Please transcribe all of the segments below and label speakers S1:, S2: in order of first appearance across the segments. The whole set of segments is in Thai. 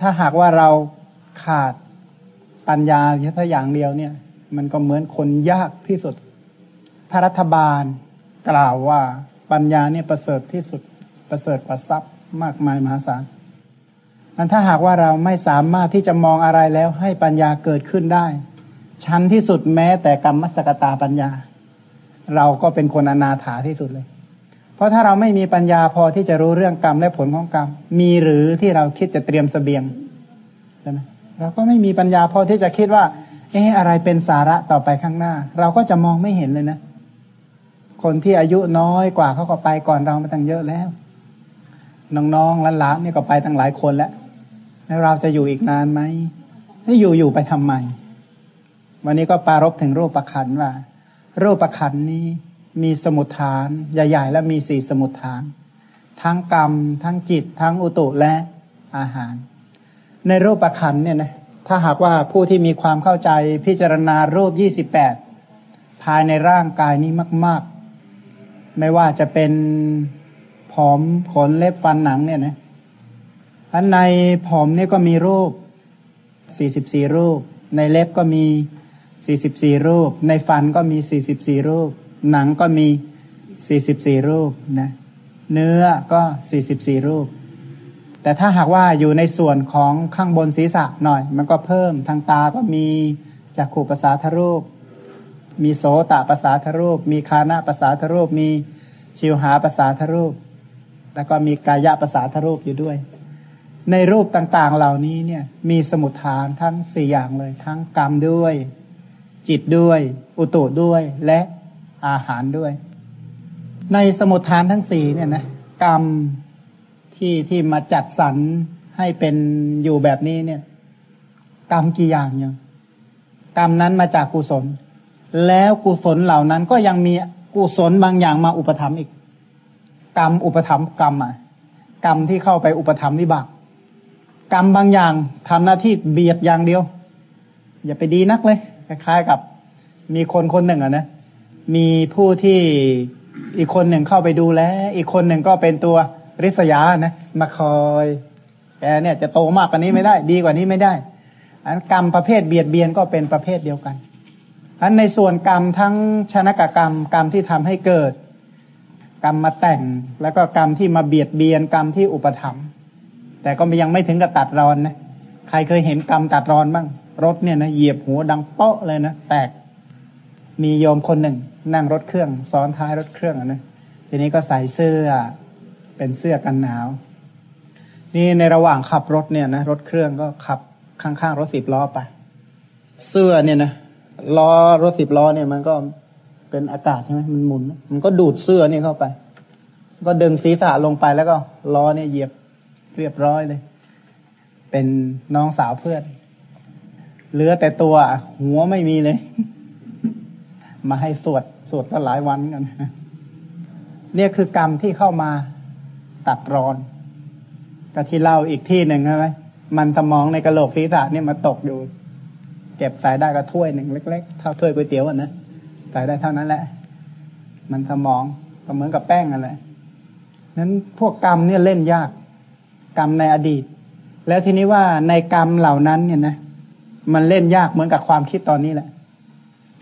S1: ถ้าหากว่าเราขาดปัญญาแค่อย่างเดียวเนี่ย มันก็เหมือนคนยากที่สุดถ้ารัฐบาลกล่าวว่าปัญญาเนี่ยประเสริฐที่สุดประเสริฐกว่าทรัพย์มากมายมหาศาลอันถ้าหากว่าเราไม่สามารถที่จะมองอะไรแล้วให้ปัญญาเกิดขึ้นได้ ชั้นที่สุดแม้แต่กรรมสกตาปัญญา เราก็เป็นคนอนาถาที่สุดเลย เพราะถ้าเราไม่มีปัญญาพอที่จะรู้เรื่องกรรมและผลของกรรม มีหรือที่เราคิดจะเตรียมสเสบียงใช่ไหมเราก็ไม่มีปัญญาพอที่จะคิดว่า เอ๊ะอะไรเป็นสาระต่อไปข้างหน้า เราก็จะมองไม่เห็นเลยนะคนที่อายุน้อยกว่าเขาก็ไปก่อนเรามาตั้งเยอะแล้ว น้องๆหลานๆนี่ยก็ไปตั้งหลายคนแล้วแล้วเราจะอยู่อีกนานไหมถ้าอยู่อยู่ไปทำไมวันนี้ก็ปารบถึงรูปประคันว่า รูปประคันนี้ มีสมุทฐาน ใหญ่ ๆ และมีสี่สมุทฐาน ทั้งกรรม ทั้งจิต ทั้งอุตุและอาหาร ในรูปประคันเนี่ยนะถ้าหากว่าผู้ที่มีความเข้าใจพิจารณารูปยี่สิบแปดภายในร่างกายนี้มาก ๆ ไม่ว่าจะเป็นผอมขนเล็บฟันหนังเนี่ยนะอันในผมนี่ก็มีรูปสี่สิบสี่รูป ในเล็บก็มีสี่สิบสี่รูป ในฟันก็มีสี่สิบสี่รูป หนังก็มีสี่สิบสี่รูปนะ เนื้อก็สี่สิบสี่รูป แต่ถ้าหากว่าอยู่ในส่วนของข้างบนศีรษะหน่อย มันก็เพิ่มทางตาก็มีจักขู่ภาษาทรูป มีโสตภาษาทรูป มีคานาภาษาทรูป มีชิวหาภาษาทรูป แล้วก็มีกายะภาษาทรูปอยู่ด้วย ในรูปต่างๆเหล่านี้เนี่ย มีสมุทฐานทั้งสี่อย่างเลย ทั้งกรรมด้วย จิตด้วย อุตุด้วยและ อาหารด้วย ในสมุทฐานทั้งสี่เนี่ยนะกรรมที่ที่มาจัดสรรให้เป็นอยู่แบบนี้เนี่ย กรรมกี่อย่างเนี่ยกรรมนั้นมาจากกุศล แล้วกุศลเหล่านั้นก็ยังมีกุศลบางอย่างมาอุปถัมอีก กรรมอุปถัมกรรมอะ กรรมที่เข้าไปอุปถัมวิบากกรรมบางอย่างทำหน้าที่เบียดอย่างเดียว อย่าไปดีนักเลยคล้ายๆกับ มีคนคนหนึ่งอะนะ มีผู้ที่อีกคนหนึ่งเข้าไปดูแลอีกคนหนึ่งก็เป็นตัวริษยานะมาคอยแกเนี่ยจะโตมากกว่านี้ไม่ได้ ดีกว่านี้ไม่ได้ อันกรรมประเภทเบียดเบียนก็เป็นประเภทเดียวกัน อันในส่วนกรรมทั้งชนกกรรมกรรมที่ทำให้เกิด กรรมมาแต่ง แล้วก็กรรมที่มาเบียดเบียนกรรมที่อุปถัมภ์แต่ก็ยังไม่ถึงกับตัดรอนนะใครเคยเห็นกรรมตัดรอนบ้าง รถเนี่ยนะเหยียบหัวดังเปาะเลยนะแตก มีโยมคนหนึ่ง นั่งรถเครื่องซ้อนท้ายรถเครื่องนะทีนี้ก็ใส่เสื้อเป็นเสื้อกันหนาว นี่ในระหว่างขับรถเนี่ยนะรถเครื่องก็ขับข้างๆรถสิบล้อไป เสื้อเนี่ยนะล้อรถสิบล้อเนี่ยมันก็เป็นอากาศใช่ไหมมันหมุน มันก็ดูดเสื้อนี่เข้าไป ก็ดึงศีรษะลงไปแล้วก็ล้อเนี่ยเหยียบเรียบร้อยเลย เป็นน้องสาวเพื่อนเหลือแต่ตัว หัวไม่มีเลย มาให้สวดสวดก็หลายวันกันเนี่ยคือกรรมที่เข้ามาตัดรอนก็ที่เล่าอีกที่หนึ่งใช่ไหมมันสมองในกระโหลกศีรษะเนี่ยมาตกอยู่ เก็บใส่ได้ก็ถ้วยหนึ่งเล็กๆเท่าถ้วยก๋วยเตี๋ยวอะนะใส่ได้เท่านั้นแหละ มันสมองก็เหมือนกับแป้งอะไรนั้นพวกกรรมเนี่ยเล่นยาก กรรมในอดีต แล้วทีนี้ว่าในกรรมเหล่านั้นเนี่ยนะมันเล่นยากเหมือนกับความคิดตอนนี้แหละ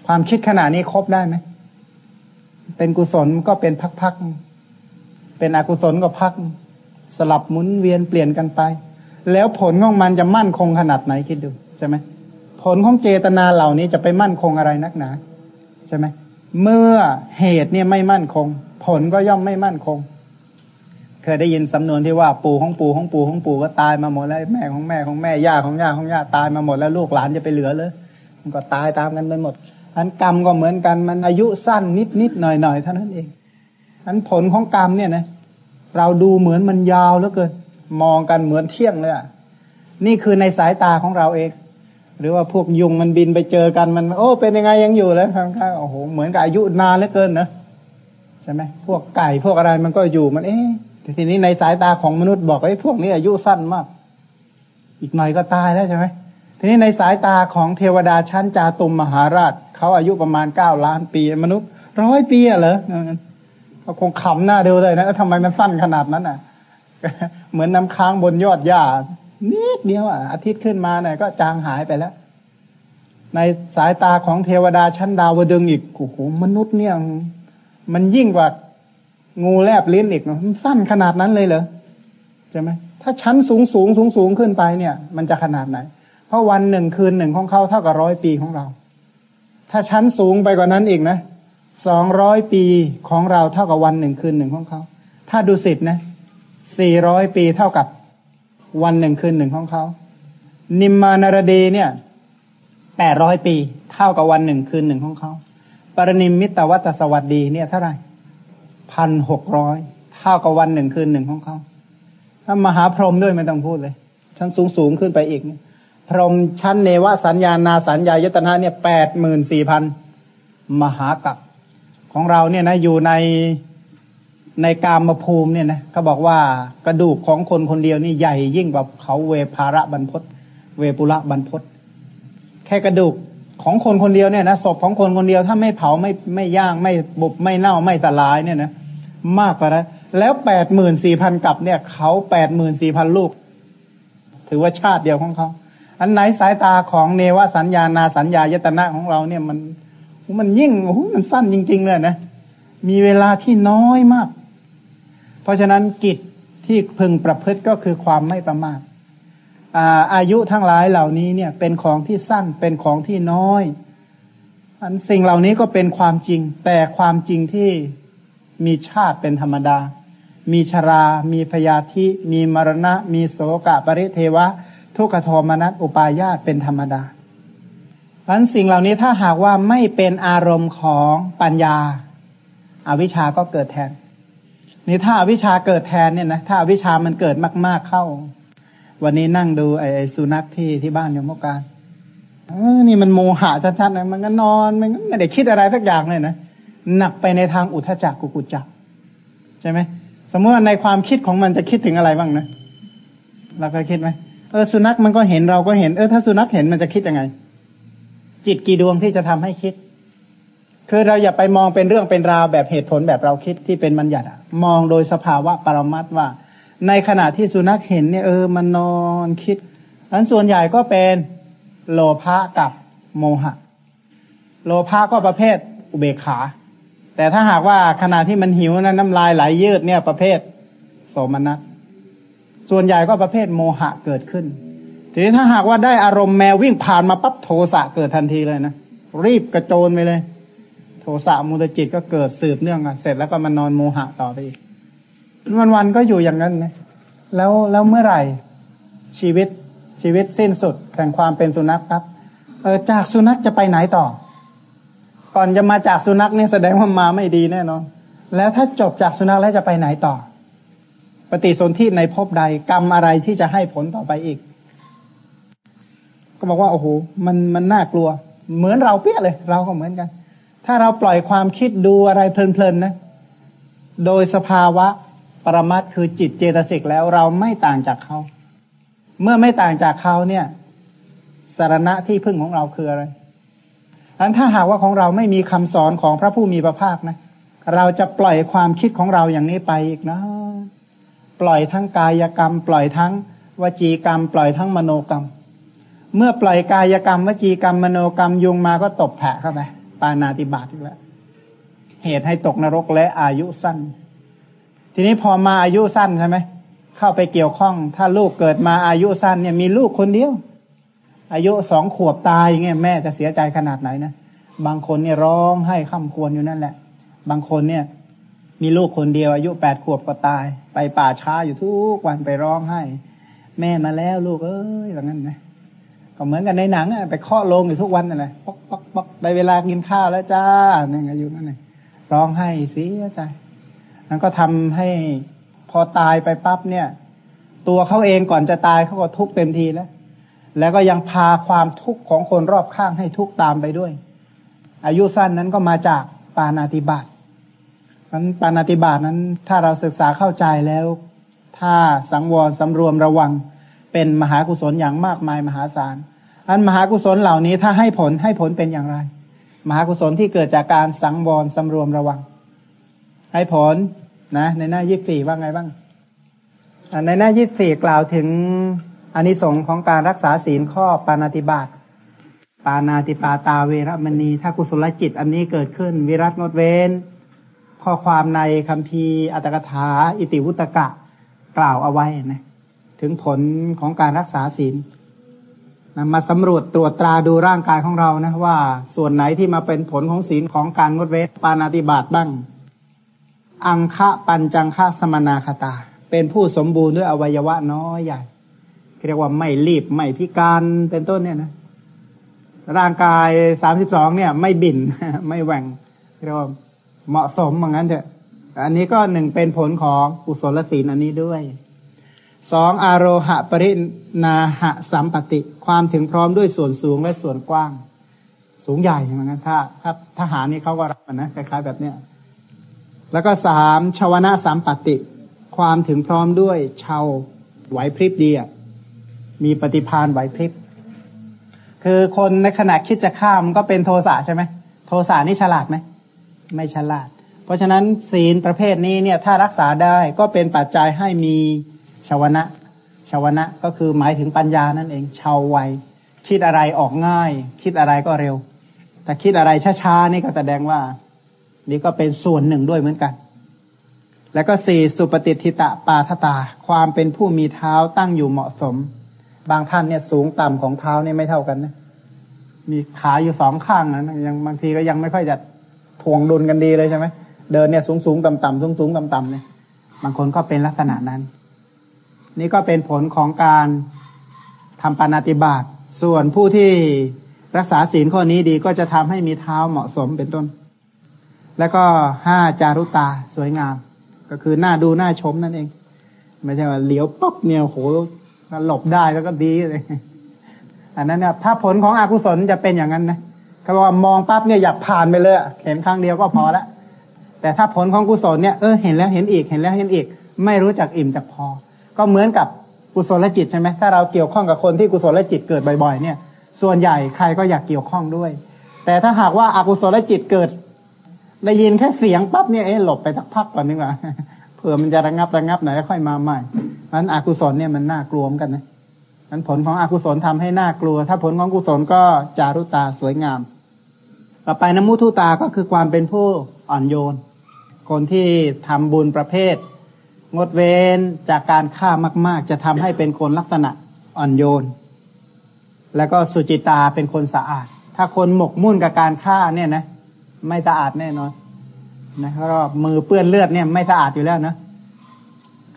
S1: ความคิดขณะนี้ครบได้ไหม เป็นกุศลก็เป็นพักๆ เป็นอกุศลก็พัก สลับหมุนเวียนเปลี่ยนกันไป แล้วผลของมันจะมั่นคงขนาดไหนคิดดูใช่ไหมผลของเจตนาเหล่านี้จะไปมั่นคงอะไรนักหนาใช่ไหมเมื่อเหตุเนี่ยไม่มั่นคง ผลก็ย่อมไม่มั่นคง เคยได้ยินสำนวนที่ว่าปู่ของปู่ของปู่ของปู่ก็ตายมาหมดแล้วแม่ของแม่ของแม่ย่าของย่าของย่าตายมาหมดแล้วลูกหลานจะไปเหลือเลยมันก็ตายตามกันไปหมด อันกรรมก็เหมือนกันมันอายุสั้นนิดนิดหน่อยหน่อยเท่านั้นเองอันผลของกรรมเนี่ยนะเราดูเหมือนมันยาวเหลือเกินมองกันเหมือนเที่ยงเลยอะนี่คือในสายตาของเราเอง หรือว่าพวกยุงมันบินไปเจอกันมัน โอ้เป็นยังไงยังอยู่แล้วครับโอ้โหเหมือนกับอายุนานเหลือเกินนะใช่ไหมพวกไก่พวกอะไรมันก็อยู่มัน เอ๊ะแต่ทีนี้ในสายตาของมนุษย์บอกไอ้พวกนี้อายุสั้นมาก อีกหน่อยก็ตายแล้วใช่ไหมทีนี้ในสายตาของเทวดาชั้นจาตุมมหาราช เขาอายุประมาณเก้าล้านปี มนุษย์ร้อยปีอะเหรอเขาคงขำหน้าเดูเลยนะทำไมมันสั้นขนาดนั้นอะ เหมือนน้ำค้างบนยอดหญ้านิดเดียวอะอาทิตย์ขึ้นมาเนี่ยก็จางหายไปแล้ว ในสายตาของเทวดาชั้นดาวดึงอีกโอ้โหมนุษย์เนี่ย มันยิ่งกว่างูแลบลิ้นอีกเนาะมันสั้นขนาดนั้นเลยเหรอใช่ไหมถ้าชั้นสูงสูงสูงสูงขึ้นไปเนี่ย มันจะขนาดไหน เพราะวันหนึ่งคืนหนึ่งของเขาเท่ากับร้อยปีของเรา ถ้าชั้นสูงไปกว่านั้นอีกนะสองร้อยปีของเราเท่ากับวันหนึ่งคืนหนึ่งของเขา ถ้าดูสิบนะสี่ร้อยปีเท่ากับวันหนึ่งคืนหนึ่งของเขา นิมมานารดีเนี่ยแปดร้อยปี เท่ากับวันหนึ่งคืนหนึ่งของเขาปรนิมมิตวัตสวัสดีเนี่ยเท่าไหร่พันหกร้อยเท่ากับวันหนึ่งคืนหนึ่งของเขา ถ้ามหาพรหมด้วยไม่ต้องพูดเลย ชั้นสูงสูงขึ้นไปอีกเนี่ย พรหมชั้นเนวสัญญานาสัญญายตนะเนี่ยแปดหมื่นสี่พันมหากัปของเราเนี่ยนะอยู่ในในกามภูมิเนี่ยนะเขาบอกว่ากระดูกของคนคนเดียวนี่ใหญ่ยิ่งกว่าเขาเวภาระบรรพศเวปุระบรรพศแค่กระดูกของคนคนเดียวเนี่ยนะศพของคนคนเดียวถ้าไม่เผาไม่ไม่ย่างไม่บุบไม่เน่าไม่สลายเนี่ยนะมากกว่านั้นแล้วแปดหมื่นสี่พันกับเนี่ยเขาแปดหมื่นสี่พันลูก ถือว่าชาติเดียวของเขา อันไหนสายตาของเนวสัญญานาสัญญายตนะของเราเนี่ยมันมันยิ่งโอ้โหมันสั้นจริง ๆ เลยนะ มีเวลาที่น้อยมาก เพราะฉะนั้นกิจที่พึงประพฤติก็คือความไม่ประมาทอาอายุทั้งหลายเหล่านี้เนี่ย เป็นของที่สั้นเป็นของที่น้อยอันสิ่งเหล่านี้ก็เป็นความจริง แต่ความจริงที่มีชาติเป็นธรรมดา มีชรา มีพยาธิ มีมรณะ มีโสกะปริเทวะ ทุกขโทมนัสอุปายาตเป็นธรรมดาพราะสิ่งเหล่านี้ถ้าหากว่าไม่เป็นอารมณ์ของปัญญาอาวิชาก็เกิดแทน นี่ถ้าอาวิชาเกิดแทนเนี่ยนะถ้าอาวิชามันเกิดมาก ๆเข้า วันนี้นั่งดูไอ้สุนัขที่ที่บ้านโยมการเออนี่มันโมหะชัดๆนะมันก็นอนมันก็ไม่ได้คิดอะไรสักอย่างเลยนะหนักไปในทางอุทจักกุกุจักใช่ไหมสมมติว่าในความคิดของมันจะคิดถึงอะไรบ้างนะเราเคยคิดไหม ออสุนัขมันก็เห็นเราก็เห็นเออถ้าสุนัขเห็นมันจะคิดยังไง จิตกี่ดวงที่จะทำให้คิด คือเราอย่าไปมองเป็นเรื่องเป็นราวแบบเหตุผลแบบเราคิดที่เป็นบัญญัติมองโดยสภาวะปรมัตว่า ในขณะที่สุนัขเห็นเนี่ยเออมันนอนคิดอันส่วนใหญ่ก็เป็นโลภะกับโมหะ โลภะก็ประเภทอุเบกขา แต่ถ้าหากว่าขณะที่มันหิวนะน้ำลายไหลยยืดเนี่ยประเภทโสมนัส ส่วนใหญ่ก็ประเภทโมหะเกิดขึ้น ทีนี้ถ้าหากว่าได้อารมณ์แมววิ่งผ่านมาปั๊บโทสะเกิดทันทีเลยนะรีบกระโจนไปเลย โทสะมุตจิตก็เกิดสืบเนื่องกันเสร็จแล้วก็มานอนโมหะต่อไปอีกวันวันก็อยู่อย่างนั้นนะแล้วแล้วเมื่อไหร่ชีวิตชีวิตสิ้นสุดแห่งความเป็นสุนัขครับ เออจากสุนัขจะไปไหนต่อ ก่อนจะมาจากสุนัขนี่แสดงว่ามาไม่ดีแน่นอนแล้วถ้าจบจากสุนัขแล้วจะไปไหนต่อ ปฏิสนธิในภพใดกรรมอะไรที่จะให้ผลต่อไปอีก ก็บอกว่าโอ้โหมันมันน่ากลัว เหมือนเราเปี้ยเลย เราก็เหมือนกัน ถ้าเราปล่อยความคิดดูอะไรเพลินๆนะ โดยสภาวะปรมัตคือจิตเจตสิกแล้วเราไม่ต่างจากเขา เมื่อไม่ต่างจากเขาเนี่ยสารณะที่พึ่งของเราคืออะไรอันถ้าหากว่าของเราไม่มีคำสอนของพระผู้มีพระภาคนะ เราจะปล่อยความคิดของเราอย่างนี้ไปอีกนะ ปล่อยทั้งกายกรรม ปล่อยทั้งวจีกรรม ปล่อยทั้งมโนกรรม เมื่อปล่อยกายกรรม วจีกรรมมโนกรรมยุงมาก็ตบแผะเข้าไปปานาติบาตอีกแล้วเหตุให้ตกนรกและอายุสั้น ทีนี้พอมาอายุสั้นใช่ไหมเข้าไปเกี่ยวข้อง ถ้าลูกเกิดมาอายุสั้นเนี่ยมีลูกคนเดียว อายุสองขวบตายอย่างเงี้ยแม่จะเสียใจขนาดไหนนะบางคนเนี่ยร้องให้ข้าควรอยู่นั่นแหละ บางคนเนี่ย มีลูกคนเดียวอายุแปดขวบก็ตาย ไปป่าช้าอยู่ทุกวันไปร้องให้ แม่มาแล้วลูกเอ้ยอย่างนั้นนะก็เหมือนกันในหนังอะไปเคาะโลงอยู่ทุกวันนั่นแหละป๊อกป๊อกป๊อกได้เวลากินข้าวแล้วจ้านี่อายุนั่นเองร้องไห้เสียใจนั้นก็ทำให้พอตายไปปั๊บเนี่ย ตัวเขาเองก่อนจะตายเขาก็ทุกข์เต็มทีแล้ว แล้วก็ยังพาความทุกข์ของคนรอบข้างให้ทุกข์ตามไปด้วย อายุสั้นนั้นก็มาจากปานาติบาต นั้นปานาติบาตนั้น ถ้าเราศึกษาเข้าใจแล้ว ถ้าสังวรสำรวมระวัง เป็นมหากุศลอย่างมากมายมหาศาล อันมหากุศลเหล่านี้ถ้าให้ผลให้ผลเป็นอย่างไร มหากุศลที่เกิดจากการสังวรสำรวมระวัง ให้ผลนะในหน้ายี่สี่ว่าไงบ้าง ในหน้ายี่สี่กล่าวถึงอันนี้สงของการรักษาศีลข้อปานาติบาตปานาติปาตาเวรมณี ถ้ากุศลจิตอันนี้เกิดขึ้น วิรัตงดเว้น ข้อความในคำพีอัตถกถา อิติวุตกะกล่าวเอาไว้นะถึงผลของการรักษาศีลนะมาสำรวจตรวจตราดูร่างกายของเรานะว่าส่วนไหนที่มาเป็นผลของศีลของการงดเว้นปานาติบาตบ้าง อังคะปัญจังคะสมนาคตา เป็นผู้สมบูรณ์ด้วยอวัยวะน้อยใหญ่เรียกว่าไม่รีบไม่พิการเป็นต้นเนี่ยนะร่างกายสามสิบสองเนี่ย ไม่บินไม่แหว่งเรียกว่า เหมาะสมเหมือนกันเถอะ อันนี้ก็หนึ่งเป็นผลของกุศลศีลอันนี้ด้วยสองอารหะปรินาหะสัมปติ ความถึงพร้อมด้วยส่วนสูงและส่วนกว้าง สูงใหญ่เหมือนกันถ้าถ้าทหารนี่เขาก็รับนะคล้ายๆแบบเนี้ยแล้วก็สามชาวนะสัมปติ ความถึงพร้อมด้วยชาวไหวพริบดีอะมีปฏิพานไหวพริบ คือคนในขณะคิดจะข้ามก็เป็นโทสะใช่ไหมโทสะนี่ฉลาดไหม ไม่ฉลาด เพราะฉะนั้นศีลประเภทนี้เนี่ยถ้ารักษาได้ก็เป็นปัจจัยให้มีชาวนะชาวนะก็คือหมายถึงปัญญานั่นเองชาวไวคิดอะไรออกง่าย คิดอะไรก็เร็ว แต่คิดอะไรช้าๆนี่ก็แสดงว่า นี่ก็เป็นส่วนหนึ่งด้วยเหมือนกัน แล้วก็สี่สุปฏิทิตะปาทตา ความเป็นผู้มีเท้าตั้งอยู่เหมาะสม บางท่านเนี่ยสูงต่ำของเท้าเนี่ยไม่เท่ากันนะมีขาอยู่สองข้างนะยังบางทีก็ยังไม่ค่อยจะ ทวงดุลกันดีเลยใช่ไหมเดินเนี่ยสูงสูงต่ำต่ำสูงสูงต่ำต่ำเนี่ยบางคนก็เป็นลักษณะนั้น นี่ก็เป็นผลของการทำปานาติบาตส่วนผู้ที่รักษาศีลข้อนี้ดีก็จะทำให้มีเท้าเหมาะสมเป็นต้น แล้วก็ห้าจารุตาสวยงาม ก็คือหน้าดูหน้าชมนั่นเอง ไม่ใช่ว่าเหลียวป๊บเนี่ยโหหลบได้แล้วก็ดีเลย อันนั้นเนี่ยถ้าผลของอกุศลจะเป็นอย่างนั้นนะ เขาบอกว่ามองปั๊บเนี่ยอยากผ่านไปเลยเห็นครั้งเดียวก็พอละแต่ถ้าผลของกุศลเนี่ยเออเห็นแล้วเห็นอีกเห็นแล้วเห็นอีก ไม่รู้จักอิ่มจักพอ ก็เหมือนกับกุศลจิตใช่ไหมถ้าเราเกี่ยวข้องกับคนที่กุศลจิตเกิดบ่อยๆ เนี่ย ส่วนใหญ่ใครก็อยากเกี่ยวข้องด้วย แต่ถ้าหากว่าอากุศลจิตเกิดได้ยินแค่เสียงปั๊บเนี่ยเอ๊ะหลบไปสักพักก่อนนึกว่าเผื่อมันจะระงับระงับหน่อยแล้วค่อยมาใหม่นั้นอกุศลเนี่ยมันน่ากลัวกันนะนั้นผลของอกุศลทำให้น่ากลัว ถ้าผลของกุศลก็จารุตาสวยงาม ต่อไปนมุทุตาก็คือความเป็นผู้อ่อนโยน คนที่ทำบุญประเภท งดเว้นจากการฆ่ามาก ๆ จะทำให้เป็นคนลักษณะอ่อนโยน แล้วก็สุจิตาเป็นคนสะอาด ถ้าคนหมกมุ่นกับการฆ่าเนี่ยนะ ไม่สะอาดแน่นอนนะครับมือเปื้อนเลือดเนี่ยไม่สะอาดอยู่แล้วนะ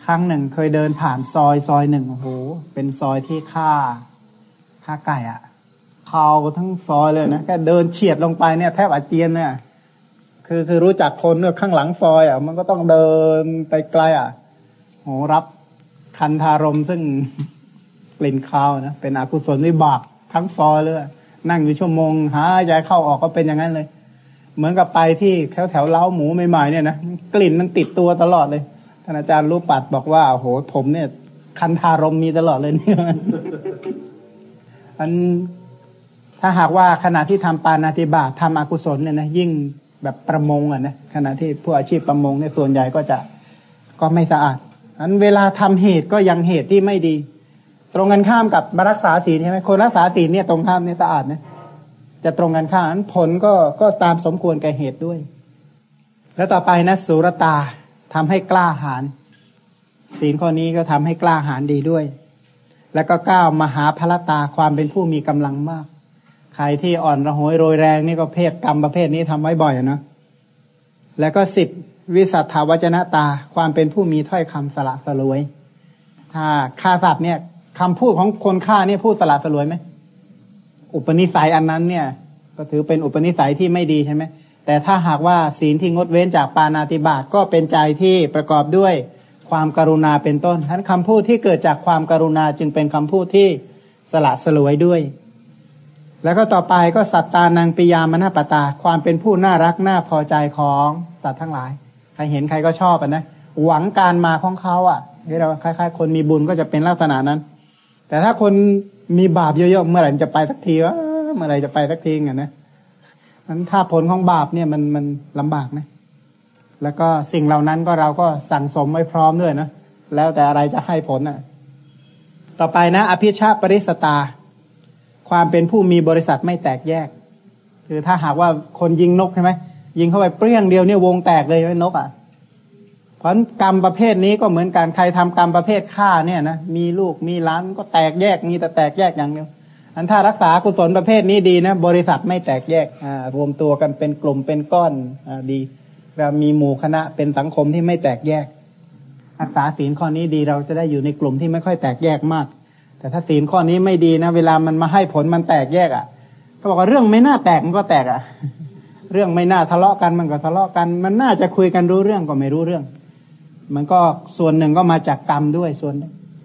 S1: ครั้งหนึ่งเคยเดินผ่านซอยซอยหนึ่งโอ้โหเป็นซอยที่ฆ่าฆ่าไก่อะ่ะ เขาทั้งซอยเลยนะแค่เดินเฉียดลงไปเนี่ยแทบอาเจียนเนี่ยคือคือรู้จักคนเนี่ยข้างหลังซอยอะ มันก็ต้องเดินไปไกลอะโหรับคันธารมซึ่งกลิ่นคาวนะเป็นอกุศลวิบากทั้งซอยเลยนั่งอยู่ชั่วโมงหายายเข้าออกก็เป็นอย่างนั้นเลย เหมือนกับไปที่แถวแถวเล้าหมูใหม่ๆเนี่ยนะกลิ่นมันติดตัวตลอดเลยท่านอาจารย์รู้ปัดบอกว่าโอ้โหผมเนี่ย คันทารมมีตลอดเลยเนี่ยอัน ถ้าหากว่าขณะที่ทำปานาติบาตทำอกุศลเนี่ยนะยิ่งแบบประมงอะนะขณะที่ผู้อาชีพประมงเนี่ยส่วนใหญ่ก็จะก็ไม่สะอาดอันเวลาทำเหตุก็ยังเหตุที่ไม่ดี ตรงกันข้ามกับมารักษาศีลใช่ไหมคนรักษาศีลเนี่ยตรงข้ามเนี่ยสะอาดนะจะตรงกันข้ามนั้นผลก็ก็ตามสมควรแก่เหตุด้วย แล้วต่อไปนะสุรตาทำให้กล้าหาญศีลข้อนี้ก็ทำให้กล้าหาญดีด้วย แล้วก็ก้าวมหาพลตาความเป็นผู้มีกำลังมาก ใครที่อ่อนระหวยโรยแรงนี่ก็เพศกรรมประเภทนี้ทำไว้บ่อยนะแล้วก็สิบวิสัทธาวจนะตา ความเป็นผู้มีถ้อยคำสละสลวย ถ้าฆ่าสัตว์เนี่ยคำพูดของคนฆ่าเนี่ยพูดสละสลวยไหมอุปนิสัยอันนั้นเนี่ย ก็ถือเป็นอุปนิสัยที่ไม่ดีใช่ไหมแต่ถ้าหากว่าศีลที่งดเว้นจากปานาติบาตก็เป็นใจที่ประกอบด้วยความกรุณาเป็นต้นทั้นคำพูดที่เกิดจากความกรุณาจึงเป็นคำพูดที่สละสลวยด้วย แล้วก็ต่อไปก็สัตตานังปิยามนาปตา ความเป็นผู้น่ารักน่าพอใจของสัตว์ทั้งหลาย ใครเห็นใครก็ชอบอะนะหวังการมาของเขาอะที่เราคล้ายๆ คนมีบุญก็จะเป็นลักษณะนั้น แต่ถ้าคนมีบาปเยอะๆเมื่อไหร่จะไปสักทีวะเมื่อไหร่จะไปสักทีอะนะนั้นถ้าผลของบาปเนี่ยมันมันลำบากนะ แล้วก็สิ่งเหล่านั้นก็เราก็สั่งสมไว้พร้อมด้วยนะแล้วแต่อะไรจะให้ผลนะ่ะ ต่อไปนะ อภิชาปริสตา ความเป็นผู้มีบริษัทไม่แตกแยก คือถ้าหากว่าคนยิงนกใช่ไหมยิงเข้าไปเปรี้ยงเดียวเนี่ยวงแตกเลยนกอะเพราะกรรมประเภทนี้ก็เหมือนกันใครทำกรรมประเภทฆ่าเนี่ยนะมีลูกมีล้านก็แตกแยกมีแต่แตกแยกอย่างเดียวอันถ้ารักษากุศลประเภทนี้ดีนะบริษัทไม่แตกแยกอ่ารวมตัวกันเป็นกลุ่มเป็นก้อนอ่าดีเรามีหมู่คณะเป็นสังคมที่ไม่แตกแยกรักษาศีลข้อนี้ดีเราจะได้อยู่ในกลุ่มที่ไม่ค่อยแตกแยกมาก แต่ถ้าศีลข้อนี้ไม่ดีนะ เวลามันมาให้ผลมันแตกแยกอะ่ะก็บอกว่าเรื่องไม่น่าแตกมันก็แตกอะ่ะ เรื่องไม่น่าทะเลาะกันมันก็ทะเลาะกัน มันน่าจะคุยกันรู้เรื่องก็ไม่รู้เรื่อง มันก็ส่วนหนึ่งก็มาจากกรรมด้วยส่วน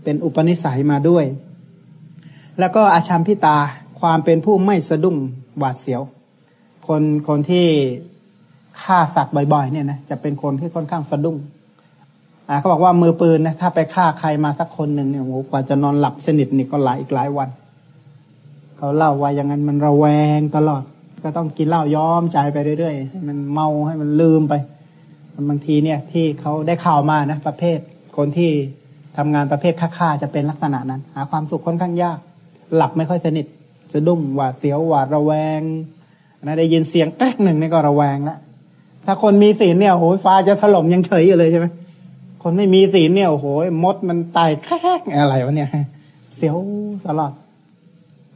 S1: เป็นอุปนิสัยมาด้วย แล้วก็อาชัมพิตาความเป็นผู้ไม่สะดุ้งหวาดเสียว คนคนที่ฆ่าสัตว์บ่อย ๆ เนี่ยนะจะเป็นคนที่ค่อนข้างสะดุ้ง อ่าเขาบอกว่ามือปืนนะถ้าไปฆ่าใครมาสักคนหนึ่งเนี่ยโหกว่าจะนอนหลับสนิทนี่ก็หลายอีกหลายวัน เขาเล่าว่าอย่างนั้นมันระแวงตลอด ก็ต้องกินเหล้าย้อมใจไปเรื่อยๆให้มันเมาให้มันลืมไปบางทีเนี่ยที่เขาได้ข่าวมานะประเภท คนที่ทำงานประเภทฆ่าๆจะเป็นลักษณะนั้น หาความสุขค่อนข้างยาก หลับไม่ค่อยสนิทสะดุ้งหวาดเสียวหวาดระแวงนะได้ยินเสียงแป๊กหนึ่งนี่ก็ระแวงแล้วถ้าคนมีศีลเนี่ยโหฟ้าจะถล่มยังเฉยอยู่เลยใช่ไหม คนไม่มีศีลเนี่ยโอ้โหมดมันตายแคกอะไรวะเนี่ย เสียวตลอด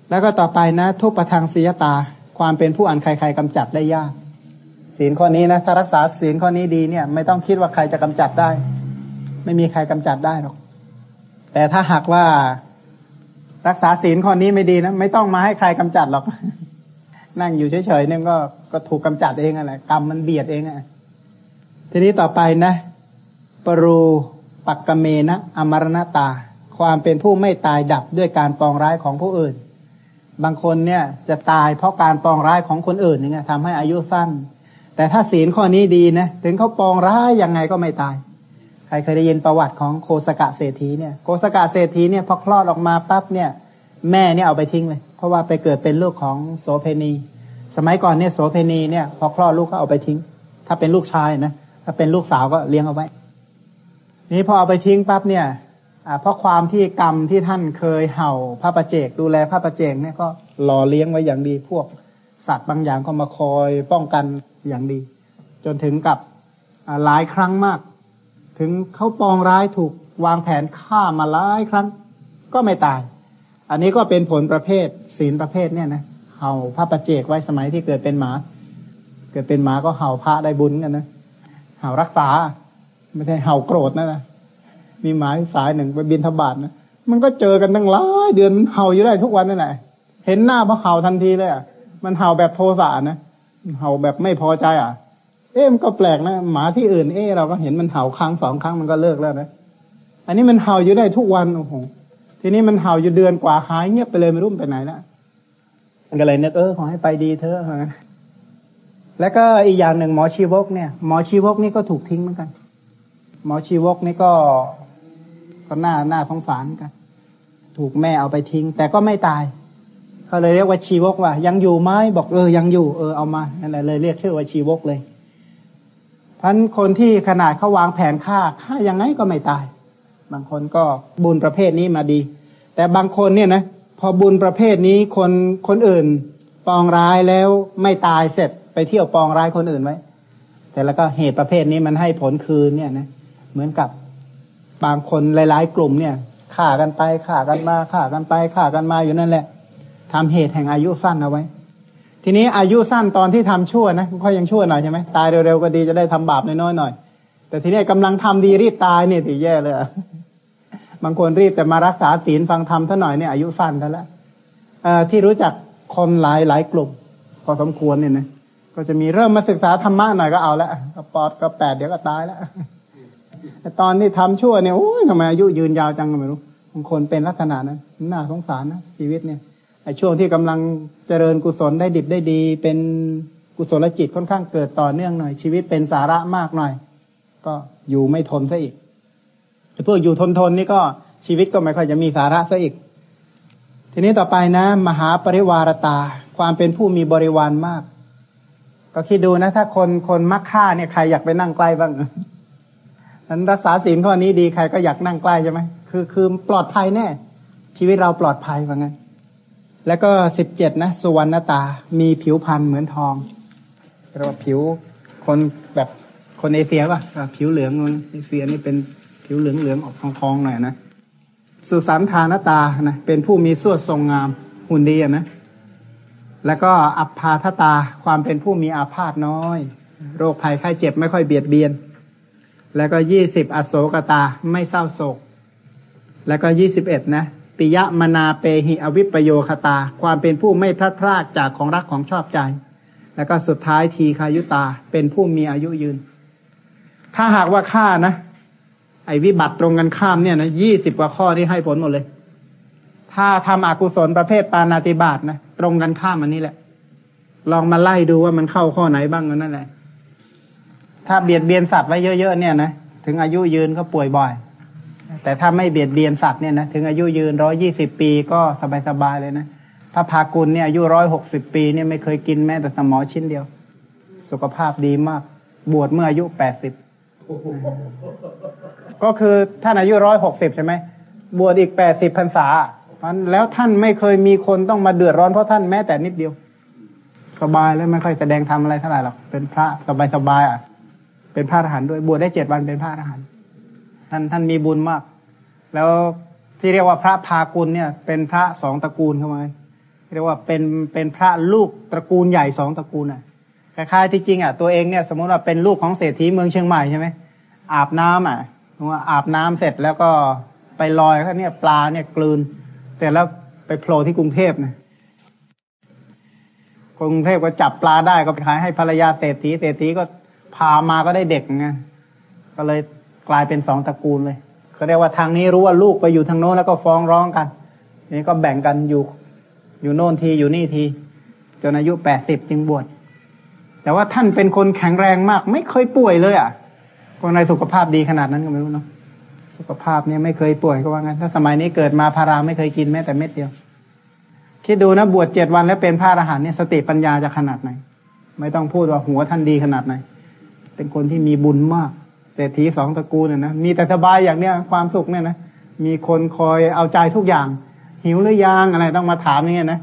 S1: แล้วก็ต่อไปนะ ทุกประทางศียตา ความเป็นผู้อ่านใครๆกำจัดได้ยาก ศีลข้อนี้นะถ้ารักษาศีลข้อนี้ดีเนี่ย ไม่ต้องคิดว่าใครจะกำจัดได้ ไม่มีใครกำจัดได้หรอก แต่ถ้าหากว่ารักษาศีลข้อนี้ไม่ดีนะไม่ต้องมาให้ใครกำจัดหรอก นั่งอยู่เฉยๆเนี่ยก็ก็ถูกกำจัดเองอะไรกรรมมันเบียดเองอะทีนี้ต่อไปนะ ปรูปักกเมนะอมรณตา ความเป็นผู้ไม่ตายดับด้วยการปองร้ายของผู้อื่น บางคนเนี่ยจะตายเพราะการปองร้ายของคนอื่นเนี่ยทำให้อายุสั้น แต่ถ้าศีลข้อนี้ดีนะถึงเขาปองร้ายยังไงก็ไม่ตาย ใครเคยได้ยินประวัติของโคสกะเศรษฐีเนี่ยโคสกะเศรษฐีเนี่ยพอคลอดออกมาปั๊บเนี่ยแม่เนี่ยเอาไปทิ้งเลย เพราะว่าไปเกิดเป็นลูกของโสเพณี สมัยก่อนเนี่ยโสเพณีเนี่ยพอคลอดลูกก็เอาไปทิ้ง ถ้าเป็นลูกชายนะถ้าเป็นลูกสาวก็เลี้ยงเอาไว้ นี้พอเอาไปทิ้งปั๊บเนี่ยเพราะความที่กรรมที่ท่านเคยเห่าพระประเจก ดูแลพระประเจกเนี่ยก็หล่อเลี้ยงไว้อย่างดีพวกสัตว์บางอย่างก็มาคอยป้องกันอย่างดี จนถึงกับหลายครั้งมาก ถึงเขาปองร้ายถูกวางแผนฆ่ามาหลายครั้ง ก็ไม่ตาย อันนี้ก็เป็นผลประเภทศีลประเภทเนี่ยนะเห่าพระประเจกไว้สมัยที่เกิดเป็นหมา เกิดเป็นหมาก็เห่าพระได้บุญกันนะเห่ารักษา ไม่ใช่เห่าโกรธนะนะมีหมายสายหนึ่งไปบินทบาทนะมันก็เจอกันตั้งหลายเดือนมันเห่าอยู่ได้ทุกวันนั่นแหละเห็นหน้าพอเห่าทันทีเลยอะ มันเห่าแบบโทสะนะเห่าแบบไม่พอใจอะ เอ๊ะมันก็แปลกนะหมาที่อื่นเอ๊ะเราก็เห็นมันเห่าครั้งสองครั้งมันก็เลิกแล้วนะอันนี้มันเห่าอยู่ได้ทุกวันโอ้โหทีนี้มันเห่าอยู่เดือนกว่าหายเงียบไปเลยไม่รู้ไปไหนล้วมันก็เลยนึกเออขอให้ไปดีเถอะแล้วก็อีกอย่างหนึ่งหมอชีวกเนี่ยหมอชีวกนี่ก็ถูกทิ้งเหมือนกัน หมอชีวกนี่ก็ก็น่าน่าสงสารกัน ถูกแม่เอาไปทิ้ง แต่ก็ไม่ตายเขาเลยเรียกว่าชีวกว่า ยังอยู่ไหมบอกเออยังอยู่เออเอามานั่นแหละเลยเรียกชื่อว่าชีวกเลยพันคนที่ขนาดเขาวางแผนฆ่าฆ่ายังไงก็ไม่ตาย บางคนก็บุญประเภทนี้มาดี แต่บางคนเนี่ยนะพอบุญประเภทนี้คนคนอื่น ปองร้ายแล้วไม่ตายเสร็จไปเที่ยวปองร้ายคนอื่นไว้แต่แล้วก็เหตุประเภทนี้มันให้ผลคืนเนี่ยนะ เหมือนกับบางคนหลาย ๆ กลุ่มเนี่ยฆ่ากันไปฆ่ากันมาฆ่ากันไปฆ่ากันมาอยู่นั่นแหละทำเหตุแห่งอายุสั้นเอาไว้ ทีนี้อายุสั้นตอนที่ทำชั่วนะก็ยังชั่วหน่อยใช่ไหมตายเร็วๆก็ดีจะได้ทำบาปน้อยๆหน่อย แต่ทีนี้กำลังทำดีรีบตายเนี่ยถือแย่เลยบางคนรีบแต่มารักษาศีลฟังธรรมท่าหน่อยเนี่ยอายุสั้นแล้วที่รู้จักคนหลายหลายกลุ่ม พอสมควรเนี่ยนะก็จะมีเริ่มมาศึกษาธรรมะหน่อยก็เอาละก็ปอดก็แปดเดี๋ยวก็ตายแล้ว ต่ตอนที่ทำชั่วเนี่ยโอ้ยทำไมอายุยืนยาวจังก็ไม่รู้บางคนเป็นลักษณะนั้นน่าสงสารนะชีวิตเนี่ยไอ้ช่วงที่กำลังเจริญกุศลได้ดิบได้ดี เป็นกุศลจิตค่อนข้างเกิดต่อเนื่องหน่อย ชีวิตเป็นสาระมากหน่อย ก็อยู่ไม่ทนซะอีกพวกอยู่ทนทนนี่ก็ชีวิตก็ไม่ค่อยจะมีสาระซะอีก ทีนี้ต่อไปนะ มหาปริวารตา ความเป็นผู้มีบริวารมาก ก็คิดดูนะ ถ้าคนคนมักฆ่าเนี่ยใครอยากไปนั่งใกล้บ้าง นั้นรักษาศีลข้อนี้ดีใครก็อยากนั่งใกล้ใช่ไหมคือคือปลอดภัยแน่ ชีวิตเราปลอดภัยว่างั้น แล้วก็สิบเจ็ดนะสุวรรณตา มีผิวพรรณเหมือนทองเรียกว่าผิวคนแบบคนเอเชียป่ะผิวเหลืองนเอเชียนี่เป็นผิวเหลืองเหลืองออกทองทองๆหน่อยนะสุสันธานตานะเป็นผู้มีสวดทรงงามหุ่นดีนะแล้วก็อัปพาทตาความเป็นผู้มีอาพาธน้อย โรคภัยไข้เจ็บไม่ค่อยเบียดเบียน แล้วก็ยี่สิบอโศกตาไม่เศร้าโศก แล้วก็ยี่สิบเอ็ดนะปิยมนาเปหิอวิปโยคตา ความเป็นผู้ไม่พลัดพรากจากของรักของชอบใจ แล้วก็สุดท้ายทีคายุตาเป็นผู้มีอายุยืน ถ้าหากว่าข้านะไอ้วิบัติตรงกันข้ามเนี่ยนะยี่สิบกว่าข้อที่ให้ผลหมดเลย ถ้าทำอกุศลประเภทปานาติบาตนะตรงกันข้ามอันนี้แหละ ลองมาไล่ดูว่ามันเข้าข้อไหนบ้างนั่นแหละ ถ้าเบียดเบียนสัตว์ไว้เยอะๆเนี่ยนะถึงอายุยืนก็ป่วยบ่อย แต่ถ้าไม่เบียดเบียนสัตว์เนี่ยนะถึงอายุยืนร้อยี่สิบปีก็สบายๆเลยนะพระพากุลเนี่ยอายุร้อยหกสิบปีเนี่ยไม่เคยกินแม้แต่สมอชิ้นเดียว สุขภาพดีมาก บวชเมื่ออายุแปดสิบก็คือท่านอายุร้อยหกสิบใช่ไหมบวชอีกแปดสิบพรรษามันแล้วท่านไม่เคยมีคนต้องมาเดือดร้อนเพราะท่านแม้แต่นิดเดียว สบายแล้วไม่ค่อยแสดงทำอะไรเท่าไหร่หรอกเป็นพระสบายสบายๆอะ เป็นพระอรหันต์ด้วยบวชได้เจ็ดวันเป็นพระอรหันต์ท่านท่านมีบุญมาก แล้วที่เรียกว่าพระพากุลเนี่ย เป็นพระสองตระกูลเข้ามาเรียกว่าเป็นเป็นพระลูกตระกูลใหญ่สองตระกูลอะคล้ายๆที่จริงอะตัวเองเนี่ย สมมติว่าเป็นลูกของเศรษฐีเมืองเชียงใหม่ใช่ไหมอาบน้ำอะว่าอาบน้ำเสร็จแล้วก็ไปลอยเขาเนี่ยปลาเนี่ยกลืนเสร็จแล้วไปโผล่ที่กรุงเทพนะกรุงเทพก็จับปลาได้ก็ไปขายให้ภรรยาเศรษฐีเศรษฐีก็ พามาก็ได้เด็กไงก็เลยกลายเป็นสองตระกูลเลยเขาเรียกว่าทางนี้รู้ว่าลูกไปอยู่ทางโน้นแล้วก็ฟ้องร้องกัน นี่ก็แบ่งกันอยู่ อยู่โน่นทีอยู่นี่ทีจนอายุแปดสิบจึงบวชแต่ว่าท่านเป็นคนแข็งแรงมาก ไม่เคยป่วยเลยอะคนในสุขภาพดีขนาดนั้นก็ไม่รู้เนาะสุขภาพเนี่ยไม่เคยป่วยก็ว่างั้น ถ้าสมัยนี้เกิดมาพาราไม่เคยกินแม้แต่เม็ดเดียวคิดดูนะบวชเจ็ดวันแล้วเป็นพระอรหันต์เนี่ยสติปัญญาจะขนาดไหน ไม่ต้องพูดว่าหัวท่านดีขนาดไหน เป็นคนที่มีบุญมาก เศรษฐีสองตระกูลเนี่ยนะมีแต่สบายอย่างเนี้ยความสุขเนี่ยนะมีคนคอยเอาใจทุกอย่าง หิวหรือยังอะไรต้องมาถามนี่นะ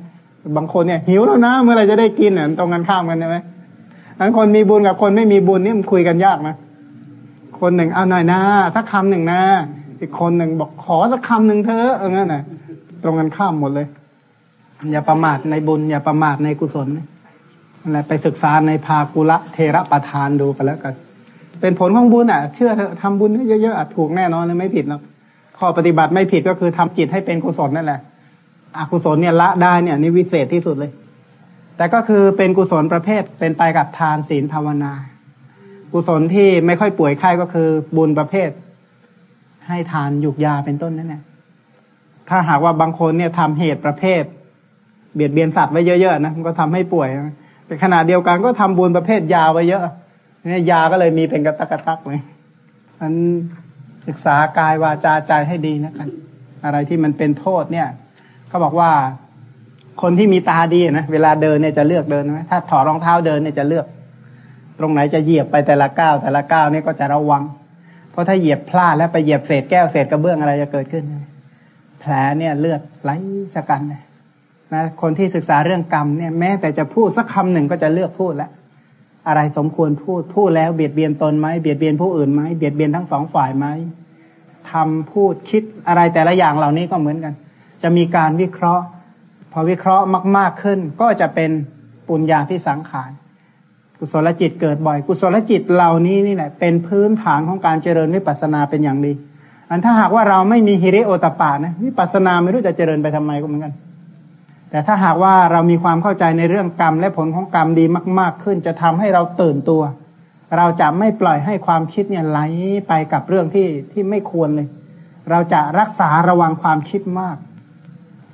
S1: บางคนเนี่ย หิวแล้วนะเมื่อไรจะได้กินเนี่ยตรงกันข้ามกันใช่ไหมนั้นคนมีบุญกับคนไม่มีบุญนี่มันคุยกันยากนะคนหนึ่งเอาหน่อยนะสักคำหนึ่งนะอีกคนหนึ่งบอกขอสักคำหนึ่งเธอเอองั้นนะตรงกันข้ามหมดเลย อย่าประมาทในบุญ อย่าประมาทในกุศลนะ อะไรไปศึกษาในภากุละเทระประธานดูกันแล้วกันเป็นผลของบุญอะ เชื่อเถอะทำบุญเยอะๆอะถูกแน่นอนเลยไม่ผิดหรอกข้อปฏิบัติไม่ผิดก็คือทำจิตให้เป็นกุศลนั่นแหละอกุศลเนี่ยละได้เนี่ยนี่วิเศษที่สุดเลย แต่ก็คือเป็นกุศลประเภทเป็นไปกับทานศีลภาวนา กุศลที่ไม่ค่อยป่วยไข้ก็คือบุญประเภท ให้ทานหยุกยาเป็นต้นนั่นแหละถ้าหากว่าบางคนเนี่ยทำเหตุประเภท เบียดเบียนสัตว์ไว้เยอะๆนะมันก็ทำให้ป่วยนะ แต่ขณะเดียวกันก็ทำบุญประเภทยาไว้เยอะเนี่ยยาก็เลยมีเป็นกระตักกระตักเลยอันศึกษากายวาจาใจให้ดีนะกันอะไรที่มันเป็นโทษเนี่ยเขาบอกว่าคนที่มีตาดีนะเวลาเดินเนี่ยจะเลือกเดินไหมถ้าถอดรองเท้าเดินเนี่ยจะเลือก ตรงไหนจะเหยียบไปแต่ละก้าวแต่ละก้าวนี่ก็จะระวัง เพราะถ้าเหยียบพลาดแล้วไปเหยียบเศษแก้วเศษกระเบื้องอะไรจะเกิดขึ้น แผลเนี่ยเลือดไหลชะกันเลย นะคนที่ศึกษาเรื่องกรรมเนี่ยแม้แต่จะพูดสักคำหนึ่งก็จะเลือกพูดแล้วอะไรสมควรพูดพูดแล้วเบียดเบียนตนไหมเบียดเบียนผู้อื่นไหมเบียดเบียนทั้งสองฝ่ายไหมทำพูดคิดอะไรแต่ละอย่างเหล่านี้ก็เหมือนกัน จะมีการวิเคราะห์ พอวิเคราะห์มาก ๆขึ้น ก็จะเป็นปุญญาที่สังขารกุศลจิตเกิดบ่อย กุศลจิตเหล่านี้นี่แหละเป็นพื้นฐานของการเจริญวิปัสสนาเป็นอย่างดีอันถ้าหากว่าเราไม่มีฮิริโอตปานะวิปัสสนาไม่รู้จะเจริญไปทำไมก็เหมือนกัน แต่ถ้าหากว่าเรามีความเข้าใจในเรื่องกรรมและผลของกรรมดีมาก ๆ ขึ้น จะทำให้เราตื่นตัว เราจะไม่ปล่อยให้ความคิดเนี่ยไหลไปกับเรื่องที่ที่ไม่ควรเลย เราจะรักษาระวังความคิดมาก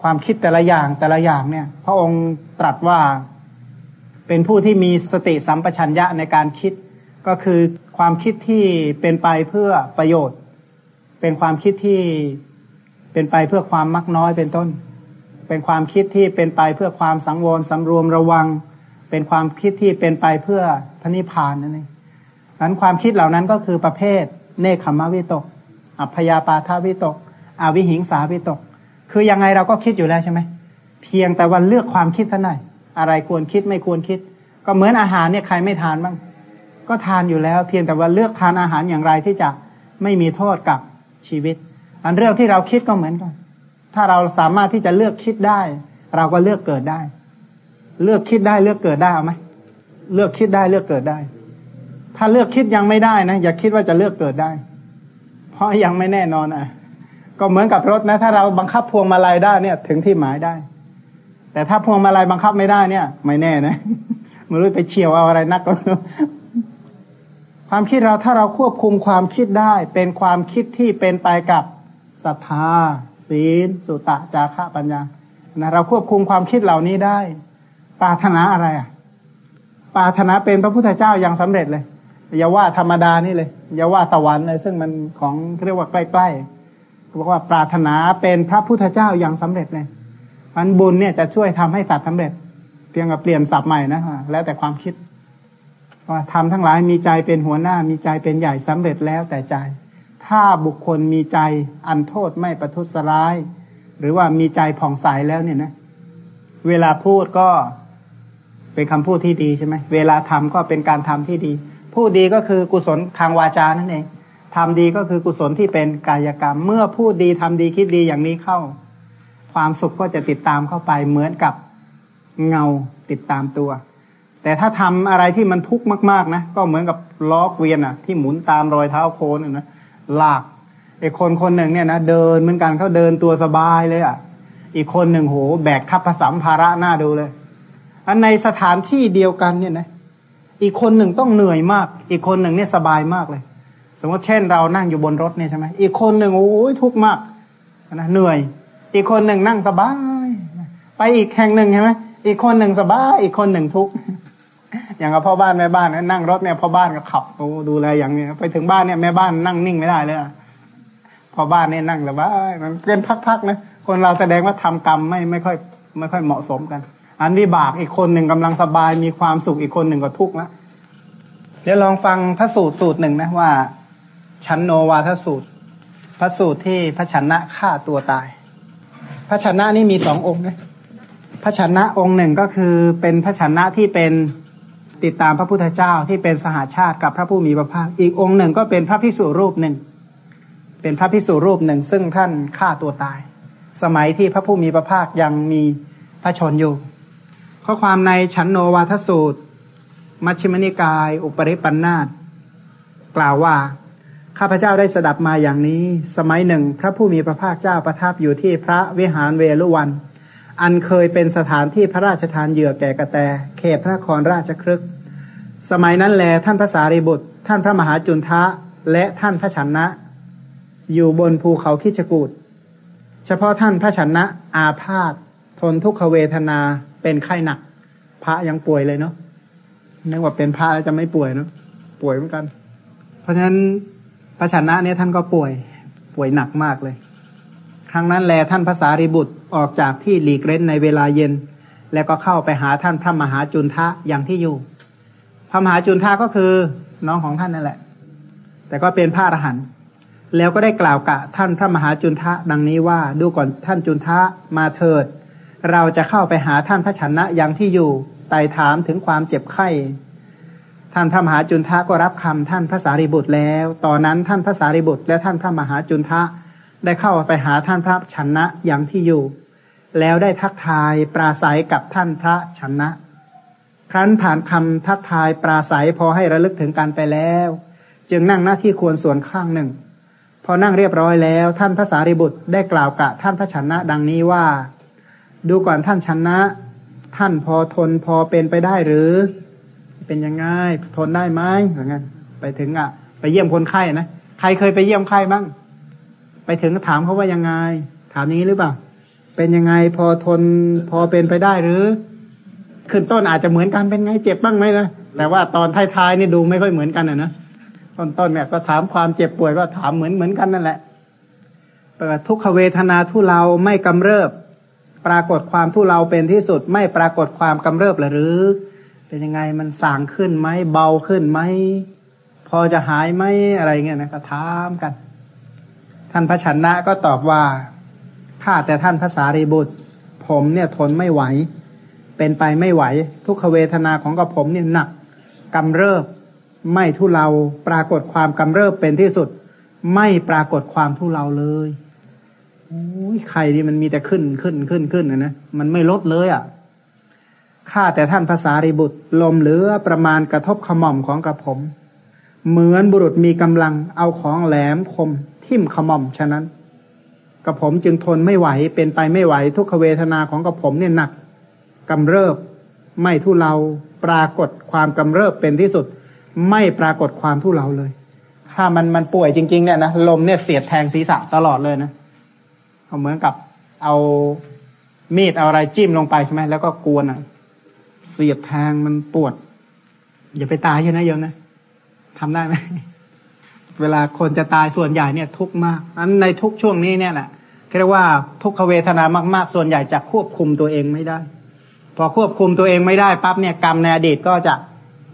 S1: ความคิดแต่ละอย่างแต่ละอย่างเนี่ย พระองค์ตรัสว่าเป็นผู้ที่มีสติสัมปชัญญะในการคิด ก็คือความคิดที่เป็นไปเพื่อประโยชน์ เป็นความคิดที่เป็นไปเพื่อความมักน้อยเป็นต้น เป็นความคิดที่เป็นไปเพื่อความสังวรสำรวมระวัง เป็นความคิดที่เป็นไปเพื่อพระนิพพานนั่นเองนั้นความคิดเหล่านั้นก็คือประเภท เนคขมวิตก อัพยาปาทวิตก อวิหิงสาวิตก คือยังไงเราก็คิดอยู่แล้วใช่ไหม เพียงแต่วันเลือกความคิดเท่านั้นอะไรควรคิดไม่ควรคิด ก็เหมือนอาหารเนี่ยใครไม่ทานบ้าง ก็ทานอยู่แล้ว เพียงแต่ว่าเลือกทานอาหารอย่างไรที่จะไม่มีโทษกับชีวิต อันเรื่องที่เราคิดก็เหมือนกัน ถ้าเราสามารถที่จะเลือกคิดได้ เราก็เลือกเกิดได้ เลือกคิดได้เลือกเกิดได้เอาไหมเลือกคิดได้เลือกเกิดได้ ถ้าเลือกคิดยังไม่ได้นะอย่าคิดว่าจะเลือกเกิดได้ เพราะยังไม่แน่นอนอะ ก็เหมือนกับรถนะ ถ้าเราบังคับพวงมาลัยได้เนี่ย ถึงที่หมายได้ แต่ถ้าพวงมาลัยบังคับไม่ได้เนี่ย ไม่แน่นะไม่รู้ไปเฉียวเอาอะไรนักความคิดเราถ้าเราควบคุมความคิดได้ เป็นความคิดที่เป็นไปกับศรัทธา ศีล สุตะ จาระปัญญานะเราควบคุมความคิดเหล่านี้ได้ปารถนาอะไรอะปารถนาเป็นพระพุทธเจ้าย่างสำเร็จเลยอย่าว่าธรรมดานี่เลยอย่าว่าสวรรค์เลยซึ่งมันของเรียกว่าใกล้ๆบอกว่าปรารถนาเป็นพระพุทธเจ้าย่างสำเร็จเลยมันบุญเนี่ยจะช่วยทำให้สัตว์สาเร็จ เพียงกับเปลี่ยนศัพท์ใหม่นะแล้วแต่ความคิดว่าทำทั้งหลายมีใจเป็นหัวหน้ามีใจเป็นใหญ่สำเร็จแล้วแต่ใจ ถ้าบุคคลมีใจอันโทษไม่ประทุษร้าย หรือว่ามีใจผ่องใสแล้วเนี่ยนะ เวลาพูดก็เป็นคำพูดที่ดีใช่ไหมเวลาทำก็เป็นการทำที่ดี พูดดีก็คือกุศลทางวาจานั่นเองทำดีก็คือกุศลที่เป็นกายกรรม เมื่อพูดดีทำดีคิดดีอย่างนี้เข้า ความสุขก็จะติดตามเข้าไปเหมือนกับเงาติดตามตัว แต่ถ้าทำอะไรที่มันทุกข์มากๆนะก็เหมือนกับล้อเกวียนอะ ที่หมุนตามรอยเท้าโคนนะ ลากไอ้คนคนหนึ่งเนี่ยนะเดินเหมือนกันเขาเดินตัวสบายเลยอะ อีกคนหนึ่งโหแบกทัพผสมภาระหน้าดูเลย อันในสถานที่เดียวกันเนี่ยนะ อีกคนหนึ่งต้องเหนื่อยมาก อีกคนหนึ่งเนี่ยสบายมากเลย สมมติเช่นเรานั่งอยู่บนรถเนี่ยใช่ไหมอีกคนหนึ่งโอ้ยทุกข์มากนะเหนื่อย อีกคนหนึ่งนั่งสบาย ไปอีกแห่งหนึ่งใช่ไหมอีกคนหนึ่งสบาย อีกคนหนึ่งทุกข์ อย่างกับพ่อบ้านแม่บ้านนั่งรถเนี่ยพ่อบ้านก็ขับโอ้ดูแลอย่างนี้ไปถึงบ้านเนี่ยแม่บ้านนั่งนิ่งไม่ได้เลยพ่อบ้านเนี่ยนั่งแต่ว่ามันเป็นพักๆนะคนเราแสดงว่าทำกรรมไม่ไม่ค่อย ไม่ค่อยเหมาะสมกัน อันวิบากอีกคนหนึ่งกำลังสบายมีความสุขอีกคนหนึ่งก็ทุกข์ละเดี๋ยวลองฟังพระสูตรสูตรหนึ่งนะว่าชันโนวาทสูตร พระสูตรที่พระชนะฆ่าตัวตาย พระชนะนี่มีสององค์นะพระชนะองค์หนึ่งก็คือเป็นพระชนะที่เป็น ติดตามพระพุทธเจ้าที่เป็นสหาชาติกับพระผู้มีพระภาค อีกองค์หนึ่งก็เป็นพระพิสุรูปหนึ่ง เป็นพระพิสุรูปหนึ่ง ซึ่งท่านฆ่าตัวตาย สมัยที่พระผู้มีพระภาคยังมีพระชนอยู่ ข้อความในฉันโนวาทสูตร มัชฌิมนิกาย อุปริปันธาตกล่าวว่าข้าพเจ้าได้สดับมาอย่างนี้ สมัยหนึ่ง พระผู้มีพระภาคเจ้าประทับอยู่ที่พระวิหารเวลุวัน อันเคยเป็นสถานที่พระราชทานเหยื่อแก่กระแต เขตพระนครราชครึก สมัยนั้นแลท่านพระสารีบุตร ท่านพระมหาจุนทะ และท่านพระชนะ อยู่บนภูเขาคิจกูดเฉพาะท่านพระชนะ อาพาธทนทุกขเวทนาเป็นไข้หนัก พระยังป่วยเลยเนาะนึกว่าเป็นพระแล้วจะไม่ป่วยเนาะป่วยเหมือนกัน เพราะฉะนั้นพระชนะเนี่ยท่านก็ป่วย ป่วยหนักมากเลย ครั้งนั้นแลท่านภาษาริบุตรออกจากที่หลีกเล่นในเวลาเย็น แล้วก็เข้าไปหาท่านพระมหาจุนทะอย่างที่อยู่ พระมหาจุนทะก็คือน้องของท่านนั่นแหละ แต่ก็เป็นพระอรหันต์แล้วก็ได้กล่าวกับท่านพระมหาจุนทะดังนี้ว่าดูก่อนท่านจุนทะมาเถิด เราจะเข้าไปหาท่านพระชนะอย่างที่อยู่ไต่ถามถึงความเจ็บไข้ ท่านพระมหาจุนทะก็รับคำท่านพระสารีบุตรแล้ว ตอนนั้นท่านพระสารีบุตร และท่านพระมหาจุนทะได้เข้าไปหาท่านพระชนะอย่างที่อยู่ แล้วได้ทักทายปราศัยกับท่านพระชนะ ครั้นผ่านคำทักทายปราศัยพอให้ระลึกถึงกันไปแล้ว จึงนั่งหน้าที่ควรส่วนข้างหนึ่ง พอนั่งเรียบร้อยแล้ว ท่านพระสารีบุตรได้กล่าวกับท่านพระชนะดังนี้ว่า ดูก่อนท่านชนะ ท่านพอทนพอเป็นไปได้หรือ เป็นยังไงทนได้ไหมอย่างนั้นไปถึงอะ ไปเยี่ยมคนไข้นะใครเคยไปเยี่ยมไข้บ้างไปถึงถามเขาว่ายังไง ถามนี้หรือเปล่า เป็นยังไงพอทนพอเป็นไปได้หรือ ขึ้นต้นอาจจะเหมือนกันเป็นไงเจ็บบ้างไหมนะแต่ว่าตอนท้ายๆนี่ดูไม่ค่อยเหมือนกันนะต้นต้นเนี่ยก็ถามความเจ็บป่วยก็ถามเหมือนเหมือนกันนั่นแหละเปิดทุกขเวทนาทุเลาไม่กำเริบ ปรากฏความทุเลาเป็นที่สุด ไม่ปรากฏความกำเริบหรือ เป็นยังไงมันสางขึ้นไหมเบาขึ้นไหมพอจะหายไหมอะไรเงี้ยนะก็ถามกัน ท่านพระชนะก็ตอบว่าข้าแต่ท่านภาษารีบุตร ผมเนี่ยทนไม่ไหว เป็นไปไม่ไหว ทุกขเวทนาของกับผมเนี่ยหนักกำเริบ ไม่ทุเลาปรากฏความกำเริบเป็นที่สุด ไม่ปรากฏความทุเลาเลยโอ้ยใครนี่มันมีแต่ขึ้นขึ้นขึ้นขึ้นนะนะมันไม่ลดเลยอะ่ะข้าแต่ท่านภาษารีบุตร ลมเหลือประมาณกระทบขมอมของกระผม เหมือนบุรุษมีกำลังเอาของแหลมคม ทิ่มขมอมฉะนั้นกระผมจึงทนไม่ไหวเป็นไปไม่ไหวทุกขเวทนาของกระผมเนี่ยหนัก กำเริบ ไม่ทุเลาปรากฏความกำเริบเป็นที่สุด ไม่ปรากฏความทุเลาเลย ถ้ามันมันป่วยจริง ๆ เนี่ยนะลมเนี่ยเสียดแทงศีรษะตลอดเลยนะเหมือนกับเอามีดเอาอะไรจิ้มลงไปใช่ไหมแล้วก็กวนอะ เสียบแทงมันปวด อย่าไปตายใช่ไหมโยมนะทำได้ไหมเวลาคนจะตายส่วนใหญ่เนี่ย ทุกมากนั้นในทุกช่วงนี้เนี่ยแหละเรียกว่าทุกขเวทนามาก ๆ ส่วนใหญ่จะควบคุมตัวเองไม่ได้ พอควบคุมตัวเองไม่ได้ปั๊บเนี่ยกรรมในอดีตก็จะ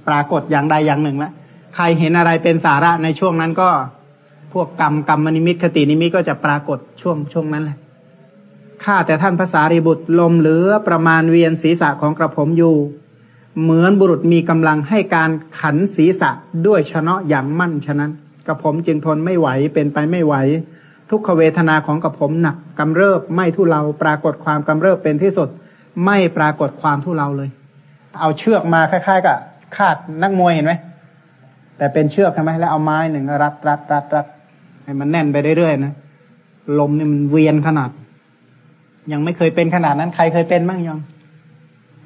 S1: ปรากฏอย่างใดอย่างหนึ่งแล้วใครเห็นอะไรเป็นสาระในช่วงนั้นก็พวกกรรมกรรมนิมิตคตินิมิตก็จะปรากฏช่วงช่วงนั้นแหละข้าแต่ท่านภาษารีบุตรลมเหลือประมาณเวียนศีรษะของกระผมอยู่ เหมือนบุรุษมีกำลังให้การขันศีรษะด้วยชนะอย่างมั่นฉะนั้น กระผมจึงทนไม่ไหวเป็นไปไม่ไหว ทุกขเวทนาของกระผมหนักกำเริบไม่ทุเลาปรากฏความกำเริบเป็นที่สุด ไม่ปรากฏความทุเลาเลย เอาเชือกมาคล้ายๆกับคาดนักมวยเห็นไหมแต่เป็นเชือกใช่ไหมแล้วเอาไม้หนึ่งรัดรัดรัดรัดให้มันแน่นไปเรื่อยๆนะลมนี่มันเวียนขนาด ยังไม่เคยเป็นขนาดนั้น ใครเคยเป็นบ้างยัง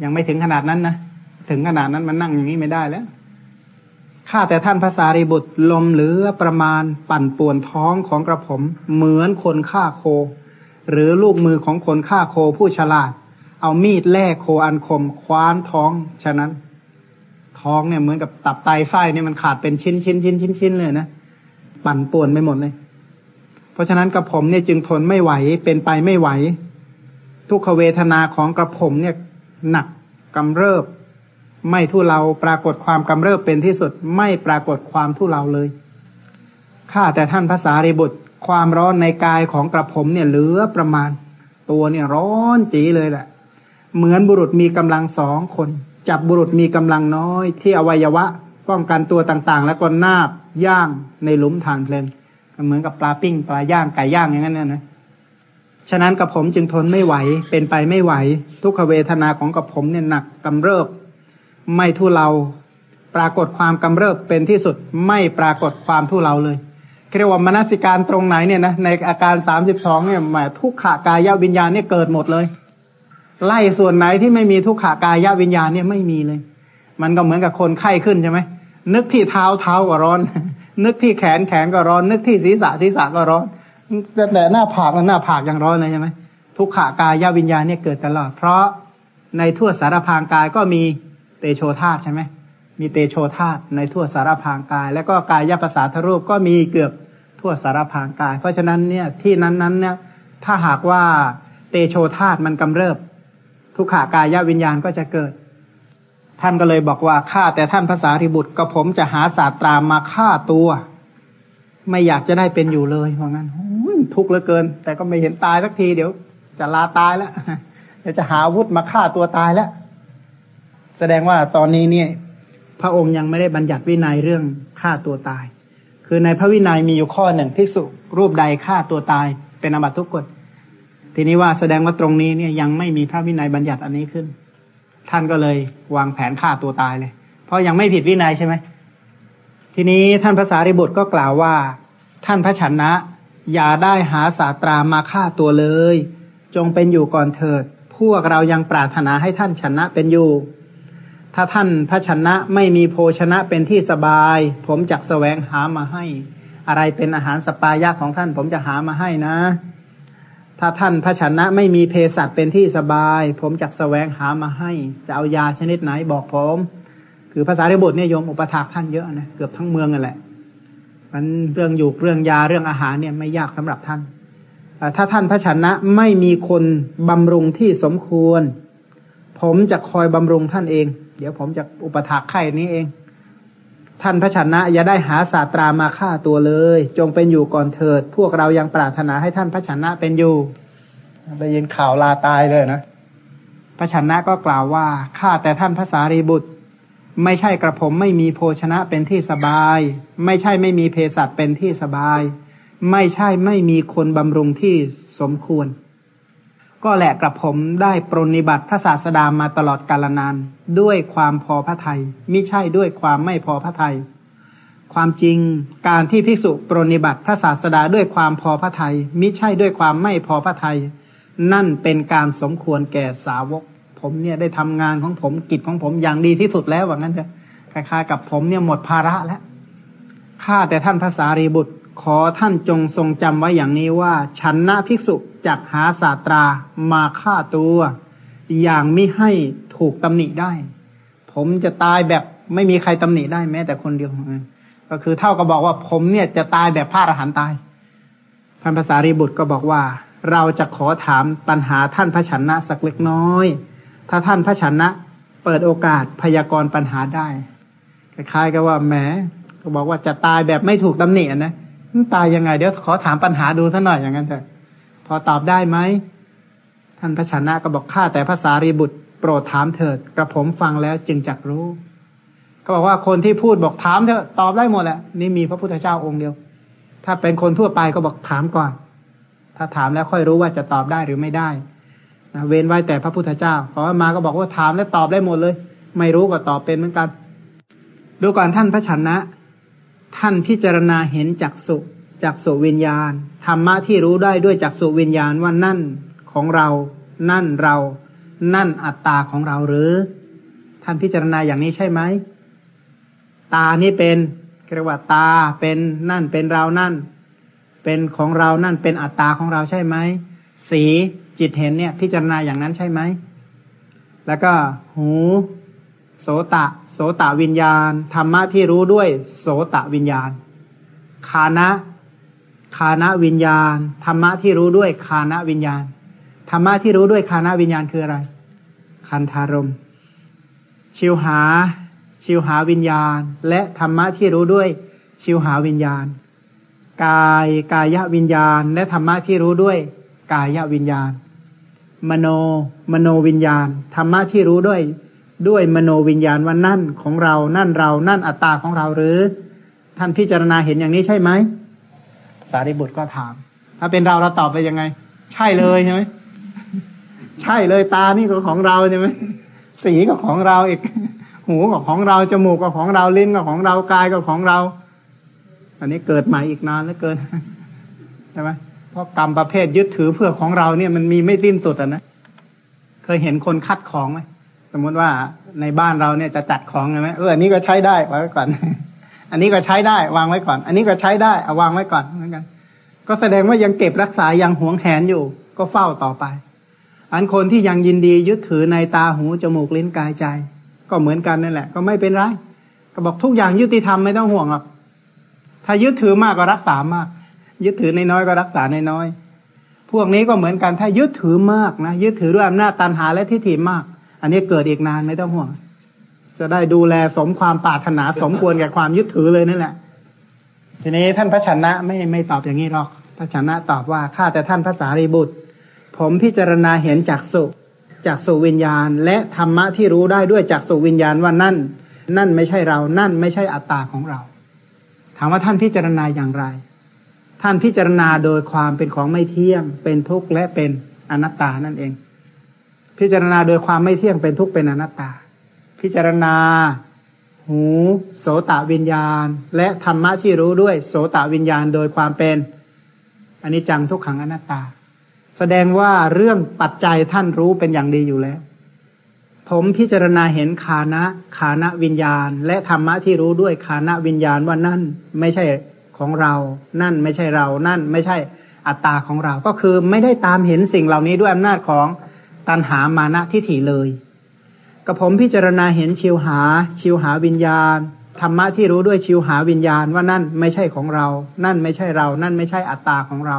S1: ยังไม่ถึงขนาดนั้นนะถึงขนาดนั้นมันนั่งอย่างนี้ไม่ได้แล้วข้าแต่ท่านภาษารีบุตรลมหรือประมาณปั่นป่วนท้องของกระผม เหมือนคนฆ่าโค หรือลูกมือของคนฆ่าโคผู้ฉลาด เอามีดแล่โคอันคม คว้านท้อง ฉะนั้น ท้องเนี่ยเหมือนกับตับไตไส้เนี่ยมันขาดเป็นชิ้นชิ้นชิ้นชิ้นชิ้นเลยนะปั่นป่วนไปหมดเลย เพราะฉะนั้นกระผมเนี่ยจึงทนไม่ไหวเป็นไปไม่ไหว ทุกขเวทนาของกระผมเนี่ยหนักกำเริบ ไม่ทุเลาปรากฏความกำเริบเป็นที่สุดไม่ปรากฏความทุเลาเลยข้าแต่ท่านภาษาริบุตรความร้อนในกายของกระผมเนี่ยเหลือประมาณ ตัวเนี่ยร้อนจีเลยแหละ เหมือนบุรุษมีกำลังสองคน จับบุรุษมีกำลังน้อย ที่อวัยวะ ป้องกันตัวต่างๆ แล้วก็นาบย่างในหลุมฐานเพลิงเหมือนกับปลาปิ้งปลาย่างไก่ย่างอย่างนั้นนี่ยนะฉะนั้นกระผมจึงทนไม่ไหว เป็นไปไม่ไหว ทุกขเวทนาของกระผมเนี่ยหนักกำเริบ ไม่ทุเลาปรากฏความกำเริบเป็นที่สุดไม่ปรากฏความทุเลาเลยเรียกว่ามนสิการตรงไหนเนี่ยนะในอาการสามสิบสองเนี่ยหมายทุกขากายวิญญาณเนี่ยเกิดหมดเลย ไล่ส่วนไหนที่ไม่มีทุกขากายวิญญาณเนี่ยไม่มีเลย มันก็เหมือนกับคนไข้ขึ้นใช่ไหมนึกที่เท้าเท้าก็ร้อน นึกที่แขนแขนก็ร้อน นึกที่ศีรษะศีรษะก็ร้อนแต่หน้าผากหน้าผากยังร้อนเลยใช่ไหมทุกขากายวิญญาณเนี่ยเกิดตลอด เพราะในทั่วสารพางกายก็มีเตโชธาตใช่ไหมมีเตโชธาตในทั่วสารพางกาย แล้วก็กายยภาษาทรูปก็มีเกือบทั่วสารพางกาย เพราะฉะนั้นเนี่ยที่นั้นนั้นเนี่ยถ้าหากว่าเตโชธาตมันกำเริบ ทุกขากายวิญญาณก็จะเกิด ท่านก็เลยบอกว่าข้าแต่ท่านภาษาริบุตรก็ผมจะหาศาสตรามาฆ่าตัว ไม่อยากจะได้เป็นอยู่เลยเพราะงั้นทุกข์เหลือเกิน แต่ก็ไม่เห็นตายสักทีเดี๋ยว จะลาตายแล้วเดี๋ยวจะหาวุธมาฆ่าตัวตายแล้วแสดงว่าตอนนี้เนี่ย พระองค์ยังไม่ได้บัญญัติวินัยเรื่องฆ่าตัวตาย คือในพระวินัยมีอยู่ข้อหนึ่งภิกษุรูปใดฆ่าตัวตายเป็นอบัตทุกกฎ ทีนี้ว่าแสดงว่าตรงนี้เนี่ยยังไม่มีพระวินัยบัญญัติอันนี้ขึ้น ท่านก็เลยวางแผนฆ่าตัวตายเลย เพราะยังไม่ผิดวินัยใช่ไหมทีนี้ท่านภาษาริบุตรก็กล่าวว่า ท่านพระชนะ อย่าได้หาสาตรามาฆ่าตัวเลย จงเป็นอยู่ก่อนเถิด พวกเรายังปรารถนาให้ท่านชนะเป็นอยู่ ถ้าท่านพระชนะไม่มีโภชนะเป็นที่สบาย ผมจะแสวงหามาให้ อะไรเป็นอาหารสปายะของท่านผมจะหามาให้นะ ถ้าท่านพระชนะไม่มีเภสัชเป็นที่สบาย ผมจะแสวงหามาให้ จะเอายาชนิดไหนบอกผม คือภาษาริบุตรเนี่ยโยมอุปถากท่านเยอะนะเกือบทั้งเมืองนั่นแหละมันเรื่องอยู่เรื่องยาเรื่องอาหารเนี่ยไม่ยากสำหรับท่านถ้าท่านพระชนะไม่มีคนบำรุงที่สมควร ผมจะคอยบำรุงท่านเอง เดี๋ยวผมจะอุปถักไข่นี้เอง ท่านพระชนะอย่าได้หาศาสตรามาฆ่าตัวเลย จงเป็นอยู่ก่อนเถิด พวกเรายังปรารถนาให้ท่านพระชนะเป็นอยู่ได้ยินข่าวลาตายเลยนะพระชนะก็กล่าวว่าข้าแต่ท่านพระสารีบุตร ไม่ใช่กระผมไม่มีโภชนะเป็นที่สบาย ไม่ใช่ไม่มีเภสัชเป็นที่สบาย ไม่ใช่ไม่มีคนบำรุงที่สมควร ก็แหละกระผมได้ปรนิบัติพระศาสดามาตลอดกาลนาน ด้วยความพอพระทยัยมิใช่ด้วยความไม่พอพระทยัยความจริงการที่ภิกษุปรนิบัติพระศาสดาด้วยความพอพระทยัยมิใช่ด้วยความไม่พอพระทยัยนั่นเป็นการสมควรแก่สาวก ผมเนี่ยได้ทำงานของผมกิจของผมอย่างดีที่สุดแล้วว่างั้นจะคล้ายๆกับผมเนี่ยหมดภาระแล้วข้าแต่ท่านพระสารีบุตร ขอท่านจงทรงจำไว้อย่างนี้ว่า ฉันนะภิกษุ จักหาศาตรามาฆ่าตัว อย่างไม่ให้ถูกตำหนิได้ ผมจะตายแบบไม่มีใครตำหนิได้แม้แต่คนเดียวก็คือเท่ากับบอกว่าผมเนี่ยจะตายแบบพระอรหันต์ตายท่านภาษารีบุตรก็บอกว่า เราจะขอถามปัญหาท่านพระชนะสักเล็กน้อย ถ้าท่านพระชนะเปิดโอกาสพยากรณ์ปัญหาได้คล้ายๆกับว่าแหมก็บอกว่าจะตายแบบไม่ถูกตำหนินะตายยังไงเดี๋ยวขอถามปัญหาดูท่านหน่อยอย่างนั้นเถอะ พอตอบได้ไหม ท่านพระชนะก็บอกข้าแต่ภาษารีบุตร โปรดถามเถิดกระผมฟังแล้วจึงจักรู้ ก็บอกว่าคนที่พูดบอกถามเถอะตอบได้หมดแหละนี่มีพระพุทธเจ้าองค์เดียว ถ้าเป็นคนทั่วไปก็บอกถามก่อน ถ้าถามแล้วค่อยรู้ว่าจะตอบได้หรือไม่ได้นะเว้นไว้แต่พระพุทธเจ้าพอมาก็บอกว่าถามแล้วตอบได้หมดเลย ไม่รู้ก็ตอบเป็นเหมือนกัน ดูก่อนท่านพระชนะ ท่านพิจารณาเห็นจักสุจักสุวิญญาณ ธรรมะที่รู้ได้ด้วยจักสุวิญญาณว่านั่นของเรา นั่นเรา นั่นอัตตาของเราหรือ ท่านพิจารณาอย่างนี้ใช่ไหม ตานี่เป็นเรียกว่าตาเป็นนั่นเป็นเรานั่น เป็นของเรานั่นเป็นอัตตาของเราใช่ไหม สีจิตเห็นเนี่ย พิจารณาอย่างนั้นใช่ไหม แล้วก็หู โสตะ โสตะวิญญาณธรรมะที่รู้ด้วย โสตะวิญญาณคานะ คานะวิญญาณ ธรรมะที่รู้ด้วยคานะวิญญาณ ธรรมะที่รู้ด้วยคานะวิญญาณคืออะไร คันธารม ชิวหา ชิวหาวิญญาณ และธรรมะที่รู้ด้วย ชิวหาวิญญาณ กายกายวิญญาณ และธรรมะที่รู้ด้วย กายวิญญาณ มโนมโนวิญญาณ ธรรมะที่รู้ด้วยด้วยมโนวิญญาณว่านั่นของเรา นั่นเรา นั่นอัตตาของเราหรือ ท่านพิจารณาเห็นอย่างนี้ใช่ไหม สารีบุตรก็ถาม ถ้าเป็นเราเราตอบไปยังไง ใช่เลยใช่ไหมใช่เลยตานี่ก็ของเราใช่ไหมสีก็ของเราอีก หูก็ของเราจมูกก็ของเราลิ้นก็ของเรากายก็ของเรา อันนี้เกิดใหม่อีกนานแล้วเกินใช่ไหมเพราะกรรมประเภทยึดถือเพื่อของเราเนี่ยมันมีไม่สิ้นสุดอะนะเคยเห็นคนคัดของไหมสมมติว่าในบ้านเราเนี่ยจะจัดของใช่ไหมเอออันนี้ก็ใช้ได้ไว้ก่อน อันนี้ก็ใช้ได้วางไว้ก่อน อันนี้ก็ใช้ได้เอาวางไว้ก่อนเหมือนกัน ก็แสดงว่ายังเก็บรักษายังหวงแหนอยู่ ก็เฝ้าต่อไป อันคนที่ยังยินดียึดถือในตาหูจมูกลิ้นกายใจ ก็เหมือนกันนั่นแหละ ก็ไม่เป็นไรก็บอกทุกอย่างยุติธรรมไม่ต้องห่วงหรอกถ้ายึดถือมากก็รักษามาก ยึดถือในน้อยก็รักษาในน้อยพวกนี้ก็เหมือนกันถ้ายึดถือมากนะยึดถือด้วยอำนาจตันหาและทิฏฐิมาก อันนี้เกิดอีกนานไม่ต้องห่วง จะได้ดูแลสมความปรารถนาสมควรแก่ความยึดถือเลยนั่นแหละ ทีนี้ท่านพระชนะไม่ไม่ตอบอย่างนี้หรอก พระชนะตอบว่าข้าแต่ท่านพระสารีบุตร ผมพิจารณาเห็นจากสุจากสุวิญญาณ และธรรมะที่รู้ได้ด้วยจากสุวิญญาณว่านั่น นั่นไม่ใช่เรา นั่นไม่ใช่อัตตาของเรา ถามว่าท่านพิจารณาอย่างไร ท่านพิจารณาโดยความเป็นของไม่เที่ยง เป็นทุกข์และเป็นอนัตตานั่นเอง พิจารณาโดยความไม่เที่ยงเป็นทุกข์เป็นอนัตตา พิจารณา หู โสตวิญญาณ และธรรมะที่รู้ด้วยโสตวิญญาณโดยความเป็นอันนี้จังทุกขังอนัตตา แสดงว่าเรื่องปัจจัยท่านรู้เป็นอย่างดีอยู่แล้ว ผมพิจารณาเห็นคานะคานะวิญญาณ และธรรมะที่รู้ด้วยคานะวิญญาณว่านั่นไม่ใช่ของเรา นั่นไม่ใช่เรา นั่นไม่ใช่อัตตาของเรา ก็คือไม่ได้ตามเห็นสิ่งเหล่านี้ด้วยอำนาจของตัณหามานะทิฏฐิเลย กับผมพิจารณาเห็นชิวหา ชิวหาวิญญาณธรรมะที่รู้ด้วยชิวหาวิญญาณว่านั่นไม่ใช่ของเรา นั่นไม่ใช่เรา นั่นไม่ใช่อัตตาของเรา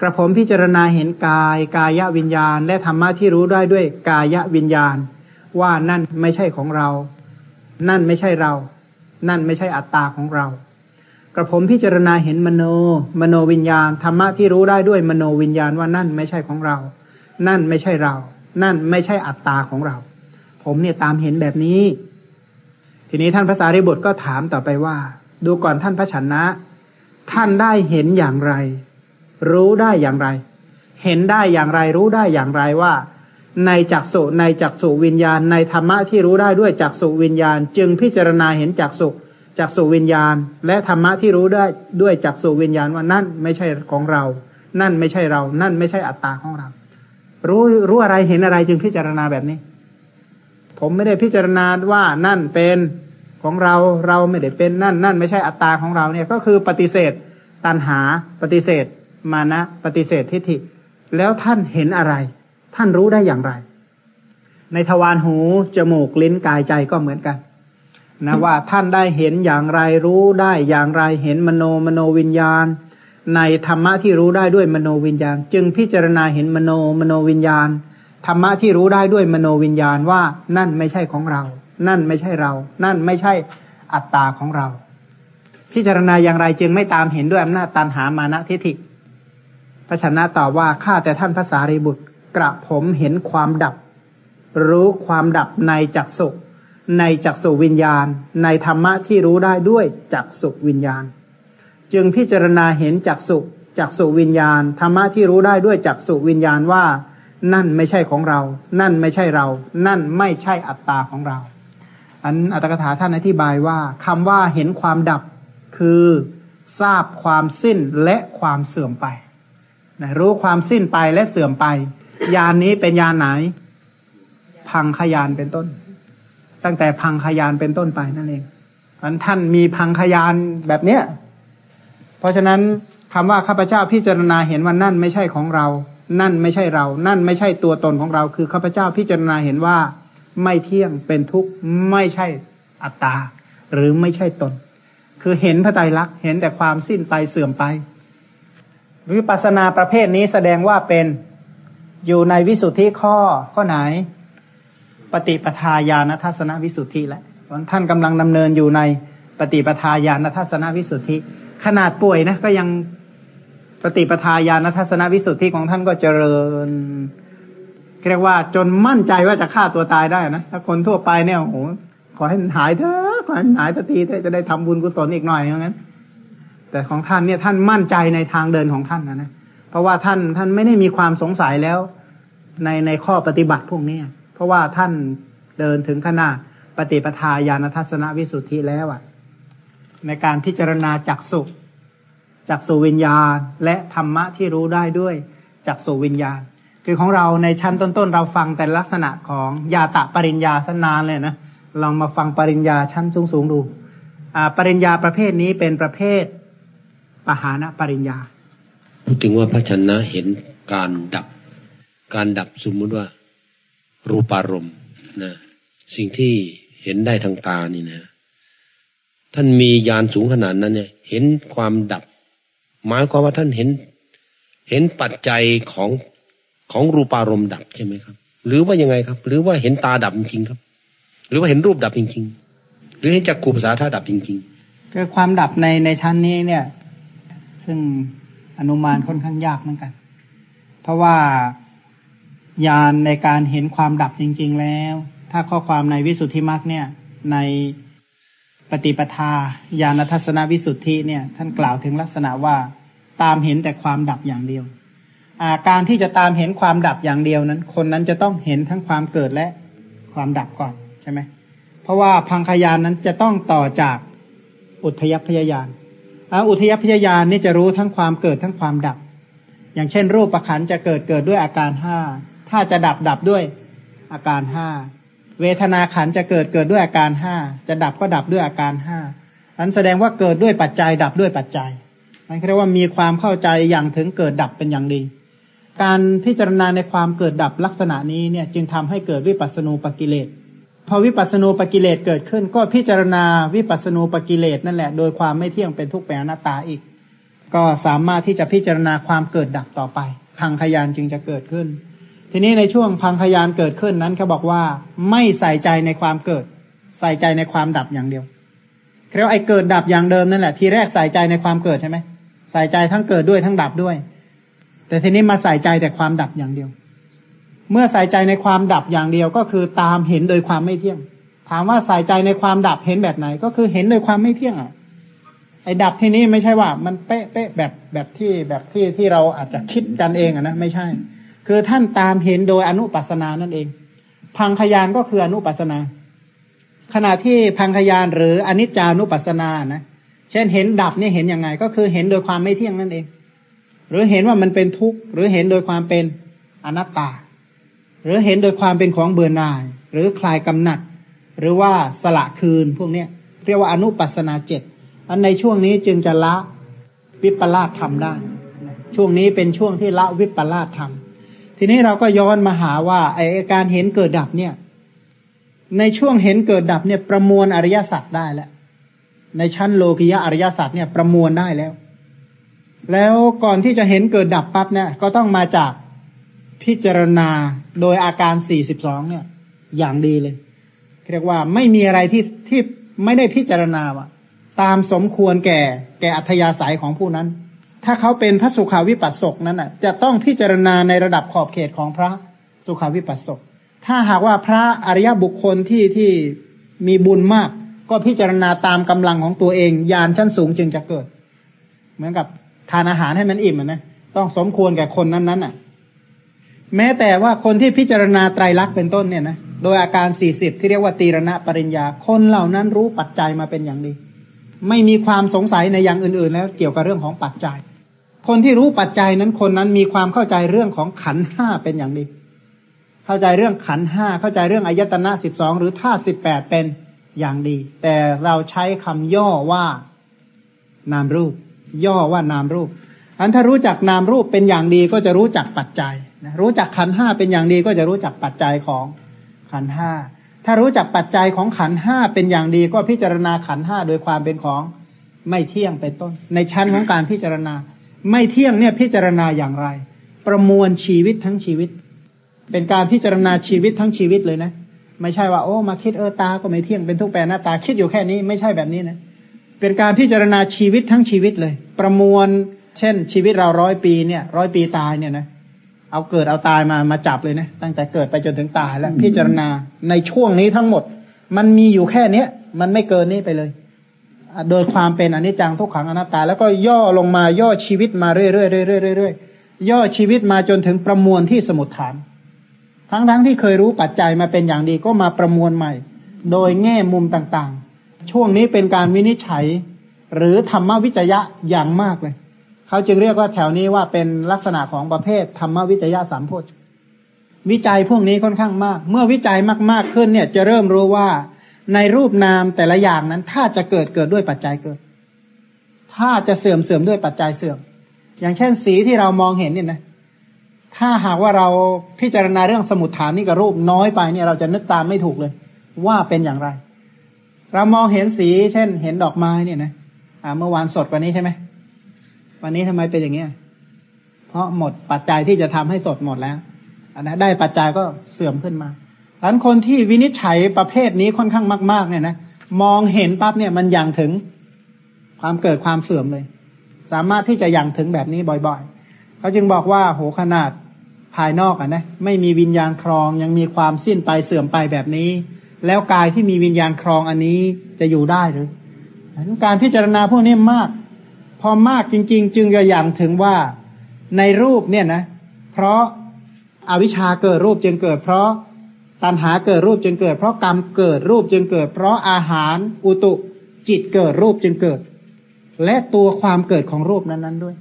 S1: กระผมพิจารณาเห็นกายกายวิญญาณ และธรรมะที่รู้ได้ด้วยกายวิญญาณ ว่านั่นไม่ใช่ของเรา นั่นไม่ใช่เรา นั่นไม่ใช่อัตตาของเรา กระผมพิจารณาเห็นมโน มโนวิญญาณธรรมะที่รู้ได้ด้วยมโนวิญญาณว่านั่นไม่ใช่ของเรา นั่นไม่ใช่เรา นั่นไม่ใช่อัตตาของเรา ผมเนี่ยตามเห็นแบบนี้ ทีนี้ท่านพระสารีบุตรก็ถามต่อไปว่า ดูก่อนท่านพระชนะ ท่านได้เห็นอย่างไร รู้ได้อย่างไร เห็นได้อย่างไรรู้ได้อย่างไรว่า ในจักสุในจักสุวิญญาณ ในธรรมะที่รู้ได้ด้วยจักสุวิญญาณ จึงพิจารณาเห็นจักสุจักสุวิญญาณ และธรรมะที่รู้ได้ด้วยจักสุวิญญาณว่านั่นไม่ใช่ของเรา นั่นไม่ใช่เรา นั่นไม่ใช่อัตตาของเรา รู้รู้อะไรเห็นอะไรจึงพิจารณาแบบนี้ ผมไม่ได้พิจารณาว่านั่นเป็นของเราเราไม่ได้เป็นนั่น นั่นไม่ใช่อัตตาของเราเนี่ยก็คือปฏิเสธตัณหาปฏิเสธมานะปฏิเสธทิฏฐิ แล้วท่านเห็นอะไร ท่านรู้ได้อย่างไร ในทวารหู จมูกลิ้นกายใจก็เหมือนกันนะว่าท่านได้เห็นอย่างไรรู้ได้อย่างไรเห็นมโนมโนวิญญาณ ในธรรมะที่รู้ได้ด้วยมโนวิญญาณ จึงพิจารณาเห็นมโนมโนวิญญาณ ธรรมะที่รู้ได้ด้วยมโนวิญญาณว่านั่นไม่ใช่ของเรา นั่นไม่ใช่เรา นั่นไม่ใช่อัตตาของเรา พิจารณาอย่างไรจึงไม่ตามเห็นด้วยอำนาจตันหามานะทิฏฐิพระชนะตอบว่าข้าแต่ท่านพระสารีบุตร กระผมเห็นความดับ รู้ความดับในจักสุในจักสุวิญญาณ ในธรรมะที่รู้ได้ด้วยจักสุวิญญาณ จึงพิจารณาเห็นจักสุจักสุวิญญาณธรรมะที่รู้ได้ด้วยจักสุวิญญาณว่า นั่นไม่ใช่ของเรา นั่นไม่ใช่เรา นั่นไม่ใช่อัตตาของเรา อันอัตถกถาท่านอธิบายว่าคำว่าเห็นความดับคือทราบความสิ้นและความเสื่อมไปนะรู้ความสิ้นไปและเสื่อมไป ยานนี้เป็นยานไหน พังขยานเป็นต้น ตั้งแต่พังขยานเป็นต้นไปนั่นเองอันท่านมีพังขยานแบบเนี้ย เพราะฉะนั้นคำว่าข้าพเจ้าพิจารณาเห็นว่านั่นไม่ใช่ของเรา นั่นไม่ใช่เรา นั่นไม่ใช่ตัวตนของเรา คือข้าพเจ้าพิจารณาเห็นว่า ไม่เที่ยงเป็นทุกข์ไม่ใช่อัตตา หรือไม่ใช่ตน คือเห็นพระไตรลักษณ์เห็นแต่ความสิ้นไปเสื่อมไปวิปัสนาประเภทนี้แสดงว่าเป็นอยู่ในวิสุทธิข้อข้อไหน ปฏิปทาญาณทัศนวิสุทธิแหละท่านกำลังดำเนินอยู่ในปฏิปทาญาณทัศนวิสุทธิ ขนาดป่วยนะก็ยัง ปฏิปทาญาณทัศนวิสุทธิของท่านก็เจริญเรียกว่าจนมั่นใจว่าจะฆ่าตัวตายได้นะถ้าคนทั่วไปเนี่ยโอ้โหขอให้หายเถอะขอให้หายสักทีเถอะจะได้ทำบุญกุศลอีกหน่อยอย่างนั้น แต่ของท่านเนี่ยท่านมั่นใจในทางเดินของท่านนะนะเพราะว่าท่านท่านไม่ได้มีความสงสัยแล้ว ในในข้อปฏิบัติพวกนี้เพราะว่าท่านเดินถึงขนาดปฏิปทาญาณทัศนวิสุทธิแล้วอะ ในการพิจารณาจักสุ จักสุวิญญาณ และธรรมะที่รู้ได้ด้วยจักสุวิญญาณ คือของเราในชั้นต้นๆเราฟังแต่ลักษณะของยาตะปริญญาสนานเลยนะลองมาฟังปริญญาชั้นสูงๆดูอ่าปริญญาประเภทนี้เป็นประเภทปหานะปริญญา
S2: พูดถึงว่าพระชนะเห็นการดับ การดับสมมุติว่า รูปารมณ์นะสิ่งที่เห็นได้ทางตานี่นะ ท่านมียานสูงขนาดนั้นเนี่ย เห็นความดับ หมายความว่าท่านเห็น เห็นปัจจัยของของรูปารมณ์ดับใช่ไหมครับ หรือว่ายังไงครับ หรือว่าเห็นตาดับจริงครับ หรือว่าเห็นรูปดับจริง ๆ หรือเห็นจักรคูภาษาท่าดับจริง
S1: ๆคือความดับในในชั้นนี้เนี่ย ซึ่งอนุมานค่อนข้างยากเหมือนกัน เพราะว่าญาณในการเห็นความดับจริง ๆ แล้ว ถ้าข้อความในวิสุทธิมรรคเนี่ย ใน ปฏิปทาญาณทัศนวิสุทธิเนี่ย ท่านกล่าวถึงลักษณะว่าตามเห็นแต่ความดับอย่างเดียวาการที่จะตามเห็นความดับอย่างเดียวนั้น คนนั้นจะต้องเห็นทั้งความเกิดและความดับก่อนใช่ไหมเพราะว่าพังคยานนั้นจะต้องต่อจากอุทยพยายานอุทยพยายานนี่จะรู้ทั้งความเกิดทั้งความดับ อย่างเช่น รูปประขันจะเกิดเกิดด้วยอาการห้าถ้าจะดับดับด้วยอาการห้า เวทนาขันจะเกิดเกิดด้วยอาการห้าจะดับก็ดับด้วยอาการห้าอันแสดงว่าเกิดด้วยปัจจัยดับด้วยปัจจัยนั่นเรียกว่ามีความเข้าใจอย่างถึงเกิดดับเป็นอย่างดี การพิจารณาในความเกิดดับลักษณะนี้เนี่ย จึงทำให้เกิดวิปัสสนูปกิเลสพอวิปัสสนูปกิเลสเกิดขึ้น ก็พิจารณาวิปัสสนูปกิเลสนั่นแหละโดยความไม่เที่ยงเป็นทุกข์เป็นอนัตตาอีก ก็สามารถที่จะพิจารณาความเกิดดับต่อไปทางขยานจึงจะเกิดขึ้น ทีนี้ในช่วงพังขยานเกิดขึ้นนั้นเขาบอกว่าไม่ใส่ใจในความเกิด ใส่ใจในความดับอย่างเดียวเรียกไอ้เกิดดับอย่างเดิมนั่นแหละทีแรกใส่ใจในความเกิดใช่ไหมใส่ใจทั้งเกิดด้วยทั้งดับด้วย แต่ทีนี้มาใส่ใจแต่ความดับอย่างเดียว เมื่อใส่ใจในความดับอย่างเดียวก็คือตามเห็นโดยความไม่เที่ยง ถามว่าใส่ใจในความดับเห็นแบบไหน ก็คือเห็นโดยความไม่เที่ยงอะไอ้ดับที่นี้ไม่ใช่ว่า มันเป๊ะเป๊ะแบบแบบที่แบบที่ที่เราอาจจะคิดกันเองอะนะไม่ใช่ คือท่านตามเห็นโดยอนุปัสนานั่นเอง พังขยานก็คืออนุปัสนา ขณะที่พังขยานหรืออนิจจานุปัสนานะ เช่นเห็นดับนี่เห็นยังไง ก็คือเห็นโดยความไม่เที่ยงนั่นเอง หรือเห็นว่ามันเป็นทุกข์หรือเห็นโดยความเป็นอนัตตา หรือเห็นโดยความเป็นของเบื่อหน่าย หรือคลายกำหนัด หรือว่าสละคืนพวกเนี้ยเรียกว่าอนุปัสนาเจ็ดอันในช่วงนี้จึงจะละวิปลาสทำได้ ช่วงนี้เป็นช่วงที่ละวิปลาสทำ ทีนี้เราก็ย้อนมาหาว่าไอการเห็นเกิดดับเนี่ย ในช่วงเห็นเกิดดับเนี่ย ประมวลอริยสัจได้แล้ว ในชั้นโลกิยะอริยสัจเนี่ยประมวลได้แล้ว แล้วก่อนที่จะเห็นเกิดดับปั๊บเนี่ย ก็ต้องมาจากพิจารณาโดยอาการสี่สิบสองเนี่ย อย่างดีเลยเรียกว่าไม่มีอะไรที่ที่ไม่ได้พิจารณาวะตามสมควรแก่ แก่อัธยาศัยของผู้นั้น ถ้าเขาเป็นพระสุขาวิปัสสกนั้นอะ จะต้องพิจารณาในระดับขอบเขตของพระสุขาวิปัสสก ถ้าหากว่าพระอริยบุคคลที่ที่มีบุญมาก ก็พิจารณาตามกำลังของตัวเองยานชั้นสูงจึงจะเกิด เหมือนกับทานอาหารให้มันอิ่มนะต้องสมควรแก่คนนั้นนั้นอะ แม้แต่ว่าคนที่พิจารณาไตรลักษณ์เป็นต้นเนี่ยนะโดยอาการสี่สิบที่เรียกว่าตีรณะปริญญา คนเหล่านั้นรู้ปัจจัยมาเป็นอย่างดี ไม่มีความสงสัยในอย่างอื่น ๆ แล้วเกี่ยวกับเรื่องของปัจจัย คนที่รู้ปัจจัยนั้นคนนั้นมีความเข้าใจเรื่องของขันห้าเป็นอย่างดีเข้าใจเรื่องขันห้าเข้าใจเรื่องอายตนะสิบสองหรือท่าสิบแปดเป็นอย่างดี แต่เราใช้คำย่อว่านามรูป ย่อว่านามรูปอันถ้ารู้จักนามรูปเป็นอย่างดีก็จะรู้จักปัจจัยรู้จักขันห้าเป็นอย่างดีก็จะรู้จักปัจจัยของขันห้าถ้ารู้จักปัจจัยของขันห้าเป็นอย่างดีก็พิจารณาขันห้าโดยความเป็นของไม่เที่ยงเป็นต้น ในชั้นของการพิจารณา ไม่เที่ยงเนี่ยพิจารณาอย่างไร ประมวลชีวิตทั้งชีวิต เป็นการพิจารณาชีวิตทั้งชีวิตเลยนะ ไม่ใช่ว่าโอ้มาคิดเออตาก็ไม่เที่ยงเป็นทุกแปรหน้าตาคิดอยู่แค่นี้ไม่ใช่แบบนี้นะ เป็นการพิจารณาชีวิตทั้งชีวิตเลย ประมวล เช่น ชีวิตเราร้อยปีเนี่ยร้อยปีตายเนี่ยนะเอาเกิดเอาตายมามาจับเลยนะตั้งแต่เกิดไปจนถึงตายแล้วพิจารณาในช่วงนี้ทั้งหมด มันมีอยู่แค่เนี้ยมันไม่เกินนี้ไปเลย โดยความเป็นอนิจจังทุกขังอนัตตา แล้วก็ย่อลงมาย่อชีวิตมาเรื่อยๆเรื่อยๆเรื่อยๆย่อชีวิตมาจนถึงประมวลที่สมุทฐาน ทั้งๆทที่เคยรู้ปัจจัยมาเป็นอย่างดีก็มาประมวลใหม่ โดยแง่มุมต่างๆ ช่วงนี้เป็นการวินิจฉัย หรือธรรมวิจยะอย่างมากเลย เขาจึงเรียกว่าแถวนี้ว่าเป็นลักษณะของประเภทธรรมวิจยะสามโพชวิจัยพวกนี้ค่อนข้างมาก เมื่อวิจัยมากๆขึ้นเนี่ยจะเริ่มรู้ว่า ในรูปนามแต่ละอย่างนั้น ถ้าจะเกิดเกิดด้วยปัจจัยเกิด ถ้าจะเสื่อมเสื่อมด้วยปัจจัยเสื่อม อย่างเช่น สีที่เรามองเห็นเนี่ยนะ ถ้าหากว่าเราพิจารณาเรื่องสมุดฐานนี่กับรูปน้อยไปเนี่ยเราจะนึกตามไม่ถูกเลย ว่าเป็นอย่างไร เรามองเห็นสี เช่น เห็นดอกไม้เนี่ยนะอ่าเมื่อวานสดกว่านี้ใช่ไหมวันนี้ทำไมเป็นอย่างเงี้ยเพราะหมดปัจจัยที่จะทำให้สดหมดแล้วอันนะได้ปัจจัยก็เสื่อมขึ้นมา ดันคนที่วินิจฉัยประเภทนี้ค่อนข้างมากๆเนี่ยนะมองเห็นปั๊บเนี่ยมันยังถึงความเกิดความเสื่อมเลย สามารถที่จะยังถึงแบบนี้บ่อยๆเขาจึงบอกว่าโหขนาดภายนอกอะนะไม่มีวิญญาณครองยังมีความสิ้นไปเสื่อมไปแบบนี้ แล้วกายที่มีวิญญาณครองอันนี้จะอยู่ได้หรือการพิจารณาพวกนี้มาก พอมากจริง ๆ จึงจะอย่างถึงว่าในรูปเนี่ยนะ เพราะอาวิชชาเกิดรูปจึงเกิด เพราะ ตัณหาเกิดรูปจึงเกิด เพราะกรรมเกิดรูปจึงเกิด เพราะอาหารอุตุจิตเกิดรูปจึงเกิด และตัวความเกิดของรูปนั้นๆด้วย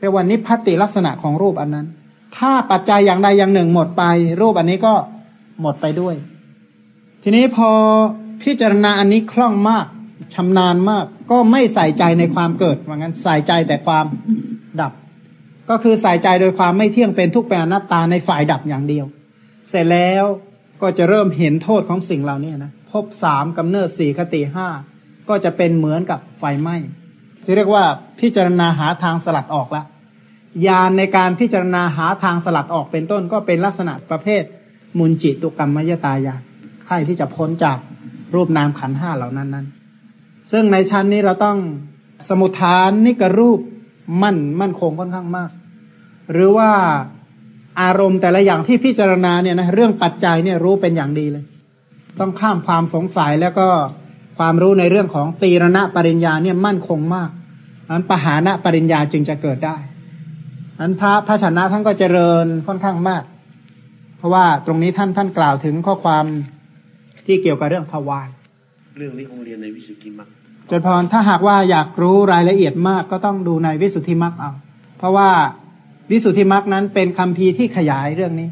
S1: เรียกว่านิพพติลักษณะของรูปอันนั้น ถ้าปัจจัยอย่างใดอย่างหนึ่งหมดไป รูปอันนี้ก็หมดไปด้วย ทีนี้พอพิจารณาอันนี้คล่องมากชำนาญมาก ก็ไม่ใส่ใจในความเกิดว่างั้นใส่ใจแต่ความดับ ก็คือใส่ใจโดยความไม่เที่ยงเป็นทุกแปรนัตตาในฝ่ายดับอย่างเดียว เสร็จแล้ว ก็จะเริ่มเห็นโทษของสิ่งเหล่านี้นะพบสามกำเนิดสี่คติห้าก็จะเป็นเหมือนกับไฟไหม้จะเรียกว่าพิจารณาหาทางสลัดออกละยานในการพิจารณาหาทางสลัดออกเป็นต้น ก็เป็นลักษณะประเภท มุนจิตุกรรมมยตายาใครที่จะพ้นจากรูปนามขันห้าเหล่านั้นนั้น ซึ่งในชั้นนี้เราต้องสมุทฐานนิกรูปมั่นมั่นคงค่อนข้างมาก หรือว่า อารมณ์แต่ละอย่างที่พิจารณาเนี่ยนะเรื่องปัจจัยเนี่ยรู้เป็นอย่างดีเลย ต้องข้ามความสงสัยแล้วก็ความรู้ในเรื่องของตีรณะปริญญาเนี่ยมั่นคงมากอันปหานะปริญญาจึงจะเกิดได้อันพระพระชนะท่านก็เจริญค่อนข้างมาก เพราะว่าตรงนี้ท่านท่านกล่าวถึงข้อความที่เกี่ยวกับเรื่องทวาร
S2: เรื่องนี้คงเรียนในวิสุทธิมรรค
S1: จนพรถ้าหากว่าอยากรู้รายละเอียดมากก็ต้องดูในวิสุทธิมรรคเอาเพราะว่า วิสุทธิมรรคนั้นเป็นคำพีที่ขยายเรื่องนี้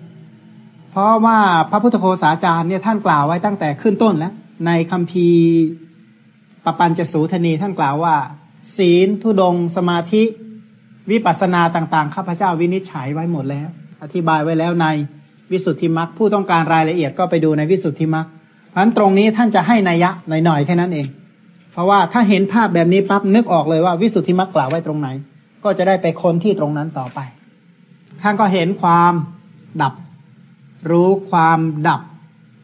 S1: เพราะว่าพระพุทธโฆษาจารย์เนี่ยท่านกล่าวไว้ตั้งแต่ขึ้นต้นแล้ว ในคำพีปปัญจสูทนีท่านกล่าวว่า ศีลทุดง สมาธิวิปัสสนาต่างๆ ข้าพเจ้าวินิจฉัยไว้หมดแล้ว อธิบายไว้แล้วในวิสุทธิมรรคผู้ต้องการรายละเอียดก็ไปดูในวิสุทธิมรรคเพราะฉะนั้นตรงนี้ท่านจะให้นัยยะหน่อยๆแค่นั้นเอง เพราะว่าถ้าเห็นภาพแบบนี้ปั๊บนึกออกเลยว่าวิสุทธิมรรคกล่าวไว้ตรงไหน ก็จะได้ไปค้นที่ตรงนั้นต่อไป ท่านก็เห็นความดับ รู้ความดับ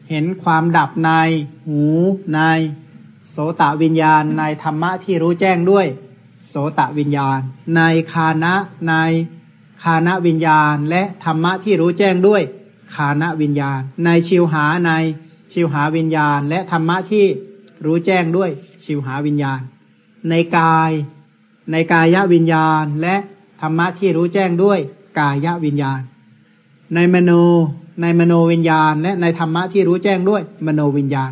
S1: เห็นความดับในหูในโสตวิญญาณ ในธรรมะที่รู้แจ้งด้วย โสตวิญญาณ ในคานะในคานะวิญญาณ และธรรมะที่รู้แจ้งด้วยคานะวิญญาณ ในชิวหาในชิวหาวิญญาณ และธรรมะที่รู้แจ้งด้วยชิวหาวิญญาณ ในกาย ในกายวิญญาณ และธรรมะที่รู้แจ้งด้วย กายวิญญาณ ในมโนในมโนวิญญาณ และในธรรมะที่รู้แจ้งด้วยมโนวิญญาณ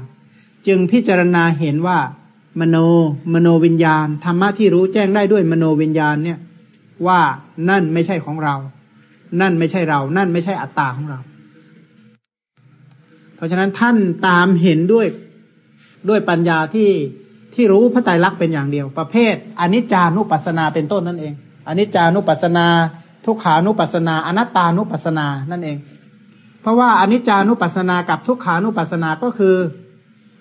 S1: จึงพิจารณาเห็นว่า มโนมโนวิญญาณธรรมะที่รู้แจ้งได้ด้วยมโนวิญญาณเนี่ยว่านั่นไม่ใช่ของเรา นั่นไม่ใช่เรา นั่นไม่ใช่อัตตาของเรา เพราะฉะนั้นท่านตามเห็นด้วยด้วยปัญญาที่ที่รู้พระไตรลักษณ์เป็นอย่างเดียว ประเภทอนิจจานุปัสสนาเป็นต้นนั่นเองอนิจจานุปัสสนา ทุกขานุปัสสนา อนัตตานุปัสสนา นั่นเอง เพราะว่าอนิจจานุปัสสนากับทุกขานุปัสสนาก็คือ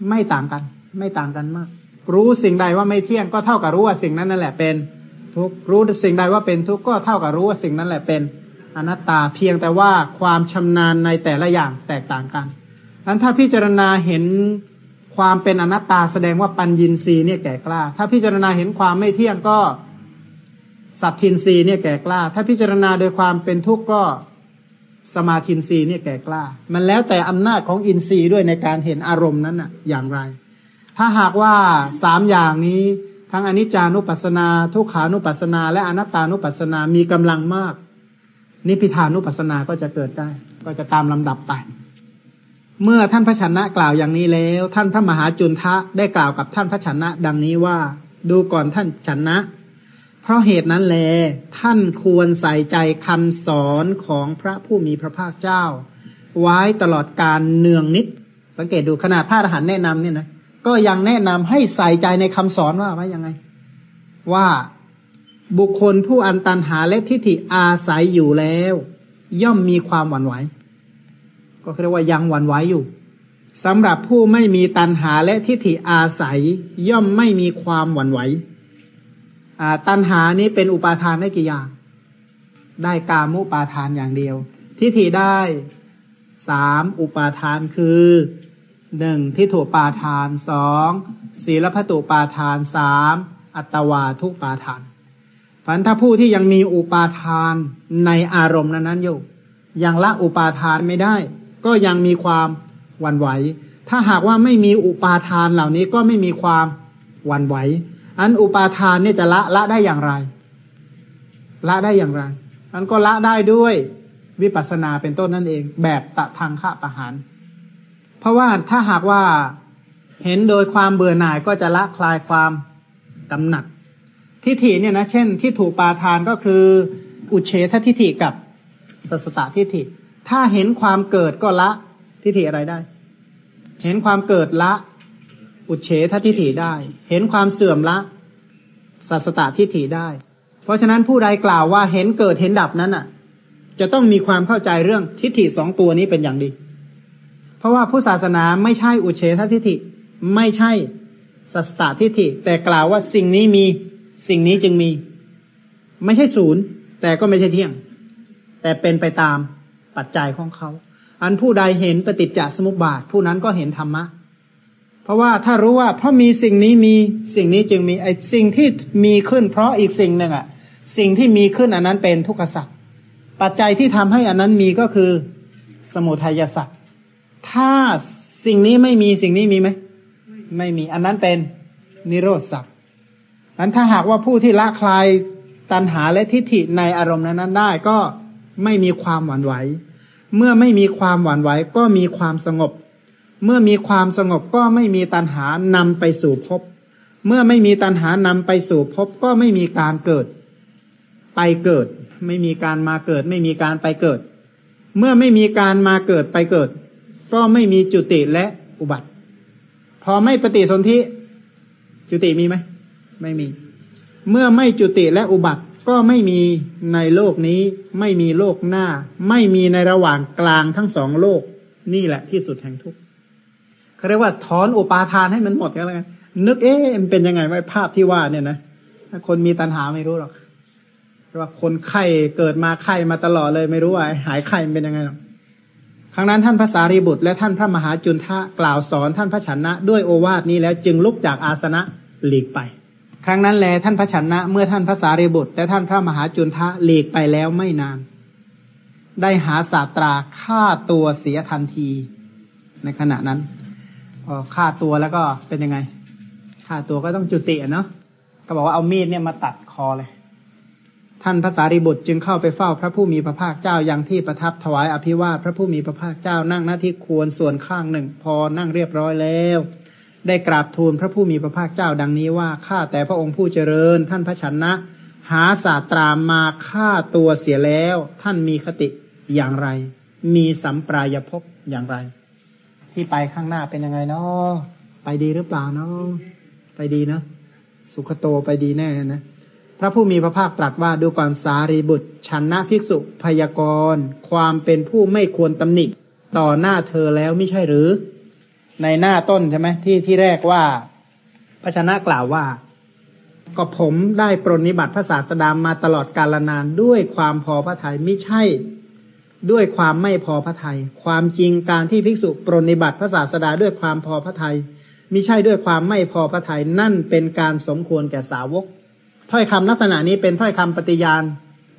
S1: ไม่ต่างกัน ไม่ต่างกันมาก รู้สิ่งใดว่าไม่เที่ยงก็เท่ากับรู้ว่าสิ่งนั้นนั่นแหละเป็นทุกรู้สิ่งใดว่าเป็นทุกก็เท่ากับรู้ว่าสิ่งนั้นแหละเป็นอนัตตาเพียงแต่ว่าความชำนาญในแต่ละอย่างแตกต่างกันนั้นถ้าพิจารณาเห็นความเป็นอนัตตาแสดงว่าปัญญินรีเนี่ยแก่กล้า ถ้าพิจารณาเห็นความไม่เที่ยงก็ สัตทินรีเนี่ยแก่กล้า ถ้าพิจารณาโดยความเป็นทุกข์ก็สมาธินรีเนี่ยแก่กล้า มันแล้วแต่อำนาจของอินทรีย์ด้วยในการเห็นอารมณ์นั้นน่ะ อย่างไร ถ้าหากว่าสามอย่างนี้ทั้งอนิจจานุปัสสนา ทุกขานุปัสสนา และอนัตตานุปัสสนามีกำลังมาก นิพพานุปัสสนาก็จะเกิดได้ ก็จะตามลำดับไป เมื่อท่านพระชนะกล่าวอย่างนี้แล้ว ท่านพระมหาจุนทะได้กล่าวกับท่านพระชนะ ดังนี้ว่า ดูก่อนท่านชนะ เพราะเหตุนั้นแล ท่านควรใส่ใจคำสอนของพระผู้มีพระภาคเจ้า ไว้ตลอดการเนืองนิด สังเกตดูขนาดพระอรหันต์แนะนำเนี่ยนะก็ยังแนะนำให้ใส่ใจในคำสอนว่าไว้ยังไง ว่าบุคคลผู้อันตันหาและทิฏฐิอาศัยอยู่แล้ว ย่อมมีความหวั่นไหว ก็เรียกว่ายังหวั่นไหวอยู่สำหรับผู้ไม่มีตัณหาและทิฏฐิอาศัย ย่อมไม่มีความหวั่นไหว ตัณหานี้เป็นอุปาทานได้กี่อย่าง ได้กามุปาทานอย่างเดียว ทิฏฐิได้สามอุปาทานคือหนึ่งทิฏฐุปาทานสองศีลพัตุปาทานสามอัตวาทุปาทานฝันถ้าผู้ที่ยังมีอุปาทานในอารมณ์นั้นๆอยู่ ยังละอุปาทานไม่ได้ ก็ยังมีความหวั่นไหว ถ้าหากว่าไม่มีอุปาทานเหล่านี้ก็ไม่มีความหวั่นไหว อันอุปาทานนี่จะละละได้อย่างไร ละได้อย่างไร อันก็ละได้ด้วยวิปัสสนาเป็นต้นนั่นเอง แบบตะทางฆ่าประหาร เพราะว่าถ้าหากว่าเห็นโดยความเบื่อหน่ายก็จะละคลายความกำหนัดทิฏฐิเนี่ยนะเช่นที่ถูกปาทานก็คือ อุเฉททิฏฐิกับสัสตตทิฏฐิ ถ้าเห็นความเกิดก็ละทิฏฐิอะไรได้ เห็นความเกิดละ อุเฉททิฏฐิได้ เห็นความเสื่อมละสัสตตทิฏฐิได้ เพราะฉะนั้นผู้ใดกล่าวว่าเห็นเกิดเห็นดับนั้นอะ จะต้องมีความเข้าใจเรื่องทิฏฐิสองตัวนี้เป็นอย่างดี เพราะว่าผู้ศาสนาไม่ใช่อุเฉททิฏฐิไม่ใช่สัสตตทิฏฐิ แต่กล่าวว่าสิ่งนี้มีสิ่งนี้จึงมี ไม่ใช่ศูนย์ แต่ก็ไม่ใช่เที่ยง แต่เป็นไปตามปัจจัยของเขา อันผู้ใดเห็นปฏิจจสมุปบาท ผู้นั้นก็เห็นธรรมะ เพราะว่าถ้ารู้ว่าเพราะมีสิ่งนี้มีสิ่งนี้จึงมีไอ้สิ่งที่มีขึ้น เพราะอีกสิ่งหนึ่งอะ สิ่งที่มีขึ้นอันนั้นเป็นทุกขสัตว์ปัจจัยที่ทำให้อันนั้นมีก็คือสมุทัยสัตว์ถ้าสิ่งนี้ไม่มีสิ่งนี้มีไหมไม่มีอันนั้นเป็นนิโรธสัตว์นั้นถ้าหากว่าผู้ที่ละคลายตัณหาและทิฏฐิในอารมณ์นั้นได้ก็ไม่มีความหวั่นไหว เมื่อไม่มีความหวั่นไหวก็มีความสงบ เมื่อมีความสงบก็ไม่มีตัณหานำไปสู่ภพ เมื่อไม่มีตัณหานำไปสู่ภพก็ไม่มีการเกิด ไปเกิด ไม่มีการมาเกิด ไม่มีการไปเกิด เมื่อไม่มีการมาเกิดไปเกิด ก็ไม่มีจุติและอุบัติ พอไม่ปฏิสนธิจุติมีไหมไม่มี เมื่อไม่จุติและอุบัติก็ไม่มีในโลกนี้ ไม่มีโลกหน้า ไม่มีในระหว่างกลางทั้งสองโลก นี่แหละที่สุดแห่งทุกข์ เขาเรียกว่าถอนอุปาทานให้มันหมดกันแล้วกันนึกเอ๊ะมันเป็นยังไงว่าภาพที่ว่าเนี่ยนะถ้าคนมีตัณหาไม่รู้หรอกว่าคนไข้เกิดมาไข้มาตลอดเลยไม่รู้ว่า หายไข้เป็นยังไงหรอกครั้งนั้นท่านพระสารีบุตร และท่านพระมหาจุนทะกล่าวสอนท่านพระชนะ ด้วยโอวาทนี้แล้วจึงลุกจากอาสนะหลีกไป ครั้งนั้นแลท่านพระชนะเมื่อท่านพระสารีบุตร และท่านพระมหาจุนทะหลีกไปแล้วไม่นาน ได้หาศาสตราฆ่าตัวเสียทันทีในขณะนั้น พอฆ่าตัวแล้วก็เป็นยังไงฆ่าตัวก็ต้องจุติเนาะก็บอกว่าเอามีดเนี่ยมาตัดคอเลย ท่านพระสารีบุตรจึงเข้าไปเฝ้าพระผู้มีพระภาคเจ้ายังที่ประทับถวายอภิวาทพระผู้มีพระภาคเจ้านั่งหน้าที่ควรส่วนข้างหนึ่ง พอนั่งเรียบร้อยแล้ว ได้กราบทูลพระผู้มีพระภาคเจ้าดังนี้ว่าข้าแต่พระองค์ผู้เจริญ ท่านพระชนะ หาศาสตรามาฆ่าตัวเสียแล้ว ท่านมีคติอย่างไร มีสัมปรายภพอย่างไร ที่ไปข้างหน้าเป็นยังไงเนาะไปดีหรือเปล่าเนาะไปดีเนาะสุขโตไปดีแน่นะพระผู้มีพระภาคตรัสว่าดูก่อนสารีบุตรชันนะภิกษุพยากรณ์ความเป็นผู้ไม่ควรตำหนิต่อหน้าเธอแล้วไม่ใช่หรือ ในหน้าต้นใช่ไหมที่ที่แรกว่าพระชนะกล่าวว่า ก็ผมได้ปรนนิบัติพระศาสดามาตลอดกาลนานด้วยความพอพระทัยไม่ใช่ ด้วยความไม่พอพระทยัยความจริงการที่ภิกษุปรนนิบัติพระศาสดาด้วยความพอพระทยัยมิใช่ด้วยความไม่พอพระทยัยนั่นเป็นการสมควรแก่สาวก ถ้อยคำลักษณะนี้เป็นถ้อยคำปฏิญาณ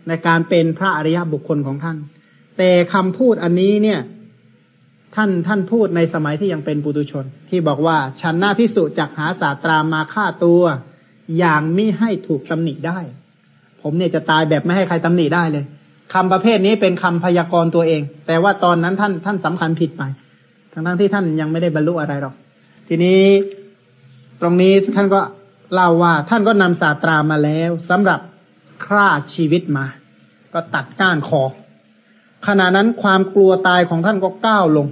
S1: ในการเป็นพระอริยบุคคลของท่าน แต่คำพูดอันนี้เนี่ยท่านท่านพูดในสมัยที่ยังเป็นปุตุชน ที่บอกว่าฉันหน้าพิสุจักหาศาสตรามาฆ่าตัว อย่างมิให้ถูกตำหนิได้ ผมเนี่ยจะตายแบบไม่ให้ใครตำหนิได้เลย คำประเภทนี้เป็นคำพยากรณ์ตัวเอง แต่ว่าตอนนั้นท่านท่านสำคัญผิดไป ทั้งทั้งที่ท่านยังไม่ได้บรรลุอะไรหรอก ทีนี้ตรงนี้ท่านก็เล่าว่า ท่านก็นำศาสตรามาแล้วสำหรับฆ่าชีวิตมา ก็ตัดก้านคอขณะนั้นความกลัวตายของท่านก็ก้าวลง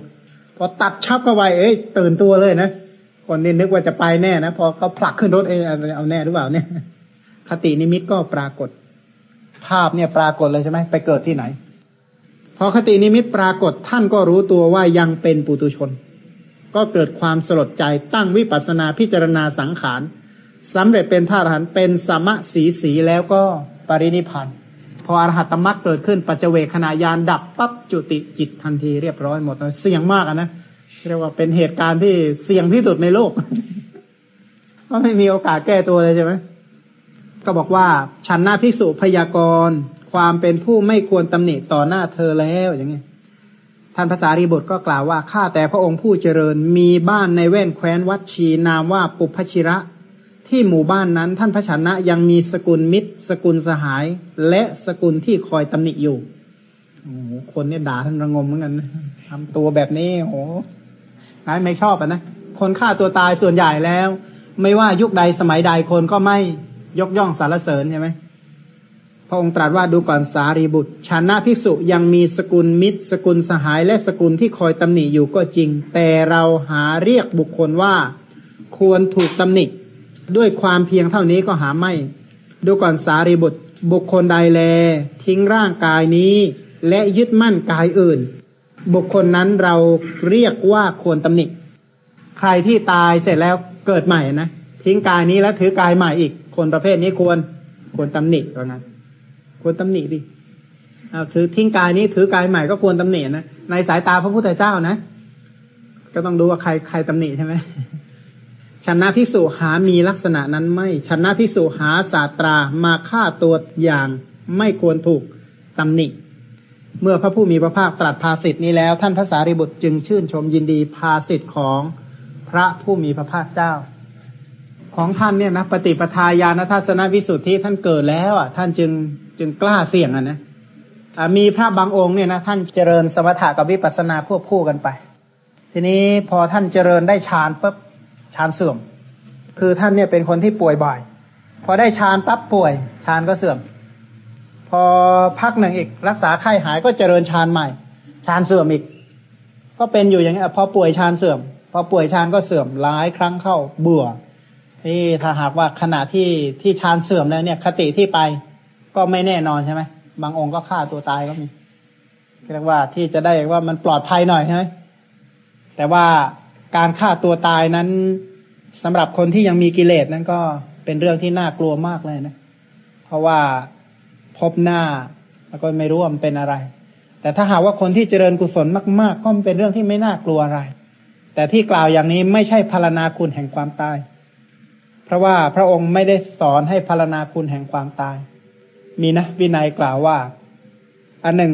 S1: พอตัดชับเข้าไปเอ้ยตื่นตัวเลยนะคนนี้นึกว่าจะไปแน่นะพอเขาผลักขึ้นรถเองเอาแน่หรือเปล่าเนี่ย คตินิมิตก็ปรากฏ ภาพเนี่ยปรากฏเลยใช่ไหมไปเกิดที่ไหน พอคตินิมิตปรากฏท่านก็รู้ตัวว่ายังเป็นปุตุชน ก็เกิดความสลดใจตั้งวิปัสนาพิจารณาสังขารสำเร็จเป็นพระอรหันต์เป็นสมะสีสีแล้วก็ปรินิพันธ์พออรหัตตมรรคเกิดขึ้นปัจเจเวขณะยานดับปั๊บจุติจิตทันทีเรียบร้อยหมดเลยเสี่ยงมากนะเรียกว่าเป็นเหตุการณ์ที่เสี่ยงที่สุดในโลกก็ไม่มีโอกาสแก้ตัวเลยใช่ไหม ก็บอกว่าฉันหน้าภิกษุพยากรณ์ความเป็นผู้ไม่ควรตำหนิต่อหน้าเธอแล้วอย่างนี้ท่านภาษารีบุตรก็กล่าวว่าข้าแต่พระองค์ผู้เจริญมีบ้านในแว่นแคว้นวัดชีนามว่าปุพชิระ ที่หมู่บ้านนั้นท่านพระชนะยังมีสกุลมิตร สกุลสหาย และสกุลที่คอยตำหนิอยู่โอ้โหคนเนี่ยด่าท่านระงมเหมือนกันทำตัวแบบนี้โอ้นายไม่ชอบอะนะคนฆ่าตัวตายส่วนใหญ่แล้ว ไม่ว่ายุคใดสมัยใดคนก็ไม่ ยกย่องสารเสริญใช่ไหมพระองค์ตรัสว่าดูก่อนสารีบุตรชานะภิกษุยังมีสกุลมิตร สกุลสหายและสกุลที่คอยตำหนิอยู่ก็จริง แต่เราหาเรียกบุคคลว่า ควรถูกตำหนิด้วยความเพียงเท่านี้ก็หาไม่ ดูก่อนสารีบุตรบุคคลใดแล ทิ้งร่างกายนี้ และยึดมั่นกายอื่น บุคคลนั้นเราเรียกว่าควรตำหนิใครที่ตายเสร็จแล้วเกิดใหม่นะ ทิ้งกายนี้แล้วถือกายใหม่อีก คนประเภทนี้ควร ควรตำหนิว่างั้น ควรตำหนิดิเอาถือทิ้งกายนี้ถือกายใหม่ก็ควรตำหนินะในสายตาพระพุทธเจ้านะ ก็ต้องดูว่าใครใครตำหนิใช่ไหมชนะภิกษุหามีลักษณะนั้นไม่ชนะภิกษุหาศาสตรามาฆ่าตัวอย่างไม่ควรถูกตำหนิ เมื่อพระผู้มีพระภาคตรัสภาสิทธินี้แล้ว ท่านพระสารีบุตรจึงชื่นชมยินดีภาสิทธิของพระผู้มีพระภาคเจ้า ของท่านเนี่ยนะปฏิปทาญาณทัศนวิสุทธิท่านเกิดแล้วอะท่านจึงจึงกล้าเสี่ยงอะนะมีพระบางองค์เนี่ยนะท่านเจริญสมถะกับวิปัสสนาควบคู่กันไป ทีนี้พอท่านเจริญได้ฌานปุ๊บฌานเสื่อม คือท่านเนี่ยเป็นคนที่ป่วยบ่อย พอได้ฌานปั๊บป่วยฌานก็เสื่อม พอพักหนึ่งอีกรักษาไข้หายก็เจริญฌานใหม่ฌานเสื่อมอีก ก็เป็นอยู่อย่างนี้พอป่วยฌานเสื่อม พอป่วยฌานก็เสื่อมหลายครั้งเข้าเบื่อ ที่ถ้าหากว่าขณะที่ที่ฌานเสื่อมแล้วเนี่ยคติที่ไปก็ไม่แน่นอนใช่ไหมบางองค์ก็ฆ่าตัวตายก็มีเรียกว่าที่จะได้ว่ามันปลอดภัยหน่อยใช่ไหมแต่ว่าการฆ่าตัวตายนั้นสำหรับคนที่ยังมีกิเลสนั้นก็เป็นเรื่องที่น่ากลัวมากเลยนะ เพราะว่าพบหน้าแล้วก็ไม่รู้ว่ามันเป็นอะไร แต่ถ้าหากว่าคนที่เจริญกุศลมาก ๆ ก็เป็นเรื่องที่ไม่น่ากลัวอะไร แต่ที่กล่าวอย่างนี้ไม่ใช่พารณาคุณแห่งความตาย เพราะว่าพระองค์ไม่ได้สอนให้พารณาคุณแห่งความตาย มีนะวินัยกล่าวว่า อันหนึ่ง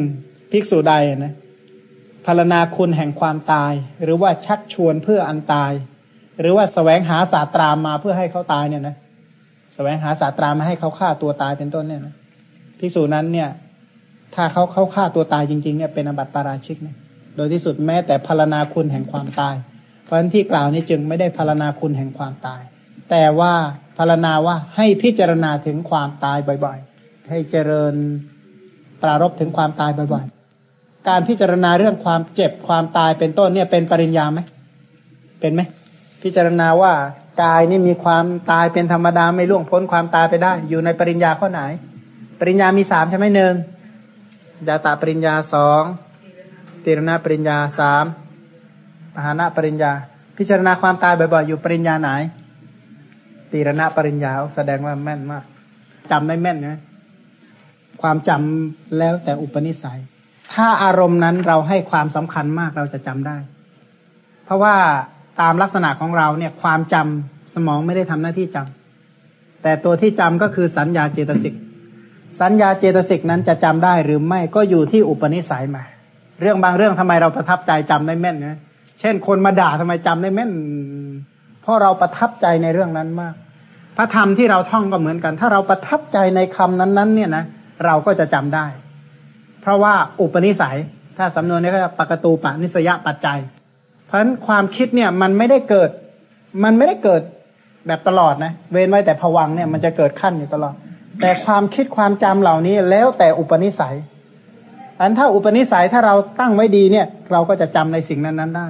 S1: ภิกษุใดนะพารณาคุณแห่งความตาย หรือว่าชักชวนเพื่ออันตาย หรือว่าสแสวงหาศาสตรามาเพื่อให้เขาตายเนี่ยนะสแสวงหาศาสตรามาให้เขาฆ่าตัวตายเป็นต้นเนี่ยนะภิกษุนั้นเนี่ย ถ้าเขาเขาฆ่าตัวตายจริงๆเนี่ยเป็นอบัติปาราชิกนี่ยโดยที่สุดแม้แต่พารณาคุณแห่งความตาย เพราะฉะนั้นที่กล่าวนี้จึงไม่ได้พารณาคุณแห่งความตาย แต่ว่าพารณาว่าให้พิจารณาถึงความตายบ่อยๆ ให้เจริญปรารบถึงความตายบ่อยๆ การพิจารณาเรื่องความเจ็บความตายเป็นต้นเนี่ยเป็นปริญญาไหม เป็นไหม พิจารณาว่ากายนี่มีความตายเป็นธรรมดาไม่ล่วงพ้นความตายไปได้ อยู่ในปริญญาข้อไหน ปริญญามีสามใช่ไหมหนึ่งยาตาปริญญาสองติรณปริญญาสามปหานะปริญญา พิจารณาความตายบ่อยๆ อยู่ปริญญาไหน ตีรณะปริญญาแสดงว่าแม่นมากจำได้แม่นนะความจำแล้วแต่อุปนิสัย ถ้าอารมณ์นั้นเราให้ความสำคัญมากเราจะจำได้ เพราะว่าตามลักษณะของเราเนี่ย ความจำสมองไม่ได้ทำหน้าที่จำแต่ตัวที่จำก็คือสัญญาเจตสิก สัญญาเจตสิกนั้นจะจำได้หรือไม่ก็อยู่ที่อุปนิสัยมา เรื่องบางเรื่องทำไมเราประทับใจจำได้แม่นนะเช่น คนมาด่าทำไมจำได้แม่น เพราะเราประทับใจในเรื่องนั้นมาก พระธรรมที่เราท่องก็เหมือนกัน ถ้าเราประทับใจในคำนั้นๆ เนี่ยนะเราก็จะจำได้ เพราะว่าอุปนิสัย ถ้าสำนวนนี้ก็ปกตูปนิสยปัจจัย เพราะฉะนั้นความคิดเนี่ยมันไม่ได้เกิด มันไม่ได้เกิดแบบตลอดนะ เว้นไว้แต่ผวังเนี่ยมันจะเกิดขั้นอยู่ตลอด แต่ความคิดความจำเหล่านี้แล้วแต่อุปนิสัยอันถ้าอุปนิสัยถ้าเราตั้งไว้ดีเนี่ย เราก็จะจำในสิ่งนั้นๆได้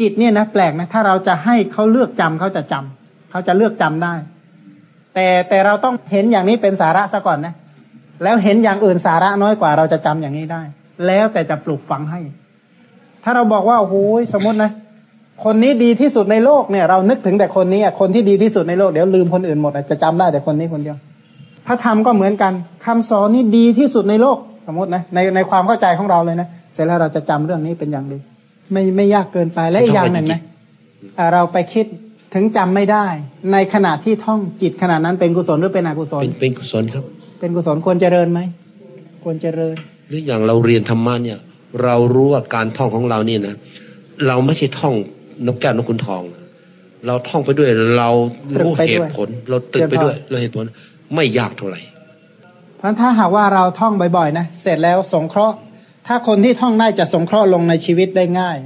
S1: จิตเนี่ยนะแปลกนะถ้าเราจะให้เขาเลือกจำเขาจะจำเขาจะเลือกจำได้ แต่แต่เราต้องเห็นอย่างนี้เป็นสาระซะก่อนนะ แล้วเห็นอย่างอื่นสาระน้อยกว่าเราจะจำอย่างนี้ได้ แล้วแต่จะปลูกฝังให้ ถ้าเราบอกว่าโอ้โหสมมตินะ คนนี้ดีที่สุดในโลกเนี่ย เรานึกถึงแต่คนนี้อะคนที่ดีที่สุดในโลกเดี๋ยวลืมคนอื่นหมดจะจำได้แต่คนนี้คนเดียวพระธรรมก็เหมือนกันคำสอนนี่ดีที่สุดในโลกสมมตินะในในความเข้าใจของเราเลยนะเสร็จแล้วเราจะจำเรื่องนี้เป็นอย่างดี ไม่ไม่ยากเกินไปและอีกอย่างหนึ่งนะเราไปคิด ถึงจำไม่ได้ ในขณะที่ท่องจิตขณะนั้นเป็นกุศลหรือเป็นอกุศล
S2: เป็นกุศลครับ
S1: เป็นกุศลควรเจริญไหมควรเจริญ
S2: หรืออย่างเราเรียนธรรมะเนี่ย เรารู้ว่าการท่องของเรานี่นะเราไม่ใช่ท่องนกแก้วนกขุนทอง เราท่องไปด้วย เรารู้เหตุผล เราตึกไปด้วย เราเหตุผลไม่ยากเท่าไหร่
S1: เพราะถ้าหากว่าเราท่องบ่อยๆนะเสร็จแล้วสงเคราะห์ ถ้าคนที่ท่องได้จะสงเคราะห์ลงในชีวิตได้ง่าย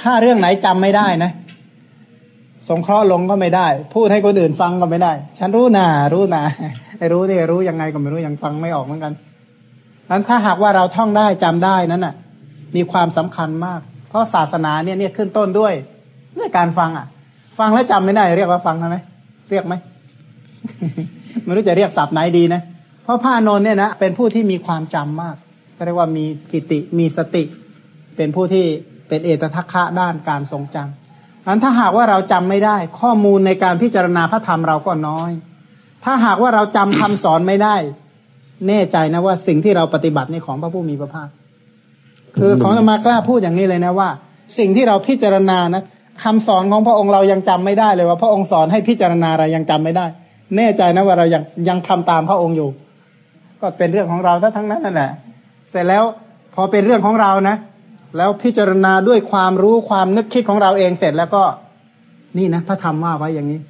S1: ถ้าเรื่องไหนจำไม่ได้นะ สงเคราะห์ลงก็ไม่ได้ พูดให้คนอื่นฟังก็ไม่ได้ ฉันรู้นารู้นาไอ้รู้นี่รู้ยังไงก็ไม่รู้ยังฟังไม่ออกเหมือนกันนั้นถ้าหากว่าเราท่องได้จำได้นั้นน่ะ มีความสำคัญมาก เพราะศาสนาเนี่ยเนี่ยขึ้นต้นด้วยด้วยการฟังอะ ฟังแล้วจำไม่ได้ เรียกว่าฟังไหมเรียกไหมไม่รู้จะเรียกศัพท์ไหนดีนะเพราะพระนนท์เนี่ยนะเป็นผู้ที่มีความจำมากเรียกว่ามีกิติมีสติ เป็นผู้ที่เป็นเอตทัคคะด้านการทรงจำ อันถ้าหากว่าเราจำไม่ได้ ข้อมูลในการพิจารณาพระธรรมเราก็น้อย ถ้าหากว่าเราจำคำสอนไม่ได้ แน่ใจนะว่าสิ่งที่เราปฏิบัติในของพระผู้มีพระภาค คือของมากล้าพูดอย่างนี้เลยนะว่า สิ่งที่เราพิจารณานะคำสอนของพระองค์เรายังจำไม่ได้เลยว่าพระองค์สอนให้พิจารณาอะไรยังจำไม่ได้ แน่ใจนะว่าเรายังยังทำตามพระองค์อยู่ ก็เป็นเรื่องของเราทั้งนั้นนั่นแหละ เสร็จแล้วพอเป็นเรื่องของเรานะ แล้วพิจารณาด้วยความรู้ความนึกคิดของเราเองเสร็จแล้วก็ นี่นะพระธรรมว่าไว้อย่างนี้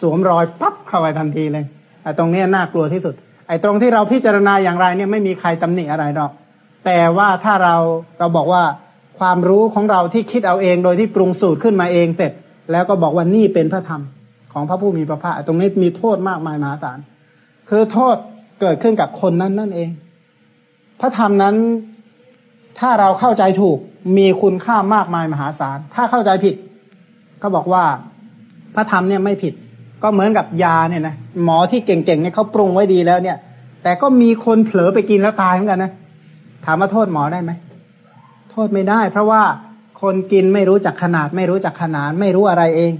S1: สวมรอยปั๊บเข้าไปทันทีเลยไอ้ตรงนี้น่ากลัวที่สุด ไอ้ตรงที่เราพิจารณาอย่างไรเนี่ยไม่มีใครตำหนิอะไรหรอก แต่ว่าถ้าเราเราบอกว่าความรู้ของเราที่คิดเอาเอง โดยที่ปรุงสูตรขึ้นมาเองเสร็จ แล้วก็บอกว่านี่เป็นพระธรรมของพระผู้มีพระภาคตรงนี้มีโทษมากมายมหาศาลคือโทษเกิดขึ้นกับคนนั้นนั่นเอง พระธรรมนั้น ถ้าเราเข้าใจถูกมีคุณค่ามากมายมหาศาล ถ้าเข้าใจผิด ก็บอกว่าพระธรรมเนี่ยไม่ผิด ก็เหมือนกับยาเนี่ยนะหมอที่เก่งๆเนี่ยเขาปรุงไว้ดีแล้วเนี่ย แต่ก็มีคนเผลอไปกินแล้วตายเหมือนกันนะถามว่าโทษหมอได้ไหมโทษไม่ได้ เพราะว่าคนกินไม่รู้จักขนาด ไม่รู้จักขนาดไม่รู้อะไรเอง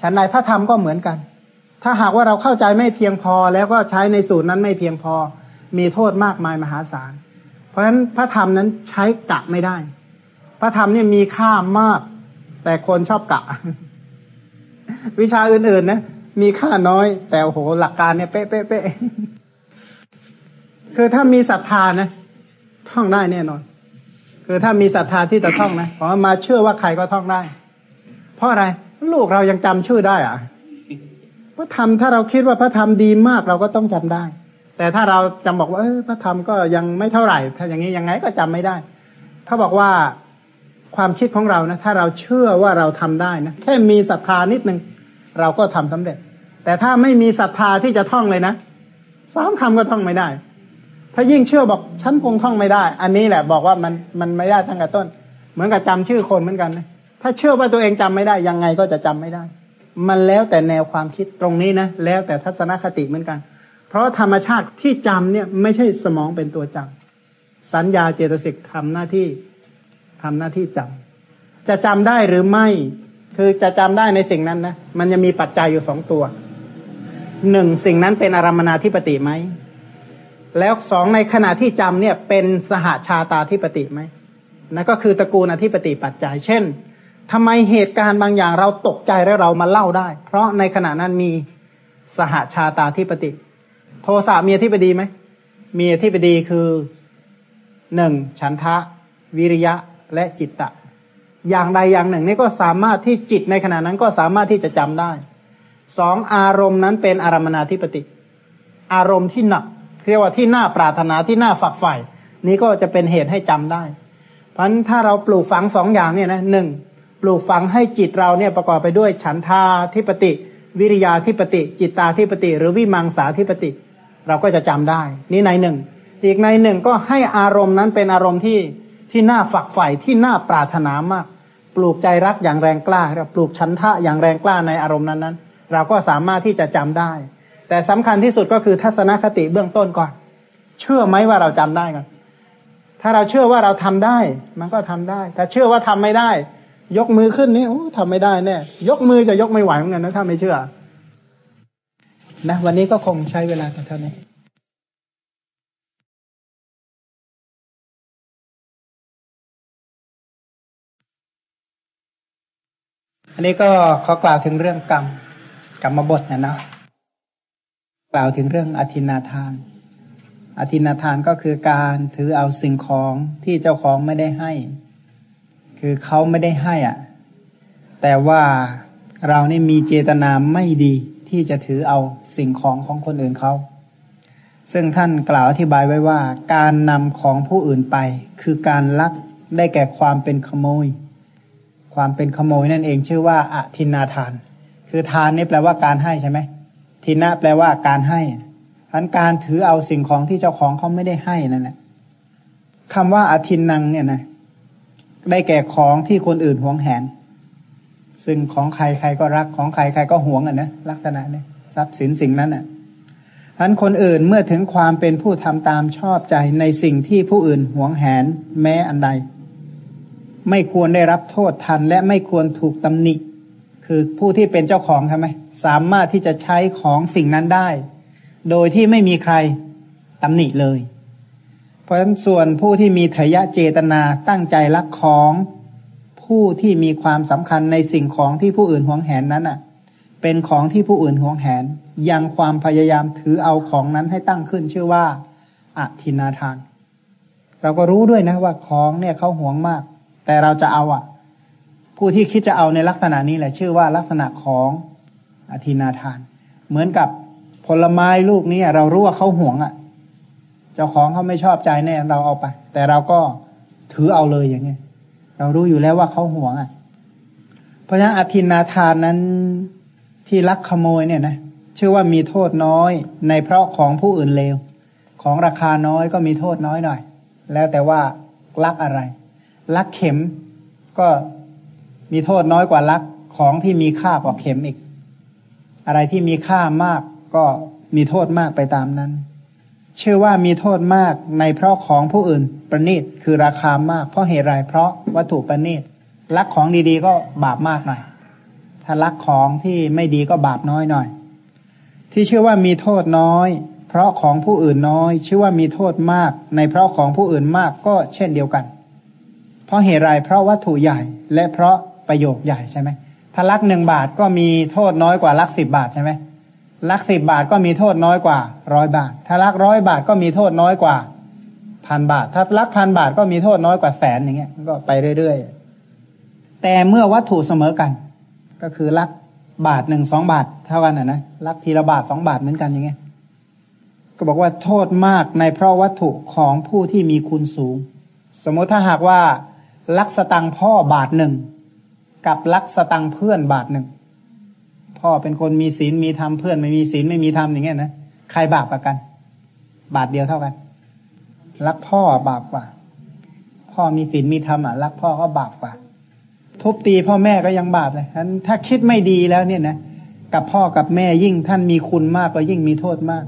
S1: ฉันในพระธรรมก็เหมือนกัน ถ้าหากว่าเราเข้าใจไม่เพียงพอ แล้วก็ใช้ในสูตรนั้นไม่เพียงพอ มีโทษมากมายมหาศาล ราะฉะนั้นพระธรรมนั้นใช้กะไม่ได้ พระธรรมเนี่ยมีค่ามาก แต่คนชอบกะ วิชาอื่นๆนะมีค่าน้อย แต่โอ้โหหลักการเนี่ยเป๊ะเป๊ะเป๊ะคือถ้ามีศรัทธานะท่องได้แน่นอน คือถ้ามีศรัทธาที่จะท่องนะผมมาเชื่อว่าใครก็ท่องได้ เพราะอะไร ลูกเรายังจำชื่อได้อะพระธรรมถ้าเราคิดว่าพระธรรมดีมากเราก็ต้องจำได้ แต่ถ้าเราจำบอกว่าเออพระธรรมก็ยังไม่เท่าไหร่ ถ้าอย่างนี้ยังไงก็จำไม่ได้เขาบอกว่าความคิดของเรานะ ถ้าเราเชื่อว่าเราทำได้นะแค่มีศรัทธานิดนึงเราก็ทำสำเร็จ แต่ถ้าไม่มีศรัทธาที่จะท่องเลยนะสามคำก็ท่องไม่ได้ ถ้ายิ่งเชื่อบอกฉันคงท่องไม่ได้ อันนี้แหละบอกว่ามันมันไม่ได้ตั้งแต่ต้น เหมือนกับจำชื่อคนเหมือนกันนะถ้าเชื่อว่าตัวเองจำไม่ได้ยังไงก็จะจำไม่ได้ มันแล้วแต่แนวความคิดตรงนี้นะแล้วแต่ทัศนคติเหมือนกัน เพราะธรรมชาติที่จำเนี่ยไม่ใช่สมองเป็นตัวจำสัญญาเจตสิกทำหน้าที่ทำหน้าที่จำจะจำได้หรือไม่ คือจะจำได้ในสิ่งนั้นนะมันจะมีปัจจัยอยู่สองตัวหนึ่งสิ่งนั้นเป็นอารมณนาธิปติไหม แล้วสองในขณะที่จำเนี่ยเป็นสหาชาตาธิปติไหมนั่นก็คือตระกูลอธิปติปัจจัย เช่นทำไมเหตุการณ์บางอย่างเราตกใจแล้วเรามาเล่าได้ เพราะในขณะนั้นมีสหาชาตาธิปติ โทสะมีอธิปดีไหมมีอธิปดีคือหนึ่งฉันทะ วิริยะและจิตตะ อย่างใดอย่างหนึ่ง นี่ก็สามารถที่จิตในขณะนั้นก็สามารถที่จะจำได้สองอารมณ์นั้นเป็นอารมณนาธิปติ อารมณ์ที่หนักเรียกว่าที่น่าปรารถนาที่น่าฝักใฝ่นี้ก็จะเป็นเหตุให้จำได้ เพราะฉะนั้นถ้าเราปลูกฝังสองอย่างเนี่ยนะหนึ่งปลูกฝังให้จิตเราเนี่ยประกอบไปด้วยฉันทาธิปติ วิริยาธิปติ จิตตาธิปติ หรือวิมังสาธิปติ เราก็จะจำได้ นี่ในหนึ่ง อีกในหนึ่งก็ให้อารมณ์นั้นเป็นอารมณ์ที่ที่น่าฝักใฝ่ที่น่าปรารถนามาก ปลูกใจรักอย่างแรงกล้าเราปลูกฉันทะอย่างแรงกล้าในอารมณ์นั้นนั้นเราก็สามารถที่จะจำได้ แต่สำคัญที่สุดก็คือทัศนคติเบื้องต้นก่อน เชื่อไหมว่าเราจำได้ก่อนถ้าเราเชื่อว่าเราทำได้ มันก็ทำได้ แต่เชื่อว่าทำไม่ได้ ยกมือขึ้นนี่โอ้ทำไม่ได้แน่ยกมือจะยกไม่ไหวเหมือนกันนะถ้าไม่เชื่อ นะวันนี้ก็คงใช้เวลาเท่านี้อันนี้ก็ขอกล่าวถึงเรื่องกรรมกรรมบทนะเนาะกล่าวถึงเรื่องอธินาทาน อธินาทานก็คือการถือเอาสิ่งของที่เจ้าของไม่ได้ให้ คือเขาไม่ได้ให้อะ แต่ว่าเรานี่มีเจตนาไม่ดี ที่จะถือเอาสิ่งของของคนอื่นเขาซึ่งท่านกล่าวอธิบายไว้ว่า การนำของผู้อื่นไป คือการลักได้แก่ความเป็นขโมย ความเป็นขโมยนั่นเองชื่อว่าอทินาทาน คือทานนี่แปลว่าการให้ใช่ไหมทินะแปลว่าการให้อันการถือเอาสิ่งของที่เจ้าของเขาไม่ได้ให้นั่นแหละคำว่าอทินนังเนี่ยนะได้แก่ของที่คนอื่นหวงแหน ซึ่งของใครใครก็รักของใครใครก็หวงอะนะลักษณะเนี้ทรัพย์สินสิ่งนั้นอะอันคนอื่นเมื่อถึงความเป็นผู้ทำตามชอบใจในสิ่งที่ผู้อื่นหวงแหนแม้อันใด ไม่ควรได้รับโทษทันและไม่ควรถูกตำหนิ คือผู้ที่เป็นเจ้าของใช่ไหมสามารถที่จะใช้ของสิ่งนั้นได้ โดยที่ไม่มีใครตำหนิเลย เพราะฉะนั้นส่วนผู้ที่มีเถยะเจตนาตั้งใจรักของ ผู้ที่มีความสำคัญในสิ่งของที่ผู้อื่นหวงแหนนั้นอะ เป็นของที่ผู้อื่นหวงแหน ยังความพยายามถือเอาของนั้นให้ตั้งขึ้นชื่อว่าอธินาทาน เราก็รู้ด้วยนะว่าของเนี่ยเขาหวงมาก แต่เราจะเอาอะ ผู้ที่คิดจะเอาในลักษณะนี้แหละชื่อว่าลักษณะของอธินาทาน เหมือนกับผลไม้ลูกนี้เรารู้ว่าเขาหวงอะ เจ้าของเขาไม่ชอบใจแน่เราเอาไป แต่เราก็ถือเอาเลยอย่างเงี้ย เรารู้อยู่แล้วว่าเขาห่วงอะ เพราะฉะนั้นอธินาทานนั้นที่ลักขโมยเนี่ยนะชื่อว่ามีโทษน้อยในเพราะของผู้อื่นเลว ของราคาน้อยก็มีโทษน้อยหน่อย แล้วแต่ว่าลักอะไร ลักเข็มก็มีโทษน้อยกว่าลักของที่มีค่ากว่าเข็มอีก อะไรที่มีค่ามากก็มีโทษมากไปตามนั้น ชื่อว่ามีโทษมากในเพราะของผู้อื่นประณีตคือราคามาก เพราะเหตุไรเพราะวัตถุประณีตลักของดีๆก็บาปมากหน่อย ถ้าลักของที่ไม่ดีก็บาปน้อยหน่อย ที่ชื่อว่ามีโทษน้อย เพราะของผู้อื่นน้อย ชื่อว่ามีโทษมาก ในเพราะของผู้อื่นมากก็เช่นเดียวกัน เพราะเหตุไรเพราะวัตถุใหญ่ และเพราะประโยคใหญ่ใช่ไหมถ้าลักหนึ่งบาทก็มีโทษน้อยกว่าลักสิบบาทใช่ไหม ลักสิบบาทก็มีโทษน้อยกว่าร้อยบาท ถ้าลักร้อยบาทก็มีโทษน้อยกว่าพันบาท ถ้าลักพันบาทก็มีโทษน้อยกว่าแสนอย่างเงี้ยก็ไปเรื่อยๆ แต่เมื่อวัตถุเสมอกัน ก็คือลักบาทหนึ่งสองบาทเท่ากันอะนะลักทีละบาทสองบาทเหมือนกันอย่างเงี้ยก็บอกว่าโทษมากในเพราะวัตถุของผู้ที่มีคุณสูง สมมติถ้าหากว่าลักสตังพ่อบาทหนึ่งกับลักสตังเพื่อนบาทหนึ่ง พ่อเป็นคนมีศีลมีธรรมเพื่อนไม่มีศีลไม่มีธรรมอย่างเงี้ยนะใครบาปกว่ากัน บาทเดียวเท่ากัน รักพ่อบาปกว่า พ่อมีศีลมีธรรมอะรักพ่อก็บาปกว่า ทุบตีพ่อแม่ก็ยังบาปเลยฉะนั้นถ้าคิดไม่ดีแล้วเนี่ยนะกับพ่อกับแม่ยิ่งท่านมีคุณมากก็ยิ่งมีโทษมาก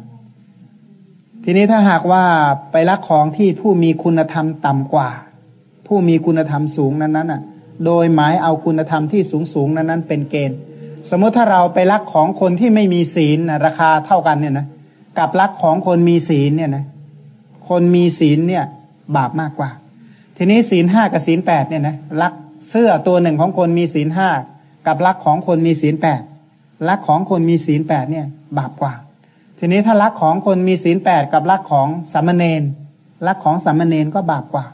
S1: ทีนี้ถ้าหากว่าไปรักของที่ผู้มีคุณธรรมต่ำกว่า ผู้มีคุณธรรมสูงนั้นนั้นอะ โดยหมายเอาคุณธรรมที่สูงสูงนั้นนั้นเป็นเกณฑ์ สมมติถ้าเราไปรักของคนที่ไม่มีศีลนะราคาเท่ากันเนี่ยนะกับรักของคนมีศีลเนี่ยนะคนมีศีลเนี่ย บาปมากกว่า ทีนี้ศีลห้ากับศีลแปดเนี่ยนะรักเสื้อตัวหนึ่งของคนมีศีลห้ากับรักของคนมีศีลแปดรักของคนมีศีลแปดเนี่ย บาปกว่า ทีนี้ถ้ารักของคนมีศีลแปดกับรักของสามเณรรักของสามเณรก็บาปกว่า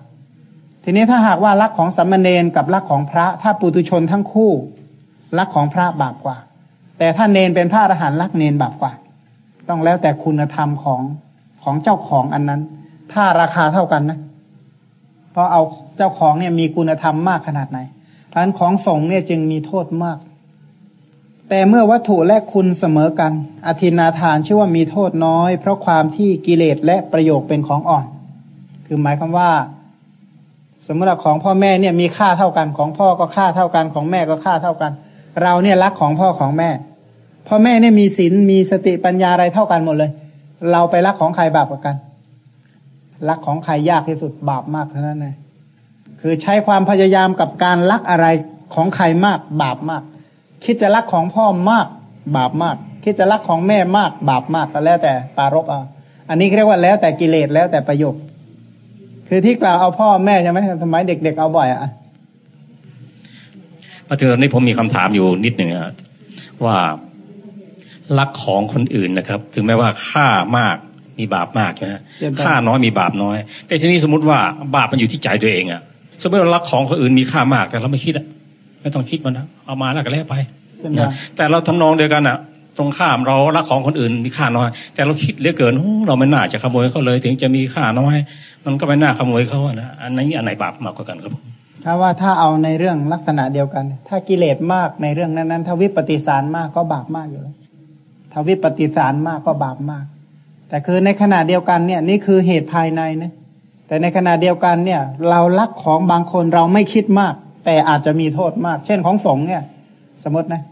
S1: ทีนี้ถ้าหากว่ารักของสามเณรกับรักของพระ ถ้าปุตุชนทั้งคู่ รักของพระบาปกว่า แต่ถ้าเนนเป็นพระอรหันต์รักเนนบาปกว่า ต้องแล้วแต่คุณธรรมของของเจ้าของอันนั้น ถ้าราคาเท่ากันนะเพราะเอาเจ้าของเนี่ยมีคุณธรรมมากขนาดไหนเพราะนั้นของสงเนี่ยจึงมีโทษมาก แต่เมื่อวัตถุและคุณเสมอกัน อธินาทานชื่อว่ามีโทษน้อย เพราะความที่กิเลสและประโยคเป็นของอ่อน คือหมายความว่า สมมติของพ่อแม่เนี่ยมีค่าเท่ากันของพ่อก็ค่าเท่ากันของแม่ก็ค่าเท่ากัน เราเนี่ยรักของพ่อของแม่ พ่อแม่เนี่ยมีศีลมีสติปัญญาอะไรเท่ากันหมดเลย เราไปรักของใครบาปกว่ากัน รักของใครยากที่สุดบาปมากเท่านั้นนะคือใช้ความพยายามกับการรักอะไรของใครมากบาปมาก คิดจะรักของพ่อมาก บาปมาก คิดจะรักของแม่มาก บาปมากก็แล้วแต่ปารกเอาอันนี้เรียกว่าแล้วแต่กิเลสแล้วแต่ประโยค คือที่กล่าวเอาพ่อแม่ใช่ไหมสมัยเด็ก ๆ เอาบ่อยอะ
S3: มาถึงตอนนี้ผมมีคำถามอยู่นิดหนึ่งว่ารักของคนอื่นนะครับ ถึงแม้ว่าค่ามากมีบาปมากนะค่าน้อยมีบาปน้อย แต่ทีนี้สมมติว่าบาปมันอยู่ที่ใจตัวเองอะสมมติเรารักของคนอื่นมีค่ามากแต่เราไม่คิดอะไม่ต้องคิดมันนะเอามาแล้วก็แล้วไปแต่เราทำนองเดียวกันอะตรงข้ามเรารักของคนอื่นมีค่าน้อย แต่เราคิดเหลือเกินเราไม่น่าจะขโมยเขาเลย ถึงจะมีค่าน้อย มันก็ไม่น่าขโมยเขาอะนะอันนี้อันไหนบาปมากกว่ากันครับ
S1: ถ้าว่าถ้าเอาในเรื่องลักษณะเดียวกัน ถ้ากิเลสมากในเรื่องนั้นๆถ้าวิปฏิสารมากก็บาปมากอยู่แล้วถ้าวิปฏิสารมากก็บาปมาก แต่คือในขณะเดียวกันเนี่ย นี่คือเหตุภายในนะแต่ในขณะเดียวกันเนี่ย เราลักของบางคนเราไม่คิดมาก แต่อาจจะมีโทษมาก เช่นของสงเนี่ย สมมตินะ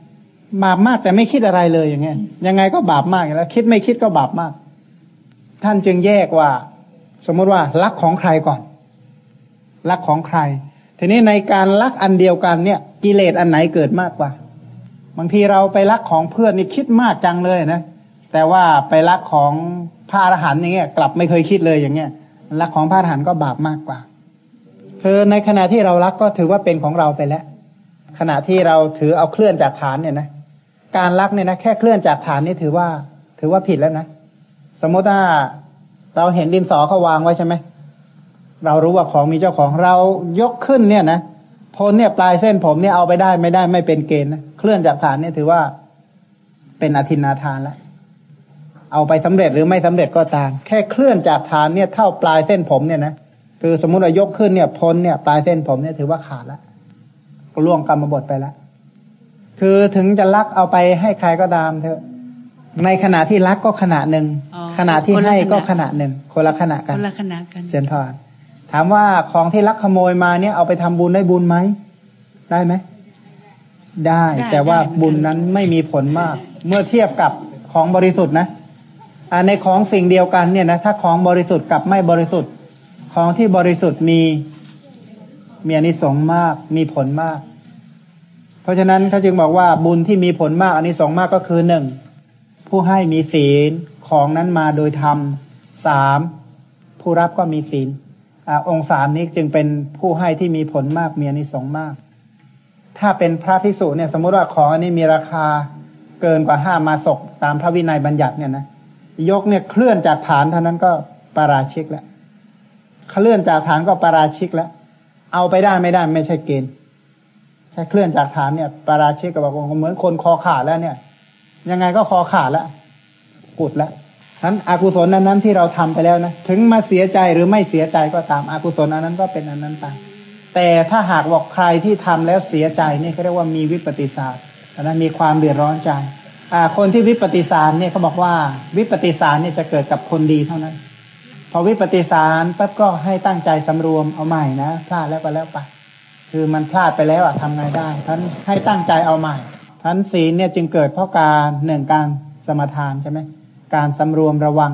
S1: บาปมากแต่ไม่คิดอะไรเลยอย่างเงี้ย ยังไงก็บาปมากแล้ว คิดไม่คิดก็บาปมาก ท่านจึงแยกว่า สมมติว่าลักของใครก่อนลักของใคร ทีนี้ในการลักอันเดียวกันเนี่ย กิเลสอันไหนเกิดมากกว่า บางทีเราไปลักของเพื่อนนี่คิดมากจังเลยนะ แต่ว่าไปรักของพระอรหันต์อย่างเงี้ย กลับไม่เคยคิดเลยอย่างเงี้ยรักของพระอรหันต์ก็บาปมากกว่า คือในขณะที่เรารักก็ถือว่าเป็นของเราไปแล้ว ขณะที่เราถือเอาเคลื่อนจากฐานเนี่ยนะ การรักเนี่ยนะแค่เคลื่อนจากฐานนี่ถือว่า ถือว่าผิดแล้วนะ สมมติว่าเราเห็นดินสอเขาวางไว้ใช่ไหม เรารู้ว่าของมีเจ้าของเรายกขึ้นเนี่ยนะพลเนี่ยปลายเส้นผมเนี่ยเอาไปได้ไม่ได้ไม่เป็นเกณฑ์นะเคลื่อนจากฐานเนี่ยถือว่าเป็นอธินาทานแล้วเอาไปสำเร็จหรือไม่สำเร็จก็ตาม แค่เคลื่อนจากฐานเนี่ยเท่าปลายเส้นผมเนี่ยนะคือสมมุติว่ายกขึ้นเนี่ยพ้นเนี่ยปลายเส้นผมเนี่ยถือว่าขาดแล้วก็ล่วงกรรมบทไปแล้วคือถึงจะลักเอาไปให้ใครก็ตามเถอะ ในขณะที่รักก็ขณะหนึ่งขณะที่ให้ก็ขณะหนึ่งคนละขณะกัน
S4: คนละขณะกัน
S1: เจนพาน ถามว่าของที่ลักขโมยมาเนี่ยเอาไปทำบุญได้บุญไหม ได้ไหม ได้ แต่ว่าบุญนั้นไม่มีผลมาก เมื่อเทียบกับของบริสุทธิ์นะในของสิ่งเดียวกันเนี่ยนะถ้าของบริสุทธิ์กับไม่บริสุทธิ์ ของที่บริสุทธิ์มีมีอนิสงส์มากมีผลมาก เพราะฉะนั้นเขาจึงบอกว่าบุญที่มีผลมากอนิสงส์มากก็คือหนึ่งผู้ให้มีศีลของนั้นมาโดยธรรมสามผู้รับก็มีศีล อองค์สามนี้จึงเป็นผู้ให้ที่มีผลมากมีอนิสงส์มาก ถ้าเป็นพระภิกษุเนี่ย สมมติว่าของอันนี้มีราคาเกินกว่าห้ามาศกตามพระวินัยบัญญัติเนี่ยนะยกเนี่ยเคลื่อนจากฐานเท่านั้นก็ปาราชิกแล้วเคลื่อนจากฐานก็ปาราชิกแล้วเอาไปได้ไม่ได้ไม่ใช่เกณฑ์แค่เคลื่อนจากฐานเนี่ยปาราชิกก็บอกว่าเหมือนคนคอขาดแล้วเนี่ย ยังไงก็คอขาดแล้วกุดแล้ว นั้นอากุศลนั้นนั้นที่เราทำไปแล้วนะถึงมาเสียใจหรือไม่เสียใจก็ตามอากุศลอันนั้นก็เป็นอันนั้นไปแต่ถ้าหากบอกใครที่ทำแล้วเสียใจนี่เขาเรียกว่ามีวิปฏิสารนั้นมีความเดือดร้อนใจอ่าคนที่วิปฏิสารเนี่ยเขาบอกว่าวิปฏิสารเนี่ยจะเกิดกับคนดีเท่านั้น พอวิปฏิสารปั๊บก็ให้ตั้งใจสำรวมเอาใหม่นะพลาดแล้วก็แล้วไปคือมันพลาดไปแล้วอะทำไงได้ท่านให้ตั้งใจเอาใหม่ท่านศีลเนี่ยจึงเกิดเพราะการหนึ่งการสมทานใช่ไหม การสำรวมระวัง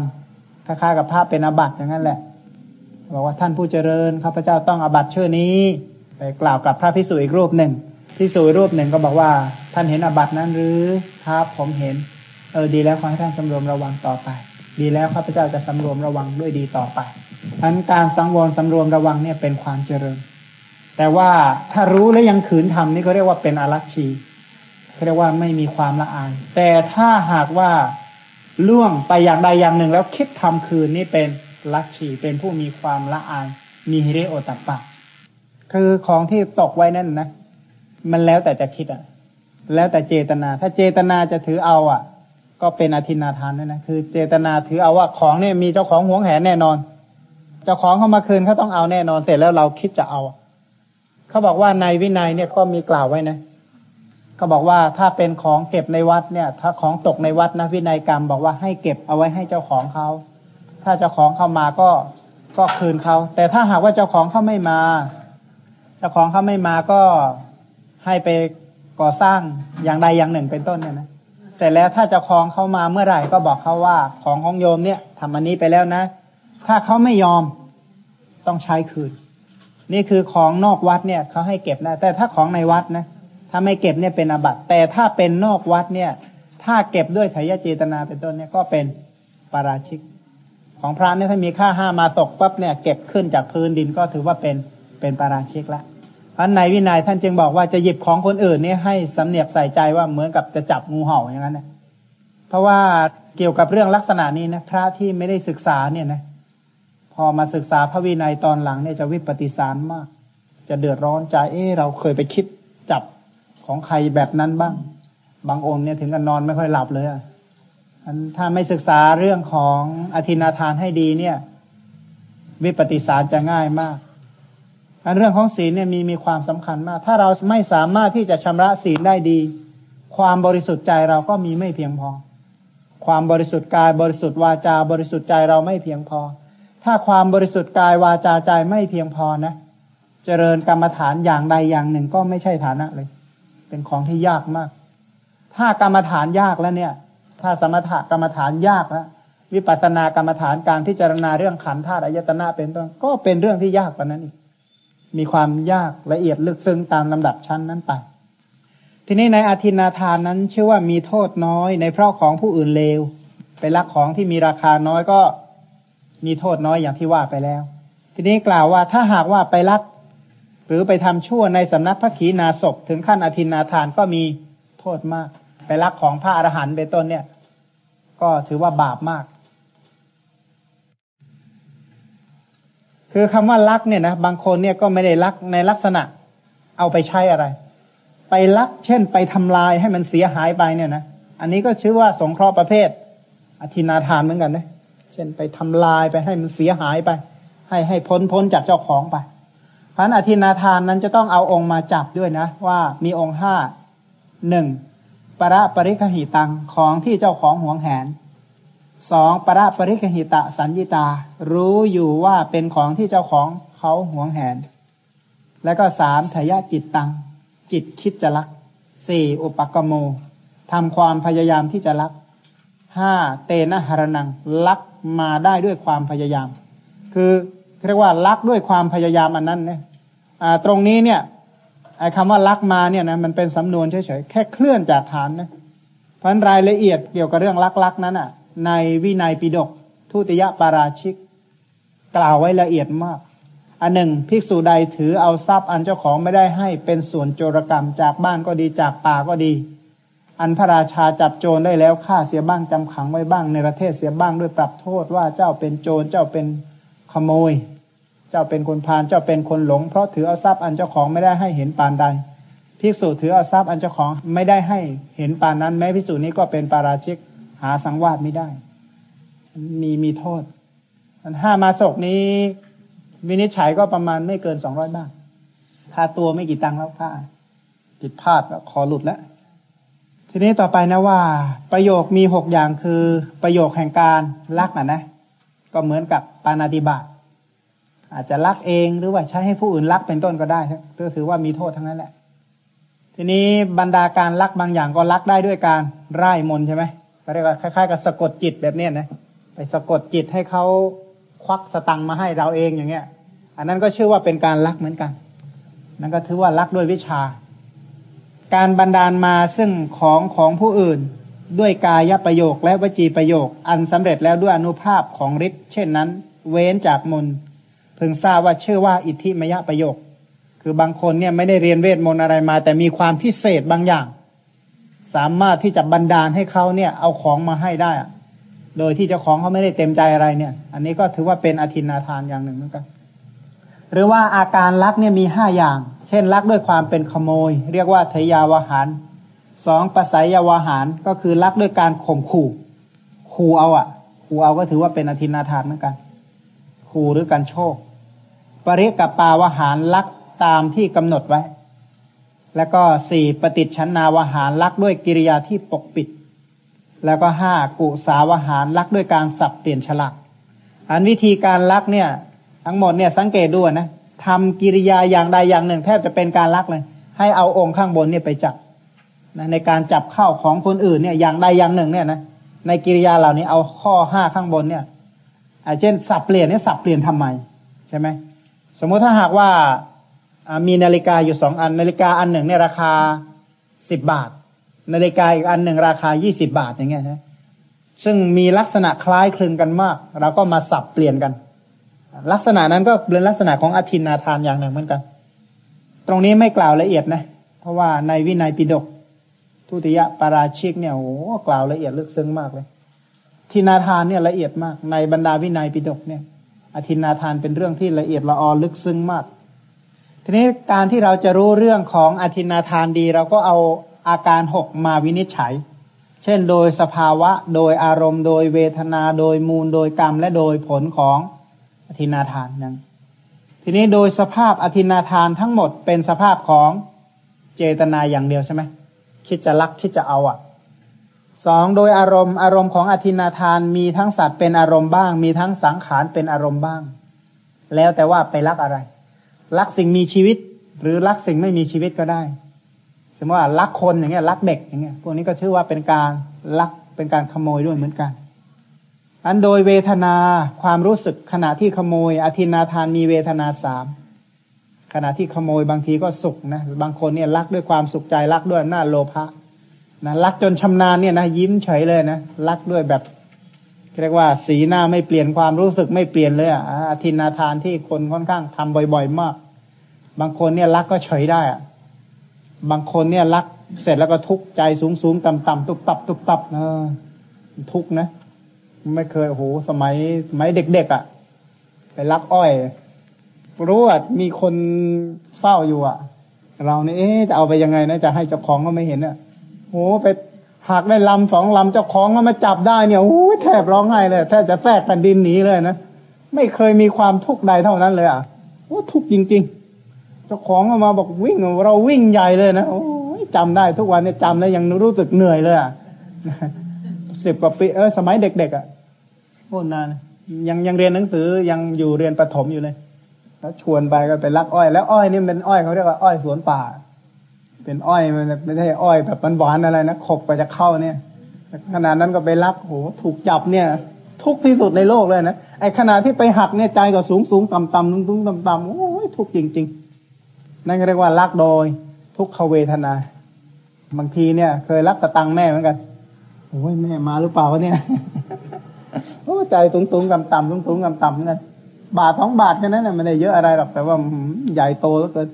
S1: คล้ายๆกับภาพเป็นอบัตอย่างนั้นแหละบอกว่าท่านผู้เจริญข้าพเจ้าต้องอบัตชื่อนี้ไปกล่าวกับพระพิสุอีกรูปหนึ่งพิสุรูปหนึ่งก็บอกว่า ท่านเห็นอบัตนั้นหรือครับผมเห็น เออดีแล้วขอให้ท่านสำรวมระวังต่อไป ดีแล้วข้าพเจ้าจะสำรวมระวังด้วยดีต่อไปทันการสังวรสำรวมระวังเนี่ยเป็นความเจริญ แต่ว่าถ้ารู้แล้วยังขืนทำนี่ก็เรียกว่าเป็นอารัชชีเขาเรียกว่าไม่มีความละอายแต่ถ้าหากว่า ล่วงไปอย่างใดอย่างหนึ่ง แล้วคิดทำคืนนี่เป็นลัทธิเป็นผู้มีความละอายมีฮิริโอตัปปะ คือของที่ตกไว้นั่นนะ มันแล้วแต่จะคิดอะ แล้วแต่เจตนา ถ้าเจตนาจะถือเอาอะ ก็เป็นอธินาทานนั่นนะคือ เจตนาถือเอาว่าของเนี่ยมีเจ้าของหวงแหนแน่นอน เจ้าของเขามาคืนเขาต้องเอาแน่นอนเสร็จแล้วเราคิดจะเอา เขาบอกว่าในวินัยเนี่ยก็มีกล่าวไว้นะ ก็บอกว่าถ้าเป็นของเก็บในวัดเนี่ย ถ้าของตกในวัดนะวินัยกรรมบอกว่าให้เก็บเอาไว้ให้เจ้าของเขา ถ้าเจ้าของเข้ามาก็ก็คืนเขา แต่ถ้าหากว่าเจ้าของเขาไม่มา เจ้าของเขาไม่มาก็ให้ไปก่อสร้างอย่างใดอย่างหนึ่งเป็นต้นเนี่ยนะเสร็จแล้วถ้าเจ้าของเข้ามาเมื่อไหร่ก็บอกเขาว่าของของโยมเนี่ยทำอันนี้ไปแล้วนะ ถ้าเขาไม่ยอมต้องใช้คืน นี่คือของนอกวัดเนี่ยเขาให้เก็บนะแต่ถ้าของในวัดนะ ถ้าไม่เก็บเนี่ยเป็นอบัตแต่ถ้าเป็นนอกวัดเนี่ย ถ้าเก็บด้วยไถยเจตนาเป็นต้นเนี่ยก็เป็นปาราชิก ของพระเนี่ยถ้ามีค่าห้ามาตกปั๊บเนี่ย เก็บขึ้นจากพื้นดินก็ถือว่าเป็นเป็นปาราชิกละพันในวินัยท่านจึงบอกว่าจะหยิบของคนอื่นเนี่ยให้สำเนียกใส่ใจว่าเหมือนกับจะจับงูเห่าอย่างนั้นนะเพราะว่าเกี่ยวกับเรื่องลักษณะนี้นะพระที่ไม่ได้ศึกษาเนี่ยนะพอมาศึกษาพระวินัยตอนหลังเนี่ยจะวิปฏิสารมาก จะเดือดร้อนใจเออเราเคยไปคิด ของใครแบบนั้นบ้าง บางองค์เนี่ยถึงกับนอนไม่ค่อยหลับเลยอะถ้าไม่ศึกษาเรื่องของอธินาทานให้ดีเนี่ย วิปฏิสารจะง่ายมาก อันเรื่องของศีลเนี่ยมีมีความสำคัญมาก ถ้าเราไม่สามารถที่จะชำระศีลได้ดี ความบริสุทธิ์ใจเราก็มีไม่เพียงพอ ความบริสุทธิ์กายบริสุทธิ์วาจา บริสุทธิ์ใจเราไม่เพียงพอ ถ้าความบริสุทธิ์กายวาจาใจไม่เพียงพอนะเจริญกรรมฐานอย่างใดอย่างหนึ่งก็ไม่ใช่ฐานะเลย เป็นของที่ยากมาก ถ้ากรรมฐานยากแล้วเนี่ย ถ้าสมถกรรมฐานยากแล้ววิปัสสนากรรมฐานการพิจารณาเรื่องขันธ์ธาตุอายตนะเป็นต้นก็เป็นเรื่องที่ยากกว่านั้นอีกมีความยากละเอียดลึกซึ้งตามลำดับชั้นนั้นไป ทีนี้ในอาทินาทานนั้นชื่อว่ามีโทษน้อย ในเพราะของผู้อื่นเลวไปลักของที่มีราคาน้อยก็มีโทษน้อยอย่างที่ว่าไปแล้ว ทีนี้กล่าวว่าถ้าหากว่าไปลัก หรือไปทำชั่วในสำนักพระขีณาศพถึงขั้นอธินาทานก็มีโทษมาก ไปลักของพระอรหันต์เป็นต้นเนี่ย ก็ถือว่าบาปมาก คือคำว่าลักเนี่ยนะบางคนเนี่ยก็ไม่ได้ลักในลักษณะ เอาไปใช้อะไร ไปลัก เช่น ไปทำลายให้มันเสียหายไปเนี่ยนะอันนี้ก็ชื่อว่าสงเคราะห์ประเภท อธินาทานเหมือนกันนะเช่นไปทำลายไปให้มันเสียหายไป ให้ให้พ้นพ้นจากเจ้าของไป เพราะอธินาทานนั้นจะต้องเอาองค์มาจับด้วยนะ ว่ามีองค์ห้าหนึ่งประปริคหิตังของที่เจ้าของห่วงแหนสองประปริคหิตะสัญญิตา รู้อยู่ว่าเป็นของที่เจ้าของเขาห่วงแหน แล้วก็สามทยะจิตตัง จิตคิดจะลักสี่อุปกโมทำความพยายามที่จะลักห้าเตนะหรนังลักมาได้ด้วยความพยายาม คือ เรียกว่าลักด้วยความพยายามอันนั้นนี่ยตรงนี้เนี่ยไอ้คำว่าลักมาเนี่ยนะมันเป็นสำนวนเฉยๆแค่เคลื่อนจากฐานนะเพราะรายละเอียดเกี่ยวกับเรื่องลักๆนั้นอะ ในวินัยปิฎกทุติยปาราชิก กล่าวไว้ละเอียดมาก อันหนึ่งภิกษุใดถือเอาทรัพย์อันเจ้าของไม่ได้ให้เป็นส่วนโจรกรรมจากบ้านก็ดีจากป่าก็ดี อันพระราชาจับโจรได้แล้วฆ่าเสียบ้างจำขังไว้บ้างในประเทศเสียบ้างด้วยปรับโทษว่าเจ้าเป็นโจรเจ้าเป็น ขโมย เจ้าเป็นคนพาลเจ้าเป็นคนหลง เพราะถือเอาทรัพย์อันเจ้าของไม่ได้ให้เห็นปานใดภิกษุถือเอาทรัพย์อันเจ้าของไม่ได้ให้เห็นปานนั้น แม้ภิกษุนี้ก็เป็นปาราชิกหาสังวาสไม่ได้ มีมีโทษอันห้ามาศกนี้ วินิจฉัยก็ประมาณไม่เกินสองร้อยบาทค่าตัวไม่กี่ตังค์แล้วค่าผิดพลาดแล้วคอหลุดแล้วทีนี้ต่อไปนะว่า ประโยคมีหกอย่างคือประโยคแห่งการลักอะนะ ก็เหมือนกับปานาติบาตอาจจะลักเองหรือว่าใช้ให้ผู้อื่นลักเป็นต้นก็ได้ก็ถือว่ามีโทษทั้งนั้นแหละ ทีนี้บรรดาการลักบางอย่างก็ลักได้ด้วยการไร้มนใช่ไหมเรียกว่าคล้ายๆกับสะกดจิตแบบนี้นะไปสะกดจิตให้เขาควักสตังมาให้เราเองอย่างเงี้ย อันนั้นก็ชื่อว่าเป็นการลักเหมือนกัน นั่นก็ถือว่าลักด้วยวิชา การบันดาลมาซึ่งของของผู้อื่น ด้วยกายประโยคและวจีประโยค อันสำเร็จแล้วด้วยอนุภาพของฤทธิ์เช่นนั้น เว้นจากมนพึงทราบว่าชื่อว่าอิทธิมยประโยค คือบางคนเนี่ยไม่ได้เรียนเวทมนต์อะไรมา แต่มีความพิเศษบางอย่าง สามารถที่จะบันดาลให้เขาเนี่ยเอาของมาให้ได้ โดยที่เจ้าของเขาไม่ได้เต็มใจอะไรเนี่ย อันนี้ก็ถือว่าเป็นอธินาทานอย่างหนึ่งเหมือนกันหรือว่าอาการลักเนี่ยมีห้าอย่าง เช่นลักด้วยความเป็นขโมย เรียกว่าทยาวหาร สองปสัยยาวหารก็คือลักด้วยการข่มขู่ขู่เอาอะขู่เอาก็ถือว่าเป็นอธินาทานเหมือนกันขู่หรือการโชค ปริกับปาวหารลักตามที่กำหนดไว้ แล้วก็สี่ปฏิชันนาวหารลักด้วยกิริยาที่ปกปิด แล้วก็ห้ากุสาวหารลักด้วยการสับเปลี่ยนฉลากอันวิธีการลักเนี่ย ทั้งหมดเนี่ยสังเกตดูนะทำกิริยาอย่างใดอย่างหนึ่ง แทบจะเป็นการลักเลย ให้เอาองค์ข้างบนเนี่ยไปจับ นะในการจับเข้าของคนอื่นเนี่ยอย่างใดอย่างหนึ่งเนี่ยนะในกิริยาเหล่านี้เอาข้อห้าข้างบนเนี่ยอาเช่นสับเปลี่ยนเนี่ยสับเปลี่ยนทำไมใช่ไหมสมมติถ้าหากว่ามีนาฬิกาอยู่สองอัน นาฬิกาอันหนึ่งเนี่ยราคาสิบบาท นาฬิกาอีกอันหนึ่งราคายี่สิบาทอย่างเงี้ยนะซึ่งมีลักษณะคล้ายคลึงกันมาก เราก็มาสับเปลี่ยนกัน ลักษณะนั้นก็เป็นลักษณะของอธินาทานอย่างหนึ่งเหมือนกัน ตรงนี้ไม่กล่าวละเอียดนะ เพราะว่าในวินัยปิฎก ทุติยปาราชิกเนี่ยโอ้กล่าวละเอียดลึกซึ้งมากเลยทินาทานเนี่ยละเอียดมาก ในบรรดาวินัยปิฎกเนี่ย อธินาทานเป็นเรื่องที่ละเอียดละออลึกซึ้งมาก ทีนี้การที่เราจะรู้เรื่องของอธินาทานดี เราก็เอาอาการหกมาวินิจฉัย เช่น โดยสภาวะ โดยอารมณ์ โดยเวทนา โดยมูล โดยกรรม และโดยผลของอธินาทานนั้นทีนี้โดยสภาพอธินาทานทั้งหมดเป็นสภาพของเจตนาอย่างเดียวใช่ไหม คิดจะรักคิดจะเอาอะสองโดยอารมณ์อารมณ์ของอธินาทานมีทั้งสัตว์เป็นอารมณ์บ้าง มีทั้งสังขารเป็นอารมณ์บ้าง แล้วแต่ว่าไปรักอะไรรักสิ่งมีชีวิต หรือรักสิ่งไม่มีชีวิตก็ได้ สมมติว่ารักคนอย่างเงี้ยรักเด็กอย่างเงี้ยพวกนี้ก็ชื่อว่าเป็นการรักเป็นการขโมยด้วยเหมือนกันอันโดยเวทนาความรู้สึกขณะที่ขโมย อธินาทานมีเวทนาสาม ขณะที่ขโมยบางทีก็สุขนะบางคนเนี่ยรักด้วยความสุขใจรักด้วยหน้าโลภะนะรักจนชำนาญเนี่ยนะยิ้มเฉยเลยนะรักด้วยแบบเรียกว่าสีหน้าไม่เปลี่ยนความรู้สึกไม่เปลี่ยนเลยอะอธินาทานที่คนค่อนข้างทำบ่อย ๆ มาก บางคนเนี่ยรักก็เฉยได้อะบางคนเนี่ยรักเสร็จแล้วก็ทุกข์ใจสูงสูงต่ำต่ำตุบตับตุบตับเออทุกข์นะ ไม่เคยโอ้โหสมัยสมัยเด็กๆอะ่ะ ไปรักอ้อย รู้ว่ามีคนเฝ้าอยู่อะ เราเนี่ยเอ๊จะเอาไปยังไงนะจะให้เจ้าของก็ไม่เห็นอะโหไปหักได้ลำสองลำเจ้าของก็มาจับได้เนี่ยโอ้แทบร้องไห้เลยแทบจะแฝกแผ่นดินหนีเลยนะไม่เคยมีความทุกข์ใดเท่านั้นเลยอะโอ้ทุกข์จริง ๆ เจ้าของก็มาบอกวิ่งเราวิ่งใหญ่เลยนะโอ้จำได้ทุกวันเนี่ยจำแล้วยังรู้สึกเหนื่อยเลยอะสิบกว่าปีเออสมัยเด็กๆอะโอ้นานยังยังเรียนหนังสือยังอยู่เรียนประถมอยู่เลย แล้วชวนไปก็ไปลักอ้อย แล้วอ้อยนี่เป็นอ้อยเขาเรียกว่าอ้อยสวนป่า เป็นอ้อยมันไม่ใช่อ้อยแบบหวานๆอะไรนะขบไปจะเข้าเนี่ยขนาดนั้นก็ไปลักโหถูกจับเนี่ย ทุกที่สุดในโลกเลยนะไอ้ขนาดที่ไปหักเนี่ยใจก็สูงสูงต่ำต่ำตุ้งต่ำต่ำโอ้ยทุกจริง ๆ นั่นเรียกว่าลักโดย ทุกขเวทนา บางทีเนี่ย เคยรักตะตังแม่เหมือนกันโอ้ยแม่มาหรือเปล่าวะเนี่ยโอ้ใจตุ้งตุ้งต่ำต่ำตุ้งตุ้งต่ำต่ำเหมือนกัน บาทสองบาทแค่นั้นน่ะไม่ได้เยอะอะไรหรอกแต่ว่าใหญ่โตแล้วเกิน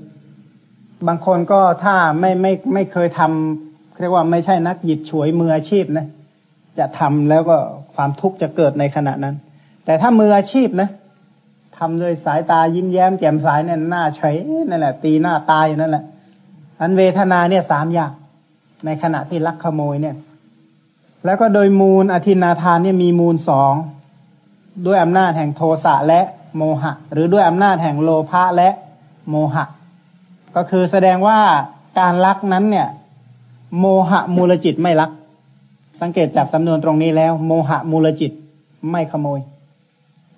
S1: บางคนก็ถ้าไม่ไม่ไม่เคยทำเรียกว่าไม่ใช่นักหยิบฉวยมืออาชีพนะ จะทำแล้วก็ความทุกข์จะเกิดในขณะนั้น แต่ถ้ามืออาชีพนะทำด้วยสายตายิ้มแย้มแจ่มใสเนี่ยหน้าเฉยนั่นแหละ ตีหน้าตายนั่นแหละ อันเวทนาเนี่ยสามอย่างในขณะที่ลักขโมยเนี่ย แล้วก็โดยมูลอธินาทานเนี่ยมีมูลสองด้วยอำนาจแห่งโทสะและ โมหะ หรือด้วยอำนาจแห่งโลภะและโมหะ ก็คือแสดงว่าการลักนั้นเนี่ย โมหะมูลจิตไม่ลัก สังเกตจากสำนวนตรงนี้แล้ว โมหะมูลจิตไม่ขโมย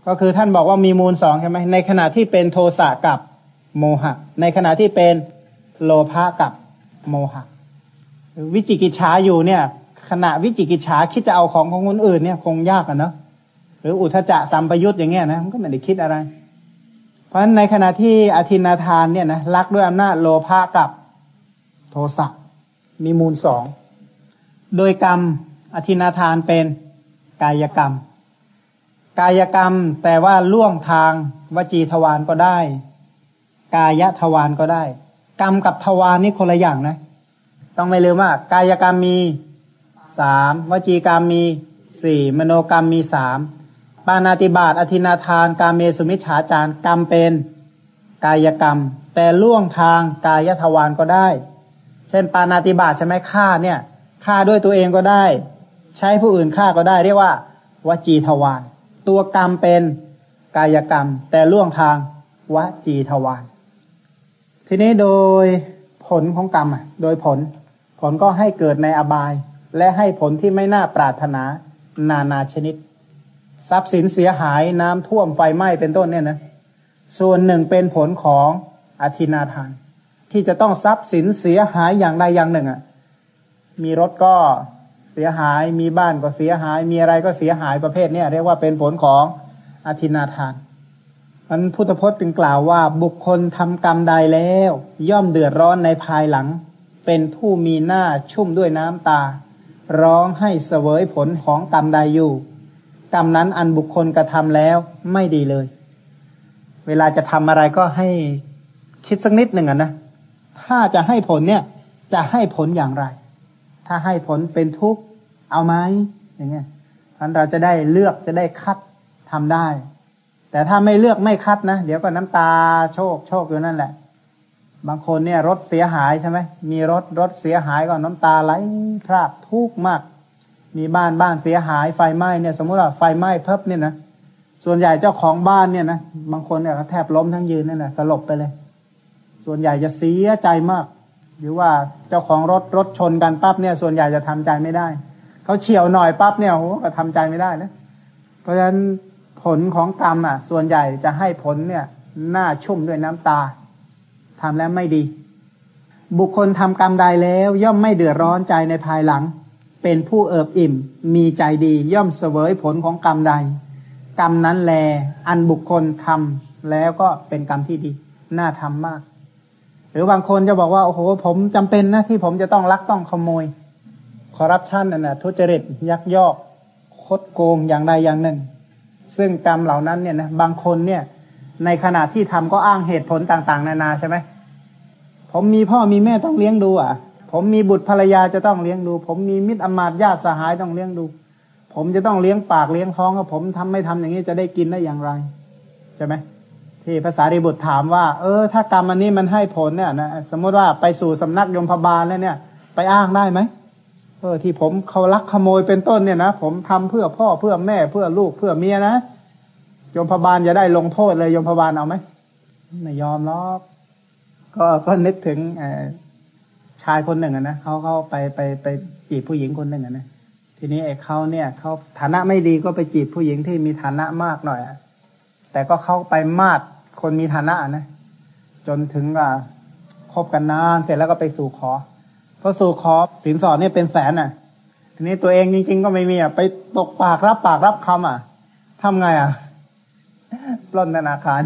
S1: ก็คือท่านบอกว่ามีมูลสองใช่ไหมในขณะที่เป็นโทสะกับโมหะ ในขณะที่เป็นโลภะกับโมหะ วิจิกิจฉาอยู่เนี่ย ขณะวิจิกิจฉาคิดจะเอาของของคนอื่นเนี่ยคงยากอะเนาะ หรืออุทจจะสัมปยุตอย่างเงี้ยนะมันก็ไม่ได้คิดอะไร เพราะฉะนั้นในขณะที่อธินาทานเนี่ยนะลักด้วยอำนาจโลภะกับโทสะมีมูลสองโดยกรรมอธินาทานเป็นกายกรรม กายกรรมแต่ว่าล่วงทางวจีทวารก็ได้ กายทวารก็ได้ กรรมกับทวารนี่คนละอย่างนะ ต้องไม่ลืมว่า กายกรรมมีสามวจีกรรมมีสี่มโนกรรมมีสาม ปานาติบาตอธินาทาน การเมสุมิฉาจารกรรมเป็นกายกรรม แต่ล่วงทางกายทวารก็ได้ เช่น ปานาติบาตใช่ไหมฆ่าเนี่ยฆ่าด้วยตัวเองก็ได้ ใช้ผู้อื่นฆ่าก็ได้ เรียกว่าวจีทวารตัวกรรมเป็นกายกรรม แต่ล่วงทางวจีทวารทีนี้โดยผลของกรรมอะ โดยผล ผลก็ให้เกิดในอบาย และให้ผลที่ไม่น่าปรารถนานานาชนิด ทรัพย์สินเสียหายน้ำท่วมไฟไหม้เป็นต้นเนี่ยนะส่วนหนึ่งเป็นผลของอธินาทาน ที่จะต้องทรัพย์สินเสียหายอย่างใดอย่างหนึ่งอะ มีรถก็เสียหายมีบ้านก็เสียหาย มีอะไรก็เสียหายประเภทเนี้ยเรียกว่าเป็นผลของอธินาทานมันพุทธพจน์จึงกล่าวว่าบุคคลทำกรรมใดแล้ว ย่อมเดือดร้อนในภายหลัง เป็นผู้มีหน้าชุ่มด้วยน้ำตา ร้องให้เสวยผลของกรรมใดอยู่ กรรมนั้นอันบุคคลกระทำแล้วไม่ดีเลย เวลาจะทำอะไรก็ให้คิดสักนิดหนึ่งอะนะ ถ้าจะให้ผลเนี่ย จะให้ผลอย่างไร ถ้าให้ผลเป็นทุกข์เอาไหมอย่างเงี้ยอันเราจะได้เลือกจะได้คัดทำได้ แต่ถ้าไม่เลือกไม่คัดนะ เดี๋ยวก็น้ำตาโชคโชคอยู่นั่นแหละ บางคนเนี่ยรถเสียหายใช่ไหมมีรถรถเสียหายก็น้ำตาไหลพรากทุกข์มาก มีบ้านบ้านเสียหายไฟไหม้เนี่ย สมมติว่าไฟไหม้เพิ่มเนี่ยนะส่วนใหญ่เจ้าของบ้านเนี่ยนะบางคนเนี่ยแทบล้มทั้งยืนนั่นแหละสลบไปเลย ส่วนใหญ่จะเสียใจมาก หรือว่าเจ้าของรถรถชนกันปั๊บเนี่ย ส่วนใหญ่จะทำใจไม่ได้เขาเฉียวหน่อยปั๊บเนี่ยโหก็ทำใจไม่ได้นะเพราะฉะนั้นผลของกรรมอะ ส่วนใหญ่จะให้ผลเนี่ยหน้าชุ่มด้วยน้ำตาทำแล้วไม่ดี บุคคลทำกรรมใดแล้ว ย่อมไม่เดือดร้อนใจในภายหลัง เป็นผู้เอิบอิ่ม มีใจดีย่อมเสวยผลของกรรมใด กรรมนั้นแล อันบุคคลทำแล้วก็เป็นกรรมที่ดี น่าทำมาก หรือบางคนจะบอกว่า โอ้โห ผมจำเป็นนะที่ผมจะต้องลักต้องขโมย คอรัปชันน่ะนะทุจริตยักยอก คดโกงอย่างใดอย่างหนึ่ง ซึ่งกรรมเหล่านั้นเนี่ยนะบางคนเนี่ย ในขณะที่ทำก็อ้างเหตุผลต่าง ๆ นานาใช่ไหมผมมีพ่อมีแม่ต้องเลี้ยงดูอะ ผมมีบุตรภรรยาจะต้องเลี้ยงดู ผมมีมิตรอมาตย์ญาติสหายต้องเลี้ยงดู ผมจะต้องเลี้ยงปากเลี้ยงท้องผมทำไม่ทำอย่างนี้จะได้กินได้อย่างไรใช่ไหมที่ภาษาริบุตรถามว่า เออ ถ้ากรรมอันนี้มันให้ผลเนี่ยนะสมมติว่าไปสู่สำนักยมพบาลแล้วเนี่ย ไปอ้างได้ไหมเออที่ผมเขาลักขโมยเป็นต้นเนี่ยนะผมทำเพื่อพ่อเพื่อแม่เพื่อลูกเพื่อเมียนะยมพบาลจะได้ลงโทษเลยยมพบาลเอาไหมไม่ยอมหรอกก็ก็นึกถึงอ ชายคนหนึ่งนะเขาเขาไปไปไปจีบผู้หญิงคนหนึ่งนะทีนี้ไอ้เขาเนี่ยเขาฐานะไม่ดีก็ไปจีบผู้หญิงที่มีฐานะมากหน่อยอะแต่ก็เข้าไปมาดคนมีฐานะนะจนถึงอะคบกันนานเสร็จแล้วก็ไปสู่ขอพอสู่ขอสินสอดเนี่ยเป็นแสนอะ ทีนี้ตัวเองจริงๆก็ไม่มีอะไปตกปากรับปากรับคำอะทำไงอะปล้นธนาคาร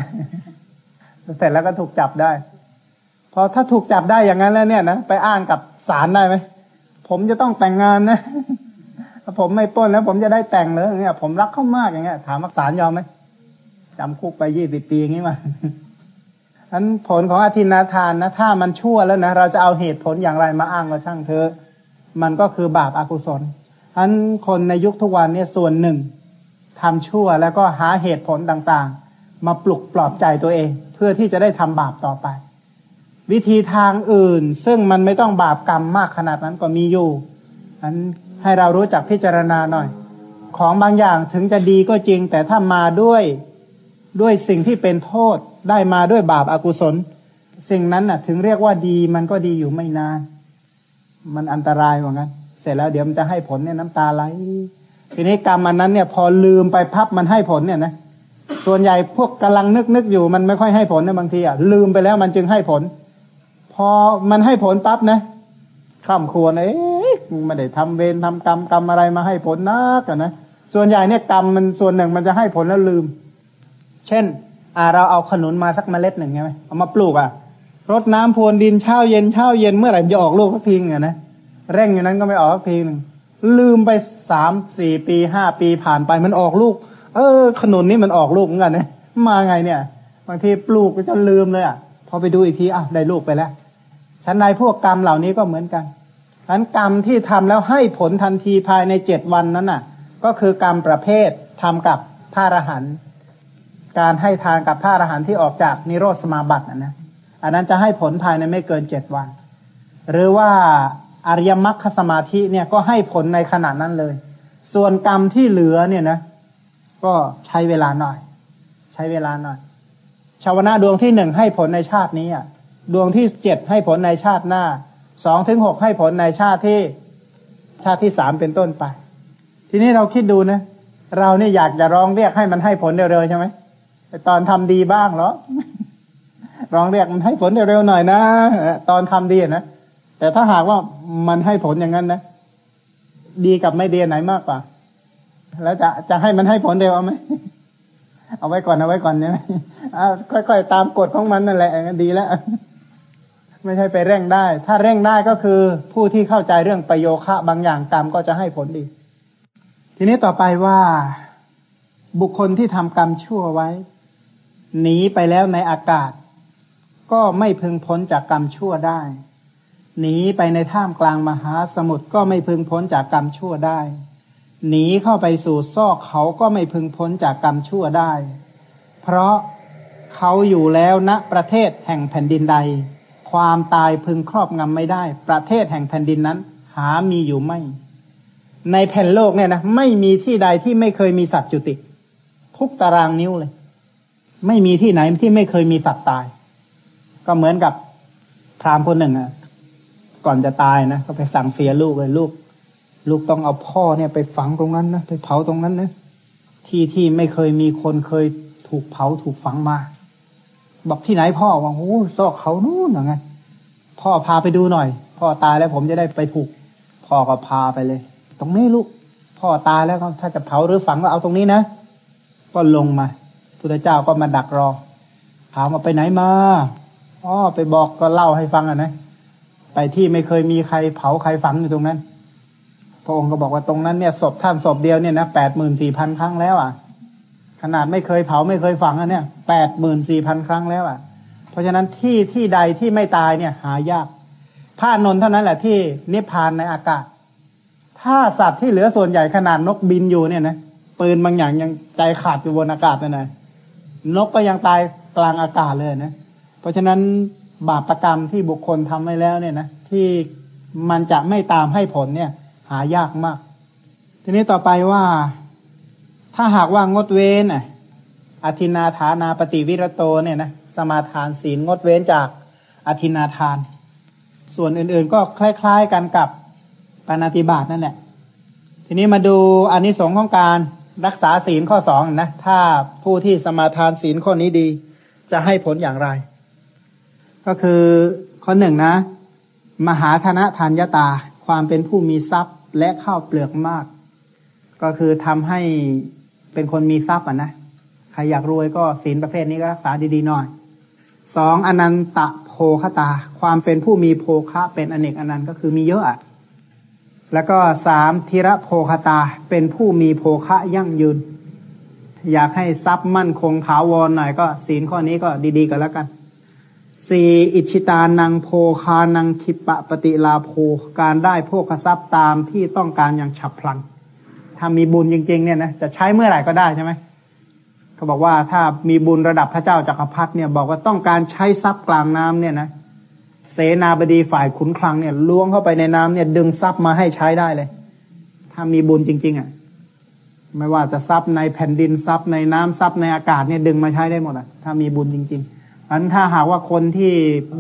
S1: เสร็จแล้วก็ถูกจับได้ พอถ้าถูกจับได้อย่างนั้นแล้วเนี่ยนะไปอ้างกับศาลได้ไหมผมจะต้องแต่งงานนะถ้าผมไม่ป้นแล้ว ผมจะได้แต่งเลยอย่างเงี้ย ผมรักเขามากอย่างเงี้ย ถามศาลยอมไหมจำคุกไปยี่สิบปีอย่างนี้มาอันผลของอธินาทานนะถ้ามันชั่วแล้วนะเราจะเอาเหตุผลอย่างไรมาอ้างก็ช่างเธอ มันก็คือบาปอากุศลอันคนในยุคทุกวันเนี่ยส่วนหนึ่งทำชั่วแล้วก็หาเหตุผลต่างๆ มาปลุกปลอบใจตัวเอง เพื่อที่จะได้ทำบาปต่อไป วิธีทางอื่น ซึ่งมันไม่ต้องบาปกรรมมากขนาดนั้นก็มีอยู่อันให้เรารู้จักพิจารณาหน่อย ของบางอย่างถึงจะดีก็จริง แต่ถ้ามาด้วยด้วยสิ่งที่เป็นโทษได้มาด้วยบาปอากุศล สิ่งนั้นน่ะ ถึงเรียกว่าดีมันก็ดีอยู่ไม่นาน มันอันตรายเหมือนกันเสร็จแล้วเดี๋ยวมันจะให้ผลเนี่ยน้ำตาไหลทีนี้กรรมอันนั้นเนี่ย พอลืมไปพับมันให้ผลเนี่ยนะส่วนใหญ่พวกกำลังนึกนึกอยู่มันไม่ค่อยให้ผลนะบางทีอะลืมไปแล้วมันจึงให้ผล พอมันให้ผลปั๊บนะข้ามครวรเอ๊ะไม่ได้ทำเวรทำกรรมกรรมอะไรมาให้ผลนักนะ ส่วนใหญ่เนี่ยกรรมมันส่วนหนึ่งมันจะให้ผลแล้วลืม เช่น อ่าเราเอาขนุนมาสักเมล็ดหนึ่งใช่ไหมเอามาปลูกอะรดน้ำพรวนดินเช้าเย็นเช้าเย็นเมื่อไหร่จะออกลูกสักทีอะนะเร่งอยู่นั้นก็ไม่ออกสักทีหนึ่งลืมไปสามสี่ปีห้าปีผ่านไปมันออกลูก เออ ขนุนนี่มันออกลูกเหมือนกันนะมาไงเนี่ย บางทีปลูกก็จะลืมเลยอะพอไปดูอีกทีอะได้ลูกไปแล้ว ชั้นในพวกกรรมเหล่านี้ก็เหมือนกันฉันกรรมที่ทำแล้วให้ผลทันทีภายในเจ็ดวันนั้นน่ะ ก็คือกรรมประเภททำกับพระอรหันต์การให้ทานกับพระอรหันต์ที่ออกจากนิโรธสมาบัตินะนะอันนั้นจะให้ผลภายในไม่เกินเจ็ดวัน หรือว่าอริยมรรคสมาธิเนี่ยก็ให้ผลในขณะนั้นเลย ส่วนกรรมที่เหลือเนี่ยนะ ก็ใช้เวลาหน่อย ใช้เวลาหน่อยชาวนาดวงที่หนึ่งให้ผลในชาตินี้อะ ดวงที่เจ็ดให้ผลในชาติหน้า สองถึงหกให้ผลในชาติที่ชาติที่สามเป็นต้นไป ทีนี้เราคิดดูนะ เราเนี่ยอยากจะร้องเรียกให้มันให้ผลเร็วๆใช่ไหมตอนทำดีบ้างเหรอร้องเรียกมันให้ผลเร็วๆหน่อยนะตอนทำดีนะแต่ถ้าหากว่ามันให้ผลอย่างนั้นนะดีกับไม่ดีไหนมากกว่า แล้วจะจะให้มันให้ผลเร็วเอาไหมเอาไว้ก่อนเอาไว้ก่อนเนี่ยค่อยๆตามกฎของมันนั่นแหละดีแล้ว ไม่ใช่ไปเร่งได้ ถ้าเร่งได้ก็คือผู้ที่เข้าใจเรื่องประโยคะบางอย่างกรรมก็จะให้ผลดี ทีนี้ต่อไปว่าบุคคลที่ทำกรรมชั่วไว้ หนีไปแล้วในอากาศ ก็ไม่พึงพ้นจากกรรมชั่วได้ หนีไปในท่ามกลางมหาสมุทรก็ไม่พึงพ้นจากกรรมชั่วได้ หนีเข้าไปสู่ซอกเขาก็ไม่พึงพ้นจากกรรมชั่วได้ เพราะเขาอยู่แล้วณประเทศแห่งแผ่นดินใด ความตายพึงครอบงำไม่ได้ ประเทศแห่งแผ่นดินนั้น หามีอยู่ไม่ ในแผ่นโลกเนี่ยนะไม่มีที่ใดที่ไม่เคยมีสัตว์จุติ ทุกตารางนิ้วเลย ไม่มีที่ไหนที่ไม่เคยมีสัตว์ตาย ก็เหมือนกับพราหมณ์คนหนึ่งอะ ก่อนจะตายนะก็ไปสั่งเสียลูกเลยลูก ลูกต้องเอาพ่อเนี่ยไปฝังตรงนั้นนะไปเผาตรงนั้นนะที่ที่ไม่เคยมีคนเคยถูกเผาถูกฝังมา บอกที่ไหนพ่อว่าโอ้ซอกเขานู่นอย่างงั้นพ่อพาไปดูหน่อย พ่อตายแล้วผมจะได้ไปถูก พ่อก็พาไปเลย ตรงนี้ลูก พ่อตายแล้วถ้าจะเผาหรือฝังก็เอาตรงนี้นะ ก็ลงมาพุทธเจ้าก็มาดักรอ ถามว่าไปไหนมาอ๋อไปบอกก็เล่าให้ฟังอะนะไปที่ไม่เคยมีใครเผาใครฝังอยู่ตรงนั้น พระองค์ก็บอกว่าตรงนั้นเนี่ยศพท่านศพเดียวเนี่ยนะแปดหมื่นสี่พันครั้งแล้วอะ ขนาดไม่เคยเผาไม่เคยฝังอะเนี่ยแปดหมื่นสี่พันครั้งแล้วอะ เพราะฉะนั้นที่ที่ใดที่ไม่ตายเนี่ย หายากพระนนท์เท่านั้นแหละที่นิพพานในอากาศ ถ้าสัตว์ที่เหลือส่วนใหญ่ขนาดนกบินอยู่เนี่ยนะปืนบางอย่างยังใจขาดอยู่บนอากาศเลยนะนกก็ยังตายกลางอากาศเลยนะ เพราะฉะนั้นบาปประกรรมที่บุคคลทำไว้แล้วเนี่ยนะที่มันจะไม่ตามให้ผลเนี่ย หายากมาก ทีนี้ต่อไปว่า ถ้าหากว่างดเว้นอะอธินาฐานาปฏิวิรโตเนี่ยนะสมาทานศีลงดเว้นจากอธินาทาน ส่วนอื่นๆก็คล้าย ๆกันกับปานาติบาตนั่นแหละทีนี้มาดูอนนิสงส์ของการรักษาศีลข้อสองนะ ถ้าผู้ที่สมาทานศีลข้อนี้ดี จะให้ผลอย่างไร ก็คือข้อหนึ่งนะ มหาธนะทานยตา ความเป็นผู้มีทรัพย์และข้าวเปลือกมาก ก็คือทำให้ เป็นคนมีทรัพย์อะนะใครอยากรวยก็ศีลประเภทนี้ก็รักษาดีๆหน่อยสองอนันตะโภคตา ความเป็นผู้มีโภคะเป็นอเนกอนันต์ก็คือมีเยอะอะแล้วก็สามธิระโภคตาเป็นผู้มีโภคะยั่งยืน อยากให้ทรัพย์มั่นคงถาวรหน่อยก็ศีลข้อนี้ก็ดีๆกันแล้วกันสี่อิชิตานังโภคานังคิปะปฏิลาโภการได้โภคทรัพย์ตามที่ต้องการอย่างฉับพลัน ถ้ามีบุญจริงๆเนี่ยนะจะใช้เมื่อไหร่ก็ได้ใช่ไหมเขาบอกว่าถ้ามีบุญระดับพระเจ้าจากักรพรรดิเนี่ย บอกว่าต้องการใช้ทรัพย์กลางน้ำเนี่ยนะเสนาบดีฝ่ายขุนคลังเนี่ยล้วงเข้าไปในน้ำเนี่ย ดึงทรัพย์มาให้ใช้ได้เลย ถ้ามีบุญจริง ๆอะ ไม่ว่าจะทรัพย์ในแผ่นดินทรัพย์ในน้ำทรัพย์ในอากาศเนี่ยดึงมาใช้ได้หมดอะ ถ้ามีบุญจริงๆอันถ้าหากว่าคนที่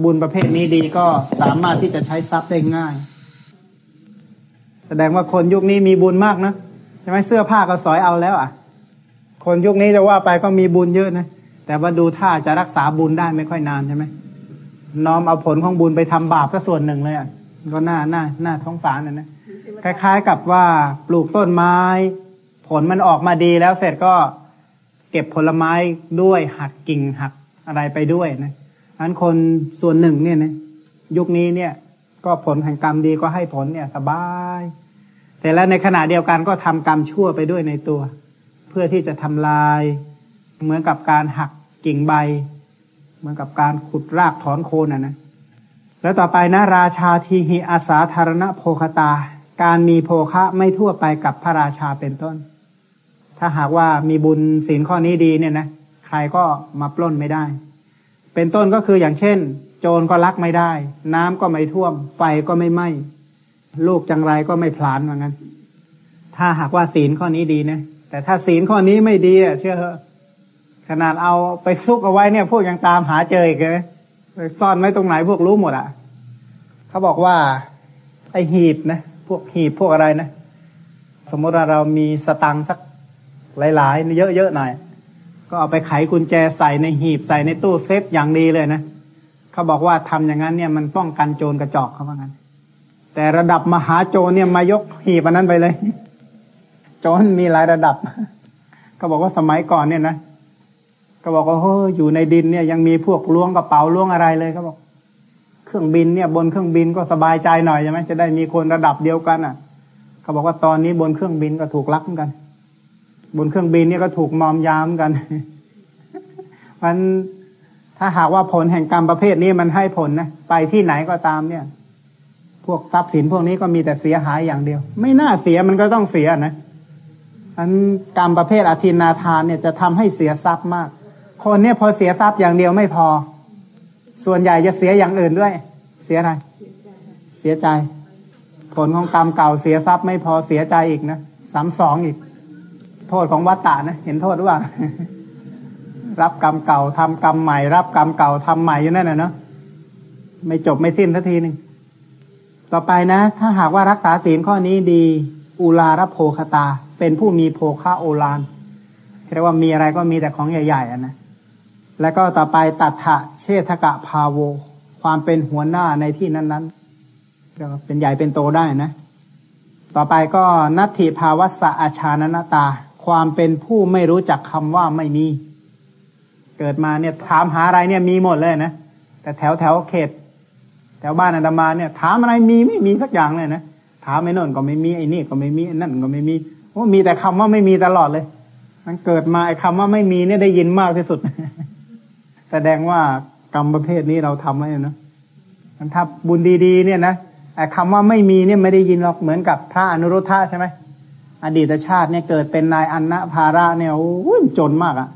S1: บุญประเภทนี้ดีก็สามารถที่จะใช้ทรัพย์ได้ง่าย แสดงว่าคนยุคนี้มีบุญมากนะ ใช่ไหมเสื้อผ้าก็สอยเอาแล้วอะ คนยุคนี้จะว่าไปก็มีบุญเยอะนะแต่ว่าดูท่าจะรักษาบุญได้ไม่ค่อยนานใช่ไหมน้อมเอาผลของบุญไปทำบาปก็ส่วนหนึ่งเลยอะก็น่าน่าน่าท้องสารนะนะคล้าย ๆ กับว่าปลูกต้นไม้ ผลมันออกมาดีแล้วเสร็จก็เก็บผลไม้ด้วยหักกิ่งหักอะไรไปด้วยนะอันคนส่วนหนึ่งเนี่ยนะยุคนี้เนี่ย ก็ผลแห่งกรรมดีก็ให้ผลเนี่ย สบาย แต่แล้วในขณะเดียวกันก็ทำกรรมชั่วไปด้วยในตัว เพื่อที่จะทำลาย เหมือนกับการหักกิ่งใบ เหมือนกับการขุดรากถอนโคนอะนะแล้วต่อไปนะราชาทีหิอาสาธารณโภคตา การมีโภคะไม่ทั่วไปกับพระราชาเป็นต้น ถ้าหากว่ามีบุญศีลข้อนี้ดีเนี่ยนะใครก็มาปล้นไม่ได้ เป็นต้นก็คืออย่างเช่น โจรก็ลักไม่ได้ น้ำก็ไม่ท่วม ไฟก็ไม่ไหม้ ลูกจังไรก็ไม่พลานเหมือนกันถ้าหากว่าศีลข้อนี้ดีนะ แต่ถ้าศีลข้อนี้ไม่ดีอะเชื่อเถอะขนาดเอาไปซุกเอาไว้เนี่ย พวกยังตามหาเจออีกเลยซ่อนไว้ตรงไหนพวกรู้หมดอะ เขาบอกว่า ไอหีบนะ พวกหีบพวกอะไรนะ สมมติว่าเรามีสตังสักหลายๆ เยอะๆหน่อย ก็เอาไปไขกุญแจใส่ในหีบใส่ในตู้เซฟอย่างดีเลยนะ เขาบอกว่าทำอย่างนั้นเนี่ยมันป้องกันโจรกระจอกเขาว่างั้น แต่ระดับมหาโจรเนี่ยมายกหีบอันนั้นไปเลย โจรมีหลายระดับเขาบอกว่าสมัยก่อนเนี่ยนะก็บอกว่าเฮ้ยอยู่ในดินเนี่ยยังมีพวกล้วงกระเป๋าล้วงอะไรเลยเขาบอก เครื่องบินเนี่ย บนเครื่องบินก็สบายใจหน่อยใช่ไหมจะได้มีคนระดับเดียวกันอะเขาบอกว่าตอนนี้บนเครื่องบินก็ถูกลักเหมือนกัน บนเครื่องบินเนี่ยก็ถูกมอมยามกันมันถ้าหากว่าผลแห่งกรรมประเภทนี้มันให้ผลนะไปที่ไหนก็ตามเนี่ย พวกทรัพย์สินพวกนี้ก็มีแต่เสียหายอย่างเดียว ไม่น่าเสียมันก็ต้องเสียนะอันกรรมประเภทอธินาทานเนี่ยจะทำให้เสียทรัพย์มาก คนเนี่ยพอเสียทรัพย์อย่างเดียวไม่พอ ส่วนใหญ่จะเสียอย่างอื่นด้วย เสียอะไร เสียใจ ผลของกรรมเก่าเสียทรัพย์ไม่พอเสียใจอีกนะสามสองอีก โทษของวัตตะนะ เห็นโทษหรือเปล่ารับกรรมเก่าทำกรรมใหม่ รับกรรมเก่าทำใหม่อยู่นั่นแหละเนาะไม่จบไม่สิ้นสักทีหนึ่ง ต่อไปนะ ถ้าหากว่ารักษาศีลข้อนี้ดี อุลารโภคตา เป็นผู้มีโภคาโอลานเรียกว่ามีอะไรก็มีแต่ของใหญ่ๆอ่นะแล้วก็ต่อไปตัทะเชษฐกะพาโว ความเป็นหัวหน้าในที่นั้นๆก็เป็นใหญ่เป็นโตได้นะ ต่อไปก็นัตถิภาวัสะอาชานนตา ความเป็นผู้ไม่รู้จักคำว่าไม่มี เกิดมาเนี่ยถามหาอะไรเนี่ยมีหมดเลยนะแต่แถวแถวเขต แถวบ้านอาตมาเนี่ย ถามอะไรมีไม่มีสักอย่างเลยนะถามไอ้นนก็ไม่มีไอ้นี่ก็ไม่มีไอ้นั่นก็ไม่มีโอ้มีแต่คำว่าไม่มีตลอดเลย มันเกิดมาไอ้คำว่าไม่มีเนี่ยได้ยินมากที่สุด แสดงว่ากรรมประเภทนี้เราทำไว้นะถ้าบุญดีๆ เนี่ยนะแต่คำว่าไม่มีเนี่ยไม่ได้ยินหรอกเหมือนกับพระอนุรุทธะใช่ไหมอดีตชาติเนี่ยเกิดเป็นนายอันนะภาระเนี่ยโอ้จนมากอะ่ะ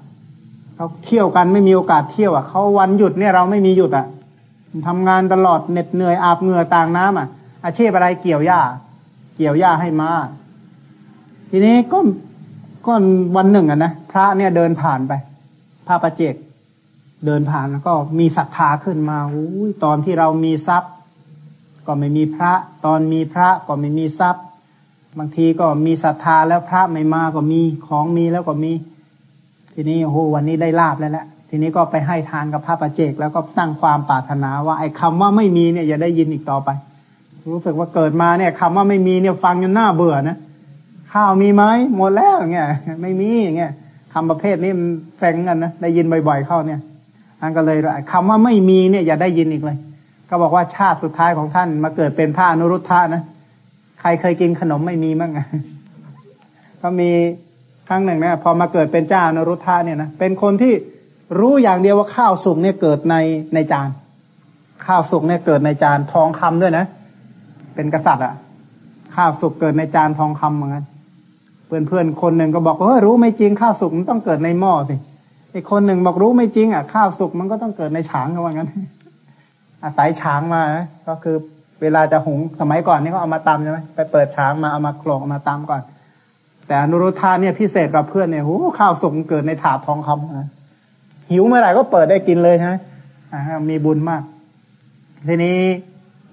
S1: เขาเที่ยวกันไม่มีโอกาสเที่ยวอะ่ะเขาวันหยุดเนี่ยเราไม่มีหยุดอะ่ะ ทำงานตลอดเหน็ดเหนื่อยอาบเหงื่อต่างน้ำอะ อาชีพอะไรเกี่ยวหญ้า เกี่ยวหญ้าให้มาทีนี้ก็ก็วันหนึ่งอะนะพระเนี่ยเดินผ่านไปพระประเจกเดินผ่านแล้วก็มีศรัทธาขึ้นมาอุ้ยตอนที่เรามีทรัพย์ ก็ไม่มีพระ ตอนมีพระก็ไม่มีทรัพย์ บางทีก็มีศรัทธาแล้วพระไม่มาก็มีของมีแล้วก็มี ทีนี้โอ้โหวันนี้ได้ลาบแล้วแหละ ทีนี้ก็ไปให้ทานกับพระประเจก แล้วก็ตั้งความปรารถนาว่าไอ้คาว่าไม่มีเนี่ยอย่าได้ยินอีกต่อไป รู้สึกว่าเกิดมาเนี่ยคำว่าไม่มีเนี่ยฟังจนหน้าเบื่อนะข้าวมีไหมหมดแล้วอย่างเงี้ยไม่มีอย่างเงี้ยคำประเภทนี้มันแฝงกันนะได้ยินบ่อยๆเข้าเนี่ยอันก็เลยคำว่าไม่มีเนี่ยอย่าได้ยินอีกเลย ก็บอกว่าชาติสุดท้ายของท่านมาเกิดเป็นพระอนุรุทธะนะใครเคยกินขนมไม่มีมั้งก็มีครั้งหนึ่งนะพอมาเกิดเป็นเจ้าอนุรุทธะเนี่ยนะเป็นคนที่ รู้อย่างเดียวว่าข้าวสุกเนี่ยเกิดในในจาน ข้าวสุกเนี่ยเกิดในจานทองคำด้วยนะ เป็นกษัตริย์อะข้าวสุกเกิดในจานทองคำเหมือนกันเพื่อนเพื่อนคนหนึ่งก็บอกเออรู้ไม่จริงข้าวสุกมันต้องเกิดในหม้อสิไอคนหนึ่งบอกรู้ไม่จริงอะข้าวสุกมันก็ต้องเกิดในฉางเขาว่างั้น อาศัยฉางมาก็คือเวลาจะหุงสมัยก่อนนี่เขาเอามาตำใช่ไหมไปเปิดฉางมาเอามาโขลกเอามาตำก่อน แต่อนุรุทธาเนี่ยพิเศษกับเพื่อนเนี่ยโอ้ข้าวสุกเกิดในถาดทองคำนะ หิวเมื่อไหร่ก็เปิดได้กินเลยใช่ไหมมีบุญมาก ทีนี้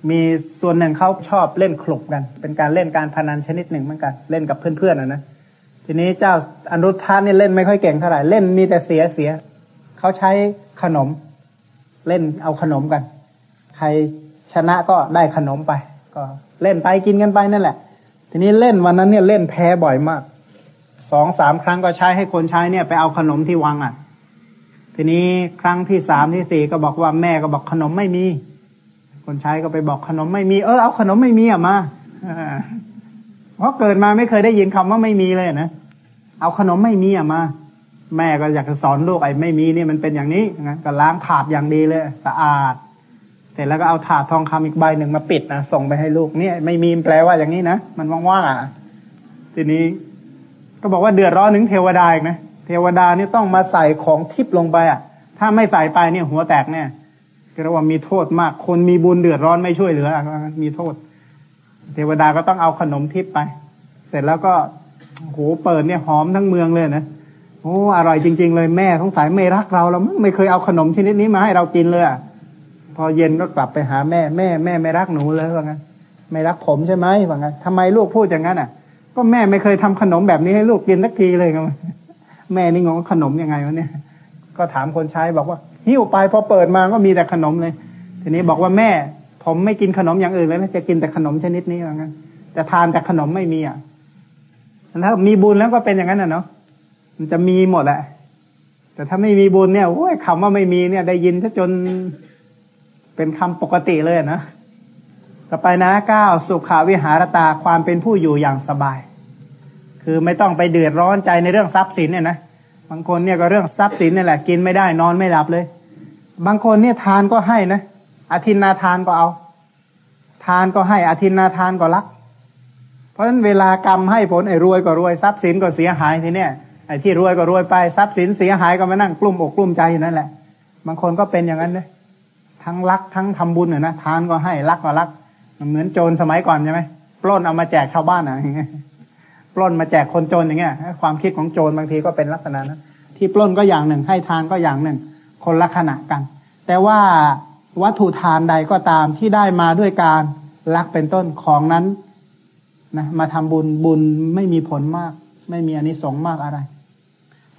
S1: มีส่วนหนึ่งเขาชอบเล่นคลุกกัน เป็นการเล่นการพนันชนิดหนึ่งเหมือนกัน เล่นกับเพื่อนๆอะนะทีนี้เจ้าอนุทานนี่เล่นไม่ค่อยเก่งเท่าไหร่เล่นมีแต่เสียเสียเขาใช้ขนม เล่นเอาขนมกัน ใครชนะก็ได้ขนมไป ก็เล่นไปกินกันไปนั่นแหละ ทีนี้เล่นวันนั้นเนี่ยเล่นแพ้บ่อยมากสองสามครั้งก็ใช้ให้คนใช้เนี่ย ไปเอาขนมที่วังอะ ทีนี้ครั้งที่สามที่สี่ก็บอกว่าแม่ก็บอกขนมไม่มี คนใช้ก็ไปบอกขนมไม่มี เออเอาขนมไม่มีอะมาเพราะเกิดมาไม่เคยได้ยินคำว่าไม่มีเลยนะเอาขนมไม่มีอะมาแม่ก็อยากจะสอนลูกไอ้ไม่มีเนี่ยมันเป็นอย่างนี้นะก็ล้างถาดอย่างดีเลยสะอาด เสร็จแล้วก็เอาถาดทองคำอีกใบหนึ่งมาปิดนะส่งไปให้ลูกเนี่ย ไม่มีแปลว่าอย่างนี้นะมันว่างๆอะทีนี้ ก็บอกว่าเดือดร้อนถึงเทวดาอีกนะ เทวดานี่ต้องมาใส่ของทิพย์ลงไปอะ ถ้าไม่ใส่ไปเนี่ย หัวแตกเนี่ยเรียกว่ามีโทษมาก คนมีบุญเดือดร้อนไม่ช่วยเหลือมีโทษ เทวดาก็ต้องเอาขนมทิพย์ไป เสร็จแล้วก็โหเปิดเนี่ยหอมทั้งเมืองเลยนะโอ้อร่อยจริง ๆ เลยแม่สงสัยไม่รักเราแล้วไม่เคยเอาขนมชนิดนี้มาให้เรากินเลยอพอเย็นก็กลับไปหาแม่แม่แม่ไม่รักหนูเลยว่างั้นไม่รักผมใช่ไหมว่างั้นทำไมลูกพูดอย่างนั้นอะ ก็แม่ไม่เคยทำขนมแบบนี้ให้ลูกกินสักทีเลยครับ แม่นี่งงขนมยังไงวะเนี่ย ก็ถามคนใช้บอกว่าหิ้วไปพอเปิดมาก็มีแต่ขนมเลย ทีนี้บอกว่าแม่ ผมไม่กินขนมอย่างอื่นเลยนะจะกินแต่ขนมชนิดนี้เหมือนกันจะทานแต่ขนมไม่มีอะถ้ามีบุญแล้วก็เป็นอย่างนั้นอะเนาะมันจะมีหมดแหละแต่ถ้าไม่มีบุญเนี่ยโอ้ยคำว่าไม่มีเนี่ย ได้ยินถ้าจนเป็นคำปกติเลยนะต่อไปนะเก้าสุขาวิหารตาความเป็นผู้อยู่อย่างสบาย คือไม่ต้องไปเดือดร้อนใจในเรื่องทรัพย์สินเนี่ยนะบางคนเนี่ยก็เรื่องทรัพย์สินนี่แหละ กินไม่ได้นอนไม่หลับเลย บางคนเนี่ยทานก็ให้นะอาทินนาทานก็เอา ทานก็ให้อาทินนาทานก็รัก เพราะฉะนั้นเวลากรรมให้ผลไอ้รวยก็รวยทรัพย์สินก็เสียหายทีเนี้ยไอ้ที่รวยก็รวยไปทรัพย์สินเสียหายก็มานั่งกลุ้มอกกลุ้มใจอยู่นั่นแหละ บางคนก็เป็นอย่างนั้นเลยทั้งรักทั้งทำบุญอะนะทานก็ให้รักก็รัก เหมือนโจรสมัยก่อนใช่ไหมปล้นเอามาแจกชาวบ้านอะอย่างเงี้ย ปล้นมาแจกคนจนอย่างเงี้ยความคิดของโจรบางทีก็เป็นลักษณะนั้นที่ปล้นก็อย่างหนึ่ง ให้ทานก็อย่างหนึ่ง คนละขณะกัน แต่ว่าวัตถุทานใดก็ตามที่ได้มาด้วยการลักเป็นต้นของนั้นนะมาทำบุญบุญไม่มีผลมาก ไม่มีอนิสงส์มากอะไร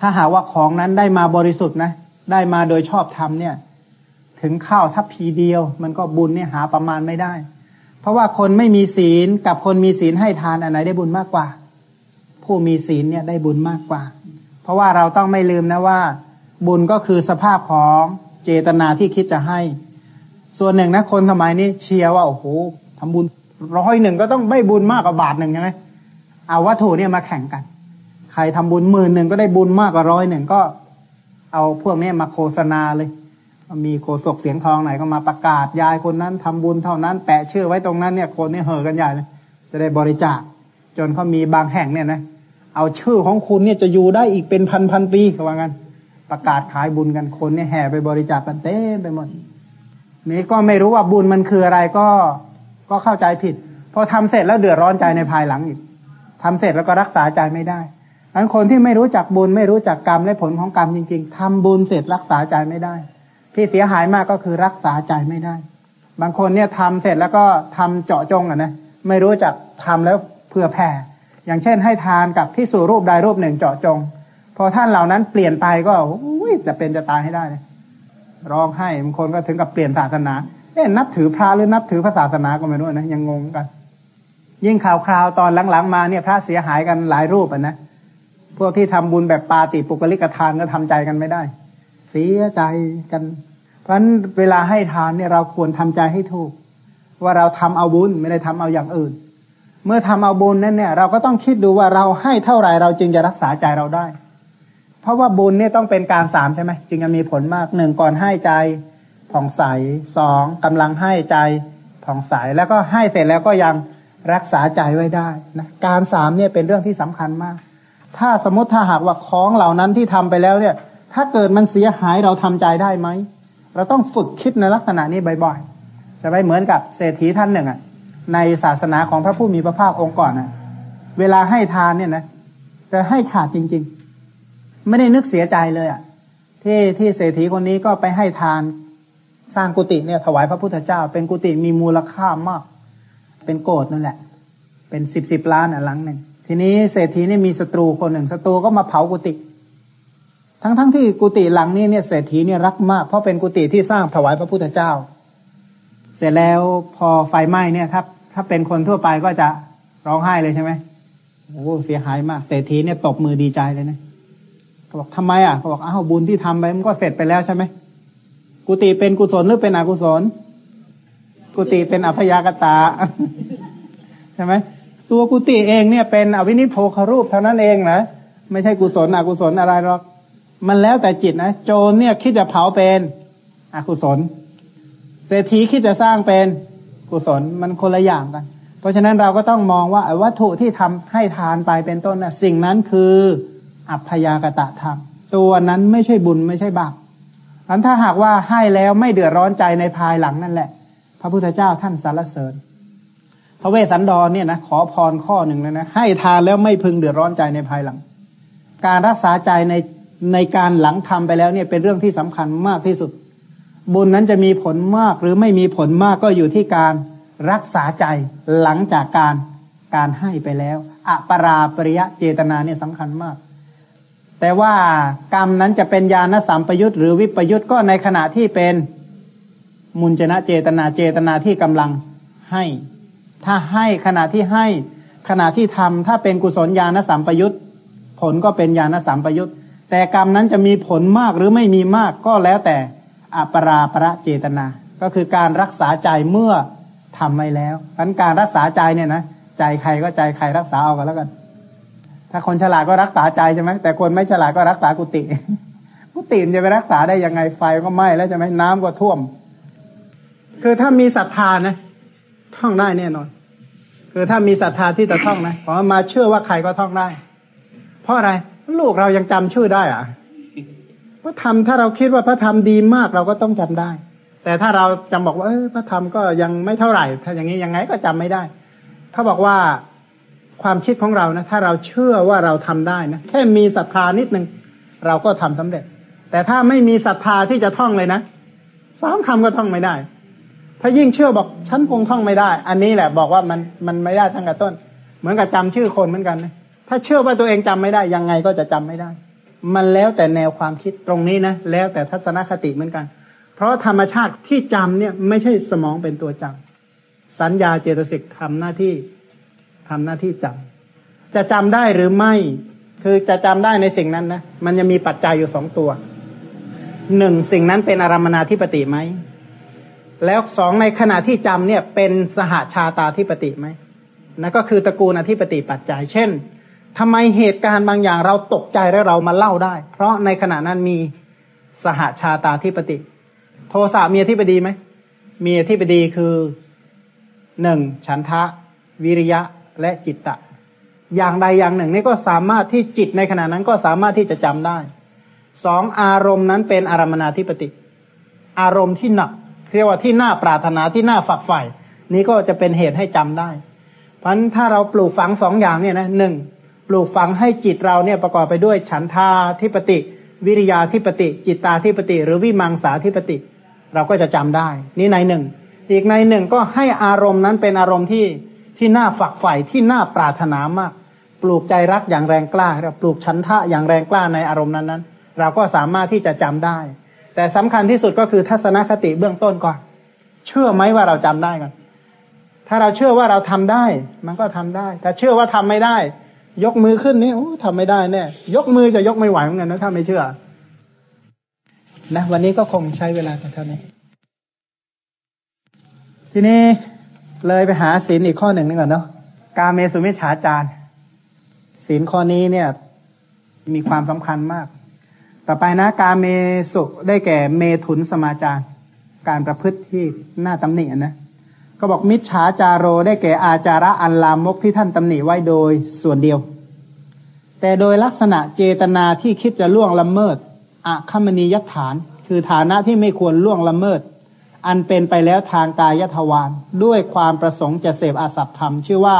S1: ถ้าหาว่าของนั้นได้มาบริสุทธิ์นะ ได้มาโดยชอบธรรมเนี่ย ถึงข้าวทัพพีเดียว มันก็บุญเนี่ยหาประมาณไม่ได้ เพราะว่าคนไม่มีศีลกับคนมีศีลให้ทานอันไหนได้บุญมากกว่า ผู้มีศีลเนี่ยได้บุญมากกว่า เพราะว่าเราต้องไม่ลืมนะว่า บุญก็คือสภาพของเจตนาที่คิดจะให้ ส่วนหนึ่งนะคนสมัยนี้เชียร์ว่าโอ้โหทำบุญร้อยหนึ่งก็ต้องได้บุญมากกว่าบาทหนึ่งใช่ไหมเอาวัตถุเนี่ยมาแข่งกัน ใครทำบุญหมื่นหนึ่งก็ได้บุญมากกว่าร้อยหนึ่งก็ เอาพวกนี้มาโฆษณาเลย มีโคศกเสียงทองไหนก็มาประกาศยายคนนั้นทำบุญเท่านั้น แปะชื่อไว้ตรงนั้นเนี่ยคนนี่เห่อกันใหญ่เลยจะได้บริจาคจนเขามีบางแห่งเนี่ยนะ เอาชื่อของคุณเนี่ยจะอยู่ได้อีกเป็นพันพันปีเขาว่างั้น ประกาศขายบุญกันคนเนี่ยแห่ไปบริจาคกันเต็มไปหมดนี่ก็ไม่รู้ว่าบุญมันคืออะไรก็ก็เข้าใจผิดพอทำเสร็จแล้วเดือดร้อนใจในภายหลังอีกทำเสร็จแล้วก็รักษาใจไม่ได้อันคนที่ไม่รู้จักบุญไม่รู้จักกรรมและผลของกรรมจริง ๆทำบุญเสร็จรักษาใจไม่ได้ ที่เสียหายมากก็คือรักษาใจไม่ได้ บางคนเนี่ยทำเสร็จแล้วก็ทำเจาะจงอะนะไม่รู้จักทำแล้วเผื่อแผ่ อย่างเช่นให้ทานกับที่สู่รูปใดรูปหนึ่งเจาะจง พอท่านเหล่านั้นเปลี่ยนไปก็จะเป็นจะตายให้ได้เลยร้องไห้บางคนก็ถึงกับเปลี่ยนศาสนาเอ๊ะนับถือพระหรือนับถือพระศาสนาก็ไม่รู้นะยังงงกัน ยิ่งข่าวคราวตอนหลังๆมาเนี่ย พระเสียหายกันหลายรูปอะนะพวกที่ทำบุญแบบปาติปุกลิกทานก็ทำใจกันไม่ได้ เสียใจกัน เพราะฉะนั้นเวลาให้ทานเนี่ยเราควรทำใจให้ถูก ว่าเราทำเอาบุญไม่ได้ทำเอาอย่างอื่น เมื่อทำเอาบุญนั้นเนี่ย เราก็ต้องคิดดูว่าเราให้เท่าไหร่เราจึงจะรักษาใจเราได้ เพราะว่าบุญเนี่ยต้องเป็นการสามใช่ไหมจึงจะมีผลมากหนึ่งก่อนให้ใจผ่องใสสองกำลังให้ใจผ่องใสแล้วก็ให้เสร็จแล้วก็ยังรักษาใจไว้ได้นะการสามเนี่ยเป็นเรื่องที่สำคัญมาก ถ้าสมมติถ้าหากว่าของเหล่านั้นที่ทำไปแล้วเนี่ย ถ้าเกิดมันเสียหายเราทำใจได้ไหมเราต้องฝึกคิดในลักษณะนี้บ่อยๆจะไปเหมือนกับเศรษฐีท่านหนึ่งอะ ในศาสนาของพระผู้มีพระภาคองค์ก่อนอะเวลาให้ทานเนี่ยนะจะให้ขาดจริง ๆ ไม่ได้นึกเสียใจเลยอะ ที่ที่เศรษฐีคนนี้ก็ไปให้ทาน สร้างกุฏิเนี่ย ถวายพระพุทธเจ้า เป็นกุฏิมีมูลค่ามาก เป็นโกดนั่นแหละ เป็นสิบสิบล้านอะหลังหนึ่งทีนี้เศรษฐีนี่มีศัตรูคนหนึ่งศัตรูก็มาเผากุฏิทั้งๆทที่กุฏิหลังนี้เนี่ยเศรษฐีเนี่ยรักมากเพราะเป็นกุฏิที่สร้างถวายพระพุทธเจ้า เสร็จแล้วพอไฟไหม้เนี่ยถ้า ถ้าเป็นคนทั่วไปก็จะร้องไห้เลยใช่ไหมโอ้เสียหายมากเศรษฐีเนี่ยตบมือดีใจเลยนะเขาบอกทำไมอะเขาบอกอ้าวบุญที่ทำไปมันก็เสร็จไปแล้วใช่ไหมกุฏิเป็นกุศลหรือเป็นอกุศล กุฏิเป็นอภยากตาใช่ไหมตัวกุฏิเองเนี่ยเป็นอวินิโพครูปเท่านั้นเองนะไม่ใช่กุศลอกุศลอะไรหรอก มันแล้วแต่จิตนะโจรเนี่ยคิดจะเผาเป็นอกุศลเศรษฐีคิดจะสร้างเป็น กุศลมันคนละอย่างกัน เพราะฉะนั้นเราก็ต้องมองว่าวัตถุที่ทำให้ทานไปเป็นต้นนะสิ่งนั้นคืออัพยากตะธรรมตัวนั้นไม่ใช่บุญไม่ใช่บาปอันถ้าหากว่าให้แล้วไม่เดือดร้อนใจในภายหลังนั่นแหละ พระพุทธเจ้าท่านสรรเสริญ พระเวสสันดรเนี่ยนะขอพรข้อหนึ่งเลยนะให้ทานแล้วไม่พึงเดือดร้อนใจในภายหลัง การรักษาใจในในการหลังทำไปแล้วเนี่ยเป็นเรื่องที่สำคัญมากที่สุด บุญนั้นจะมีผลมากหรือไม่มีผลมากก็อยู่ที่การรักษาใจหลังจากการการให้ไปแล้วอปราปริยะเจตนาเนี่ยสำคัญมาก แต่ว่ากรรมนั้นจะเป็นญาณสัมปยุตหรือวิปยุตก็ในขณะที่เป็นมุญจนะเจตนาเจตนาที่กำลังให้ ถ้าให้ขณะที่ให้ ขณะที่ทำถ้าเป็นกุศลญาณสัมปยุตผลก็เป็นญาณสัมปยุตแต่กรรมนั้นจะมีผลมากหรือไม่มีมากก็แล้วแต่ อปราประเจตนา ก็คือการรักษาใจเมื่อทำไว้แล้วพันการรักษาใจเนี่ยนะใจใครก็ใจใครรักษาเอากันแล้วกัน ถ้าคนฉลาดก็รักษาใจใช่ไหมแต่คนไม่ฉลาดก็รักษากุฏิกุฏิจะไปรักษาได้ยังไงไฟก็ไหม้แล้วใช่ไหมน้ำก็ท่วม คือถ้ามีศรัทธานะท่องได้แน่นอน คือถ้ามีศรัทธาที่จะท่องนะขอมาเชื่อว่าใครก็ท่องได้ เพราะอะไร ลูกเรายังจำชื่อได้อะ พระธรรมถ้าเราคิดว่าพระธรรมดีมากเราก็ต้องจำได้ แต่ถ้าเราจำบอกว่าเออพระธรรมก็ยังไม่เท่าไหร่ ถ้าอย่างนี้ยังไงก็จำไม่ได้ถ้าบอกว่าความคิดของเรานะถ้าเราเชื่อว่าเราทำได้นะแค่มีศรัทธานิดนึงเราก็ทำสำเร็จ แต่ถ้าไม่มีศรัทธาที่จะท่องเลยนะสามคำก็ท่องไม่ได้ ถ้ายิ่งเชื่อบอกฉันคงท่องไม่ได้ อันนี้แหละบอกว่ามันมันไม่ได้ตั้งแต่ต้น เหมือนกับจำชื่อคนเหมือนกันนะถ้าเชื่อว่าตัวเองจำไม่ได้ยังไงก็จะจำไม่ได้ มันแล้วแต่แนวความคิดตรงนี้นะแล้วแต่ทัศนคติเหมือนกัน เพราะธรรมชาติที่จำเนี่ย ไม่ใช่สมองเป็นตัวจำสัญญาเจตสิกทำหน้าที่ทำหน้าที่จำจะจำได้หรือไม่ คือจะจำได้ในสิ่งนั้นนะมันจะมีปัจจัยอยู่สองตัวหนึ่งสิ่งนั้นเป็นอารมณนาธิปติไหมแล้วสองในขณะที่จำเนี่ยเป็นสหาชาตาธิปติไหมนั่นก็คือตระกูลอธิปติปัจจัย เช่น ทำไมเหตุการณ์บางอย่างเราตกใจแล้วเรามาเล่าได้ เพราะในขณะนั้นมีสหาชาตาธิปติ โทสะมีอธิบดีไหมมีอธิบดีคือหนึ่งฉันทะ วิริยะและจิตตะ อย่างใดอย่างหนึ่ง นี่ก็สามารถที่จิตในขณะนั้นก็สามารถที่จะจำได้สองอารมณ์นั้นเป็นอารมณนาธิปติ อารมณ์ที่หนักเรียกว่าที่น่าปรารถนาที่น่าฝักใฝ่นี้ก็จะเป็นเหตุให้จำได้ เพราะฉะนั้นถ้าเราปลูกฝังสองอย่างเนี่ยนะหนึ่ง ปลูกฝังให้จิตเราเนี่ยประกอบไปด้วยฉันทาธิปติ วิริยาธิปติ จิตตาธิปติ หรือวิมังสาธิปติ เราก็จะจำได้ นี่ในหนึ่ง อีกในหนึ่งก็ให้อารมณ์นั้นเป็นอารมณ์ที่ที่น่าฝักใฝ่ที่น่าปรารถนามาก ปลูกใจรักอย่างแรงกล้าเราปลูกฉันทะอย่างแรงกล้าในอารมณ์นั้นนั้นเราก็สามารถที่จะจำได้ แต่สำคัญที่สุดก็คือทัศนคติเบื้องต้นก่อน เชื่อไหมว่าเราจำได้ก่อนถ้าเราเชื่อว่าเราทำได้ มันก็ทำได้แต่เชื่อว่าทำไม่ได้ ยกมือขึ้นนี่โอ้ทำไม่ได้แน่ยกมือจะยกไม่ไหวเหมือนกันนะถ้าไม่เชื่อ นะวันนี้ก็คงใช้เวลาเท่านี้ ทีนี้เลยไปหาศีลอีกข้อหนึ่งนึงก่อนเนาะกาเมสุมิชฌาจารศีลข้อนี้เนี่ย มีความสำคัญมาก ต่อไปนะ กาเมสุได้แก่เมถุนสมาจารการประพฤติที่น่าตำหนินะ ก็บอกมิจฉาจารโรได้แก่อาจาระอันลามกที่ท่านตำหนิไว้โดยส่วนเดียว แต่โดยลักษณะเจตนาที่คิดจะล่วงละเมิดอะคมณียฐาน คือฐานะที่ไม่ควรล่วงละเมิด อันเป็นไปแล้วทางกายทวารด้วยความประสงค์จะเสพอสัตธรรม ชื่อว่า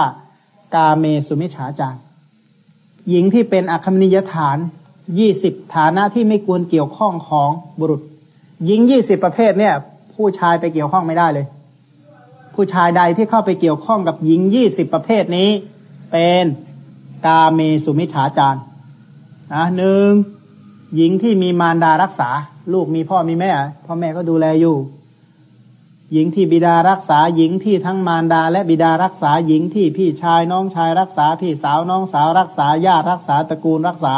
S1: กาเมสุมิฉาจารหญิงที่เป็นอคมณียฐานยี่สิบฐานะที่ไม่ควรเกี่ยวข้องของบุรุษ หญิงยี่สิบประเภทเนี่ย ผู้ชายไปเกี่ยวข้องไม่ได้เลย ผู้ชายใดที่เข้าไปเกี่ยวข้องกับหญิงยี่สิบประเภทนี้ เป็นกาเมสุมิฉาจารนะหนึ่งหญิงที่มีมารดารักษา ลูกมีพ่อมีแม่ พ่อแม่ก็ดูแลอยู่ หญิงที่บิดารักษา หญิงที่ทั้งมารดา และบิดารักษา หญิงที่พี่ชายน้องชายรักษา พี่สาวน้องสาวรักษาญาติรักษาตระกูลรักษา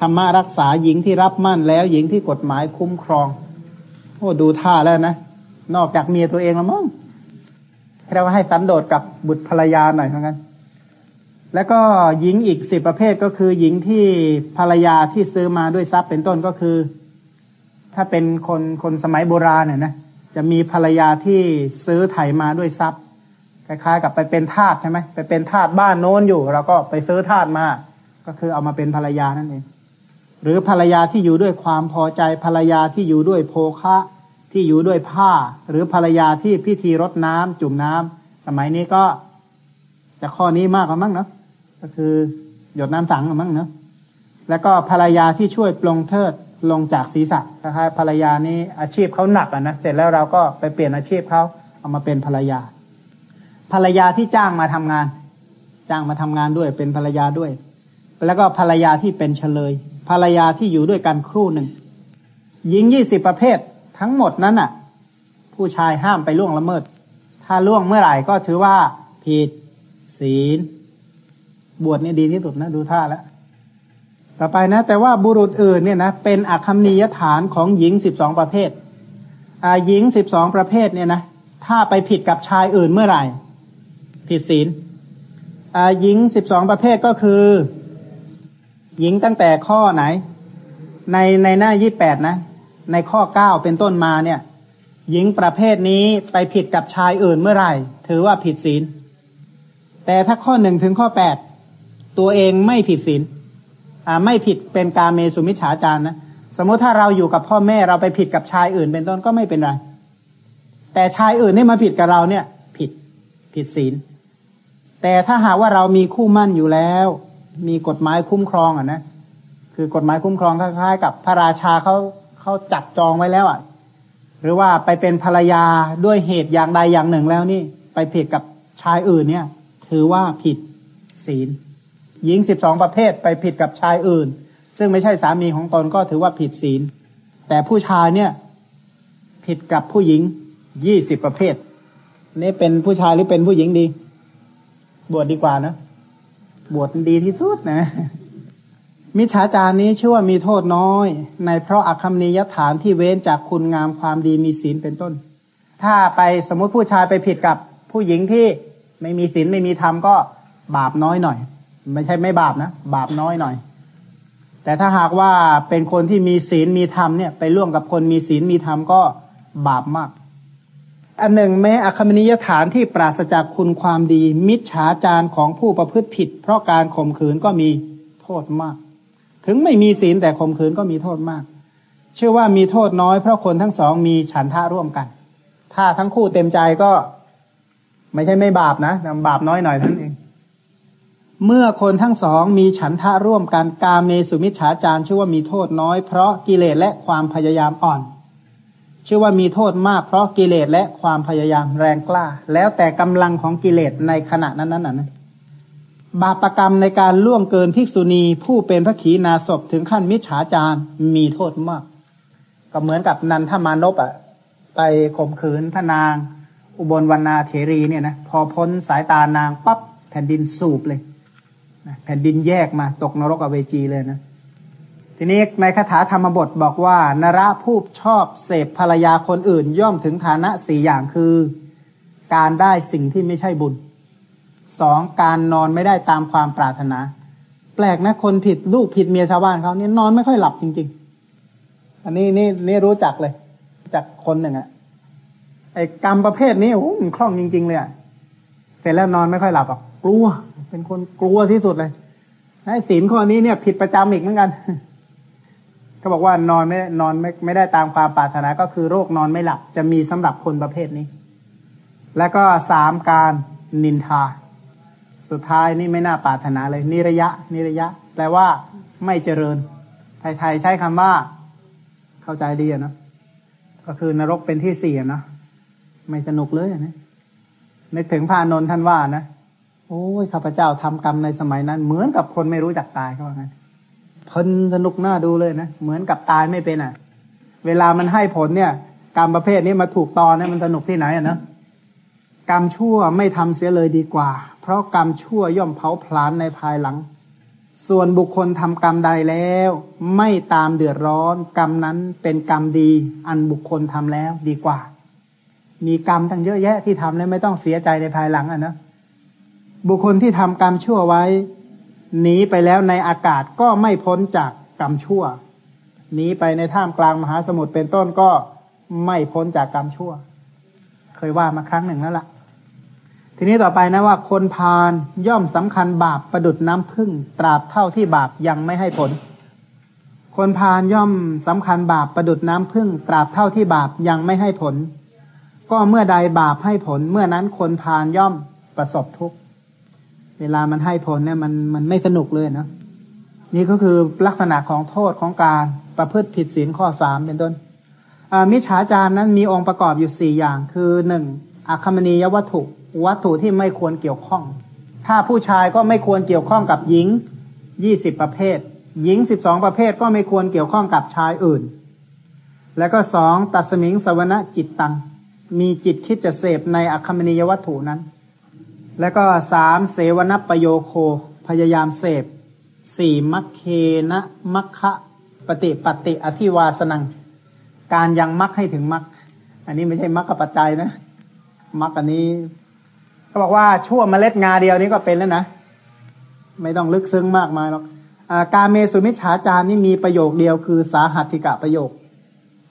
S1: ธรรมะรักษาหญิงที่รับมั่นแล้ว หญิงที่กฎหมายคุ้มครองโอ้ดูท่าแล้วนะ นอกจากเมียตัวเองแล้วมั้ง เรียกว่าให้สันโดษกับบุตรภรรยาหน่อยเท่านั้น แล้วก็หญิงอีกสิบประเภทก็คือหญิงที่ภรรยาที่ซื้อมาด้วยทรัพย์เป็นต้นก็คือ ถ้าเป็นคนคนสมัยโบราณเนี่ยนะจะมีภรรยาที่ซื้อไถมาด้วยทรัพย์คล้ายๆกับไปเป็นทาสใช่ไหมไปเป็นทาสบ้านโน้นอยู่เราก็ไปซื้อทาสมา ก็คือเอามาเป็นภรรยานั่นเองหรือภรรยาที่อยู่ด้วยความพอใจภรรยาที่อยู่ด้วยโภคะ ที่อยู่ด้วยผ้า หรือภรรยาที่พิธีรดน้ำจุ่มน้ำสมัยนี้ก็จะข้อนี้มากกว่ามั้งเนาะก็คือหยดน้ำสังกว่ามั้งเนาะแล้วก็ภรรยาที่ช่วยปลงเทิดลงจากศีรษะนะครับภรรยานี้อาชีพเขาหนักอะนะเสร็จแล้วเราก็ไปเปลี่ยนอาชีพเขาเอามาเป็นภรรยา ภรรยาที่จ้างมาทำงาน จ้างมาทำงานด้วยเป็นภรรยาด้วย แล้วก็ภรรยาที่เป็นเฉลย ภรรยาที่อยู่ด้วยกันครู่หนึ่งหญิงยี่สิบประเภท ทั้งหมดนั้นน่ะ ผู้ชายห้ามไปล่วงละเมิด ถ้าล่วงเมื่อไหร่ก็ถือว่าผิดศีล บวชนี่ดีที่สุดนะดูท่าแล้วต่อไปนะ แต่ว่าบุรุษอื่นเนี่ยนะเป็นอคัมนียฐานของหญิงสิบสองประเภทอาหญิงสิบสองประเภทเนี่ยนะถ้าไปผิดกับชายอื่นเมื่อไหร่ ผิดศีลอาหญิงสิบสองประเภทก็คือ หญิงตั้งแต่ข้อไหน ในในหน้ายี่แปดนะ ในข้อเก้าเป็นต้นมาเนี่ย หญิงประเภทนี้ไปผิดกับชายอื่นเมื่อไหร่ ถือว่าผิดศีล แต่ถ้าข้อหนึ่งถึงข้อแปดตัวเองไม่ผิดศีลอ่าไม่ผิดเป็นกาเมสุมิชฉาจารนะสมมติถ้าเราอยู่กับพ่อแม่เราไปผิดกับชายอื่น เป็นต้นก็ไม่เป็นไร แต่ชายอื่นนี่มาผิดกับเราเนี่ย ผิดผิดศีล แต่ถ้าหากว่าเรามีคู่มั่นอยู่แล้ว มีกฎหมายคุ้มครองอะนะคือกฎหมายคุ้มครองคล้ายๆกับพระราชาเขา เขาจับจองไว้แล้วอะ หรือว่าไปเป็นภรรยาด้วยเหตุอย่างใดอย่างหนึ่งแล้วนี่ ไปผิดกับชายอื่นเนี่ย ถือว่าผิดศีล หญิงสิบสองประเภทไปผิดกับชายอื่น ซึ่งไม่ใช่สามีของตนก็ถือว่าผิดศีล แต่ผู้ชายเนี่ย ผิดกับผู้หญิงยี่สิบประเภทนี่เป็นผู้ชายหรือเป็นผู้หญิงดี บวชดดีกว่านะ บวชดีที่สุดนะ มิจฉาจารนี้ชื่อว่ามีโทษน้อย ในเพราะอคัมนิยฐานที่เว้นจากคุณงามความดีมีศีลเป็นต้น ถ้าไปสมมติผู้ชายไปผิดกับผู้หญิงที่ไม่มีศีลไม่มีธรรมก็บาปน้อยหน่อย ไม่ใช่ไม่บาปนะ บาปน้อยหน่อย แต่ถ้าหากว่าเป็นคนที่มีศีลมีธรรมเนี่ยไปร่วมกับคนมีศีลมีธรรมก็บาปมาก อันหนึ่งแม้อคมนิยฐานที่ปราศจากคุณความดี มิจฉาจารของผู้ประพฤติผิด เพราะการข่มขืนก็มีโทษมาก ถึงไม่มีศีลแต่ข่มขืนก็มีโทษมาก เชื่อว่ามีโทษน้อยเพราะคนทั้งสองมีฉันทะร่วมกัน ถ้าทั้งคู่เต็มใจก็ ไม่ใช่ไม่บาปนะบาปน้อยหน่อยท่นเอง เมื่อคนทั้งสองมีฉันทะร่วมกันกาเมสุมิจฉาจารชื่อว่ามีโทษน้อยเพราะกิเลสและความพยายามอ่อนชื่อว่ามีโทษมากเพราะกิเลสและความพยายามแรงกล้า แล้วแต่กำลังของกิเลสในขณะนั้นนั้นนะ บาปรกรรมในการล่วงเกินภิกษุณีผู้เป็นพระขีณาสพถึงขั้นมิจฉาจารมีโทษมาก ก็เหมือนกับนันทมานพอะ ไปข่มขืนพระนาง อุบลวรรณาเถรีเนี่ยนะพอพ้นสายตานางปั๊บแผ่นดินสูบเลยแผ่นดินแยกมาตกนรกอเวจีเลยนะ ทีนี้ในคาถาธรรมบทบอกว่า นระผู้ชอบเสพภรรยาคนอื่นย่อมถึงฐานะสี่อย่างคือ การได้สิ่งที่ไม่ใช่บุญ สองการนอนไม่ได้ตามความปรารถนา แปลกนะคนผิดลูกผิดเมียชาวบ้านเขาเนี่ยนอนไม่ค่อยหลับจริง ๆ อันนี้นี่นี่รู้จักเลยจากคนหนึ่งอะไอ้กรรมประเภทนี้โอ้มันคล่องจริง ๆ เลยอะเสร็จแล้วนอนไม่ค่อยหลับอะกลัว เป็นคนกลัวที่สุดเลยไอ้ศีลข้อนี้เนี่ย ผิดประจำอีกเหมือนกันเขาบอกว่านอนไม่นอนไม่ไม่ได้ตามความปรารถนา ก็คือโรคนอนไม่หลับ จะมีสำหรับคนประเภทนี้ แล้วก็สามการนินทา สุดท้ายนี่ไม่น่าปรารถนาเลย นิระยะ นิระยะ แปลว่าไม่เจริญ ไทยๆใช้คำว่า เข้าใจดีอะนะก็คือนรกเป็นที่สี่อะนะไม่สนุกเลยนะนึกถึงพระนนท่านว่านะโอ้ยข้าพเจ้าทำกรรมในสมัยนั้น เหมือนกับคนไม่รู้จักตายเขาว่างั้นเพลินสนุกหน้าดูเลยนะเหมือนกับตายไม่เป็นอะ เวลามันให้ผลเนี่ย กรรมประเภทนี้มาถูกตอนเนี่ยมันสนุกที่ไหนอะนะกรรมชั่วไม่ทำเสียเลยดีกว่า ราะกรรมชั่วย่อมเผาผลาญในภายหลัง ส่วนบุคคลทำกรรมใดแล้ว ไม่ตามเดือดร้อน กรรมนั้นเป็นกรรมดี อันบุคคลทำแล้วดีกว่า มีกรรมตั้งเยอะแยะที่ทำแล้วไม่ต้องเสียใจในภายหลังอะนะบุคคลที่ทำกรรมชั่วไว้ หนีไปแล้วในอากาศก็ไม่พ้นจากกรรมชั่วหนีไปในท่ามกลางมหาสมุทรเป็นต้นก็ไม่พ้นจากกรรมชั่ว เคยว่ามาครั้งหนึ่งแล้วละ่ะ ทีนี้ต่อไปนะว่าคนพาลย่อมสำคัญบาปประดุดน้ำพึ่ง ตราบเท่าที่บาปยังไม่ให้ผล คนพาลย่อมสำคัญบาปประดุดน้ำพึ่ง ตราบเท่าที่บาปยังไม่ให้ผล ก็เมื่อใดบาปให้ผล เมื่อนั้นคนพาลย่อมประสบทุกข์เวลามันให้ผลเนี่ยมันมันไม่สนุกเลยนะนี่ก็คือลักษณะของโทษของการประพฤติผิดศีลข้อสามเป็นต้นมิจฉาจารนั้นมีองค์ประกอบอยู่สี่อย่าง คือหนึ่งอัคมณียวัตถุ วัตถุที่ไม่ควรเกี่ยวข้อง ถ้าผู้ชายก็ไม่ควรเกี่ยวข้องกับหญิงยี่สิบประเภท หญิงสิบสองประเภทก็ไม่ควรเกี่ยวข้องกับชายอื่น แล้วก็สองตัสมิงสวรจิตตัง มีจิตคิดจะเสพในอัคมณียวัตถุนั้น แล้วก็สามเสวนประโยโคพยายามเสพสี่มัคเคนะมัคคะปฏิปฏิอธิวาสนัง การยังมัคให้ถึงมัคอันนี้ไม่ใช่มัคปัจจัยนะ มัคอันนี้ เขาบอกว่าชั่วเมล็ดงาเดียวนี้ก็เป็นแล้วนะ ไม่ต้องลึกซึ้งมากมายหรอกการเมสุมิชฌาจารนี่มีประโยคเดียวคือสาหัตถิกะประโยค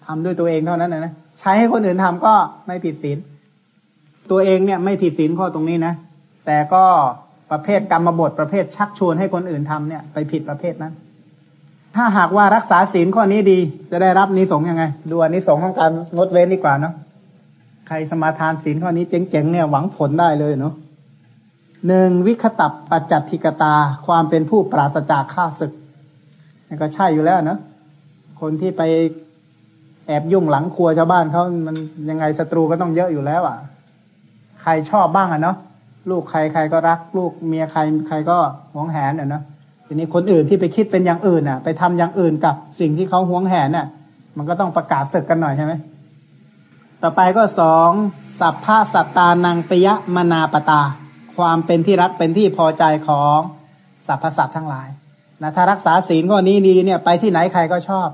S1: ทำด้วยตัวเองเท่านั้นนะใช้ให้คนอื่นทำก็ไม่ผิดศีลตัวเองเนี่ยไม่ผิดศีลข้อตรงนี้นะ แต่ก็ประเภทกรรมบทประเภทชักชวนให้คนอื่นทำเนี่ย ไปผิดประเภทนั้น ถ้าหากว่ารักษาศีลข้อนี้ดี จะได้รับนิสงยังไง ดูอนนิสงของการงดเว้นดีกว่าเนาะ ใครสมาทานศีลข้อนี้เจ๋งๆเนี่ยหวังผลได้เลยเนาะหนึ่งวิคตับปัจจัติกตาความเป็นผู้ปราศจากข้าศึกนี่ก็ใช่อยู่แล้วเนาะคนที่ไปแอบยุ่งหลังครัวชาวบ้านเขามันยังไงศัตรูก็ต้องเยอะอยู่แล้วอะ ใครชอบบ้างอะเนาะลูกใครใครก็รัก ลูกเมียใครใครก็หวงแหนอะเนาะทีนี้คนอื่นที่ไปคิดเป็นอย่างอื่นอะ ไปทำอย่างอื่นกับสิ่งที่เขาหวงแหนน่ะ มันก็ต้องประกาศศึกกันหน่อยใช่ไหม ต่อไปก็สองสัพพะสัตตานังปยะมนาปตา ความเป็นที่รักเป็นที่พอใจของสรรพสัตว์ทั้งหลายนะถ้ารักษาศีลข้อนี้ดีเนี่ยไปที่ไหนใครก็ชอบ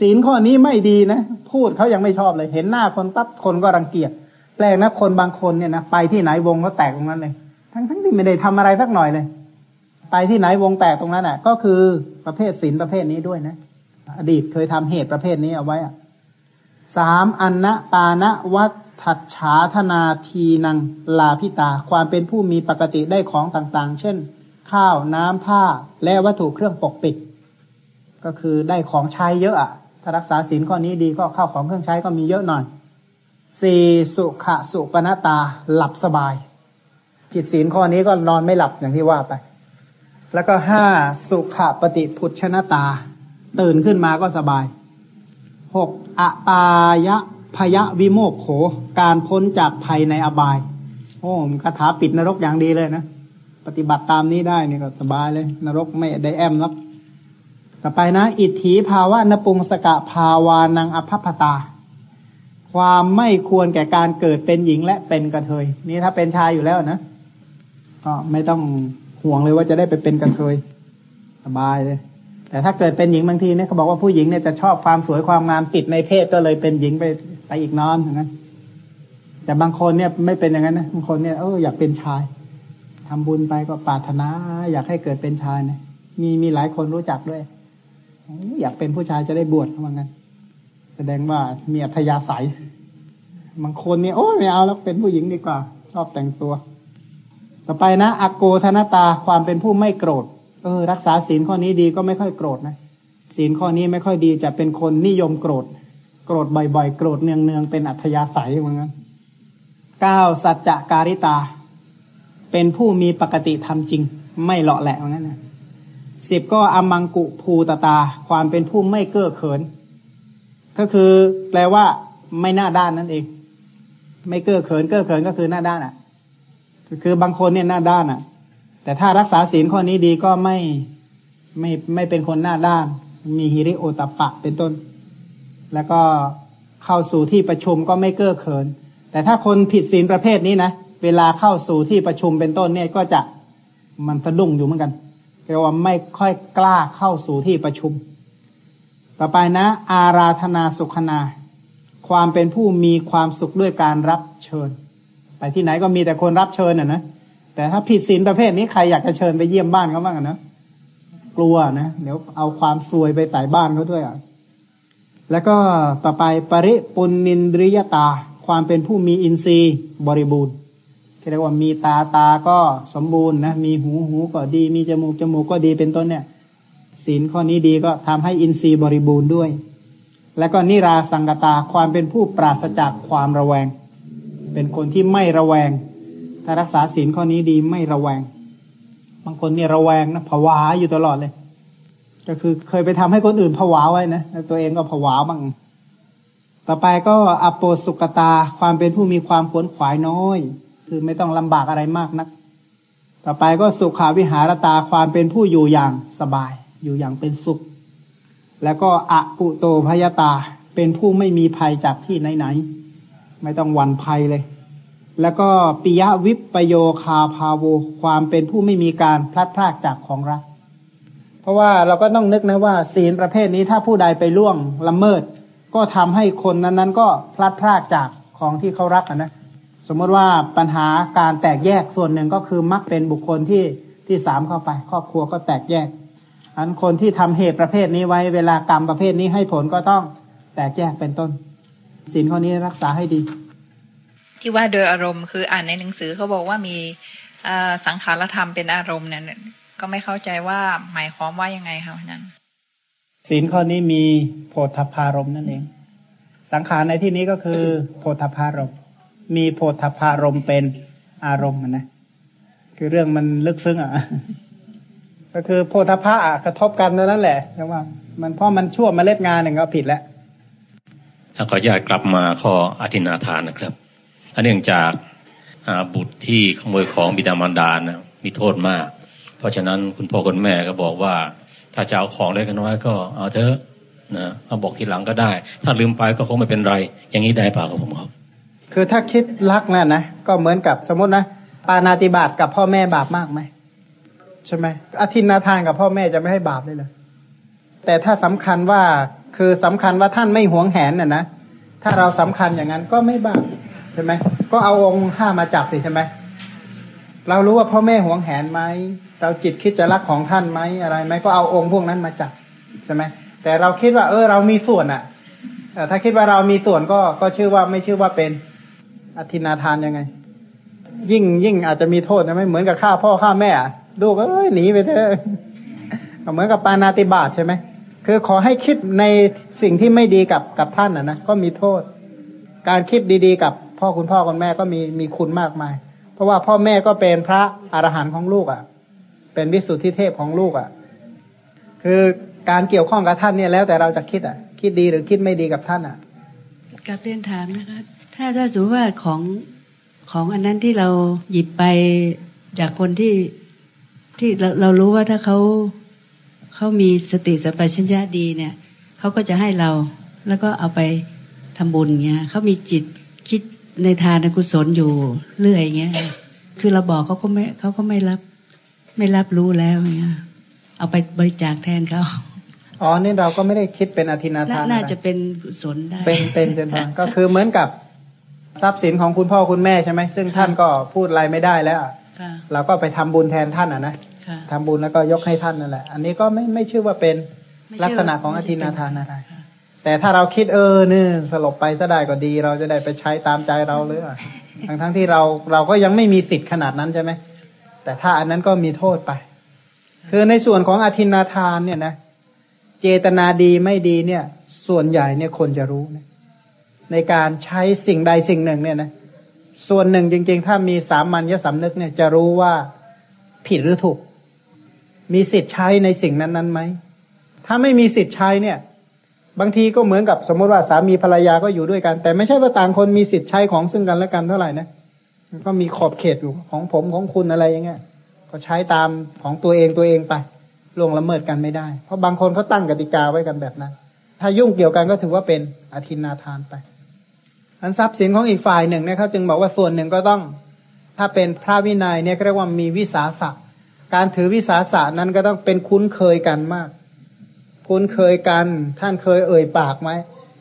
S1: ศีลข้อนี้ไม่ดีนะ พูดเขายังไม่ชอบเลย เห็นหน้าคนปั๊บคนก็รังเกียจแปลกนะคนบางคนเนี่ยนะไปที่ไหนวงก็แตกตรงนั้นเลย ทั้งทั้งที่ไม่ได้ทำอะไรสักหน่อยเลย ไปที่ไหนวงแตกตรงนั้นอะ ก็คือประเภทศีลประเภทนี้ด้วยนะ อดีตเคยทำเหตุประเภทนี้เอาไว้อะ สามอันนะปานะวัฏถัดฉาธนาทีนังลาพิตา ความเป็นผู้มีปกติได้ของต่างๆ เช่น ข้าวน้ำผ้าและวัตถุเครื่องปกปิด ก็คือได้ของใช้เยอะอะถ้ารักษาศีลข้อนี้ดีก็ข้าวของเครื่องใช้ก็มีเยอะหน่อยสี่สุขะสุปนตาหลับสบาย ผิดศีลข้อนี้ก็นอนไม่หลับอย่างที่ว่าไป แล้วก็ห้าสุขะปฏิพุชนตา ตื่นขึ้นมาก็สบายหก อปายะพยะวิโมกโข การพ้นจากภัยในอบาย โอ้คาถาปิดนรกอย่างดีเลยนะ ปฏิบัติตามนี้ได้นี่ก็สบายเลย นรกไม่ได้แอมรับต่อไปนะ อิทธิภาวะนปุงสกะภาวานังอภัพตา ความไม่ควรแก่การเกิดเป็นหญิงและเป็นกระเทย นี่ถ้าเป็นชายอยู่แล้วนะ ก็ไม่ต้องห่วงเลยว่าจะได้ไปเป็นกระเทย สบายเลย แต่ถ้าเกิดเป็นหญิงบางทีเนี่ยเขาบอกว่าผู้หญิงเนี่ยจะชอบความสวยความงามติดในเพศก็เลยเป็นหญิงไปไปอีกนอนอย่างนั้นแต่บางคนเนี่ยไม่เป็นอย่างนั้นนะบางคนเนี่ยเอออยากเป็นชายทำบุญไปก็ปรารถนา อยากให้เกิดเป็นชายเนะมีมีหลายคนรู้จักด้วย อยากเป็นผู้ชายจะได้บวชว่างั้น แสดงว่ามีอัธยาศัยบางคนเนี่ยโอ้ไม่เอาแล้วเป็นผู้หญิงดีกว่า ชอบแต่งตัว ต่อไปนะอโกธนตาความเป็นผู้ไม่โกรธ เออ รักษาศีลข้อนี้ดีก็ไม่ค่อยโกรธนะศีลข้อนี้ไม่ค่อยดีจะเป็นคนนิยมโกรธ โกรธบ่อยๆ โกรธเนืองๆ เป็นอัธยาศัยเหมือนกันเก้าสัจจการิตา เป็นผู้มีปกติทำจริง ไม่เลาะแหละเหมือนกันนะสิบก็อมังกุภูตตา ความเป็นผู้ไม่เก้อเขิน ก็คือแปลว่า ไม่หน้าด้านนั่นเอง ไม่เก้อเขิน เก้อเขินก็คือหน้าด้านอะ คือบางคนเนี่ยหน้าด้านอะ แต่ถ้ารักษาศีลข้อนี้ดีก็ไม่ไม่ไม่เป็นคนหน้าด้าน มีฮิริโอตปะเป็นต้น แล้วก็เข้าสู่ที่ประชุมก็ไม่เก้อเขิน แต่ถ้าคนผิดศีลประเภทนี้นะเวลาเข้าสู่ที่ประชุมเป็นต้นเนี่ยก็จะมันสะดุ้งอยู่เหมือนกันเรียกว่าไม่ค่อยกล้าเข้าสู่ที่ประชุม ต่อไปนะ อาราธนาสุขนา ความเป็นผู้มีความสุขด้วยการรับเชิญ ไปที่ไหนก็มีแต่คนรับเชิญอะนะ แต่ถ้าผิดศีลประเภทนี้ใครอยากจะเชิญไปเยี่ยมบ้านเขาบ้างนะกลัวนะเดี๋ยวเอาความซวยไปใส่บ้านเขาด้วยอะแล้วก็ต่อไปปริปุนินดริยตา ความเป็นผู้มีอินทรีย์บริบูรณ์เรียกว่ามีตาตาก็สมบูรณ์นะมีหูหูก็ดี มีจมูกจมูกก็ดีเป็นต้นเนี่ย ศีลข้อนี้ดีก็ทำให้อินทรีย์บริบูรณ์ด้วย แล้วก็นิราสังกตาความเป็นผู้ปราศจากความระแวง เป็นคนที่ไม่ระแวง ถ้ารักษาศีลข้อนี้ดีไม่ระแวง บางคนเนี่ยระแวงนะผวาอยู่ตลอดเลย ก็คือเคยไปทำให้คนอื่นผวาไว้นะแล้วตัวเองก็ผวาบ้างต่อไปก็อโปสุกตาความเป็นผู้มีความขวนขวายน้อย คือไม่ต้องลำบากอะไรมากนัก ต่อไปก็สุขาวิหารตาความเป็นผู้อยู่อย่างสบาย อยู่อย่างเป็นสุข แล้วก็อปุโตพยตาเป็นผู้ไม่มีภัยจากที่ไหนๆไม่ต้องหวั่นภัยเลย แล้วก็ปิยวิปโยคาพาโวความเป็นผู้ไม่มีการพลัดพรากจากของรัก เพราะว่าเราก็ต้องนึกนะว่า ศีลประเภทนี้ถ้าผู้ใดไปล่วงละเมิด ก็ทำให้คนนั้นๆ ก็พลัดพรากจากของที่เขารักนะสมมติว่าปัญหาการแตกแยกส่วนหนึ่งก็คือมักเป็นบุคคลที่ที่สามเข้าไป ครอบครัวก็แตกแยก อันคนที่ทำเหตุประเภทนี้ไว้ เวลากรรมประเภทนี้ให้ผลก็ต้องแตกแยกเป็นต้นศีลข้อนี้รักษาให้ดี
S4: ที่ว่าโดยอารมณ์คืออ่านในหนังสือเขาบอกว่ามีสังขารธรรมเป็นอารมณ์เนี่ยก็ไม่เข้าใจว่าหมายความว่ายังไงคะนั้น
S1: ศีลข้อนี้มีโพธพารมนั่นเอง สังขารในที่นี้ก็คือโพธพารมมีโพธพารมเป็นอารมณ์นะคือเรื่องมันลึกซึ้งอะก็คือโพธพะกระทบกันนั่นแหละแต่ว่า มันเพราะมันชั่วมาเล็ดงานหนึ่งก็ผิดแล้ว
S3: ขออนุญาตกลับมาข้ออธินาทานนะครับ เนื่องจากบุตรที่ขโมยของบิดามารดานะมีโทษมาก เพราะฉะนั้นคุณพ่อคุณแม่ก็บอกว่า ถ้าจะเอาของเล็กน้อยก็เอาเถอะนะมาบอกทีหลังก็ได้ ถ้าลืมไปก็คงไม่เป็นไร อย่างนี้ได้เปล่าครับผมครับ
S1: คือถ้าคิดรักนะนะก็เหมือนกับสมมตินะปานาติบาตกับพ่อแม่บาปมากไหมใช่ไหมอธินาทานกับพ่อแม่จะไม่ให้บาปเลยเลยแต่ถ้าสำคัญว่าคือสำคัญว่าท่านไม่หวงแหนน่ะนะถ้าเราสำคัญอย่างนั้นก็ไม่บาป ช่ไหมก็เอาองค์ห้ามาจับสิใช่ไหมเรารู้ว่าพ่อแม่หวงแหนไหมเราจิตคิดจะรักของท่านไหมอะไรไหมก็เอาองค์พวกนั้นมาจับใช่ไหมแต่เราคิดว่า เออ เรามีส่วนอะถ้าคิดว่าเรามีส่วนก็ก็ชื่อว่าไม่ชื่อว่าเป็นอธินาทานยังไง ยิ่งยิ่งอาจจะมีโทษนะไม่เหมือนกับฆ่าพ่อฆ่าแม่ดูก็หนีไปเถอะเหมือนกับปานาติบาตใช่ไหมคือขอให้คิดในสิ่งที่ไม่ดีกับกับท่านนะนะก็มีโทษ การคิดดีๆกับ พ่อคุณพ่อคุณแม่ก็มีมีคุณมากมาย เพราะว่าพ่อแม่ก็เป็นพระอรหันต์ของลูกอะ่ะ เป็นวิสุทธิเทพของลูกอะ่ะ คือการเกี่ยวข้องกับท่านเนี่ยแล้วแต่เราจะคิดอะ่ะ คิดดีหรือคิดไม่ดีกับท่านอะ่ะ
S5: กับเรียนถามนะคะ ถ้าถ้าสมมติว่าของของอันนั้นที่เราหยิบไปจากคนที่ที่เราเรารู้ว่าถ้าเขาเขามีสติสัมปชัญญะดีเนี่ยเขาก็จะให้เราแล้วก็เอาไปทำบุญเงี้ยเขามีจิต ในทานกุศลอยู่เรื่อยเงี้ย คือเราบอกเขาก็ไม่เขาก็ไม่รับ ไม่รับรู้แล้วเงี้ย เอาไปบริจาคแทนเขา
S1: อ๋อ นี่เราก็ไม่ได้คิดเป็นอธินาทาน
S5: น่าจะเป็นกุศลได้
S1: เป็นเป็นเจนทานก็คือเหมือนกับทรัพย์สินของคุณพ่อคุณแม่ใช่ไหม ซึ่งท่านก็พูดอะไรไม่ได้แล้วเราก็ไปทำบุญแทนท่านอะนะทำบุญแล้วก็ยกให้ท่านนั่นแหละ อันนี้ก็ไม่ไม่ชื่อว่าเป็นลักษณะของอธินาทานอะไร แต่ถ้าเราคิดเออเนี่ยสลบไปซะได้ก็ดี เราจะได้ไปใช้ตามใจเราเลยทั้งทั้งที่เราเราก็ยังไม่มีสิทธิ์ขนาดนั้นใช่ไหมแต่ถ้าอันนั้นก็มีโทษไป คือในส่วนของอธินาทานเนี่ยนะ เจตนาดีไม่ดีเนี่ย ส่วนใหญ่เนี่ยคนจะรู้นะในการใช้สิ่งใดสิ่งหนึ่งเนี่ยนะส่วนหนึ่งจริง ๆ ถ้ามีสามัญญสำนึกเนี่ยจะรู้ว่าผิดหรือถูก มีสิทธิ์ใช้ในสิ่งนั้นๆไหมถ้าไม่มีสิทธิ์ใช้เนี่ย บางทีก็เหมือนกับสมมติว่าสามีภรรยาก็อยู่ด้วยกัน แต่ไม่ใช่ว่าต่างคนมีสิทธิ์ใช้ของซึ่งกันและกันเท่าไหร่นะก็มีขอบเขตอยู่ของผมของคุณอะไรอย่างเงี้ยก็ใช้ตามของตัวเองตัวเองไปล่วงละเมิดกันไม่ได้ เพราะบางคนเขาตั้งกติกาไว้กันแบบนั้น ถ้ายุ่งเกี่ยวกันก็ถือว่าเป็นอธินาทานไปอันทรัพย์สินของอีกฝ่ายหนึ่งเนี่ยเขาจึงบอกว่าส่วนหนึ่งก็ต้อง ถ้าเป็นพระวินัยเนี่ยเรียกว่ามีวิสาสะ การถือวิสาสะนั้นก็ต้องเป็นคุ้นเคยกันมาก คุ้นเคยกัน ท่านเคยเอ่ยปากไหม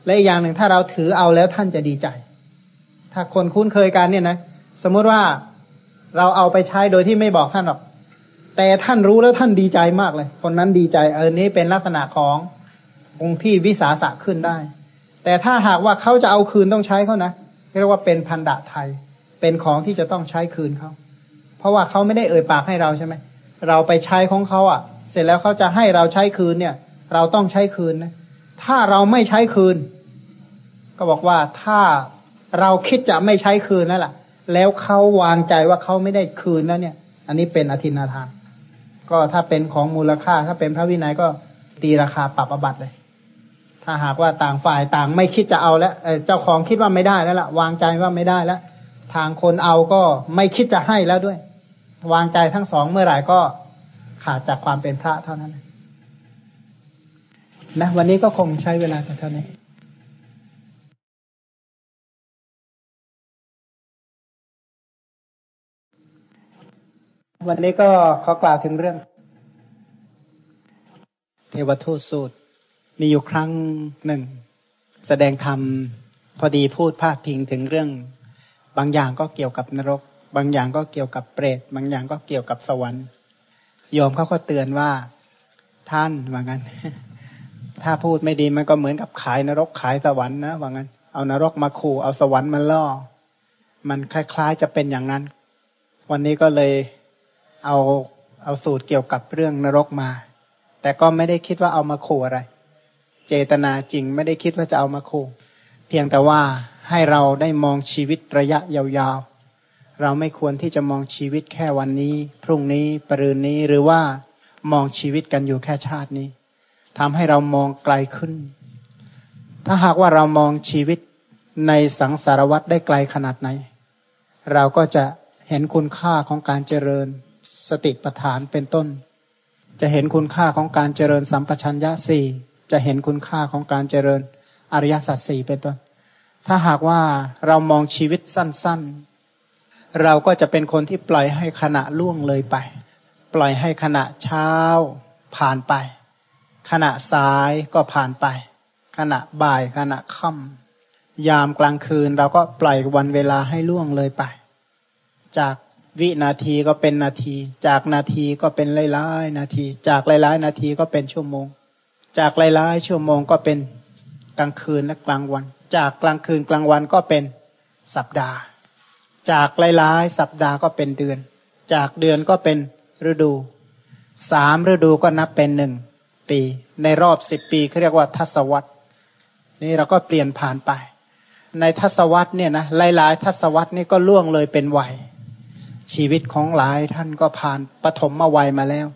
S1: และอีกอย่างหนึ่งถ้าเราถือเอาแล้วท่านจะดีใจ ถ้าคนคุ้นเคยกันเนี่ยนะ สมมุติว่าเราเอาไปใช้โดยที่ไม่บอกท่านหรอก แต่ท่านรู้แล้วท่านดีใจมากเลย คนนั้นดีใจเออนี้เป็นลักษณะขององค์ที่วิสาสะขึ้นได้ แต่ถ้าหากว่าเขาจะเอาคืนต้องใช้เขานะเรียกว่าเป็นพันดะไทย เป็นของที่จะต้องใช้คืนเขาเพราะว่าเขาไม่ได้เอ่ยปากให้เราใช่ไหมเราไปใช้ของเขาอะ เสร็จแล้วเขาจะให้เราใช้คืนเนี่ย เราต้องใช้คืนนะ ถ้าเราไม่ใช้คืน ก็บอกว่าถ้าเราคิดจะไม่ใช้คืนนั่นแหละแล้วเขาวางใจว่าเขาไม่ได้คืนแล้วเนี่ย อันนี้เป็นอธินาทาน ก็ถ้าเป็นของมูลค่า ถ้าเป็นพระวินัยก็ตีราคาปรับอบัตเลย ถ้าหากว่าต่างฝ่ายต่างไม่คิดจะเอาแล้วเจ้าของคิดว่าไม่ได้แล้วล่ะ วางใจว่าไม่ได้แล้วทางคนเอาก็ไม่คิดจะให้แล้วด้วย วางใจทั้งสองเมื่อไหร่ก็ขาดจากความเป็นพระเท่านั้น นะวันนี้ก็คงใช้เวลาแต่เท่านี้วันนี้ก็ขอกล่าวถึงเรื่อง เทวทูตสูตร มีอยู่ครั้งหนึ่ง แสดงธรรมพอดีพูดพาดพิงถึงเรื่อง บางอย่างก็เกี่ยวกับนรก บางอย่างก็เกี่ยวกับเปรต บางอย่างก็เกี่ยวกับสวรรค์โยมเขาก็เตือนว่าท่านว่างั้น ถ้าพูดไม่ดีมันก็เหมือนกับขายนรกขายสวรรค์นะว่างั้น เอานรกมาขู่เอาสวรรค์มาล่อ มันคล้ายๆจะเป็นอย่างนั้น วันนี้ก็เลยเอาเอาสูตรเกี่ยวกับเรื่องนรกมา แต่ก็ไม่ได้คิดว่าเอามาขู่อะไร เจตนาจริงไม่ได้คิดว่าจะเอามาคู่เพียงแต่ว่าให้เราได้มองชีวิตระยะยาวๆ เราไม่ควรที่จะมองชีวิตแค่วันนี้ พรุ่งนี้ปรืนนี้หรือว่ามองชีวิตกันอยู่แค่ชาตินี้ ทำให้เรามองไกลขึ้น ถ้าหากว่าเรามองชีวิตในสังสารวัตรได้ไกลขนาดไหน เราก็จะเห็นคุณค่าของการเจริญสติปัฏฐานเป็นต้น จะเห็นคุณค่าของการเจริญสัมปชัญญะสี่จะเห็นคุณค่าของการเจริญอริยสัจสี่เป็นต้น ถ้าหากว่าเรามองชีวิตสั้น ๆ เราก็จะเป็นคนที่ปล่อยให้ขณะล่วงเลยไป ปล่อยให้ขณะเช้าผ่านไป ขณะสายก็ผ่านไป ขณะบ่ายขณะค่ำยามกลางคืนเราก็ปล่อยวันเวลาให้ล่วงเลยไป จากวินาทีก็เป็นนาที จากนาทีก็เป็นหลายๆนาที จากหลายๆนาทีก็เป็นชั่วโมง จากหลายๆชั่วโมงก็เป็นกลางคืนและกลางวัน จากกลางคืนกลางวันก็เป็นสัปดาห์ จากหลายๆสัปดาห์ก็เป็นเดือน จากเดือนก็เป็นฤดู สามฤดูก็นับเป็นหนึ่ง ปี ในรอบสิบปีเขาเรียกว่าทศวรรษนี่เราก็เปลี่ยนผ่านไป ในทศวรรษเนี่ยนะหลายๆ ทศวรรษนี่ก็ล่วงเลยเป็นวัย ชีวิตของหลายท่านก็ผ่านปฐมมาวัยมาแล้ว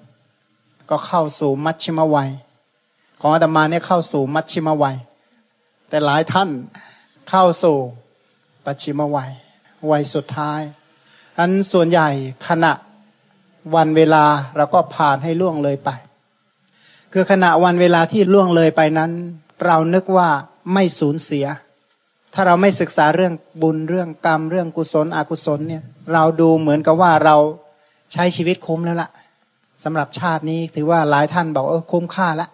S1: ก็เข้าสู่มัชชิมวัย ของอาตมาเนี่ยเข้าสู่มัชชิมวัย แต่หลายท่านเข้าสู่ปัจฉิมวัย วัยสุดท้ายอันส่วนใหญ่ขณะวันเวลาเราก็ผ่านให้ล่วงเลยไป คือขณะวันเวลาที่ล่วงเลยไปนั้น เรานึกว่าไม่สูญเสีย ถ้าเราไม่ศึกษาเรื่องบุญเรื่องกรรมเรื่องกุศลอกุศลเนี่ย เราดูเหมือนกับว่าเราใช้ชีวิตคุ้มแล้วละ่ะสำหรับชาตินี้ถือว่าหลายท่านบอกเออคุ้มค่าละ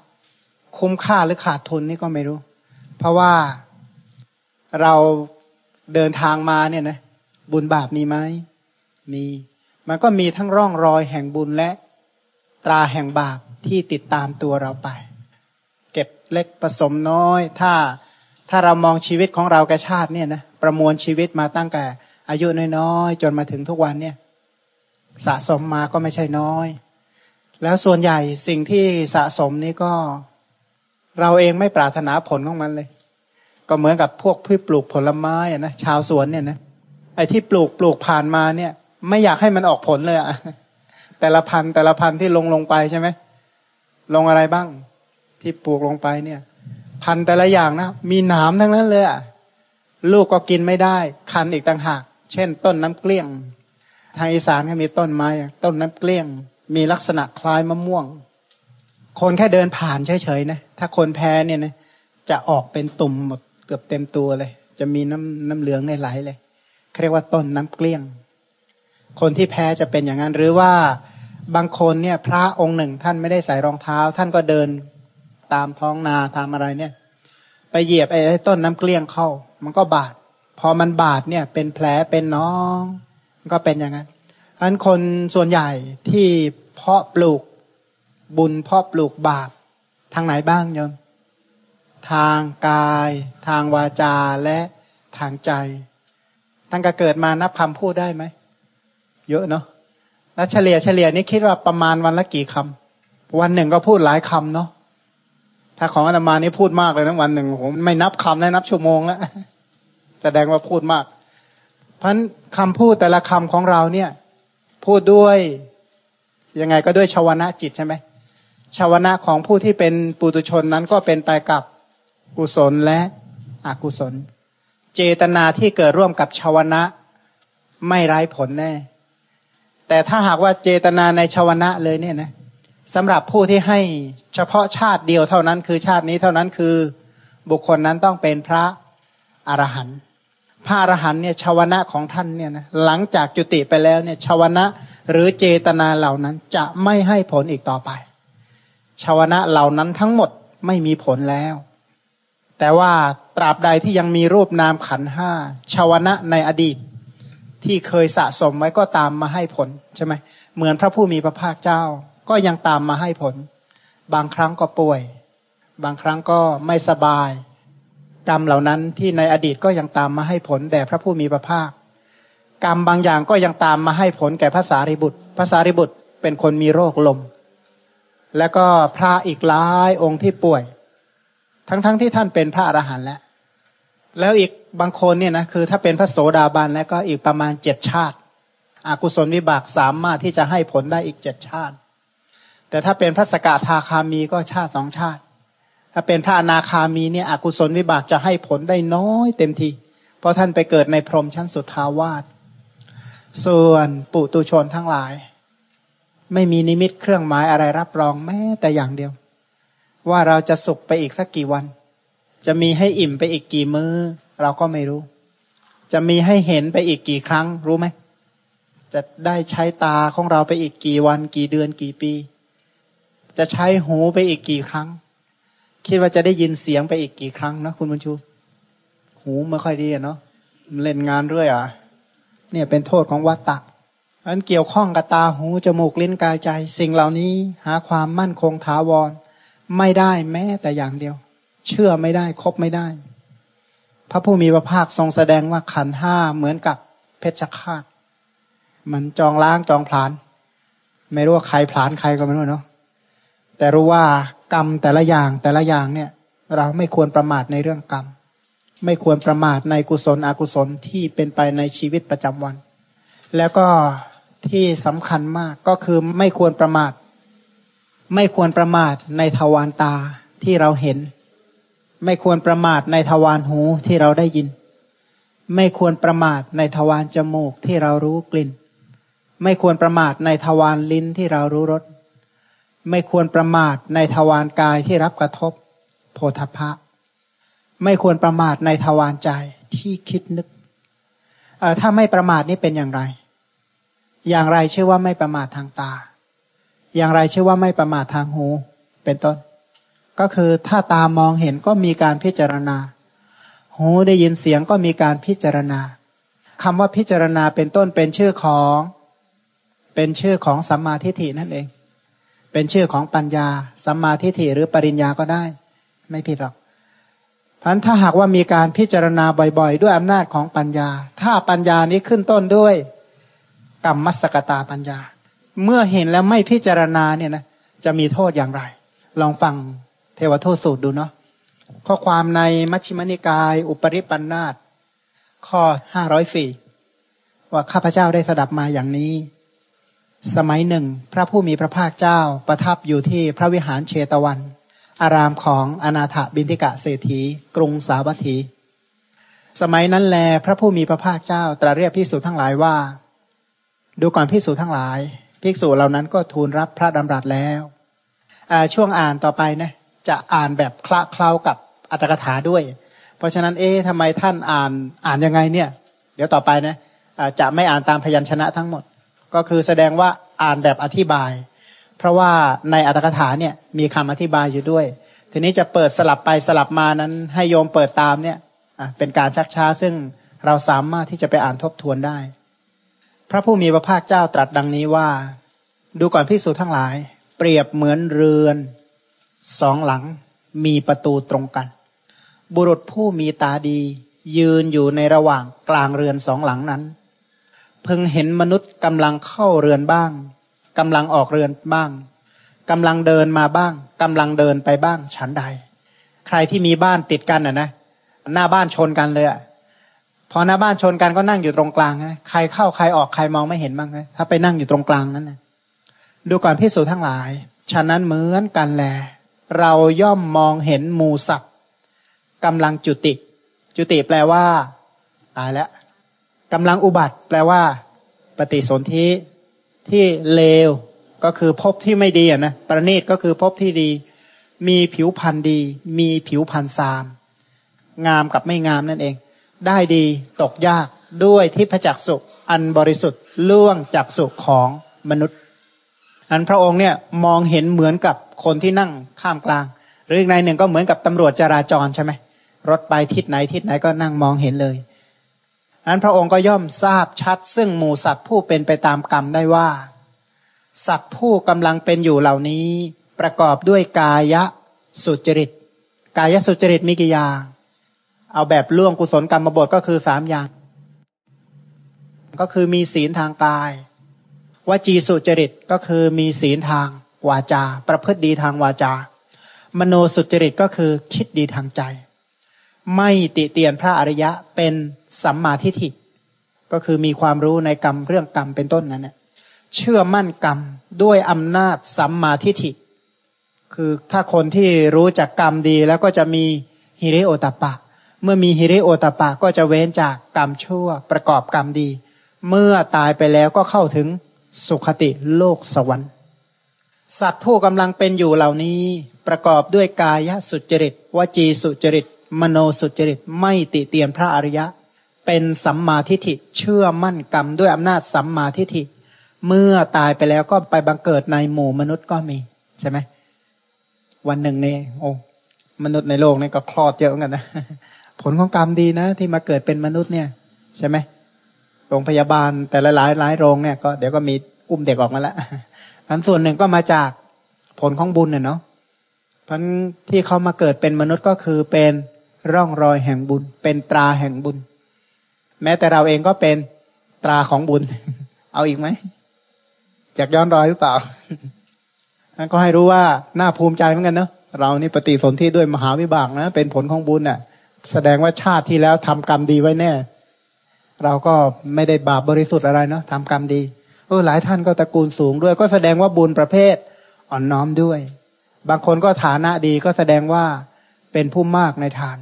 S1: คุ้มค่าหรือขาดทุนนี่ก็ไม่รู้ เพราะว่าเราเดินทางมาเนี่ยนะบุญบาปมีไหมมี มันก็มีทั้งร่องรอยแห่งบุญและ ตราแห่งบาป ที่ติดตามตัวเราไป เก็บเล็กผสมน้อย ถ้าถ้าเรามองชีวิตของเราแกชาติเนี่ยนะประมวลชีวิตมาตั้งแต่ อายุน้อยๆจนมาถึงทุกวันเนี่ย สะสมมาก็ไม่ใช่น้อย แล้วส่วนใหญ่สิ่งที่สะสมนี้ก็ เราเองไม่ปรารถนาผลของมันเลย ก็เหมือนกับพวกพืชปลูกผลไม้อะนะชาวสวนเนี่ยนะไอ้ที่ปลูกปลูกผ่านมาเนี่ย ไม่อยากให้มันออกผลเลยอะแต่ละพันแต่ละพันที่ลงลงไปใช่ไหม ลงอะไรบ้าง ที่ปลูกลงไปเนี่ย พันแต่ละอย่างนะมีหนามทั้งนั้นเลยอะลูกก็กินไม่ได้ คันอีกต่างหาก เช่น ต้นน้ำเกลี้ยง ทางอีสานก็มีต้นไม้ ต้นน้ำเกลี้ยง มีลักษณะคล้ายมะม่วง คนแค่เดินผ่านเฉยๆนะถ้าคนแพ้เนี่ยนะจะออกเป็นตุ่มหมดเกือบเต็มตัวเลย จะมีน้ำน้ำเหลืองในไหลเลยเรียกว่าต้นน้ำเกลี้ยง คนที่แพ้จะเป็นอย่างนั้นหรือว่า บางคนเนี่ย พระองค์หนึ่งท่านไม่ได้ใส่รองเท้า ท่านก็เดินตามท้องนาตามอะไรเนี่ย ไปเหยียบไอ้ต้นน้ำเกลี้ยงเข้า มันก็บาด พอมันบาดเนี่ย เป็นแผลเป็นน้องก็เป็นอย่างนั้นอันคนส่วนใหญ่ที่เพาะปลูกบุญเพาะปลูกบาปทางไหนบ้างโยมทางกาย ทางวาจาและทางใจ ตั้งแต่เกิดมานับคำพูดได้ไหม เยอะเนาะ แล้วเฉลี่ยเฉลี่ยนี่คิดว่าประมาณวันละกี่คำวันหนึ่งก็พูดหลายคำเนาะถ้าของอาตมานี่พูดมากเลยนะวันหนึ่งผมไม่นับคำแล้นับชั่วโมงแล้วแสดงว่าพูดมาก เพราะคำพูดแต่ละคำของเราเนี่ย พูดด้วยยังไงก็ด้วยชาวนะจิตใช่ไหมชาวนะของผู้ที่เป็นปุตุชนนั้นก็เป็นไปกับกุศลและอกุศล เจตนาที่เกิดร่วมกับชาวนะไม่ไร้ผลแน่ แต่ถ้าหากว่าเจตนาในชาวนะเลยเนี่ยนะสำหรับผู้ที่ให้เฉพาะชาติเดียวเท่านั้น คือชาตินี้เท่านั้นคือบุคคลนั้นต้องเป็นพระอรหันต์พระอรหันต์เนี่ยชาวนะของท่านเนี่ยนะหลังจากจุติไปแล้วเนี่ยชาวนะหรือเจตนาเหล่านั้นจะไม่ให้ผลอีกต่อไปชาวนะเหล่านั้นทั้งหมดไม่มีผลแล้ว แต่ว่าตราบใดที่ยังมีรูปนามขันห้าชาวนะในอดีต ที่เคยสะสมไว้ก็ตามมาให้ผลใช่ไหมเหมือนพระผู้มีพระภาคเจ้า ก็ยังตามมาให้ผล บางครั้งก็ป่วย บางครั้งก็ไม่สบายกรรมเหล่านั้นที่ในอดีตก็ยังตามมาให้ผลแด่พระผู้มีพระภาค กรรมบางอย่างก็ยังตามมาให้ผลแก่ภาษาริบุตรภาษาริบุตรเป็นคนมีโรคลม แล้วก็พระอีกหลายองค์ที่ป่วย ทั้งๆทที่ท่านเป็นพระอรหันต์แล้ว แล้วอีกบางคนเนี่ยนะคือถ้าเป็นพระโสดาบันแล้วก็อีกประมาณเจ็ดชาติอากุศลวิบากสามารถที่จะให้ผลได้อีกเจ็ดชาติ แต่ถ้าเป็นพระสกทาคามีก็ชาติสองชาติ ถ้าเป็นพระอนาคามีเนี่ยอกุศลวิบากจะให้ผลได้น้อยเต็มที เพราะท่านไปเกิดในพรหมชั้นสุดทาวาสส่วนปุตุชนทั้งหลาย ไม่มีนิมิตเครื่องหมายอะไรรับรองแม้แต่อย่างเดียว ว่าเราจะสุขไปอีกสักกี่วัน จะมีให้อิ่มไปอีกกี่มือ้อ เราก็ไม่รู้ จะมีให้เห็นไปอีกกี่ครั้ง รู้ไหม จะได้ใช้ตาของเราไปอีกกี่วัน กี่เดือนกี่ปี จะใช้หูไปอีกกี่ครั้ง คิดว่าจะได้ยินเสียงไปอีกกี่ครั้งนะคุณบุญชู หูไม่ค่อยดีเนาะเล่นงานเรื่อยอะ เนี่ยเป็นโทษของวัตตะอันเกี่ยวข้องกับตาหูจมูกลิ้นกายใจ สิ่งเหล่านี้หาความมั่นคงถาวร ไม่ได้แม้แต่อย่างเดียว เชื่อไม่ได้คบไม่ได้ พระผู้มีพระภาคทรงแสดงว่าขันห้าเหมือนกับเพชฌฆาต มันจองล้างจองผลาน ไม่รู้ว่าใครผลานใครก็ไม่รู้เนาะแต่รู้ว่ากรรมแต่ละอย่างแต่ละอย่างเนี่ย เราไม่ควรประมาทในเรื่องกรรม ไม่ควรประมาทในกุศลอกุศลที่เป็นไปในชีวิตประจำวัน แล้วก็ที่สำคัญมากก็คือไม่ควรประมาท ไม่ควรประมาทในทวารตาที่เราเห็น ไม่ควรประมาทในทวารหูที่เราได้ยิน ไม่ควรประมาทในทวารจมูกที่เรารู้กลิ่น ไม่ควรประมาทในทวารลิ้นที่เรารู้รส ไม่ควรประมาทในทวารกายที่รับกระทบ โพธพะ ไม่ควรประมาทในทวารใจที่คิดนึก ถ้าไม่ประมาทนี่เป็นอย่างไร อย่างไรเชื่อว่าไม่ประมาททางตา อย่างไรเชื่อว่าไม่ประมาททางหู เป็นต้น ก็คือถ้าตามองเห็นก็มีการพิจารณา หูได้ยินเสียงก็มีการพิจารณาคำว่าพิจารณาเป็นต้นเป็นชื่อของ เป็นชื่อของสัมมาทิฏฐินั่นเอง เป็นชื่อของปัญญาสัมมาทิฏฐิหรือปริญญาก็ได้ ไม่ผิดหรอกพันถ้าหากว่ามีการพิจารณาบ่อย ๆ ด้วยอำนาจของปัญญา ถ้าปัญญานี้ขึ้นต้นด้วยกรรมมัสกตาปัญญา เมื่อเห็นแล้วไม่พิจารณาเนี่ยนะจะมีโทษอย่างไร ลองฟัง เทวโทษสูตรดูเนาะข้อความในมัชฌิมนิกาย อุปริปันธาตข้อห้าร้อยสี่ว่าข้าพเจ้าได้สดับมาอย่างนี้ สมัยหนึ่ง พระผู้มีพระภาคเจ้าประทับอยู่ที่พระวิหารเชตวัน อารามของอนาถบินทิกะเศรษฐี กรุงสาวัตถี สมัยนั้นแล พระผู้มีพระภาคเจ้าตรัสเรียกพิสูจทั้งหลายว่า ดูก่อนพิสูจทั้งหลายภิกษุเหล่านั้นก็ทูลรับพระดำรัสแล้วช่วงอ่านต่อไปนะ จะอ่านแบบคละเคล้ากับอัตถกถาด้วย เพราะฉะนั้นเอ๊ะทำไมท่านอ่านอ่านยังไงเนี่ย เดี๋ยวต่อไปนะจะไม่อ่านตามพยัญชนะทั้งหมด ก็คือแสดงว่าอ่านแบบอธิบาย เพราะว่าในอัตถกถาเนี่ยมีคำอธิบายอยู่ด้วย ทีนี้จะเปิดสลับไปสลับมานั้น ให้โยมเปิดตามเนี่ยเป็นการชักช้าซึ่งเราสามารถที่จะไปอ่านทบทวนได้ พระผู้มีพระภาคเจ้าตรัสดังนี้ว่า ดูก่อนพิสูจทั้งหลาย เปรียบเหมือนเรือน สองหลังมีประตูตรงกัน บุรุษผู้มีตาดี ยืนอยู่ในระหว่างกลางเรือนสองหลังนั้น พึงเห็นมนุษย์กำลังเข้าเรือนบ้างกำลังออกเรือนบ้างกำลังเดินมาบ้างกำลังเดินไปบ้างฉันใด ใครที่มีบ้านติดกันอะนะหน้าบ้านชนกันเลยอะพอหน้าบ้านชนกันก็นั่งอยู่ตรงกลางไงใครเข้าใครออกใครมองไม่เห็นบ้างไงถ้าไปนั่งอยู่ตรงกลางนั้นนะดูก่อนพิสูจทั้งหลายฉะนั้นเหมือนกันแหละ เราย่อมมองเห็นมูสัตว์กำลังจุติ จุติแปลว่า ตายแล้วกำลังอุบัติ แปลว่า ปฏิสนธิที่เลวก็คือพบที่ไม่ดีนะประณีตก็คือพบที่ดี มีผิวพันธ์ดี มีผิวพันธ์ซาม งามกับไม่งามนั่นเอง ได้ดีตกยากด้วยทิพระจักสุอันบริสุทธิ์ล่วงจากสุของมนุษย์ อันพระองค์เนี่ยมองเห็นเหมือนกับ คนที่นั่งข้ามกลาง หรืออีกในหนึ่งก็เหมือนกับตำรวจจราจรใช่ไหมรถไปทิศไหนทิศไหนก็นั่งมองเห็นเลยนั้นพระองค์ก็ย่อมทราบชัด ซึ่งหมู่สัตว์ผู้เป็นไปตามกรรมได้ว่า สัตว์ผู้กำลังเป็นอยู่เหล่านี้ ประกอบด้วยกายะสุจริต กายสุจริตมีกี่อย่างเอาแบบล่วงกุศลกรรมบทก็คือสามอย่าง ก็คือมีศีลทางกาย วจีสุจริตก็คือมีศีลทาง วาจา ประพฤติดีทางวาจา มโนสุจริตก็คือคิดดีทางใจ ไม่ติเตียนพระอริยะเป็นสัมมาทิฏฐิ ก็คือมีความรู้ในกรรมเรื่องกรรมเป็นต้นนั่นแหละเชื่อมั่นกรรมด้วยอำนาจสัมมาทิฏฐิ คือถ้าคนที่รู้จักกรรมดีแล้วก็จะมีฮิริโอตปะ เมื่อมีฮิริโอตปะก็จะเว้นจากกรรมชั่วประกอบกรรมดี เมื่อตายไปแล้วก็เข้าถึงสุขติโลกสวรรค์ สัตว์ผู้กำลังเป็นอยู่เหล่านี้ประกอบด้วยกายสุจริตวจีสุจริต มโนสุจริตไม่ติเตียนพระอริยะ เป็นสัมมาทิฏฐิเชื่อมั่นกรรมด้วยอำนาจสัมมาทิฏฐิ เมื่อตายไปแล้วก็ไปบังเกิดในหมู่มนุษย์ก็มีใช่ไหมวันหนึ่งนี่โอ้มนุษย์ในโลกนี่ก็คลอดเยอะเหมือนกันนะผลของกรรมดีนะ ที่มาเกิดเป็นมนุษย์เนี่ย ใช่ไหมโรงพยาบาลแต่ละหลายหลายโรงเนี่ยก็เดี๋ยวก็มีอุ้มเด็กออกมาแล้ว อันส่วนหนึ่งก็มาจากผลของบุญเนี่ยเนาะพันที่เขามาเกิดเป็นมนุษย์ก็คือเป็นร่องรอยแห่งบุญ เป็นตราแห่งบุญ แม้แต่เราเองก็เป็นตราของบุญ เอาอีกไหมอยากย้อนรอยหรือเปล่านั่นก็ให้รู้ว่าน่าภูมิใจเหมือนกันเนาะเรานี่ปฏิสนธิด้วยมหาวิบากนะ เป็นผลของบุญเน่ะ แสดงว่าชาติที่แล้วทำกรรมดีไว้แน่ เราก็ไม่ได้บาปบริสุทธิ์อะไรเนาะทำกรรมดี เออหลายท่านก็ตระกูลสูงด้วย ก็แสดงว่าบุญประเภทอ่อนน้อมด้วย บางคนก็ฐานะดีก็แสดงว่าเป็นผู้มากในทาน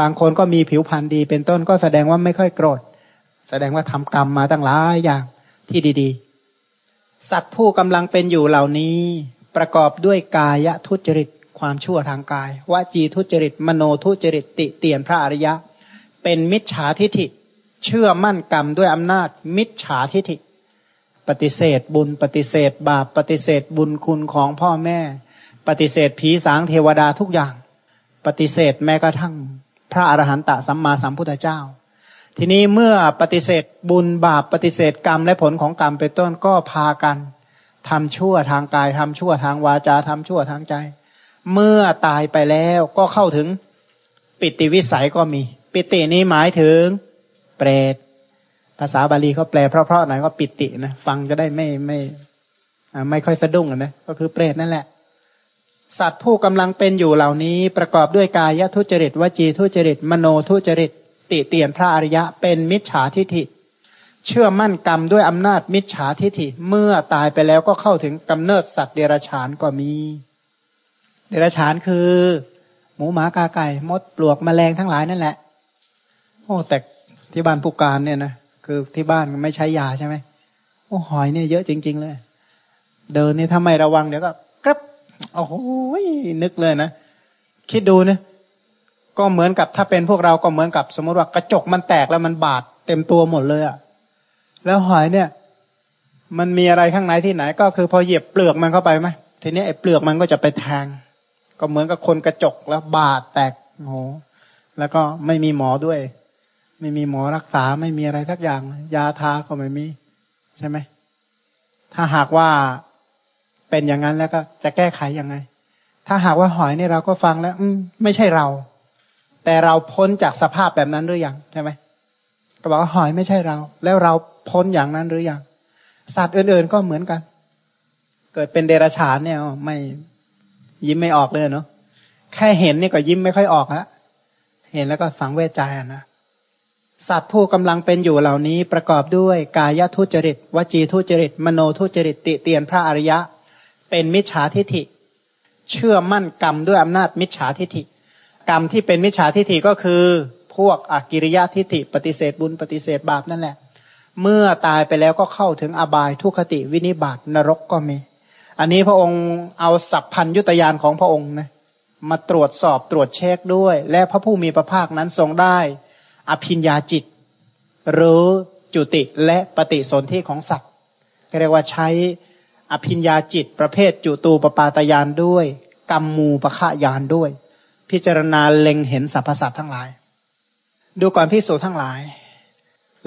S1: บางคนก็มีผิวพรรณดีเป็นต้นก็แสดงว่าไม่ค่อยโกรธ แสดงว่าทำกรรมมาตั้งหลายอย่างที่ดีๆ สัตว์ผู้กำลังเป็นอยู่เหล่านี้ประกอบด้วยกายทุจริตความชั่วทางกายวจีทุจริต มโนทุจริตติเตียนพระอริยะ เป็นมิจฉาทิฐิ เชื่อมั่นกรรมด้วยอำนาจมิจฉาทิฐิ ปฏิเสธบุญ ปฏิเสธบาป ปฏิเสธบุญคุณของพ่อแม่ ปฏิเสธผีสางเทวดาทุกอย่าง ปฏิเสธแม้กระทั่ง พระอรหันตสัมมาสัมพุทธเจ้า ทีนี้เมื่อปฏิเสธบุญบาป ปฏิเสธกรรมและผลของกรรมเป็นต้นก็พากันทำชั่วทางกายทำชั่วทางวาจาทำชั่วทางใจ เมื่อตายไปแล้วก็เข้าถึงปิติวิสัยก็มี ปิตินี้หมายถึง เปรต ภาษาบาลีเขาแปลเพราะๆหน่อยก็ปิตินะฟังจะได้ไม่ไม่ไม่ค่อยสะดุ้งนะก็คือเปรตนั่นแหละ สัตว์ผู้กำลังเป็นอยู่เหล่านี้ประกอบด้วยกายทุจริตวจีทุจริต มโนทุจริต ติเตียนพระอริยะเป็นมิจฉาทิฏฐิ เชื่อมั่นกรรมด้วยอำนาจมิจฉาทิฐิ เมื่อตายไปแล้วก็เข้าถึงกำเนิดสัตว์เดรัจฉานก็มี เดรัจฉานคือ หมูหมากาไก่มดปลวกแมลงทั้งหลายนั่นแหละโอ้แต่ที่บ้านผู้การเนี่ยนะ คือที่บ้านไม่ใช้ยาใช่ไหมโอ้หอยเนี่ยเยอะจริง ๆ เลย เดินนี่ถ้าไม่ระวังเดี๋ยวก็กรับโอ้โหนึกเลยนะคิดดูนะก็เหมือนกับถ้าเป็นพวกเราก็เหมือนกับสมมติว่ากระจกมันแตกแล้วมันบาดเต็มตัวหมดเลยอะ่ะแล้วหอยเนี่ย มันมีอะไรข้างในที่ไหน ก็คือพอเหยียบเปลือกมันเข้าไปไหมทีนี้ไอ้เปลือกมันก็จะไปแทงก็เหมือนกับคนกระจกแล้วบาดแตกโหแล้วก็ไม่มีหมอด้วย ไม่มีหมอรักษาไม่มีอะไรสักอย่าง ยาทาก็ไม่มี ใช่ไหม ถ้าหากว่าเป็นอย่างนั้นแล้วก็จะแก้ไขยังไง ถ้าหากว่าหอยนี่เราก็ฟังแล้ว อืมไม่ใช่เรา แต่เราพ้นจากสภาพแบบนั้นหรือยังใช่ไหมก็บอกว่าหอยไม่ใช่เรา แล้วเราพ้นอย่างนั้นหรือยังสัตว์อื่นๆก็เหมือนกัน เกิดเป็นเดรัจฉานเนี่ยไม่ยิ้มไม่ออกเลยเนาะแค่เห็นนี่ก็ยิ้มไม่ค่อยออกฮะเห็นแล้วก็ฝังเวทใจนะ สัตว์ผู้กำลังเป็นอยู่เหล่านี้ประกอบด้วยกายทุจริต วจีทุจริต มโนทุจริตติเตียนพระอริยะ เป็นมิจฉาทิฐิ เชื่อมั่นกรรมด้วยอำนาจมิจฉาทิฐิ กรรมที่เป็นมิจฉาทิฐิก็คือ พวกอกิริยะทิฏฐิ ปฏิเสธบุญปฏิเสธบาปนั่นแหละ เมื่อตายไปแล้วก็เข้าถึงอบายทุคติวินิบาตนรกก็มี อันนี้พระองค์เอาสัพพัญยุตยานของพระองค์นะมาตรวจสอบตรวจเช็คด้วย และพระผู้มีพระภาคนั้นทรงได้ อภิญญาจิตหรือจุติและปฏิสนธิของสัตว์เรียกว่าใช้อภิญญาจิต ประเภทจุตูปปาตยานด้วย กรรมมูปะขายานด้วย พิจารณาเล็งเห็นสรรพสัตว์ทั้งหลาย ดูก่อนพิสูจทั้งหลาย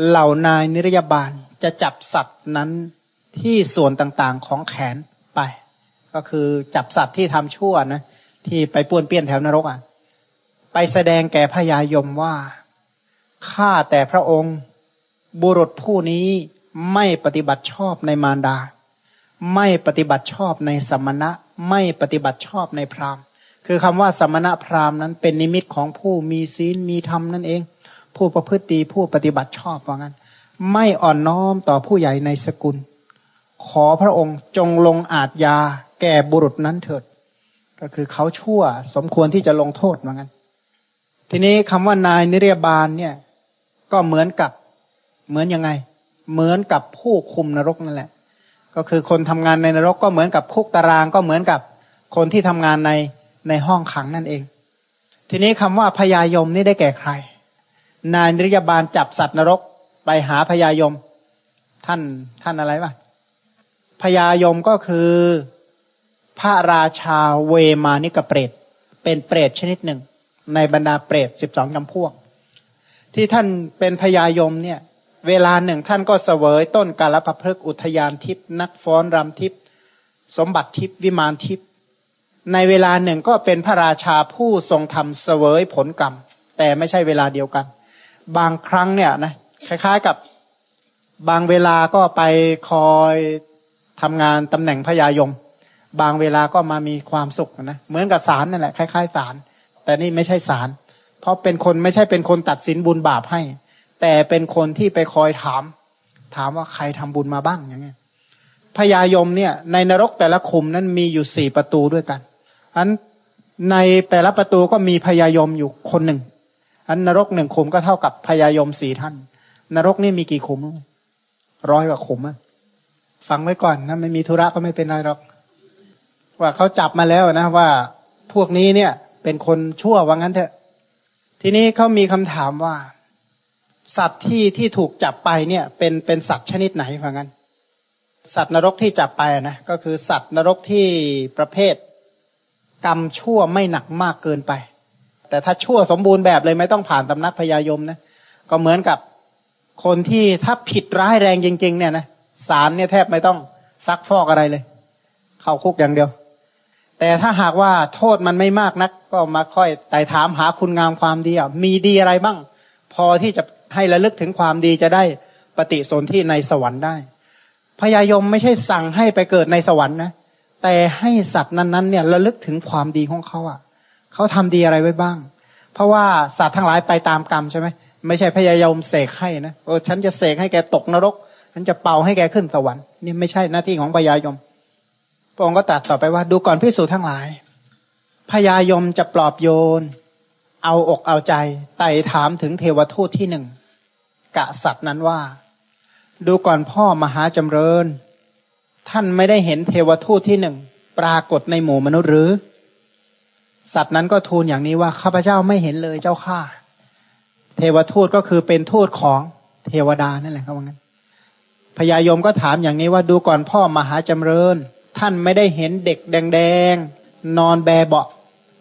S1: เหล่านายนิรยาบาลจะจับสัตว์นั้นที่ส่วนต่างๆของแขนไป ก็คือจับสัตว์ที่ทำชั่วนะ ที่ไปป้วนเปี้ยนแถวนรกอะ ไปแสดงแก่พญายมว่า ข้าแต่พระองค์บุรุษผู้นี้ไม่ปฏิบัติชอบในมารดา ไม่ปฏิบัติชอบในสมณะ ไม่ปฏิบัติชอบในพราหมณ์ คือคำว่าสมณะพราหมณ์นั้นเป็นนิมิตของผู้มีศีลมีธรรมนั่นเอง ผู้ประพฤติดีผู้ปฏิบัติชอบว่างั้น ไม่อ่อนน้อมต่อผู้ใหญ่ในสกุล ขอพระองค์จงลงอาจยาแก่บุรุษนั้นเถิด ก็คือเขาชั่วสมควรที่จะลงโทษว่างั้น ทีนี้คำว่านายนิเรียบาลเนี่ย ก็เหมือนกับเหมือนยังไง เหมือนกับผู้คุมนรกนั่นแหละ ก็คือคนทำงานในนรกก็เหมือนกับคุกตารางก็เหมือนกับคนที่ทำงานในในห้องขังนั่นเอง ทีนี้คำว่าพยายมนี่ได้แก่ใคร นายนิยาบาลจับสัตว์นรกไปหาพญายม ท่านท่านอะไรวะพญายมก็คือพระราชาเวมานิกเปรตเป็นเปรตชนิดหนึ่ง ในบรรดาเปรตสิบสองจำพวก ที่ท่านเป็นพญายมเนี่ย เวลาหนึ่งท่านก็เสวยต้นกาลประพฤกอุทยานทิพนักฟ้อนรำทิพสมบัติทิพวิมานทิพในเวลาหนึ่งก็เป็นพระราชาผู้ทรงทำเสวยผลกรรม แต่ไม่ใช่เวลาเดียวกัน บางครั้งเนี่ยนะคล้ายๆกับบางเวลาก็ไปคอยทำงานตำแหน่งพญายม บางเวลาก็มามีความสุขนะเหมือนกับศาลนั่นแหละคล้ายๆศาลแต่นี่ไม่ใช่ศาล เพราะเป็นคนไม่ใช่เป็นคนตัดสินบุญบาปให้ แต่เป็นคนที่ไปคอยถาม ถามว่าใครทำบุญมาบ้างอย่างเงี้ยพญายมเนี่ยในนรกแต่ละคุมนั้นมีอยู่สี่ประตูด้วยกันอันในแต่ละประตูก็มีพญายมอยู่คนหนึ่ง อันนรกหนึ่งคุมก็เท่ากับพญายมสี่ท่าน นรกนี่มีกี่คุมร้อยกว่าคุมอะฟังไว้ก่อนนะไม่มีธุระก็ไม่เป็นไรหรอก ว่าเขาจับมาแล้วนะว่าพวกนี้เนี่ย เป็นคนชั่วว่างั้นเถอะ ทีนี้เขามีคำถามว่า สัตว์ที่ที่ถูกจับไปเนี่ย เป็นเป็นสัตว์ชนิดไหนว่างั้นสัตว์นรกที่จับไปนะก็คือสัตว์นรกที่ประเภท กรรมชั่วไม่หนักมากเกินไป แต่ถ้าชั่วสมบูรณ์แบบเลยไม่ต้องผ่านตำนักพยายมนะก็เหมือนกับคนที่ถ้าผิดร้ายแรงจริง ๆ เนี่ยนะศาลเนี่ยแทบไม่ต้องซักฟอกอะไรเลย เข้าคุกอย่างเดียว แต่ถ้าหากว่าโทษมันไม่มากนัก ก็มาค่อยไต่ถามหาคุณงามความดีอะมีดีอะไรบ้าง พอที่จะให้ระลึกถึงความดีจะได้ปฏิสนธิในสวรรค์ได้พยายมไม่ใช่สั่งให้ไปเกิดในสวรรค์นะแต่ให้สัตว์นั้นๆเนี่ยระลึกถึงความดีของเขาอะเขาทำดีอะไรไว้บ้าง เพราะว่าสัตว์ทั้งหลายไปตามกรรมใช่ไหมไม่ใช่พยายมเสกให้นะโอ้ฉันจะเสกให้แกตกนรก ฉันจะเป่าให้แกขึ้นสวรรค์นี่ไม่ใช่หน้าที่ของพยายม ระองค์ก็ตรัสต่อไปว่า ดูก่อนพิสูจทั้งหลายพยายมจะปลอบโยน เอาอกเอาใจไต่ถามถึงเทวทูตที่หนึ่งกะสัตว์นั้นว่า ดูก่อนพ่อมหาจำเริญ ท่านไม่ได้เห็นเทวทูตที่หนึ่งปรากฏในหมู่มนุษย์หรือ สัตว์นั้นก็ทูลอย่างนี้ว่าข้าพเจ้าไม่เห็นเลยเจ้าข้าเทวทูตก็คือเป็นทูตของเทวดานั่นแหละครับว่างั้นพญายมก็ถามอย่างนี้ว่าดูก่อนพ่อมหาจำเริญ ท่านไม่ได้เห็นเด็กแดงๆ นอนแบเบา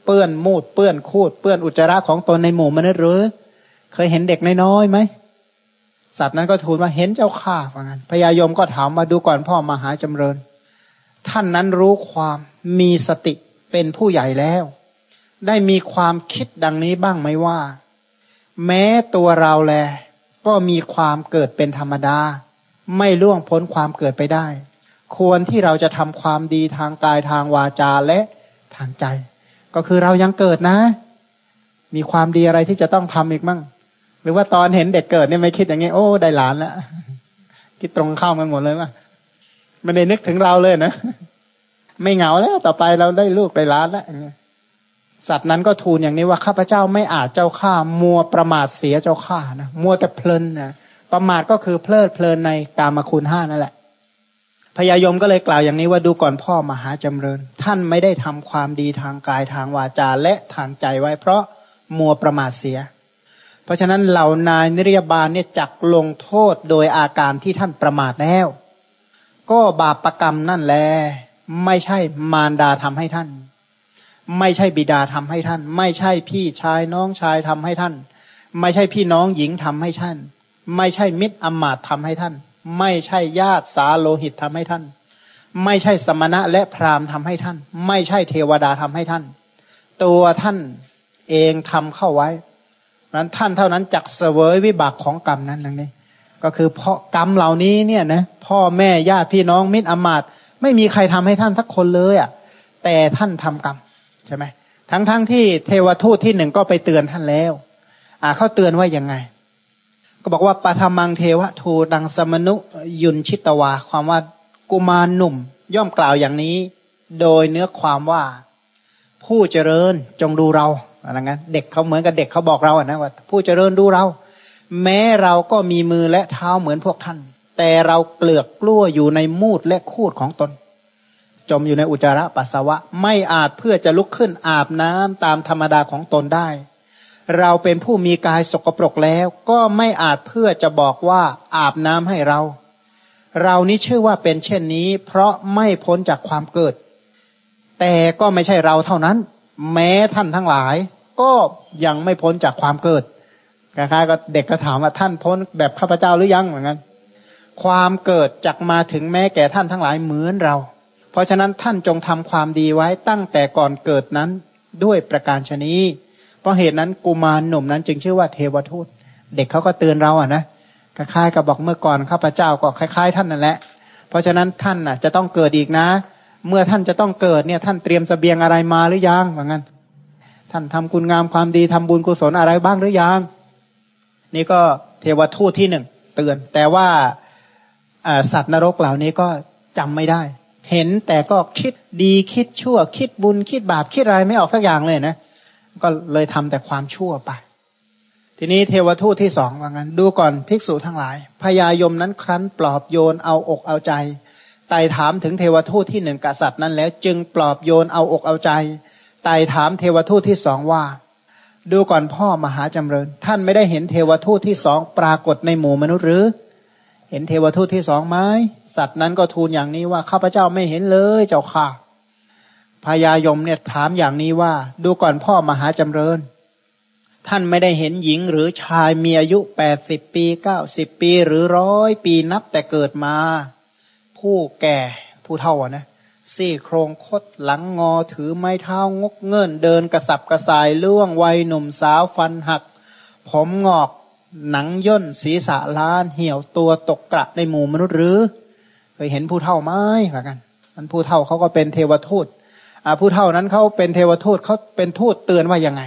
S1: เปื้อนมูด เปื้อนคูด เปื้อนอุจจาระของตนในหมู่มนุษย์หรือ เคยเห็นเด็กน้อยๆไหม สัตว์นั้นก็ทูลว่าเห็นเจ้าข้าว่างั้นพญายมก็ถามมาดูก่อนพ่อมหาจำเริญ ท่านนั้นรู้ความมีสติเป็นผู้ใหญ่แล้ว ได้มีความคิดดังนี้บ้างไหมว่า แม้ตัวเราแล ก็มีความเกิดเป็นธรรมดา ไม่ล่วงพ้นความเกิดไปได้ ควรที่เราจะทำความดีทางกายทางวาจาและทางใจ ก็คือเรายังเกิดนะ มีความดีอะไรที่จะต้องทำอีกมั่ง หรือว่าตอนเห็นเด็กเกิดเนี่ยไม่คิดอย่างนี้โอ้ได้หลานแล้วคิดตรงเข้ามันหมดเลยว่าไม่ได้นึกถึงเราเลยนะไม่เหงาแล้วต่อไปเราได้ลูกได้หลานแล้วสัตว์นั้นก็ทูลอย่างนี้ว่าข้าพเจ้าไม่อาจเจ้าข้ามัวประมาทเสียเจ้าข้านะมัวแต่เพลินนะประมาทก็คือเพลิดเพลินในกามคุณห้านั่นแหละ พญายมก็เลยกล่าวอย่างนี้ว่าดูก่อนพ่อมหาจำเริญ ท่านไม่ได้ทำความดีทางกายทางวาจาและทางใจไว้ เพราะมัวประมาทเสีย เพราะฉะนั้นเหล่านายนิรยาบาลเนี่ยจักลงโทษโดยอาการที่ท่านประมาทแล้ว ก็บาปประกรรมนั่นแหละไม่ใช่มารดาทำให้ท่าน ไม่ใช่บิดาทำให้ท่าน ไม่ใช่พี่ชายน้องชายทำให้ท่าน ไม่ใช่พี่น้องหญิงทำให้ท่าน ไม่ใช่มิตรอมาตทำให้ท่าน ไม่ใช่ญาติสาโลหิตทำให้ท่าน ไม่ใช่สมณะและพราหมณ์ทำให้ท่าน ไม่ใช่เทวดาทำให้ท่าน ตัวท่านเองทำเข้าไว้นั้นท่านเท่านั้นจักเสวยวิบากของกรรมนั้นนั่นเองก็คือเพราะกรรมเหล่านี้เนี่ยนะพ่อแม่ญาติพี่น้องมิตรอมาตไม่มีใครทำให้ท่านสักคนเลยอะ แต่ท่านทำกรรมใช่ไหมทั้งๆทที่เทวทูตที่หนึ่งก็ไปเตือนท่านแล้ว อ่าเขาเตือนว่ายังไง ก็บอกว่าปฐมังเทวทูดังสมนุยุนชิตวา ความว่ากุมารหนุ่ม ย่อมกล่าวอย่างนี้ โดยเนื้อความว่า ผู้เจริญจงดูเราอะไรเงั้นเด็กเขาเหมือนกับเด็กเขาบอกเราอะนะว่า ผู้เจริญดูเรา แม้เราก็มีมือและเท้าเหมือนพวกท่าน แต่เราเกลือกกลั้วอยู่ในมูดและคูดของตน จมอยู่ในอุจจาระปัสสาวะ ไม่อาจเพื่อจะลุกขึ้นอาบน้ำตามธรรมดาของตนได้ เราเป็นผู้มีกายสกปรกแล้ว ก็ไม่อาจเพื่อจะบอกว่าอาบน้ำให้เรา เรานี้ชื่อว่าเป็นเช่นนี้ เพราะไม่พ้นจากความเกิด แต่ก็ไม่ใช่เราเท่านั้น แม้ท่านทั้งหลาย ก็ยังไม่พ้นจากความเกิดคล้ายๆก็เด็กก็ถามว่าท่านพ้นแบบข้าพเจ้าหรือยังเหมือนกันความเกิดจักมาถึงแม้แก่ท่านทั้งหลายเหมือนเรา เพราะฉะนั้นท่านจงทำความดีไว้ตั้งแต่ก่อนเกิดนั้นด้วยประการชนีเพ ราะเหตุนั้นกุมารหนุ่มนั้นจึงชื่อว่าเทวทูต เด็กเขาก็เตือนเราอะนะคล้ายๆกับบอกเมื่อก่อนข้าพเจ้าก็คล้ายๆ ท่านนั่นแหละ เพราะฉะนั้นท่านน่ะ จะต้องเกิดอีกนะ เมื่อท่านจะต้องเกิดเนี่ยท่านเตรียมสเสบียงอะไรมาหรือยังว่างั้น ท่านทำคุณงามความดีทำบุญกุศลอะไรบ้างหรือยัง นี่ก็เทวทูตที่หนึ่งเตือน แต่ว่าสัตว์นรกเหล่านี้ก็จำไม่ได้ เห็นแต่ก็คิดดีคิดชั่ว คิดบุญคิดบาปคิดอะไรไม่ออกสักอย่างเลยนะ ก็เลยทำแต่ความชั่วไป ทีนี้เทวทูตที่สองว่างั้น ดูก่อนภิกษุทั้งหลายพญายมนั้นครั้นปลอบโยนเอาอกเอาใจไต่ถามถึงเทวทูตที่หนึ่งกษัตริย์นั้นแล้ว จึงปลอบโยนเอาอกเอาใจไต่ถามเทวทูตที่สองว่า ดูก่อนพ่อมหาจำเริญ ท่านไม่ได้เห็นเทวทูตที่สองปรากฏในหมู่มนุษย์หรือ เห็นเทวทูตที่สองไหมสัตว์นั้นก็ทูลอย่างนี้ว่าข้าพเจ้าไม่เห็นเลยเจ้าค่ะ พญายมเนี่ยถามอย่างนี้ว่า ดูก่อนพ่อมหาจำเริญ ท่านไม่ได้เห็นหญิงหรือชายมีอายุแปดสิบปีเก้าสิบปีหรือร้อยปีนับแต่เกิดมา ผู้แก่ผู้เท่านะซี่โครงคดหลังงอถือไม้เท้างกเงินเดินกระสับกระส่ายล่วงวัยหนุ่มสาวฟันหัก ผมงอกหนังย่นศีรษะล้าน เหี่ยวตัวตกกระในหมู่มนุษย์หรือ เคยเห็นผู้เท่าไหมกันอันผู้เท่าเขาก็เป็นเทวทูต ผู้เท่านั้นเขาเป็นเทวทูตเขาเป็นทูตเตือนว่ายังไง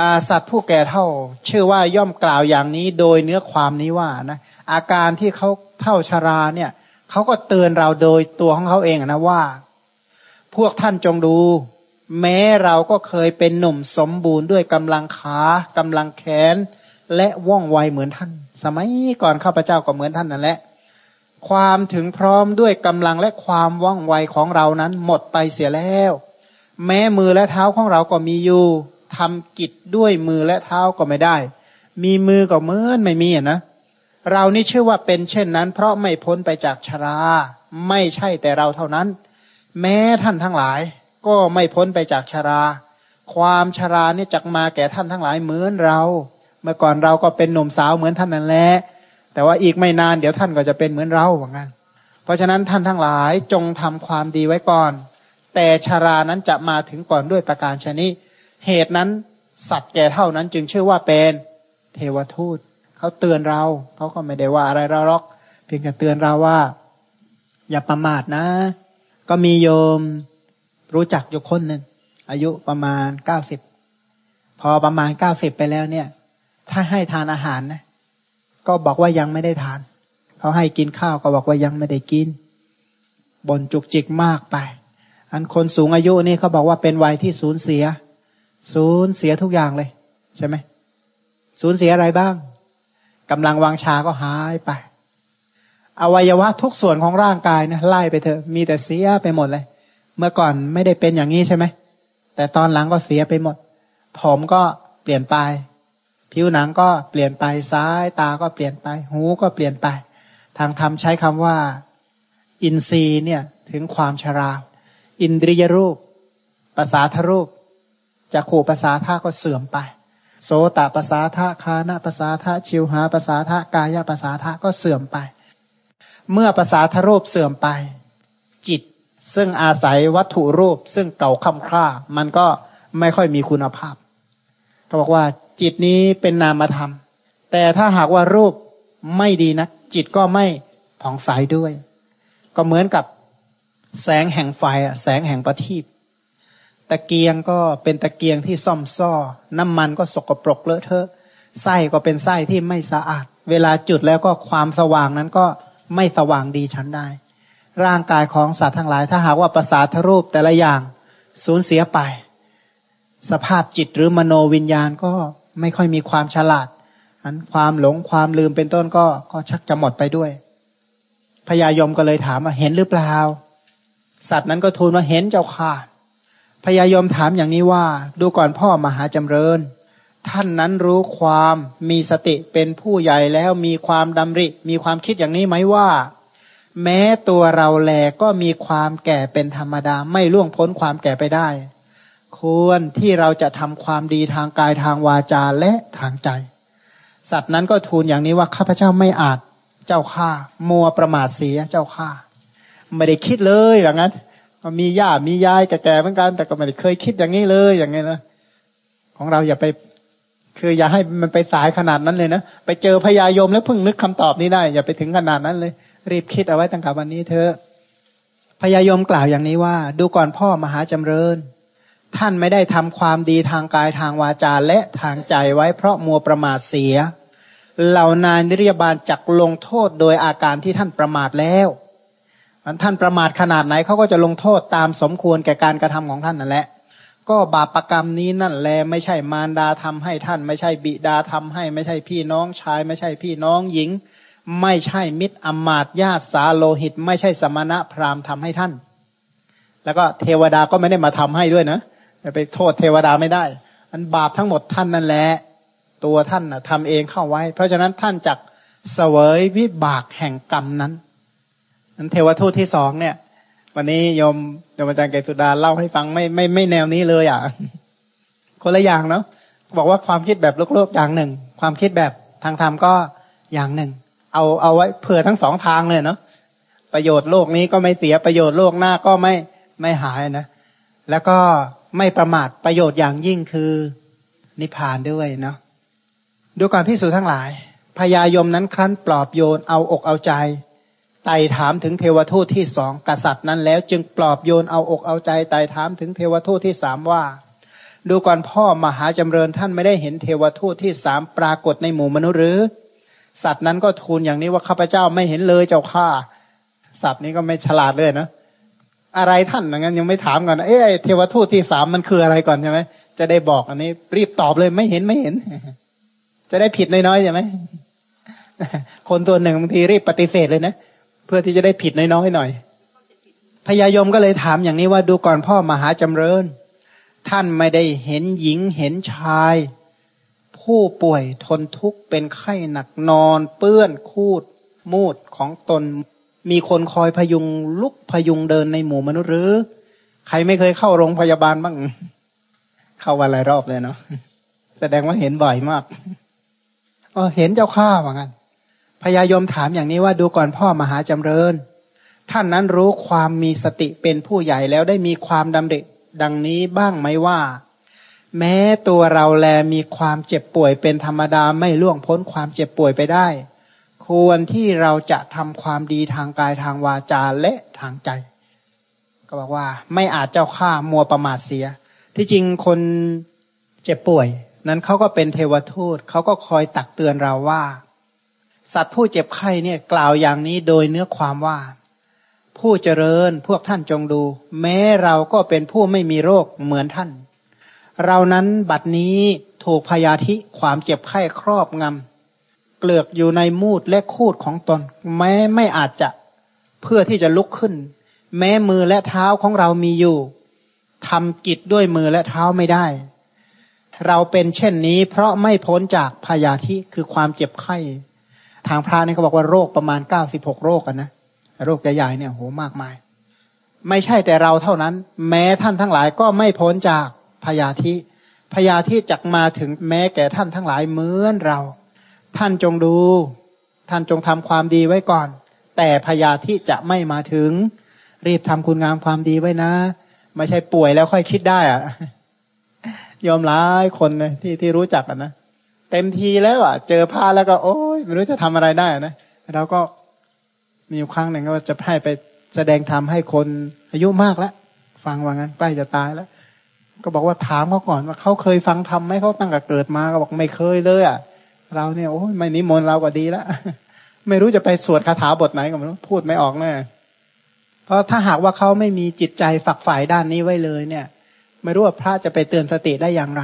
S1: อาสัตว์ผู้แก่เท่า ชื่อว่าย่อมกล่าวอย่างนี้โดยเนื้อความนี้ว่านะอาการที่เขาเท่าชาราเนี่ยเขาก็เตือนเราโดยตัวของเขาเองนะว่า พวกท่านจงดู แม้เราก็เคยเป็นหนุ่มสมบูรณ์ด้วยกำลังขากำลังแขน และว่องไวเหมือนท่าน สมัยก่อนข้าพเจ้าก็เหมือนท่านนั่นแหละ ความถึงพร้อมด้วยกำลังและความว่องไวของเรานั้นหมดไปเสียแล้ว แม้มือและเท้าของเราก็มีอยู่ทำกิจด้วยมือและเท้าก็ไม่ได้ มีมือก็เหมือนไม่มีนะเรานี่ชื่อว่าเป็นเช่นนั้น เพราะไม่พ้นไปจากชรา ไม่ใช่แต่เราเท่านั้น แม้ท่านทั้งหลายก็ไม่พ้นไปจากชรา ความชรานี่จักมาแก่ท่านทั้งหลายเหมือนเรา เมื่อก่อนเราก็เป็นหนุ่มสาวเหมือนท่านนั่นแหละ แต่ว่าอีกไม่นานเดี๋ยวท่านก็จะเป็นเหมือนเราเหมือนกันเพราะฉะนั้นท่านทั้งหลายจงทำความดีไว้ก่อน แต่ชารานั้นจะมาถึงก่อนด้วยประการชนิเหตุนั้นสัตว์แก่เท่านั้นจึงชื่อว่าเป็นเทวทูตเขาเตือนเราเขาก็ไม่ได้ว่าอะไรเราหรอก เพียงแต่เตือนเราว่า อย่าประมาทนะ ก็มีโยมรู้จักอยู่คนหนึ่งอายุประมาณเก้าสิบพอประมาณเก้าสิบไปแล้วเนี่ย ถ้าให้ทานอาหารนะ ก็บอกว่ายังไม่ได้ทาน เขาให้กินข้าวก็บอกว่ายังไม่ได้กินบ่นจุกจิกมากไป อันคนสูงอายุนี่เขาบอกว่าเป็นวัยที่สูญเสีย สูญเสียทุกอย่างเลย ใช่ไหมสูญเสียอะไรบ้างกำลังวังชาก็หายไป อวัยวะทุกส่วนของร่างกายนะไล่ไปเถอะ มีแต่เสียไปหมดเลย เมื่อก่อนไม่ได้เป็นอย่างนี้ใช่ไหมแต่ตอนหลังก็เสียไปหมด ผมก็เปลี่ยนไป ผิวหนังก็เปลี่ยนไปซ้ายตาก็เปลี่ยนไป หูก็เปลี่ยนไป ทางธรรมใช้คำว่า อินทรีย์เนี่ยถึงความชรา อินทรียรูปภาษาทรูปจักขู่ภาษาท่าก็เสื่อมไป โสตภาษาท่าคานะภาษาท่าชิวหาภาษาท่ากายภาษาท่าก็เสื่อมไป เมื่อภาษาทรูปเสื่อมไป จิตซึ่งอาศัยวัตถุรูปซึ่งเก่าค่ำคร่า มันก็ไม่ค่อยมีคุณภาพเขาบอกว่า จิตนี้เป็นนามธรรม แต่ถ้าหากว่ารูปไม่ดีนะจิตก็ไม่ผ่องใสด้วย ก็เหมือนกับแสงแห่งไฟอะแสงแห่งประทีปตะเกียงก็เป็นตะเกียงที่ซ่อมซ่อ น้ำมันก็สกปรกเลอะเทอะไส้ก็เป็นไส้ที่ไม่สะอาด เวลาจุดแล้วก็ความสว่างนั้นก็ไม่สว่างดีชั้นได้ ร่างกายของสัตว์ทั้งหลาย ถ้าหากว่าประสาทรูปแต่ละอย่างสูญเสียไป สภาพจิตหรือมโนวิญญาณก็ ไม่ค่อยมีความฉลาดอันความหลงความลืมเป็นต้นก็ก็ชักจะหมดไปด้วยพญายมก็เลยถามว่าเห็นหรือเปล่า สัตว์นั้นก็ทูลว่าเห็นเจ้าค่ะพญายมถามอย่างนี้ว่า ดูก่อนพ่อมหาจำเริญ ท่านนั้นรู้ความมีสติเป็นผู้ใหญ่แล้วมีความดำริ มีความคิดอย่างนี้ไหมว่า แม้ตัวเราแลก็มีความแก่เป็นธรรมดา ไม่ล่วงพ้นความแก่ไปได้ ควรที่เราจะทำความดีทางกายทางวาจาและทางใจ สัตว์นั้นก็ทูลอย่างนี้ว่าข้าพเจ้าไม่อาจเจ้าข้ามัวประมาทเสียเจ้าข้าไม่ได้คิดเลยอย่างนั้นมีย่ามียายแก่ๆเหมือนกัน แต่ก็ไม่ได้เคยคิดอย่างนี้เลยอย่างนี้นะของเราอย่าไป คืออย่าให้มันไปสายขนาดนั้นเลยนะไปเจอพยายมแล้วเพิ่งนึกคำตอบนี้ได้ อย่าไปถึงขนาดนั้นเลย รีบคิดเอาไว้ตั้งแต่วันนี้เถอะพยายมกล่าวอย่างนี้ว่า ดูก่อนพ่อมหาจำเริญ ท่านไม่ได้ทำความดีทางกายทางวาจาและทางใจไว้เพราะมัวประมาทเสีย เหล่านายนิรยาบาลจักลงโทษโดยอาการที่ท่านประมาทแล้วมันท่านประมาทขนาดไหนเขาก็จะลงโทษตามสมควรแก่การกระทำของท่านนั่นแหละ ก็บาปรกรรมนี้นั่นแลไม่ใช่มารดาทำให้ท่าน ไม่ใช่บิดาทำให้ ไม่ใช่พี่น้องชาย ไม่ใช่พี่น้องหญิง ไม่ใช่มิตรอมาตญาติสาโลหิต ไม่ใช่สมณะพราหมณ์ทำให้ท่าน แล้วก็เทวดาก็ไม่ได้มาทำให้ด้วยนะ ไปโทษเทวดาไม่ได้ อันบาปทั้งหมดท่านนั่นแหละตัวท่านนะทำเองเข้าไว้ เพราะฉะนั้นท่านจักเสวยวิบากแห่งกรรมนั้นนั้นเทวทูตที่สองเนี่ย วันนี้โยมโยมอาจารย์เกสุดาเล่าให้ฟังไม่ไม่ไม่แนวนี้เลยอะ คนละอย่างเนาะบอกว่าความคิดแบบโลกๆอย่างหนึ่ง ความคิดแบบทางธรรมก็อย่างหนึ่ง เอาเอาไว้เผื่อทั้งสองทางเลยเนาะประโยชน์โลกนี้ก็ไม่เสียประโยชน์โลกหน้าก็ไม่ไม่หายนะแล้วก็ ไม่ประมาทประโยชน์อย่างยิ่งคือนิพพานด้วยเนาะดูการพิสูจน์ทั้งหลายพญายมนั้นครั้นปลอบโยนเอาอกเอาใจไต่ถามถึงเทวทูตที่สองกษัตริย์นั้นแล้ว จึงปลอบโยนเอาอกเอาใจไต่ถามถึงเทวทูตที่สามว่า ดูก่อนพ่อมหาจำเริญท่านไม่ได้เห็นเทวทูตที่สามปรากฏในหมู่มนุษย์หรือ สัตว์นั้นก็ทูลอย่างนี้ว่าข้าพเจ้าไม่เห็นเลยเจ้าข้าสัตว์นี้ก็ไม่ฉลาดเลยนะ อะไรท่านอย่างนั้นยังไม่ถามก่อนเอ๊ะเทวทูตที่สามมันคืออะไรก่อนใช่ไหมจะได้บอกอันนี้ รีบตอบเลยไม่เห็นไม่เห็น จะได้ผิดน้อยๆใช่ไหมคนตัวหนึ่งบางทีรีบปฏิเสธเลยนะเพื่อที่จะได้ผิดน้อยๆหน่อยพญายมก็เลยถามอย่างนี้ว่าดูก่อนพ่อมหาจำเริญ ท่านไม่ได้เห็นหญิงเห็นชาย ผู้ป่วยทนทุกข์เป็นไข้หนักนอน เปื้อนคูด มูดของตน มีคนคอยพยุงลุกพยุงเดินในหมู่มนุษย์หรือ ใครไม่เคยเข้าโรงพยาบาลบ้าง เข้าวันหลายรอบเลยเนาะแสดงว่าเห็นบ่อยมากเออเห็นเจ้าข้าว่างั้นพญายมถามอย่างนี้ว่าดูก่อนพ่อมหาจำเริญ ท่านนั้นรู้ความมีสติเป็นผู้ใหญ่แล้วได้มีความดำริดังนี้บ้างไหมว่า แม้ตัวเราแลมีความเจ็บป่วยเป็นธรรมดาไม่ล่วงพ้นความเจ็บป่วยไปได้ ควรที่เราจะทำความดีทางกายทางวาจาและทางใจ ก็บอกว่า ไม่อาจเจ้าข้ามัวประมาทเสีย ที่จริงคนเจ็บป่วย นั้นเขาก็เป็นเทวทูตเขาก็คอยตักเตือนเราว่า สัตว์ผู้เจ็บไข้เนี่ยกล่าวอย่างนี้โดยเนื้อความว่า ผู้เจริญพวกท่านจงดู แม้เราก็เป็นผู้ไม่มีโรคเหมือนท่าน เรานั้นบัดนี้ถูกพยาธิความเจ็บไข้ครอบงำ เกลือกอยู่ในมูดและคูดของตน แม้ไม่อาจจะเพื่อที่จะลุกขึ้น แม้มือและเท้าของเรามีอยู่ทำกิจด้วยมือและเท้าไม่ได้ เราเป็นเช่นนี้ เพราะไม่พ้นจากพยาธิคือความเจ็บไข้ ทางพระนี่เขาบอกว่าโรคประมาณเก้าสิบหกโรคกันนะโรคใหญ่ๆเนี่ยโหมากมาย ไม่ใช่แต่เราเท่านั้น แม้ท่านทั้งหลายก็ไม่พ้นจากพยาธิพยาธิจักมาถึงแม้แก่ท่านทั้งหลายเหมือนเรา ท่านจงดูท่านจงทำความดีไว้ก่อน แต่พยาธิจะไม่มาถึง รีบทำคุณงามความดีไว้นะ ไม่ใช่ป่วยแล้วค่อยคิดได้อะยอมร้ายคนเลยที่ที่รู้จักอะนะเต็มทีแล้วอะ เจอผ้าแล้วก็ โอ้ยไม่รู้จะทำอะไรได้นะเราก็มีครั้งหนึ่งก็จะให้ไปแสดงธรรมให้คนอายุมากแล้วฟังว่างั้นใกล้จะตายแล้ว ก็บอกว่าถามเขาก่อนว่าเขาเคยฟังธรรมไหมเขาตั้งแต่เกิดมาก็บอกไม่เคยเลยอะ เราเนี่ยโอ้ยไม่นิมนต์เราก็ดีแล้วไม่รู้จะไปสวดคาถาบทไหนก็ไม่รู้พูดไม่ออกแน่เพราะถ้าหากว่าเขาไม่มีจิตใจฝักฝ่ายด้านนี้ไว้เลย เนี่ย ไม่รู้ว่าพระจะไปเตือนสติได้อย่างไร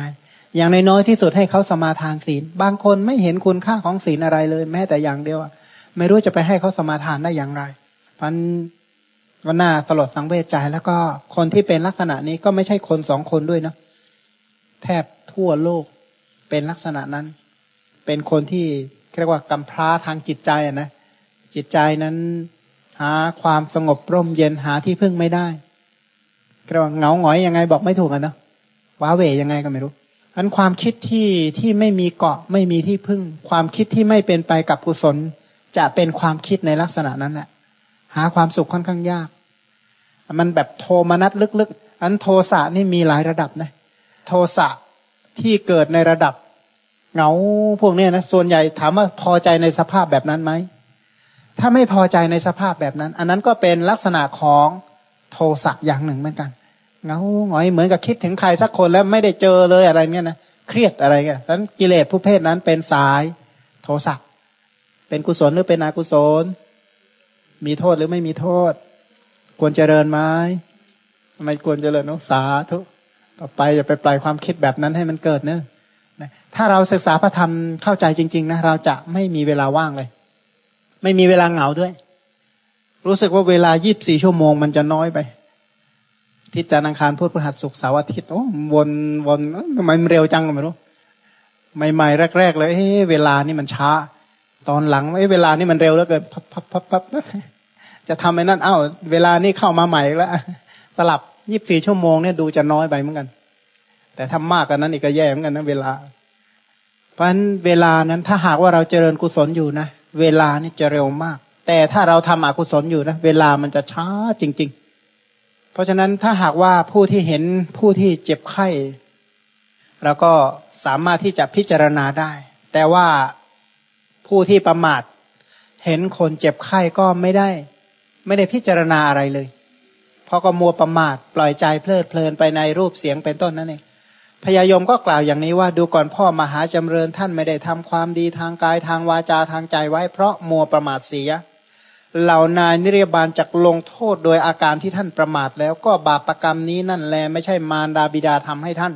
S1: อย่างใน้อยที่สุดให้เขาสมาทานศีล บางคนไม่เห็นคุณค่าของศีลอะไรเลย แม้แต่อย่างเดียวไม่รู้จะไปให้เขาสมาทานได้อย่างไรพันก็น่าสลดสังเวชใจแล้วก็คนที่เป็นลักษณะนี้ก็ไม่ใช่คนสองคนด้วยนะแทบทั่วโลกเป็นลักษณะนั้น เป็นคนที่เรียกว่ากำพร้าทางจิตใจนะจิตใจนั้นหาความสงบร่มเย็นหาที่พึ่งไม่ได้เรียกว่าเหงาหงอยยังไงบอกไม่ถูกกันนะว้าเหวยังไงก็ไม่รู้อันความคิดที่ที่ไม่มีเกาะไม่มีที่พึ่ง ความคิดที่ไม่เป็นไปกับกุศล จะเป็นความคิดในลักษณะนั้นแหละหาความสุขค่อนข้างยาก มันแบบโทมนัสลึกๆ อันโทสะนี่มีหลายระดับนะ โทสะที่เกิดในระดับ เหงาพวกนี้นะส่วนใหญ่ถามว่าพอใจในสภาพแบบนั้นไหมถ้าไม่พอใจในสภาพแบบนั้น อันนั้นก็เป็นลักษณะของโทสะอย่างหนึ่งเหมือนกันเงาหงอยเหมือนกับคิดถึงใครสักคนแล้วไม่ได้เจอเลยอะไรเงี้ยนะเครียดอะไรเงี้ยนั้นกิเลสผู้เพศนั้นเป็นสายโทสะเป็นกุศลหรือเป็นอกุศล มีโทษหรือไม่มีโทษ ควรเจริญไหมทำไมควรเจริญนุสาทุต่อไปอย่าไปปล่อยความคิดแบบนั้นให้มันเกิดเนอะ ถ้าเราศึกษาพระธรรมเข้าใจจริง ๆ นะเราจะไม่มีเวลาว่างเลย ไม่มีเวลาเหงาด้วย รู้สึกว่าเวลายีิบสี่ชั่วโมงมันจะน้อยไปทิศจันทร์อังคารพุธพฤหัสศุกร์เสาร์อาทิตย์โอ้วนวนทำไมมันเร็วจังไม่รู้ใหม่ๆแรก ๆ เลยเฮ้เวลานี่มันช้า ตอนหลังเอ้เวลานี่มันเร็วแล้วเกินพับพับพับพับจะทำไอ้นั่นเอ้าเวลานี่เข้ามาใหม่แล้วสลับยีิบสี่ชั่วโมงเนี่ยดูจะน้อยไปเหมือนกัน แต่ทำมากกว่านั้นอีกก็แย่เหมือนกันนะเวลา เพราะฉะนั้นเวลานั้นถ้าหากว่าเราเจริญกุศลอยู่นะเวลานี่จะเร็วมาก แต่ถ้าเราทำอกุศลอยู่นะเวลามันจะช้าจริง ๆ เพราะฉะนั้นถ้าหากว่าผู้ที่เห็นผู้ที่เจ็บไข้เราก็สามารถที่จะพิจารณาได้ แต่ว่าผู้ที่ประมาทเห็นคนเจ็บไข้ก็ไม่ได้ ไม่ได้พิจารณาอะไรเลย เพราะก็มัวประมาทปล่อยใจเพลิดเพลินไปในรูปเสียงเป็นต้นนั่นเอง พญายมก็กล่าวอย่างนี้ว่าดูก่อนพ่อมหาจำเริญท่านไม่ได้ทำความดีทางกายทางวาจาทางใจไว้ เพราะมัวประมาทเสีย เหล่านายนิรยบาลจักลงโทษโดยอาการที่ท่านประมาทแล้วก็บาปรกรรมนี้นั่นแล ไม่ใช่มารดาบิดาทำให้ท่าน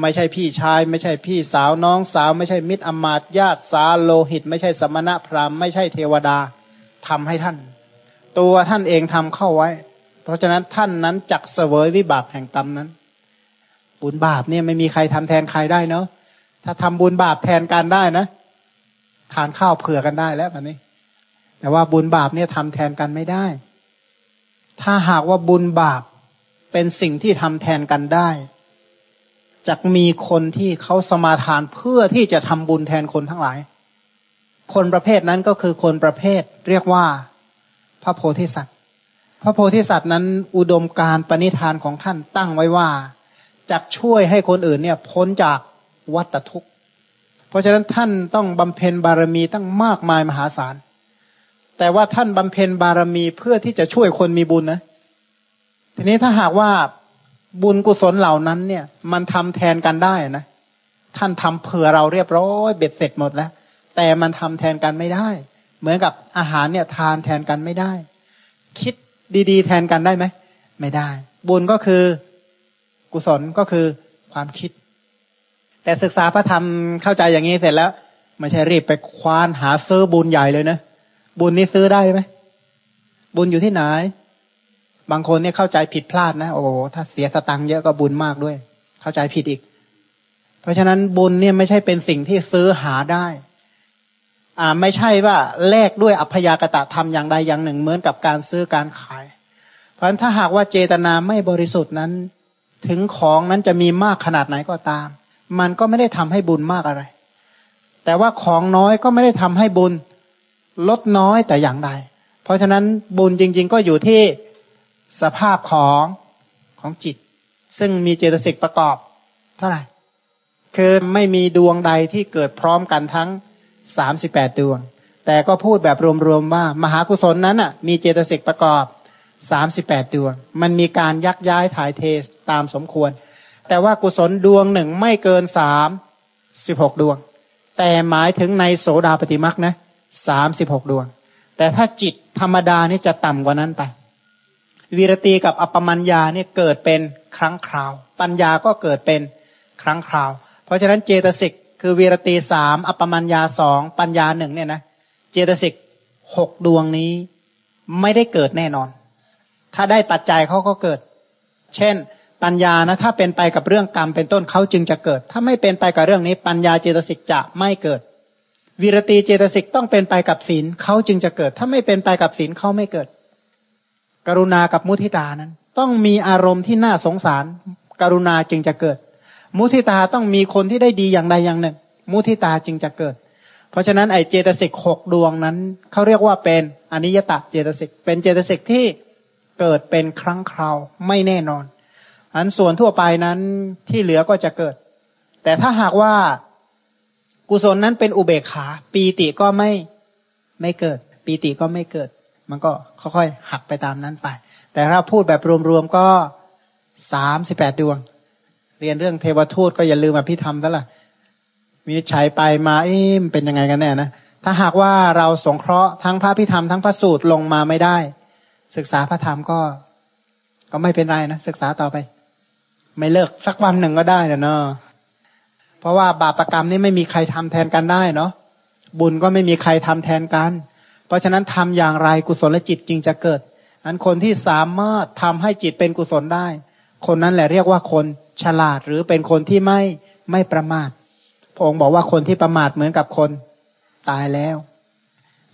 S1: ไม่ใช่พี่ชาย ไม่ใช่พี่สาวน้องสาว ไม่ใช่มิตรอมาตญาติสาโลหิต ไม่ใช่สมณะพราหมณ์ไม่ใช่เทวดาทำให้ท่าน ตัวท่านเองทำเข้าไว้ เพราะฉะนั้นท่านนั้นจักเสวยวิบากแห่งกรรมนั้น บุญบาปเนี่ยไม่มีใครทำแทนใครได้เนาะถ้าทำบุญบาปแทนกันได้นะทานข้าวเผื่อกันได้แล้วแบบนี้ แต่ว่าบุญบาปเนี่ยทำแทนกันไม่ได้ ถ้าหากว่าบุญบาปเป็นสิ่งที่ทำแทนกันได้จะมีคนที่เขาสมาทานเพื่อที่จะทำบุญแทนคนทั้งหลาย คนประเภทนั้นก็คือคนประเภทเรียกว่าพระโพธิสัตว์ พระโพธิสัตว์นั้นอุดมการปณิธานของท่านตั้งไว้ว่า จะช่วยให้คนอื่นเนี่ย พ้นจากวัฏทุกข์ เพราะฉะนั้นท่านต้องบำเพ็ญบารมีตั้งมากมายมหาศาล แต่ว่าท่านบำเพ็ญบารมีเพื่อที่จะช่วยคนมีบุญนะ ทีนี้ถ้าหากว่าบุญกุศลเหล่านั้นเนี่ย มันทำแทนกันได้นะ ท่านทำเผื่อเราเรียบร้อยเบ็ดเสร็จหมดแล้ว แต่มันทำแทนกันไม่ได้ เหมือนกับอาหารเนี่ยทานแทนกันไม่ได้ คิดดีๆ แทนกันได้ไหม ไม่ได้ บุญก็คือ กุศลก็คือความคิด แต่ศึกษาพระธรรมเข้าใจอย่างนี้เสร็จแล้ว ไม่ใช่รีบไปควานหาซื้อบุญใหญ่เลยนะบุญนี้ซื้อได้ไหมบุญอยู่ที่ไหน บางคนเนี่ยเข้าใจผิดพลาดนะโอ้ถ้าเสียสตังค์เยอะก็บุญมากด้วย เข้าใจผิดอีก เพราะฉะนั้นบุญเนี่ยไม่ใช่เป็นสิ่งที่ซื้อหาได้ อ่า ไม่ใช่ว่าแลกด้วยอัพยากตะทำอย่างใดอย่างหนึ่งเหมือนกับการซื้อการขาย เพราะฉะนั้นถ้าหากว่าเจตนาไม่บริสุทธิ์นั้น ถึงของนั้นจะมีมากขนาดไหนก็ตาม มันก็ไม่ได้ทำให้บุญมากอะไร แต่ว่าของน้อยก็ไม่ได้ทำให้บุญลดน้อยแต่อย่างใด เพราะฉะนั้นบุญจริง ๆ ก็อยู่ที่สภาพของของจิต ซึ่งมีเจตสิกประกอบ เท่าไหร่คือไม่มีดวงใดที่เกิดพร้อมกันทั้งสามสิบแปดดวง แต่ก็พูดแบบรวมๆว่า มหากุศลนั้นอะ มีเจตสิกประกอบ สามสิบแปดดวง มันมีการยักย้ายถ่ายเทตามสมควร แต่ว่ากุศลดวงหนึ่งไม่เกินสามสิบหกดวง แต่หมายถึงในโสดาปฏิมักนะสามสิบหกดวง แต่ถ้าจิตธรรมดานี่จะต่ำกว่านั้นไป วีรตีกับอัปมัญญาเนี่ยเกิดเป็นครั้งคราว ปัญญาก็เกิดเป็นครั้งคราว เพราะฉะนั้นเจตสิกคือวีรตีสามอัปปมัญญาสองปัญญาหนึ่งเนี่ยนะ เจตสิกหกดวงนี้ไม่ได้เกิดแน่นอน ถ้าได้ปัจจัยเขาก็เกิด เช่น ปัญญานะถ้าเป็นไปกับเรื่องกรรมเป็นต้นเขาจึงจะเกิด ถ้าไม่เป็นไปกับเรื่องนี้ ปัญญาเจตสิกจะไม่เกิด วิรตีเจตสิกต้องเป็นไปกับศีลเขาจึงจะเกิด ถ้าไม่เป็นไปกับศีลเขาไม่เกิด กรุณากับมุทิตานั้น ต้องมีอารมณ์ที่น่าสงสาร กรุณาจึงจะเกิด มุทิตาต้องมีคนที่ได้ดีอย่างใดอย่างหนึ่ง มุทิตาจึงจะเกิดเพราะฉะนั้นไอเจตสิกหกดวงนั้นเขาเรียกว่าเป็นอนิยตะเจตสิกเป็นเจตสิกที่ เกิดเป็นครั้งคราวไม่แน่นอน อันส่วนทั่วไปนั้นที่เหลือก็จะเกิด แต่ถ้าหากว่ากุศลนั้นเป็นอุเบกขา ปีติก็ไม่ไม่เกิด ปีติก็ไม่เกิด มันก็ค่อยๆหักไปตามนั้นไป แต่ถ้าพูดแบบรวมๆก็สามสิบแปดดวง เรียนเรื่องเทวทูตก็อย่าลืมอภิธรรมซะละวินิจฉัยไปมาเอ๊ะมันเป็นยังไงกันแน่นะถ้าหากว่าเราสงเคราะห์ทั้งพระพิธรรมทั้งพระสูตรลงมาไม่ได้ ศึกษาพระธรรมก็ ก็ไม่เป็นไรนะศึกษาต่อไป ไม่เลิกสักวันหนึ่งก็ได้นะเนาะเพราะว่าบาปรกรรมนี่ไม่มีใครทำแทนกันได้เนาะบุญก็ไม่มีใครทำแทนกัน เพราะฉะนั้นทำอย่างไรกุศลจิตจึงจะเกิดอันคนที่สามารถทำให้จิตเป็นกุศลได้ คนนั้นแหละเรียกว่าคนฉลาดหรือเป็นคนที่ไม่ไม่ประมาทพระองค์บอกว่าคนที่ประมาทเหมือนกับคนตายแล้ว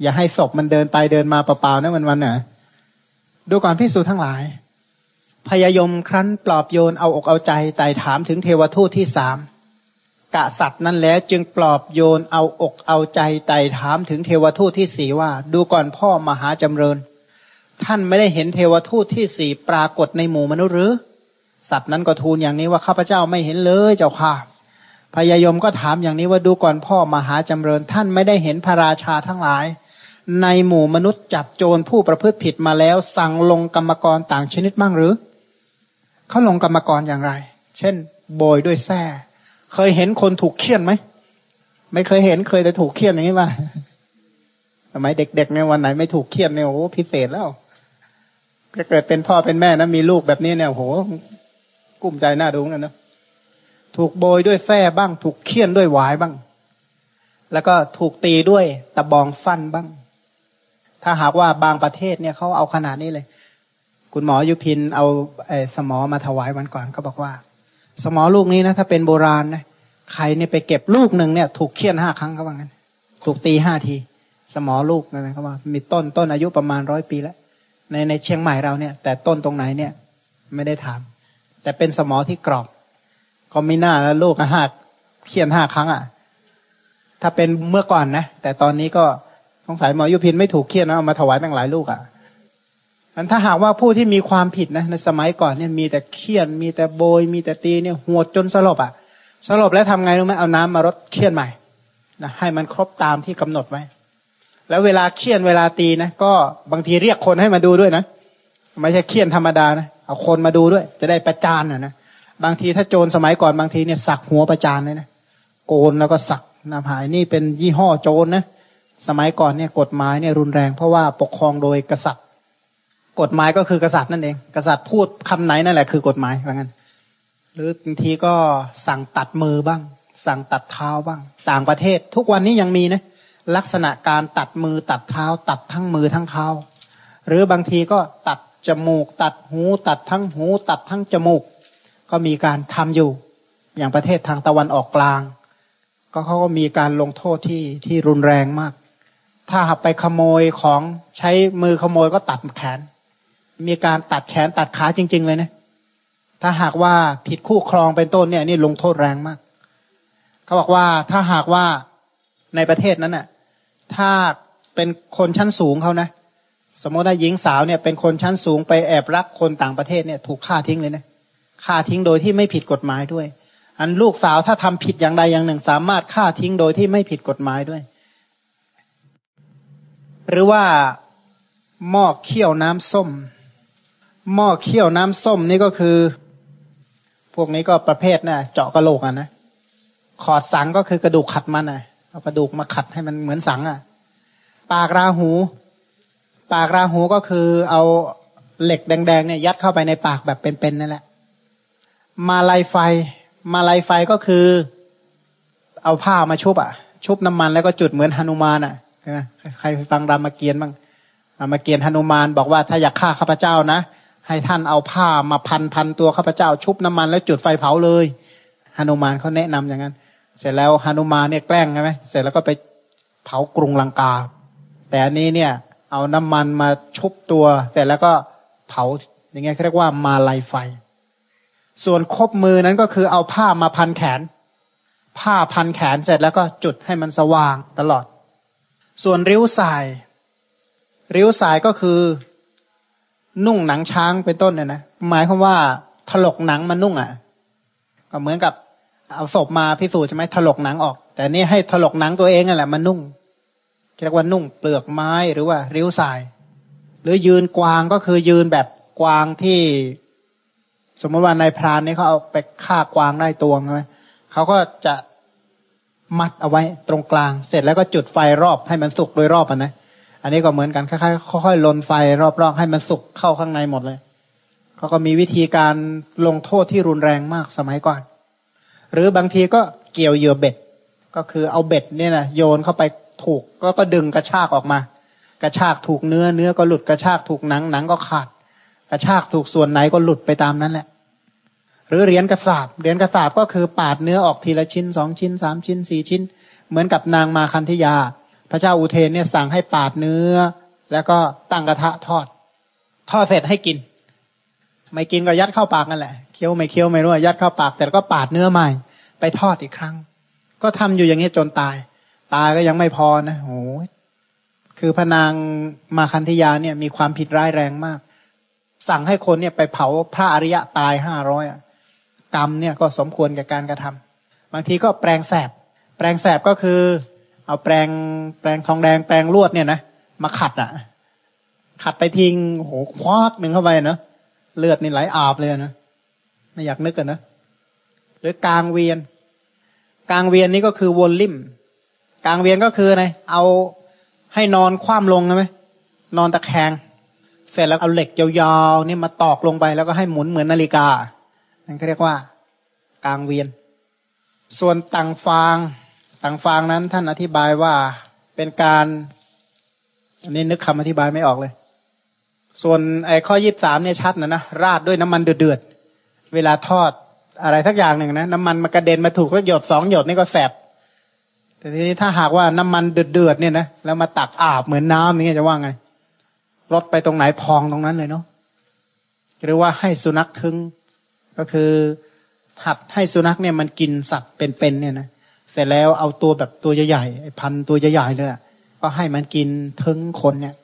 S1: อย่าให้ศพมันเดินไปเดินมาเปล่าๆนะวันวันนอะ ดูก่อนพิสูจนทั้งหลาย พยายมครั้นปลอบโยนเอาอกเอาใจไต่ถามถึงเทวทูตที่สามกะสัตว์นั้นแล้วจึงปลอบโยนเอาอกเอาใจไต่ถามถึงเทวทูตที่สี่ว่า ดูก่อนพ่อมหาจำเริญ ท่านไม่ได้เห็นเทวทูตที่สี่ปรากฏในหมู่มนุษย์หรือ สัตว์นั้นก็ทูลอย่างนี้ว่าข้าพเจ้าไม่เห็นเลยเจ้าค่ะพญายมก็ถามอย่างนี้ว่าดูก่อนพ่อมหาจำเริญ ท่านไม่ได้เห็นพระราชาทั้งหลาย ในหมู่มนุษย์จับโจรผู้ประพฤติผิดมาแล้ว สั่งลงกรรมกรต่างชนิดบ้างหรือ เขาลงกรรมกรอย่างไร เช่น โบยด้วยแส้เคยเห็นคนถูกเคี่ยนไหมไม่เคยเห็นเคยแต่ถูกเคี่ยนอย่างนี้ป่ะสมัยเด็กๆในวันไหนไม่ถูกเคี่ยนเนี่ยโอ้พิเศษแล้วถ้าเกิดเป็นพ่อเป็นแม่นะมีลูกแบบนี้เนี่ยโหกุ้มใจหน้าดูกันนะถูกโบยด้วยแฟ้บ้าง ถูกเคี่ยนด้วยหวายบ้าง แล้วก็ถูกตีด้วยตะบองฟันบ้าง ถ้าหากว่าบางประเทศเนี่ยเขาเอาขนาดนี้เลย คุณหมอยุพินเอาไอ้สมอมาถวายวันก่อนเขาบอกว่า สมอลูกนี้นะถ้าเป็นโบราณนะใครเนี่ยไปเก็บลูกหนึ่งเนี่ย ถูกเคี่ยนห้าครั้งเขาว่างั้น ถูกตีห้าที สมอลูกนะเขาว่ามีต้นต้นอายุประมาณร้อยปีแล้วในในเชียงใหม่เราเนี่ย แต่ต้นตรงไหนเนี่ย ไม่ได้ถาม แต่เป็นสมอที่กรอบ ก็ไม่น่าแล้วลูกห้าเขียนห้าครั้งอะถ้าเป็นเมื่อก่อนนะแต่ตอนนี้ก็ สงสัยหมอยุพินไม่ถูกเขียนนะเอามาถวายตั้งหลายลูกอะมันถ้าหากว่าผู้ที่มีความผิดนะในสมัยก่อนเนี่ยมีแต่เคียน มีแต่โบย มีแต่ตีเนี่ยหัวจนสลบอะสลบแล้วทำไงรู้ไหมเอาน้ำมารดเคียนใหม่นะให้มันครบตามที่กำหนดไว้แล้วเวลาเคียนเวลาตีนะก็บางทีเรียกคนให้มาดูด้วยนะไม่ใช่เคียนธรรมดานะเอาคนมาดูด้วย จะได้ประจานนะนะบางทีถ้าโจรสมัยก่อนบางทีเนี่ยสักหัวประจานเลยนะโกนแล้วก็สักนำหายนี่เป็นยี่ห้อโจรนะ สมัยก่อนเนี่ยกฎหมายเนี่ยรุนแรงเพราะว่าปกครองโดยกษัตริย์ กฎหมายก็คือกษัตริย์นั่นเอง กษัตริย์พูดคำไหนนั่นแหละคือกฎหมายว่างั้น หรือบางทีก็สั่งตัดมือบ้าง สั่งตัดเท้าบ้าง ต่างประเทศ ทุกวันนี้ยังมีนะลักษณะการตัดมือตัดเท้า ตัดทั้งมือทั้งเท้า หรือบางทีก็ตัดจมูก ตัดหู ตัดทั้งหู ตัดทั้งจมูก ก็มีการทำอยู่ อย่างประเทศทางตะวันออกกลาง ก็เขาก็มีการลงโทษที่ที่รุนแรงมาก ถ้าหากไปขโมยของใช้มือขโมยก็ตัดแขน มีการตัดแขนตัดขาจริง ๆ เลยนะ ถ้าหากว่าผิดคู่ครองเป็นต้นเนี่ยนี่ลงโทษแรงมาก เขาบอกว่าถ้าหากว่าในประเทศนั้นน่ะ ถ้าเป็นคนชั้นสูงเขานะ สมมติว่าหญิงสาวเนี่ย เป็นคนชั้นสูงไปแอบรักคนต่างประเทศเนี่ย ถูกฆ่าทิ้งเลยนะฆ่าทิ้งโดยที่ไม่ผิดกฎหมายด้วย อันลูกสาวถ้าทำผิดอย่างใดอย่างหนึ่ง สามารถฆ่าทิ้งโดยที่ไม่ผิดกฎหมายด้วย หรือว่าหม้อเคี่ยวน้ำส้ม หม้อเคี่ยวน้ำส้มนี่ก็คือ พวกนี้ก็ประเภทนะ่ะ เจาะกระโหลกอะนะขอดสังก็คือกระดูกขัดมันอะเอากระดูกมาขัดให้มันเหมือนสังอะ ปากราหู ปากราหูก็คือเอาเหล็กแดงๆเนี่ยยัดเข้าไปในปากแบบเป็นๆนั่นแหละ มาลายไฟ มาลายไฟก็คือ เอาผ้ามาชุบอะ ชุบน้ำมันแล้วก็จุดเหมือนฮนุมานอะ ใช่ไหมใครฟังรามเกียรติบ้างรามเกียรติฮนุมานบอกว่าถ้าอยากฆ่าข้าพเจ้านะ ให้ท่านเอาผ้ามาพันพันตัวข้าพเจ้า ชุบน้ำมันแล้วจุดไฟเผาเลยฮนุมานเขาแนะนำอย่างนั้น เสร็จแล้วฮนุมานเนี่ยแกล้งใช่ไหมเสร็จแล้วก็ไปเผากรุงลังกา แต่อันนี้เนี่ย เอาน้ำมันมาชุบตัว เสร็จแล้วก็เผาอย่างเงี้ยเรียกว่ามาลายไฟ ส่วนคบมือนั้นก็คือเอาผ้ามาพันแขน ผ้าพันแขนเสร็จแล้วก็จุดให้มันสว่างตลอด ส่วนริ้วสาย ริ้วสายก็คือ นุ่งหนังช้างเป็นต้นเนี่ยนะหมายความว่าถลกหนังมานุ่งอะ ก็เหมือนกับเอาศพมาพิสูจน์ใช่ไหมถลกหนังออก แต่นี่ให้ถลกหนังตัวเองนั่นแหละมานุ่งเรียกว่านุ่งเปลือกไม้หรือว่า ริ้วสาย หรือยืนกวางก็คือยืนแบบกวางที่ สมมติว่านายพรานนี่เขาเอาไปฆ่ากวางได้ตัวใช่ไหมเขาก็จะ มัดเอาไว้ตรงกลาง เสร็จแล้วก็จุดไฟรอบให้มันสุกโดยรอบอะนะ อันนี้ก็เหมือนกันคล้ายๆค่อยๆลนไฟรอบๆให้มันสุกเข้าข้างในหมดเลยเขาก็มีวิธีการลงโทษที่รุนแรงมากสมัยก่อน หรือบางทีก็เกี่ยวเหยื่อเบ็ด ก็คือเอาเบ็ดเนี่ยนะโยนเข้าไปถูกก็ก็ดึงกระชากออกมา กระชากถูกเนื้อเนื้อก็หลุดกระชากถูกหนังหนังก็ขาด กระชากถูกส่วนไหนก็หลุดไปตามนั้นแหละ หรือเหรียญกระสาบเหรียญกระสาบก็คือปาดเนื้อออกทีละชิ้นสองชิ้นสามชิ้นสี่ชิ้น เหมือนกับนางมาคันธยา พระเจ้าอุเทนเนี่ยสั่งให้ปาดเนื้อ แล้วก็ตั้งกระทะทอด ทอดเสร็จให้กิน ไม่กินก็ยัดเข้าปากนั่นแหละเคี้ยวไม่เคี้ยวไม่รู้ยัดเข้าปาก แต่ก็ปาดเนื้อใหม่ ไปทอดอีกครั้ง ก็ทำอยู่อย่างนี้จนตาย ตายก็ยังไม่พอนะโอ้คือพนางมาคันธยาเนี่ยมีความผิดร้ายแรงมาก สั่งให้คนเนี่ยไปเผาพระอริยะตายห้าร้อย กรรมเนี่ยก็สมควรกับการกระทำบางทีก็แปลงแสบ แปลงแสบก็คือ เอาแปลงแปลงทองแดงแปลงลวดเนี่ยนะมาขัดอะ ขัดไปทิ้งโหควักหนึ่งเข้าไปเนะเลือดนี่ไหลอาบเลยนะไม่อยากนึกกันนะหรือกลางเวียน กลางเวียนนี่ก็คือวนลิ่ม กลางเวียนก็คือไรเอาให้นอนคว่ำลงใช่ไหมนอนตะแคง เสร็จแล้วเอาเหล็กยาวๆนี่มาตอกลงไปแล้วก็ให้หมุนเหมือนนาฬิกา นั่นเขาเรียกว่ากลางเวียน ส่วนต่างฟางต่างฟางนั้นท่านอธิบายว่าเป็นการอันนี้นึกคำอธิบายไม่ออกเลย ส่วนไอ้ข้อยีิบสามเนี่ยชัดนะนะราดด้วยน้ำมันเดือดเวลาทอดอะไรทักอย่างหนึ่งนะน้ำมันมากระเด็นมาถูกก็หยดสองหยดนี่ก็แสบแต่ทีนี้ถ้าหากว่าน้ำมันเดือดๆเนี่ยนะแล้วมาตักอาบเหมือนน้ำนี่จะว่าไงรถไปตรงไหนพองตรงนั้นเลยเนาะหรือว่าให้สุนัขทึง ก็คือหัดให้สุนัขเนี่ยมันกินสัตว์เป็นๆเนี่ยนะเสร็จแล้วเอาตัวแบบตัวใหญ่ๆพันตัวใหญ่ๆเลยก็ให้มันกินทึงคนเนี่ย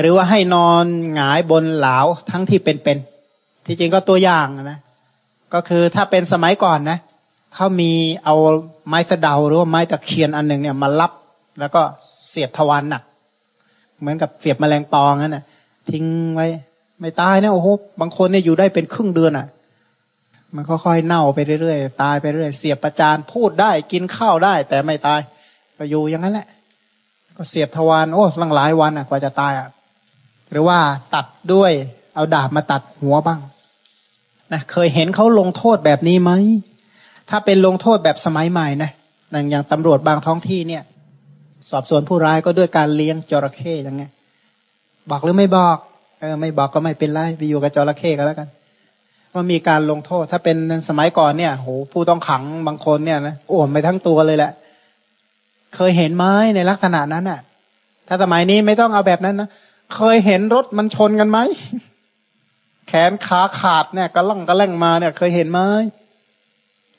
S1: หรือว่าให้นอนหงายบนเหลาทั้งที่เป็นๆที่จริงก็ตัวอย่างนะก็คือถ้าเป็นสมัยก่อนนะเขามีเอาไม้สะเดาหรือว่าไม้ตะเคียนอันหนึ่งเนี่ยมารับ แล้วก็เสียบทวารหนัก เหมือนกับเสียบแมลงปองนั่นน่ะทิ้งไว้ ไม่ตายนะโอ้โหบางคนเนี่ยอยู่ได้เป็นครึ่งเดือนอะ มันค่อยๆเน่าไปเรื่อยๆตายไปเรื่อยเสียบประจานพูดได้กินข้าวได้ แต่ไม่ตายก็อยู่อย่างนั้นแหละ ก็เสียบทวารโอ้ลังหลายวันอะกว่าจะตายอะหรือว่าตัดด้วย เอาดาบมาตัดหัวบ้างนะเคยเห็นเขาลงโทษแบบนี้ไหมถ้าเป็นลงโทษแบบสมัยใหม่นะอย่างตำรวจบางท้องที่เนี่ย สอบสวนผู้ร้ายก็ด้วยการเลี้ยงจระเข้ยังไงบอกหรือไม่บอก เออ ไม่บอกก็ไม่เป็นไรไปอยู่กับจระเข้กันแล้วกัน ว่ามีการลงโทษ ถ้าเป็นสมัยก่อนเนี่ยโหผู้ต้องขังบางคนเนี่ยนะอ้วมไปทั้งตัวเลยแหละ เคยเห็นไหมในลักษณะนั้นอะ ถ้าสมัยนี้ไม่ต้องเอาแบบนั้นนะเคยเห็นรถมันชนกันไหมแขนขาขาดเนี่ยกระล่องกระแล่งมาเนี่ย เคยเห็นไหม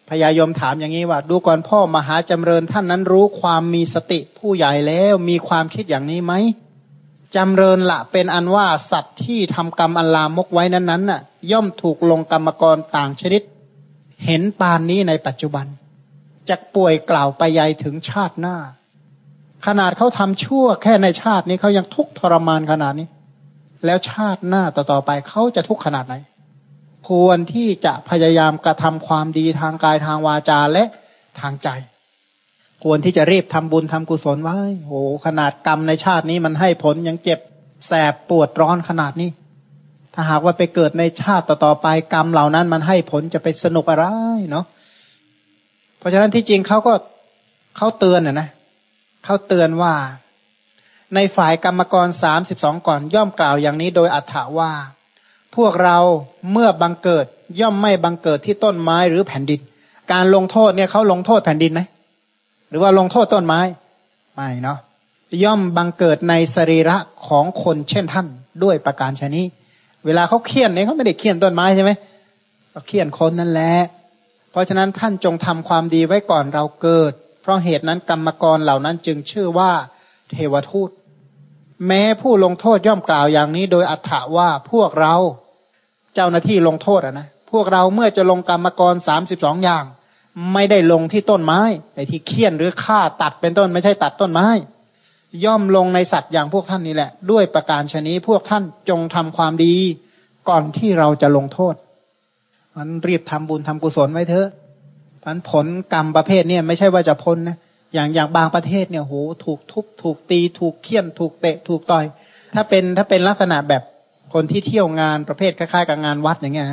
S1: พญายมถามอย่างนี้ว่า ดูก่อนพ่อมหาจำเริญท่านนั้นรู้ความมีสติผู้ใหญ่แล้วมีความคิดอย่างนี้ไหม จำเริญละเป็นอันว่าสัตว์ที่ทำกรรมอันลามกไว้นั้นๆน่ะ ย่อมถูกลงกรรมกรต่างชนิด เห็นปานนี้ในปัจจุบันจะป่วยกล่าวไปยัยถึงชาติหน้า ขนาดเขาทำชั่วแค่ในชาตินี้เขายังทุกข์ทรมานขนาดนี้ แล้วชาติหน้าต่อๆไปเขาจะทุกข์ขนาดไหน ควรที่จะพยายามกระทำความดีทางกายทางวาจาและทางใจ ควรที่จะรีบทำบุญทำกุศลไว้โหขนาดกรรมในชาตินี้มันให้ผลยังเจ็บแสบปวดร้อนขนาดนี้ ถ้าหากว่าไปเกิดในชาติต่อๆไปกรรมเหล่านั้น มันให้ผลจะไปสนุกอะไรเนาะเพราะฉะนั้นที่จริงเขาก็เขาเตือนนะนะเขาเตือนว่า ในฝ่ายกรรมกรสามสิบสองก่อนย่อมกล่าวอย่างนี้โดยอัฏฐาว่า พวกเราเมื่อบังเกิดย่อมไม่บังเกิดที่ต้นไม้หรือแผ่นดิน การลงโทษเนี่ยเขาลงโทษแผ่นดินไหม หรือว่าลงโทษต้นไม้ ไม่เนาะย่อมบังเกิดในสรีระของคนเช่นท่านด้วยประการชนี้ เวลาเขาเคี่ยนเนี่ยเขาไม่ได้เคี่ยนต้นไม้ใช่ไหมเขาเคี่ยนคนนั่นแหละ เพราะฉะนั้นท่านจงทำความดีไว้ก่อนเราเกิด เพราะเหตุนั้นกรรมกรเหล่านั้นจึงชื่อว่าเทวทูต แม้ผู้ลงโทษย่อมกล่าวอย่างนี้ โดยอัฏฐว่าพวกเรา เจ้าหน้าที่ลงโทษอะนะ พวกเราเมื่อจะลงกรรมกรสามสิบสองอย่าง ไม่ได้ลงที่ต้นไม้ไอ้ที่เคี่ยนหรือฆ่าตัดเป็นต้นไม่ใช่ตัดต้นไม้ ย่อมลงในสัตว์อย่างพวกท่านนี่แหละ ด้วยประการชนี้พวกท่านจงทำความดี ก่อนที่เราจะลงโทษมันรีบทำบุญทำกุศลไว้เถอะพันผลกรรมประเภทเนี่ยไม่ใช่ว่าจะพ้นนะอย่างอย่างบางประเทศเนี่ยโหถูกทุบ ถูกตี ถูกเคี่ยน ถูกเตะ ถูกต่อย ถ้าเป็นถ้าเป็นลักษณะแบบคนที่เที่ยวงานประเภทคล้ายๆกับงานวัดอย่างเงี้ย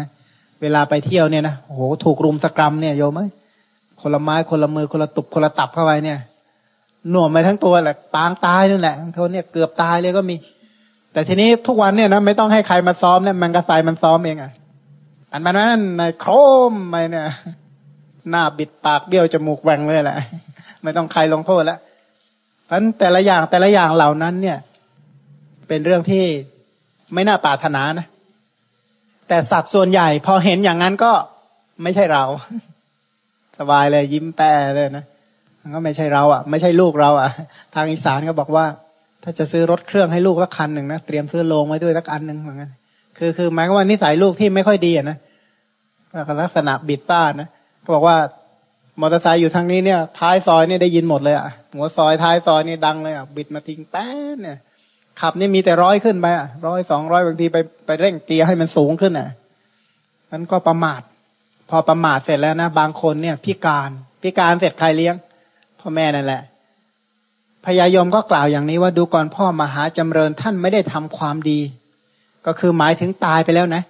S1: เวลาไปเที่ยวเนี่ยนะโหถูกรุมสกรรมเนี่ยโยมไหม คนละไม้คนละมือคนละตุบคนละตับเข้าไปเนี่ย หน่วมไปทั้งตัวแหละปางตายนั่นแหละคนเนี่ยเกือบตายเลยก็มี แต่ทีนี้ทุกวันเนี่ยนะไม่ต้องให้ใครมาซ้อมเนี่ยมันกระสายมันซ้อมเองอะ อันมันนั้นในโครมไปเนี่ย หน้าบิดปากเบี้ยวจมูกแหว่งเลยแหละไม่ต้องใครลงโทษแล้วเพราะแต่ละอย่างแต่ละอย่างเหล่านั้นเนี่ย เป็นเรื่องที่ไม่น่าปรารถนานะแต่สัตว์ส่วนใหญ่พอเห็นอย่างนั้นก็ไม่ใช่เรา สบายเลยยิ้มแป้เลยนะมันก็ไม่ใช่เราอะ ไม่ใช่ลูกเรา อะ ทางอีสานก็บอกว่า ถ้าจะซื้อรถเครื่องให้ลูกสักคันหนึ่งนะเตรียมซื้อโลงไว้ด้วยสักอันหนึ่งเหมือนกันคือคือหมายว่านิสัยลูกที่ไม่ค่อยดีอะนะลักษณะบิดป้านะก็บอกว่ามอเตอร์ไซค์อยู่ทางนี้เนี่ย ท้ายซอยเนี่ยได้ยินหมดเลยอะหัวซอยท้ายซอยนี่ดังเลยอะบิดมาทิ้งแป้นเนี่ย ขับนี่มีแต่ร้อยขึ้นไปอะร้อยสองร้อยบางทีไปไปเร่งเกียร์ให้มันสูงขึ้นอะนั้นก็ประมาท พอประมาทเสร็จแล้วนะ บางคนเนี่ย พิการพิการเสร็จใครเลี้ยงพ่อแม่นั่นแหละพญายมก็กล่าวอย่างนี้ว่าดูก่อนพ่อมหาจำเริญท่านไม่ได้ทำความดี ก็คือหมายถึงตายไปแล้วนะ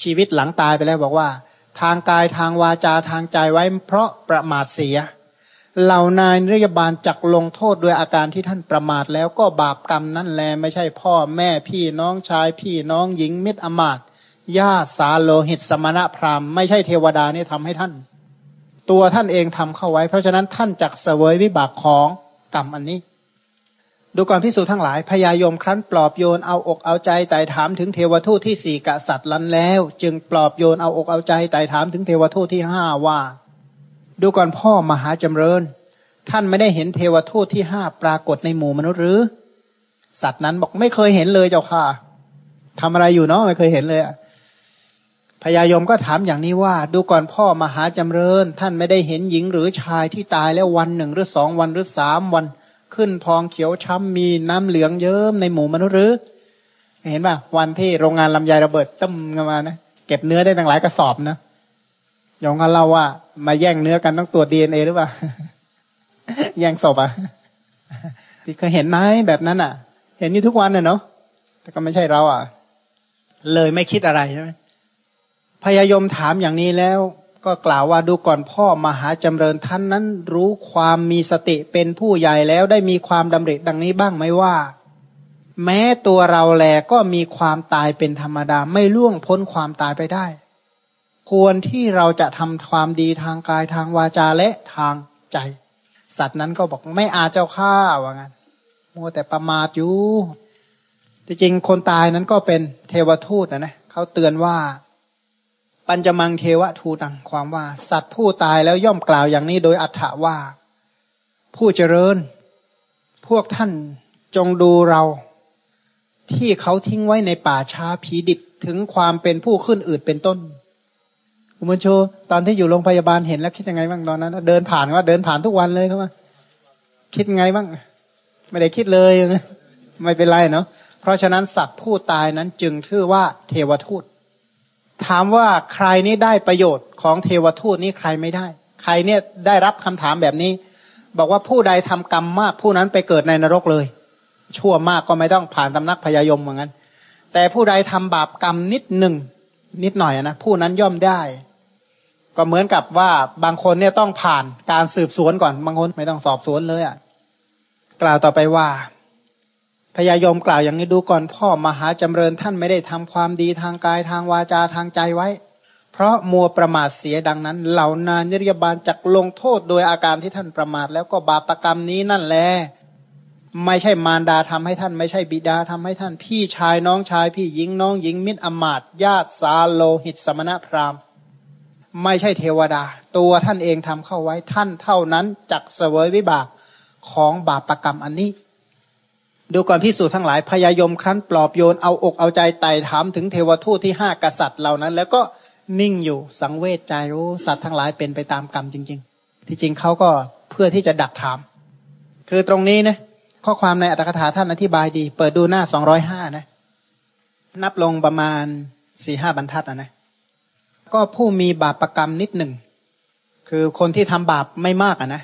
S1: ชีวิตหลังตายไปแล้วบอกว่า ทางกายทางวาจาทางใจไว้ เพราะประมาทเสีย เหล่านายนิยบาลจักลงโทษด้วยอาการที่ท่านประมาทแล้วก็บาปกรรมนั่นแลไม่ใช่พ่อแม่พี่น้องชายพี่น้องหญิงมิตรอมาต ญาสาโลหิตสมณะพราหมณ์ไม่ใช่เทวดานี่ทำให้ท่าน ตัวท่านเองทำเข้าไว้ เพราะฉะนั้นท่านจักเสวยวิบากของกรรมอันนี้ ดูก่อนพิสูจทั้งหลายพญายมครั้นปลอบโยนเอาอกเอาใจไต่ถามถึงเทวทูตที่สี่กษัตริย์ลันแล้ว จึงปลอบโยนเอาอกเอาใจไต่ถามถึงเทวทูตที่ห้าว่า ดูก่อนพ่อมหาจำเริญ ท่านไม่ได้เห็นเทวทูตที่ห้าปรากฏในหมู่มนุษย์หรือ สัตว์นั้นบอกไม่เคยเห็นเลยเจ้าค่ะทำอะไรอยู่เนาะไม่เคยเห็นเลยอะ พญายมก็ถามอย่างนี้ว่า ดูก่อนพ่อมหาจำเริญ ท่านไม่ได้เห็นหญิงหรือชายที่ตายแล้ววันหนึ่งหรือสองวันหรือสามวัน ขึ้นพองเขียวช้ำมีน้ำเหลืองเยิ้มในหมู่มนุษย์หรือ เห็นป่ะวันที่โรงงานลำไยระเบิดตึ้มกันมานะเก็บเนื้อได้ตั้งหลายกระสอบนะยองกันเล่าว่า มาแย่งเนื้อกันต้องตรวจดีเอ็นเอหรือเปล่าแย่งศพอะที่เคยเห็นไหมแบบนั้นอะ เห็นอยู่ทุกวันเนาะแต่ก็ไม่ใช่เราอะ เลยไม่คิดอะไรใช่ไหม พยายมถามอย่างนี้แล้ว ก็กล่าวว่าดูก่อนพ่อมหาจำเริญท่านนั้นรู้ความมีสติเป็นผู้ใหญ่แล้วได้มีความดำริดังนี้บ้างไหมว่า แม้ตัวเราแลก็มีความตายเป็นธรรมดาไม่ล่วงพ้นความตายไปได้ ควรที่เราจะทำความดีทางกายทางวาจาและทางใจ สัตว์นั้นก็บอกไม่อาเจ้าข้าว่างั้นมัวแต่ประมาทอยู่จริงคนตายนั้นก็เป็นเทวทูตนะนะเขาเตือนว่า ปัญจมังเทวทูตังความว่า สัตว์ผู้ตายแล้วย่อมกล่าวอย่างนี้โดยอัฏฐว่า ผู้เจริญ พวกท่านจงดูเรา ที่เขาทิ้งไว้ในป่าช้าผีดิบถึงความเป็นผู้ขึ้นอืดเป็นต้นคุณบุญชูตอนที่อยู่โรงพยาบาลเห็นแล้วคิดยังไงบ้างตอนนั้น เดินผ่านว่าเดินผ่านทุกวันเลยเขาว่าคิดไงบ้าง ไม่ได้คิดเลยไม่เป็นไรเนาะเพราะฉะนั้นสัตว์ผู้ตายนั้นจึงชื่อว่าเทวทูต ถามว่าใครนี่ได้ประโยชน์ของเทวทูตนี่ใครไม่ได้ ใครเนี่ยได้รับคำถามแบบนี้ บอกว่าผู้ใดทำกรรมมากผู้นั้นไปเกิดในนรกเลย ชั่วมากก็ไม่ต้องผ่านตำนักพยายมเหมือนกันแต่ผู้ใดทำบาปกรรมนิดหนึ่งนิดหน่อยนะผู้นั้นย่อมได้ ก็เหมือนกับว่าบางคนเนี่ยต้องผ่านการสืบสวนก่อน บางคนไม่ต้องสอบสวนเลยอะ กล่าวต่อไปว่า พญายมกล่าวอย่างนี้ดูก่อนพ่อมหาจำเริญท่านไม่ได้ทำความดีทางกายทางวาจาทางใจไว้ เพราะมัวประมาทเสียดังนั้น เหล่านานยริยบาลจักลงโทษโดยอาการที่ท่านประมาทแล้วก็บาปรกรรมนี้นั่นแหละไม่ใช่มารดาทำให้ท่าน ไม่ใช่บิดาทำให้ท่าน พี่ชายน้องชาย พี่หญิงน้องหญิงมิตรอมาตญาติสาโลหิตสมณพราหมณ์ ไม่ใช่เทวดา ตัวท่านเองทำเข้าไว้ท่านเท่านั้นจักเสวยวิบากของบาปรกรรมอันนี้ ดูก่อนพิสูจน์ทั้งหลายพยายมครั้นปลอบโยนเอาอกเอาใจไต่ถามถึงเทวทูตที่ห้ากษัตริย์เหล่านั้น แล้วก็นิ่งอยู่สังเวชใจรู้สัตว์ทั้งหลายเป็นไปตามกรรมจริง ๆ ที่จริงเขาก็เพื่อที่จะดักถาม คือตรงนี้นะข้อความในอัตถกถาท่านอธิบายดี เปิดดูหน้าสองร้อยห้านะ นับลงประมาณสี่ห้าบรรทัดนะนะก็ผู้มีบาปปรกรรมนิดหนึ่ง คือคนที่ทำบาปไม่มากอะนะ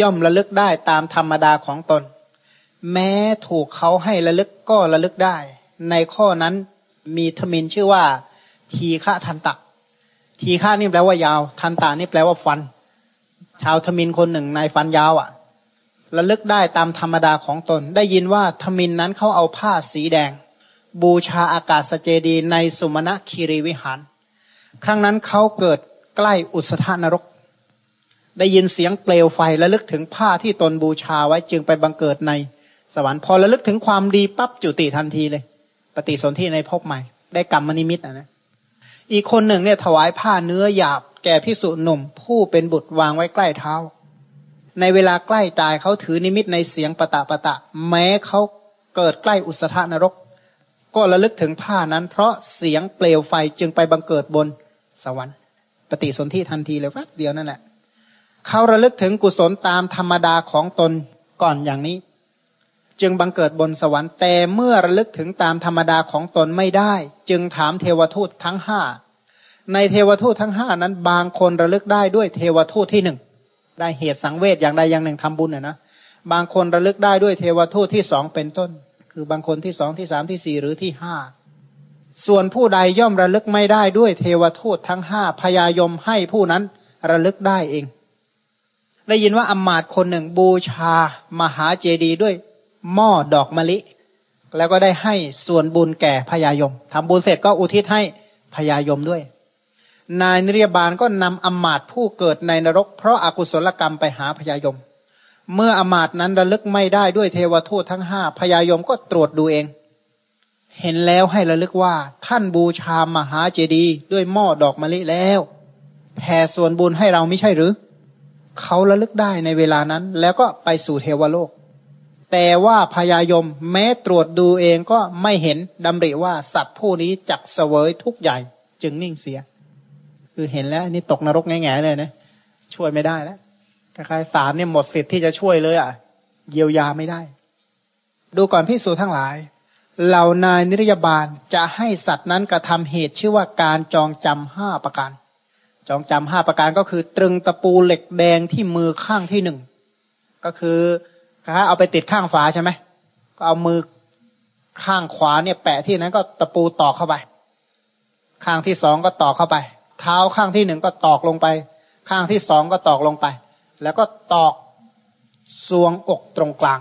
S1: ย่อมระลึกได้ตามธรรมดาของตน แม้ถูกเขาให้ระลึกก็ระลึกได้ ในข้อนั้นมีทมินชื่อว่า ทีฆะทันตะทีฆะนี่แปลว่ายาว ทันตานี่แปลว่าฟัน ชาวทมินคนหนึ่งนายฟันยาวอะ่ะ ระลึกได้ตามธรรมดาของตน ได้ยินว่าทมินนั้นเขาเอาผ้าสีแดง บูชาอากาศเจดีในสุมาณคีรีวิหาร ครั้งนั้นเขาเกิดใกล้อุสธานรก ได้ยินเสียงเปลวไฟระลึกถึงผ้าที่ตนบูชาไว้จึงไปบังเกิดใน สวรรค์พอระลึกถึงความดีปั๊บจุติทันทีเลย ปฏิสนธิในภพใหม่ ได้กรรมมนิมิตอะนะอีกคนหนึ่งเนี่ยถวายผ้าเนื้อหยาบ แก่พิสุหนุ่ม ผู้เป็นบุตรวางไว้ใกล้เท้า ในเวลาใกล้ตายเขาถือนิมิตในเสียงปะตะปะตะ แม้เขาเกิดใกล้อุสธานรก ก็ระลึกถึงผ้านั้น เพราะเสียงเปลวไฟจึงไปบังเกิดบนสวรรค์ ปฏิสนธิทันทีเลยแป๊บเดียวนั่นแหละเขาระลึกถึงกุศลตามธรรมดาของตนก่อนอย่างนี้ จึงบังเกิดบนสวรรค์แต่เมื่อระลึกถึงตามธรรมดาของตนไม่ได้ จึงถามเทวทูตทั้งห้าในเทวทูตทั้งห้านั้น บางคนระลึกได้ด้วยเทวทูตที่หนึ่งได้เหตุสังเวชอย่างใดอย่างหนึ่งทำบุญนะนะบางคนระลึกได้ด้วยเทวทูตที่สองเป็นต้น คือบางคนที่สองที่สามที่สี่หรือที่ห้าส่วนผู้ใดย่อมระลึกไม่ได้ด้วยเทวทูตทั้งห้าพยายมให้ผู้นั้นระลึกได้เอง ได้ยินว่าอมาตคนหนึ่งบูชามหาเจดีย์ด้วย หม้อดอกมะลิ แล้วก็ได้ให้ส่วนบุญแก่พยายมทำบุญเสร็จก็อุทิศให้พยายมด้วย นายนิรยบาลก็นำอมาตผู้เกิดในนรก เพราะอากุศลกรรมไปหาพญายม เมื่ออมาตนั้นระลึกไม่ได้ด้วยเทวทูตทั้งห้าพญายมก็ตรวจดูเอง เห็นแล้วให้ระลึกว่าท่านบูชามหาเจดีย์ด้วยหม้อดอกมะลิแล้วแผ่ส่วนบุญให้เราไม่ใช่หรือ เขาระลึกได้ในเวลานั้น แล้วก็ไปสู่เทวโลก แต่ว่าพญายมแม้ตรวจดูเองก็ไม่เห็นดำริว่าสัตว์ผู้นี้จักเสวยทุกใหญ่ จึงนิ่งเสีย คือเห็นแล้วนี่ตกนรกแง่ๆเลยนะช่วยไม่ได้แล้วคล้ายๆสารเนี่ยหมดสิทธิ์ที่จะช่วยเลยอะ เยียวยาไม่ได้ ดูก่อนพิสูจทั้งหลาย เหล่านายนิรยาบาลจะให้สัตว์นั้นกระทำเหตุชื่อว่าการจองจำห้าประการ จองจำห้าประการก็คือ ตรึงตะปูเหล็กแดงที่มือข้างที่หนึ่งก็คือ เอาไปติดข้างฝาใช่ไหมก็เอามือข้างขวาเนี่ยแปะที่นั้นก็ตะปูตอกเข้าไป ข้างที่สองก็ตอกเข้าไป เท้าข้างที่หนึ่งก็ตอกลงไป ข้างที่สองก็ตอกลงไป แล้วก็ตอกซวงอกตรงกลาง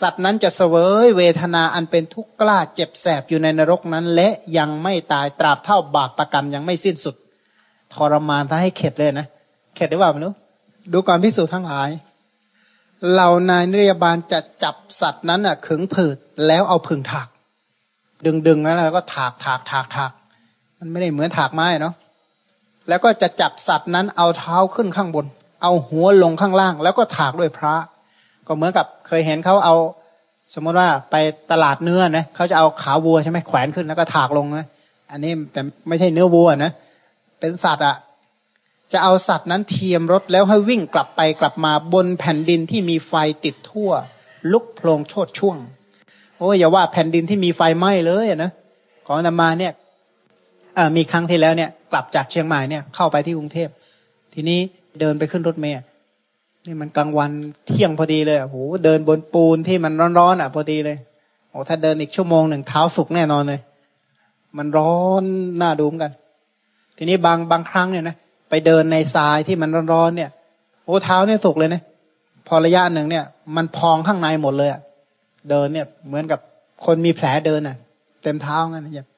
S1: สัตว์นั้นจะเสวยเวทนาอันเป็นทุกข์กล้าเจ็บแสบอยู่ในนรกนั้น และยังไม่ตายตราบเท่าบาปประกรรมยังไม่สิ้นสุดทรมานถ้าให้เข็ดเลยนะ เข็ดได้ว่าไม่รู้ดูก่อนพิสูจน์ทั้งหลาย เหล่านายนิรยาบาลจะจับสัตว์นั้นอะ ขึงผืดแล้วเอาผึ่งถาก ดึงดึงแล้วก็ถากถากถากถากมันไม่ได้เหมือนถากไม้เนาะแล้วก็จะจับสัตว์นั้นเอาเท้าขึ้นข้างบน เอาหัวลงข้างล่าง แล้วก็ถากด้วยพระ ก็เหมือนกับเคยเห็นเขาเอา สมมติว่าไปตลาดเนื้อนะเขาจะเอาขาวัวใช่ไหมแขวนขึ้นแล้วก็ถากลงนะอันนี้แต่ไม่ใช่เนื้อวัวนะเป็นสัตว์อะ่ะ จะเอาสัตว์นั้นเทียมรถแล้วให้วิ่งกลับไปกลับมาบนแผ่นดินที่มีไฟติดทั่ว ลุกโพลงโชดช่วง โอ้ยอย่าว่าแผ่นดินที่มีไฟไหม้เลยนะของนามาเนี่ยมีครั้งที่แล้วเนี่ย กลับจากเชียงใหม่เนี่ยเข้าไปที่กรุงเทพทีนี้เดินไปขึ้นรถเมล์นี่มันกลางวันเที่ยงพอดีเลยโอ้โหเดินบนปูนที่มันร้อนๆอะ พอดีเลยโอ้ถ้าเดินอีกชั่วโมงหนึ่งเท้าสุกแน่นอนเลย มันร้อนน่าดูมกัน ทีนี้บางบางครั้งเนี่ยนะ ไปเดินในทรายที่มันร้อนๆเนี่ยโอ้เท้าเนี่ยสุกเลยนะพอระยะหนึ่งเนี่ย มันพองข้างในหมดเลยอะเดินเนี่ย เหมือนกับคนมีแผลเดินอะ เต็มเท้างั้นอย่าง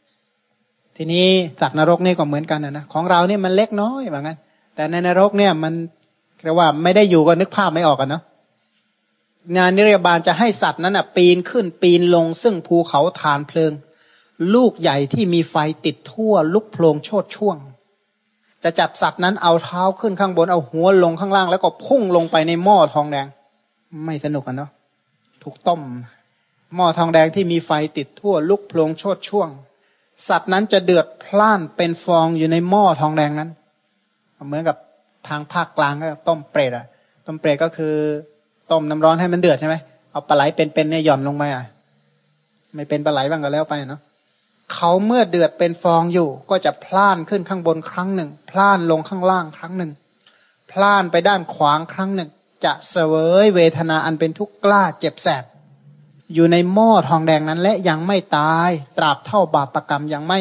S1: ทีนี้สัตว์นรกนี่ก็เหมือนกันนะนะของเราเนี่ยมันเล็กน้อยแบบนั้น แต่ในนรกเนี่ยมันเรียกว่าไม่ได้อยู่ก็นึกภาพไม่ออกกันเนาะงานนิรยาบาลจะให้สัตว์นั้นอะ ปีนขึ้นปีนลง ซึ่งภูเขาฐานเพลิง ลูกใหญ่ที่มีไฟติดทั่วลุกโพลงโชดช่วง จะจับสัตว์นั้นเอาเท้าขึ้นข้างบนเอาหัวลงข้างล่าง แล้วก็พุ่งลงไปในหม้อทองแดง ไม่สนุกกันเนาะถูกต้ม หม้อทองแดงที่มีไฟติดทั่วลุกโพลงโชดช่วง สัตว์นั้นจะเดือดพล่านเป็นฟองอยู่ในหม้อทองแดงนั้น เหมือนกับทางภาคกลางก็ต้มเปรตอะ ต้มเปรตก็คือ ต้มน้ำร้อนให้มันเดือดใช่ไหมเอาปลาไหลเป็นๆเนี่ยหย่อนลงไปอะ ไม่เป็นปลาไหลบ้างก็แล้วไปเนาะ เขาเมื่อเดือดเป็นฟองอยู่ ก็จะพล่านขึ้นข้างบนครั้งหนึ่ง พล่านลงข้างล่างครั้งหนึ่ง พล่านไปด้านขวางครั้งหนึ่ง จะเสวยเวทนาอันเป็นทุกข์กล้าเจ็บแสบ อยู่ในหม้อทองแดงนั้นและยังไม่ตาย ตราบเท่าบาปรกรรมยังไม่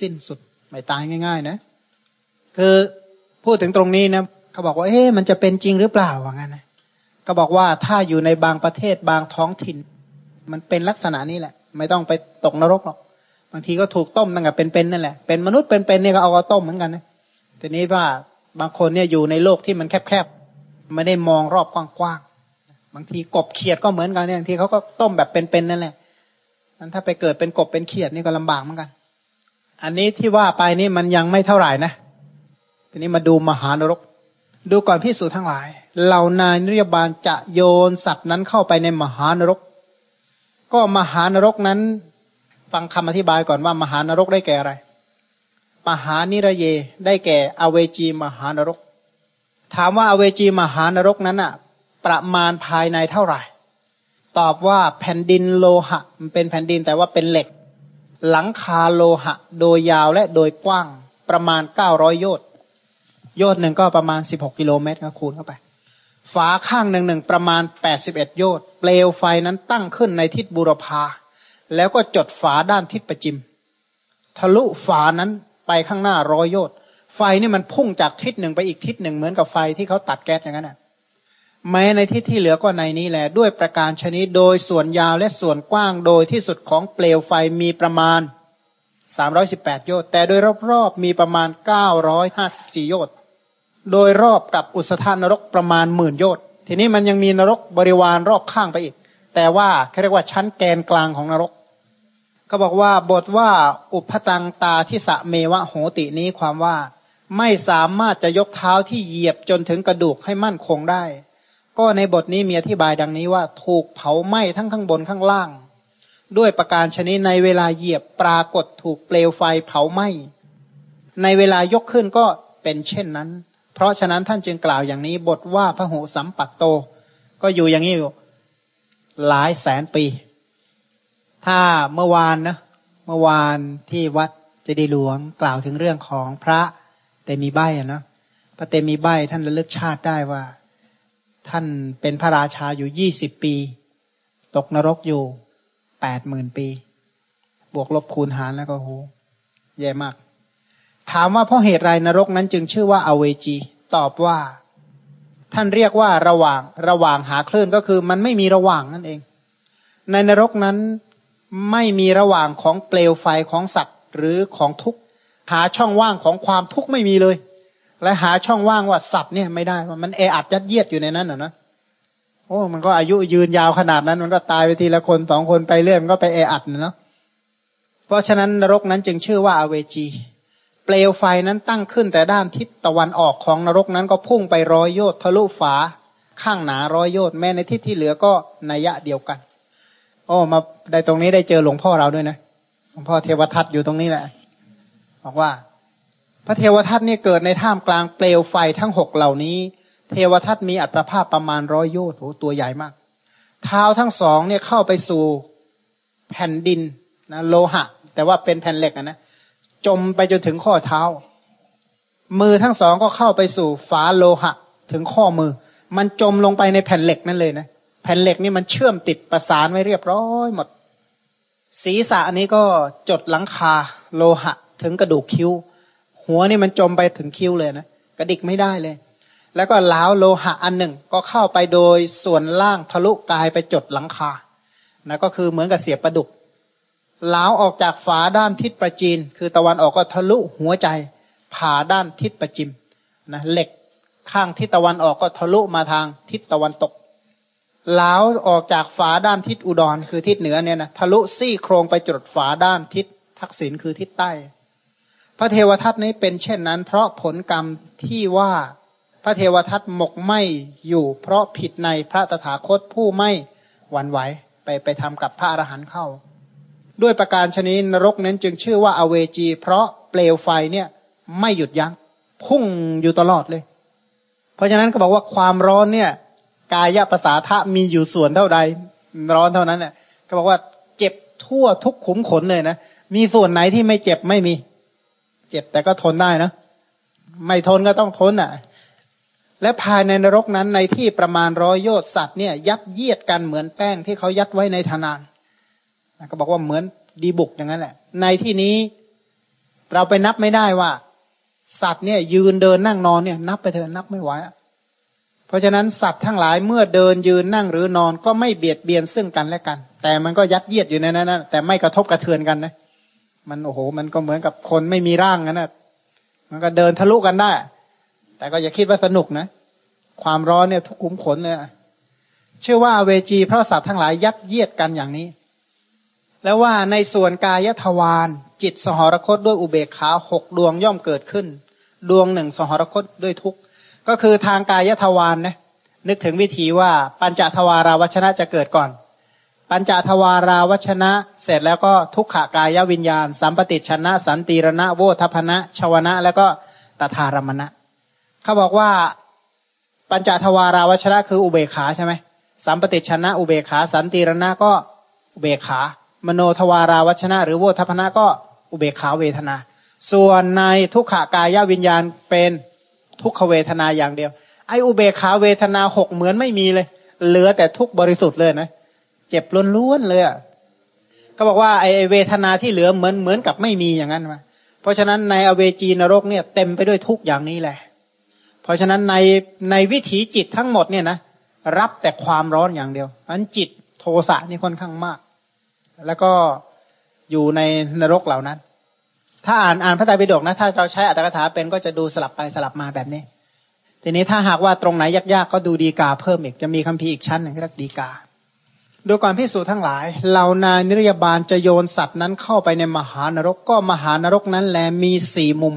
S1: สิ้นสุด ไม่ตายง่าย ๆ นะ คือพูดถึงตรงนี้นะเขาบอกว่าเอ๊ะมันจะเป็นจริงหรือเปล่าว่างั้นนะก็บอกว่าถ้าอยู่ในบางประเทศบางท้องถิ่น มันเป็นลักษณะนี้แหละ ไม่ต้องไปตกนรกหรอก บางทีก็ถูกต้มตั้งแต่เป็นๆนั่นแหละ เป็นมนุษย์เป็นๆเนี่ยก็เอาต้มเหมือนกันนะทีนี้ว่าบางคนเนี่ยอยู่ในโลกที่มันแคบๆ ไม่ได้มองรอบกว้างๆ บางทีกบเขียดก็เหมือนกันเนี่ยบางทีเขาก็ต้มแบบเป็นๆนั่นแหละนั้นถ้าไปเกิดเป็นกบเป็นเขียดนี่ก็ลำบากเหมือนกัน อันนี้ที่ว่าไปนี่มันยังไม่เท่าไหร่นะ ทีนี้มาดูมหานรก ดูก่อนพิสูจทั้งหลาย เหล่านายนิยบาลจะโยนสัตว์นั้นเข้าไปในมหานรก ก็มหานรกนั้น ฟังคำอธิบายก่อนว่ามหานรกได้แก่อะไร มหานิระเยได้แก่อเวจีมหานรก ถามว่าอเวจีมหานรกนั้นอะประมาณภายในเท่าไหร่ ตอบว่าแผ่นดินโลหะ มันเป็นแผ่นดินแต่ว่าเป็นเหล็ก หลังคาโลหะ โดยยาวและโดยกว้างประมาณเก้าร้อยโยชน์โยชน์หนึ่งก็ประมาณสิบหกกิโลเมตรก็คูณเข้าไปฝาข้างหนึ่งหนึ่งประมาณแปดสิบเอ็ดโยชน์เปลวไฟนั้นตั้งขึ้นในทิศบุรพา แล้วก็จดฝาด้านทิศประจิม ทะลุฝานั้นไปข้างหน้าร้อยโยชน์ไฟนี่มันพุ่งจากทิศหนึ่งไปอีกทิศหนึ่งเหมือนกับไฟที่เขาตัดแก๊สอย่างนั้นนะแม้ในทิศที่เหลือก็ในนี้แหละ ด้วยประการชนิดโดยส่วนยาวและส่วนกว้างโดยที่สุดของเปลวไฟมีประมาณสามร้อยสิบแปดโยชน์แต่โดยรอบๆมีประมาณเก้าร้อยห้าสิบสี่โยชน์โดยรอบกับอุสธานนรกประมาณหมื่นโยชน์ทีนี้มันยังมีนรกบริวารรอบข้างไปอีก แต่ว่าเขาเรียกว่าชั้นแกนกลางของนรกเขาบอกว่าบทว่าอุปตังตาทิสะเมวะโหตินี้ความว่าไม่สามารถจะยกเท้าที่เหยียบจนถึงกระดูกให้มั่นคงได้ ก็ในบทนี้มีอธิบายดังนี้ว่าถูกเผาไหม้ทั้งข้างบนข้างล่าง ด้วยประการชนิดในเวลาเหยียบปรากฏถูกเปลวไฟเผาไหม้ในเวลายกขึ้นก็เป็นเช่นนั้น เพราะฉะนั้นท่านจึงกล่าวอย่างนี้บทว่าพระหูสัมปัตโต ก็อยู่อย่างนี้อยู่ หลายแสนปี ถ้าเมื่อวานนะ เมื่อวานที่วัดเจดีหลวงกล่าวถึงเรื่องของพระเตมีใบอะนะพระเตมีใบท่านระลึกชาติได้ว่า ท่านเป็นพระราชาอยู่ยี่สิบปี ตกนรกอยู่แปดหมื่นปี บวกลบคูณหารแล้วก็โหแย่มาก ถามว่าเพราะเหตุไรนรกนั้นจึงชื่อว่าอเวจี ตอบว่า ท่านเรียกว่าระหว่างระหว่างหาคลื่นก็คือ มันไม่มีระหว่างนั่นเอง ในนรกนั้นไม่มีระหว่างของเปลวไฟของสัตว์หรือของทุกหาช่องว่างของความทุกข์ไม่มีเลย และหาช่องว่างว่าสัตว์เนี่ยไม่ได้ว่ามันแออัดยัดเยียดอยู่ในนั้นอะนะโอ้มันก็อายุยืนยาวขนาดนั้น มันก็ตายไปทีละคนสองคนไปเรื่อยมันก็ไปแออัดเนาะเพราะฉะนั้นนรกนั้นจึงชื่อว่าอเวจี เปลวไฟนั้นตั้งขึ้นแต่ด้านทิศตะวันออกของนรกนั้นก็พุ่งไปร้อยโยชน์ทะลุฝาข้างหนาร้อยโยชน์แม้ในทิศที่เหลือก็นัยะเดียวกันโอ้มาได้ตรงนี้ได้เจอหลวงพ่อเราด้วยนะหลวงพ่อเทวทัตอยู่ตรงนี้แหละบอกว่า พระเทวทัตเนี่ยเกิดในท่ามกลางเปลวไฟทั้งหกเหล่านี้ เทวทัตมีอัตราภาพประมาณร้อยโยชน์โหตัวใหญ่มาก เท้าทั้งสองเนี่ยเข้าไปสู่แผ่นดินนะโลหะ แต่ว่าเป็นแผ่นเหล็กนะ จมไปจนถึงข้อเท้า มือทั้งสองก็เข้าไปสู่ฝาโลหะ ถึงข้อมือ มันจมลงไปในแผ่นเหล็กนั่นเลยนะแผ่นเหล็กนี่มันเชื่อมติดประสานไว้เรียบร้อยหมด ศีรษะอันนี้ก็จดหลังคาโลหะ ถึงกระดูกคิ้ว หัวนี่มันจมไปถึงคิ้วเลยนะกระดิกไม่ได้เลย แล้วก็ล้าวโลหะอันหนึ่งก็เข้าไปโดยส่วนล่างทะลุกายไปจดหลังคานะก็คือเหมือนกับเสียบประดุก ล้าวออกจากฝาด้านทิศประจีน คือตะวันออกก็ทะลุหัวใจ ผ่าด้านทิศประจิมนะเหล็กข้างทิศตะวันออกก็ทะลุมาทางทิศตะวันตกล้าวออกจากฝาด้านทิศอุดร คือทิศเหนือเนี่ยนะทะลุซี่โครงไปจดฝาด้านทิศทักษิณคือทิศใต้ พระเทวทัตนี้เป็นเช่นนั้น เพราะผลกรรมที่ว่าพระเทวทัตหมกไหมอยู่เพราะผิดในพระตถาคตผู้ไม่หวั่นไหวไปไปทำกับพระอรหันต์เข้า ด้วยประการชนิดนรกนั้นจึงชื่อว่าอเวจี เพราะเปลวไฟเนี่ยไม่หยุดยัง้งพุ่งอยู่ตลอดเลย เพราะฉะนั้นก็บอกว่าความร้อนเนี่ย กายภาษาทะมีอยู่ส่วนเท่าใด ร้อนเท่านั้นเนี่ยก็บอกว่าเจ็บทั่วทุกขุมขนเลยนะมีส่วนไหนที่ไม่เจ็บไม่มี เจ็บแต่ก็ทนได้นะไม่ทนก็ต้องทนอะ และภายในนรกนั้นในที่ประมาณร้อยโยชน์สัตว์เนี่ย ยัดเยียดกันเหมือนแป้งที่เขายัดไว้ในธนาน ก็บอกว่าเหมือนดีบุกอย่างนั้นแหละ ในที่นี้เราไปนับไม่ได้ว่า สัตว์เนี่ย ยืนเดินนั่งนอนเนี่ย นับไปเถอะนับไม่ไหวเพราะฉะนั้นสัตว์ทั้งหลายเมื่อเดินยืนนั่งหรือนอนก็ไม่เบียดเบียนซึ่งกันและกัน แต่มันก็ยัดเยียดอยู่ในนั้นนะแต่ไม่กระทบกระเทือนกันนะมันโอ้โห มันก็เหมือนกับคนไม่มีร่างนะมันก็เดินทะลุกันได้ แต่ก็อย่าคิดว่าสนุกนะ ความร้อนเนี่ยทุกขุมขนเลยเชื่อว่าเวจีเพราะสัตว์ทั้งหลายยัดเยียดกันอย่างนี้ แล้วว่าในส่วนกายทวารจิตสหรคตด้วยอุเบกขาหกดวงย่อมเกิดขึ้น ดวงหนึ่งสหรคตด้วยทุกก็คือทางกายทวารนนะนึกถึงวิธีว่าปัญจทวาราวัชนะจะเกิดก่อน ปัญจทวาราวัชนะ เสร็จแล้วก็ทุกขากายวิญญาณ สัมปติชนะ สันติรณะโวทัพนะชวนะ แล้วก็ตถารมณะเขาบอกว่าปัญจทวาราวัชนะคืออุเบกขาใช่ไหมสัมปติชนะ อุเบกขา สันติรณะก็อุเบกขา มโนทวาราวัชนะ หรือโวทัพนะก็อุเบกขาเวทนา ส่วนในทุกขากายวิญญาณเป็นทุกขเวทนาอย่างเดียว ไออุเบกขาเวทนาหกเหมือนไม่มีเลย เหลือแต่ทุกบริสุทธิ์เลยนะเจ็บล้วนๆเลยก็บอกว่าไอเวทนาที่เหลือเหมือนเหมือนกับไม่มีอย่างนั้นมาเพราะฉะนั้นในอเวจีนรกเนี่ยเต็มไปด้วยทุกอย่างนี้แหละ เพราะฉะนั้นในในวิถีจิตทั้งหมดเนี่ยนะรับแต่ความร้อนอย่างเดียวอันจิตโทสะนี่ค่อนข้างมาก แล้วก็อยู่ในนรกเหล่านั้น ถ้าอ่านอ่านพระไตรปิฎกนะ ถ้าเราใช้อัตถกถาเป็นก็จะดูสลับไปสลับมาแบบนี้ ทีนี้ถ้าหากว่าตรงไหนยากๆก็ดูดีกาเพิ่มอีก จะมีคัมภีร์อีกชั้นหนึ่งเรียกดีกา ดูก่อนพิสูจน์ทั้งหลาย เหล่านายนิรยาบาลจะโยนสัตว์นั้นเข้าไปในมหานรก ก็มหานรกนั้นแลมีสี่มุม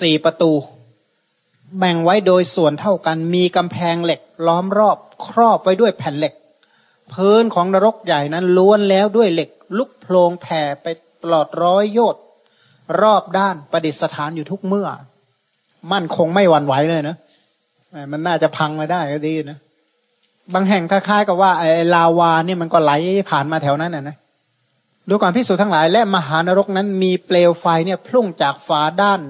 S1: สี่ประตู แบ่งไว้โดยส่วนเท่ากัน มีกำแพงเหล็ก ล้อมรอบ ครอบไว้ด้วยแผ่นเหล็ก พื้นของนรกใหญ่นั้นล้วนแล้วด้วยเหล็ก ลุกโพลงแผ่ไปตลอดร้อยโยชน์รอบด้านประดิษฐานอยู่ทุกเมื่อ มั่นคงไม่หวั่นไหวเลยนะมันน่าจะพังมาได้ก็ดีนะบางแห่งคล้ายๆกับว่าไอ้ลาวาเนี่ยมันก็ไหลผ่านมาแถวนั้นนะนะดูก่อนพิสูจทั้งหลาย และมหานรกนั้นมีเปลวไฟเนี่ยพุ่งจากฝาด้าน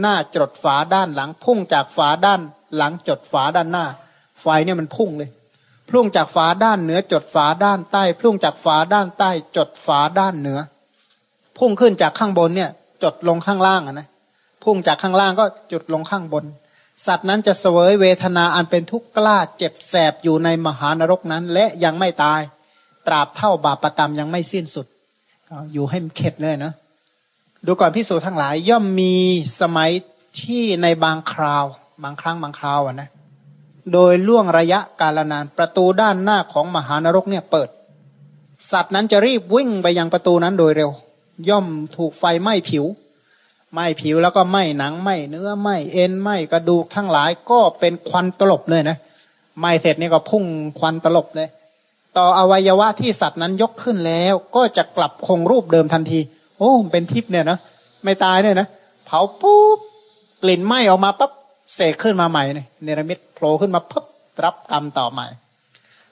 S1: หน้าจดฝาด้านหลัง พุ่งจากฝาด้านหลังจดฝาด้านหน้า ไฟเนี่ยมันพุ่งเลย พุ่งจากฝาด้านเหนือจดฝาด้านใต้พุ่งจากฝาด้านใต้ จดฝาด้านเหนือ พุ่งขึ้นจากข้างบนเนี่ย จดลงข้างล่างนะพุ่งจากข้างล่างก็จุดลงข้างบน สัตว์นั้นจะเสวยเวทนาอันเป็นทุกข์กล้าเจ็บแสบอยู่ในมหานรกนั้น และยังไม่ตาย ตราบเท่าบาปประกรรมยังไม่สิ้นสุดอยู่ให้เข็ดเลยนะดูก่อนพิสูจทั้งหลายย่อมมีสมัยที่ในบางคราว บางครั้งบางคราวอะนะ โดยล่วงระยะกาลนาน ประตูด้านหน้าของมหานรกเนี่ยเปิด สัตว์นั้นจะรีบวิ่งไปยังประตูนั้นโดยเร็ว ย่อมถูกไฟไหม้ผิว ไหม้ผิวแล้วก็ไหม้หนังไหม้เนื้อไหม้เอ็นไหม้กระดูกทั้งหลายก็เป็นควันตลบเลยนะไหม้เสร็จนี่ก็พุ่งควันตลบเลย ต่ออวัยวะที่สัตว์นั้นยกขึ้นแล้ว ก็จะกลับคงรูปเดิมทันที โอ้เป็นทิพย์เนี่ยนะไม่ตายเนี่ยนะเผาปุ๊บกลิ่นไหม้ออกมาปั๊บ เสกขึ้นมาใหม่เนี่ยเนรมิตโผล่ขึ้นมาปุ๊บรับกรรมต่อใหม่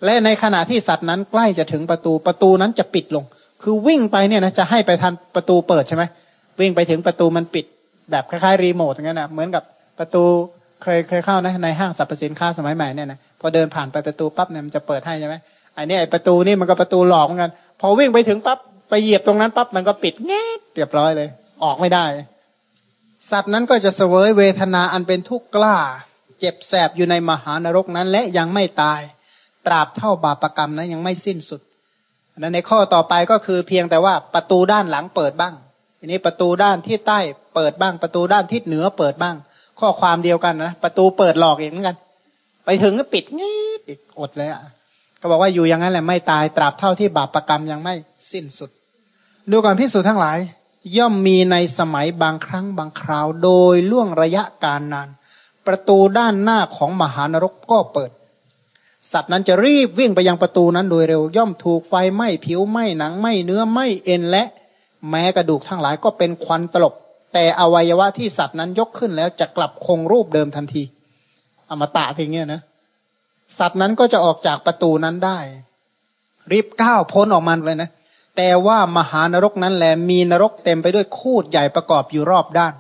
S1: และในขณะที่สัตว์นั้นใกล้จะถึงประตูประตูนั้นจะปิดลง คือวิ่งไปเนี่ยนะจะให้ไปทันประตูเปิดใช่ไหมวิ่งไปถึงประตูมันปิด แบบคล้ายๆรีโมทอย่างนั้นนะเหมือนกับประตูเคยเคยเข้านะในห้างสรรพสินค้าสมัยใหม่เนี่ยนะพอเดินผ่านไปประตูปั๊บเนี่ยมันจะเปิดให้ใช่ไหมไอันนี้ไอ้ประตูนี่มันก็ประตูหลอกเหมือนกัน พอวิ่งไปถึงปั๊บไปเหยียบตรงนั้นปั๊บมันก็ปิดแง่เรียบร้อยเลย ออกไม่ได้ สัตว์นั้นก็จะเสวยเวทนาอันเป็นทุกข์กล้า เจ็บแสบอยู่ในมหานรกนั้น และยังไม่ตาย ตราบเท่าบาปรกรรมนั้นยังไม่สิ้นสุดนั้นในข้อต่อไปก็คือเพียงแต่ว่าประตูด้านหลังเปิดบ้างทีนี้ประตูด้านที่ใต้เปิดบ้าง ประตูด้านทิศเหนือเปิดบ้าง ข้อความเดียวกันนะประตูเปิดหลอกเอีกเหมือนกัน ไปถึงก็ปิดงี้อีกอดเลยอะก็บอกว่าอยู่อย่างนั้นแหละไม่ตายตราบเท่าที่บาปรกรรมยังไม่สิ้นสุด ดูก่อนพิสูจน์ทั้งหลาย ย่อมมีในสมัยบางครั้งบางคราว โดยล่วงระยะการนาน ประตูด้านหน้าของมหานรกก็เปิด สัตว์นั้นจะรีบวิ่งไปยังประตูนั้นโดยเร็ว ย่อมถูกไฟไหม้ผิวไหม้หนังไหม้เนื้อไหม้เอ็นและแม้กระดูกทั้งหลายก็เป็นควันตลบ แต่อวัยวะที่สัตว์นั้นยกขึ้นแล้วจะกลับคงรูปเดิมทันที อมตะอย่างเงี้ยนะ สัตว์นั้นก็จะออกจากประตูนั้นได้ รีบก้าวพ้นออกมาเลยนะ แต่ว่ามหานรกนั้นแหละมีนรกเต็มไปด้วยคูดใหญ่ประกอบอยู่รอบด้าน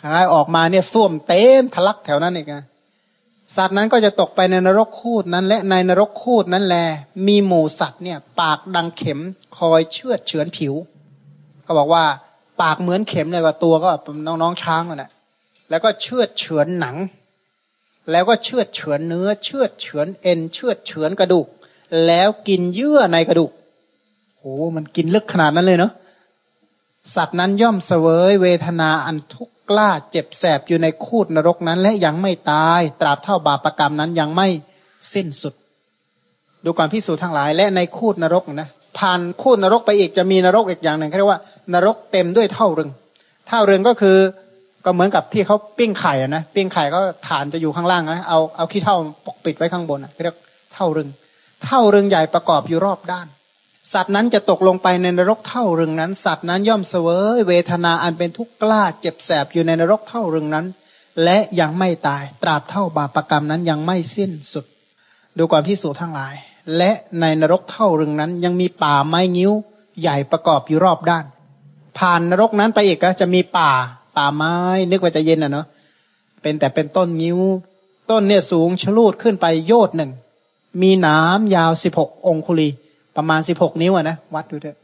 S1: คล้ายออกมาเนี่ยส้วมเต็มทะลักแถวนั้นเองนะสัตว์นั้นก็จะตกไปในนรกคูดนั้น และในนรกคูดนั้นแล มีหมูสัตว์เนี่ย ปากดังเข็มคอยเชือดเฉือนผิวก็บอกว่า ปากเหมือนเข็มเลยว่าตัวก็น้องๆช้างน่ะแล้วก็เชือดเฉือนหนัง แล้วก็เชือดเฉือนเนื้อ เชือดเฉือนเอ็น เชือดเฉือนกระดูก แล้วกินเยื่อในกระดูก อ้มันกินลึกขนาดนั้นเลยเนาะสัตว์นั้นย่อมเสวยเวทนาอันทุกข์กล้าเจ็บแสบอยู่ในคูดนรกนั้น และยังไม่ตาย ตราบเท่าบาปรกรรมนั้นยังไม่สิ้นสุด ดูก่อนพิสูจน์ทั้งหลาย และในคูดนรกนะผ่านคูดนรกไปอีกจะมีนรกอีกอย่างหนึ่งเรียกว่านรกเต็มด้วยเท่าเรึงเท่าเรึงก็คือก็เหมือนกับที่เขาปิ้งไข่นะปิ้งไข่ก็ฐานจะอยู่ข้างล่างนะเอาเอาขี้เท่าปกปิดไว้ข้างบนนะเรียกเท่าเรึงเท่าเรึงใหญ่ประกอบอยู่รอบด้าน สัตว์นั้นจะตกลงไปในนรกเท่ารึงนั้น สัตว์นั้นย่อมเสวยเวทนาอันเป็นทุกข์กล้าเจ็บแสบอยู่ในนรกเท่ารึงนั้น และยังไม่ตายตราบเท่าบาปรกรรมนั้นยังไม่สิ้นสุด ดูก่อนพิสูจทั้งหลาย และในนรกเท่ารึงนั้น ยังมีป่าไม้งิ้วใหญ่ประกอบอยู่รอบด้าน ผ่านนรกนั้นไปอีกก็จะมีป่า ป่าไม้นึกว่าจะเย็นอะเนาะเป็นแต่เป็นต้นงิ้ว ต้นเนี่ยสูงชลูดขึ้นไปโยดหนึ่งมีหนามยาวสิบหกองคุลี ประมาณสิบหกนิ้วนะวัดดูเถอะ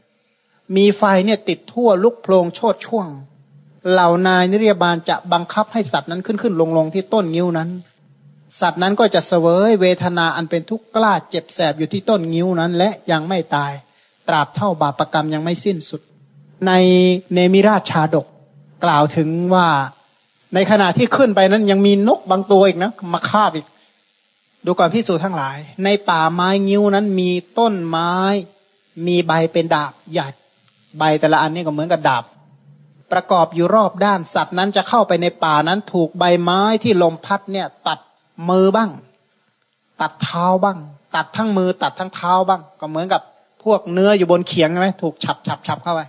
S1: มีไฟเนี่ยติดทั่วลุกโพลงโชดช่วง เหล่านายนิรยบาลจะบังคับให้สัตว์นั้นขึ้นขึ้นลงลงที่ต้นงิ้วนั้น สัตว์นั้นก็จะเสวยเวทนาอันเป็นทุกข์กล้าเจ็บแสบอยู่ที่ต้นงิ้วนั้น และยังไม่ตาย ตราบเท่าบาปรกรรมยังไม่สิ้นสุด ในเนมิราชชาดกกล่าวถึงว่า ในขณะที่ขึ้นไปนั้นยังมีนกบางตัวอีกนะมาคาบอีก ดูก่อนพิสูจทั้งหลาย ในป่าไม้งิ้วนั้นมีต้นไม้ มีใบเป็นดาบใหญ่ใบแต่ละอันนี่ก็เหมือนกับดาบ ประกอบอยู่รอบด้านสัตว์นั้นจะเข้าไปในป่านั้นถูกใบไม้ที่ลมพัดเนี่ย ตัดมือบ้าง ตัดเท้าบ้าง ตัดทั้งมือตัดทั้งเท้าบ้าง ก็เหมือนกับพวกเนื้ออยู่บนเขียงใช่ไหมถูกฉับฉับฉับเข้าไป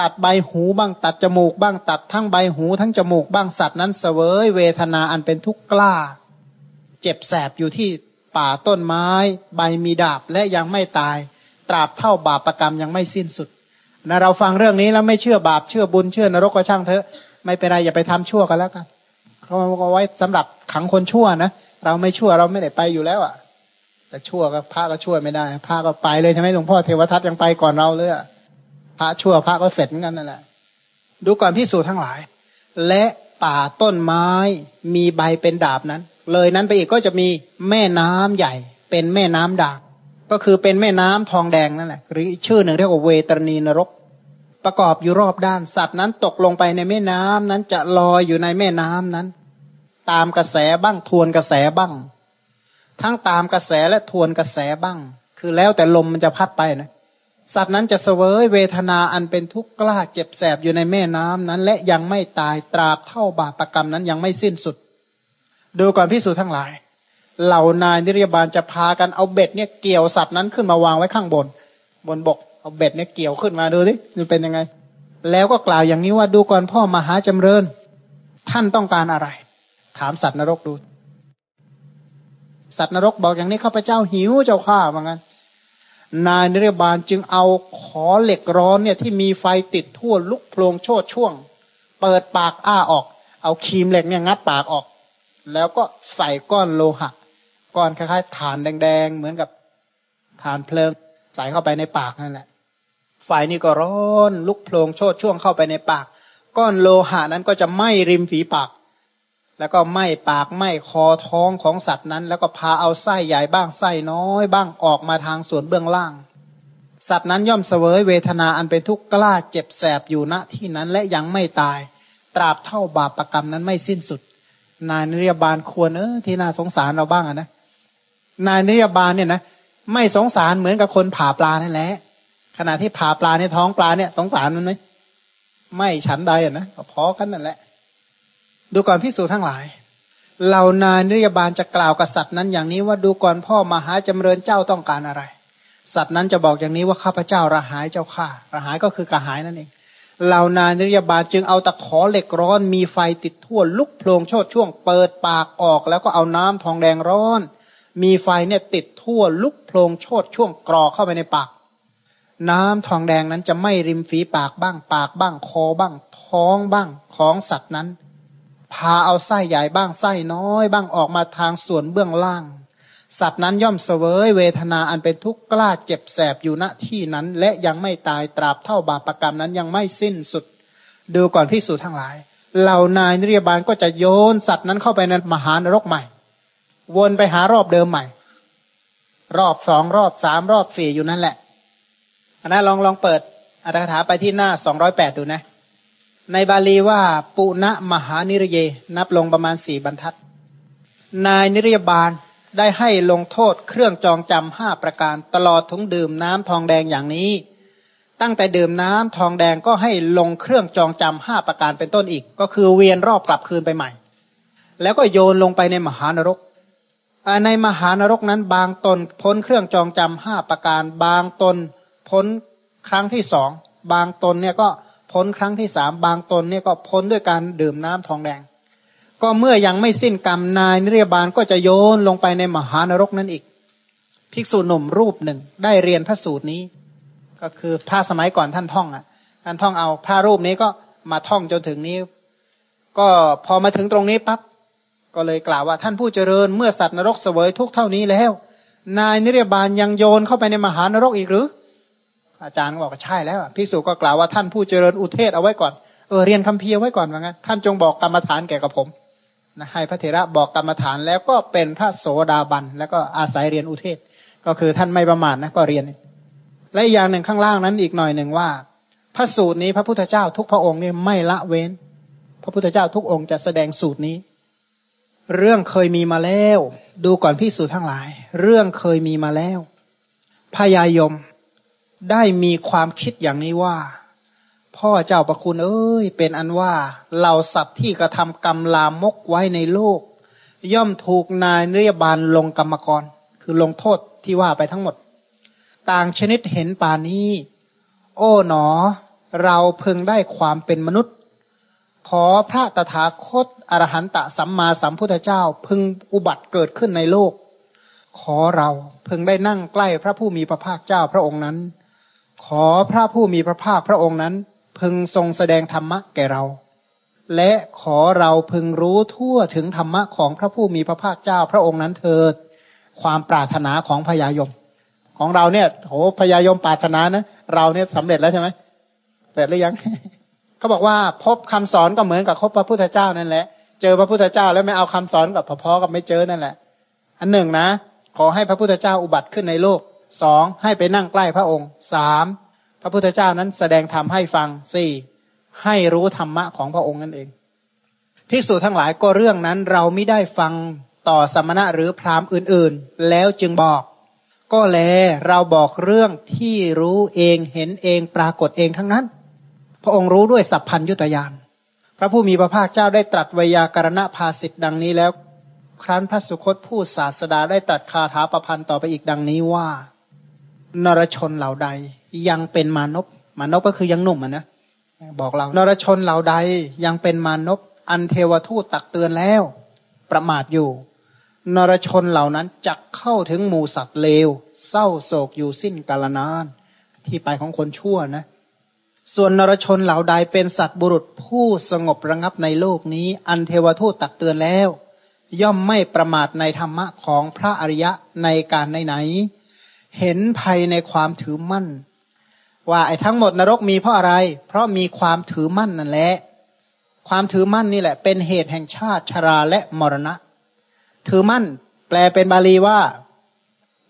S1: ตัดใบหูบ้าง ตัดจมูกบ้าง ตัดทั้งใบหูทั้งจมูกบ้างสัตว์นั้นเสวยเวทนาอันเป็นทุกข์กล้า เจ็บแสบอยู่ที่ป่าต้นไม้ ใบมีดาบและยังไม่ตาย ตราบเท่าบาปรกรรมยังไม่สิ้นสุดนะเราฟังเรื่องนี้แล้วไม่เชื่อบาปเชื่อบุญเชื่อนรกก็ช่างเถอะ ไม่เป็นไรอย่าไปทำชั่วกันแล้วกันเขาเอาไว้สำหรับขังคนชั่วนะเราไม่ชั่วเราไม่ได้ไปอยู่แล้วอะ่ะ แต่ชั่วก็พระก็ช่วยไม่ได้พระก็ไปเลยใช่ไหมหลวงพ่อเทวทัตยังไปก่อนเราเลยอะพระชั่วพระก็เสร็จกันนั่นแหละดูก่อนพิสูจน์ทั้งหลาย และป่าต้นไม้มีใบเป็นดาบนั้น เลยนั้นไปอีกก็จะมีแม่น้ำใหญ่ เป็นแม่น้ำดาก ก็คือเป็นแม่น้ำทองแดงนั่นแหละ หรือชื่อหนึ่งเรียกว่าเวตรณีนรก ประกอบอยู่รอบด้านสัตว์นั้นตกลงไปในแม่น้ำนั้นจะลอยอยู่ในแม่น้ำนั้น ตามกระแสบ้างทวนกระแสบ้าง ทั้งตามกระแสและทวนกระแสบ้าง คือแล้วแต่ลมมันจะพัดไปนะสัตว์นั้นจะเสวยเวทนาอันเป็นทุกข์กล้าเจ็บแสบอยู่ในแม่น้ำนั้น และยังไม่ตายตราบเท่าบาปรกรรมนั้นยังไม่สิ้นสุด ดูก่อนพิสูจน์ทั้งหลาย เหล่านายนิรยบาลจะพากันเอาเบ็ดเนี่ยเกี่ยวสัตว์นั้นขึ้นมาวางไว้ข้างบน บนบกเอาเบ็ดเนี่ยเกี่ยวขึ้นมาดูดิมันเป็นยังไง แล้วก็กล่าวอย่างนี้ว่าดูก่อนพ่อมหาจำเริญ ท่านต้องการอะไร ถามสัตว์นรกดู สัตว์นรกบอกอย่างนี้ข้าพเจ้าหิวเจ้าข้าว่างั้นนายนิรยบาลจึงเอาขอเหล็กร้อนเนี่ยที่มีไฟติดทั่วลุกโพลงโชดช่วง เปิดปากอ้าออก เอาครีมเหล็กเนี่ยงัดปากออก แล้วก็ใส่ก้อนโลหะ ก้อนคล้ายๆฐานแดง ๆ เหมือนกับฐานเพลิง ใส่เข้าไปในปากนั่นแหละไฟนี่ก็ร้อนลุกโพลงโชดช่วงเข้าไปในปาก ก้อนโลหะนั้นก็จะไหม้ริมฝีปาก แล้วก็ไหม้ปากไหม้คอท้องของสัตว์นั้น แล้วก็พาเอาไส้ใหญ่บ้างไส้น้อยบ้างออกมาทางส่วนเบื้องล่าง สัตว์นั้นย่อมเสวยเวทนาอันเป็นทุกข์กล้าเจ็บแสบอยู่ณที่นั้นและยังไม่ตาย ตราบเท่าบาปรกรรมนั้นไม่สิ้นสุด นายนิยบาลควรเออที่น่าสงสารเราบ้างนะนายนิยบาลเนี่ยนะไม่สงสารเหมือนกับคนผ่าปลานั่นแหละขณะที่ผ่าปลาในท้องปลาเนี่ยสงสารมันไหมไม่ฉันใดอะนะพอกันนั่นแหละ ดูก่อนพิสูจน์ทั้งหลายเหล่านายนิยบาลจะกล่าวกับสัตว์นั้นอย่างนี้ว่าดูก่อนพ่อมหาจำเริญเจ้าต้องการอะไร สัตว์นั้นจะบอกอย่างนี้ว่าข้าพเจ้าระหายเจ้าข้าระหายก็คือกระหายนั่นเอง เหล่านานิยบาลจึงเอาตะขอเหล็กร้อนมีไฟติดทั่วลุกโพลงโชดช่วงเปิดปากออก แล้วก็เอาน้ำทองแดงร้อน มีไฟเนี่ยติดทั่วลุกโพลงโชดช่วงกรอเข้าไปในปาก น้ำทองแดงนั้นจะไม่ริมฝีปากบ้างปากบ้างคอบ้าง ท้องบ้างของสัตว์นั้น พาเอาไส้ใหญ่บ้างไส้น้อยบ้างออกมาทางส่วนเบื้องล่าง สัตว์นั้นย่อมเสวยเวทนาอันเป็นทุกข์กล้าเจ็บแสบอยู่ณที่นั้น และยังไม่ตายตราบเท่าบาปรกรรมนั้นยังไม่สิ้นสุด ดูก่อนพิสูจทั้งหลาย เหล่านายนิรยบาลก็จะโยนสัตว์นั้นเข้าไปในมหานรกใหม่ วนไปหารอบเดิมใหม่ รอบสองรอบสามรอบสี่อยู่นั่นแหละอันนั้นลองลองเปิดอัตถกถาไปที่หน้าสองร้อยแปดดูนะ ในบาลีว่าปุณะมหานิรเย นับลงประมาณสี่บรรทัด นายนิรยบาล ได้ให้ลงโทษเครื่องจองจำห้าประการ ตลอดทุงดื่มน้ำทองแดงอย่างนี้ ตั้งแต่ดื่มน้ำทองแดงก็ให้ลงเครื่องจองจำห้าประการเป็นต้นอีก ก็คือเวียนรอบกลับคืนไปใหม่ แล้วก็โยนลงไปในมหานรกในมหานรกนั้นบางตนพ้นเครื่องจองจำห้าประการ บางตนพ้นครั้งที่สองบางตนเนี่ยก็พ้นครั้งที่สามบางตนเนี่ยก็พ้นด้วยการดื่มน้ำทองแดง ก็เมื่อยังไม่สิ้นกรรมนายนิรยบาลก็จะโยนลงไปในมหานรกนั่นอีก ภิกษุหนุ่มรูปหนึ่งได้เรียนพระสูตรนี้ ก็คือพระสมัยก่อนท่านท่องอะ ท่านท่องเอาพระรูปนี้ก็มาท่องจนถึงนี้ ก็พอมาถึงตรงนี้ปั๊บก็เลยกล่าวว่าท่านผู้เจริญเมื่อสัตว์นรกเสวยทุกเท่านี้แล้ว นายนิรยบาลยังโยนเข้าไปในมหานรกอีกหรือ อาจารย์บอกว่าใช่แล้วพิสูจก็กล่าวว่าท่านผู้เจริญอุเทศเอาไว้ก่อนเออเรียนคำเพียไว้ก่อนว่างั้นท่านจงบอกกรรมฐานแก่กับผม นะให้พระเถระบอกกรรมฐานแล้วก็เป็นพระโสดาบัน แล้วก็อาศัยเรียนอุเทศ ก็คือท่านไม่ประมาทนะก็เรียน และอย่างหนึ่งข้างล่างนั้นอีกหน่อยหนึ่งว่า พระสูตรนี้พระพุทธเจ้าทุกพระองค์เนี่ยไม่ละเว้น พระพุทธเจ้าทุกองค์จะแสดงสูตรนี้ เรื่องเคยมีมาแล้ว ดูก่อนพิสูจทั้งหลาย เรื่องเคยมีมาแล้วพยายมได้มีความคิดอย่างนี้ว่า พ่อเจ้าประคุณเอ้ย เป็นอันว่าเหล่าสัตว์ที่กระทำกรรมลามกไว้ในโลก ย่อมถูกนายเนิยบาลลงกรรมกร คือลงโทษที่ว่าไปทั้งหมด ต่างชนิดเห็นป่านี้ โอ้หนอ เราพึงได้ความเป็นมนุษย์ ขอพระตถาคตอรหันตะสัมมาสัมพุทธเจ้าพึงอุบัติเกิดขึ้นในโลก ขอเราพึงได้นั่งใกล้พระผู้มีพระภาคเจ้าพระองค์นั้น ขอพระผู้มีพระภาคพระองค์นั้น พึงทรงแสดงธรรมะแก่เรา และขอเราพึงรู้ทั่วถึงธรรมะของพระผู้มีพระภาคเจ้าพระองค์นั้นเถิด ความปรารถนาของพญายม ของเราเนี่ยโหพญายมปรารถนานะเราเนี่ยสำเร็จแล้วใช่ไหมเสร็จหรือยังเขาบอกว่าพบคำสอนก็เหมือนกับคบพระพุทธเจ้านั่นแหละ เจอพระพุทธเจ้าแล้วไม่เอาคำสอนกับพอๆกับไม่เจอนั่นแหละ อันหนึ่งนะ ขอให้พระพุทธเจ้าอุบัติขึ้นในโลกสองให้ไปนั่งใกล้พระองค์สาม พระพุทธเจ้านั้นแสดงธรรมให้ฟังสี่ให้รู้ธรรมะของพระองค์นั่นเองภิกษุทั้งหลายก็เรื่องนั้นเราไม่ได้ฟังต่อสมณะหรือพราหมณ์อื่นๆ แล้วจึงบอก ก็แลเราบอกเรื่องที่รู้เองเห็นเองปรากฏเองทั้งนั้น พระองค์รู้ด้วยสัพพัญยุตยานพระผู้มีพระภาคเจ้าได้ตรัสวยากรณภาสิทธ์ดังนี้แล้ว ครั้นพระสุคตผู้ศาสดาได้ตรัสคาถาประพันธ์ต่อไปอีกดังนี้ว่า นรชนเหล่าใด ยังเป็นมานพมานพก็คือยังหนุ่มอะนะบอกเรา นรชนเหล่าใดยังเป็นมานพอันเทวทูตตักเตือนแล้ว ประมาทอยู่ นรชนเหล่านั้นจะเข้าถึงหมูสัตว์เลว เศร้าโศกอยู่สิ้นกาลนาน ที่ไปของคนชั่วนะ ส่วนนรชนเหล่าใดเป็นสัตว์บุรุษผู้สงบระงับในโลกนี้ อันเทวทูตตักเตือนแล้ว ย่อมไม่ประมาทในธรรมะของพระอริยะในการไหนๆ เห็นภัยในความถือมั่น ว่าไอ้ทั้งหมดนรกมีเพราะอะไร เพราะมีความถือมั่นนั่นแหละ ความถือมั่นนี่แหละ เป็นเหตุแห่งชาติชราและมรณะ ถือมั่น แปลเป็นบาลีว่า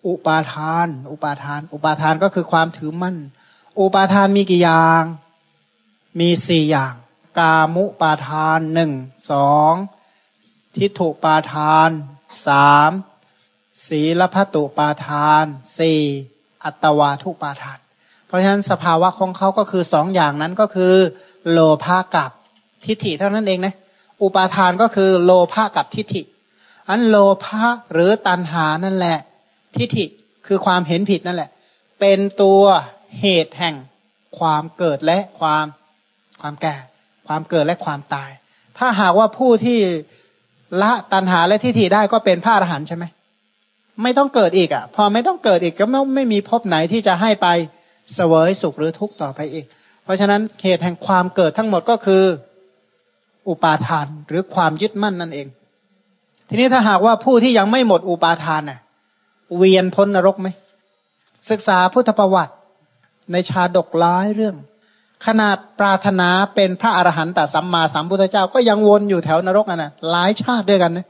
S1: อุปาทาน อุปาทาน อุปาทานก็คือความถือมั่น อุปาทานมีกี่อย่าง มีสี่อย่าง กามุปาทานหนึ่งสองทิฏฐุปาทานสาม ศีลพัตุปาทานสี่อัตวาทุปาทาน เพราะฉะนั้นสภาวะของเขาก็คือสองอย่างนั้นก็คือ โลภะกับทิฏฐิเท่านั้นเองนะอุปาทานก็คือโลภะกับทิฏฐิ อันโลภะหรือตันหานั่นแหละ ทิฏฐิคือความเห็นผิดนั่นแหละ เป็นตัวเหตุแห่งความเกิดและความความแก่ ความเกิดและความตาย ถ้าหากว่าผู้ที่ละตันหาและทิฏฐิได้ก็เป็นพระอรหันต์ใช่ไหม ไม่ต้องเกิดอีกอะ พอไม่ต้องเกิดอีกก็ไม่ไม่มีภพไหนที่จะให้ไปเสวยสุขหรือทุกข์ต่อไปอีก เพราะฉะนั้นเหตุแห่งความเกิดทั้งหมดก็คือ อุปาทานหรือความยึดมั่นนั่นเอง ทีนี้ถ้าหากว่าผู้ที่ยังไม่หมดอุปาทานน่ะ เวียนพ้นนรกไหมศึกษาพุทธประวัติ ในชาดกร้ายเรื่อง ขนาดปรารถนาเป็นพระอรหันต์แต่สัมมาสัมพุทธเจ้าก็ยังวนอยู่แถวนรกอะนะหลายชาติด้วยกันนะ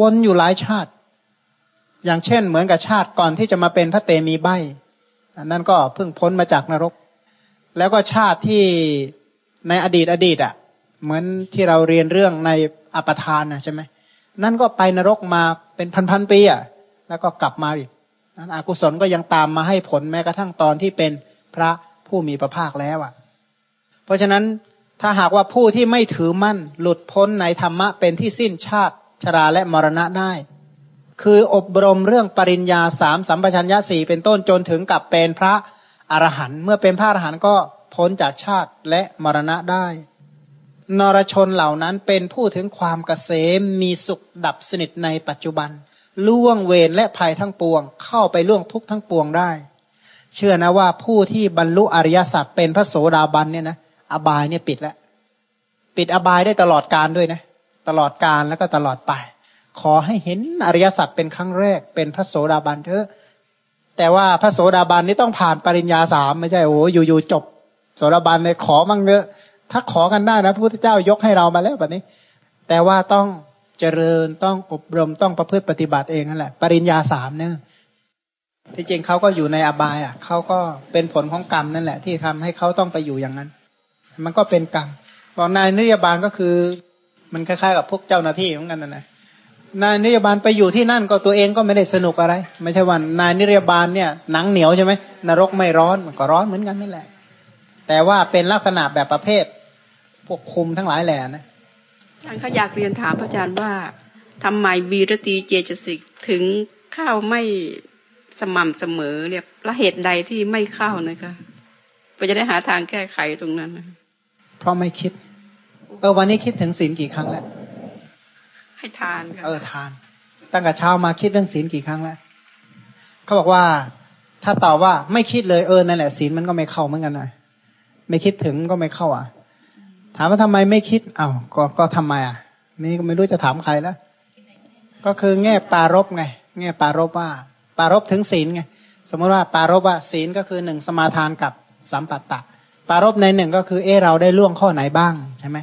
S1: วนอยู่หลายชาติ อย่างเช่นเหมือนกับชาติก่อนที่จะมาเป็นพระเตมีใบอันนั้นก็เพิ่งพ้นมาจากนรก แล้วก็ชาติที่ในอดีตอดีตอะ เหมือนที่เราเรียนเรื่องในอปทานนะใช่ไหมนั่นก็ไปนรกมาเป็นพันๆปีอะ แล้วก็กลับมาอีกนั้นอกุศลก็ยังตามมาให้ผลแม้กระทั่งตอนที่เป็นพระผู้มีพระภาคแล้วอะ เพราะฉะนั้นถ้าหากว่าผู้ที่ไม่ถือมั่น หลุดพ้นในธรรมะเป็นที่สิ้นชาติชราและมรณะได้ คืออบรมเรื่องปริญญาสามสัมปชัญญะสี่เป็นต้นจนถึงกับเป็นพระอรหันต์เมื่อเป็นพระอรหันต์ก็พ้นจากชาติและมรณะได้ นรชนเหล่านั้นเป็นผู้ถึงความเกษมมีสุขดับสนิทในปัจจุบัน ล่วงเวรและภัยทั้งปวง เข้าไปล่วงทุกข์ทั้งปวงได้ เชื่อนะว่าผู้ที่บรรลุอริยสัจเป็นพระโสดาบันเนี่ยนะอบายเนี่ยปิดแล้ว ปิดอบายได้ตลอดการด้วยนะ ตลอดการแล้วก็ตลอดไป ขอให้เห็นอริยสัจเป็นครั้งแรกเป็นพระโสดาบันเถอะ แต่ว่าพระโสดาบันนี่ต้องผ่านปริญญาสามไม่ใช่โอ้อยู่ๆจบ โสดาบันเลยขอมั่งเถอะถ้าขอกันได้นะพระพุทธเจ้ายกให้เรามาแล้วแบบนี้ แต่ว่าต้องเจริญต้องอบรมต้องประพฤติปฏิบัติเองนั่นแหละ ปริญญาสามเนี่ยที่จริงเขาก็อยู่ในอบายอะเขาก็เป็นผลของกรรมนั่นแหละ ที่ทำให้เขาต้องไปอยู่อย่างนั้น มันก็เป็นกรรมบอกนายนิยบาลก็คือ มันคล้ายๆกับพวกเจ้าหน้าที่เหมือนกันนะนะ นายนิยบาลไปอยู่ที่นั่นก็ตัวเองก็ไม่ได้สนุกอะไร ไม่ใช่ว่านายนิยบาลเนี่ยหนังเหนียวใช่ไหมนรกไม่ร้อนมันก็ร้อนเหมือนกันนั่นแหละ แต่ว่าเป็นลักษณะแบบประเภท พวกคุมทั้งหลายแหล่นะ
S6: อาจารย์เขาอยากเรียนถามพระอาจารย์ว่าทำไมวีรตีเจตสิกถึงเข้าไม่สม่ำเสมอเนี่ยละเหตุใดที่ไม่เข้านะคะเพื่อจะได้หาทางแก้ไขตรงนั้นนะ
S1: เพราะไม่คิดเออวันนี้คิดถึงศีลกี่ครั้งแล้ว
S6: ให้ทาน
S1: เออทาน ตั้งแต่เช้ามาคิดเรื่องศีลกี่ครั้งแล้วเขาบอกว่า ถ้าตอบว่าไม่คิดเลยเออนั่นแหละศีลมันก็ไม่เข้าเหมือนกันนะไม่คิดถึงก็ไม่เข้าอะ ถามว่าทำไมไม่คิดอ้าวก็ก็ทำไมอะ นี่ก็ไม่รู้จะถามใครแล้วก็คือแง่ปารบไง แง่ปารบว่า ปารบถึงศีลไงสมมติว่าปารบว่าศีลก็คือหนึ่งสมาทานกับสัมปัตตะ ปารบในหนึ่งก็คือเออเราได้ล่วงข้อไหนบ้างใช่ไหม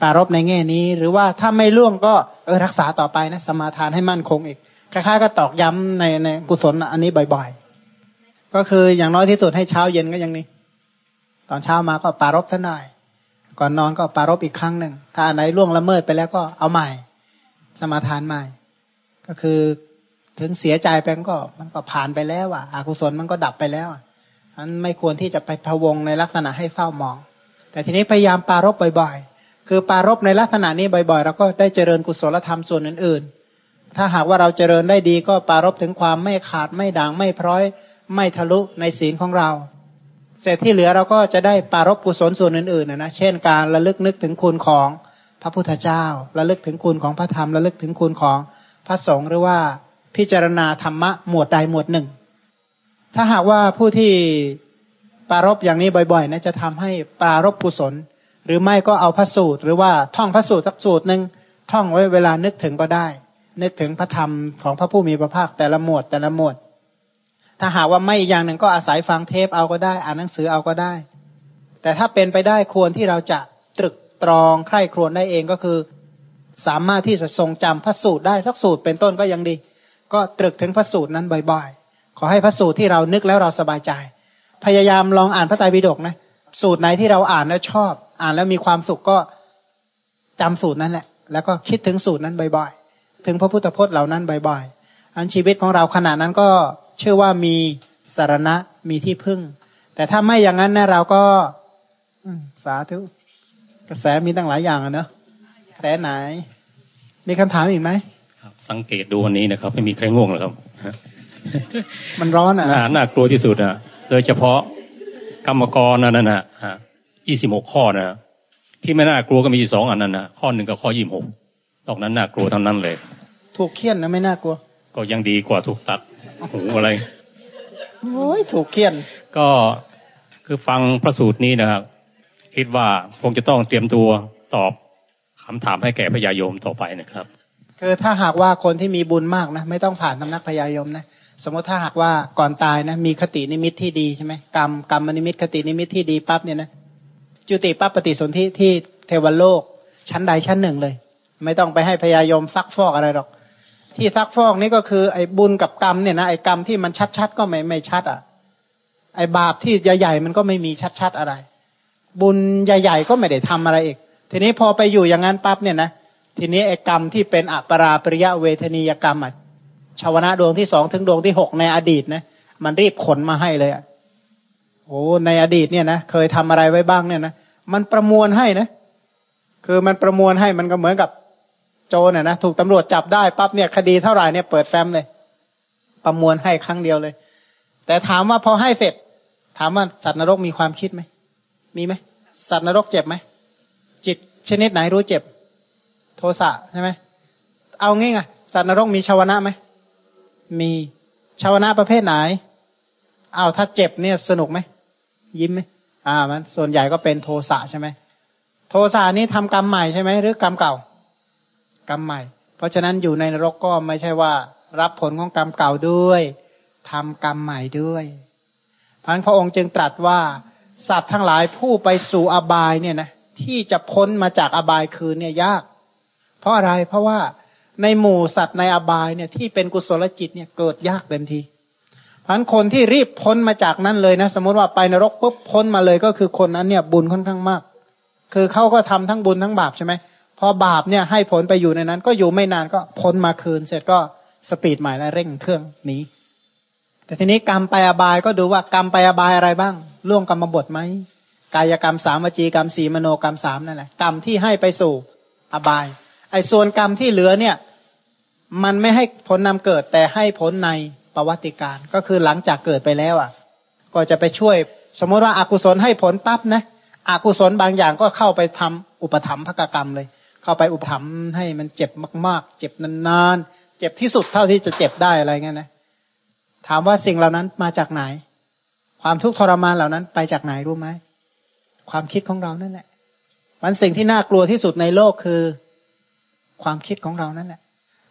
S1: ปารบในแง่นี้ หรือว่าถ้าไม่ล่วงก็ เออรักษาต่อไปนะ สมาทานให้มั่นคงอีกคล้ายๆก็ตอกย้ำในในกุศลอันนี้บ่อย ๆ ก็คืออย่างน้อยที่สุดให้เช้าเย็นก็ยังนี้ ตอนเช้ามาก็ปารบท่านหน่อยก่อนนอนก็ปารบอีกครั้งหนึ่ง ถ้าอันไหนล่วงละเมิดไปแล้วก็เอาใหม่ สมาทานใหม่ ก็คือถึงเสียใจไปก็ มันก็ผ่านไปแล้วอะอกุศลมันก็ดับไปแล้วอะนั้นไม่ควรที่จะไปพะวงในลักษณะให้เฝ้ามอง แต่ทีนี้พยายามปารบบ่อยๆ คือปารบในลักษณะนี้บ่อยๆเราก็ได้เจริญกุศลธรรมส่วนอื่นๆ ถ้าหากว่าเราเจริญได้ดีก็ปารบถึงความไม่ขาดไม่ด่างไม่พร้อย ไม่ทะลุในศีลของเรา เสร็จที่เหลือเราก็จะได้ปารบกุศลส่วนอื่นๆนะนะเช่นการระลึกนึกถึงคุณของพระพุทธเจ้า ระลึกถึงคุณของพระธรรมระลึกถึงคุณของพระสงฆ์หรือว่าพิจารณาธรรมะหมวดใดหมวดหนึ่ง ถ้าหากว่าผู้ที่ปารบอย่างนี้บ่อยๆนะจะทำให้ปารบกุศล หรือไม่ก็เอาพระสูตร หรือว่าท่องพระสูตรสักสูตรหนึ่งท่องไว้เวลานึกถึงก็ได้ นึกถึงพระธรรมของพระผู้มีพระภาคแต่ละหมวดแต่ละหมวด ถ้าหากว่าไม่อย่างหนึ่งก็อาศัยฟังเทปเอาก็ได้ อ่านหนังสือเอาก็ได้ แต่ถ้าเป็นไปได้ควรที่เราจะตรึกตรองใคร่ครวญได้เองก็คือ สามารถที่จะทรงจำพระสูตรได้สักสูตรเป็นต้นก็ยังดี ก็ตรึกถึงพระสูตรนั้นบ่อยๆ ขอให้พระสูตรที่เรานึกแล้วเราสบายใจ พยายามลองอ่านพระไตรปิฎกนะ สูตรไหนที่เราอ่านแล้วชอบ อ่านแล้วมีความสุขก็จำสูตรนั้นแหละ แล้วก็คิดถึงสูตรนั้นบ่อยๆ ถึงพระพุทธพจน์เหล่านั้นบ่อยๆ อันชีวิตของเราขณะนั้นก็เชื่อว่ามีสารณะมีที่พึ่ง แต่ถ้าไม่อย่างนั้นนะเราก็ อืมสาธุกระแสมีตั้งหลายอย่างอะเนอะกระแสไหน มีคำถามอีกไหม
S6: ข
S3: สังเกตดูวันนี้นะครับ ไม่มีใครง่วงหรอกครับ
S1: มันร้อนอะ
S3: น่าน่ากลัวที่สุดอะ โดยเฉพาะกรรมกรนั่นน่ะ ยี่สิบหกข้อนะที่ไม่น่ากลัวก็มีสองอันนั้นนะข้อหนึ่งกับข้อยี่สิบหกตอกนั้นน่ากลัวทั้งนั้นเลย
S1: ถูกเคี่ยนนะไม่น่ากลัว
S3: ก็ยังดีกว่าถูกตัดหูอะไร
S1: โอ้ยถูกเคี่ยน
S3: ก็คือฟังพระสูตรนี้นะครับคิดว่าคงจะต้องเตรียมตัวตอบคำถามให้แก่พญายมต่อไปนะครับ
S1: คือถ้าหากว่าคนที่มีบุญมากนะไม่ต้องผ่านสำนักพญายมนะสมมติถ้าหากว่าก่อนตายนะมีคตินิมิตที่ดีใช่ไหมกรรมกรรมนิมิตคตินิมิตที่ดีปั๊บเนี่ยนะ จุติปั๊บปฏิสนธิที่เทวโลกชั้นใดชั้นหนึ่งเลย ไม่ต้องไปให้พญายมซักฟอกอะไรหรอก ที่ซักฟอกนี่ก็คือไอ้บุญกับกรรมเนี่ยนะไอ้กรรมที่มันชัดๆก็ไม่ไม่ชัดอะ ไอ้บาปที่ใหญ่ๆมันก็ไม่มีชัดๆอะไร บุญใหญ่ๆก็ไม่ได้ทำอะไรอีก ทีนี้พอไปอยู่อย่างนั้นปั๊บเนี่ยนะทีนี้ไอ้กรรมที่เป็นอัปราปริยะเวทนียกรรมอะชาวนะดวงที่สองถึงดวงที่หกในอดีตนะมันรีบขนมาให้เลยอะ โอ้ในอดีตเนี่ยนะเคยทำอะไรไว้บ้างเนี่ยนะมันประมวลให้นะ คือมันประมวลให้มันก็เหมือนกับโจรน่ะนะถูกตำรวจจับได้ปั๊บเนี่ยคดีเท่าไหร่เนี่ยเปิดแฟ้มเลย ประมวลให้ครั้งเดียวเลย แต่ถามว่าพอให้เสร็จ ถามว่าสัตว์นรกมีความคิดไหมมีไหมสัตว์นรกเจ็บไหมจิตชนิดไหนรู้เจ็บ โทสะใช่ไหมเอางี้ไงสัตว์นรกมีชาวนะไหมมีชาวนะประเภทไหนเอาถ้าเจ็บเนี่ยสนุกไหม ยิ้มไหมอ่ามันส่วนใหญ่ก็เป็นโทสะใช่ไหมโทสะนี้ทำกรรมใหม่ใช่ไหมหรือกรรมเก่า กรรมใหม่ เพราะฉะนั้นอยู่ในนรกก็ไม่ใช่ว่า รับผลของกรรมเก่าด้วยทำกรรมใหม่ด้วยพันพระองค์จึงตรัสว่า สัตว์ทั้งหลายผู้ไปสู่อบายเนี่ยนะที่จะพ้นมาจากอบายคืนเนี่ยยาก เพราะอะไรเพราะว่าในหมู่สัตว์ในอบายเนี่ยที่เป็นกุศลจิตเนี่ยเกิดยากเต็มที เพราะคนที่รีบพ้นมาจากนั้นเลยนะ สมมติว่าไปนรกปุ๊บพ้นมาเลยก็คือคนนั้นเนี่ย บุญค่อนข้างมาก คือเขาก็ทำทั้งบุญทั้งบาปใช่ไหมพอบาปเนี่ยให้ผลไปอยู่ในนั้น ก็อยู่ไม่นานก็พ้นมาคืน เสร็จก็สปีดใหม่แล้วเร่งเครื่องหนีแต่ทีนี้กรรมไปอบายก็ดูว่ากรรมไปอบายอะไรบ้างล่วงกรรมบทไหมกายกรรมสามวจีกรรมสี่มโนกรรมสามนั่นแหละกรรมที่ให้ไปสู่อบาย ไอ้ส่วนกรรมที่เหลือเนี่ย มันไม่ให้ผลนำเกิดแต่ให้ผลใน ประวัติการ ก็คือหลังจากเกิดไปแล้วอะ ก็จะไปช่วย สมมติว่าอากุศลให้ผลปั๊บนะอกุศลบางอย่างก็เข้าไปทำอุปธรรมภกกรรมเลย เข้าไปอุปถัมภ์ให้มันเจ็บมาก ๆ เจ็บนานๆเจ็บที่สุดเท่าที่จะเจ็บได้อะไรเงี้ยนะถามว่าสิ่งเหล่านั้นมาจากไหน ความทุกข์ทรมานเหล่านั้นไปจากไหนรู้ไหมความคิดของเรานั่นแหละมันสิ่งที่น่ากลัวที่สุดในโลกคือ ความคิดของเรานั่นแหละ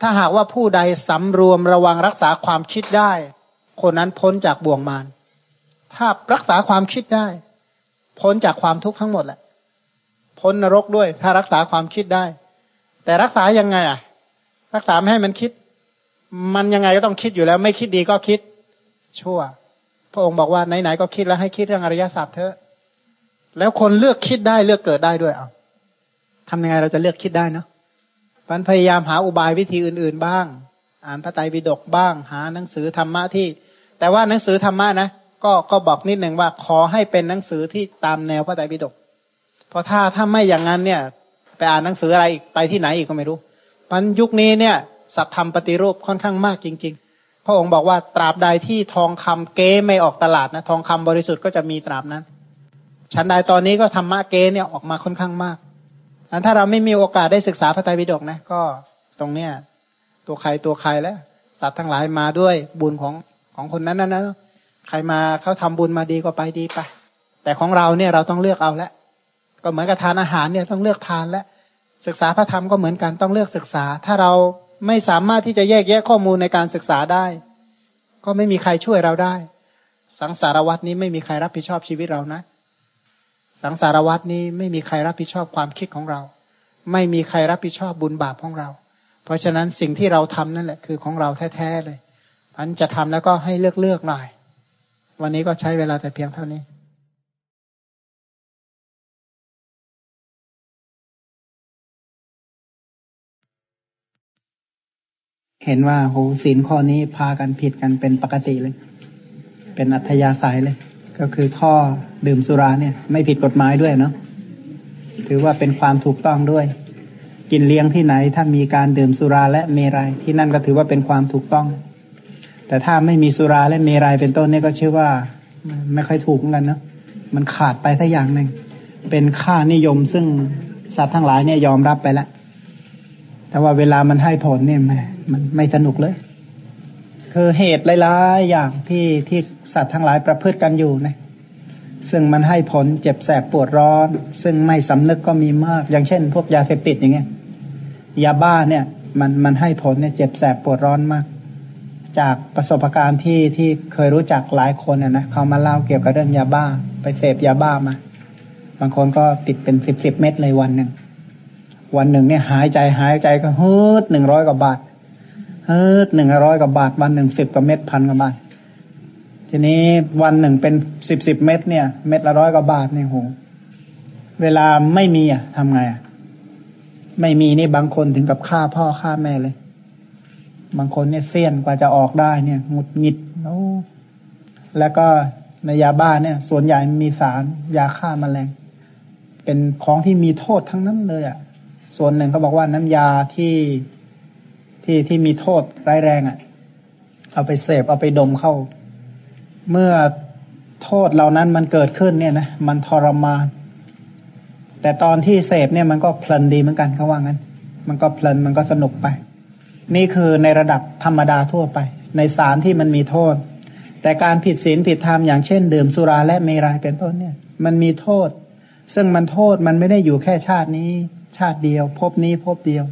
S1: ถ้าหากว่าผู้ใดสำรวมระวังรักษาความคิดได้ คนนั้นพ้นจากบ่วงมารถ้ารักษาความคิดได้ พ้นจากความทุกข์ทั้งหมดแหละ พ้นนรกด้วย ถ้ารักษาความคิดได้ แต่รักษายังไง อะ รักษาไม่ให้มันคิด มันยังไงก็ต้องคิดอยู่แล้ว ไม่คิดดีก็คิด ชั่ว พระองค์บอกว่าไหนๆก็คิดแล้วให้คิดเรื่องอริยสัจเถอะแล้วคนเลือกคิดได้เลือกเกิดได้ด้วยเอาทำยังไงเราจะเลือกคิดได้เนาะ มันพยายามหาอุบายวิธีอื่น ๆ บ้าง อ่านพระไตรปิฎกบ้าง หาหนังสือธรรมะที่ แต่ว่าหนังสือธรรมะนะก็ก็บอกนิดหนึ่งว่าขอให้เป็นหนังสือที่ตามแนวพระไตรปิฎกเพราะถ้าถ้าไม่อย่างนั้นเนี่ย ไปอ่านหนังสืออะไรอีกไปที่ไหนอีกก็ไม่รู้พันยุคนี้เนี่ยสัตธรรมปฏิรูปค่อนข้างมากจริง ๆ พระองค์บอกว่าตราบใดที่ทองคำเก๊ไม่ออกตลาดนะทองคำบริสุทธิ์ก็จะมีตราบนั้นฉันใดตอนนี้ก็ธรรมะเก๊เนี่ยออกมาค่อนข้างมาก อันถ้าเราไม่มีโอกาสได้ศึกษาพระไตรปิฎกนะ ก็ตรงเนี้ย ตัวใครตัวใครแล้วตัดทั้งหลายมาด้วยบุญของของคนนั้นนั้นนะใครมาเขาทำบุญมาดีก็ไปดีไปแต่ของเราเนี่ยเราต้องเลือกเอาแล้วก็เหมือนกับทานอาหารเนี่ยต้องเลือกทานและศึกษาพระธรรมก็เหมือนกันต้องเลือกศึกษา ถ้าเราไม่สามารถที่จะแยกแยะข้อมูลในการศึกษาได้ ก็ไม่มีใครช่วยเราได้ สังสารวัตนี้ไม่มีใครรับผิดชอบชีวิตเรานะ สังสารวัตนี้ไม่มีใครรับผิดชอบความคิดของเรา ไม่มีใครรับผิดชอบบุญบาปของเรา เพราะฉะนั้นสิ่งที่เราทำนั่นแหละคือของเราแท้ๆเลยอันจะทำแล้วก็ให้เลือกเลือกหน่อย วันนี้ก็ใช้เวลาแต่เพียงเท่านี้เห็นว่าโหศีลข้อนี้พากันผิดกันเป็นปกติเลย เป็นอัธยาศัยเลย ก็คือข้อดื่มสุราเนี่ย ไม่ผิดกฎหมายด้วยเนาะถือว่าเป็นความถูกต้องด้วย กินเลี้ยงที่ไหน ถ้ามีการดื่มสุราและเมรัยที่นั่นก็ถือว่าเป็นความถูกต้อง แต่ถ้าไม่มีสุราและเมรัยเป็นต้นเนี่ยก็ชื่อว่า ไม่ค่อยถูกเหมือนกันเนาะมันขาดไปสักอย่างหนึ่งเป็นค่านิยมซึ่งสัตว์ทั้งหลายเนี่ยยอมรับไปแล้วแต่ว่าเวลามันให้ผลเนี่ยแม่มันไม่สนุกเลย คือเหตุหลายๆอย่างที่ที่สัตว์ทั้งหลายประพฤติกันอยู่นะซึ่งมันให้ผลเจ็บแสบปวดร้อน ซึ่งไม่สำนึกก็มีมาก อย่างเช่น พวกยาเสพติดอย่างเงี้ยยาบ้าเนี่ย มันมันให้ผลเนี่ยเจ็บแสบปวดร้อนมาก จากประสบการณ์ที่ที่เคยรู้จักหลายคนนะเขามาเล่าเกี่ยวกับเรื่องยาบ้า ไปเสพยาบ้ามา บางคนก็ติดเป็นสิบสิบเม็ดเลยวันหนึ่งวันหนึ่งเนี่ยหายใจหายใจก็ฮืดหนึ่งร้อยกว่าบาท ฮืดหนึ่งร้อยกว่าบาท วันหนึ่งสิบกว่าเม็ดพันกว่าบาท ทีนี้วันหนึ่งเป็นสิบสิบเม็ดเนี่ย เม็ดละร้อยกว่าบาทเนี่ยโหเวลาไม่มีอะทำไงอะ ไม่มีนี่บางคนถึงกับฆ่าพ่อฆ่าแม่เลย บางคนเนี่ยเสี้ยนกว่าจะออกได้เนี่ยหงุดหงิดโอ้แล้วก็ในยาบ้าเนี่ย ส่วนใหญ่มีสารยาฆ่ามาแมลง เป็นของที่มีโทษทั้งนั้นเลยอะ ส่วนหนึ่งเขาบอกว่าน้ำยาที่ ที่ที่มีโทษร้ายแรงอะ เอาไปเสพเอาไปดมเข้า เมื่อโทษเหล่านั้นมันเกิดขึ้นเนี่ยนะมันทรมาน แต่ตอนที่เสพเนี่ยมันก็เพลินดีเหมือนกันเขาว่างั้น มันก็เพลินมันก็สนุกไป นี่คือในระดับธรรมดาทั่วไป ในสารที่มันมีโทษ แต่การผิดศีลผิดธรรมอย่างเช่น ดื่มสุราและเมรัยเป็นต้นเนี่ย มันมีโทษ ซึ่งมันโทษมันไม่ได้อยู่แค่ชาตินี้ ชาติเดียว พบนี้พบเดียว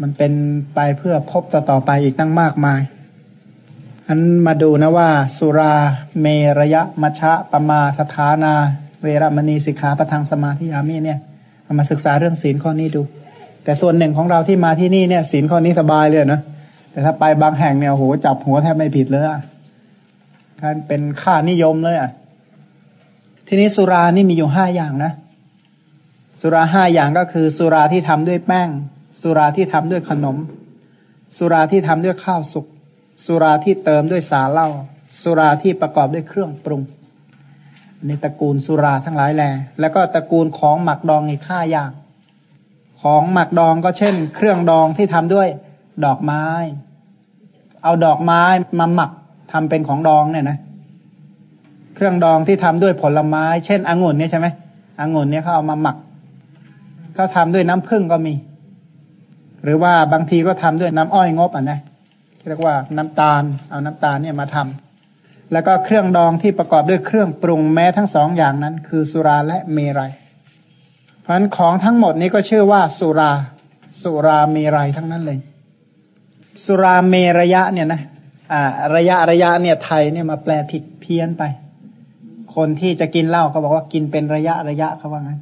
S1: มันเป็นไปเพื่อพบต่อๆไปอีกตั้งมากมาย อันมาดูนะว่า สุรา เมรยะมชะปมาสถานา เวรมณีสิกขาประทังสมาธิอามีเนี่ยามาศึกษาเรื่องศีลข้อนี้ดู แต่ส่วนหนึ่งของเราที่มาที่นี่เนี่ยศีลข้อนี้สบายเลยนะแต่ถ้าไปบางแห่งเนี่ยโหจับหัวแทบไม่ผิดเลยอะท่านเป็นค่านิยมเลยอะ ทีนี้สุรานี่มีอยู่ห้าอย่างนะ สุราห้าอย่างก็คือ สุราที่ทำด้วยแป้ง สุราที่ทำด้วยขนม สุราที่ทำด้วยข้าวสุก สุราที่เติมด้วยสาเหล้า สุราที่ประกอบด้วยเครื่องปรุงในตระกูลสุราทั้งหลายแหล่แล้วก็ตระกูลของหมักดองอีกห้าอย่าง ของหมักดองก็เช่น เครื่องดองที่ทำด้วยดอกไม้ เอาดอกไม้มาหมักทำเป็นของดองเนี่ยนะ เครื่องดองที่ทำด้วยผลไม้ เช่นองุ่นเนี่ยใช่ไหมองุ่นเนี่ยเขาเอามาหมักเขาทาด้วยน้ำผึ้งก็มี หรือว่าบางทีก็ทำด้วยน้ำอ้อยงบอะนะเรียกว่าน้ำตาล เอาน้ำตาลเนี่ยมาทำแล้วก็เครื่องดองที่ประกอบด้วยเครื่องปรุงแม้ทั้งสองอย่างนั้น คือสุราและเมรัยเพราะฉะนั้นของทั้งหมดนี้ก็ชื่อว่าสุรา สุราเมรัยทั้งนั้นเลย สุราเมระยะเนี่ยนะอ่าระยะระยะเนี่ยไทยเนี่ยมาแปลผิดเพี้ยนไป คนที่จะกินเหล้าเขาบอกว่ากินเป็นระยะระยะเขาว่างั้น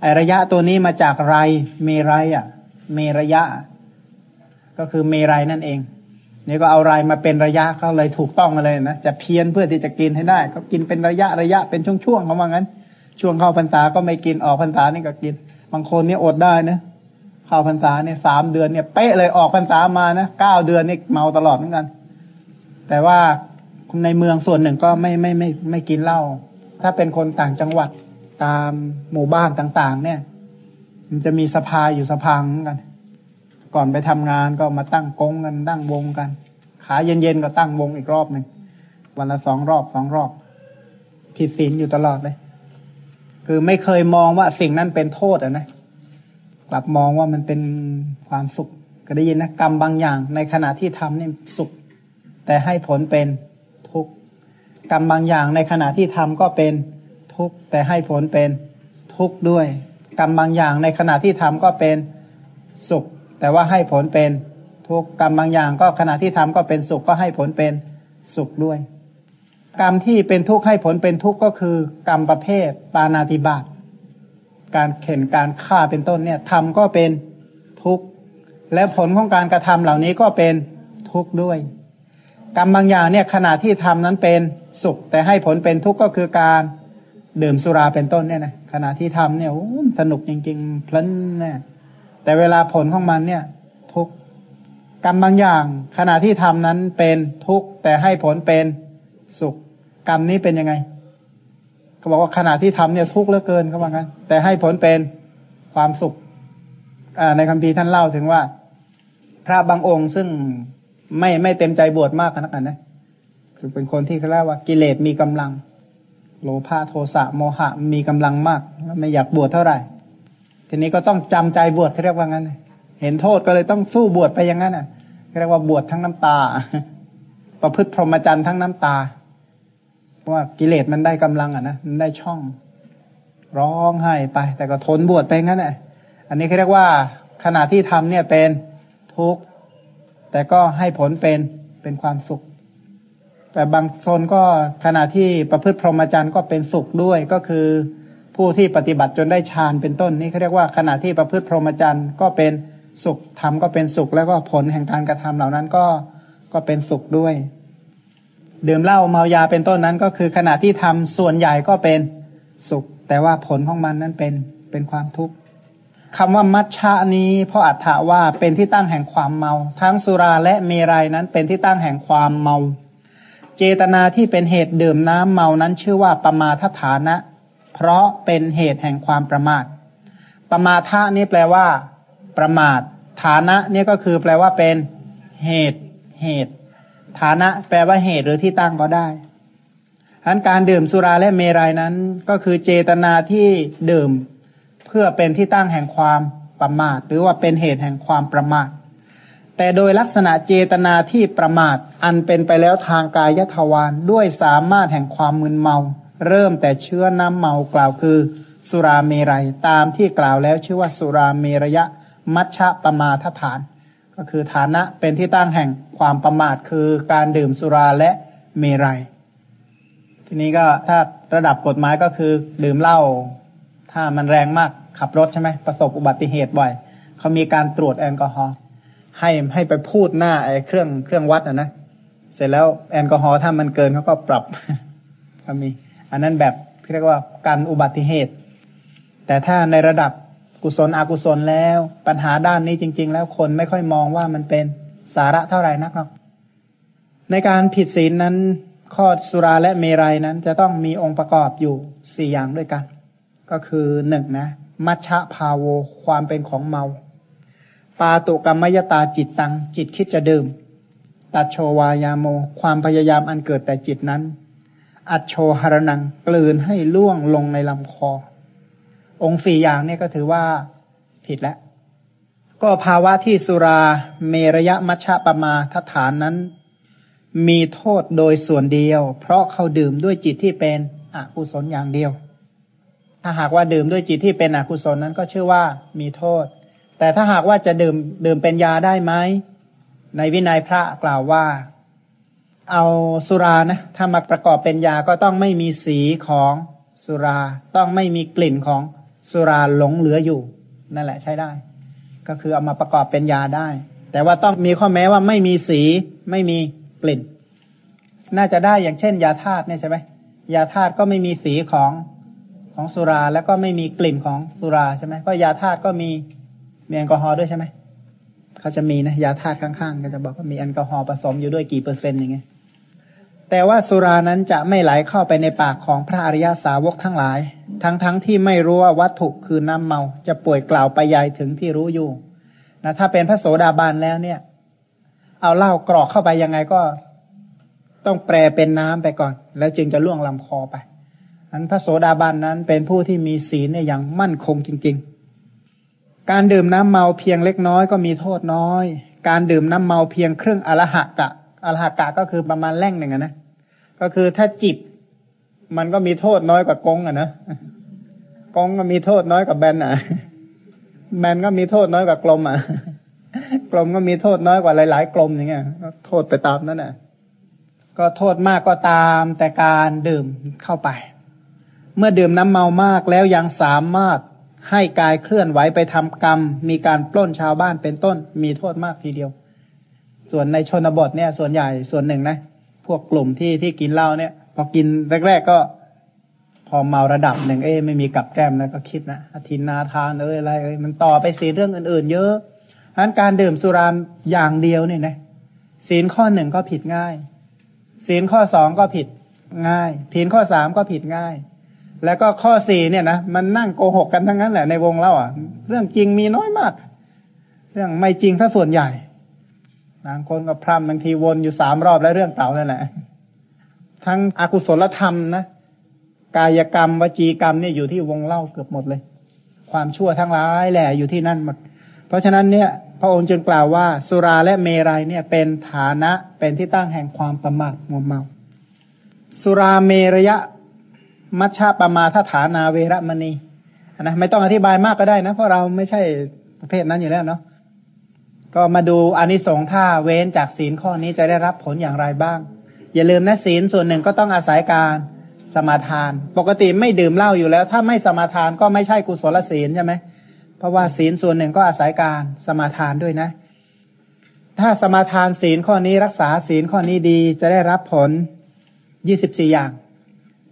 S1: ไอระยะตัวนี้มาจากไรเมรัยอะ เมระยะ ก็คือเมรัยนั่นเอง นี่ก็เอารายมาเป็นระยะเขาเลยถูกต้องเลยนะจะเพี้ยนเพื่อที่จะกินให้ได้ก็กินเป็นระยะระยะเป็นช่วงๆเขาว่างั้น ช่วงเข้าพรรษาก็ไม่กินออกพรรษานี่ก็กิน บางคนนี่อดได้นะเข้าพรรษาเนี่ยสามเดือนเนี่ยเป๊ะเลยออกพรรษามานะเก้าเดือนนี่เมาตลอดเหมือนกัน แต่ว่าในเมืองส่วนหนึ่งก็ไม่ไม่ไม่ไม่กินเหล้าถ้าเป็นคนต่างจังหวัดตามหมู่บ้านต่าง ๆ เนี่ย มันจะมีสภาอยู่สภาเหมือนกัน ก่อนไปทำงานก็มาตั้งกงกันตั้งวงกัน ขาเย็นๆก็ตั้งวงอีกรอบหนึ่งวันละสองรอบสองรอบผิดศีลอยู่ตลอดเลย คือไม่เคยมองว่าสิ่งนั้นเป็นโทษอะนะกลับมองว่ามันเป็นความสุข ก็ได้ยินนะกรรมบางอย่าง ในขณะที่ทำนี่สุข แต่ให้ผลเป็นทุกข์กรรมบางอย่างในขณะที่ทำก็เป็นทุกข์แต่ให้ผลเป็นทุกข์ด้วย กรรมบางอย่างในขณะที่ทำก็เป็นสุข แต่ว่าให้ผลเป็นทุกกรรมบางอย่างก็ขณะที่ทำก็เป็นสุขก็ให้ผลเป็นสุขด้วย กรรมที่เป็นทุกข์ให้ผลเป็นทุกข์ก็คือ กรรมประเภทปานาติบาตการเข็นการฆ่าเป็นต้นเนี่ยทำก็เป็นทุกข์และผลของการกระทำเหล่านี้ก็เป็นทุกข์ด้วย กรรมบางอย่างเนี่ยขณะที่ทำนั้นเป็นสุข แต่ให้ผลเป็นทุกข์ก็คือการ ดื่มสุราเป็นต้นเนี่ยนะขณะที่ทำเนี่ยสนุกจริงๆเพลินเนี่ยแต่เวลาผลของมันเนี่ย ทุกกรรมบางอย่าง ขณะที่ทำนั้นเป็นทุกแต่ให้ผลเป็นสุข กรรมนี้เป็นยังไงเขาบอกว่าขณะที่ทำเนี่ยทุกข์เหลือเกินเขาบอกกันแต่ให้ผลเป็นความสุขในคัมภีร์ท่านเล่าถึงว่า พระบางองค์ซึ่งไม่ไม่เต็มใจบวชมากนาดนั้นนะคือเป็นคนที่เขาเรียกว่ากิเลสมีกำลัง โลภะโทสะโมหะมีกำลังมาก ไม่อยากบวชเท่าไหร่ ทีนี้ก็ต้องจำใจบวชเขาเรียกว่างั้น เห็นโทษก็เลยต้องสู้บวชไปอย่างนั้นอะเรียกว่าบวชทั้งน้ำตา ประพฤติพรหมจรรย์ทั้งน้ำตา เพราะว่ากิเลสมันได้กำลังอะนะมันได้ช่อง ร้องไห้ไป แต่ก็ทนบวชไปงั้นแหละอันนี้เขาเรียกว่าขณะที่ทำเนี่ยเป็นทุกข์แต่ก็ให้ผลเป็นเป็นความสุข แต่บางโซนก็ขณะที่ประพฤติพรหมจรรย์ก็เป็นสุขด้วยก็คือ ผู้ที่ปฏิบัติจนได้ฌานเป็นต้นนี่เขาเรียกว่าขณะที่ประพฤติพรหมจรรย์ก็เป็นสุขทำก็เป็นสุขแล้วก็ผลแห่งการกระทำเหล่านั้นก็ก็เป็นสุขด้วย ดื่มเหล้าเมายาเป็นต้นนั้นก็คือขณะที่ทำส่วนใหญ่ก็เป็นสุข แต่ว่าผลของมันนั้นเป็นเป็นความทุกข์คำว่ามัชชะนี้พราะอัฏฐาว่าเป็นที่ตั้งแห่งความเมา ทั้งสุราและเมรัยนั้นเป็นที่ตั้งแห่งความเมา เจตนาที่เป็นเหตุดื่มน้ำเมานั้นชื่อว่าปมาทฐานะ เพราะเป็นเหตุแห่งความประมาทปมาทะนี้แปลว่า ประมาท ฐานะนี่ก็คือแปลว่าเป็นเหตุเหตุ ฐานะ แปลว่าเหตุหรือที่ตั้งก็ได้อันการดื่มสุราและเมรัยนั้น ก็คือเจตนาที่ดื่ม เพื่อเป็นที่ตั้งแห่งความประมาท หรือว่าเป็นเหตุแห่งความประมาท แต่โดยลักษณะเจตนาที่ประมาท อันเป็นไปแล้วทางกายทวารด้วยสามารถแห่งความมึนเมา เริ่มแต่เชื้อน้ำเมากล่าวคือ สุราเมรัยตามที่กล่าวแล้วชื่อว่าสุราเมรยะ มัชฌะปมาทฐาน ก็คือฐานะเป็นที่ตั้งแห่งความประมาทคือการดื่มสุราและเมรัย ทีนี้ก็ถ้าระดับกฎหมายก็คือดื่มเหล้าถ้ามันแรงมากขับรถใช่ไหมประสบอุบัติเหตุบ่อยเขามีการตรวจแอลกอฮอล์ ให้ให้ไปพูดหน้าไอ้เครื่องเครื่องวัดอะนะเสร็จแล้วแอลกอฮอล์ถ้ามันเกินเขาก็ปรับเขามี อันนั้นแบบเรียกว่าการอุบัติเหตุ แต่ถ้าในระดับกุศลอกุศลแล้ว ปัญหาด้านนี้จริง ๆ แล้วคนไม่ค่อยมองว่ามันเป็นสาระเท่าไหร่นักหรอกในการผิดศีลนั้นข้อสุราและเมรัยนั้นจะต้องมีองค์ประกอบอยู่สี่อย่างด้วยกัน ก็คือหนึ่งนะ มัชฌะพาโวความเป็นของเมา ปาตุกรรมยตาจิตตัง จิตคิดจะดื่ม ตัดโชวายาโม ความพยายามอันเกิดแต่จิตนั้น อัดโชหรนังกลืนให้ล่วงลงในลำคอ องค์สี่อย่างนี้ก็ถือว่าผิดแล้ว ก็ภาวะที่สุราเมรยะมัชฌะปมาทฐานนั้น มีโทษโดยส่วนเดียว เพราะเขาดื่มด้วยจิตที่เป็นอกุศลอย่างเดียว ถ้าหากว่าดื่มด้วยจิตที่เป็นอกุศลนั้นก็ชื่อว่ามีโทษ แต่ถ้าหากว่าจะดื่มดื่มเป็นยาได้ไหมในวินัยพระกล่าวว่า เอาสุรานะถ้ามาประกอบเป็นยาก็ต้องไม่มีสีของสุรา ต้องไม่มีกลิ่นของสุราหลงเหลืออยู่ นั่นแหละใช้ได้ ก็คือเอามาประกอบเป็นยาได้ แต่ว่าต้องมีข้อแม้ว่าไม่มีสีไม่มีกลิ่น น่าจะได้อย่างเช่น ยาธาตุเนี่ยใช่ไหมยาธาตุก็ไม่มีสีของของสุราแล้วก็ไม่มีกลิ่นของสุราใช่ไหมเพราะยาธาตุก็มี มีแอลกอฮอล์ด้วยใช่ไหมเขาจะมีนะยาธาตุข้างๆก็จะบอกว่ามีแอลกอฮอล์ผสมอยู่ด้วยกี่เปอร์เซ็นต์อย่างเงี้ยแต่ว่าสุรานั้นจะไม่ไหลเข้าไปในปากของพระอริยาสาวกทั้งหลาย ทั้งๆทที่ไม่รู้ว่าวัตถุคือน้ำเมา จะป่วยกล่าวไปยายถึงที่รู้อยู่นะถ้าเป็นพระโสดาบันแล้วเนี่ย เอาเหล้ากรอกเข้าไปยังไงก็ต้องแปรเป็นน้ำไปก่อน แล้วจึงจะล่วงลำคอไปอันพระโสดาบันนั้นเป็นผู้ที่มีศีลเนี่ยอย่างมั่นคงจริง ๆ การดื่มน้ำเมาเพียงเล็กน้อยก็มีโทษน้อย การดื่มน้ำเมาเพียงครึ่งอรหักะอรหักะก็คือประมาณแร่งหนึ่งนะ ก็คือถ้าจิบมันก็มีโทษน้อยกว่ากงอะนะกงก็มีโทษน้อยกว่าแบนอะ แบนก็มีโทษน้อยกว่ากลมอะ กลมก็มีโทษน้อยกว่าหลาย ๆ กลมอย่างเงี้ยโทษไปตามนั้นอะ ก็โทษมากก็ตามแต่การดื่มเข้าไป เมื่อดื่มน้ำเมามากแล้วยังสามารถ ให้กายเคลื่อนไหวไปทำกรรม มีการปล้นชาวบ้านเป็นต้น มีโทษมากทีเดียว ส่วนในชนบทเนี่ย ส่วนใหญ่ส่วนหนึ่งนะ พวกกลุ่มที่ที่กินเหล้าเนี่ย พอกินแรก ๆ ก็ พอเมาระดับหนึ่งเอ้ไม่มีกับแก้มนะก็คิดนะอธินาทานเอ้ยอะไรเอ้ยมันต่อไปสีเรื่องอื่น ๆ เยอะฉะนั้นการดื่มสุรามอย่างเดียวเนี่ยนะศีลข้อหนึ่งก็ผิดง่าย ศีลข้อสองก็ผิดง่ายศีลข้อสามก็ผิดง่าย แล้วก็ข้อสี่เนี่ยนะมันนั่งโกหกกันทั้งนั้นแหละในวงเล่าอะ เรื่องจริงมีน้อยมาก เรื่องไม่จริงถ้าส่วนใหญ่บางคนก็พร่ำบางทีวนอยู่สามรอบแล้วเรื่องเต่านั่นแหละทั้งอากุศลธรรมนะกายกรรมวจีกรรมเนี่ยอยู่ที่วงเล่าเกือบหมดเลย ความชั่วทั้งหลายแหละอยู่ที่นั่นหมด เพราะฉะนั้นเนี่ย พระองค์จึงกล่าวว่า สุราและเมรัยเนี่ยเป็นฐานะเป็นที่ตั้งแห่งความประมาทมัวเมา สุราเมรยะ มัชฌะปมาทฐานาเวรมณีนะไม่ต้องอธิบายมากก็ได้นะ เพราะเราไม่ใช่ประเภทนั้นอยู่แล้วเนาะก็มาดูอานิสงส์ถ้าเว้นจากศีลข้อนี้จะได้รับผลอย่างไรบ้าง อย่าลืมนะศีลส่วนหนึ่งก็ต้องอาศัยการสมาทาน ปกติไม่ดื่มเหล้าอยู่แล้ว ถ้าไม่สมาทานก็ไม่ใช่กุศลศีลใช่ไหมเพราะว่าศีลส่วนหนึ่งก็อาศัยการสมาทานด้วยนะ ถ้าสมาทานศีลข้อนี้รักษาศีลข้อนี้ดีจะได้รับผลยี่สิบสี่อย่าง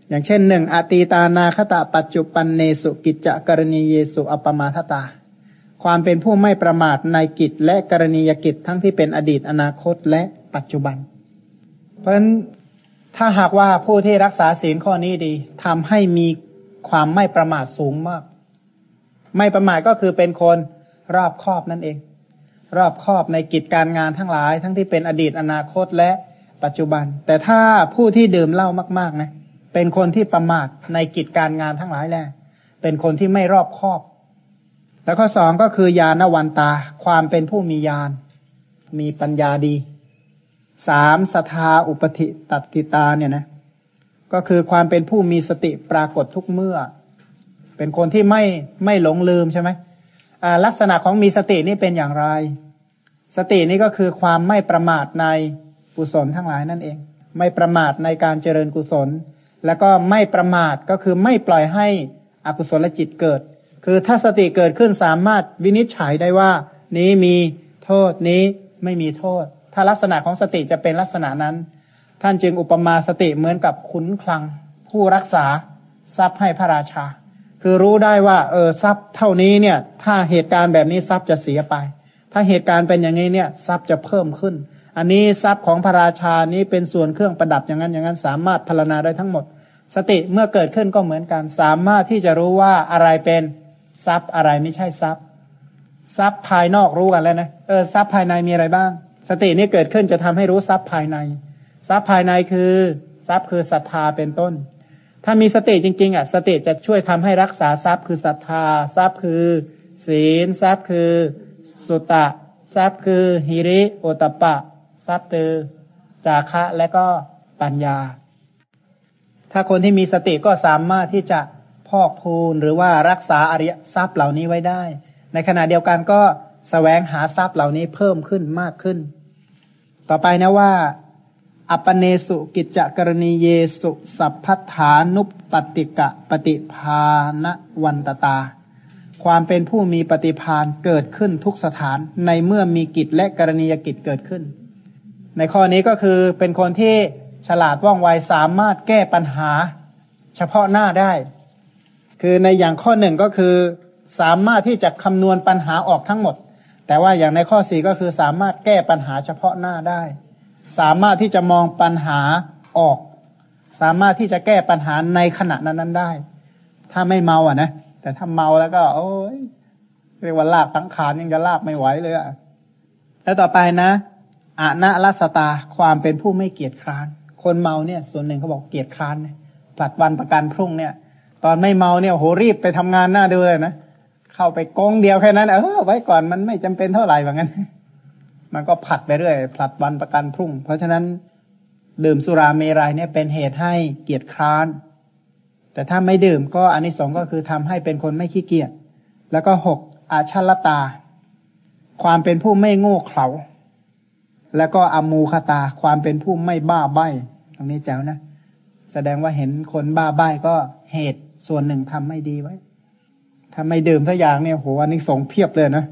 S1: อย่างเช่นหนึ่งอตีตานาคตะปัจจุปันเนสุกิจจกรณีเยสุอปมาทตา ความเป็นผู้ไม่ประมาทในกิจและกรณียกิจทั้งที่เป็นอดีตอนาคตและปัจจุบัน เพราะฉะนั้นถ้าหากว่าผู้ที่รักษาศีลข้อนี้ดีทำให้มีความไม่ประมาทสูงมาก ไม่ประมาทก็คือเป็นคนรอบครอบนั่นเอง รอบครอบในกิจการงานทั้งหลาย ทั้งที่เป็นอดีตอนาคตและปัจจุบัน แต่ถ้าผู้ที่ดื่มเหล้ามาก ๆ นะ เป็นคนที่ประมาทในกิจการงานทั้งหลายแหละเป็นคนที่ไม่รอบคอบ แล้วข้อสองก็คือยานวันตา ความเป็นผู้มียานมีปัญญาดี สามสทาอุปธิตัติตาเนี่ยนะ ก็คือความเป็นผู้มีสติปรากฏทุกเมื่อ เป็นคนที่ไม่ไม่หลงลืมใช่ไหมลักษณะของมีสตินี่เป็นอย่างไร สตินี่ก็คือความไม่ประมาทในกุศลทั้งหลายนั่นเอง ไม่ประมาทในการเจริญกุศล แล้วก็ไม่ประมาทก็คือไม่ปล่อยให้อกุศลจิตเกิด คือถ้าสติเกิดขึ้นสามารถวินิจฉัยได้ว่า นี้มีโทษนี้ไม่มีโทษ ถ้าลักษณะของสติจะเป็นลักษณะนั้น ท่านจึงอุปมาสติเหมือนกับขุนคลัง ผู้รักษาทรัพย์ให้พระราชา คือรู้ได้ว่าเออทรัพย์เท่านี้เนี่ย ถ้าเหตุการณ์แบบนี้ทรัพย์จะเสียไป ถ้าเหตุการณ์เป็นอย่างนี้เนี่ย ทรัพย์จะเพิ่มขึ้น อันนี้ทรัพย์ของพระราชานี้เป็นส่วนเครื่องประดับอย่างนั้นอย่างนั้น สามารถพรรณนาได้ทั้งหมด สติเมื่อเกิดขึ้นก็เหมือนกัน สามารถที่จะรู้ว่าอะไรเป็นทรัพย์อะไรไม่ใช่ทรัพย์ ทรัพย์ภายนอกรู้กันแล้วนะเออทรัพย์ภายในมีอะไรบ้าง สตินี้เกิดขึ้นจะทำให้รู้ทรัพย์ภายใน ทรัพย์ภายในคือทรัพย์คือศรัทธาเป็นต้น ถ้ามีสติจริง ๆอะสติจะช่วยทำให้รักษาทรัพย์คือศรัทธา ทรัพย์คือ ศีลทรัพย์คือสุตะทรัพย์คือหิริโอตปะ ทรัพย์คือ จาคะและก็ปัญญา ถ้าคนที่มีสติก็สามารถที่จะพอกพูนหรือว่ารักษาอริยทรัพย์เหล่านี้ไว้ได้ ในขณะเดียวกันก็สแสวงหาทรัพย์เหล่านี้เพิ่มขึ้นมากขึ้น ต่อไปนะว่า อัปเนสุกิจจกรณีเยสุสัพพัฏฐานุปปติกะปฏิภาณวันตตา ความเป็นผู้มีปฏิพานเกิดขึ้นทุกสถานในเมื่อมีกิจและกรณียกิจเกิดขึ้น ในข้อนี้ก็คือเป็นคนที่ฉลาดว่องไวสามารถแก้ปัญหา เฉพาะหน้าได้ คือในอย่างข้อหนึ่งก็คือ สามารถที่จะคำนวณปัญหาออกทั้งหมด แต่ว่าอย่างในข้อสี่ก็คือสามารถแก้ปัญหาเฉพาะหน้าได้ สามารถที่จะมองปัญหาออก สามารถที่จะแก้ปัญหาในขณะนั้นนั้นได้ ถ้าไม่เมาอะนะ แต่ถ้าเมาแล้วก็ โอ้ยเรียกว่าลากสังขารยังจะลากไม่ไหวเลยอะแล้วต่อไปนะ อาณาลัสตาความเป็นผู้ไม่เกียจคร้าน คนเมาเนี่ย ส่วนหนึ่งเขาบอกเกียจคร้านเนี่ยผลัดวันประกันพรุ่งเนี่ย ตอนไม่เมาเนี่ยโหรีบไปทำงานหน้าดูเลยนะเข้าไปกองเดียวแค่นั้นเออไว้ก่อนมันไม่จำเป็นเท่าไหร่แบบนั้น มันก็ผัดไปเรื่อยผลัดวันประกันพรุ่ง เพราะฉะนั้นดื่มสุราเมรัยเนี่ยเป็นเหตุให้เกียจคร้าน แต่ถ้าไม่ดื่มก็อันนี้สองก็คือทำให้เป็นคนไม่ขี้เกียจแล้วก็หกอาชลตา ความเป็นผู้ไม่โง่เขลา แล้วก็อมูคตาความเป็นผู้ไม่บ้าใบ้ตรงนี้แจ๋วนะ แสดงว่าเห็นคนบ้าใบ้ก็เหตุส่วนหนึ่งทำไม่ดีไว้ถ้าไม่ดื่มสักอย่างเนี่ยโหอันนี้สงเพียบเลยนะ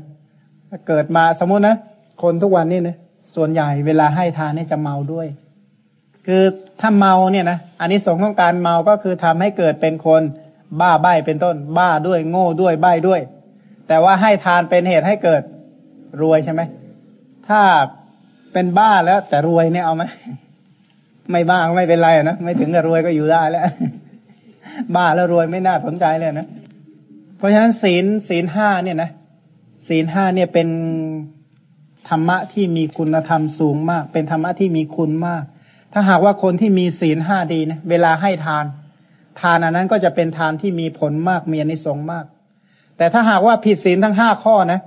S1: ถ้าเกิดมาสมมตินะคนทุกวันนี่นะส่วนใหญ่เวลาให้ทานเนี่ยจะเมาด้วย คือถ้าเมาเนี่ยนะอันนี้สงของการเมาก็คือทำให้เกิดเป็นคนบ้าใบ้เป็นต้น บ้าด้วยโง่ด้วยใบ้ด้วย แต่ว่าให้ทานเป็นเหตุให้เกิดรวยใช่ไหมถ้า เป็นบ้าแล้ว แต่รวยเนี่ยเอาไหมไม่บ้าไม่เป็นไรนะไม่ถึงกับรวยก็อยู่ได้แล้ว บ้าแล้วรวยไม่น่าสนใจเลยนะเพราะฉะนั้นศีลศีลห้าเนี่ยนะศีลห้าเนี่ยเป็นธรรมะที่มีคุณธรรมสูงมาก เป็นธรรมะที่มีคุณมาก ถ้าหากว่าคนที่มีศีลห้าดีนะเวลาให้ทาน ทานอันนั้นก็จะเป็นทานที่มีผลมากมีอนิสงส์มาก แต่ถ้าหากว่าผิดศีลทั้งห้าข้อนะ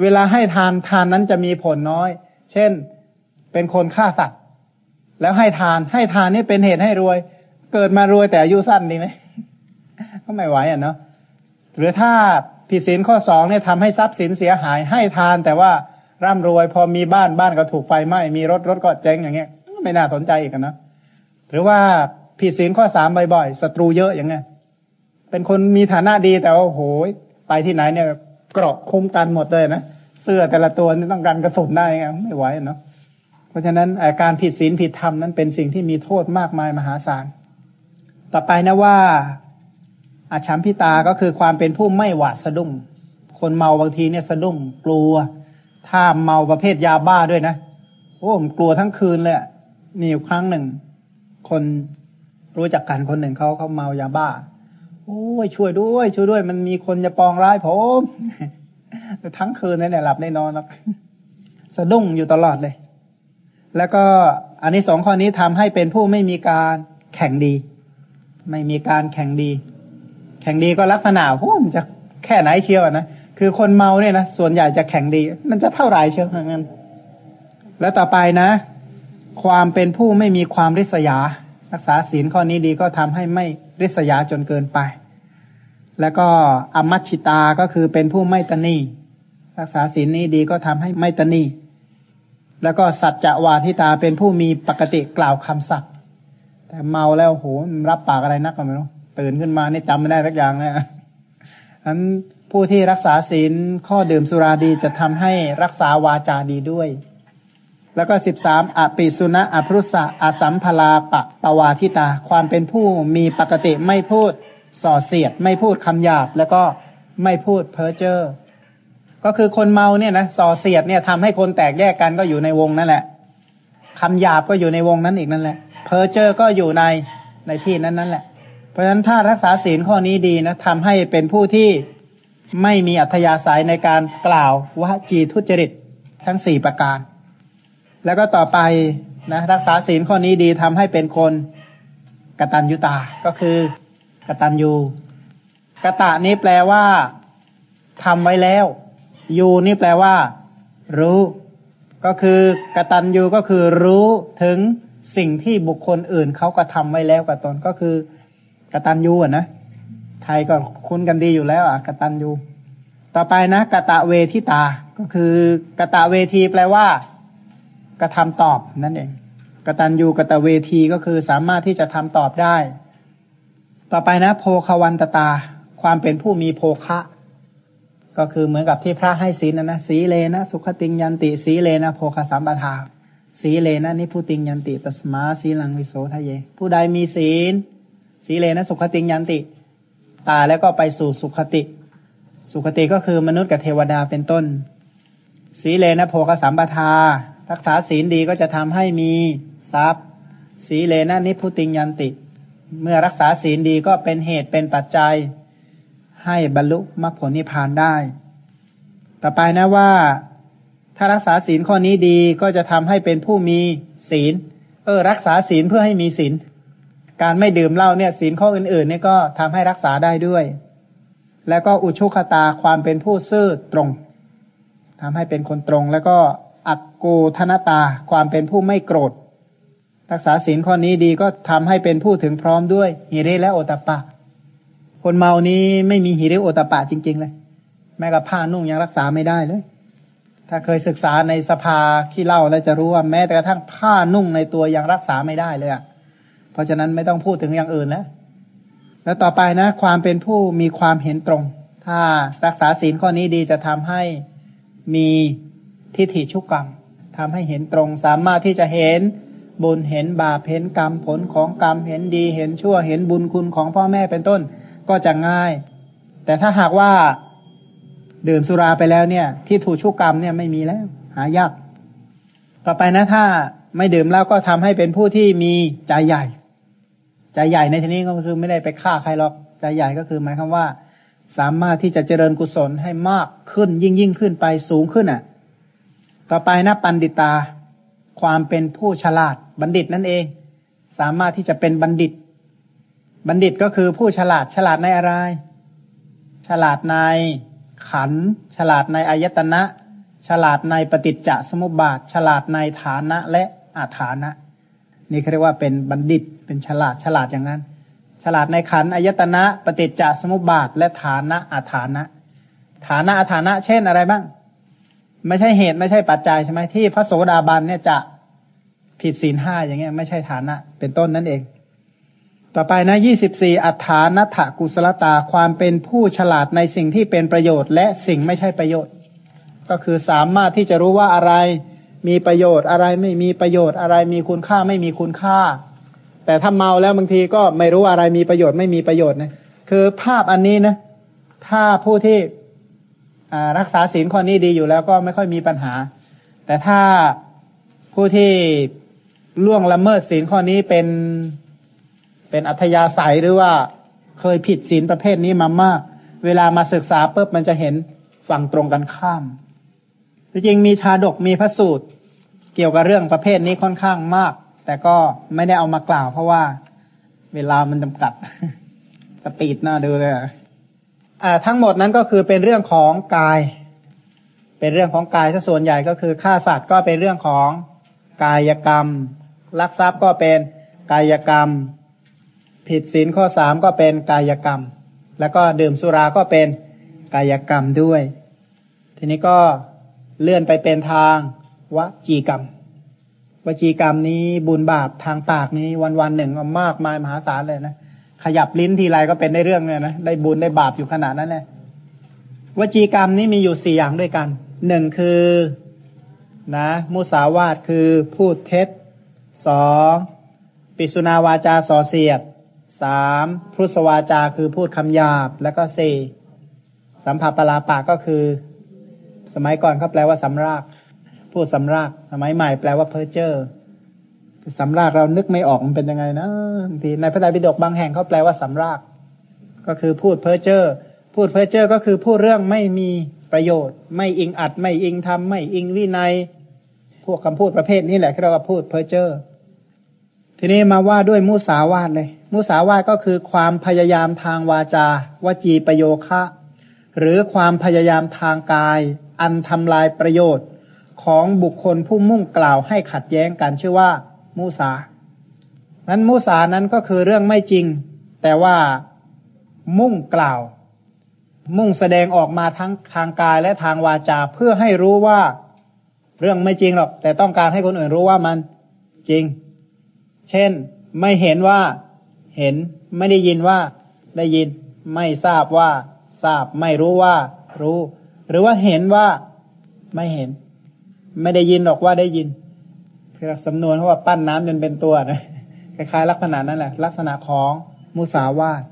S1: เวลาให้ทานทานนั้นจะมีผลน้อย เช่นเป็นคนฆ่าสัตว์แล้วให้ทานให้ทานนี่เป็นเหตุให้รวย เกิดมารวยแต่อายุสั้นดีไหมก็ไม่ไหวอะเนาะหรือถ้าผิดศีลข้อสองเนี่ยทำให้ทรัพย์สินเสียหาย ให้ทานแต่ว่าร่ำรวย พอมีบ้านบ้านก็ถูกไฟไหม้มีรถรถก็เจ๊งอย่างเงี้ยไม่น่าสนใจอีกนะหรือว่าผิดศีลข้อสามบ่อยๆศัตรูเยอะอย่างเงี้ยเป็นคนมีฐานะดีแต่ว่าโหยไปที่ไหนเนี่ยเกราะคุ้มกันหมดเลยนะ เสื้อแต่ละตัวนี่ต้องการกระสุนได้ไงไม่ไหวเนาะเพราะฉะนั้นการผิดศีลผิดธรรมนั้นเป็นสิ่งที่มีโทษมากมายมหาศาล ต่อไปนะว่าอาชัมพิตาก็คือความเป็นผู้ไม่หวาดสะดุ้ง คนเมาบางทีเนี่ยสะดุ้งกลัว ถ้าเมาประเภทยาบ้าด้วยนะโอ้มกลัวทั้งคืนเลยมีอยู่ครั้งหนึ่ง คนรู้จักกันคนหนึ่งเขาเขาเมายาบ้า โอ้ยช่วยด้วย ช่วยด้วย มันมีคนจะปองร้ายผม ทั้งคืนนี่เนี่ยหลับได้นอนแล้วสะดุ้งอยู่ตลอดเลย แล้วก็อันนี้สองข้อนี้ทำให้เป็นผู้ไม่มีการแข่งดี ไม่มีการแข่งดี แข่งดีก็ลักษณะโอ้มันจะแค่ไหนเชียวนะคือคนเมาเนี่ยนะส่วนใหญ่จะแข่งดี มันจะเท่าไหร่เชียวงั้นแล้วต่อไปนะ ความเป็นผู้ไม่มีความริษยา รักษาศีลข้อนี้ดีก็ทำให้ไม่ริษยาจนเกินไป แล้วก็อมัชชิตาก็คือเป็นผู้ไม่ตนี รักษาศีลนี้ดีก็ทำให้ไม่ตนีแล้วก็สัจจะวาทิตาเป็นผู้มีปกติกล่าวคำสัตย์แต่เมาแล้วโหรับปากอะไรนักก็ไม่รู้ตื่นขึ้นมานี่จำไม่ได้สักอย่างเลยอันผู้ที่รักษาศีลข้อดื่มสุราดีจะทำให้รักษาวาจาดีด้วย แล้วก็สิบสามอปิสุณะอภรุษะอสัมพลาปะปวาทิตา ความเป็นผู้มีปกติไม่พูดส่อเสียด ไม่พูดคำหยาบ แล้วก็ไม่พูดเพ้อเจ้อ ก็คือคนเมาเนี่ยนะส่อเสียดเนี่ยทำให้คนแตกแยกกันก็อยู่ในวงนั่นแหละคำหยาบก็อยู่ในวงนั้นอีกนั่นแหละ เพอเจ้อก็อยู่ในในที่นั้นนั่นแหละ เพราะฉะนั้นถ้ารักษาศีลข้อนี้ดีนะทำให้เป็นผู้ที่ไม่มีอัธยาศัยในการกล่าววจีทุจริตทั้งสี่ประการ แล้วก็ต่อไปนะรักษาศีลข้อนี้ดีทำให้เป็นคนกตัญญูตา ก็คือกตัญญูกะตะนี้แปลว่าทำไว้แล้ว ยูนี่แปลว่า รู้ ก็คือกตัญญูก็คือรู้ถึงสิ่งที่บุคคลอื่นเขาก็ทำไว้แล้วกับตนก็คือกตันยูอะนะไทยก็คุ้นกันดีอยู่แล้วอะกตันยูต่อไปนะกะตะเวทิตา ก็คือกะตะเวทีแปลว่า กระทำตอบนั่นเองกตันยูกะตะเวทีก็คือสามารถที่จะทำตอบได้ ต่อไปนะ โพควันตตา ความเป็นผู้มีโภคะ ก็คือเหมือนกับที่พระให้ศีลนะนะสีเลนะ สุขติงยันติ สีเลนะโพคสัมปทา สีเลนะนิพุติงยันติตัสมาสีลังวิโสทะเย ผู้ใดมีศีล สีเลนะสุขติงยันติ ตายแล้วก็ไปสู่สุขติ สุขติก็คือมนุษย์กับเทวดาเป็นต้น สีเลนะโพคสัมปทา รักษาศีลดีก็จะทำให้มีทรัพย์ สีเลนะนิพุติงยันติ เมื่อรักษาศีลดีก็เป็นเหตุเป็นปัจจัย ให้บรรลุมรรคผลนิพพานได้ ต่อไปนะว่า ถ้ารักษาศีลข้อนี้ดีก็จะทำให้เป็นผู้มีศีล เออ รักษาศีลเพื่อให้มีศีล การไม่ดื่มเหล้าเนี่ยศีลข้ออื่นๆเนี่ยก็ทำให้รักษาได้ด้วย แล้วก็อุชุคตาความเป็นผู้ซื่อตรงทำให้เป็นคนตรงแล้วก็อักโกธนตาความเป็นผู้ไม่โกรธ รักษาศีลข้อนี้ดีก็ทำให้เป็นผู้ถึงพร้อมด้วยหิริและโอตปะ คนเมานี้ไม่มีหิริโอตปะจริง ๆ เลย แม้กับผ้านุ่งยังรักษาไม่ได้เลย ถ้าเคยศึกษาในสภาขี้เล่าแล้วจะรู้ว่าแม้แต่กระทั่งผ้านุ่งในตัวยังรักษาไม่ได้เลยอะเพราะฉะนั้นไม่ต้องพูดถึงอย่างอื่นแล้วแล้วต่อไปนะ ความเป็นผู้มีความเห็นตรง ถ้ารักษาศีลข้อนี้ดีจะทำให้มีทิฏฐิชุกกรรมทำให้เห็นตรงสามารถที่จะเห็นบุญเห็นบาปเห็นกรรมผลของกรรมเห็นดี เห็นชั่วเห็นบุญคุณของพ่อแม่เป็นต้น ก็จะง่าย แต่ถ้าหากว่าดื่มสุราไปแล้วเนี่ย ที่ถูกชุกกรรมเนี่ยไม่มีแล้ว หายาก ต่อไปนะถ้าไม่ดื่มแล้วก็ทำให้เป็นผู้ที่มีใจใหญ่ ใจใหญ่ในที่นี้ก็คือไม่ได้ไปฆ่าใครหรอกใจใหญ่ก็คือหมายความว่า สามารถที่จะเจริญกุศลให้มากขึ้นยิ่งยิ่งขึ้นไปสูงขึ้นอะ ต่อไปนะปันดิตา ความเป็นผู้ฉลาดบัณฑิตนั่นเอง สามารถที่จะเป็นบัณฑิต บัณฑิตก็คือผู้ฉลาดฉลาดในอะไร ฉลาดในขัน ฉลาดในอายตนะ ฉลาดในปฏิจจสมุปบาท ฉลาดในฐานะและอาฐานะ นี่เขาเรียกว่าเป็นบัณฑิต เป็นฉลาดฉลาดอย่างนั้น ฉลาดในขันอายตนะ ปฏิจจสมุปบาท และฐานะอาฐานะ ฐานะอาฐานะ เช่นอะไรบ้าง ไม่ใช่เหตุไม่ใช่ปัจจัยใช่ไหมที่พระโสดาบันเนี่ยจะผิดศีลห้าอย่างเงี้ยไม่ใช่ฐานะ เป็นต้นนั่นเอง ต่อไปนะยี่สิบสี่อัฏฐานัถกุศลตาความเป็นผู้ฉลาดในสิ่งที่เป็นประโยชน์และสิ่งไม่ใช่ประโยชน์ ก็คือสามารถที่จะรู้ว่าอะไรมีประโยชน์อะไรไม่มีประโยชน์อะไรมีคุณค่าไม่มีคุณค่า แต่ถ้าเมาแล้วบางทีก็ไม่รู้อะไรมีประโยชน์ไม่มีประโยชน์นะคือภาพอันนี้นะถ้าผู้ที่รักษาศีลข้อนี้ดีอยู่แล้วก็ไม่ค่อยมีปัญหา แต่ถ้าผู้ที่ล่วงละเมิดศีลข้อนี้เป็น เป็นอัธยาศัยหรือว่าเคยผิดศีลประเภทนี้มามาก เวลามาศึกษาปุ๊บมันจะเห็นฝั่งตรงกันข้าม จริงมีชาดกมีพระสูตร เกี่ยวกับเรื่องประเภทนี้ค่อนข้างมาก แต่ก็ไม่ได้เอามากล่าว เพราะว่าเวลามันจำกัดสปีดหน้าดูเลยอ่าทั้งหมดนั้นก็คือเป็นเรื่องของกาย เป็นเรื่องของกายซะส่วนใหญ่ก็คือฆ่าสัตว์ก็เป็นเรื่องของกายกรรม ลักทรัพย์ก็เป็นกายกรรม ผิดศีลข้อสามก็เป็นกายกรรม แล้วก็ดื่มสุราก็เป็นกายกรรมด้วย ทีนี้ก็เลื่อนไปเป็นทางวจีกรรม วจีกรรมนี้บุญบาปทางปากนี้วันวันหนึ่งมากมายมหาศาลเลยนะขยับลิ้นทีไรก็เป็นได้เรื่องเลยนะได้บุญได้บาปอยู่ขนาดนั้นเลยวจีกรรมนี้มีอยู่สี่อย่างด้วยกันหนึ่งคือนะมุสาวาทคือพูดเท็จสองปิสุนาวาจาส่อเสียด สามพุทธวาจาคือพูดคำหยาบ แล้วก็สี่สัมผัสปลาปากก็คือ สมัยก่อนเขาแปลว่าสำราก พูดสำราก สมัยใหม่แปลว่าเพ้อเจ้อสำรากเรานึกไม่ออกมันเป็นยังไงนะบางทีในพระไตรปิฎกบางแห่งเขาแปลว่าสำราก ก็คือพูดเพ้อเจ้อพูดเพ้อเจ้อก็คือพูดเรื่องไม่มีประโยชน์ ไม่อิงอัด ไม่อิงทำไม่อิงวินัย พวกคำพูดประเภทนี้แหละที่เราพูดเพ้อเจ้อ ทีนี้มาว่าด้วยมุสาวาทเลย มุสาวาทก็คือความพยายามทางวาจาวจีประโยคะ หรือความพยายามทางกาย อันทำลายประโยชน์ของบุคคลผู้มุ่งกล่าวให้ขัดแย้งกันชื่อว่า มุสา นั้นมุสานั้นก็คือเรื่องไม่จริง แต่ว่ามุ่งกล่าว มุ่งแสดงออกมาทั้งทางกายและทางวาจาเพื่อให้รู้ว่า เรื่องไม่จริงหรอก แต่ต้องการให้คนอื่นรู้ว่ามันจริง เช่น ไม่เห็นว่าเห็น ไม่ได้ยินว่า ได้ยิน ไม่ทราบว่า ทราบ ไม่รู้ว่า รู้ หรือว่าเห็นว่า ไม่เห็น ไม่ได้ยินหรอกว่าได้ยินคือสำนวนเพราะว่าปั้นน้ำจนเป็นตัวนะคล้ายๆลักษณะนั้นแหละ ลักษณะของมุสาวาท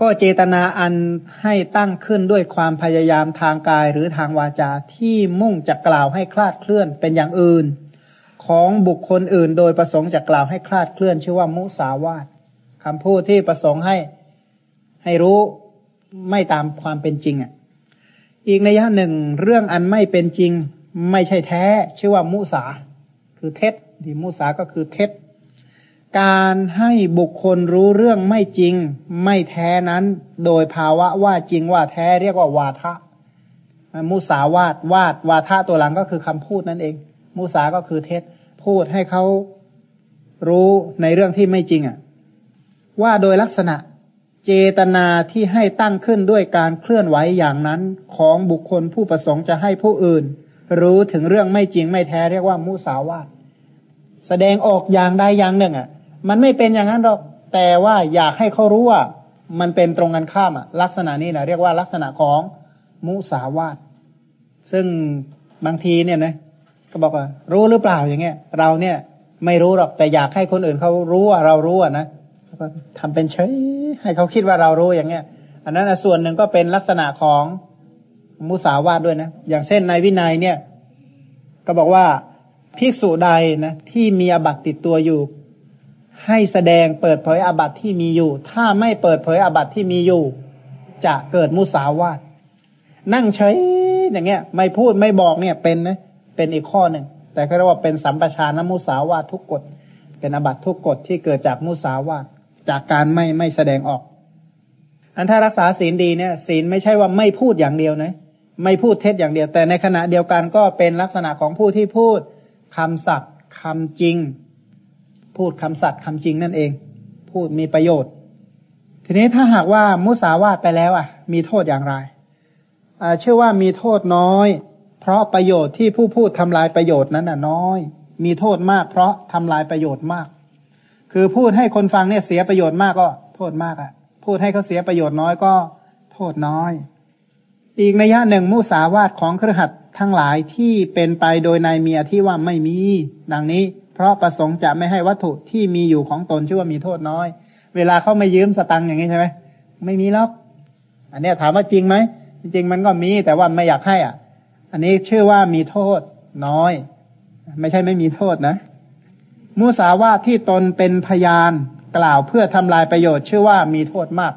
S1: ก็เจตนาอันให้ตั้งขึ้นด้วยความพยายามทางกายหรือทางวาจาที่มุ่งจะกล่าวให้คลาดเคลื่อนเป็นอย่างอื่น ของบุคคลอื่น โดยประสงค์จะกล่าวให้คลาดเคลื่อนชื่อว่ามุสาวาทคำพูดที่ประสงค์ให้ให้รู้ไม่ตามความเป็นจริงอะ อีกในยะหนึ่งเรื่องอันไม่เป็นจริง ไม่ใช่แท้ ชื่อว่ามุสา คือเท็จที่มุสาก็คือเท็จ การให้บุคคลรู้เรื่องไม่จริง ไม่แท้นั้น โดยภาวะว่าจริงว่าแท้เรียกว่าวาทะมุสาวาดวาดวาทะตัวหลังก็คือคำพูดนั่นเอง มุสาก็คือเท็จ พูดให้เขารู้ในเรื่องที่ไม่จริงอะ ว่าโดยลักษณะเจตนาที่ให้ตั้งขึ้นด้วยการเคลื่อนไหวอย่างนั้นของบุคคลผู้ประสงค์จะให้ผู้อื่น รู้ถึงเรื่องไม่จริงไม่แท้เรียกว่ามุสาวาทแสดงออกอย่างใดอย่างหนึ่งอะ มันไม่เป็นอย่างนั้นหรอกแต่ว่าอยากให้เขารู้ว่ามันเป็นตรงกันข้ามอะ ลักษณะนี้นะเรียกว่าลักษณะของมุสาวาทซึ่งบางทีเนี่ยนะ ก็บอกว่า รู้หรือเปล่าอย่างเงี้ย เราเนี่ย ไม่รู้หรอกแต่อยากให้คนอื่นเขารู้ว่าเรารู้อะนะก็ทำเป็นเฉยให้เขาคิดว่าเรารู้อย่างเงี้ย อันนั้นส่วนหนึ่งก็เป็นลักษณะของมุสาวาทด้วยนะ อย่างเช่นในวินัยเนี่ย ก็บอกว่าภิกษุใดนะที่มีอบัตติดตัวอยู่ ให้แสดงเปิดเผยอบัตที่มีอยู่ ถ้าไม่เปิดเผยอบัตที่มีอยู่ จะเกิดมุสาวาทนั่งเฉยอย่างเงี้ย ไม่พูดไม่บอกเนี่ยเป็นนะ เป็นอีกข้อหนึ่ง แต่ก็เรียกว่าเป็นสัมปชานมุสาวาททุกกฎ เป็นอบัตทุกกฎที่เกิดจากมุสาวาทจากการไม่ไม่แสดงออก อันถ้ารักษาศีลดีเนี่ย ศีลไม่ใช่ว่าไม่พูดอย่างเดียวนะไม่พูดเท็จอย่างเดียว แต่ในขณะเดียวกันก็เป็นลักษณะของผู้ที่พูดคำสัตย์คำจริง พูดคำสัตย์คำจริงนั่นเอง พูดมีประโยชน์ ทีนี้ถ้าหากว่ามุสาวาทไปแล้วอะ มีโทษอย่างไรเชื่อว่ามีโทษน้อย เพราะประโยชน์ที่ผู้พูดทำลายประโยชน์นั้นน่ะน้อย มีโทษมาก เพราะทำลายประโยชน์มาก คือพูดให้คนฟังเนี่ยเสียประโยชน์มากก็โทษมากอะ พูดให้เขาเสียประโยชน์น้อยก็โทษน้อย อีกนัยะหนึ่งมุสาวาทของเครือขัดทั้งหลายที่เป็นไปโดยนายเมียที่ว่าไม่มี ดังนี้ เพราะประสงค์จะไม่ให้วัตถุที่มีอยู่ของตนชื่อว่ามีโทษน้อย เวลาเขาไม่ยืมสตังค์อย่างนี้ใช่ไหมไม่มีหรอกอันนี้ถามว่าจริงไหมจริงมันก็มีแต่ว่าไม่อยากให้อะ อันนี้ชื่อว่ามีโทษน้อย ไม่ใช่ไม่มีโทษนะ มุสาวาทที่ตนเป็นพยานกล่าวเพื่อทำลายประโยชน์ ชื่อว่ามีโทษมาก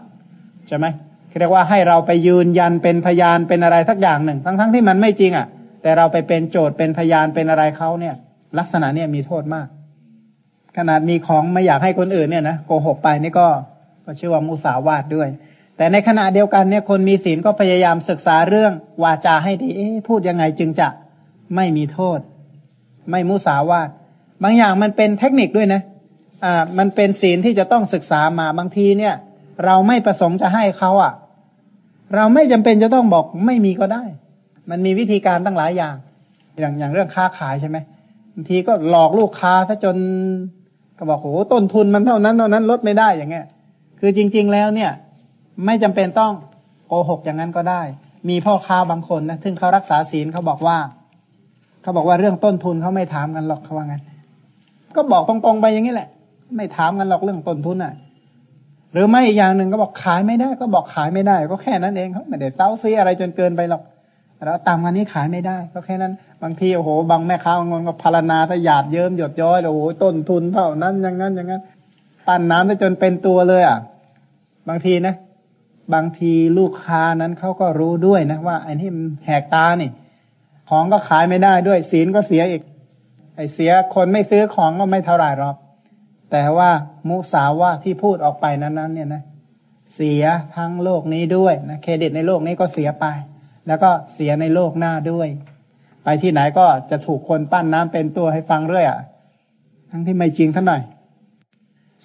S1: ใช่ไหมเรียกว่าให้เราไปยืนยันเป็นพยานเป็นอะไรสักอย่างหนึ่ง ทั้งๆทที่มันไม่จริงอะ แต่เราไปเป็นโจทย์เป็นพยานเป็นอะไรเขาเนี่ย ลักษณะเนี่ยมีโทษมาก ขนาดมีของไม่อยากให้คนอื่นเนี่ยนะโกหกไปนี่ก็ก็ชื่อว่ามุสาวาทด้วย แต่ในขณะเดียวกันเนี่ยคนมีศีลก็พยายามศึกษาเรื่องวาจาให้ดี เอ๊พูดยังไงจึงจะไม่มีโทษ ไม่มุสาวาทบางอย่างมันเป็นเทคนิคด้วยนะอ่ามันเป็นศีลที่จะต้องศึกษามาบางทีเนี่ย เราไม่ประสงค์จะให้เขาอะ เราไม่จำเป็นจะต้องบอกไม่มีก็ได้ มันมีวิธีการตั้งหลายอย่าง อย่างอย่างเรื่องค้าขายใช่ไหมบางทีก็หลอกลูกค้าซะจนก็บอกโหต้นทุนมันเท่านั้นเท่านั้นลดไม่ได้อย่างเงี้ย คือจริง ๆ แล้วเนี่ย ไม่จำเป็นต้องโกหกอย่างนั้นก็ได้ มีพ่อค้าบางคนนะซึ่งเขารักษาศีลเขาบอกว่า เขาบอกว่าเรื่องต้นทุนเขาไม่ถามกันหรอกเขาว่างั้น ก็บอกตรงๆไปอย่างนี้แหละ ไม่ถามกันหรอกเรื่องต้นทุนอะ หรือไม่อีกอย่างหนึ่งก็บอกขายไม่ได้ ก็บอกขายไม่ได้ ก็แค่นั้นเองเขาไม่ได้เต้าซีอะไรจนเกินไปหรอกแล้วตามกันนี้ขายไม่ได้ ก็แค่นั้น บางทีโอ้โหบางแม่ค้าบางคนก็พารณาถ้าหยาดเยิ้มหยดย้อยโอ้โหต้นทุนเท่านั้นอย่างนั้นอย่างนั้น ปั้นน้ำได้จนเป็นตัวเลยอะ บางทีนะ บางทีลูกค้านั้นเขาก็รู้ด้วยนะว่าไอ้นี่มันแหกตานี่ ของก็ขายไม่ได้ด้วย ศีลก็เสียอีก ไอ้เสียคนไม่ซื้อของก็ไม่เท่าไหร่หรอกแต่ว่ามุสาวาที่พูดออกไปนั้นๆเนี่ยนะเสียทั้งโลกนี้ด้วยนะเครดิตในโลกนี้ก็เสียไป แล้วก็เสียในโลกหน้าด้วย ไปที่ไหนก็จะถูกคนปั้นน้ำเป็นตัวให้ฟังเรื่อยอะทั้งที่ไม่จริงท่านหน่อย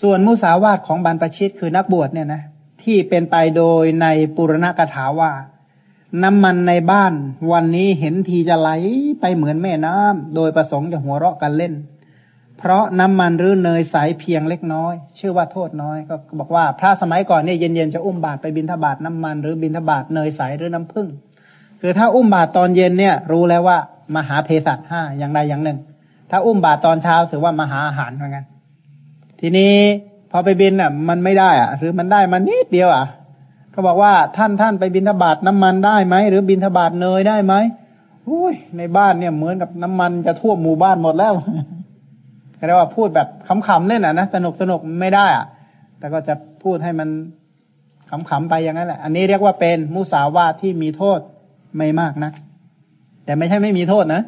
S1: ส่วนมุสาวาทของบรรพชิตคือนักบวชเนี่ยนะ ที่เป็นไปโดยในปุรณกถาว่า น้ำมันในบ้านวันนี้เห็นทีจะไหลไปเหมือนแม่น้ำโดยประสงค์จะหัวเราะกันเล่น เพราะน้ำมันหรือเนยใสเพียงเล็กน้อย ชื่อว่าโทษน้อยก็บอกว่าพระสมัยก่อนเนี่ยเย็นๆจะอุ้มบาตรไปบิณฑบาตน้ำมันหรือบิณฑบาตเนยใสหรือน้ำผึ้งคือถ้าอุ้มบาตรตอนเย็นเนี่ย รู้แล้วว่ามหาเพศัตห้าอย่างใดอย่างหนึ่ง ถ้าอุ้มบาตรตอนเช้าถือว่ามหาอาหารเหมือนกันทีนี้ อไปบินอะ มันไม่ได้อะ หรือมันได้มันนิดเดียวอะเขาบอกว่าท่านท่านไปบินทบาทน้ำมันได้ไหมหรือบินทบาทเนยได้ไหมอุ้ยในบ้านเนี่ยเหมือนกับน้ำมันจะท่วมหมู่บ้านหมดแล้วเรียกว่าพูดแบบขำๆเล่นอะนะสนุกสนุกไม่ได้อะ แต่ก็จะพูดให้มันขำๆไปอย่างนั้นแหละ อันนี้เรียกว่าเป็นมุสาวาทที่มีโทษไม่มากนะแต่ไม่ใช่ไม่มีโทษนะ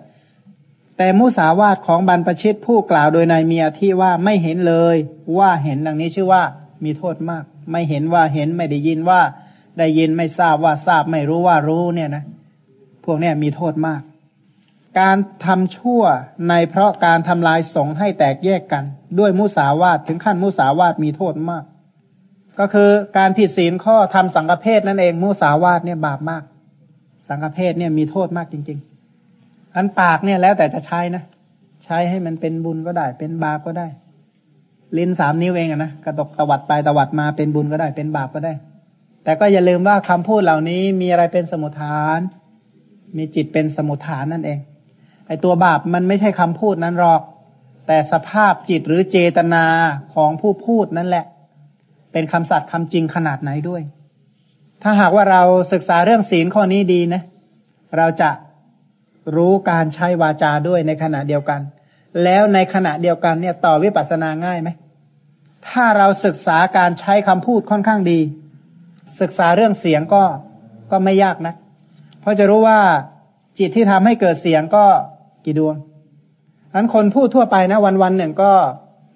S1: แต่มุสาวาทของบรรพชิตผู้กล่าวโดยนายเมียที่ว่าไม่เห็นเลย ว่าเห็นดังนี้ชื่อว่ามีโทษมาก ไม่เห็นว่าเห็นไม่ได้ยินว่า ได้ยินไม่ทราบว่าทราบไม่รู้ว่ารู้เนี่ยนะ พวกเนี้ยมีโทษมาก การทำชั่วในเพราะการทำลายสงให้แตกแยกกัน ด้วยมุสาวาทถึงขั้นมุสาวาทมีโทษมาก ก็คือการผิดศีลข้อทำสังฆเพศนั่นเองมุสาวาทเนี่ยบาปมาก สังฆเพศเนี่ยมีโทษมากจริงๆ อันปากเนี่ยแล้วแต่จะใช้นะ ใช้ให้มันเป็นบุญก็ได้ เป็นบาปก็ได้ ลิ้นสามนิ้วเองอะนะกระตกตวัดไปตวัดมาเป็นบุญก็ได้ เป็นบาปก็ได้ แต่ก็อย่าลืมว่าคำพูดเหล่านี้มีอะไรเป็นสมุทฐาน มีจิตเป็นสมุทฐานนั่นเอง ไอตัวบาปมันไม่ใช่คำพูดนั้นหรอก แต่สภาพจิตหรือเจตนาของผู้พูดนั่นแหละ เป็นคำสัตย์คำจริงขนาดไหนด้วย ถ้าหากว่าเราศึกษาเรื่องศีลข้อนี้ดีนะ เราจะ รู้การใช้วาจาด้วยในขณะเดียวกัน แล้วในขณะเดียวกันเนี่ยต่อวิปัสสนาง่ายไหมถ้าเราศึกษาการใช้คำพูดค่อนข้างดี ศึกษาเรื่องเสียงก็ก็ไม่ยากนะ เพราะจะรู้ว่าจิตที่ทำให้เกิดเสียงก็กี่ดวงอันคนพูดทั่วไปนะ วันวันหนึ่งก็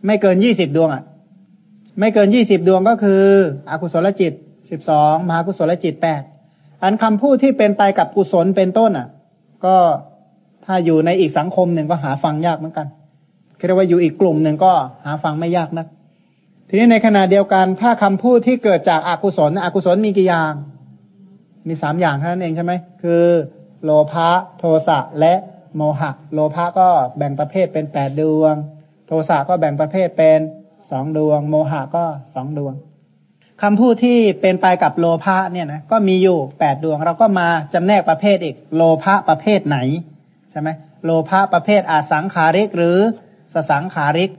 S1: ไม่เกินยี่สิบดวงอะ่ะ ไม่เกินยี่สิบดวงก็คือ อกุศลจิตสิบสองมหากุศลจิตแปดอันคำพูดที่เป็นไปกับกุศลเป็นต้นอะ ก็ถ้าอยู่ในอีกสังคมหนึ่งก็หาฟังยากเหมือนกันเรียกว่าอยู่อีกกลุ่มหนึ่งก็หาฟังไม่ยากนะทีนี้ในขณะเดียวกันถ้าคำพูดที่เกิดจากอากุศลอกุศลมีกี่อย่าง มีสามอย่างเท่านั้นเองใช่ไหมคือ โลภะโทสะและโมหะ โลภะก็แบ่งประเภทเป็นแปดดวง โทสะก็แบ่งประเภทเป็นสองดวง โมหะก็สองดวง คำพูดที่เป็นไปกับโลภะเนี่ยนะก็มีอยู่แปดดวง เราก็มาจำแนกประเภทอีก โลภะประเภทไหนใช่ไหมโลภะประเภทอาสังขาริกหรือสสังขาริก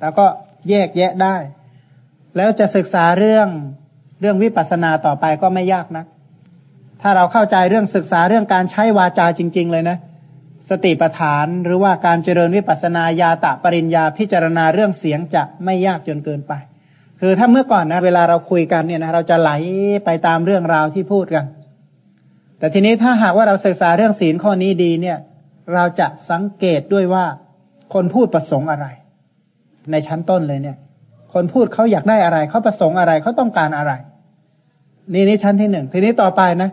S1: แล้วก็แยกแยะได้ แล้วจะศึกษาเรื่องเรื่องวิปัสสนาต่อไปก็ไม่ยากนะัก ถ้าเราเข้าใจเรื่องศึกษาเรื่องการใช้วาจาจริง ๆ เลยนะ สติปัฏฐานหรือว่าการเจริญวิปัสสนาญาตะปริญญาพิจารณาเรื่องเสียงจะไม่ยากจนเกินไป คือถ้าเมื่อก่อนนะเวลาเราคุยกันเนี่ยนะเราจะไหลไปตามเรื่องราวที่พูดกัน แต่ทีนี้ถ้าหากว่าเราศึกษาเรื่องศีลข้อนี้ดีเนี่ย เราจะสังเกตด้วยว่าคนพูดประสงค์อะไร ในชั้นต้นเลยเนี่ย คนพูดเขาอยากได้อะไรเขาประสงค์อะไรเขาต้องการอะไร นี่นี่ชั้นที่หนึ่งทีนี้ต่อไปนะ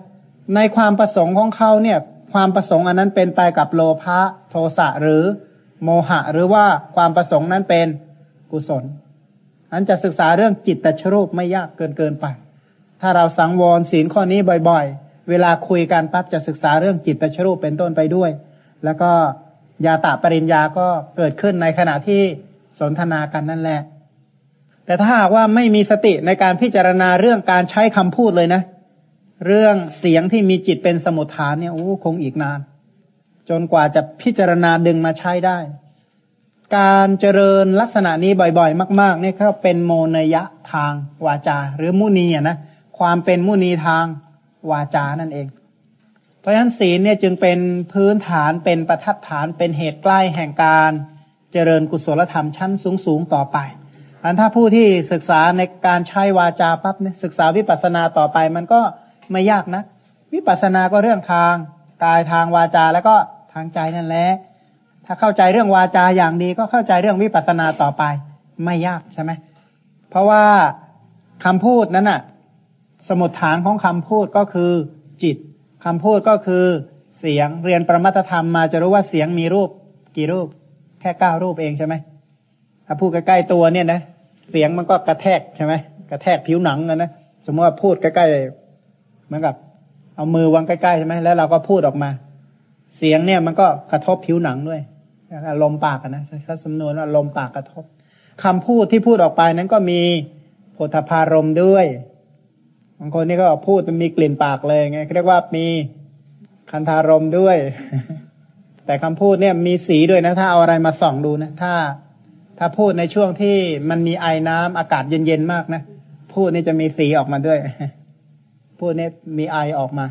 S1: ในความประสงค์ของเขาเนี่ย ความประสงค์อันนั้นเป็นไปกับโลภะโทสะหรือ โมหะหรือว่าความประสงค์นั้นเป็นกุศล อันจะศึกษาเรื่องจิตตชรูปไม่ยากเกินเกินไป ถ้าเราสังวรศีลข้อนี้บ่อยๆ เวลาคุยกันปั๊บจะศึกษาเรื่องจิตตชรูปเป็นต้นไปด้วย แล้วก็ยาตะปริญญาก็เกิดขึ้นในขณะที่สนทนากันนั่นแหละ แต่ถ้าหากว่าไม่มีสติในการพิจารณาเรื่องการใช้คำพูดเลยนะ เรื่องเสียงที่มีจิตเป็นสมุทฐานเนี่ยโอ้คงอีกนาน จนกว่าจะพิจารณาดึงมาใช้ได้ การเจริญลักษณะนี้บ่อยๆ มาก ๆ เนี่ยเขาเป็นโมนยะทางวาจา หรือมุนีอะนะความเป็นมุนีทางวาจานั่นเอง เพราะฉะนั้นศีลเนี่ยจึงเป็นพื้นฐานเป็นประทัดฐานเป็นเหตุใกล้แห่งการเจริญกุศลธรรมชั้นสูงสูงต่อไปอันถ้าผู้ที่ศึกษาในการใช้วาจาปั๊บเนี่ยศึกษาวิปัสสนาต่อไปมันก็ไม่ยากนะ วิปัสสนาก็เรื่องทางกายทางวาจาแล้วก็ทางใจนั่นแหละ ถ้าเข้าใจเรื่องวาจาอย่างดีก็เข้าใจเรื่องวิปัสสนาต่อไป ไม่ยากใช่ไหมเพราะว่าคำพูดนั้นน่ะ สมุดฐานของคำพูดก็คือจิตคำพูดก็คือเสียงเรียนประมัตธรรมมาจะรู้ว่าเสียงมีรูป กี่รูป แค่เก้ารูปเองใช่ไหมถ้าพูดใกล้ๆตัวเนี่ยนะเสียงมันก็กระแทกใช่ไหมกระแทกผิวหนังนะสมมติว่าพูดใกล้ๆเหมือนกับ เอามือวางใกล้ๆใช่ไหมแล้วเราก็พูดออกมา เสียงเนี่ยมันก็กระทบผิวหนังด้วย ลมปากนะถ้าสำนวนว่าลมปากกระทบคำพูดที่พูดออกไปนั้นก็มีโพธพารมด้วยบางคนนี่ก็พูดมันมีกลิ่นปากเลยไงเรียกว่ามีคันธารมด้วย แต่คำพูดเนี่ยมีสีด้วยนะ ถ้าเอาอะไรมาส่องดูนะ ถ้า ถ้าพูดในช่วงที่มันมีไอน้ำอากาศเย็นๆมากนะ พูดนี่จะมีสีออกมาด้วย พูดนี่มีไอออกมา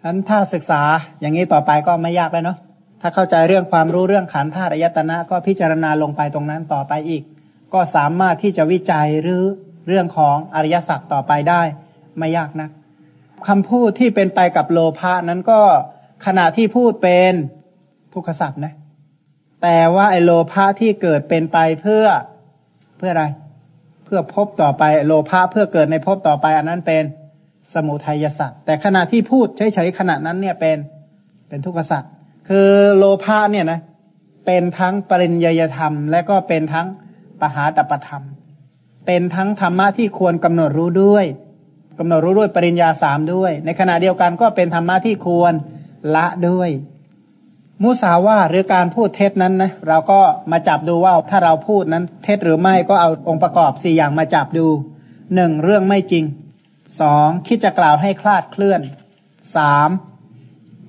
S1: ฉะนั้นถ้าศึกษาอย่างนี้ต่อไปก็ไม่ยากแล้วเนาะ ถ้าเข้าใจเรื่องความรู้เรื่องขันธาตุอายตนะก็พิจารณาลงไปตรงนั้นต่อไปอีก ก็สามารถที่จะวิจัยหรือเรื่องของอริยสัจต่อไปได้ ไม่ยากนักคำพูดที่เป็นไปกับโลภะนั้นก็ขณะที่พูดเป็นทุกขสัจนะ แต่ว่าไอโลภะที่เกิดเป็นไปเพื่อเพื่ออะไร เพื่อพบต่อไปโลภะเพื่อเกิดในพบต่อไป อันนั้นเป็นสมุทัยสัจแต่ขณะที่พูดเฉยๆขณะนั้นเนี่ยเป็นเป็นทุกขสัจ คือโลภะเนี่ยนะ เป็นทั้งปริญญยธรรม และก็เป็นทั้งปหาตปธรรม เป็นทั้งธรรมะที่ควรกำหนดรู้ด้วยกำหนดรู้ด้วยปริญญาสามด้วย ในขณะเดียวกันก็เป็นธรรมะที่ควรละด้วย มุสาวาหรือการพูดเท็จนั้นนะเราก็มาจับดูว่าถ้าเราพูดนั้นเท็จหรือไม่ก็เอาองค์ประกอบสี่อย่างมาจับดูหนึ่งเรื่องไม่จริงสองคิดจะกล่าวให้คลาดเคลื่อนสาม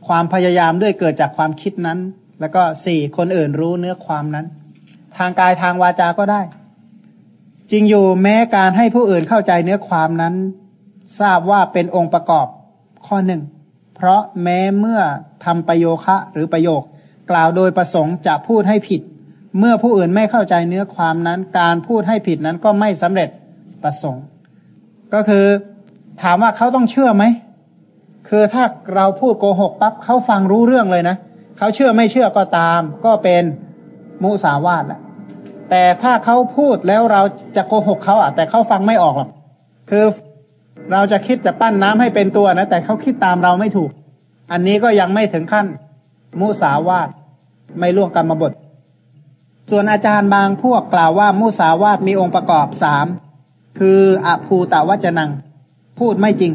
S1: ความพยายามด้วยเกิดจากความคิดนั้น แล้วก็สี่คนอื่นรู้เนื้อความนั้น ทางกายทางวาจาก็ได้ จริงอยู่แม้การให้ผู้อื่นเข้าใจเนื้อความนั้น ทราบว่าเป็นองค์ประกอบข้อหนึ่งเพราะแม้เมื่อทำประโยคะหรือประโยค กล่าวโดยประสงค์จะพูดให้ผิด เมื่อผู้อื่นไม่เข้าใจเนื้อความนั้น การพูดให้ผิดนั้นก็ไม่สำเร็จประสงค์ ก็คือ ถามว่าเขาต้องเชื่อไหม คือถ้าเราพูดโกหกปั๊บเขาฟังรู้เรื่องเลยนะเขาเชื่อไม่เชื่อก็ตาม ก็เป็นมุสาวาทแหละแต่ถ้าเขาพูดแล้วเราจะโกหกเขาอะ แต่เขาฟังไม่ออกหรอกคือเราจะคิดจะปั้นน้ำให้เป็นตัวนะแต่เขาคิดตามเราไม่ถูก อันนี้ก็ยังไม่ถึงขั้น มุสาวาทไม่ล่วงกรรมบท ส่วนอาจารย์บางพวกกล่าวว่า มุสาวาทมีองค์ประกอบสามคืออภูตะวัจนัง พูดไม่จริง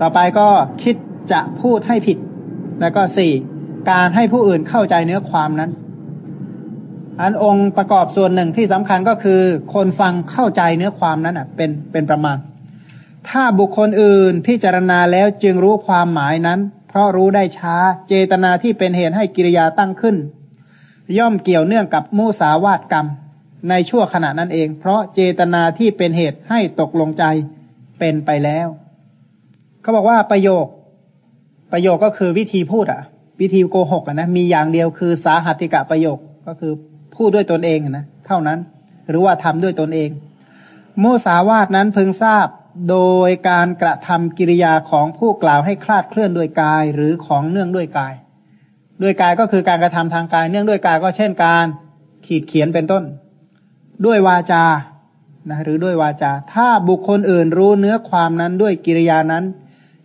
S1: ต่อไปก็คิดจะพูดให้ผิด แล้วก็สี่การให้ผู้อื่นเข้าใจเนื้อความนั้น อันองค์ประกอบส่วนหนึ่งที่สำคัญก็คือ คนฟังเข้าใจเนื้อความนั้นอะ เป็นเป็นประมาณ ถ้าบุคคลอื่นพิจารณาแล้วจึงรู้ความหมายนั้น เพราะรู้ได้ช้าเจตนาที่เป็นเหตุให้กิริยาตั้งขึ้น ย่อมเกี่ยวเนื่องกับมุสาวาตกรรม ในชั่วขณะนั้นเอง เพราะเจตนาที่เป็นเหตุให้ตกลงใจเป็นไปแล้ว เขาบอกว่าประโยค ประโยคก็คือวิธีพูดอะ วิธีโกหกอะนะมีอย่างเดียวคือสาหัติกะประโยคก็คือพูดด้วยตนเองนะเท่านั้น หรือว่าทำด้วยตนเอง โมสาวาทนั้นพึงทราบโดยการกระทำกิริยาของผู้กล่าวให้คลาดเคลื่อนด้วยกายหรือของเนื่องด้วยกายด้วยกายก็คือการกระทำทางกายเนื่องด้วยกายก็เช่นการขีดเขียนเป็นต้น ด้วยวาจานะหรือด้วยวาจา ถ้าบุคคลอื่นรู้เนื้อความนั้นด้วยกิริยานั้น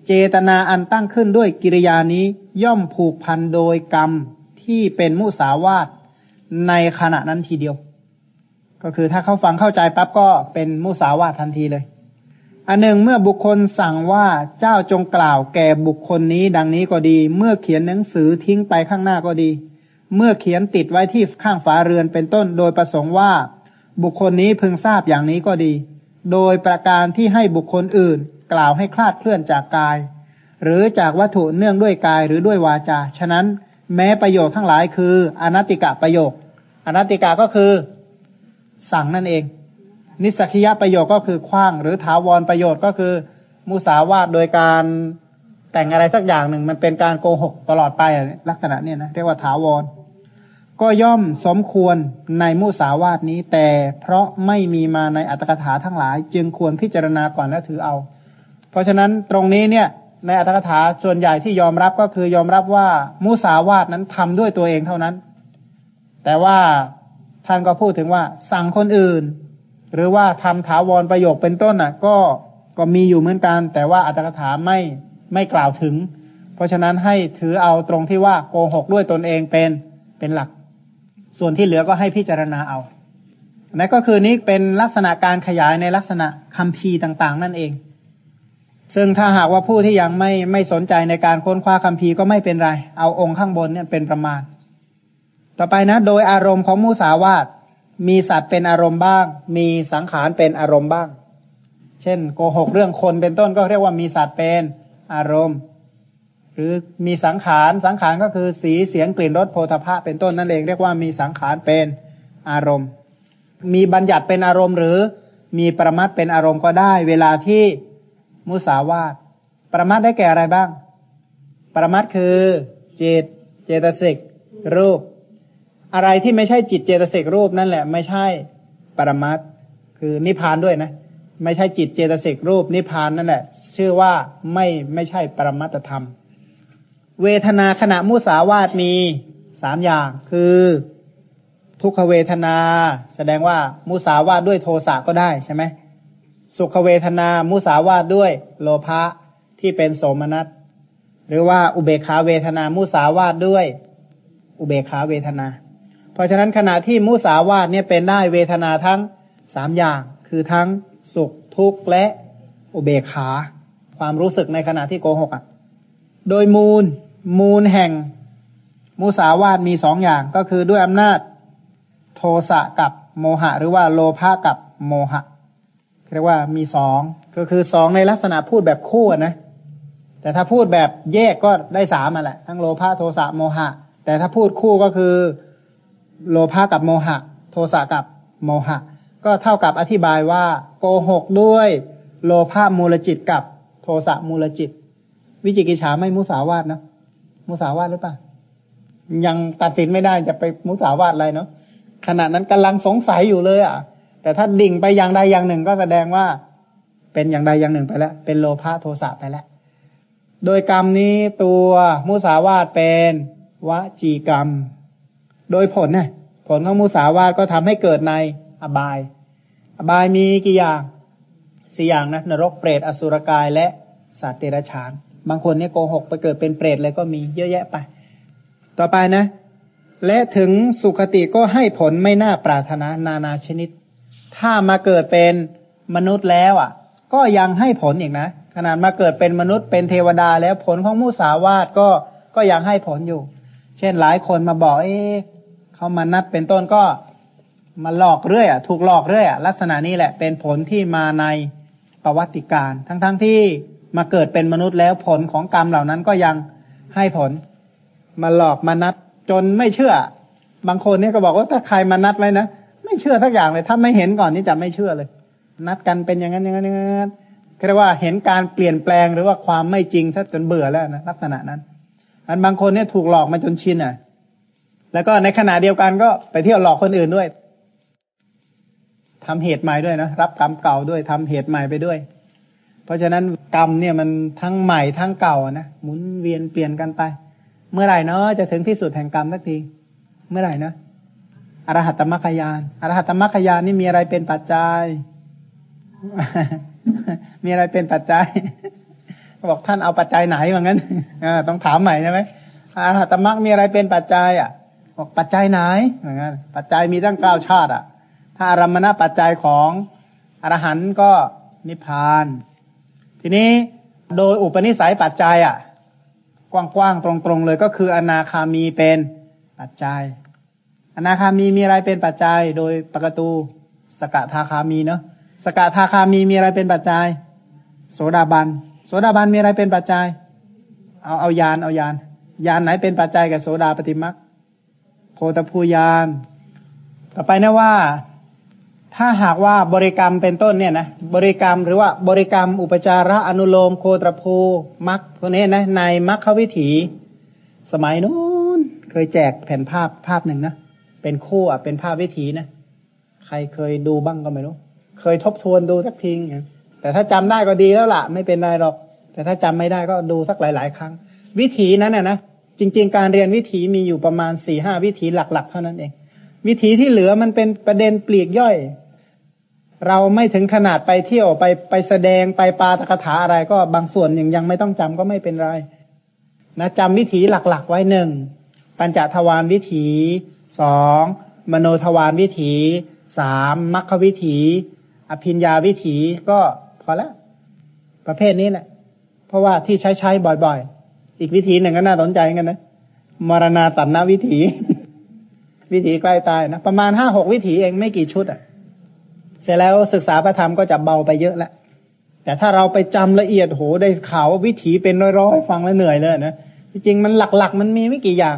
S1: เจตนาอันตั้งขึ้นด้วยกิริยานี้ย่อมผูกพันโดยกรรมที่เป็นมุสาวาทในขณะนั้นทีเดียว ก็คือถ้าเขาฟังเข้าใจปั๊บก็เป็นมุสาวาททันทีเลย อันหนึ่งเมื่อบุคคลสั่งว่าเจ้าจงกล่าวแก่บุคคลนี้ดังนี้ก็ดี เมื่อเขียนหนังสือทิ้งไปข้างหน้าก็ดี เมื่อเขียนติดไว้ที่ข้างฝาเรือนเป็นต้น โดยประสงค์ว่า บุคคลนี้พึงทราบอย่างนี้ก็ดี โดยประการที่ให้บุคคลอื่น กล่าวให้คลาดเคลื่อนจากกาย หรือจากวัตถุเนื่องด้วยกายหรือด้วยวาจา ฉะนั้นแม้ประโยคทั้งหลายคืออนัตติกะประโยค อนัตติกะก็คือสั่งนั่นเอง นิสกิยะประโยคก็คือคว้าง หรือถาวรประโยชน์ก็คือ มุสาวาทโดยการแต่งอะไรสักอย่างหนึ่งมันเป็นการโกหกตลอดไปลักษณะเนี่ยนะเรียกว่าถาวร ก็ย่อมสมควรในมุสาวาทนี้แต่เพราะไม่มีมาในอัตถกถาทั้งหลาย จึงควรพิจารณาก่อนแล้วถือเอา ราะฉะนั้นตรงนี้เนี่ยในอัตถกถาส่วนใหญ่ที่ยอมรับก็คือยอมรับว่ามุสาวาทนั้นทำด้วยตัวเองเท่านั้น แต่ว่าท่านก็พูดถึงว่าสั่งคนอื่น หรือว่าทำถาวรประโยคเป็นต้นน่ะ ก็ก็มีอยู่เหมือนกัน แต่ว่าอัตถกถาไม่ไม่กล่าวถึง เพราะฉะนั้นให้ถือเอาตรงที่ว่าโกหกด้วยตนเองเป็นเป็นหลัก ส่วนที่เหลือก็ให้พิจารณาเอานั่นก็คือนี้เป็นลักษณะการขยายในลักษณะคำพีต่างๆ นั่นเอง ซึ่งถ้าหากว่าผู้ที่ยังไม่ไม่สนใจในการค้นคว้าคำพีก็ไม่เป็นไร เอาองค์ข้างบนเนี่ยเป็นประมาณ ต่อไปนะ โดยอารมณ์ของมุสาวาทมีสัตว์เป็นอารมณ์บ้าง มีสังขารเป็นอารมณ์บ้าง เช่น โกหกเรื่องคนเป็นต้นก็เรียกว่ามีสัตว์เป็นอารมณ์ หรือมีสังขารสังขารก็คือสีเสียงกลิ่นรสโพธาภะเป็นต้นนั่นเองเรียกว่ามีสังขารเป็นอารมณ์ มีบัญญัติเป็นอารมณ์หรือมีประมัดเป็นอารมณ์ก็ได้ เวลาที่ มุสาวาทประมัดได้แก่อะไรบ้าง ประมัดคือจิตเจตสิกรูป อะไรที่ไม่ใช่จิตเจตสิกรูปนั่นแหละ ไม่ใช่ปรมัตคือนิพพานด้วยนะ ไม่ใช่จิตเจตสิกรูป นิพพานนั่นแหละ ชื่อว่าไม่ไม่ใช่ปรมัตธรรม เวทนาขณะมุสาวาทมีสามอย่างคือ ทุกขเวทนา แสดงว่ามุสาวาทด้วยโทสะก็ได้ใช่ไหม สุขเวทนา มุสาวาทด้วย โลภะที่เป็นโสมนัส หรือว่าอุเบขาเวทนา มุสาวาทด้วย อุเบขาเวทนา เพราะฉะนั้นขณะที่มุสาวาทเนี่ยเป็นได้เวทนาทั้งสามอย่าง คือทั้งสุขทุกข์และอุเบขา ความรู้สึกในขณะที่โกหกอะ โดยมูล มูลแห่ง มุสาวาทมีสองอย่างก็คือด้วยอำนาจ โทสะกับโมหะ หรือว่าโลภะกับโมหะ เรียกว่ามีสองก็คือสองในลักษณะพูดแบบคู่นะ แต่ถ้าพูดแบบแยกก็ได้สามมาแหละ ทั้งโลภะโทสะโมหะ แต่ถ้าพูดคู่ก็คือโลภะกับโมหะ โทสะกับโมหะ ก็เท่ากับอธิบายว่า โกหกด้วยโลภะมูลจิตกับโทสะมูลจิต วิจิกิจฉาไม่มุสาวาทนะมุสาวาทหรือเปล่ายังตัดสินไม่ได้จะไปมุสาวาทอะไรเนาะขณะนั้นกำลังสงสัยอยู่เลยอะ แต่ถ้าดิ่งไปอย่างใดอย่างหนึ่งก็แสดงว่า เป็นอย่างใดอย่างหนึ่งไปแล้ว เป็นโลภะโทสะไปแล้ว โดยกรรมนี้ตัวมุสาวาทเป็นวจีกรรม โดยผลเนะผลของมุสาวาทก็ทำให้เกิดในอบาย อบายมีกี่อย่างสี่อย่างนะนรกเปรตอสุรกายและสัตว์เดรัจฉาน บางคนเนี่ยโกหกไปเกิดเป็นเปรตเลยก็มีเยอะแยะไป ต่อไปนะ และถึงสุขติก็ให้ผลไม่น่าปรารถนานานาชนิด ถ้ามาเกิดเป็นมนุษย์แล้วอะ ก็ยังให้ผลอีกนะ ขนาดมาเกิดเป็นมนุษย์เป็นเทวดาแล้วผลของมุสาวาทก็ก็ยังให้ผลอยู่ เช่นหลายคนมาบอก เอ๊ะเขามานัดเป็นต้นก็มาหลอกเรื่อยอะ ถูกหลอกเรื่อยอะลักษณะนี้แหละเป็นผลที่มาในประวัติการ ทั้งๆทที่มาเกิดเป็นมนุษย์แล้วผลของกรรมเหล่านั้นก็ยังให้ผล มาหลอกมานัดจนไม่เชื่อ บางคนเนี่ยก็บอกว่าถ้าใครมานัดไว้นะ ไม่เชื่อทักอย่างเลย ถ้าไม่เห็นก่อนนี่จะไม่เชื่อเลย นัดกันเป็นอย่างนั้นอย่างนั้นอย่างนั้นเรียกว่าเห็นการเปลี่ยนแปลงหรือว่าความไม่จริงถ้าจนเบื่อแล้วนะลักษณะนั้น อันบางคนเนี่ยถูกหลอกมาจนชินอะ แล้วก็ในขณะเดียวกันก็ไปเที่ยวหลอกคนอื่นด้วยทำเหตุใหม่ด้วยนะรับกรรมเก่าด้วยทำเหตุใหม่ไปด้วย เพราะฉะนั้นกรรมเนี่ยมันทั้งใหม่ทั้งเก่านะหมุนเวียนเปลี่ยนกันไป เมื่อไหร่เนาะจะถึงที่สุดแห่งกรรมสักที เมื่อไหร่นะ อรหัตมรรคยานอรหัตมรรคยานนี่มีอะไรเป็นปัจจัย มีอะไรเป็นปัจจัยบอกท่านเอาปัจจัยไหนว่างั้นต้องถามใหม่ใช่ไหมอรหัตตมรรคมีอะไรเป็นปัจจัย อะ บอกปัจจัยไหนว่างั้น ปัจจัยมีตั้งเก้าชาติ อะ ถ้าอารมณปัจจัยของอรหันต์ก็นิพพาน ทีนี้โดยอุปนิสัยปัจจัย อะ กว้างๆตรงๆเลยก็คืออนาคามีเป็นปัจจัย อนาคามีมีอะไรเป็นปัจจัย โดยปกตูสกทาคามีเนาะสกทาคามีมีอะไรเป็นปัจจัย โสดาบัน โสดาบันมีอะไรเป็นปัจจัย เอาเอายานเอายานยานไหนเป็นปัจจัยกับโสดาปฏิมักโพธพูยาน ต่อไปนะว่า ถ้าหากว่าบริกรรมเป็นต้นเนี่ยนะบริกรรมหรือว่าบริกรรมอุปจาระอนุโลมโคตรภูมักพวกนี้นะในมัคควิถี สมัยนู้นเคยแจกแผ่นภาพภาพหนึ่งนะ เป็นคู่อะเป็นภาพวิถีนะ ใครเคยดูบ้างก็ไม่รู้ เคยทบทวนดูสักทีงแต่ถ้าจำได้ก็ดีแล้วล่ะ ไม่เป็นไรหรอก แต่ถ้าจำไม่ได้ก็ดูสักหลาย ๆ ครั้ง วิถีนั้นน่ะนะจริง ๆ การเรียนวิถีมีอยู่ประมาณสี่ห้าวิถีหลัก ๆ เท่านั้นเอง วิถีที่เหลือมันเป็นประเด็นปลีกย่อย เราไม่ถึงขนาดไปเที่ยวไปไปแสดงไปปาตกถาอะไรก็บางส่วนยังยังไม่ต้องจำก็ไม่เป็นไรนะจำวิถีหลัก ๆ ไว้หนึ่งปัญจทวารวิถี สองมโนทวารวิถีสามมัคควิถี อภิญญาวิถีก็พอแล้วประเภทนี้แหละ เพราะว่าที่ใช้ใช้บ่อยๆ อีกวิธีหนึ่งก็น่าสนใจกันนะมรณาตันนวิถี วิถีใกล้ตายนะ ประมาณห้าหกวิถีเองไม่กี่ชุดอะ่ะ เสร็จแล้วศึกษาพระธรรมก็จะเบาไปเยอะแล้วแต่ถ้าเราไปจำละเอียดโหได้ข่าววิถีเป็นร้อยๆฟังแล้วเหนื่อยเลยนะจริงๆมันหลักๆ มันมีไม่กี่อย่าง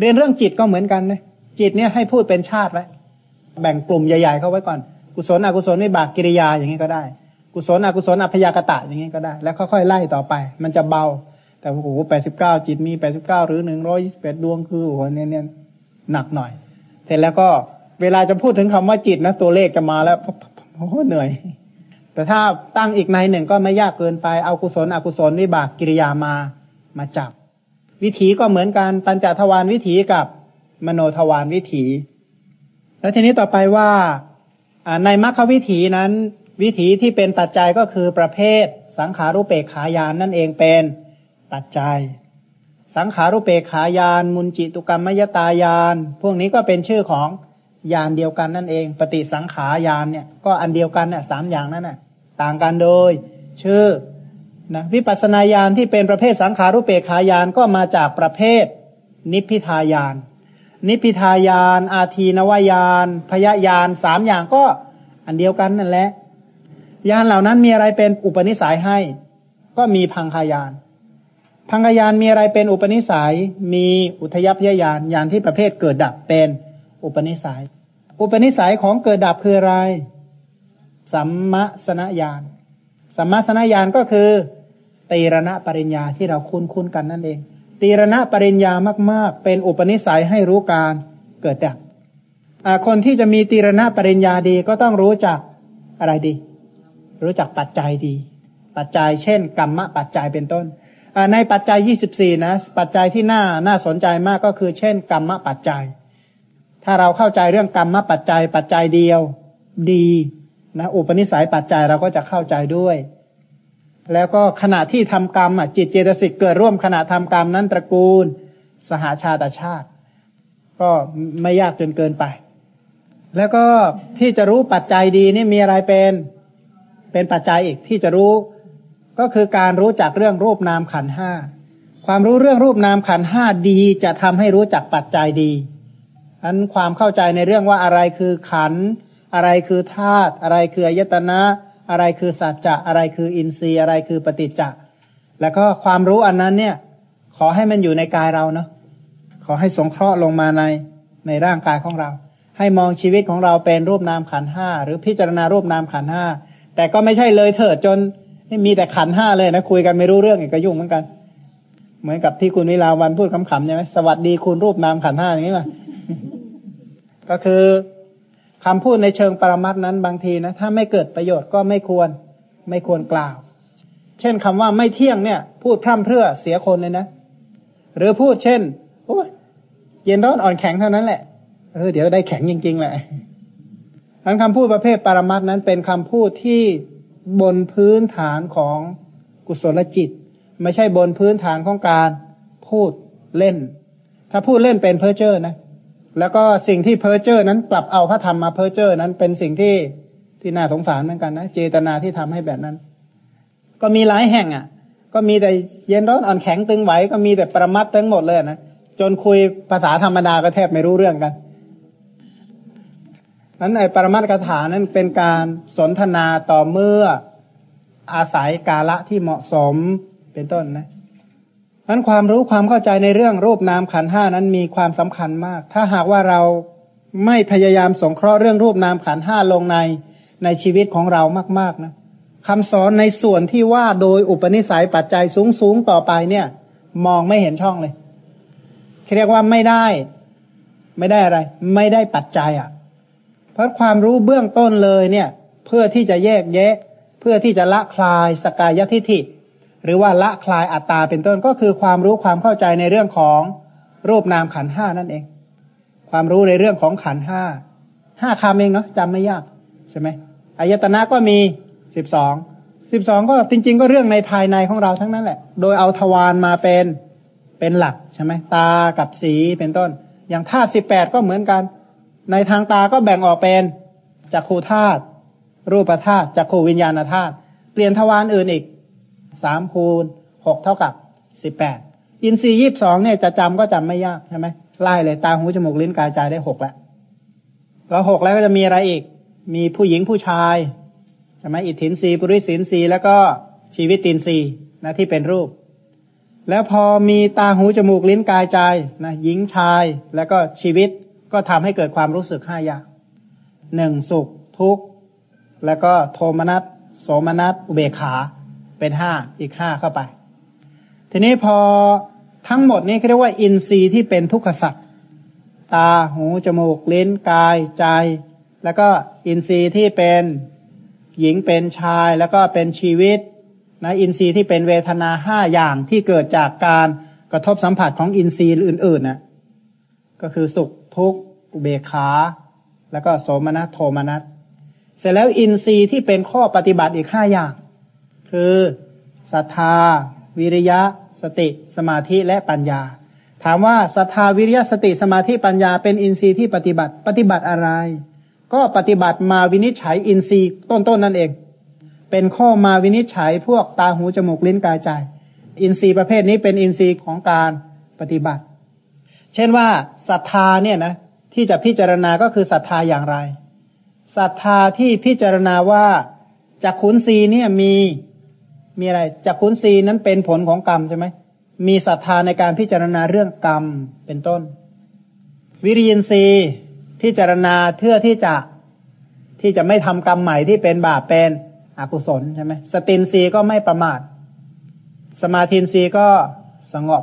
S1: เรียนเรื่องจิตก็เหมือนกันนะ จิตเนี่ยให้พูดเป็นชาติไว้แบ่งกลุ่มใหญ่ๆเข้าไว้ก่อน กุศลอกุศลวิบากกิริยาอย่างนี้ก็ได้ กุศลอกุศลอัพยากตะอย่างนี้ก็ได้ แล้วค่อยๆไล่ต่อไป มันจะเบา แต่โอ้โหแปดสิบเก้าจิตมีแปดสิบเก้าหรือหนึ่งร้อยยี่สิบแปดดวงคือโอ้โหเนี่ยเนี่ยหนักหน่อย เสร็จแล้วก็เวลาจะพูดถึงคำว่าจิตนะตัวเลขจะมาแล้วโอ้โหเหนื่อย แต่ถ้าตั้งอีกในหนึ่งก็ไม่ยากเกินไปเอากุศลอกุศลวิบากกิริยามามาจับ วิถีก็เหมือนกันปัญจทวารวิถีกับ มโนทวารวิถี แล้วทีนี้ต่อไปว่าในมรรควิถีนั้น วิถีที่เป็นปัจจัยก็คือประเภท สังขารุเปกขายานนั่นเองเป็นปัจจัยสังขารุเปกขายาน มุนจิตุกรรมมยตายาน พวกนี้ก็เป็นชื่อของยานเดียวกันนั่นเอง ปฏิสังขายานเนี่ยก็อันเดียวกันเนี่ยสามอย่างนั้นน่ะ ต่างกันโดย ชื่อนะวิปัสนาญาณที่เป็นประเภทสังขารุเปกขายานก็มาจากประเภท นิพพิทายาน นิพพิทายาน อาทีนวายาน พยายานสามอย่างก็อันเดียวกันนั่นแหละ ยานเหล่านั้นมีอะไรเป็นอุปนิสัยให้ ก็มีพังคายาน พังคายานมีอะไรเป็นอุปนิสัย มีอุทยพยายาน ยานที่ประเภทเกิดดับเป็นอุปนิสัย อุปนิสัยของเกิดดับคืออะไร สัมมาสนญาณ สัมมาสนญาณก็คือตีรณะปริญญาที่เราคุ้นคุ้นกันนั่นเอง ตีรณะปริญญามาก ๆ เป็นอุปนิสัยให้รู้การเกิดดับคนที่จะมีตีรณะปริญญาดีก็ต้องรู้จักอะไรดี รู้จักปัจจัยดี ปัจจัยเช่น กรรมะปัจจัยเป็นต้นในปัจจัยยี่สิบสี่นะ ปัจจัยที่น่าน่าสนใจมากก็คือ เช่น กรรมปัจจัย ถ้าเราเข้าใจเรื่องกรรมปัจจัย ปัจจัยเดียว ดีนะอุปนิสัยปัจจัยเราก็จะเข้าใจด้วย แล้วก็ขณะที่ทำกรรมอะจิตเจตสิกเกิดร่วมขณะทำกรรมนั้นตระกูล สหาชาตชาติ ก็ไม่ยากจนเกินไป แล้วก็ที่จะรู้ปัจจัยดีนี่มีอะไรเป็นเป็นปัจจัยอีกที่จะรู้ก็คือการรู้จักเรื่องรูปนามขันห้าความรู้เรื่องรูปนามขันห้าดีจะทำให้รู้จักปัจจัยดีอันความเข้าใจในเรื่องว่าอะไรคือขันอะไรคือธาตุอะไรคืออายตนะ อะไรคือสัจจะอะไรคืออินทรีย์อะไรคือปฏิจจะแล้วก็ความรู้อันนั้นเนี่ย ขอให้มันอยู่ในกายเราเนาะขอให้สงเคราะห์ลงมาในในร่างกายของเรา ให้มองชีวิตของเราเป็นรูปนามขันห้าหรือพิจารณารูปนามขันห้าแต่ก็ไม่ใช่เลยเถิดจนมีแต่ขันห้าเลยนะคุยกันไม่รู้เรื่องอีกก็ยุ่งเหมือนกัน เหมือนกับที่คุณวิลาวันพูดคำๆใช่ไหมสวัสดีคุณรูปนามขันห้าอย่างนี้ป่ะก็คือ คำพูดในเชิงปรมัตนั้นบางทีนะถ้าไม่เกิดประโยชน์ก็ไม่ควรไม่ควรกล่าว เช่นคำว่าไม่เที่ยงเนี่ย พูดพร่ำเพรื่อเสียคนเลยนะ หรือพูดเช่นโอ้เย็นร้อนอ่อนแข็งเท่านั้นแหละเออเดี๋ยวได้แข็งจริง ๆ แหละทั้งคำพูดประเภทปรมัตถ์นั้นเป็นคำพูดที่บนพื้นฐานของกุศลจิต ไม่ใช่บนพื้นฐานของการพูดเล่น ถ้าพูดเล่นเป็นเพ้อเจ้อนะ แล้วก็สิ่งที่เพอร์เจอร์นั้นปรับเอาพระธรรมมาเพอร์เจอร์นั้นเป็นสิ่งที่ที่น่าสงสารเหมือนกันนะเจตนาที่ทำให้แบบนั้น ก็มีหลายแห่งอะ ก็มีแต่เย็นร้อนอ่อนแข็งตึงไหวก็มีแต่ประมัดทั้งหมดเลยนะจนคุยภาษาธรรมดาก็แทบไม่รู้เรื่องกันนั้นไอ้ปรมัตกถานั้นเป็นการสนทนาต่อเมื่ออาศัยกาละที่เหมาะสมเป็นต้นนะ นั้นความรู้ความเข้าใจในเรื่องรูปนามขันห้านั้นมีความสำคัญมาก ถ้าหากว่าเราไม่พยายามสงเคราะห์เรื่องรูปนามขันห้าลงในในชีวิตของเรามาก ๆนะคำสอนในส่วนที่ว่าโดยอุปนิสัยปัจจัยสูงๆต่อไปเนี่ย มองไม่เห็นช่องเลยเรียกว่าไม่ได้ ไม่ได้อะไร ไม่ได้ปัจจัยอะ่ะ เพราะความรู้เบื้องต้นเลยเนี่ย เพื่อที่จะแยกแยะ เพื่อที่จะละคลายสกายทิฏฐิ หรือว่าละคลายอัตตาเป็นต้นก็คือความรู้ความเข้าใจในเรื่องของรูปนามขันห้านั่นเอง ความรู้ในเรื่องของขันห้าห้าคำเองเนาะจำไม่ยากใช่ไหมอายตนะก็มีสิบสองสิบสองก็จริง ๆ ก็เรื่องในภายในของเราทั้งนั้นแหละ โดยเอาทวารมาเป็นเป็นหลักใช่ไหมตากับสีเป็นต้น อย่างธาตุสิบแปดก็เหมือนกัน ในทางตาก็แบ่งออกเป็นจักขูธาตุรูปธาตุจักขูวิญญาณธาตุเปลี่ยนทวารอื่นอีก สามคูณหกเท่ากับสิบแปดอินทรีย์ยี่บสองเนี่ยจะจำก็จำไม่ยากใช่ไหมไล่เลยตาหูจมูกลิ้นกายใจได้หกแล้วแล้วหกแล้วก็จะมีอะไรอีก มีผู้หญิงผู้ชายใช่ไหมอิทธินรีปุริสินรีแล้วก็ชีวิตตินรีนะที่เป็นรูป แล้วพอมีตาหูจมูกลิ้นกายใจนะหญิงชายแล้วก็ชีวิตก็ทำให้เกิดความรู้สึกห้าอย่างหนึ่งสุขทุกข์ แล้วก็โทมนัสโสมนัสอุเบกขา เป็นห้าอีกห้าเข้าไป ทีนี้พอทั้งหมดนี้เรียกว่าอินทรีย์ที่เป็นทุกขสัตว์ตาหูจมูกลิ้นกายใจ แล้วก็อินทรีย์ที่เป็นหญิงเป็นชายแล้วก็เป็นชีวิตนะอินทรีย์ที่เป็นเวทนาห้าอย่างที่เกิดจากการกระทบสัมผัสของอินทรีย์อื่นๆนะก็คือสุขทุกข์อุเบกขา แล้วก็โสมนัสโทมนัสเสร็จแล้วอินทรีย์ที่เป็นข้อปฏิบัติอีกห้าอย่าง คือศรัทธา วิริยะ สติ สมาธิและปัญญา ถามว่าศรัทธาวิริยะสติสมาธิปัญญา เป็นอินทรีย์ที่ปฏิบัติปฏิบัติอะไร ก็ปฏิบัติมาวินิจฉัยอินทรีย์ต้นๆนั่นเอง เป็นข้อมาวินิจฉัยพวกตาหูจมูกลิ้นกายใจ อินทรีย์ประเภทนี้เป็นอินทรีย์ของการปฏิบัติ เช่นว่าศรัทธาเนี่ยนะที่จะพิจารณาก็คือศรัทธาอย่างไรศรัทธาที่พิจารณาว่าจากขุนศีเนี่ยมี มีอะไรจากขุนศีนั้นเป็นผลของกรรมใช่ไหมมีศรัทธาในการพิจารณาเรื่องกรรมเป็นต้น วิริยินทรีย์พิจารณาเพื่อที่จะที่จะไม่ทำกรรมใหม่ที่เป็นบาปเป็นอกุศลใช่ไหมสตินทรีย์ก็ไม่ประมาท สมาธินทรีย์ก็สงบ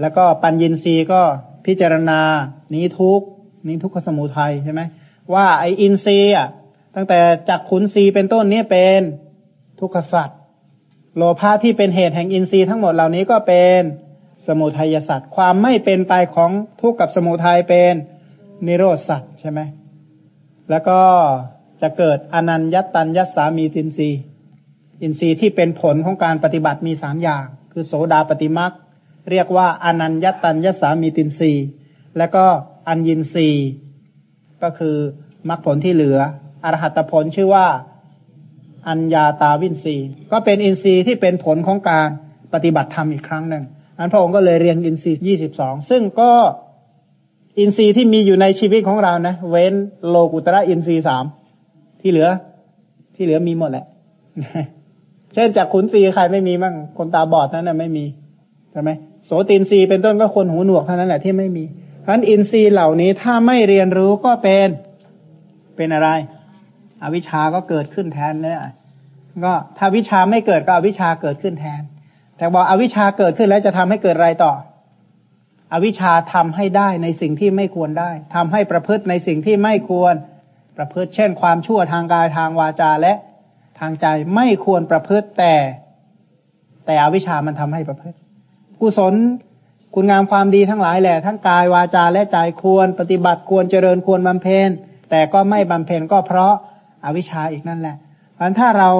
S1: แล้วก็ปัญญินทรีย์ก็พิจารณานี้ทุกนี้ทุกขสมุทัยใช่ไหมว่าไออินทรีย์อะตั้งแต่จากขุนทรีย์เป็นต้นนี้เป็นทุกขสัตว์ โลภะที่เป็นเหตุแห่งอินทรีย์ทั้งหมดเหล่านี้ก็เป็นสมุทัยสัตว์ความไม่เป็นไปของทุกข์กับสมุทัยเป็นนิโรธสัตว์ใช่ไหมแล้วก็จะเกิดอนัญญตัญญสามีตินทรีย์อินทรีย์ที่เป็นผลของการปฏิบัติมีสามอย่าง คือโสดาปฏิมักเรียกว่าอนัญญตัญญสามีตินทรีย์แล้วก็อัญญินทรีย์ก็คือมรรคผลที่เหลืออรหัตผลชื่อว่า อัญญาตาวินทรีย์ ก็เป็นอินทรีย์ที่เป็นผลของการปฏิบัติธรรมอีกครั้งหนึ่งอันพระองค์ก็เลยเรียงอินทรีย์ยี่สิบสองซึ่งก็อินทรีย์ที่มีอยู่ในชีวิตของเรานะ เว้นโลกุตระอินทรีย์สามที่เหลือ ที่เหลือมีหมดแหละ เช่นจากขุนศีใครไม่มีมั่งคนตาบอดนั้นนะไม่มีใช่ไหมโสตินทรีย์เป็นต้นก็คนหูหนวกเท่านั้นแหละที่ไม่มีเพราะนั้นอินทรีย์เหล่านี้ถ้าไม่เรียนรู้ก็เป็นเป็นอะไร อวิชาก็เกิดขึ้นแทนเลย ก็ถ้าวิชาไม่เกิดก็อวิชาเกิดขึ้นแทน แต่บอกอวิชาเกิดขึ้นแล้วจะทำให้เกิดอะไรต่อ อวิชาทำให้ได้ในสิ่งที่ไม่ควรได้ทำให้ประพฤติในสิ่งที่ไม่ควรประพฤติ เช่น ความชั่วทางกายทางวาจาและทางใจไม่ควรประพฤติแต่ แต่อวิชามันทำให้ประพฤติ กุศลคุณงามความดีทั้งหลายแหละทั้งกายวาจาและใจควร ปฏิบัติควรเจริญควรบำเพ็ญแต่ก็ไม่บำเพ็ญก็เพราะอาวิชชาอีกนั่นแหละเพราะถ้าเรา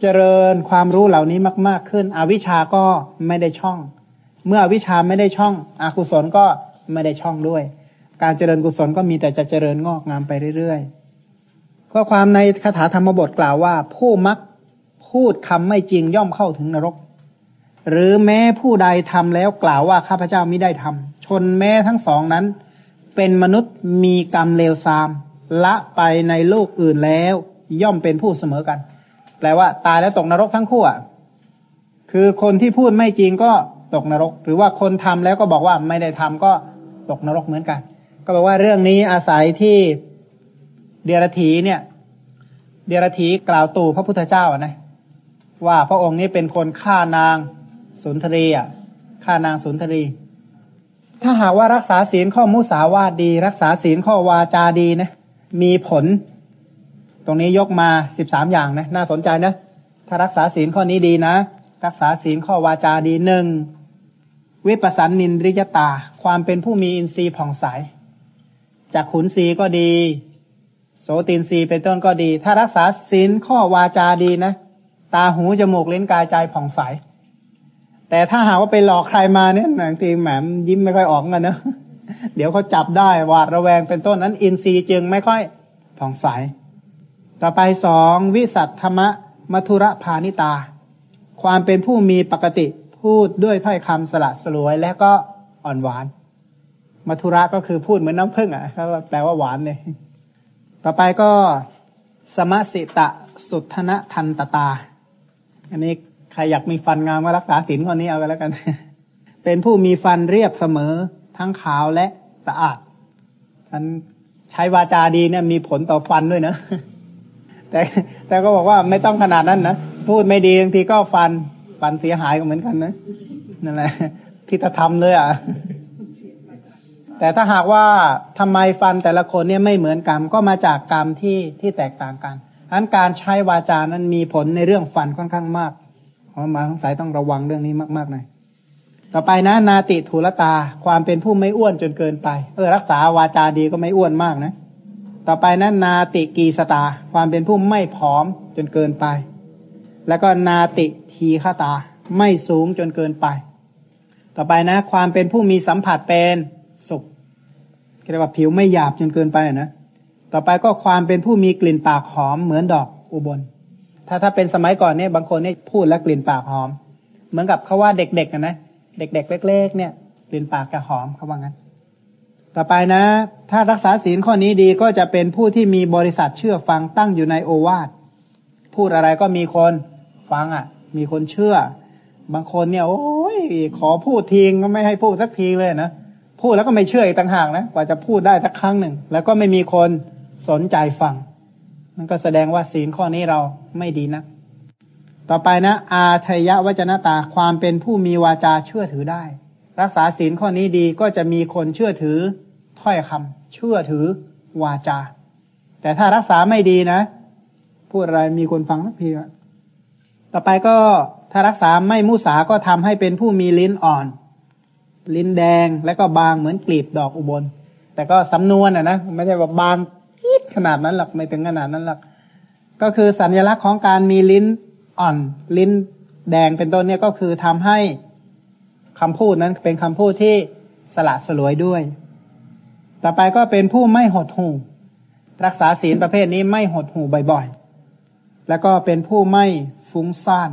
S1: เจริญความรู้เหล่านี้มาก ๆขึ้น อวิชาก็ไม่ได้ช่อง เมื่ออวิชาไม่ได้ช่องอกุศลก็ไม่ได้ช่องด้วย การเจริญกุศลก็มีแต่จะเจริญงอกงามไปเรื่อยๆข้อความในคาถาธรรมบทกล่าวว่า ผู้มักพูดคำไม่จริงย่อมเข้าถึงนรก หรือแม้ผู้ใดทำแล้วกล่าวว่าข้าพเจ้าม่ได้ทำชนแม้ทั้งสองนั้น เป็นมนุษย์มีกรรมเลวทราม ละไปในโลกอื่นแล้ว ย่อมเป็นผู้เสมอกัน แปลว่า ตายแล้วตกนรกทั้งคู่อะคือคนที่พูดไม่จริงก็ตกนรก หรือว่าคนทำแล้วก็บอกว่าไม่ได้ทำก็ตกนรกเหมือนกัน ก็แปลว่าเรื่องนี้อาศัยที่เดียรถีเนี่ย เดียรถีกล่าวตู่พระพุทธเจ้านะว่าพระองค์นี้เป็นคนฆ่านางสุนทรีอะฆ่านางสุนทรี ถ้าหากว่ารักษาศีลข้อมุสาวาทดี รักษาศีลข้อวาจาดีนะมีผล ตรงนี้ยกมาสิบสามอย่างนะน่าสนใจนะถ้ารักษาศีลข้อนี้ดีนะ รักษาศีลข้อวาจาดีหนึ่งวิปัสสันนินริยตา ความเป็นผู้มีอินทรีย์ผ่องใสจากขุนศีก็ดี โสตินรีเป็นต้นก็ดี ถ้ารักษาศีลข้อวาจาดีนะ ตาหูจมูกเล่นกายใจผ่องใส แต่ถ้าหาว่าไปหลอกใครมาเนี่ยบางทีแหมยิ้มไม่ค่อยออกกันเนะเดี๋ยวเขาจับได้หวาดระแวงเป็นต้นนั้น อินทรีย์จึงไม่ค่อยผ่องใส ต่อไปสองวิสัทธรรมมัทุระพานิตา ความเป็นผู้มีปกติพูดด้วยถ้อยคำสละสลวยและก็อ่อนหวานมัทุระก็คือพูดเหมือนน้ำผึ้งอะแปลว่าหวานเลยต่อไปก็สมสิตะสุทธนทันตตา อันนี้ใครอยากมีฟันงามก็รักษาศีลข้อนี้เอาไปแล้วกัน เป็นผู้มีฟันเรียบเสมอทั้งขาวและสะอาดมันใช้วาจาดีเนี่ยมีผลต่อฟันด้วยนะ แต่แต่ก็บอกว่าไม่ต้องขนาดนั้นนะพูดไม่ดีบางทีก็ฟันฟันเสียหายก็เหมือนกันนะนั่นแหละทิฏฐธรรมเลยอะแต่ถ้าหากว่าทำไมฟันแต่ละคนเนี่ยไม่เหมือนกัน ก็มาจากกรรมที่ที่แตกต่างกันอันการใช้วาจานั้นมีผลในเรื่องฟันค่อนข้างมากเพราะมาสงสัยต้องระวังเรื่องนี้มากๆหน่อยต่อไปนะ นาติทุลตาความเป็นผู้ไม่อ้วนจนเกินไป เออรักษาวาจาดีก็ไม่อ้วนมากนะ ต่อไปนะนนาติกีสตา ความเป็นผู้ไม่ผอมจนเกินไป แล้วก็นาติทีฆาตา ไม่สูงจนเกินไป ต่อไปนะ ความเป็นผู้มีสัมผัสเป็นสุขเรียกว่าผิวไม่หยาบจนเกินไปนะต่อไปก็ความเป็นผู้มีกลิ่นปากหอมเหมือนดอกอุบล ถ้าถ้าเป็นสมัยก่อนเนี่ยบางคนเนี่ยพูดแล้วกลิ่นปากหอม เหมือนกับเขาว่าเด็กๆนะนะเด็กๆเล็ก ๆ เนี่ยกลิ่นปากจะหอมเขาว่างั้น ต่อไปนะ ถ้ารักษาศีลข้อนี้ดีก็จะเป็นผู้ที่มีบริษัทเชื่อฟังตั้งอยู่ในโอวาทพูดอะไรก็มีคนฟังอะ มีคนเชื่อ บางคนเนี่ย โอ้ยขอพูดทีงก็ไม่ให้พูดสักทีเลยนะพูดแล้วก็ไม่เชื่ออีกต่างหากนะกว่าจะพูดได้สักครั้งหนึ่งแล้วก็ไม่มีคนสนใจฟังนั่นก็แสดงว่าศีลข้อนี้เราไม่ดีนะต่อไปนะ อาทยวจนตาความเป็นผู้มีวาจาเชื่อถือได้ รักษาศีลข้อนี้ดีก็จะมีคนเชื่อถือถ้อยคำเชื่อถือวาจา แต่ถ้ารักษาไม่ดีนะพูดอะไรมีคนฟังนักพีต่อไปก็ถ้ารักษาไม่มุสาก็ทำให้เป็นผู้มีลิ้นอ่อน ลิ้นแดงและก็บางเหมือนกลีบดอกอุบล แต่ก็สำนวนอะนะไม่ใช่ว่าบางคิดขนาดนั้นหรอกไม่ถึงขนาดนั้นหรอกก็คือสัญลักษณ์ของการมีลิ้นอ่อน ลิ้นแดงเป็นต้นเนี่ยก็คือทำให้ คำพูดนั้นเป็นคำพูดที่สละสลวยด้วย ต่อไปก็เป็นผู้ไม่หดหู่ รักษาศีลประเภทนี้ไม่หดหู่บ่อยๆ แล้วก็เป็นผู้ไม่ฟุ้งซ่าน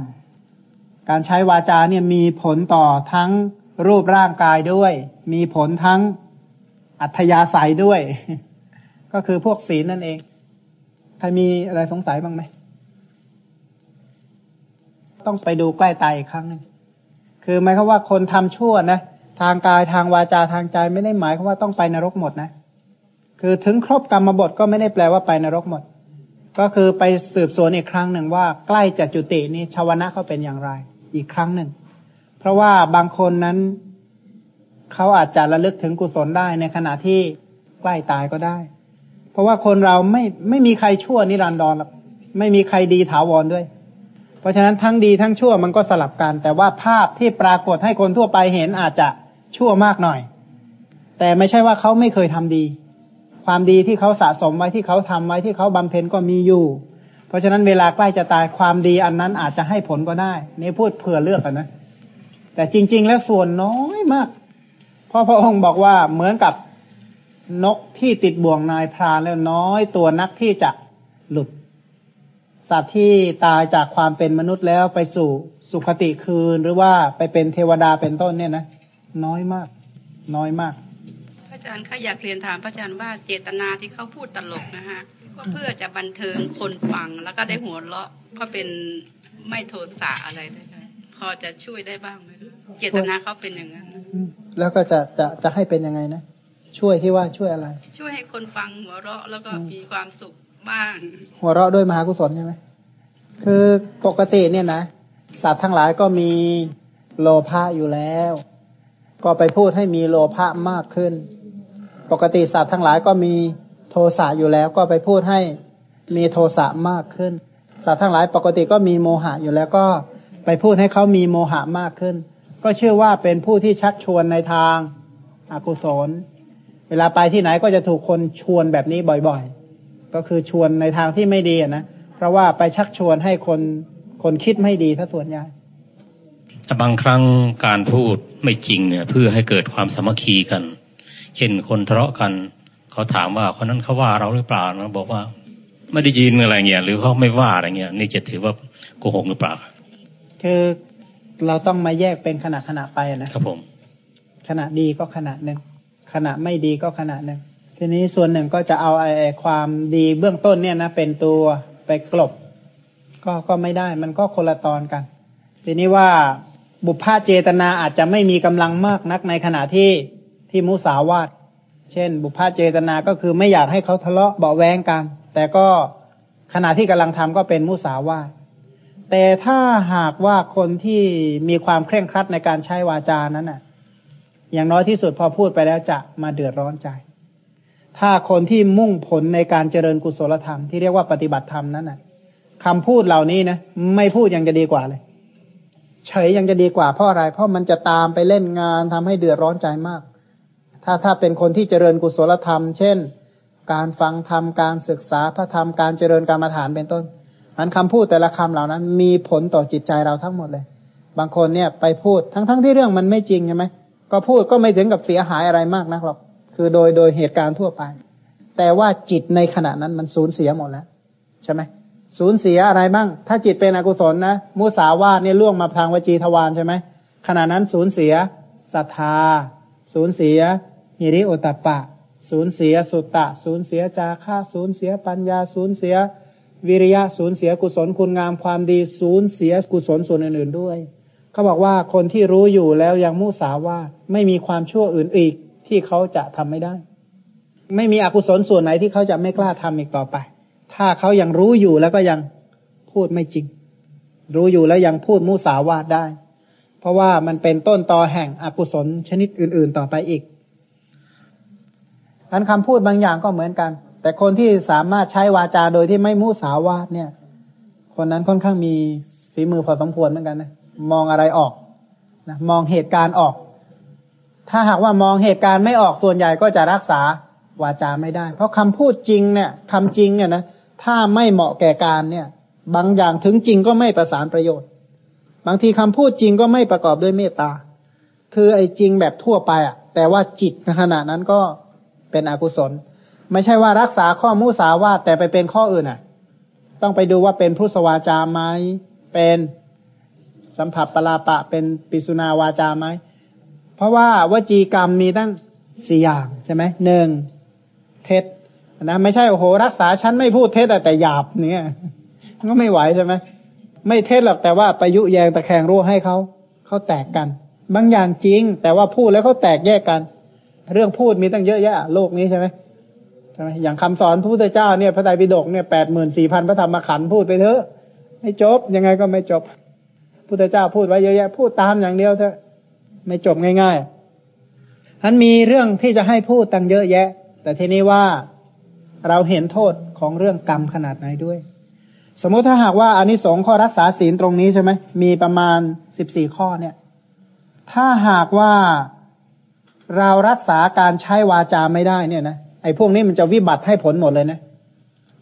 S1: การใช้วาจาเนี่ยมีผลต่อทั้งรูปร่างกายด้วย มีผลทั้งอัธยาศัยด้วย ก็คือพวกศีลนั่นเอง ใครมีอะไรสงสัยบ้างไหม ต้องไปดูใกล้ตายอีกครั้งหนึ่ง คือหมายความว่าคนทำชั่วนะทางกายทางวาจาทางใจไม่ได้หมายความว่าต้องไปนรกหมดนะ คือถึงครบกรรมบทก็ไม่ได้แปลว่าไปนรกหมด ก็คือไปสืบสวนอีกครั้งหนึ่งว่าใกล้จะจุตินี้ชาวนะเขาเป็นอย่างไร อีกครั้งหนึ่ง เพราะว่าบางคนนั้นเขาอาจจะระลึกถึงกุศลได้ในขณะที่ใกล้ตายก็ได้ เพราะว่าคนเราไม่ไม่มีใครชั่วนิรันดรหรอกไม่มีใครดีถาวรด้วย ราะฉะนั้นทั้งดีทั้งชั่วมันก็สลับกัน แต่ว่าภาพที่ปรากฏให้คนทั่วไปเห็นอาจจะชั่วมากหน่อย แต่ไม่ใช่ว่าเขาไม่เคยทำดี ความดีที่เขาสะสมไว้ที่เขาทำไว้ที่เขาบำเพ็ญก็มีอยู่ เพราะฉะนั้นเวลาใกล้จะตายความดีอันนั้นอาจจะให้ผลก็ได้นี่พูดเผื่อเลือกกันนะ แต่จริง ๆ แล้วส่วนน้อยมากเพราะพระองค์บอกว่าเหมือนกับนกที่ติดบ่วงนายพรานแล้วน้อยตัวนักที่จะหลุด สัตว์ที่ตายจากความเป็นมนุษย์แล้วไปสู่สุคติคืนหรือว่าไปเป็นเทวดาเป็นต้นเนี่ยนะน้อยมาก น้อยมาก
S6: พระอาจารย์ข้าอยากเรียนถามพระอาจารย์ว่าเจตนาที่เขาพูดตลกนะฮะก็เพื่อจะบันเทิงคนฟังแล้วก็ได้หัวเราะก็เป็นไม่โทษสาอะไรได้ไหมพอจะช่วยได้บ้างไหมเจตนาเขาเป็นอย่างนั้น
S7: แล้วก็จะจะจะให้เป็นยังไงนะช่วยที่ว่าช่วยอะไร
S6: ช่วยให้คนฟังหัวเราะแล้วก็มีความสุข บ้าง
S7: หัวเราะด้วยมหากุศลใช่ไหมคือปกติเนี่ยนะสัตว์ทั้งหลายก็มีโลภะอยู่แล้ว ก็ไปพูดให้มีโลภะมากขึ้น ปกติสัตว์ทั้งหลายก็มีโทสะอยู่แล้ว ก็ไปพูดให้มีโทสะมากขึ้น สัตว์ทั้งหลายปกติก็มีโมหะอยู่แล้วก็ไปพูดให้เขามีโมหะมากขึ้น ก็เชื่อว่าเป็นผู้ที่ชักชวนในทางอากุศล เวลาไปที่ไหนก็จะถูกคนชวนแบบนี้บ่อยๆ ก็คือชวนในทางที่ไม่ดีนะเพราะว่าไปชักชวนให้คนคนคิดไม่ดีถ้าส่วนใหญ่
S3: แต่บางครั้งการพูดไม่จริงเนี่ย เพื่อให้เกิดความสามัคคีกันเช่นคนทะเลาะกัน เขาถามว่าคนนั้นเขาว่าเราหรือเปล่าเราบอกว่า ไม่ได้ยินอะไรเงี้ยหรือเขาไม่ว่าอะไรเงี้ยนี่จะถือว่าโกหกหรือเปล่า
S1: คือเราต้องมาแยกเป็นขณะขณะไปนะครับ
S3: ผม
S1: ขณะดีก็ขณะหนึ่งขณะไม่ดีก็ขณะหนึ่ง ทีนี้ส่วนหนึ่งก็จะเอาไอ้ความดีเบื้องต้นเนี่ยนะเป็นตัวไปกลบ ก็ก็ไม่ได้ มันก็คนละตอนกัน ทีนี้ว่าบุพพาเจตนาอาจจะไม่มีกำลังมากนักในขณะที่ที่มุสาวาทเช่น บุพพาเจตนาก็คือไม่อยากให้เขาทะเลาะเบาแวงกัน แต่ก็ขณะที่กำลังทำก็เป็นมุสาวาทแต่ถ้าหากว่าคนที่มีความเคร่งครัดในการใช้วาจานั้นน่ะ อย่างน้อยที่สุดพอพูดไปแล้วจะมาเดือดร้อนใจ ถ้าคนที่มุ่งผลในการเจริญกุศลธรรมที่เรียกว่าปฏิบัติธรรมนั้นนะคำพูดเหล่านี้นะไม่พูดยังจะดีกว่าเลย เฉยยังจะดีกว่าเพราะอะไร เพราะมันจะตามไปเล่นงานทำให้เดือดร้อนใจมาก ถ้าถ้าเป็นคนที่เจริญกุศลธรรม เช่น การฟังธรรมการศึกษาพระธรรมการเจริญกรรมฐานเป็นต้นอันคำพูดแต่ละคำเหล่านั้น มีผลต่อจิตใจเราทั้งหมดเลย บางคนเนี่ยไปพูดทั้งๆทที่เรื่องมันไม่จริงใช่ไหมก็พูดก็ไม่ถึงกับเสียหายอะไรมากนักหรอก คือโดยโดยเหตุการณ์ทั่วไป แต่ว่าจิตในขณะนั้นมันสูญเสียหมดแล้ว ใช่ไหมสูญเสียอะไรบ้าง ถ้าจิตเป็นอกุศลนะมุสาวาทเนี่ยล่วงมาทางวจีทวารใช่ไหมขณะนั้นสูญเสียศรัทธา สูญเสียหิริโอตปะ สูญเสียสุตตะ สูญเสียจาค่าสูญเสียปัญญา สูญเสีย วิริยะสูญเสียกุศลคุณงามความดี สูญเสียกุศลส่วนอื่นๆด้วย เขาบอกว่าคนที่รู้อยู่แล้วยังมุสาวาไม่มีความชั่วอื่นอีก ที่เขาจะทำไม่ได้ ไม่มีอกุศลส่วนไหนที่เขาจะไม่กล้าทำอีกต่อไป ถ้าเขายังรู้อยู่แล้วก็ยังพูดไม่จริง รู้อยู่แล้วยังพูดมุสาวาทได้ เพราะว่ามันเป็นต้นตอแห่งอกุศลชนิดอื่น ๆ ต่อไปอีกอันคำพูดบางอย่างก็เหมือนกัน แต่คนที่สามารถใช้วาจาโดยที่ไม่มุสาวาทเนี่ย คนนั้นค่อนข้างมีฝีมือพอสมควรเหมือนกันนะมองอะไรออกนะมองเหตุการณ์ออก ถ้าหากว่ามองเหตุการณ์ไม่ออกส่วนใหญ่ก็จะรักษาวาจาไม่ได้ เพราะคำพูดจริงเนี่ยคำจริงเนี่ยนะถ้าไม่เหมาะแก่การเนี่ย บางอย่างถึงจริงก็ไม่ประสานประโยชน์ บางทีคำพูดจริงก็ไม่ประกอบด้วยเมตตา คือไอ้จริงแบบทั่วไปอะ แต่ว่าจิตในขณะนั้นก็เป็นอกุศล ไม่ใช่ว่ารักษาข้อมุสาวาแต่ไปเป็นข้ออื่นอะ ต้องไปดูว่าเป็นพุทธวาจาไหมเป็นสัมผัสปลาปะเป็นปิสุนาวาจาไหม เพราะว่าวจีกรรมมีตั้งสี่อย่างใช่ไหมหนึ่งเท็จนะไม่ใช่โอ้โหรักษาฉันไม่พูดเท็จแต่หยาบเนี่ยก็ไม่ไหวใช่ไหมไม่เท็จหรอกแต่ว่าไปยุแยงตะแคงรั่วให้เขาเขาแตกกัน บางอย่างจริง แต่ว่าพูดแล้วเขาแตกแยกกัน เรื่องพูดมีตั้งเยอะแยะ โลกนี้ใช่ไหมใช่ไหมอย่างคำสอนพระพุทธเจ้าเนี่ยพระไตรปิฎกเนี่ยแปดหมื่นสี่พันพระธรรมขันธ์พูดไปเถอะไม่จบยังไงก็ไม่จบพุทธเจ้าพูดไว้เยอะแยะ พูดตามอย่างเดียวเถอะ ไม่จบง่ายๆท่านมีเรื่องที่จะให้พูดตั้งเยอะแยะ แต่ทีนี้ว่าเราเห็นโทษของเรื่องกรรมขนาดไหนด้วย สมมติถ้าหากว่าอานิสงส์ข้อรักษาศีลตรงนี้ใช่ไหมมีประมาณสิบสี่ข้อเนี่ย ถ้าหากว่าเรารักษาการใช้วาจาไม่ได้เนี่ยนะไอ้พวกนี้มันจะวิบัติให้ผลหมดเลยนะ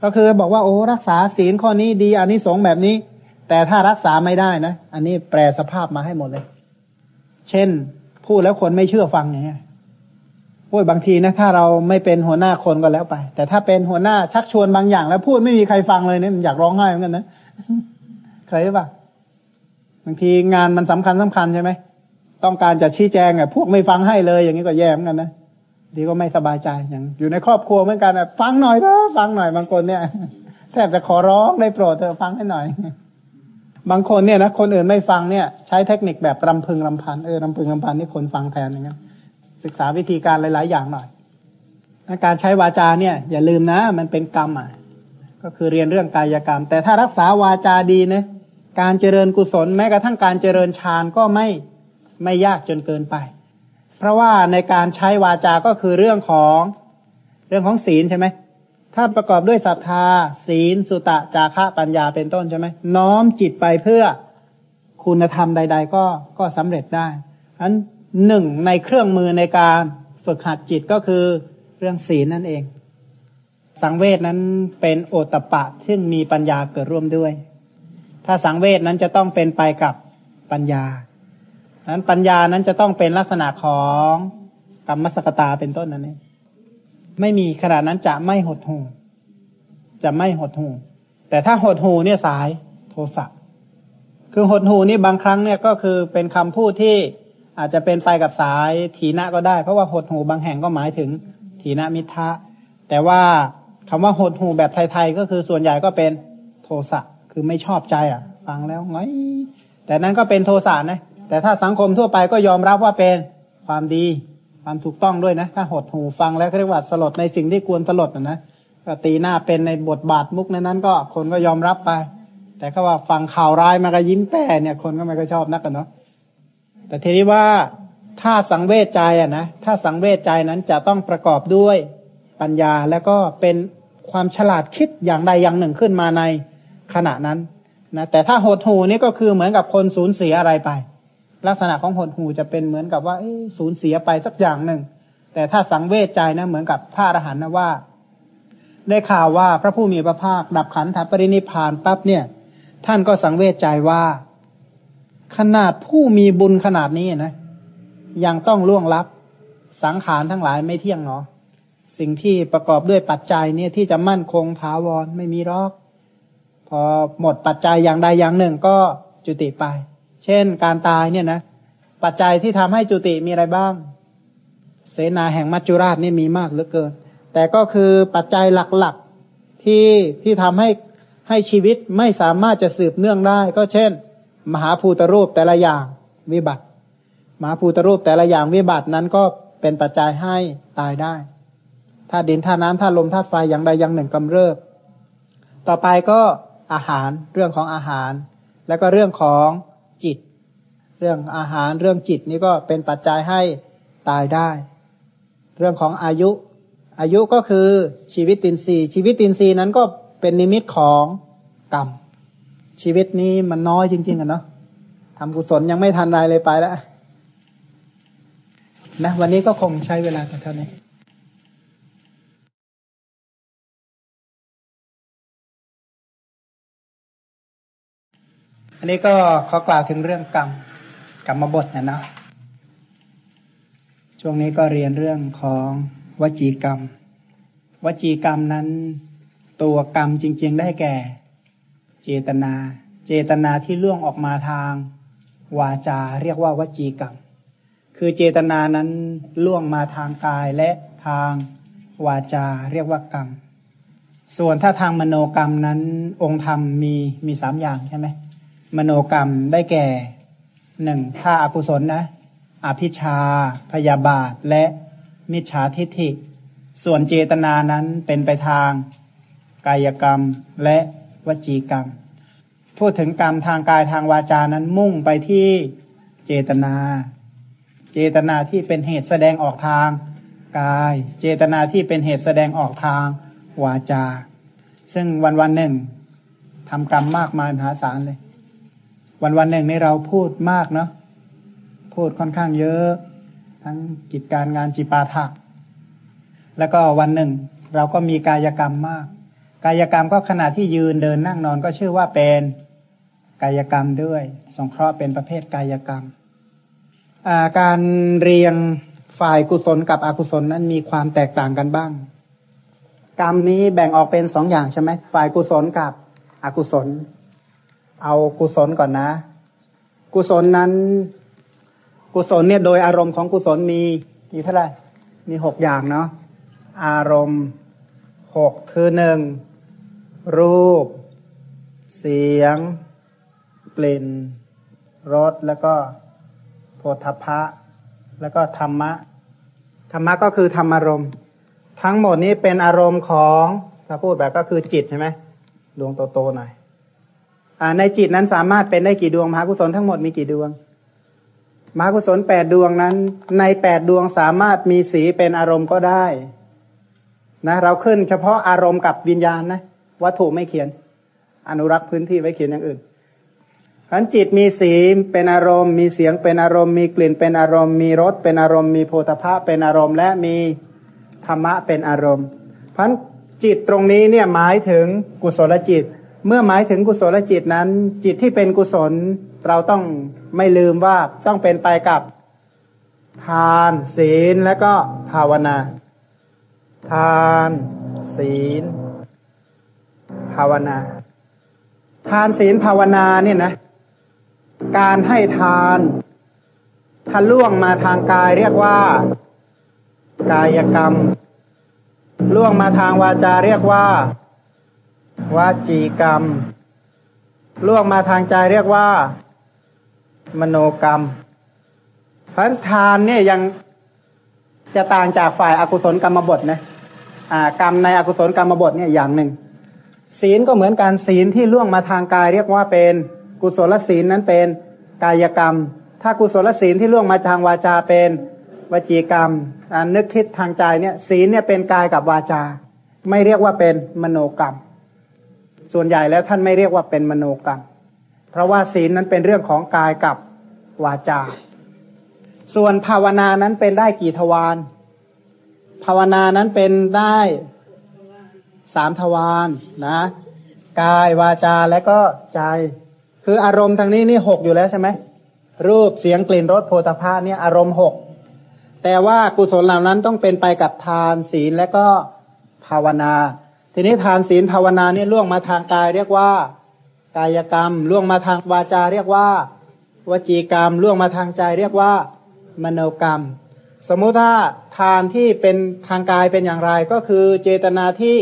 S1: ก็คือบอกว่าโอ้รักษาศีลข้อนี้ดีอานิสงส์แบบนี้ แต่ถ้ารักษาไม่ได้นะ อันนี้แปลสภาพมาให้หมดเลย เช่น พูดแล้วคนไม่เชื่อฟังอย่างเงี้ยพูดบางทีนะถ้าเราไม่เป็นหัวหน้าคนก็แล้วไป แต่ถ้าเป็นหัวหน้าชักชวนบางอย่าง แล้วพูดไม่มีใครฟังเลยเนี่ยมันอยากร้องไห้เหมือนกันนะเคยปะบางทีงานมันสำคัญสำคัญใช่ไหมต้องการจะชี้แจงอะพวกไม่ฟังให้เลย อย่างนี้ก็แย่เหมือนกันนะดีก็ไม่สบายใจอย่าง อยู่ในครอบครัวเหมือนกันอะฟังหน่อยเถอะฟังหน่อยบางคนเนี่ยแทบจะขอร้องได้โปรดเธอฟังให้หน่อย บางคนเนี่ยนะคนอื่นไม่ฟังเนี่ย ใช้เทคนิคแบบรำพึงรำพันเออรำพึงรำพันนี่คนฟังแทนอย่างเงี้ยศึกษาวิธีการหลาย ๆ อย่างหน่อยการใช้วาจาเนี่ย อย่าลืมนะ มันเป็นกรรมอะ ก็คือเรียนเรื่องกายกรรม แต่ถ้ารักษาวาจาดีนะการเจริญกุศลแม้กระทั่งการเจริญฌานก็ไม่ไม่ยากจนเกินไป เพราะว่าในการใช้วาจาก็คือเรื่องของเรื่องของศีลใช่ไหม ถ้าประกอบด้วยศรัทธา ศีลสุตะ จาคะปัญญาเป็นต้นใช่ไหมน้อมจิตไปเพื่อคุณธรรมใด ๆ ก็ก็สำเร็จได้อันหนึ่งในเครื่องมือในการฝึกหัดจิตก็คือเรื่องศีลนั่นเอง สังเวชนั้นเป็นโอตปะซึ่งมีปัญญาเกิดร่วมด้วย ถ้าสังเวชนั้นจะต้องเป็นไปกับปัญญานั้นปัญญานั้นจะต้องเป็นลักษณะของกรรมสกตาเป็นต้นนั่นเอง ไม่มีขนาดนั้นจะไม่หดหูจะไม่หดหูแต่ถ้าหดหูเนี่ยสายโทสะคือหดหูนี่บางครั้งเนี่ยก็คือเป็นคำพูดที่อาจจะเป็นไปกับสายถีนะก็ได้ เพราะว่าหดหูบางแห่งก็หมายถึงถีนะมิทะแต่ว่าคำว่าหดหูแบบไทยๆก็คือส่วนใหญ่ก็เป็นโทสะคือไม่ชอบใจอะ ฟังแล้วไงแต่นั้นก็เป็นโทสะนะแต่ถ้าสังคมทั่วไปก็ยอมรับว่าเป็นความดี ความถูกต้องด้วยนะ ถ้าหดหูฟังแล้วเรียกว่าสลดในสิ่งที่ควรสลดนะนะก็ตีหน้าเป็นในบทบาทมุกนั้นนั้นก็คนก็ยอมรับไป แต่ก็ว่าฟังข่าวร้ายมาก็ยิ้มแป้เนี่ยคนก็ไม่ก็ชอบนักกันเนาะแต่ทีนี้ว่าถ้าสังเวชใจอะนะถ้าสังเวชใจนั้นจะต้องประกอบด้วยปัญญาแล้วก็เป็นความฉลาดคิดอย่างใดอย่างหนึ่งขึ้นมาในขณะนั้นนะแต่ถ้าหดหูนี่ก็คือเหมือนกับคนสูญเสียอะไรไป ลักษณะของหดหูจะเป็นเหมือนกับว่าสูญเสียไปสักอย่างหนึ่ง แต่ถ้าสังเวชใจนะเหมือนกับพระอรหันต์นะว่า ได้ข่าวว่าพระผู้มีพระภาค ดับขันธปรินิพานปั๊บเนี่ย ท่านก็สังเวชใจว่า ขนาดผู้มีบุญขนาดนี้นะ ยังต้องล่วงลับ สังขารทั้งหลายไม่เที่ยงเนาะสิ่งที่ประกอบด้วยปัจจัยเนี่ยที่จะมั่นคงถาวรไม่มีรอก พอหมดปัจจัยอย่างใดอย่างหนึ่งก็จุติไป เช่นการตายเนี่ยนะ ปัจจัยที่ทำให้จุติมีอะไรบ้าง เสนาแห่งมัจจุราชนี่มีมากเหลือเกิน แต่ก็คือปัจจัยหลักๆที่ที่ทำให้ให้ชีวิตไม่สามารถจะสืบเนื่องได้ ก็เช่น มหาภูตรูปแต่ละอย่างวิบัติ มหาภูตรูปแต่ละอย่างวิบัตินั้นก็เป็นปัจจัยให้ตายได้ถ้าดินถ้าน้ำถ้าลมถ้าไฟอย่างใดอย่างหนึ่งกำเริบ ต่อไปก็อาหารเรื่องของอาหาร แล้วก็เรื่องของ จิต เรื่องอาหารเรื่องจิตนี่ก็เป็นปัจจัยให้ตายได้ เรื่องของอายุ อายุก็คือชีวิตตินทรีย์ชีวิตตินทรีย์นั้นก็เป็นนิมิตของกรรมชีวิตนี้มันน้อยจริง ๆอะเนาะทำกุศลยังไม่ทันไรเลยไปแล้วนะวันนี้ก็คงใช้เวลาเท่านี้ นนี้ก็ขอกล่าวถึงเรื่องกรรมกรรมบทนะนะช่วงนี้ก็เรียนเรื่องของวจีกรรม วจีกรรมนั้น ตัวกรรมจริง ๆ ได้แก่ เจตนา เจตนาที่ล่วงออกมาทาง วาจาเรียกว่าวจีกรรม คือเจตนานั้นล่วงมาทางกายและทางวาจาเรียกว่ากรรม ส่วนถ้าทางมโนกรรมนั้นองค์ธรรมมีมีสามอย่างใช่ไหม มโนกรรมได้แก่หนึ่งถ้าอากุศลนะ อภิชา พยาบาท และมิจฉาทิฏฐิ ส่วนเจตนานั้นเป็นไปทาง กายกรรมและวจีกรรม พูดถึงกรรมทางกายทางวาจานั้นมุ่งไปที่เจตนา เจตนาที่เป็นเหตุแสดงออกทางกาย เจตนาที่เป็นเหตุแสดงออกทางวาจา ซึ่งวันวันหนึ่งทำกรรมมากมายมหาศาลเลย วันวันหนึ่งในเราพูดมากเนาะพูดค่อนข้างเยอะ ทั้งกิจการงานจิปาถะแล้วก็วันหนึ่ง เราก็มีกายกรรมมาก กายกรรมก็ขณะที่ยืนเดินนั่งนอนก็ชื่อว่าเป็นกายกรรมด้วย สงเคราะห์เป็นประเภทกายกรรม การเรียงฝ่ายกุศลกับอกุศลนั้นมีความแตกต่างกันบ้าง กรรมนี้แบ่งออกเป็นสองอย่างใช่ไหมฝ่ายกุศลกับอกุศล เอากุศลก่อนนะ กุศลนั้น กุศลเนี่ยโดยอารมณ์ของกุศลมีมีเท่าไหร่มีหกอย่างเนาะอารมณ์หกคือหนึ่งรูป เสียง กลิ่นรสแล้วก็โพธพะ แล้วก็ธรรมะ ธรรมะก็คือธรรมอารมณ์ ทั้งหมดนี้เป็นอารมณ์ของถ้าพูดแบบก็คือจิตใช่ไหมดวงโตๆหน่อย ในจิตนั้นสามารถเป็นได้กี่ดวงมหากุศลทั้งหมดมีกี่ดวงมหากุศลแปดดวงนั้น ในแปดดวงสามารถมีสีเป็นอารมณ์ก็ได้นะเราขึ้นเฉพาะอารมณ์กับวิญญาณนะวัตถุไม่เขียน อนุรักษ์พื้นที่ไว้เขียนอย่างอื่นขันจิตมีสีเป็นอารมณ์ มีเสียงเป็นอารมณ์ มีกลิ่นเป็นอารมณ์ มีรสเป็นอารมณ์ มีโพธภาพเป็นอารมณ์ และมีธรรมะเป็นอารมณ์พันจิตตรงนี้เนี่ยหมายถึงกุศลจิต เมื่อหมายถึงกุศลจิตนั้น จิตที่เป็นกุศล เราต้องไม่ลืมว่าต้องเป็นไปกับทาน ศีลและก็ภาวนา ทาน ศีล ภาวนา ทานศีลภาวนาเนี่ยนะ การให้ทานถ้าล่วงมาทางกายเรียกว่า กายกรรม ล่วงมาทางวาจาเรียกว่า วาจีกรรม ล่วงมาทางใจเรียกว่า มโนกรรมพันทานเนี่ยยังจะต่างจากฝ่ายอากุศลกรรมบทนะอ่ากรรมในอกุศลกรรมบทเนี่ยอย่างหนึ่ง ศีลก็เหมือนการศีลที่ล่วงมาทางกายเรียกว่าเป็นกุศลศีลนั้นเป็นกายกรรม ถ้ากุศลศีลที่ล่วงมาทางวาจาเป็นวจีกรรมนึกคิดทางใจเนี่ยศีลเนี่ยเป็นกายกับวาจา ไม่เรียกว่าเป็นมโนกรรม ส่วนใหญ่แล้วท่านไม่เรียกว่าเป็นมโนกรรม เพราะว่าศีลนั้นเป็นเรื่องของกายกับวาจา ส่วนภาวนานั้นเป็นได้กี่ทวาร ภาวนานั้นเป็นได้สามทวารนนะ กายวาจาและก็ใจ คืออารมณ์ทางนี้นี่หกอยู่แล้วใช่ไหมรูปเสียงกลิ่นรสโพธาภาเนี่ยอารมณ์หกแต่ว่ากุศลเหล่านั้นต้องเป็นไปกับทานศีลและก็ภาวนา ทีนี้ทานศีลภาวนาเนี่ยล่วงมาทางกายเรียกว่า กายกรรมล่วงมาทางวาจาเรียกว่า วจีกรรมล่วงมาทางใจเรียกว่า มโนกรรม สมมุติถ้าทานที่เป็นทางกายเป็นอย่างไรก็คือเจตนาที่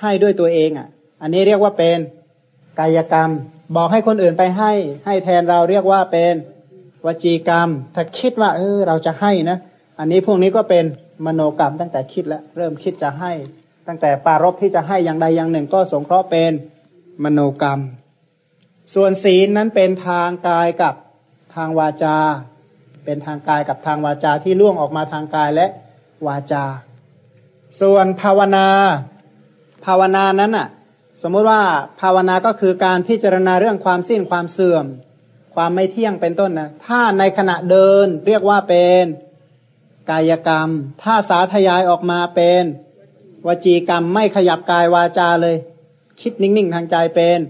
S1: ให้ด้วยตัวเองอะ อันนี้เรียกว่าเป็นกายกรรม บอกให้คนอื่นไปให้ ให้แทนเราเรียกว่าเป็นวจีกรรม ถ้าคิดว่า เออเราจะให้นะ อันนี้พวกนี้ก็เป็นมโนกรรมตั้งแต่คิดแล้ว เริ่มคิดจะให้ ตั้งแต่ปารบที่จะให้อย่างใดอย่างหนึ่งก็สงเคราะห์เป็นมโนกรรม ส่วนศีลนั้นเป็นทางกายกับทางวาจา เป็นทางกายกับทางวาจาที่ล่วงออกมาทางกายและวาจา ส่วนภาวนา ภาวนานั้นอะ สมมุติว่าภาวนาก็คือการพิจารณาเรื่องความสิ้นความเสื่อม ความไม่เที่ยงเป็นต้นนะถ้าในขณะเดินเรียกว่าเป็นกายกรรม ถ้าสาธยายออกมาเป็น วจีกรรมไม่ขยับกายวาจาเลย คิดนิ่งๆทางใจเป็น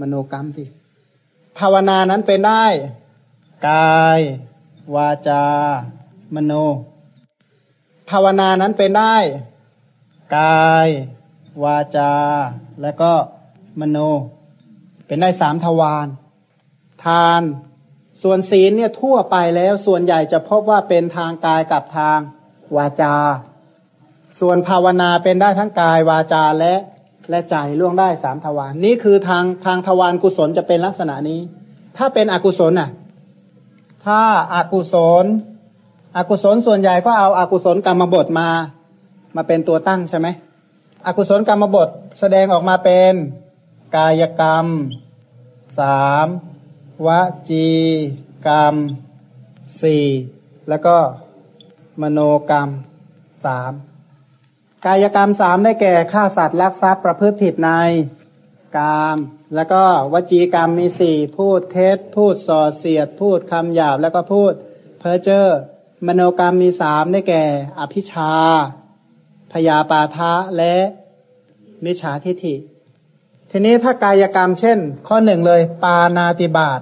S1: มโนกรรมสิภาวนานั้นเป็นได้ กาย วาจา มโน ภาวนานั้นเป็นได้ กาย วาจา และก็มโน เป็นได้สามทวารทาน ส่วนศีลเนี่ยทั่วไปแล้วส่วนใหญ่จะพบว่าเป็นทางกายกับทางวาจา ส่วนภาวนาเป็นได้ทั้งกายวาจาและและใจล่วงได้สามทวารนนี่คือทางทางทวารกุศลจะเป็นลักษณะนี้ ถ้าเป็นอกุศลน่ะ ถ้าอากุศล อกุศลส่วนใหญ่ก็เอาอากุศลกรรมบทมา มาเป็นตัวตั้งใช่ไหมอกุศลกรรมบทแสดงออกมาเป็นกายกรรมสามวจีกรรมสี่แล้วก็มโนกรรมสาม กายกรรมสามได้แก่ฆ่าสัตว์ลักทรัพย์ประพฤติผิดในกาม แล้วก็วจีกรรมมีสี่พูดเท็จ พูดส่อเสียด พูดคำหยาบแล้วก็พูดเพ้อเจ้อมโนกรรมมีสามได้แก่ อภิชาพยาปาทะและมิจฉาทิฏฐิ ทีนี้ถ้ากายกรรมเช่น ข้อหนึ่งเลย ปานาติบาต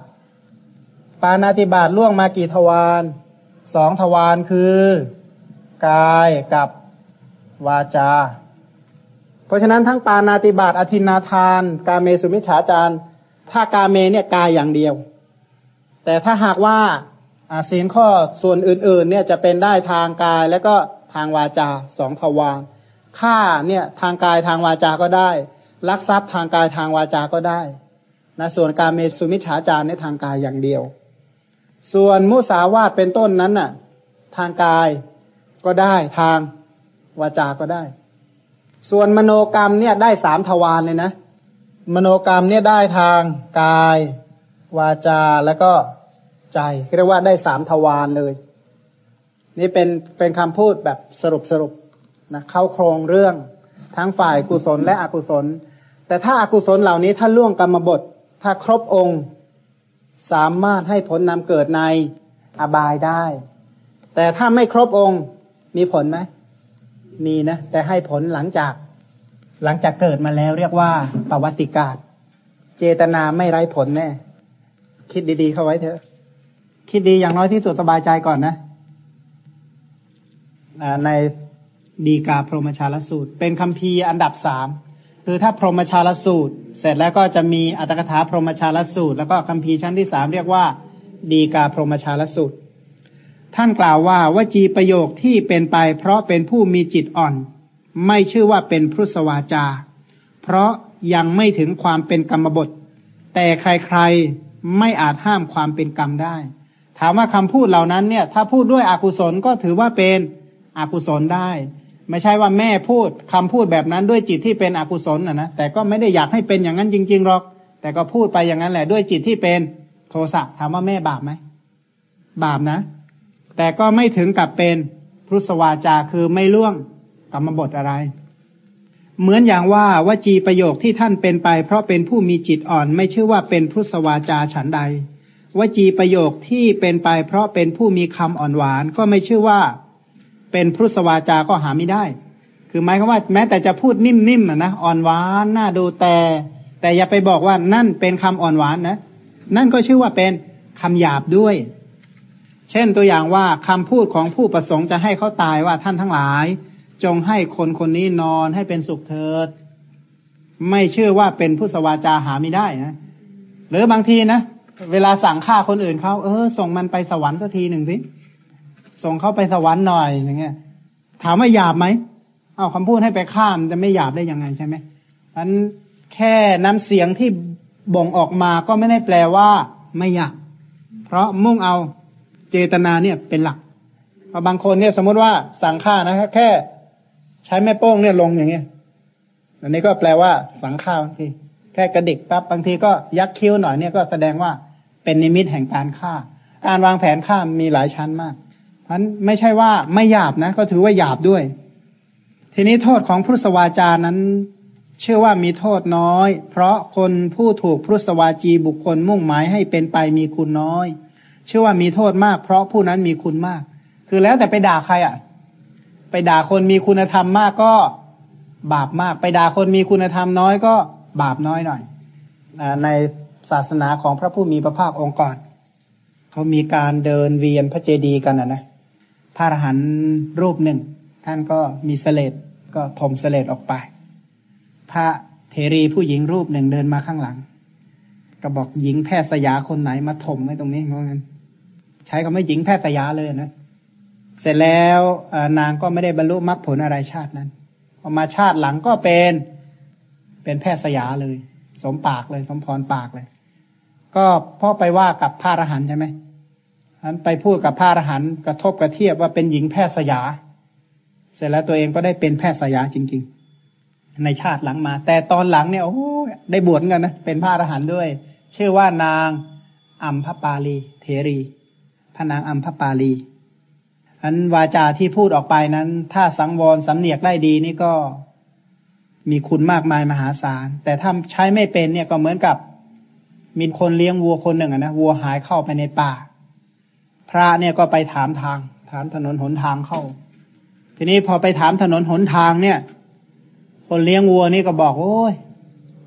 S1: ปานาติบาตล่วงมากี่ทวารสองทวารคือกายกับ วาจา เพราะฉะนั้นทั้งปานาติบาตอธินาทาน กาเมสุมิฉาจารถ้ากาเมเนี่ยกายอย่างเดียว แต่ถ้าหากว่าศีลข้อส่วนอื่น ๆ เนี่ยจะเป็นได้ทางกายแล้วก็ทางวาจาสองทวารฆ่าเนี่ยทางกายทางวาจาก็ได้ลักทรัพย์ทางกายทางวาจาก็ได้นะส่วนการเมสุมิฉาจารในทางกายอย่างเดียว ส่วนมุสาวาตเป็นต้นนั้นน่ะ ทางกายก็ได้ทาง วาจาก็ได้ ส่วนมโนกรรมเนี่ยได้สามทวารเลยนะ มโนกรรมเนี่ยได้ทางกาย วาจาแล้วก็ใจเรียกว่าได้สามทวารเลย นี่เป็นเป็นคำพูดแบบสรุปสรุปนะเข้าโครงเรื่องทั้งฝ่ายกุศลและอกุศล แต่ถ้าอากุศลเหล่านี้ถ้าล่วงกรรมบท ถ้าครบองค์ สามารถให้ผลนำเกิดในอบายได้ แต่ถ้าไม่ครบองค์มีผลไหม มีนะ แต่ให้ผลหลังจาก หลังจากเกิดมาแล้วเรียกว่าปวัติกาศเจตนาไม่ไร้ผลแน่ คิดดีๆเข้าไว้เถอะ คิดดีอย่างน้อยที่สุดสบายใจก่อนนะในดีกาพรหมชาลสูตร เป็นคำพีอันดับสามคือถ้าพรหมชาลสูตร เสร็จแล้วก็จะมีอัตถกถาพรหมชาลสูตร แล้วก็คำพีชั้นที่สามเรียกว่า ดีกาพรหมชาลสูตร ท่านกล่าวว่าวจีประโยคที่เป็นไป เพราะเป็นผู้มีจิตอ่อน ไม่ชื่อว่าเป็นพุทธวาจา เพราะยังไม่ถึงความเป็นกรรมบท แต่ใครๆไม่อาจห้ามความเป็นกรรมได้ ถามว่าคำพูดเหล่านั้นเนี่ย ถ้าพูดด้วยอกุศลก็ถือว่าเป็นอกุศลได้ ไม่ใช่ว่าแม่พูดคำพูดแบบนั้นด้วยจิตที่เป็นอกุศลนะนะแต่ก็ไม่ได้อยากให้เป็นอย่างนั้นจริงๆหรอก แต่ก็พูดไปอย่างนั้นแหละด้วยจิตที่เป็นโทสะถามว่าแม่บาปไหมบาปนะ แต่ก็ไม่ถึงกับเป็นพุทธวาจาคือไม่ล่วงกรรมบทอะไร เหมือนอย่างว่าวจีประโยคที่ท่านเป็นไป เพราะเป็นผู้มีจิตอ่อนไม่ชื่อว่าเป็นพุทธวาจาฉันใด วจีประโยคที่เป็นไป เพราะเป็นผู้มีคำอ่อนหวาน ก็ไม่ชื่อว่า เป็นพุทธวาจาก็หาไม่ได้ คือหมายความว่า แม้แต่จะพูดนิ่มๆนะนะอ่อนหวานน่าดูแต่แต่อย่าไปบอกว่านั่นเป็นคำอ่อนหวานนะ นั่นก็ชื่อว่าเป็นคำหยาบด้วย เช่นตัวอย่างว่าคำพูดของผู้ประสงค์จะให้เขาตายว่าท่านทั้งหลาย จงให้คนคนนี้นอนให้เป็นสุขเถิด ไม่เชื่อว่าเป็นพุทธวาจาหาไม่ได้นะหรือบางทีนะเวลาสั่งฆ่าคนอื่นเขาเออ ส่งมันไปสวรรค์สักทีหนึ่งสิส่งเขาไปสวรรค์หน่อยอย่างเงี้ย ถามว่าหยาบไหมเอาคำพูดให้ไปข้ามจะไม่หยาบได้ยังไงใช่ไหมอันแค่น้ำเสียงที่บ่งออกมาก็ไม่ได้แปลว่า ไม่หยาบเพราะมุ่งเอา เจตนาเนี่ยเป็นหลักพอบางคนเนี่ยสมมติว่าสั่งฆ่านะแค่ใช้แม่โป้งเนี่ยลงอย่างเงี้ย อันนี้ก็แปลว่าสังฆ่าบางที แค่กระดิกปั๊บบางทีก็ยักคิ้วหน่อยเนี่ยก็แสดงว่าเป็นนิมิตแห่งการฆ่า การวางแผนฆ่ามีหลายชั้นมากอันไม่ใช่ว่าไม่หยาบนะ ก็ถือว่าหยาบด้วย ทีนี้โทษของพุทธวาจานั้น เชื่อว่ามีโทษน้อย เพราะคนผู้ถูกพุทธวาจีบุคคลมุ่งหมายให้เป็นไปมีคุณน้อย ชื่อว่ามีโทษมาก เพราะผู้นั้นมีคุณมาก คือแล้วแต่ไปด่าใครอะ ไปด่าคนมีคุณธรรมมากก็บาปมาก ไปด่าคนมีคุณธรรมน้อยก็บาปน้อยหน่อยในศาสนาของพระผู้มีพระภาคองค์ก่อนเขามีการเดินเวียนพระเจดีย์กันนะนะพระอรหันต์รูปหนึ่ง ท่านก็มีเสลดก็ถมเสลดออกไป พระเทรีผู้หญิงรูปหนึ่งเดินมาข้างหลัง ก็บอกหญิงแพทย์สยาคนไหนมาถมไว้ตรงนี้เพราะงั้น ช้คำว่าหญิงแพทย์สยาเลยนะ เสร็จแล้วนางก็ไม่ได้บรรลุมรรคผลอะไรชาตินั้นพอมาชาติหลังก็เป็นเป็นแพทย์สยาเลย สมปากเลย สมพรปากเลย ก็พ่อไปว่ากับพระอรหันต์ใช่ไหมอันไปพูดกับพระอรหันต์กระทบกระเทียบว่าเป็นหญิงแพทย์สยา เสร็จแล้วตัวเองก็ได้เป็นแพทย์สยาจริง ๆ ในชาติหลังมา แต่ตอนหลังเนี่ยโอ้ได้บวชกันนะเป็นพระอรหันต์ด้วย ชื่อว่านางอัมพปาลีเทรี นางอัมพปาลีอันวาจาที่พูดออกไปนั้น ถ้าสังวรสำเนียกได้ดีนี่ก็มีคุณมากมายมหาศาล แต่ถ้าใช้ไม่เป็นเนี่ยก็เหมือนกับ มีคนเลี้ยงวัวคนหนึ่งนะวัวหายเข้าไปในป่า พระเนี่ยก็ไปถามทาง ถามถนนหนทางเข้า ทีนี้พอไปถามถนนหนทางเนี่ย คนเลี้ยงวัวนี่ก็บอกโอ้ย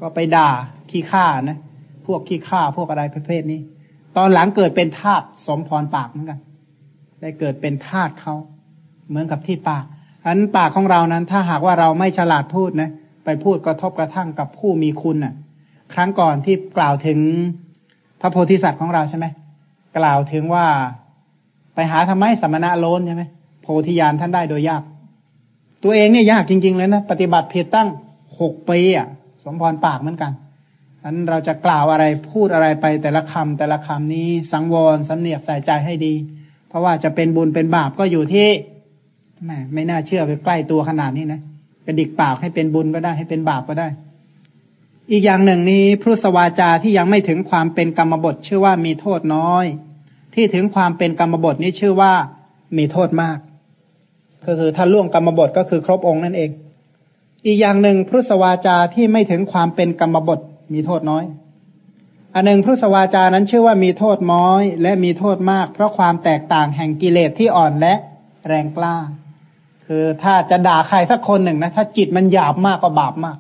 S1: ก็ไปด่าขี้ข้านะ พวกขี้ข้าพวกอะไรประเภทนี้ ตอนหลังเกิดเป็นทาสสมพรปากเหมือนกัน ได้เกิดเป็นทาสเขาเหมือนกับที่ปากอันปากของเรานั้น ถ้าหากว่าเราไม่ฉลาดพูดนะไปพูดกระทบกระทั่งกับผู้มีคุณน่ะ ครั้งก่อนที่กล่าวถึงพระโพธิสัตว์ของเราใช่ไหมกล่าวถึงว่าไปหาทำไมสมณะโลนใช่ไหมโพธิญาณท่านได้โดยยาก ตัวเองเนี่ยยากจริง ๆ เลยนะ ปฏิบัติผิดตั้งหกปีอะ สมพรปากเหมือนกัน อันเราจะกล่าวอะไรพูดอะไรไปแต่ละคำแต่ละคำนี้สังวรสำเนียกใส่ใจให้ดี เพราะว่าจะเป็นบุญเป็นบาปก็อยู่ที่แม่ไม่น่าเชื่อไปใกล้ตัวขนาดนี้นะกระดิกปากให้เป็นบุญก็ได้ให้เป็นบาปก็ได้ อีกอย่างหนึ่งนี้พุทธวาจาที่ยังไม่ถึงความเป็นกรรมบทชื่อว่ามีโทษน้อย ที่ถึงความเป็นกรรมบทนี้ชื่อว่ามีโทษมากก็คือถ้าล่วงกรรมบทก็คือครบองค์นั่นเอง อีกอย่างหนึ่งพุทธวาจาที่ไม่ถึงความเป็นกรรมบท มีโทษน้อย อันหนึ่งพุทธวาจานั้นชื่อว่ามีโทษน้อย และมีโทษมาก เพราะความแตกต่างแห่งกิเลสที่อ่อนและแรงกล้า คือถ้าจะด่าใครสักคนหนึ่งนะถ้าจิตมันหยาบมากก็บาปมาก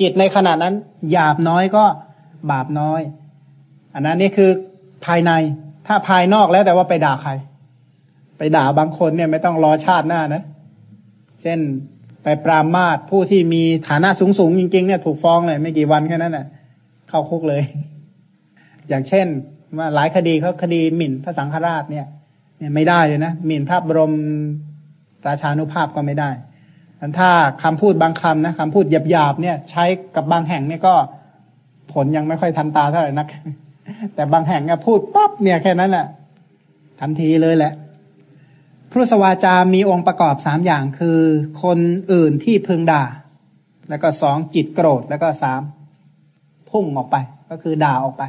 S1: จิตในขณะนั้น หยาบน้อยก็บาปน้อย อันนั้นนี่คือภายในถ้าภายนอกแล้วแต่ว่าไปด่าใคร ไปด่าบางคนเนี่ยไม่ต้องรอชาติหน้านะ เช่น ไปปรามาสผู้ที่มีฐานะสูงสูงจริงๆเนี่ยถูกฟ้องเลยไม่กี่วันแค่นั้นแหละเข้าคุกเลย อย่างเช่นว่าหลายคดีเขาคดีหมิ่นพระสังฆราชเนี่ย เนี่ยไม่ได้เลยนะหมิ่นพระบรมราชานุภาพก็ไม่ได้ถ้าคำพูดบางคำนะคำพูดหยาบๆเนี่ย ใช้กับบางแห่งเนี่ยก็ผลยังไม่ค่อยทันตาเท่าไหร่นัก แต่บางแห่งเนี่ยพูดปั๊บเนี่ยแค่นั้นแหละทันทีเลยแหละ พุทธวาจามีองค์ประกอบสามอย่างคือ คนอื่นที่พึงด่า แล้วก็สองจิตโกรธแล้วก็สามพุ่งออกไป ก็คือด่าออกไป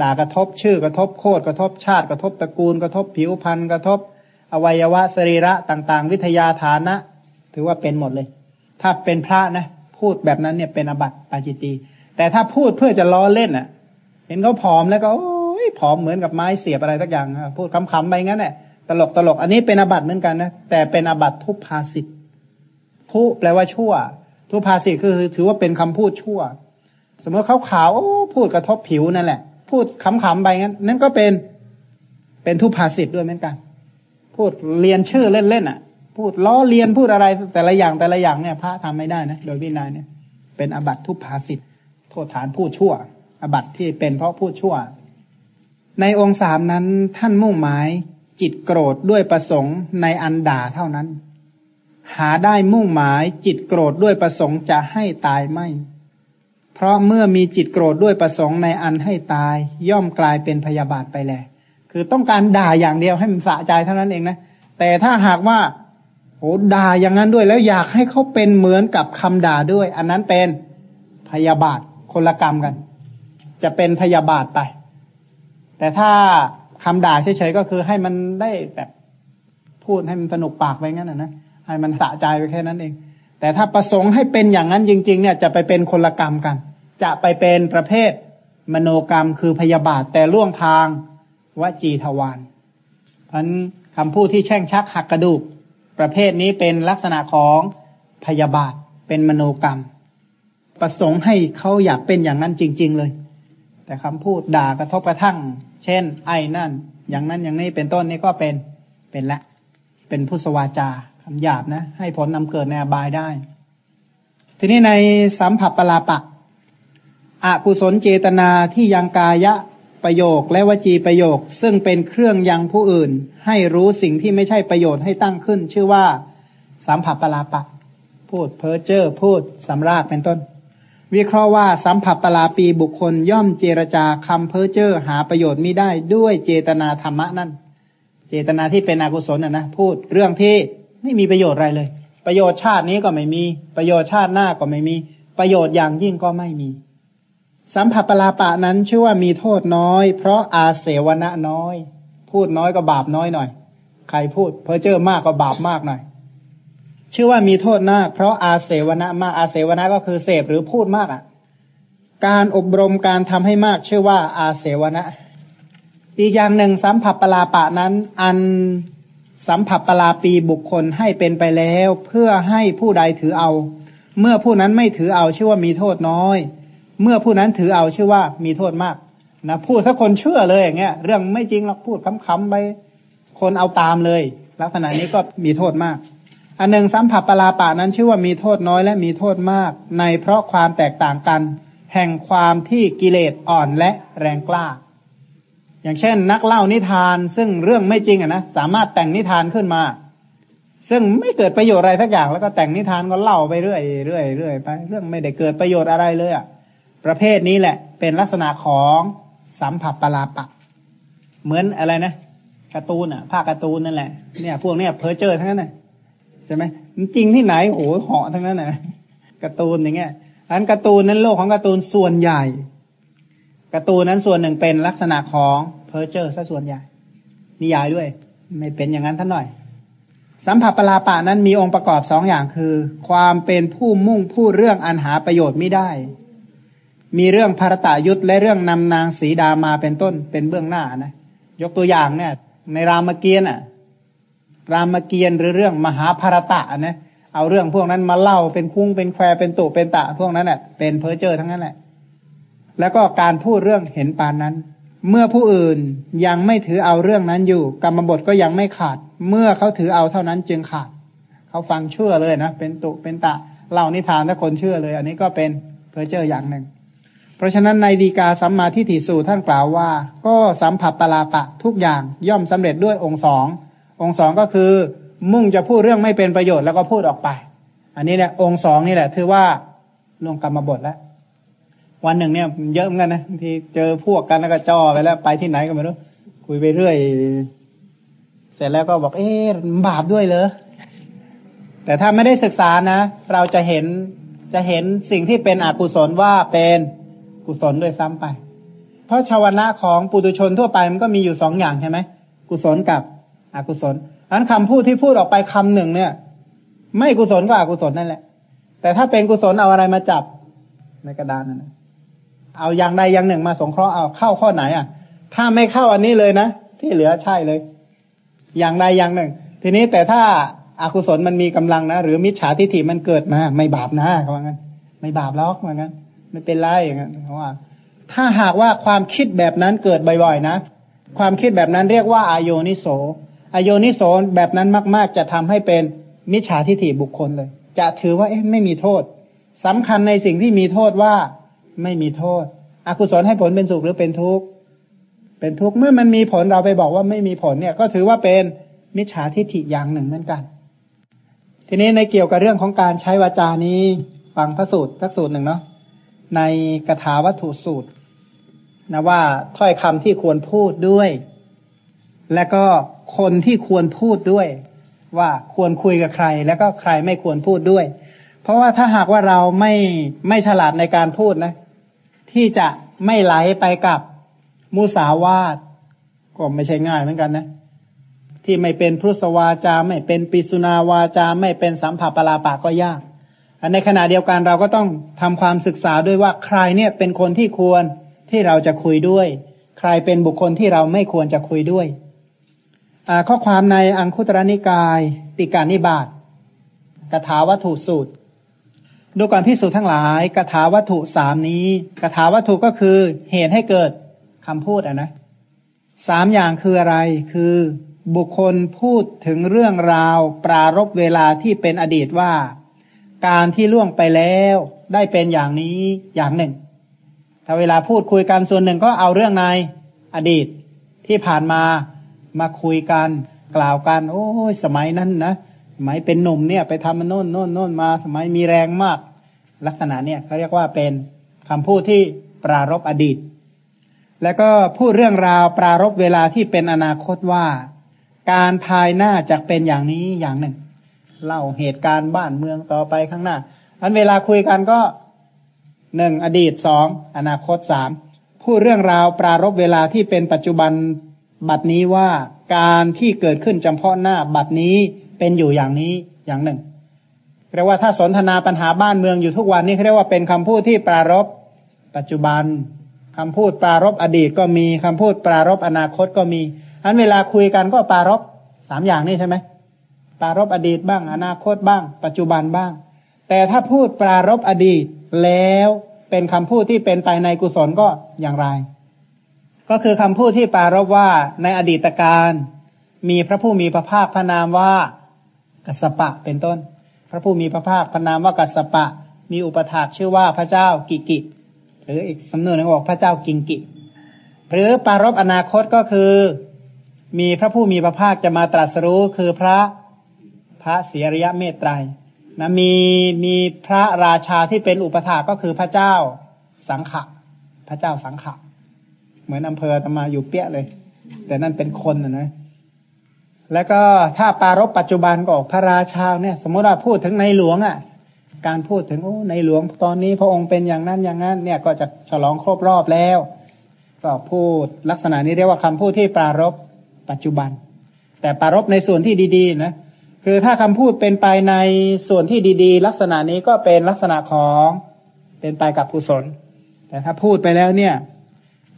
S1: ด่ากระทบชื่อกระทบโคตรกระทบชาติกระทบตระกูลกระทบผิวพรรณกระทบ อวัยวะสรีระต่างๆ วิทยาฐานะ ถือว่าเป็นหมดเลย ถ้าเป็นพระนะ พูดแบบนั้นเนี่ยเป็นอบัติปาจิตี แต่ถ้าพูดเพื่อจะล้อเล่นอะ เห็นเขาผอมแล้วก็โอ้ยผอมเหมือนกับไม้เสียบอะไรสักอย่างพูดคำๆไปงั้นแหละ ตลกตลก อันนี้เป็นอบัติเหมือนกันนะ แต่เป็นอบัติทุพภาสิทธ์ทุแปลว่าชั่ว ทุพภาสิทธ์คือถือว่าเป็นคำพูดชั่ว สมมติเขาขาวพูดกระทบผิวนั่นแหละ พูดขำๆไปงั้น นั่นก็เป็นเป็นทุพภาษิตด้วยเหมือนกัน พูดเรียนชื่อเล่นๆอะ พูดล้อเลียนพูดอะไรแต่ละอย่างแต่ละอย่างเนี่ย พระทำไม่ได้นะโดยวินัยเนี่ย เป็นอบัตทุพภาษิตโทษฐานพูดชั่วอบัตที่เป็นเพราะพูดชั่ว ในองค์สามนั้นท่านมุ่งหมาย จิตโกรธด้วยประสงค์ในอันด่าเท่านั้น หาได้มุ่งหมายจิตโกรธด้วยประสงค์จะให้ตายไม่ เพราะเมื่อมีจิตโกรธด้วยประสงค์ในอันให้ตาย ย่อมกลายเป็นพยาบาทไปแลวคือต้องการด่าอย่างเดียวให้มันสะใจเท่านั้นเองนะ แต่ถ้าหากว่าโอ้ด่าอย่างนั้นด้วยแล้วอยากให้เขาเป็นเหมือนกับคำด่าด้วย อันนั้นเป็นพยาบาทคนละกรรมกัน จะเป็นพยาบาทไป แต่ถ้า คำด่าเฉยๆก็คือให้มันได้แบบพูดให้มันสนุกปากไปงั้นนะนะให้มันสะใจไปแค่นั้นเองแแต่ถ้าประสงค์ให้เป็นอย่างนั้นจริง ๆ เนี่ยจะไปเป็นคนละกรรมกัน จะไปเป็นประเภทมโนกรรมคือพยาบาทแต่ล่วงทางวจีทวารพันคำพูดที่แช่งชักหักกระดูก ประเภทนี้เป็นลักษณะของพยาบาทเป็นมโนกรรม ประสงค์ให้เขาอยากเป็นอย่างนั้นจริง ๆ เลย แต่คำพูดด่ากระทบกระทั่ง เช่น ไอ้นั่น อย่างนั้นอย่างนี้เป็นต้นนี่ก็เป็นเป็นละ เป็นพุสวาจาคำหยาบนะ ให้ผลนำเกิดในอบายได้ ทีนี้ในสัมผัสปลาปะอกุศลเจตนาที่ยังกายะประโยคและวจีประโยค ซึ่งเป็นเครื่องยังผู้อื่น ให้รู้สิ่งที่ไม่ใช่ประโยชน์ให้ตั้งขึ้น ชื่อว่าสัมผัสปลาปะ พูดเพ้อเจ้อพูดสำรากเป็นต้น วิเคราะห์ว่าสัมผัสปลาปีบุคคลย่อมเจรจาคำเพ้อเจ้อหาประโยชน์ไม่ได้ด้วยเจตนาธรรมะนั่น เจตนาที่เป็นอกุศลนะนะพูดเรื่องที่ไม่มีประโยชน์อะไรเลย ประโยชน์ชาตินี้ก็ไม่มี ประโยชน์ชาติหน้าก็ไม่มี ประโยชน์อย่างยิ่งก็ไม่มี สัมผัสปลาปะนั้นชื่อว่ามีโทษน้อย เพราะอาเสวนะน้อย พูดน้อยก็บาปน้อยหน่อย ใครพูดเพ้อเจ้อมากก็บาปมากหน่อย ชื่อว่ามีโทษมาก เพราะอาเสวนะมากอาเสวนะก็คือเสพหรือพูดมากอะ การอบรมการทำให้มากชื่อว่าอาเสวนะ อีกอย่างหนึ่งสัมผัสปลาปะนั้น อันสัมผัสปลาปีบุคคลให้เป็นไปแล้ว เพื่อให้ผู้ใดถือเอา เมื่อผู้นั้นไม่ถือเอาชื่อว่ามีโทษน้อย เมื่อผู้นั้นถือเอาชื่อว่ามีโทษมากนะพูดถ้าคนเชื่อเลยอย่างเงี้ยเรื่องไม่จริงหรอกพูดคำๆไปคนเอาตามเลย ลักษณะนี้ก็มีโทษมาก อันหนึ่งสัมผัสปลาปะนั้นชื่อว่ามีโทษน้อยและมีโทษมาก ในเพราะความแตกต่างกัน แห่งความที่กิเลสอ่อนและแรงกล้า อย่างเช่น นักเล่านิทานซึ่งเรื่องไม่จริงอะนะสามารถแต่งนิทานขึ้นมา ซึ่งไม่เกิดประโยชน์อะไรสักอย่างแล้วก็แต่งนิทานก็เล่าไปเรื่อยเรื่อยเรื่อยไป เรื่องไม่ได้เกิดประโยชน์อะไรเลยอะประเภทนี้แหละ เป็นลักษณะของสัมผัสปลาปะ เหมือนอะไรนะการ์ตูนอะภาคการ์ตูนนั่นแหละเนี่ย พวกเนี้ยเพอเจอทั้งนั้นน่ะใช่ไหมจริงที่ไหนโอ้โหเหาะทั้งนั้นนะการ์ตูนอย่างเงี้ยอันการ์ตูนนั้นโลกของการ์ตูนส่วนใหญ่การ์ตูนนั้นส่วนหนึ่งเป็นลักษณะของเพอร์เจอร์ซะส่วนใหญ่ นิยายด้วย ไม่เป็นอย่างนั้นท่านหน่อย สัมผัสปลาปะนั้นมีองค์ประกอบสองอย่างคือ ความเป็นผู้มุ่งพูดเรื่องอันหาประโยชน์ไม่ได้ มีเรื่องภารตายุทธและเรื่องนำนางสีดามาเป็นต้นเป็นเบื้องหน้านะ ยกตัวอย่างเนี่ย ในรามเกียรติ์อะ รามเกียรติหรือเรื่องมหาภารตะนะเอาเรื่องพวกนั้นมาเล่าเป็นคุ้งเป็นแควเป็นตุเป็นตะ พวกนั้นแหละเป็นเพอเจอร์ทั้งนั้นแหละ แล้วก็การพูดเรื่องเห็นปานนั้น เมื่อผู้อื่นยังไม่ถือเอาเรื่องนั้นอยู่ กรรมบทก็ยังไม่ขาด เมื่อเขาถือเอาเท่านั้นจึงขาด เขาฟังเชื่อเลยนะเป็นตุเป็นตะเล่านิทานถ้าคนเชื่อเลย อันนี้ก็เป็นเพอเจอร์อย่างหนึ่ง เพราะฉะนั้นในดีกาสัมมาทิฏฐิสูตรท่านกล่าวว่า ก็สัมผัสปลาปะทุกอย่างย่อมสำเร็จด้วยองค์สอง องค์สองก็คือ มุ่งจะพูดเรื่องไม่เป็นประโยชน์แล้วก็พูดออกไป อันนี้เนี่ยองค์สองนี่แหละถือว่าลงกรรมบทแล้ว วันหนึ่งเนี่ยเยอะเหมือนกันนะที่เจอพวกกันแล้วก็จ่อไปแล้ว ไปที่ไหนก็ไม่รู้คุยไปเรื่อย เสร็จแล้วก็บอกเอ๊ะบาปด้วยเหรอแต่ถ้าไม่ได้ศึกษานะ เราจะเห็นจะเห็นสิ่งที่เป็นอกุศลว่าเป็นกุศลด้วยซ้ำไป เพราะชาวนะของปุถุชนทั่วไปมันก็มีอยู่สองอย่างใช่ไหมกุศลกับ อกุศลอันคำพูดที่พูดออกไปคำหนึ่งเนี่ย ไม่กุศลก็อกุศลนั่นแหละ แต่ถ้าเป็นกุศลเอาอะไรมาจับในกระดานนั่นนะเอาอย่างใดอย่างหนึ่งมาสงเคราะห์เอาเข้าข้อไหนอะ ถ้าไม่เข้าอันนี้เลยนะที่เหลือใช่เลย อย่างใดอย่างหนึ่ง ทีนี้แต่ถ้าอากุศลมันมีกำลังนะหรือมิจฉาทิฏฐิมันเกิดมา ไม่บาปนะเขาว่างั้น ไม่บาปหรอกว่างั้นไม่เป็นไรอย่างนั้นเพราว่า ถ้าหากว่าความคิดแบบนั้นเกิดบ่อยๆนะ ความคิดแบบนั้นเรียกว่าอายโยนิโส อโยนิโสแบบนั้นมาก ๆ จะทำให้เป็นมิจฉาทิฏฐิบุคคลเลย จะถือว่าเอ๊ะไม่มีโทษสำคัญในสิ่งที่มีโทษว่าไม่มีโทษ อกุศลให้ผลเป็นสุขหรือเป็นทุกข์เป็นทุกข์เมื่อมันมีผลเราไปบอกว่าไม่มีผลเนี่ย ก็ถือว่าเป็นมิจฉาทิฏฐิอย่างหนึ่งเหมือนกัน ทีนี้ในเกี่ยวกับเรื่องของการใช้วาจานี้ฟังพระสูตรพระสูตรหนึ่งเนาะในกถาวัตถุสูตรนะว่าถ้อยคำที่ควรพูดด้วย และก็ คนที่ควรพูดด้วย ว่าควรคุยกับใคร แล้วก็ใครไม่ควรพูดด้วย เพราะว่าถ้าหากว่าเราไม่ไม่ฉลาดในการพูดนะ ที่จะไม่ไหลไปกับมุสาวาทก็ไม่ใช่ง่ายเหมือนกันนะ ที่ไม่เป็นพุทธวาจา ไม่เป็นปิสุนาวาจา ไม่เป็นสัมผัสปลาปาก็ยากในขณะเดียวกันเราก็ต้องทำความศึกษาด้วยว่าใครเนี่ยเป็นคนที่ควรที่เราจะคุยด้วย ใครเป็นบุคคลที่เราไม่ควรจะคุยด้วย ข้อความในอังคุตรนิกาย ติกานิบาตกถาวัตถุสูตร ดูก่อนพิสูจน์ทั้งหลายกถาวัตถุสามนี้กถาวัตถุก็คือเหตุให้เกิดคำพูดอะนะสามอย่างคืออะไร คือบุคคลพูดถึงเรื่องราว ปรารบเวลาที่เป็นอดีตว่า การที่ล่วงไปแล้วได้เป็นอย่างนี้อย่างหนึ่ง ถ้าเวลาพูดคุยกันส่วนหนึ่งก็เอาเรื่องในอดีตที่ผ่านมา มาคุยกันกล่าวกันโอ้ยสมัยนั้นนะสมัยเป็นหนุ่มเนี่ย ไปทำมันโน่นโน่นโน่นมา สมัยมีแรงมาก ลักษณะเนี่ยเขาเรียกว่าเป็นคำพูดที่ปรารบอดีต แล้วก็พูดเรื่องราวปรารบเวลาที่เป็นอนาคตว่า การภายหน้าจะเป็นอย่างนี้อย่างหนึ่ง เล่าเหตุการณ์บ้านเมืองต่อไปข้างหน้าอันเวลาคุยกันก็หนึ่งอดีตสองอนาคตสามพูดเรื่องราวปรารบเวลาที่เป็นปัจจุบัน บัดนี้ว่าการที่เกิดขึ้นจำเพาะหน้าบัดนี้เป็นอยู่อย่างนี้อย่างหนึ่งเรียกว่าถ้าสนทนาปัญหาบ้านเมืองอยู่ทุกวันนี้เขาเรียกว่าเป็นคำพูดที่ปรารบปัจจุบันคำพูดปรารบอดีตก็มีคำพูดปรารบอนาคตก็มีอันเวลาคุยกันก็ปรารบสามอย่างนี้ใช่ไหมปรารบอดีตบ้าง อนาคตบ้าง ปัจจุบันบ้าง แต่ถ้าพูดปรารบอดีตแล้วเป็นคำพูดที่เป็นไปในกุศลก็อย่างไร ก็คือคำพูดที่ปารบว่าในอดีตการมีพระผู้มีพระภาคพระนามว่ากัสปะเป็นต้น พระผู้มีพระภาคพระนามว่ากัสปะ มีอุปถากชื่อว่าพระเจ้ากิกิ หรืออีกสำนวนหนึ่งบอกพระเจ้ากิงกิ หรือปารบอนาคตก็คือ มีพระผู้มีพระภาคจะมาตรัสรู้คือพระพระเสียริยะเมตไตรนะมีมีพระราชาที่เป็นอุปถาก็คือพระเจ้าสังขะ พระเจ้าสังขะ เหมือนอำเภอตมาอยู่เปี้ยเลย แต่นั่นเป็นคนนะนะ แล้วก็ถ้าปารบปัจจุบันก็ออกพระราชาเนี่ย สมมติว่าพูดถึงในหลวงอะ การพูดถึงโอ้ในหลวงตอนนี้พระองค์เป็นอย่างนั้นอย่างนั้น เนี่ยก็จะฉลองครบรอบแล้ว ก็พูดลักษณะนี้เรียกว่าคำพูดที่ปารบปัจจุบัน แต่ปารบในส่วนที่ดีๆนะคือถ้าคำพูดเป็นไปในส่วนที่ดี ๆ ลักษณะนี้ก็เป็นลักษณะของเป็นไปกับกุศล แต่ถ้าพูดไปแล้วเนี่ย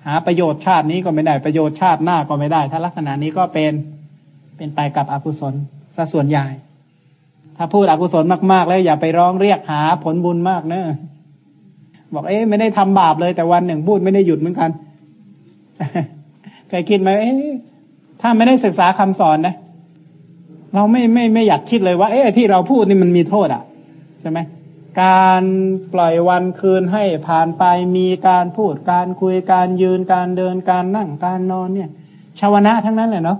S1: หาประโยชน์ชาตินี้ก็ไม่ได้ประโยชน์ชาติหน้าก็ไม่ได้ ถ้าลักษณะนี้ก็เป็นเป็นไปกับอกุศลซะส่วนใหญ่ ถ้าพูดอกุศลมากๆ แล้วอย่าไปร้องเรียกหาผลบุญมากเนอะบอกเอ๊ะไม่ได้ทำบาปเลยแต่วันหนึ่งพูดไม่ได้หยุดเหมือนกันเคยคิดไหมเอ๊ะถ้าไม่ได้ศึกษาคำสอนนะเราไม่ไม่ไม่อยากคิดเลยว่า เอ๊ะที่เราพูดนี่มันมีโทษอะใช่ไหม การปล่อยวันคืนให้ผ่านไปมีการพูดการคุยการยืนการเดินการนั่งการนอนเนี่ยชาวนะทั้งนั้นเลยเนาะ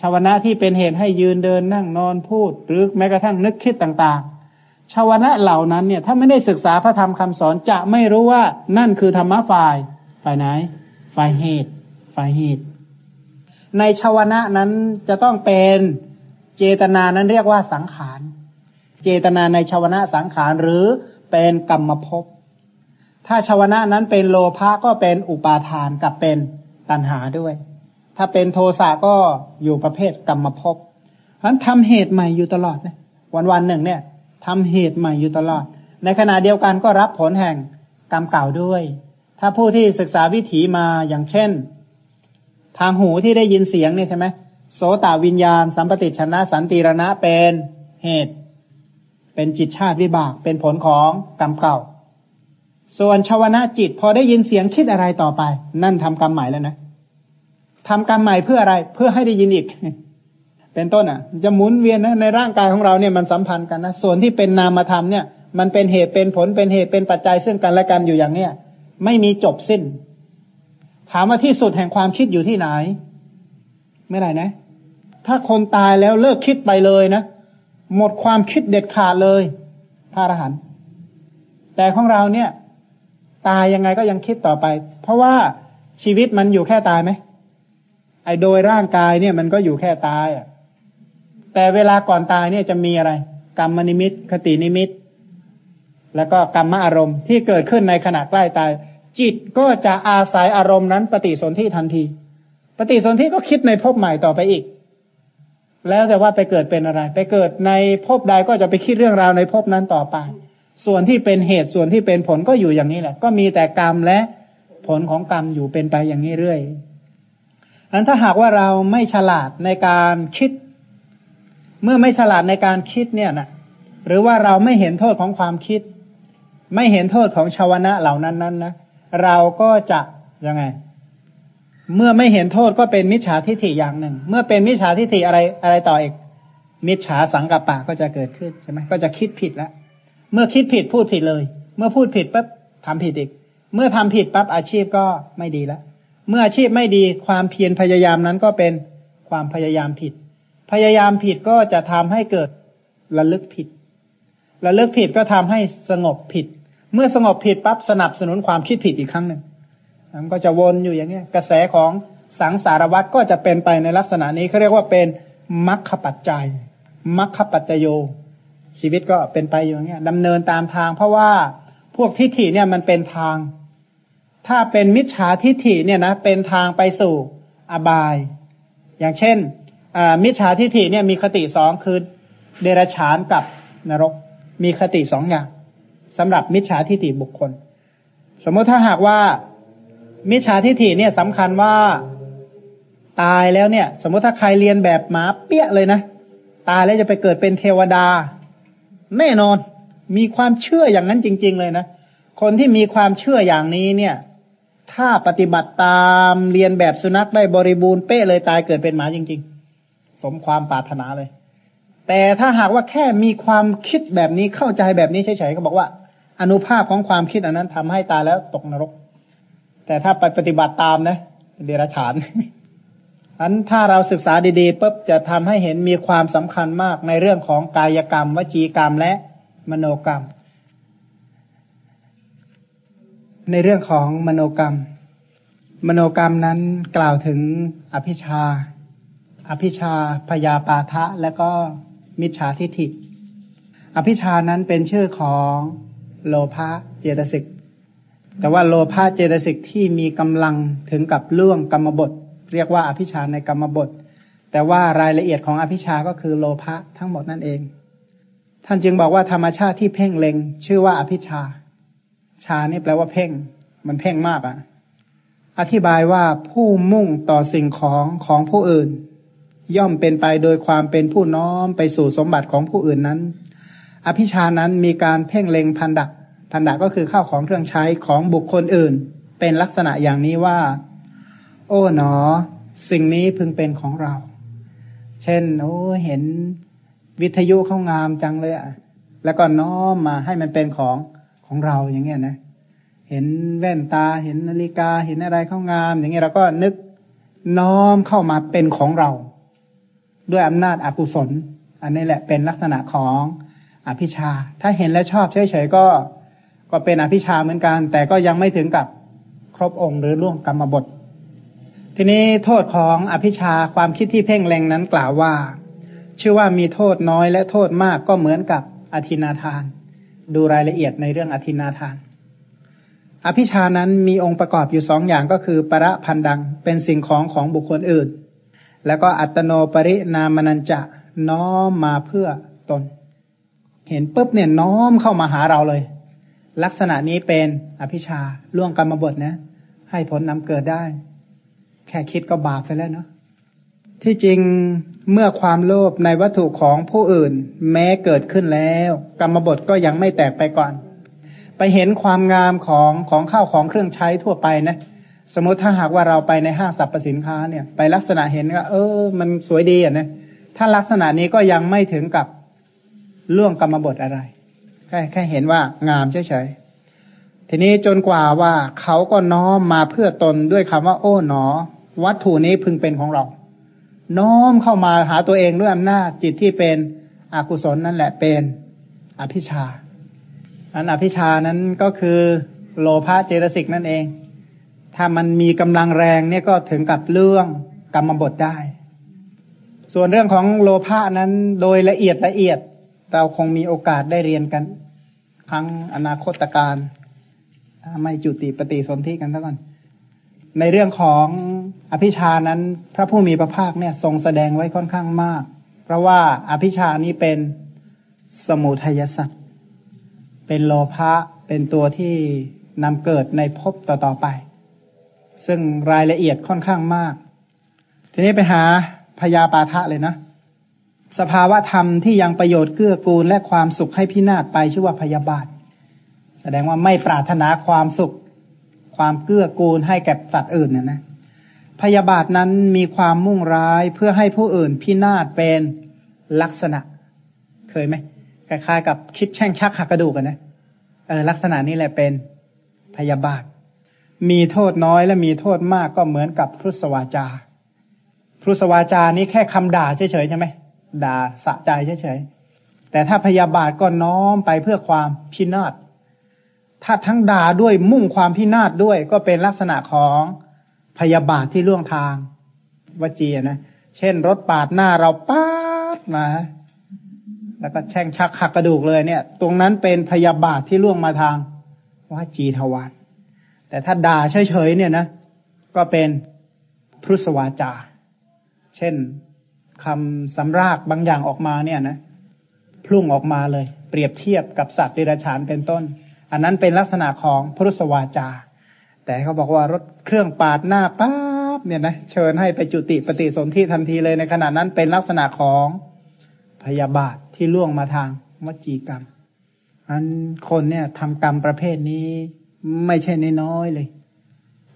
S1: ชาวนะที่เป็นเหตุให้ยืนเดินนั่งนอนพูด หรือแม้กระทั่งนึกคิดต่างๆชาวนะเหล่านั้นเนี่ยถ้าไม่ได้ศึกษาพระธรรมคำสอนจะไม่รู้ว่านั่นคือธรรมะฝ่ายฝ่ายไหน ฝ่ายเหตุ ฝ่ายเหตุ ในชาวนะนั้นจะต้องเป็นเจตนานั้นเรียกว่าสังขาร เจตนาในชาวนะสังขารหรือเป็นกรรมภพ ถ้าชาวนะนั้นเป็นโลภะก็เป็นอุปาทานกับเป็นตัณหาด้วย ถ้าเป็นโทสะก็อยู่ประเภทกรรมภพฉะนั้นทำเหตุใหม่อยู่ตลอดนะวันวันหนึ่งเนี่ยทำเหตุใหม่อยู่ตลอด ในขณะเดียวกันก็รับผลแห่งกรรมเก่าด้วย ถ้าผู้ที่ศึกษาวิถีมาอย่างเช่น ทางหูที่ได้ยินเสียงเนี่ยใช่ไหมโสตวิญญาณ สัมปติชนะสันติรณะเป็นเหตุ เป็นจิตชาติวิบากเป็นผลของกรรมเก่า ส่วนชาวนะจิตพอได้ยินเสียงคิดอะไรต่อไป นั่นทำกรรมใหม่แล้วนะทำกรรมใหม่เพื่ออะไรเพื่อให้ได้ยินอีก เป็นต้นอะ จะหมุนเวียนนะในร่างกายของเราเนี่ยมันสัมพันธ์กันนะส่วนที่เป็นนามธรรมเนี่ย มันเป็นเหตุเป็นผลเป็นเหตุเป็นปัจจัยซึ่งกันและกันอยู่อย่างเนี้ยไม่มีจบสิ้น ถามว่าที่สุดแห่งความคิดอยู่ที่ไหน ไม่ได้นะ ถ้าคนตายแล้วเลิกคิดไปเลยนะ หมดความคิดเด็ดขาดเลยพระอรหันต์แต่ของเราเนี่ย ตายยังไงก็ยังคิดต่อไป เพราะว่าชีวิตมันอยู่แค่ตายไหมไอ้โดยร่างกายเนี่ยมันก็อยู่แค่ตายอะ แต่เวลาก่อนตายเนี่ยจะมีอะไร กรรมนิมิต คตินิมิต แล้วก็กรรมอารมณ์ที่เกิดขึ้นในขณะใกล้ตาย จิตก็จะอาศัยอารมณ์นั้น ปฏิสนธิทันที ปฏิสนธิก็คิดในภพใหม่ต่อไปอีก แล้วแต่ว่าไปเกิดเป็นอะไร ไปเกิดในภพใดก็จะไปคิดเรื่องราวในภพนั้นต่อไป ส่วนที่เป็นเหตุส่วนที่เป็นผลก็อยู่อย่างนี้แหละ ก็มีแต่กรรมและผลของกรรมอยู่เป็นไปอย่างนี้เรื่อยอันถ้าหากว่าเราไม่ฉลาดในการคิด เมื่อไม่ฉลาดในการคิดเนี่ยนะหรือว่าเราไม่เห็นโทษของความคิด ไม่เห็นโทษของชาวนะเหล่านั้นนั้นนะเราก็จะยังไง เมื่อไม่เห็นโทษก็เป็นมิจฉาทิฏฐิอย่างหนึ่ง เมื่อเป็นมิจฉาทิฏฐิอะไรอะไรต่ออีก มิจฉาสังกัปปะก็จะเกิดขึ้นใช่ไหมก็จะคิดผิดแล้ว เมื่อคิดผิดพูดผิดเลย เมื่อพูดผิดปั๊บทำผิดอีก เมื่อทำผิดปั๊บอาชีพก็ไม่ดีแล้ว เมื่ออาชีพไม่ดีความเพียรพยายามนั้นก็เป็นความพยายามผิด พยายามผิดก็จะทำให้เกิดระลึกผิด ระลึกผิดก็ทำให้สงบผิด เมื่อสงบผิดปั๊บสนับสนุนความคิดผิดอีกครั้งหนึ่ง มันก็จะวนอยู่อย่างนี้กระแสของสังสารวัตรก็จะเป็นไปในลักษณะนี้เขาเรียกว่าเป็นมัคคปัจจัยมัคคปัจจโย ชีวิตก็เป็นไปอยู่อย่างนี้ดำเนินตามทาง เพราะว่าพวกทิฏฐิเนี่ยมันเป็นทาง ถ้าเป็นมิจฉาทิฏฐิเนี่ยนะเป็นทางไปสู่อบาย อย่างเช่นมิจฉาทิฏฐิเนี่ยมีคติสองคือเดรัจฉานกับนรก มีคติสองอย่างสำหรับมิจฉาทิฏฐิบุคคล สมมติถ้าหากว่า มิจฉาทิฏฐิเนี่ยสำคัญว่าตายแล้วเนี่ย สมมติถ้าใครเรียนแบบหมาเปี้ยเลยนะ ตายแล้วจะไปเกิดเป็นเทวดา แน่นอนมีความเชื่ออย่างนั้นจริง ๆ เลยนะ คนที่มีความเชื่ออย่างนี้เนี่ย ถ้าปฏิบัติตามเรียนแบบสุนัขได้บริบูรณ์เป๊ะเลยตายเกิดเป็นหมาจริง ๆ สมความปรารถนาเลย แต่ถ้าหากว่าแค่มีความคิดแบบนี้เข้าใจแบบนี้เฉยๆก็บอกว่า อนุภาพของความคิดอันนั้นทำให้ตายแล้วตกนรก แต่ถ้าไปปฏิบัติตามนะเดรัจฉานอันถ้าเราศึกษาดีๆปุ๊บจะทำให้เห็นมีความสำคัญมากในเรื่องของกายกรรม วจีกรรมและมโนกรรม ในเรื่องของมโนกรรม มโนกรรมนั้นกล่าวถึงอภิชา อภิชาพยาปาทะ และก็มิจฉาทิฏฐิ อภิชานั้นเป็นชื่อของโลภะเจตสิก แต่ว่าโลภะเจตสิกที่มีกำลังถึงกับล่วงกรรมบท เรียกว่าอภิชาในกรรมบท แต่ว่ารายละเอียดของอภิชาก็คือโลภะทั้งหมดนั่นเอง ท่านจึงบอกว่าธรรมชาติที่เพ่งเล็ง ชื่อว่าอภิชา ชานี่แปลว่าเพ่ง มันเพ่งมากอะ่ะ อธิบายว่าผู้มุ่งต่อสิ่งของของผู้อื่น ย่อมเป็นไปโดยความเป็นผู้น้อมไปสู่สมบัติของผู้อื่นนั้น อภิชานั้นมีการเพ่งเล็งพันดัก พันดักก็คือข้าวของเครื่องใช้ของบุคคลอื่น เป็นลักษณะอย่างนี้ว่า โอ้หนอ สิ่งนี้พึงเป็นของเรา เช่น โอ้เห็นวิทยุเข้างามจังเลยอะแล้วก็น้อมมาให้มันเป็นของของเราอย่างเงี้ยนะเห็นแว่นตาเห็นนาฬิกาเห็นอะไรเข้างาม อย่างเงี้ยเราก็นึกน้อมเข้ามาเป็นของเรา ด้วยอำนาจอกุศล อันนี้แหละเป็นลักษณะของอภิชา ถ้าเห็นและชอบเฉยๆก็ ก็เป็นอภิชาเหมือนกัน แต่ก็ยังไม่ถึงกับครบองค์หรือล่วงกรรมบท ทีนี้โทษของอภิชาความคิดที่เพ่งแรงนั้นกล่าวว่า ชื่อว่ามีโทษน้อยและโทษมากก็เหมือนกับอธินาทาน ดูรายละเอียดในเรื่องอธินาทาน อภิชานั้นมีองค์ประกอบอยู่สองอย่างก็คือ ประพันดังเป็นสิ่งของของบุคคลอื่น แล้วก็อัตโนปรินามนัญจะน้อมมาเพื่อตน เห็นปุ๊บเนี่ยน้อมเข้ามาหาเราเลย ลักษณะนี้เป็นอภิชาล่วงกรรมบทนะ ให้ผลนำเกิดได้ แค่คิดก็บาปไปแล้วเนาะที่จริงเมื่อความโลภในวัตถุของผู้อื่น แม้เกิดขึ้นแล้ว กรรมบทก็ยังไม่แตกไปก่อน ไปเห็นความงามของของข้าวของเครื่องใช้ทั่วไปนะ สมมติถ้าหากว่าเราไปในห้างสรรพสินค้าเนี่ย ไปลักษณะเห็นก็เออ มันสวยดีอะนะถ้าลักษณะนี้ก็ยังไม่ถึงกับล่วงกรรมบทอะไร แค่แค่เห็นว่างามเฉยๆ ทีนี้จนกว่าว่าเขาก็น้อมมาเพื่อตนด้วยคำว่า โอ้หนอ วัตถุนี้พึงเป็นของเรา น้อมเข้ามาหาตัวเองด้วยอำนาจจิตที่เป็นอกุศลนั่นแหละเป็นอภิชาอันอภิชานั้นก็คือโลภะเจตสิกนั่นเอง ถ้ามันมีกำลังแรงเนี่ยก็ถึงกับเรื่องกรรมบทได้ ส่วนเรื่องของโลภะนั้นโดยละเอียดละเอียด เราคงมีโอกาสได้เรียนกัน ครั้งอนาคตการไม่จุติปฏิสนธิกันเท่ากันในเรื่องของอภิชานั้น พระผู้มีพระภาคเนี่ยทรงแสดงไว้ค่อนข้างมาก เพราะว่าอภิชานี้เป็นสมุทัยสัตว์เป็นโลภะเป็นตัวที่นำเกิดในภพต่อๆไป ซึ่งรายละเอียดค่อนข้างมาก ทีนี้ไปหาพยาปาทะเลยนะ สภาวะธรรมที่ยังประโยชน์เกื้อกูลและความสุขให้พินาศไปชื่อว่าพยาบาท แสดงว่าไม่ปรารถนาความสุข ความเกื้อกูลให้แก่สัตว์อื่นเนี่ยนะ พยาบาทนั้นมีความมุ่งร้ายเพื่อให้ผู้อื่นพินาศเป็นลักษณะ เคยไหมคล้ายๆกับคิดแช่งชักหักกระดูกกันนะเออลักษณะนี้แหละเป็นพยาบาท มีโทษน้อยและมีโทษมากก็เหมือนกับพุทธวาจาพุทธวาจานี้แค่คำด่าเฉยๆใช่ไหม ด่าสะใจเฉยๆแต่ถ้าพยาบาทก็น้อมไปเพื่อความพินาศถ้าทั้งด่าด้วยมุ่งความพินาศด้วยก็เป็นลักษณะของพยาบาทที่ล่วงทางวจีนะเช่น รถปาดหน้าเราป๊าดมาแล้วก็แช่งชักหักกระดูกเลยเนี่ย ตรงนั้นเป็นพยาบาทที่ล่วงมาทางวจีทวารแต่ถ้าด่าเฉยๆเนี่ยนะ ก็เป็นพุทธวาจา เช่น คำสำรากบางอย่างออกมาเนี่ยนะพุ่งออกมาเลย เปรียบเทียบกับสัตว์ดิรัจฉานเป็นต้น อันนั้นเป็นลักษณะของพุทธวาจา แต่เขาบอกว่ารถเครื่องปาดหน้าปั๊บเนี่ยนะเชิญให้ไปจุติปฏิสนธิทันทีเลยในขณะนั้นเป็นลักษณะของพยาบาทที่ล่วงมาทางวจีกรรม อันคนเนี่ยทำกรรมประเภทนี้ไม่ใช่น้อยเลย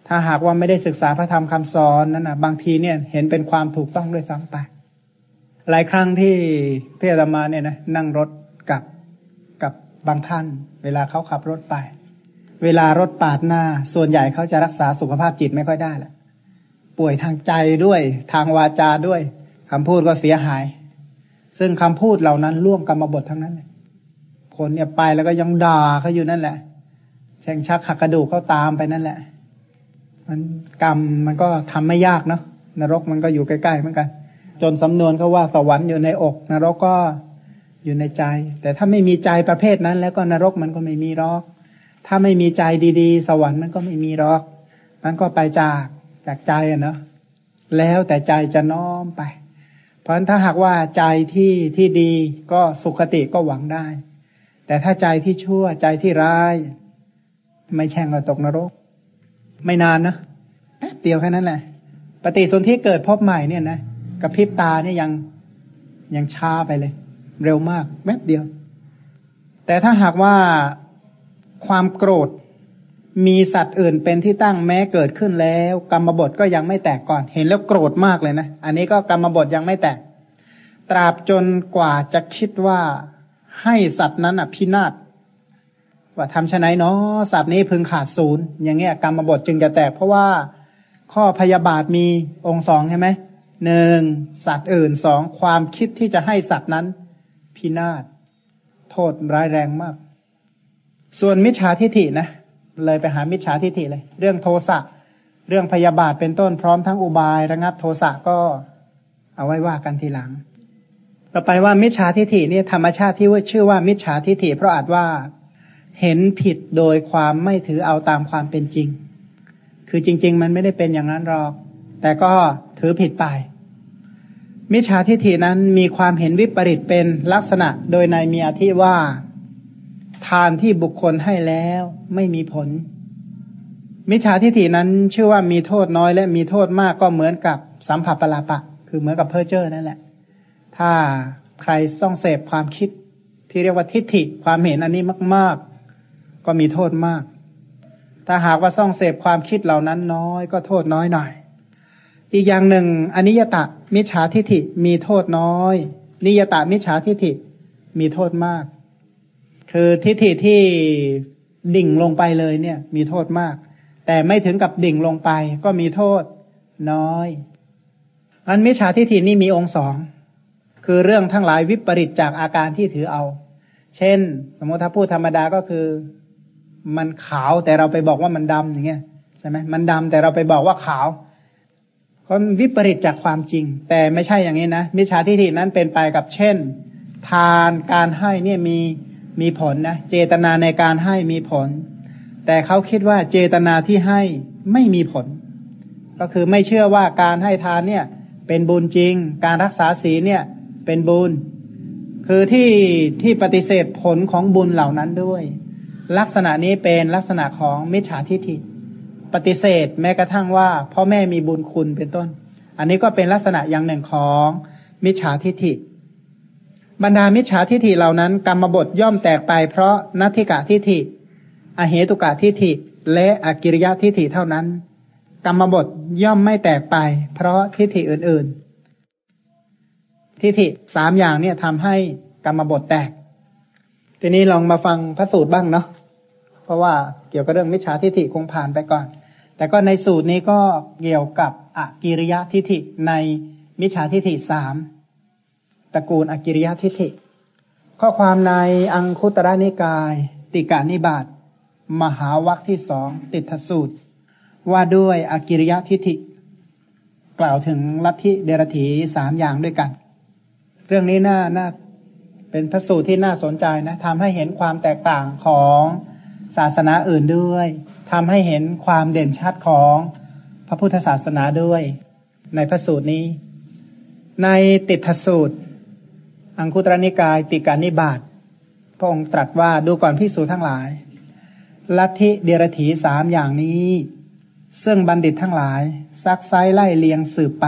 S1: ถ้าหากว่าไม่ได้ศึกษาพระธรรมคำสอนนั้นนะบางทีเนี่ยเห็นเป็นความถูกต้องด้วยซ้ำไป หลายครั้งที่ที่อาตมาเนี่ยนะนั่งรถกับกับบางท่าน เวลาเขาขับรถไป เวลารถปาดหน้า ส่วนใหญ่เขาจะรักษาสุขภาพจิตไม่ค่อยได้แหละป่วยทางใจด้วยทางวาจาด้วยคำพูดก็เสียหาย ซึ่งคำพูดเหล่านั้นล่วงกรรมบททั้งนั้นเลยคนเนี่ยไปแล้วก็ยังด่าเขาอยู่นั่นแหละแช่งชักหักกระดูกเขาตามไปนั่นแหละ มันกรรมมันก็ทำไม่ยากเนาะนรกมันก็อยู่ใกล้ๆเหมือนกัน จนสำนวนเขาว่าสวรรค์อยู่ในอกนรกก็อยู่ในใจ แต่ถ้าไม่มีใจประเภทนั้น แล้วก็นรกมันก็ไม่มีหรอก ถ้าไม่มีใจดีๆ สวรรค์มันก็ไม่มีหรอก มันก็ไปจากจากใจอะเนาะแล้วแต่ใจจะน้อมไป เพราะฉะนั้นถ้าหากว่าใจที่ที่ดีก็สุขติก็หวังได้ แต่ถ้าใจที่ชั่วใจที่ร้าย ไม่แช่งก็ตกนรก ไม่นานนะแป๊บเดียวแค่นั้นแหละ ปฏิสนธิเกิดพบใหม่เนี่ยนะ กระพริบตาเนี่ยยังยังช้าไปเลย เร็วมากแป๊บเดียว แต่ถ้าหากว่าความโกรธมีสัตว์อื่นเป็นที่ตั้งแม้เกิดขึ้นแล้ว กรรมบทก็ยังไม่แตกก่อน เห็นแล้วโกรธมากเลยนะ อันนี้ก็กรรมบทยังไม่แตก ตราบจนกว่าจะคิดว่าให้สัตว์นั้นอะพินาศว่าทำชะไหนเนาะสัตว์นี้พึงขาดศูนย์อย่างเงี้ยกรรมบทจึงจะแตก เพราะว่าข้อพยาบาทมีองค์สองใช่ไหม หนึ่งสัตว์อื่นสองความคิดที่จะให้สัตว์นั้น พินาศโทษร้ายแรงมาก ส่วนมิจฉาทิฐินะเลยไปหามิจฉาทิฐิเลย เรื่องโทสะเรื่องพยาบาทเป็นต้นพร้อมทั้งอุบายระงับโทสะก็เอาไว้ว่ากันทีหลัง ต่อไปว่ามิจฉาทิฐินี่ธรรมชาติที่ว่าชื่อว่ามิจฉาทิฐิเพราะอาจว่าเห็นผิดโดยความไม่ถือเอาตามความเป็นจริง คือจริง ๆ มันไม่ได้เป็นอย่างนั้นหรอก แต่ก็ ถือผิดไป มิจฉาทิฏฐินั้นมีความเห็นวิปริตเป็นลักษณะโดยในมีอธิว่า ทานที่บุคคลให้แล้วไม่มีผล มิจฉาทิฏฐินั้นชื่อว่ามีโทษน้อยและมีโทษมากก็เหมือนกับสัมผัสปลาปะ คือเหมือนกับเพอร์เจอร์นั่นแหละ ถ้าใครต้องเสพความคิดที่เรียกว่าทิฏฐิความเห็นอันนี้มาก ๆ ก็มีโทษมาก ถ้าหากว่าซ่องเสพความคิดเหล่านั้นน้อย ก็โทษน้อยหน่อย อีกอย่างหนึ่งอนิยตะมิจฉาทิฐิมีโทษน้อย นิยตะมิจฉาทิฐิมีโทษมาก คือทิฏฐิที่ดิ่งลงไปเลยเนี่ย มีโทษมาก แต่ไม่ถึงกับดิ่งลงไป ก็มีโทษน้อย อันมิจฉาทิฏฐินี่มีองค์สองคือเรื่องทั้งหลายวิปริตจากอาการที่ถือเอา เช่น สมมติถ้าพูดธรรมดาก็คือ มันขาวแต่เราไปบอกว่ามันดำอย่างเงี้ยใช่ไหมมันดำแต่เราไปบอกว่าขาว ก็วิปริตจากความจริง แต่ไม่ใช่อย่างนี้นะมิจฉาทิฏฐินั้นเป็นไปกับเช่น ทานการให้เนี่ยมีมีผลนะเจตนาในการให้มีผล แต่เขาคิดว่าเจตนาที่ให้ไม่มีผล ก็คือไม่เชื่อว่าการให้ทานเนี่ย เป็นบุญจริง การรักษาศีลเนี่ย เป็นบุญ คือที่ที่ปฏิเสธผลของบุญเหล่านั้นด้วย ลักษณะนี้เป็นลักษณะของมิจฉาทิฏฐิ ปฏิเสธ แม้กระทั่งว่าพ่อแม่มีบุญคุณเป็นต้น อันนี้ก็เป็นลักษณะอย่างหนึ่งของมิจฉาทิฏฐิ บรรดามิจฉาทิฏฐิเหล่านั้น กรรมบทย่อมแตกไป เพราะนัตถิกะทิฏฐิ อเหตุกะทิฏฐิ และอกิริยะทิฏฐิเท่านั้น กรรมบทย่อมไม่แตกไป เพราะทิฏฐิอื่น ๆ ทิฏฐิสามอย่างเนี่ยทำให้กรรมบทแตก ทีนี้ลองมาฟังพระสูตรบ้างเนาะเพราะว่าเกี่ยวกับเรื่องมิจฉาทิฏฐิคงผ่านไปก่อน แต่ก็ในสูตรนี้ก็เกี่ยวกับอกิริยะทิฏฐิในมิจฉาทิฏฐิสามตระกูลอกิริยะทิฏฐิ ข้อความในอังคุตระนิกาย ติกานิบาตมหาวัคที่สองติทสูตร ว่าด้วยอกิริยะทิฏฐิ กล่าวถึงลัทธิเดรถีสามอย่างด้วยกัน เรื่องนี้น่าน่าเป็นพระสูตรที่น่าสนใจนะทำให้เห็นความแตกต่างของศาสนาอื่นด้วย ทำให้เห็นความเด่นชัดของพระพุทธศาสนาด้วย ในพระสูตรนี้ ในติทสูตร อังคุตรนิกาย ติกานิบาตพระองค์ตรัสว่าดูก่อนพิสูจทั้งหลาย ลัทธิเดรถีสามอย่างนี้ ซึ่งบัณฑิตทั้งหลาย ซักไซไล่เลียงสืบไป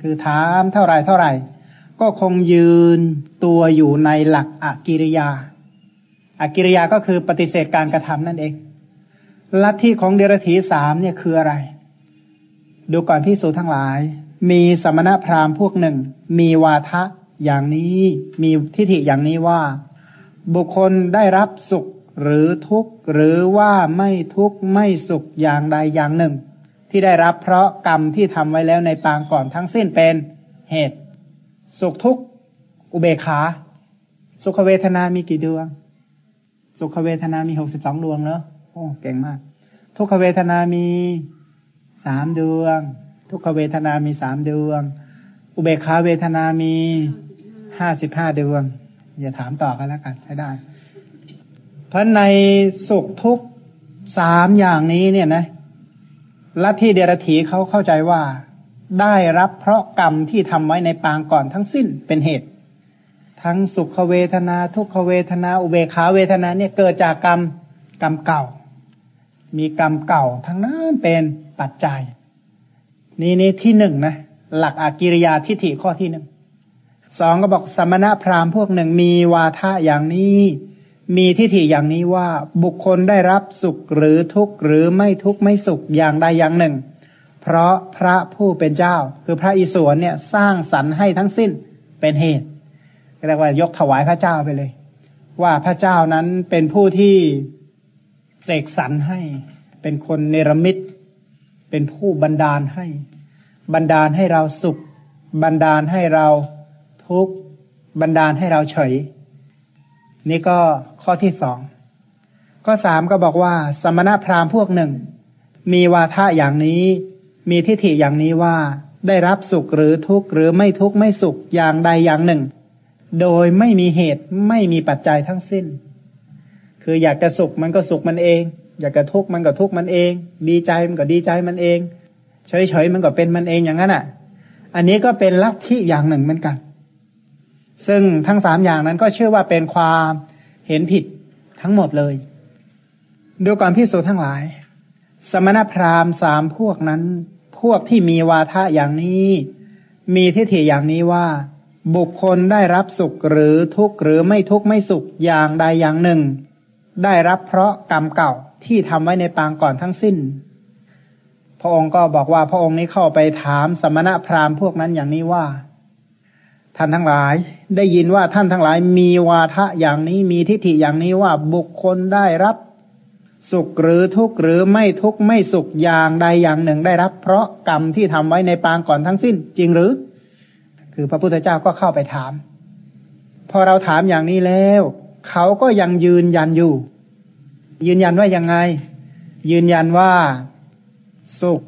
S1: คือถามเท่าไรเท่าไหร่ก็คงยืนตัวอยู่ในหลักอากิริยาอากิริยาก็คือปฏิเสธการกระทำนั่นเอง ลัทธิของเดรถีสามเนี่ยคืออะไร ดูก่อนพิสูจทั้งหลาย มีสมณพราหมณ์พวกหนึ่ง มีวาทะอย่างนี้ มีทิฏฐิอย่างนี้ว่า บุคคลได้รับสุขหรือทุกข์หรือว่าไม่ทุกข์ไม่สุขอย่างใดอย่างหนึ่ง ที่ได้รับเพราะกรรมที่ทำไว้แล้วในปางก่อนทั้งสิ้นเป็นเหตุ สุขทุกข์อุเบกขา สุขเวทนามีกี่ดวง สุขเวทนามีหกสิบสองดวงเนอะ โอ้เก่งมาก ทุกขเวทนามีสามดวง ทุกขเวทนามีสามดวง อุเบกขาเวทนามีห้าสิบห้าดวง อย่าถามต่อกันแล้วกันใช้ได้ เพราะในสุขทุกสามอย่างนี้เนี่ยนะลัทธิเดรถีเขาเข้าใจว่าได้รับเพราะกรรมที่ทำไว้ในปางก่อนทั้งสิ้นเป็นเหตุ ทั้งสุขเวทนา ทุกขเวทนา อุเบกขาเวทนาเนี่ยเกิดจากกรรมกรรมเก่า มีกรรมเก่าทั้งนั้นเป็นปัจจัย นี่นี่ที่หนึ่งนะ หลักอากิริยาทิฏฐิข้อที่หนึ่งสองก็บอกสมณะพราหมณ์พวกหนึ่งมีวาทะอย่างนี้ มีทิฏฐิอย่างนี้ว่าบุคคลได้รับสุขหรือทุกข์หรือไม่ทุกข์ไม่สุขอย่างใดอย่างหนึ่ง เพราะพระผู้เป็นเจ้า คือพระอิศวรเนี่ยสร้างสรรค์ให้ทั้งสิ้นเป็นเหตุเรียกว่ายกถวายพระเจ้าไปเลย ว่าพระเจ้านั้นเป็นผู้ที่ เสกสรรให้ เป็นคนเนรมิต เป็นผู้บันดาลให้ บันดาลให้เราสุข บันดาลให้เราทุกข์บันดาลให้เราเฉย นี่ก็ข้อที่สองข้อสามก็บอกว่า สมณพราหมณ์พวกหนึ่ง มีวาทะอย่างนี้ มีทิฏฐิอย่างนี้ว่าได้รับสุขหรือทุกข์หรือไม่ทุกข์ไม่สุขอย่างใดอย่างหนึ่ง โดยไม่มีเหตุไม่มีปัจจัยทั้งสิ้น คืออยากจะสุขมันก็สุขมันเอง อยากจะทุกข์มันก็ทุกข์มันเอง ดีใจมันก็ดีใจมันเอง เฉยๆมันก็เป็นมันเองอย่างนั้นอะ อันนี้ก็เป็นลัทธิอย่างหนึ่งเหมือนกัน ซึ่งทั้งสามอย่างนั้นก็เชื่อว่าเป็นความเห็นผิดทั้งหมดเลยดูก่อนพิสูจน์ทั้งหลาย สมณพราหมณ์สามพวกนั้น พวกที่มีวาทะอย่างนี้ มีทิฏฐิอย่างนี้ว่า บุคคลได้รับสุขหรือทุกข์หรือไม่ทุกข์ไม่สุขอย่างใดอย่างหนึ่ง ได้รับเพราะกรรมเก่าที่ทำไว้ในปางก่อนทั้งสิ้น พระองค์ก็บอกว่าพระองค์นี้เข้าไปถามสมณะพราหมณ์พวกนั้นอย่างนี้ว่า ท่านทั้งหลายได้ยินว่าท่านทั้งหลายมีวาทะอย่างนี้มีทิฏฐิอย่างนี้ว่าบุคคลได้รับ สุขหรือทุกข์หรือไม่ทุกข์ไม่สุขอย่างใดอย่างหนึ่งได้รับ เพราะกรรมที่ทำไว้ในปางก่อนทั้งสิ้น จริงหรือ คือพระพุทธเจ้าก็เข้าไปถาม พอเราถามอย่างนี้แล้ว เขาก็ยังยืนยันอยู่ ยืนยันว่ายังไง ยืนยันว่าสุข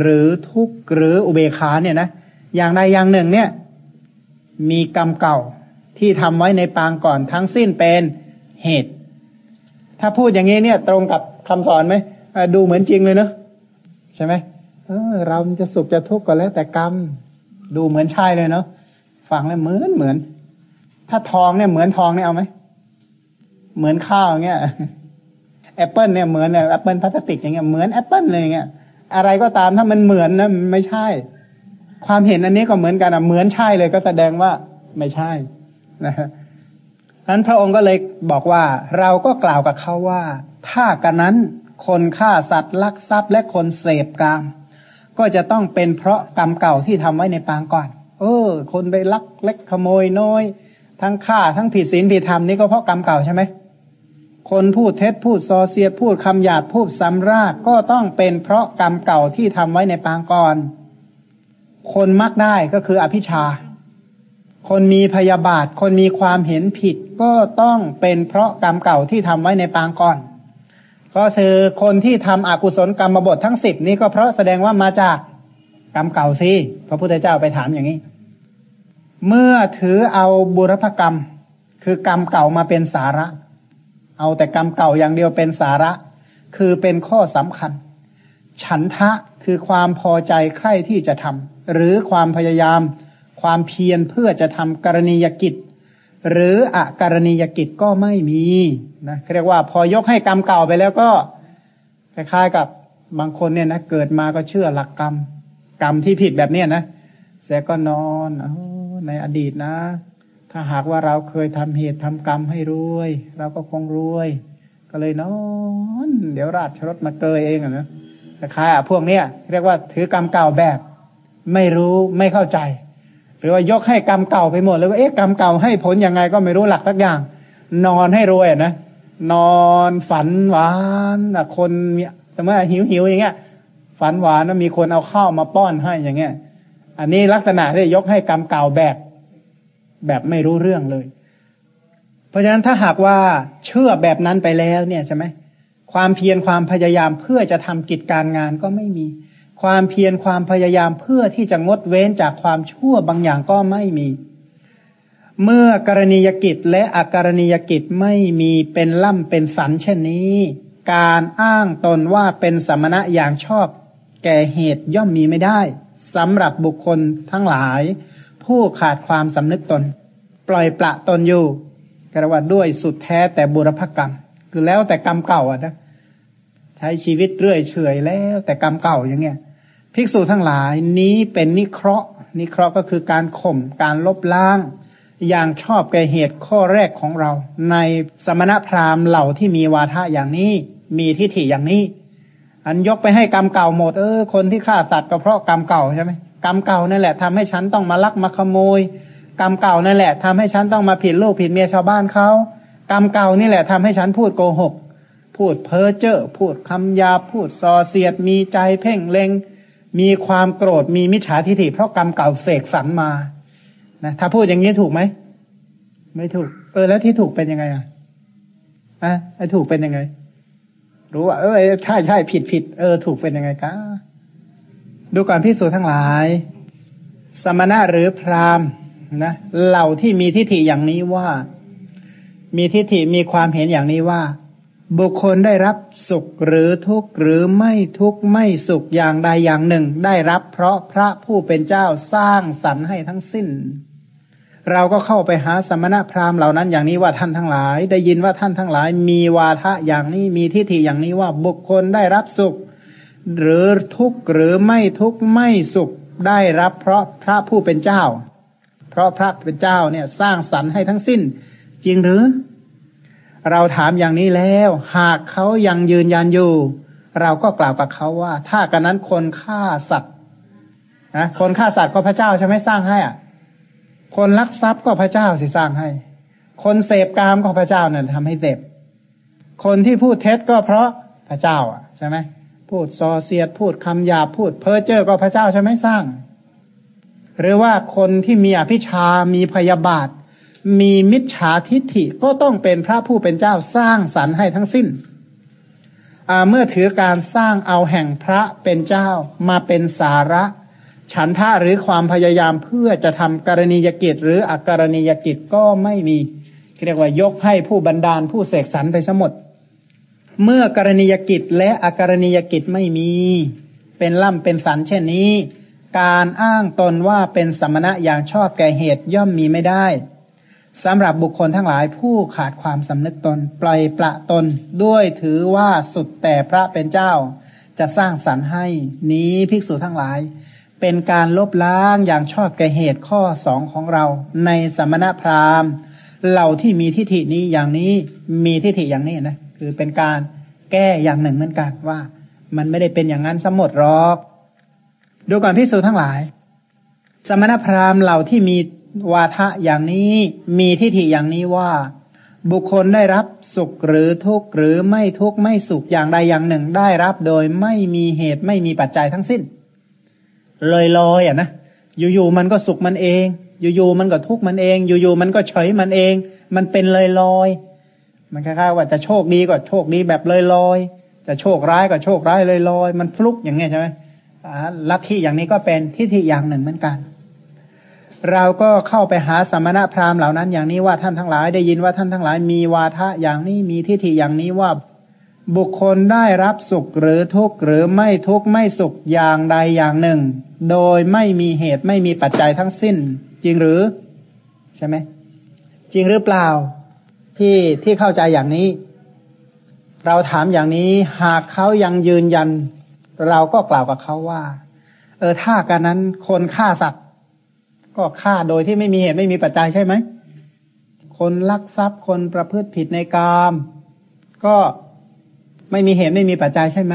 S1: หรือทุกข์หรืออุเบกขาเนี่ยนะอย่างใดอย่างหนึ่งเนี่ย มีกรรมเก่าที่ทำไว้ในปางก่อนทั้งสิ้นเป็นเหตุ ถ้าพูดอย่างนี้เนี่ย ตรงกับคำสอนไหมดูเหมือนจริงเลยเนอะใช่ไหมเออ เราจะสุขจะทุกข์ก็แล้ว แต่กรรมดูเหมือนใช่เลยเนาะฟังแล้วเหมือนเหมือน ถ้าทองเนี่ยเหมือนทองเนี่ยเอาไหม เหมือนข้าวอย่างเงี้ยแอปเปิลเนี่ยเหมือนแอปเปิลพลาสติกอย่างเงี้ยเหมือนแอปเปิลเลยอย่างเงี้ยอะไรก็ตามถ้ามันเหมือนนะไม่ใช่ ความเห็นอันนี้ก็เหมือนกันอะเหมือนใช่เลยก็แสดงว่าไม่ใช่นะฮะนั้นพระองค์ก็เลยบอกว่า เราก็กล่าวกับเขาว่า ถ้ากันนั้นคนฆ่าสัตว์ลักทรัพย์และคนเสพกาม ก็จะต้องเป็นเพราะกรรมเก่าที่ทำไว้ในปางก่อน เออ คนไปลักเล็กขโมยน้อย ทั้งฆ่าทั้งผิดศีลผิดธรรมนี่ก็เพราะกรรมเก่าใช่ไหม คนพูดเท็จพูดซอเสียดพูดคำหยาบพูดซ้ำรากก็ต้องเป็นเพราะกรรมเก่าที่ทำไว้ในปางก่อน คนมักได้ก็คืออภิชา คนมีพยาบาท คนมีความเห็นผิดก็ต้องเป็นเพราะกรรมเก่าที่ทำไว้ในปางก่อน ก็คือคนที่ทำอกุศลกรรมบททั้งสิบนี้ก็เพราะแสดงว่ามาจากกรรมเก่าสิพระพุทธเจ้าไปถามอย่างนี้ เมื่อถือเอาบุรพกรรม คือกรรมเก่ามาเป็นสาระ เอาแต่กรรมเก่าอย่างเดียวเป็นสาระ คือเป็นข้อสำคัญ ฉันทะคือความพอใจใคร่ที่จะทำหรือความพยายาม ความเพียรเพื่อจะทำกรณียกิจ หรืออกรณียกิจก็ไม่มีนะเรียกว่าพอยกให้กรรมเก่าไปแล้วก็คล้ายๆกับบางคนเนี่ยนะเกิดมาก็เชื่อหลักกรรม กรรมที่ผิดแบบเนี้ยนะเสียก็นอนอในอดีตนะ ถ้าหากว่าเราเคยทำเหตุทำกรรมให้รวย เราก็คงรวย ก็เลยนอนเดี๋ยวราชรถมาเกยเองอะนะแต่คล้ายอะพวกเนี้ยเรียกว่าถือกรรมเก่าแบบ ไม่รู้ไม่เข้าใจ หรือว่ายกให้กรรมเก่าไปหมดเลยว่าเอ๊ะกรรมเก่าให้ผลยังไงก็ไม่รู้หลักสักอย่าง นอนให้รวยนะนอนฝันหวานอะคนมีสมมติหิวหิวอย่างเงี้ย ฝันหวานนะมีคนเอาข้าวมาป้อนให้อย่างเงี้ย อันนี้ลักษณะที่ยกให้กรรมเก่าแบบ แบบไม่รู้เรื่องเลย เพราะฉะนั้นถ้าหากว่าเชื่อแบบนั้นไปแล้วเนี่ยใช่ไหมความเพียรความพยายามเพื่อจะทำกิจการงานก็ไม่มี ความเพียรความพยายามเพื่อที่จะงดเว้นจากความชั่วบางอย่างก็ไม่มี เมื่อกรณียกิจและอกรณียกิจไม่มีเป็นล่ำเป็นสันเช่นนี้ การอ้างตนว่าเป็นสมณะอย่างชอบ แก่เหตุย่อมมีไม่ได้สำหรับบุคคลทั้งหลาย ผู้ขาดความสำนึกตน ปล่อยปละตนอยู่กระว่าด้วยสุดแท้แต่บุรพกรรม คือแล้วแต่กรรมเก่าอะนะใช้ชีวิตเรื่อยเฉยแล้วแต่กรรมเก่าอย่างเงี้ยภิกษุทั้งหลายนี้เป็นนิเคราะห์ นิเคราะห์ก็คือการข่มการลบล้าง อย่างชอบแก่เหตุข้อแรกของเรา ในสมณพราหมณ์เหล่าที่มีวาทะอย่างนี้ มีทิฏฐิอย่างนี้ อันยกไปให้กรรมเก่าหมดเออคนที่ฆ่าสัตว์ก็เพราะกรรมเก่าใช่ไหม กรรมเก่านั่นแหละทำให้ฉันต้องมาลักมาขโมย กรรมเก่านั่นแหละทำให้ฉันต้องมาผิดลูกผิดเมียชาวบ้านเขากรรมเก่านี่แหละทำให้ฉันพูดโกหก พูดเพ้อเจ้อพูดคำหยาพูดส่อเสียด มีใจเพ่งเล็ง มีความโกรธมีมิจฉาทิฏฐิเพราะกรรมเก่าเสกสรรมานะถ้าพูดอย่างนี้ถูกไหมไม่ถูก เออแล้วที่ถูกเป็นยังไงอะอะไอ้ถูกเป็นยังไง รู้ว่าเออใช่ใช่ผิดผิดเออ ถูกเป็นยังไงกัน ดูก่อนพิสูจน์ทั้งหลาย สมณะหรือพราหมณ์นะเหล่าที่มีทิฏฐิอย่างนี้ว่า มีทิฏฐิมีความเห็นอย่างนี้ว่า บุคคลได้รับสุขหรือทุกข์หรือไม่ทุกข์ไม่สุขอย่างใดอย่างหนึ่ง ได้รับเพราะพระผู้เป็นเจ้าสร้างสรรค์ให้ทั้งสิ้น เราก็เข้าไปหาสมณะพราหมณ์เหล่านั้นอย่างนี้ว่าท่านทั้งหลาย ได้ยินว่าท่านทั้งหลาย มีวาทะอย่างนี้มีทิฏฐิอย่างนี้ว่าบุคคลได้รับสุข หรือทุกข์หรือไม่ทุกข์ไม่สุขได้รับ เพราะพระผู้เป็นเจ้า เพราะพระเป็นเจ้าเนี่ยสร้างสรรค์ให้ทั้งสิ้น จริงหรือ เราถามอย่างนี้แล้ว หากเขายังยืนยันอยู่ เราก็กล่าวกับเขาว่า ถ้ากันนั้นคนฆ่าสัตว์นะคนฆ่าสัตว์ก็พระเจ้าใช่ไหมสร้างให้อะ คนลักทรัพย์ก็พระเจ้าสิสร้างให้ คนเสพกามก็พระเจ้าเนี่ยทำให้เสพคนที่พูดเท็จก็เพราะพระเจ้า อะใช่ไหม พูดส่อเสียดพูดคำหยาพูดเพ้อเจ้อก็พระเจ้าใช่ไหมสร้าง หรือว่าคนที่มีอภิชามีพยาบาท มีมิจฉาทิฏฐิก็ต้องเป็นพระผู้เป็นเจ้าสร้างสรรค์ให้ทั้งสิ้นเมื่อถือการสร้างเอาแห่งพระเป็นเจ้ามาเป็นสาระ ฉันท่าหรือความพยายามเพื่อจะทำกรณียกิจ หรืออักรณียกิจก็ไม่มีเรียกว่ายกให้ผู้บันดาลผู้เสกสรรไปทั้งหมด เมื่อกรณียกิจและอกรณียกิจไม่มี เป็นล่ำเป็นสันเช่นนี้ การอ้างตนว่าเป็นสมณะอย่างชอบแก่เหตุย่อมมีไม่ได้สำหรับบุคคลทั้งหลายผู้ขาดความสำนึกตน ปล่อยปละตนด้วยถือว่าสุดแต่พระเป็นเจ้า จะสร้างสรรค์ให้นี้ภิกษุทั้งหลาย เป็นการลบล้างอย่างชอบแก่เหตุข้อสองของเรา ในสมณพราหมณ์เหล่าที่มีทิฏฐินี้อย่างนี้มีทิฏฐิอย่างนี้นะ คือเป็นการแก้อย่างหนึ่งเหมือนกันว่า มันไม่ได้เป็นอย่างนั้นสมดหรอก ดูก่อนพิสูจทั้งหลาย สมณพราหมณ์เหล่าที่มีวาทะอย่างนี้มีทิฏฐิอย่างนี้ว่า บุคคลได้รับสุขหรือทุกข์หรือไม่ทุกข์ไม่สุขอย่างใดอย่างหนึ่งได้รับโดยไม่มีเหตุไม่มีปัจจัยทั้งสิ้น เลยลอยอะนะอยู่ๆมันก็สุขมันเอง อยู่ๆมันก็ทุกข์มันเอง อยู่ๆมันก็เฉยมันเอง มันเป็นเลยลอย มันคล้ายๆว่าจะโชคดีก็โชคดีแบบเลยลอยจะโชคร้ายก็โชคร้ายเลยลอยมันฟลุกอย่างเงี้ยใช่ไหมลัทธิอย่างนี้ก็เป็นทิฏฐิอย่างหนึ่งเหมือนกัน เราก็เข้าไปหาสมณะพราหมณ์เหล่านั้นอย่างนี้ว่าท่านทั้งหลายได้ยินว่าท่านทั้งหลายมีวาทะอย่างนี้มีทิฏฐิอย่างนี้ว่าบุคคลได้รับสุขหรือทุกข์หรือไม่ทุกข์ไม่สุขอย่างใดอย่างหนึ่ง โดยไม่มีเหตุไม่มีปัจจัยทั้งสิ้น จริงหรือ ใช่ไหมจริงหรือเปล่า ที่ที่เข้าใจอย่างนี้ เราถามอย่างนี้หากเขายังยืนยัน เราก็กล่าวกับเขาว่า เออถ้ากันนั้นคนฆ่าสัตว์ ก็ฆ่าโดยที่ไม่มีเหตุไม่มีปัจจัยใช่ไหมคนลักทรัพย์คนประพฤติผิดในกามก็ไม่มีเหตุไม่มีปัจจัยใช่ไหม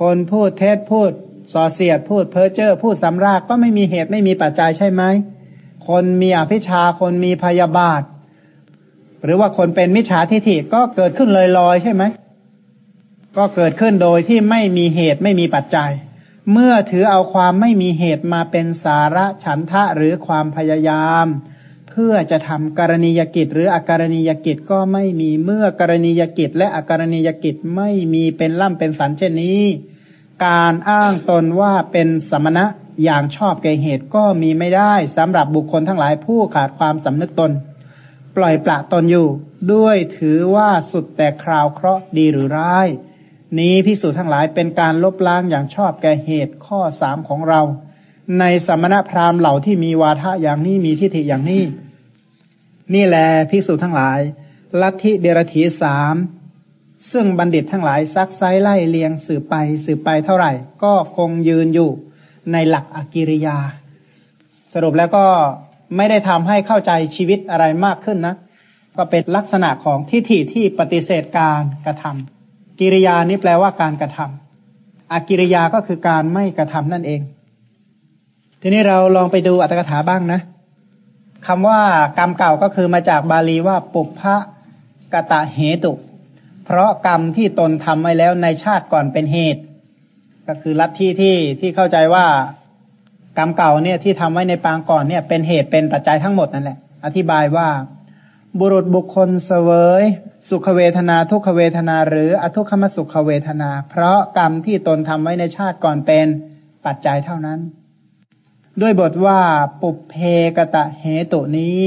S1: คนพูดเท็จพูดส่อเสียดพูดเพ้อเจ้อพูดสำรากก็ไม่มีเหตุไม่มีปัจจัยใช่ไหม คนมีอภิชาคนมีพยาบาท หรือว่าคนเป็นมิจฉาทิฏฐิก็เกิดขึ้นลอยลอยใช่ไหมก็เกิดขึ้นโดยที่ไม่มีเหตุไม่มีปัจจัย เมื่อถือเอาความไม่มีเหตุมาเป็นสาระฉันทะหรือความพยายาม เพื่อจะทำกรณียกิจ หรืออการณียกิจก็ไม่มีเมื่อกรณียกิจ และอการณียกิจไม่มีเป็นล่ำเป็นสันเช่นนี้ การอ้างตนว่าเป็นสมณะอย่างชอบแก่เหตุก็มีไม่ได้สำหรับบุคคลทั้งหลายผู้ขาดความสำนึกตน ปล่อยปละตนอยู่ ด้วยถือว่าสุดแต่คราวเคราะห์ดีหรือร้าย นี้พิสูจทั้งหลายเป็นการลบล้างอย่างชอบแก่เหตุข้อสามของเรา ในสมณพราหมณ์เหล่าที่มีวาทะอย่างนี้มีทิฏฐิอย่างนี้ นี่แหละพิสูจทั้งหลาย ลัทธิเดรธีสามซึ่งบัณฑิตทั้งหลายซักไซไล่เลียงสืบไปสืบไปเท่าไหร่ ก็คงยืนอยู่ในหลักอกิริยา สรุปแล้วก็ ไม่ได้ทำให้เข้าใจชีวิตอะไรมากขึ้นนะ ก็เป็นลักษณะของทิฏฐิที่ปฏิเสธการกระทำกิริยานี้แปลว่าการกระทำอากิริยาก็คือการไม่กระทำนั่นเอง ทีนี้เราลองไปดูอัตถกถาบ้างนะคำว่ากรรมเก่าก็คือมาจากบาลีว่าปุพพะกะตะเหตุ เพราะกรรมที่ตนทำไว้แล้วในชาติก่อนเป็นเหตุ ก็คือลัทธิที่ที่เข้าใจว่า กรรมเก่าเนี่ยที่ทำไว้ในปางก่อนเนี่ย เป็นเหตุเป็นปัจจัยทั้งหมดนั่นแหละ อธิบายว่า บุรุษบุคคลเสวย สุขเวทนา ทุกขเวทนา หรืออทุกขมสุขเวทนา เพราะกรรมที่ตนทำไว้ในชาติก่อนเป็นปัจจัยเท่านั้น ด้วยบทว่าปุเพกตะเหตุนี้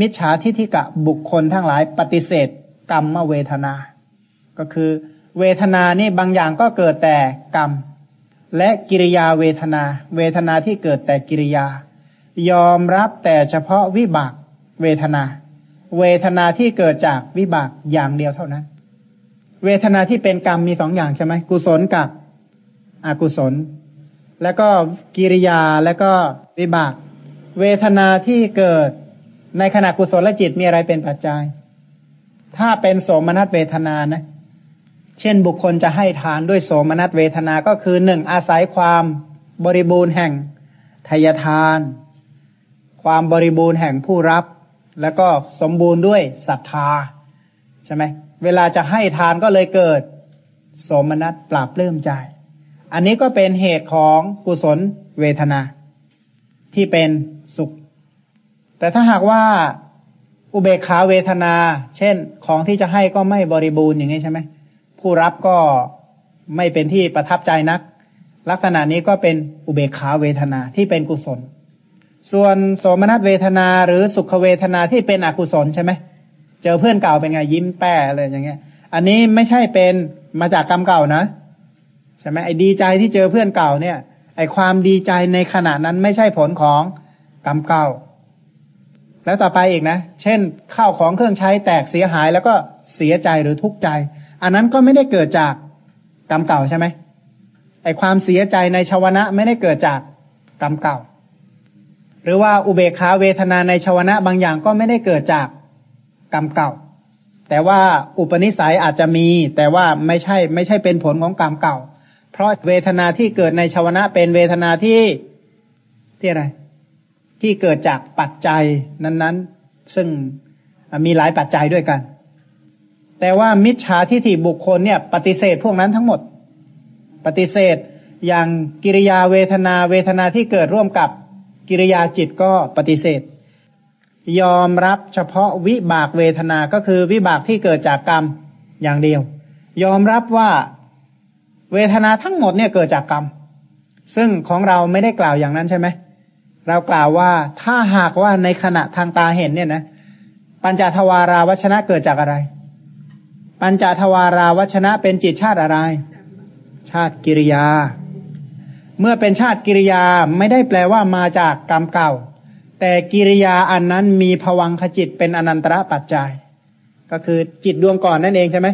S1: มิจฉาทิฏฐิกะบุคคลทั้งหลายปฏิเสธ กรรมเวทนา ก็คือ เวทนานี่บางอย่างก็เกิดแต่กรรม และกิริยาเวทนา เวทนาที่เกิดแต่กิริยา ยอมรับแต่เฉพาะวิบากเวทนา เวทนาที่เกิดจากวิบากอย่างเดียวเท่านั้น เวทนาที่เป็นกรรมมีสองอย่างใช่ไหมกุศลกับอกุศล แล้วก็กิริยาแล้วก็วิบาก เวทนาที่เกิดในขณะกุศลและจิตมีอะไรเป็นปัจจัย ถ้าเป็นโสมนัสเวทนานะ เช่นบุคคลจะให้ทานด้วยโสมนัสเวทนาก็คือหนึ่งอาศัยความบริบูรณ์แห่งทายทาน ความบริบูรณ์แห่งผู้รับ แล้วก็สมบูรณ์ด้วยศรัทธาใช่ไหมเวลาจะให้ทานก็เลยเกิด โสมนัตปราบเลื่มใจ อันนี้ก็เป็นเหตุของกุศลเวทนา ที่เป็นสุข แต่ถ้าหากว่าอุเบกขาเวทนา เช่นของที่จะให้ก็ไม่บริบูรณ์อย่างนี้ใช่ไหม ผู้รับก็ไม่เป็นที่ประทับใจนัก ลักษณะนี้ก็เป็นอุเบกขาเวทนาที่เป็นกุศล ส่วนโสมนัสเวทนาหรือสุขเวทนาที่เป็นอกุศลใช่ไหมเจอเพื่อนเก่าเป็นไงยิ้มแป้เลยอย่างเงี้ย อันนี้ไม่ใช่เป็นมาจากกรรมเก่านะใช่ไหมไอ้ดีใจที่เจอเพื่อนเก่าเนี่ย ไอ้ความดีใจในขณะนั้นไม่ใช่ผลของกรรมเก่า แล้วต่อไปอีกนะ เช่นข้าวของเครื่องใช้แตกเสียหายแล้วก็เสียใจหรือทุกข์ใจ อันนั้นก็ไม่ได้เกิดจากกรรมเก่าใช่ไหมไอความเสียใจในชาวนะไม่ได้เกิดจากกรรมเก่า หรือว่าอุเบกขาเวทนาในชาวนะบางอย่างก็ไม่ได้เกิดจากกรรมเก่า แต่ว่าอุปนิสัยอาจจะมี แต่ว่าไม่ใช่ไม่ใช่เป็นผลของกรรมเก่า เพราะเวทนาที่เกิดในชาวนะเป็นเวทนาที่ที่อะไร ที่เกิดจากปัจจัยนั้น ๆ ซึ่งมีหลายปัจจัยด้วยกัน แต่ว่ามิจฉาทิฏฐิบุคคลเนี่ย ปฏิเสธพวกนั้นทั้งหมด ปฏิเสธอย่างกิริยาเวทนาเวทนาที่เกิดร่วมกับกิริยาจิตก็ปฏิเสธ ยอมรับเฉพาะวิบากเวทนาก็คือวิบากที่เกิดจากกรรมอย่างเดียว ยอมรับว่าเวทนาทั้งหมดเนี่ยเกิดจากกรรม ซึ่งของเราไม่ได้กล่าวอย่างนั้นใช่ไหมเรากล่าวว่าถ้าหากว่าในขณะทางตาเห็นเนี่ยนะ ปัญจทวาราวัชนะเกิดจากอะไร ปัญจทวาราวัชนะเป็นจิตชาติอะไร ชาติกิริยา เมื่อเป็นชาติกิริยาไม่ได้แปลว่ามาจากกรรมเก่า แต่กิริยาอันนั้นมีผวังขจิตเป็นอนันตระปัจจัย ก็คือจิตดวงก่อนนั่นเองใช่ไหม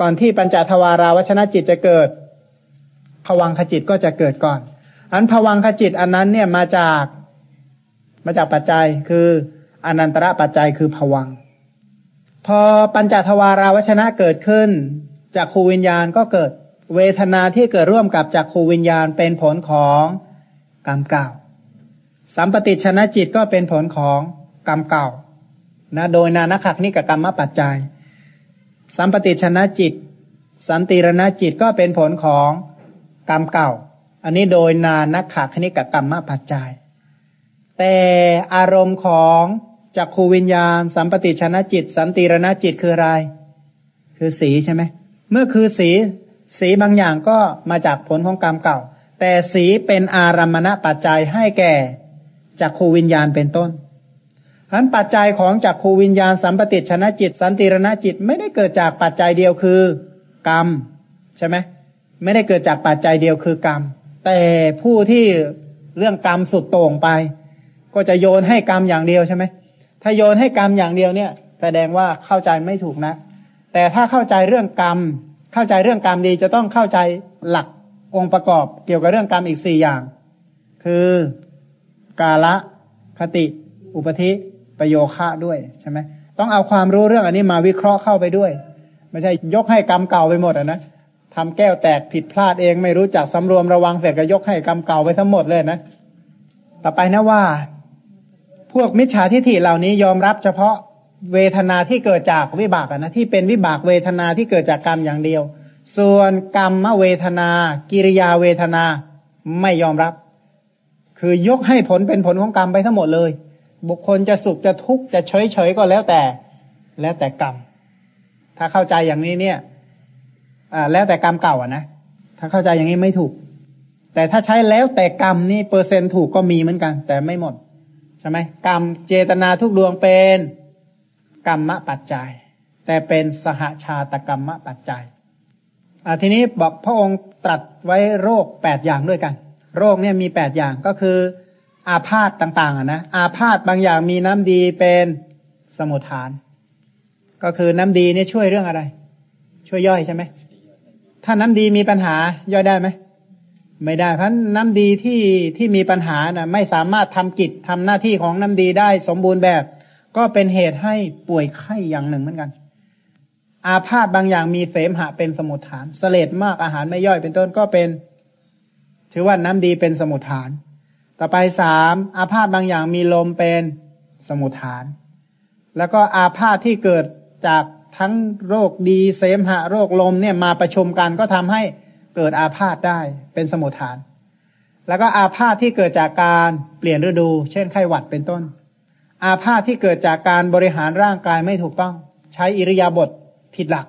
S1: ก่อนที่ปัญจทวาราวัชนะจิตจะเกิดผวังขจิตก็จะเกิดก่อน อันผวังขจิตอันนั้นเนี่ยมาจากมาจากปัจจัยคืออนันตระปัจจัยคือผวัง พอปัญจทวาราวชนะเกิดขึ้นจากคูวิญญาณก็เกิดเวทนาที่เกิดร่วมกับจากคูวิญญาณเป็นผลของกรรมเก่า สัมปติชนะจิตก็เป็นผลของกรรมเก่านะโดยนานักขักนี่กับกรรมปัจจัย สัมปติชนะจิต สันติรณจิตก็เป็นผลของกรรมเก่า อันนี้โดยนานักขาคณิกกรรมปัจจัย แต่อารมณ์ของ จักขูวิญญาณ สัมปติชนะจิต สันติรณจิตคืออะไร คือสีใช่ไหม เมื่อคือสี สีบางอย่างก็มาจากผลของกรรมเก่า แต่สีเป็นอารมณปัจจัยให้แก่จักขูวิญญาณเป็นต้นฉะนั้นปัจจัยของจักขูวิญญาณสัมปติชนะจิต สันติรณจิตไม่ได้เกิดจากปัจจัยเดียวคือกรรมใช่ไหมไม่ได้เกิดจากปัจจัยเดียวคือกรรม แต่ผู้ที่เรื่องกรรมสุดโต่งไป ก็จะโยนให้กรรมอย่างเดียวใช่ไหม ถ้าโยนให้กรรมอย่างเดียวเนี่ย แสดงว่าเข้าใจไม่ถูกนะ แต่ถ้าเข้าใจเรื่องกรรม เข้าใจเรื่องกรรมดีจะต้องเข้าใจหลักองค์ประกอบเกี่ยวกับเรื่องกรรมอีกสี่อย่าง คือกาละคติ อุปธิประโยคะด้วยใช่ไหมต้องเอาความรู้เรื่องอันนี้มาวิเคราะห์เข้าไปด้วย ไม่ใช่ยกให้กรรมเก่าไปหมดอะนะทำแก้วแตกผิดพลาดเองไม่รู้จักสำรวมระวังเสร็จก็ยกให้กรรมเก่าไปทั้งหมดเลยนะ ต่อไปนะว่า วกมิจฉาทิฏฐิเหล่านี้ยอมรับเฉพาะเวทนาที่เกิดจากวิบากนะที่เป็นวิบากเวทนาที่เกิดจากกรรมอย่างเดียว ส่วนกรรมเวทนา กิริยาเวทนาไม่ยอมรับ คือยกให้ผลเป็นผลของกรรมไปทั้งหมดเลย บุคคลจะสุขจะทุกข์จะเฉยเฉยก็แล้วแต่ แล้วแต่กรรมถ้าเข้าใจอย่างนี้เนี่ยอ่าแล้วแต่กรรมเก่าอะนะถ้าเข้าใจอย่างนี้ไม่ถูก แต่ถ้าใช้แล้วแต่กรรมนี่เปอร์เซ็นต์ถูกก็มีเหมือนกัน แต่ไม่หมด ใช่ไหมกรรมเจตนาทุกดวงเป็นกรรมปัจจัย แต่เป็นสหชาตกรรมปัจจัยทีนี้บอกพระองค์ตรัสไว้โรคแปดอย่างด้วยกัน โรคเนี่ยมีแปดอย่างก็คือ อาพาธต่างๆนะอาพาธบางอย่างมีน้ำดีเป็นสมุทฐาน ก็คือน้ำดีเนี่ยช่วยเรื่องอะไร ช่วยย่อยใช่ไหมถ้าน้ำดีมีปัญหาย่อยได้ไหม ไม่ได้เพราะน้ำดีที่ที่มีปัญหานะไม่สามารถทำกิจทำหน้าที่ของน้ำดีได้สมบูรณ์แบบ ก็เป็นเหตุให้ป่วยไข้อย่างหนึ่งเหมือนกัน อาพาธบางอย่างมีเสมหะเป็นสมุทฐานสเลดมากอาหารไม่ย่อยเป็นต้นก็เป็น ถือว่าน้ำดีเป็นสมุทฐาน ต่อไปสามอาพาธบางอย่างมีลมเป็นสมุทฐาน แล้วก็อาพาธที่เกิดจากทั้งโรคดีเสมหะโรคลมเนี่ยมาประชุมกันก็ทำให้ เกิดอาพาธได้เป็นสมุทฐาน แล้วก็อาพาธที่เกิดจากการเปลี่ยนฤดู เช่นไข้หวัดเป็นต้น อาพาธที่เกิดจากการบริหารร่างกายไม่ถูกต้อง ใช้อิริยาบถผิดหลัก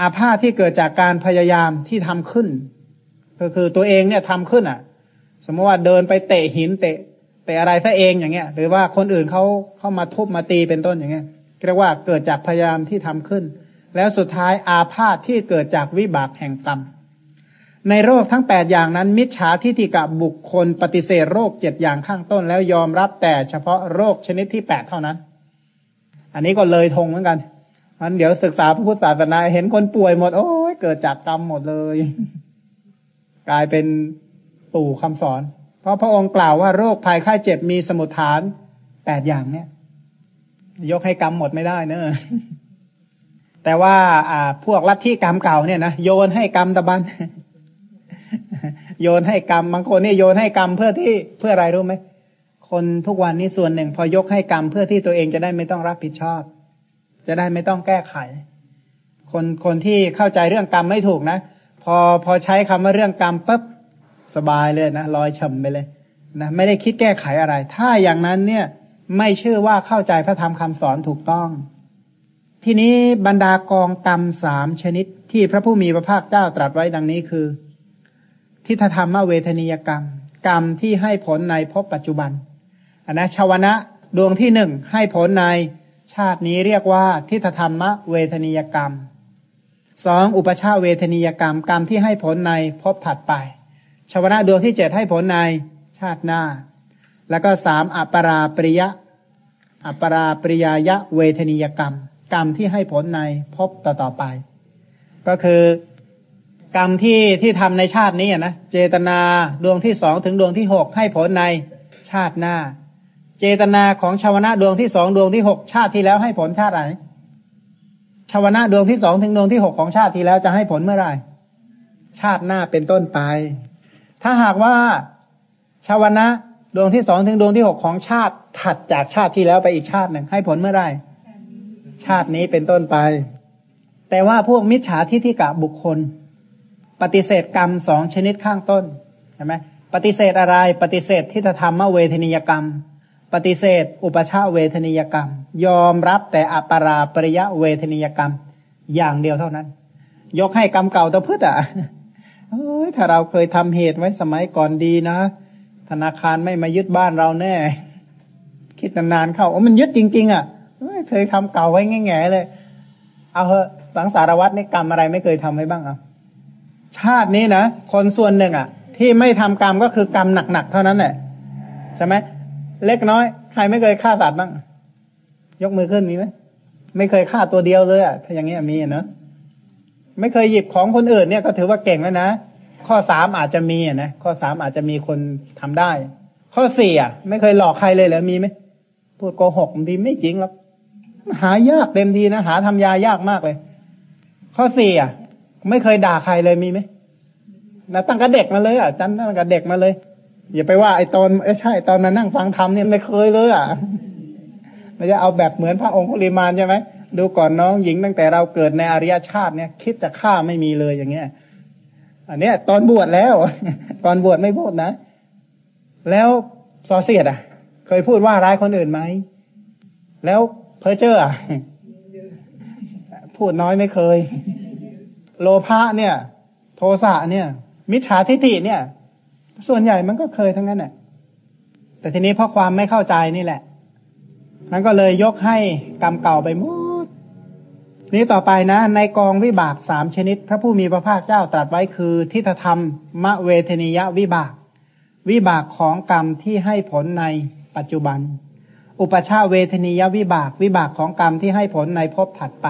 S1: อาพาธที่เกิดจากการพยายามที่ทำขึ้น ก็คือตัวเองเนี่ยทำขึ้นอะ สมมติว่าเดินไปเตะหินเตะเตะอะไรซะเองอย่างเงี้ย หรือว่าคนอื่นเขาเข้ามาทุบมาตีเป็นต้นอย่างเงี้ยเรียกว่าเกิดจากพยายามที่ทำขึ้น แล้วสุดท้ายอาพาธที่เกิดจากวิบากแห่งกรรม ในโรคทั้งแปดอย่างนั้น มิจฉาทิฏฐิกับบุคคลปฏิเสธโรคเจ็ดอย่างข้างต้น แล้วยอมรับแต่เฉพาะโรคชนิดที่แปดเท่านั้น อันนี้ก็เลยทงเหมือนกันมันเดี๋ยวศึกษาพระพุทธศาสนาเห็นคนป่วยหมด โอ้ยเกิดจากกรรมหมดเลย กลายเป็นตู่คำสอน เพราะพระองค์กล่าวว่าโรคภัยไข้เจ็บมีสมุทฐานแปดอย่างเนี่ย ยกให้กรรมหมดไม่ได้เนอะแต่ว่า อ่า พวกลัทธิกรรมเก่าเนี่ยนะโยนให้กรรมตะบัน โยนให้กรรมบางคนนี่โยนให้กรรมเพื่อที่เพื่ออะไรรู้ไหมคนทุกวันนี้ส่วนหนึ่ง พอยกให้กรรมเพื่อที่ตัวเองจะได้ไม่ต้องรับผิดชอบ จะได้ไม่ต้องแก้ไข คนคนที่เข้าใจเรื่องกรรมไม่ถูกนะพอพอใช้คำว่าเรื่องกรรมปุ๊บสบายเลยนะลอยฉ่าไปเลยนะไม่ได้คิดแก้ไขอะไร ถ้าอย่างนั้นเนี่ย ไม่เชื่อว่าเข้าใจพระธรรมคำสอนถูกต้อง ทีนี้บรรดากองกรรมสามชนิดที่พระผู้มีพระภาคเจ้าตรัสไว้ดังนี้คือ ทิฏฐธรรมเวทนียกรรม กรรมที่ให้ผลในภพปัจจุบันอันนะชาวนะดวงที่หนึ่งให้ผลในชาตินี้เรียกว่าทิฏฐธรรมเวทนียกรรมสองอุปชาเวทนียกรรม กรรมที่ให้ผลในภพถัดไปชาวนะดวงที่เจ็ดให้ผลในชาติหน้า แล้วก็สามอัปราปริยะอัปราปริยายะเวทนียกรรม กรรมที่ให้ผลในภพต่อต่อไป ก็คือ กรรมที่ที่ทำในชาตินี้นะเจตนาดวงที่สองถึงดวงที่หกให้ผลในชาติหน้า เจตนาของชาวนะดวงที่สองดวงที่หกชาติที่แล้วให้ผลชาติไหนชาวนะดวงที่สองถึงดวงที่หกของชาติที่แล้วจะให้ผลเมื่อไหร่ชาติหน้าเป็นต้นไป ถ้าหากว่าชาวนะดวงที่สองถึงดวงที่หกของชาติถัดจากชาติที่แล้วไปอีกชาติหนึ่งให้ผลเมื่อไหร่ชาตินี้เป็นต้นไป แต่ว่าพวกมิจฉาทิฏฐิกะบุคคล ปฏิเสธกรรมสองชนิดข้างต้นใช่ไหมปฏิเสธอะไร ปฏิเสธทิฏฐธรรมเวทนิยกรรม ปฏิเสธ อุปชาเวทนิยกรรม ยอมรับแต่อัปราปริยะเวทนิยกรรม อย่างเดียวเท่านั้น ยกให้กรรมเก่าตะพืชอะเอ้ยถ้าเราเคยทำเหตุไว้สมัยก่อนดีนะ ธนาคารไม่มายึดบ้านเราแน่ คิดนานๆเข้าโอ้มันยึดจริง ๆ อะเคยทำเก่าไว้แง่ๆเลย เอาเหอะสังสารวัตรนี่กรรมอะไรไม่เคยทำไว้บ้างอะ ชาตินี้นะคนส่วนหนึ่งอะ ที่ไม่ทำกรรมก็คือกรรมหนักๆเท่านั้นแหละใช่ไหมเล็กน้อย ใครไม่เคยฆ่าสัตว์บ้างยกมือขึ้นมีไหมไม่เคยฆ่าตัวเดียวเลยอะถ้าอย่างนี้มีเนอะไม่เคยหยิบของคนอื่นเนี่ยก็ถือว่าเก่งแล้วนะข้อสามอาจจะมีอะนะข้อสามอาจจะมีคนทำได้ ข้อสี่อะ ไม่เคยหลอกใครเลยเหรอมีไหมพูดโกหกบางทีไม่จริงหรอกหายากเต็มทีนะหาทำยายากมากเลย ข้อสี่อะ ไม่เคยด่าใครเลยมีไหมนะตั้งแต่เด็กมาเลย อะจำตั้งแต่เด็กมาเลย อย่าไปว่าไอ้ตอนเอ้ใช่ตอนมานั่งฟังธรรมเนี่ยไม่เคยเลยอะไม่จะเอาแบบเหมือนพระองค์ุลิมานใช่ไหมดูก่อนน้องหญิงตั้งแต่เราเกิดในอริยชาติเนี่ย คิดจะฆ่าไม่มีเลยอย่างเงี้ย อันเนี้ย ตอนบวชแล้ว ตอนบวชไม่พูดนะ แล้วซอเสียดอะ เคยพูดว่าร้ายคนอื่นไหม แล้วเพอเจอร์อะพูดน้อยไม่เคย โลภะเนี่ย โทสะเนี่ย มิจฉาทิฏฐิเนี่ย ส่วนใหญ่มันก็เคยทั้งนั้นแหละแต่ทีนี้เพราะความไม่เข้าใจนี่แหละมันก็เลยยกให้กรรมเก่าไปหมด นี้ต่อไปนะ ในกองวิบากสามชนิด พระผู้มีพระภาคเจ้าตรัสไว้คือทิฏฐธรรมมะเวทนิยวิบาก วิบากของกรรมที่ให้ผลในปัจจุบัน อุปชาเวทนิยวิบาก วิบากของกรรมที่ให้ผลในภพถัดไป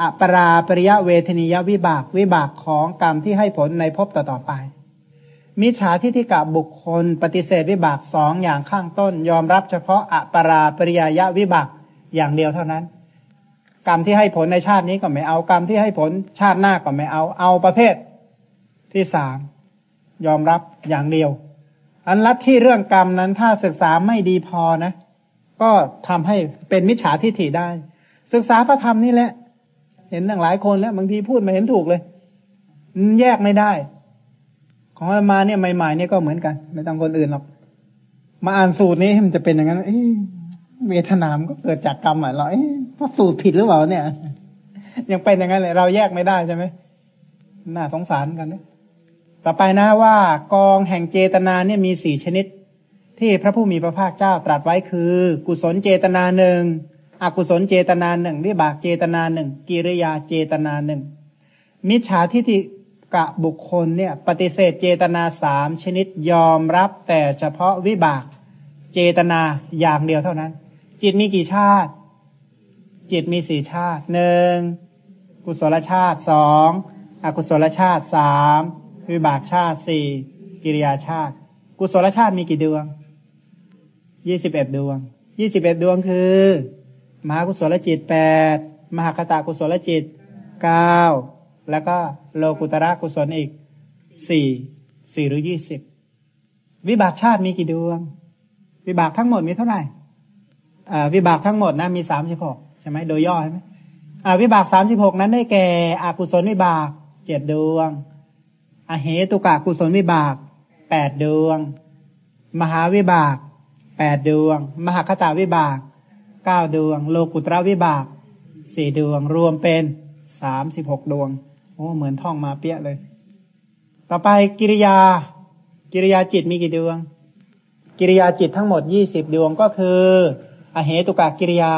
S1: อปราปริยะเวทนิยวิบากวิบากของกรรมที่ให้ผลในภพต่อๆไป มิจฉาทิฏฐิกะบุคคล ปฏิเสธวิบากสองอย่างข้างต้น ยอมรับเฉพาะอปราปริยยะวิบากอย่างเดียวเท่านั้น กรรมที่ให้ผลในชาตินี้ก็ไม่เอากรรมที่ให้ผลชาติหน้าก็ไม่เอาเอาประเภทที่สามยอมรับอย่างเดียว อันลัทธิเรื่องกรรมนั้นถ้าศึกษาไม่ดีพอนะ ก็ทำให้เป็นมิจฉาทิฏฐิได้ ศึกษาพระธรรมนี่แหละ เห็นตั้งหลายคนแล้ว บางทีพูดไม่เห็นถูกเลยแยกไม่ได้ ของอามาเนี่ยใหม่ๆเนี่ยก็เหมือนกัน ไม่ต้องคนอื่นหรอกมาอ่านสูตรนี้มันจะเป็นอย่างนั้นเวทนามก็เกิดจากกรรมอะเราเอ๊ะสูตรผิดหรือเปล่าเนี่ย ยังเป็นอย่างนั้นเลยเราแยกไม่ได้ใช่ไหมน่าสงสารกันนะต่อไปนะว่ากองแห่งเจตนาเนี่ยมีสี่ชนิด ที่พระผู้มีพระภาคเจ้าตรัสไว้คือ กุศลเจตนาหนึ่ง อกุศลเจตนาหนึ่งวิบากเจตนาหนึ่งกิริยาเจตนาหนึ่งมิจฉาทิฏฐิกะบุคคลเนี่ย ปฏิเสธเจตนาสามชนิดยอมรับแต่เฉพาะวิบากเจตนาอย่างเดียวเท่านั้น จิตมีกี่ชาติ จิตมีสี่ชาติหนึ่งกุศลชาติสองอกุศลชาติสามวิบากชาติสี่กิริยาชาติ กุศลชาติมีกี่ดวงยี่สิบเอ็ดดวงยี่สิบเอ็ดดวงคือ มหากุศลจิตแปดมหาคตากุศลจิตเก้าแล้วก็โลกุตระกุศลอีกสี่สี่หรือยี่สิบวิบากชาติมีกี่ดวง วิบากทั้งหมดมีเท่าไหร่อ่าวิบากทั้งหมดนะมีสามสิบหกใช่ไหมโดยย่อใช่ไหมอ่าวิบากสามสิบหกนั้นได้แก่อกุศลวิบากเจ็ดดวง อเหตุกะกุศลวิบากแปดดวง มหาวิบากแปดดวง มหาคตาวิบาก เก้าดวง โลกุตระวิบากสี่ดวง รวมเป็นสามสิบหกดวง โอ้เหมือนท่องมาเปี้ยเลย ต่อไปกิริยา กิริยาจิตมีกี่ดวง กิริยาจิตทั้งหมดยี่สิบดวงก็คือ อเหตุกะกิริยา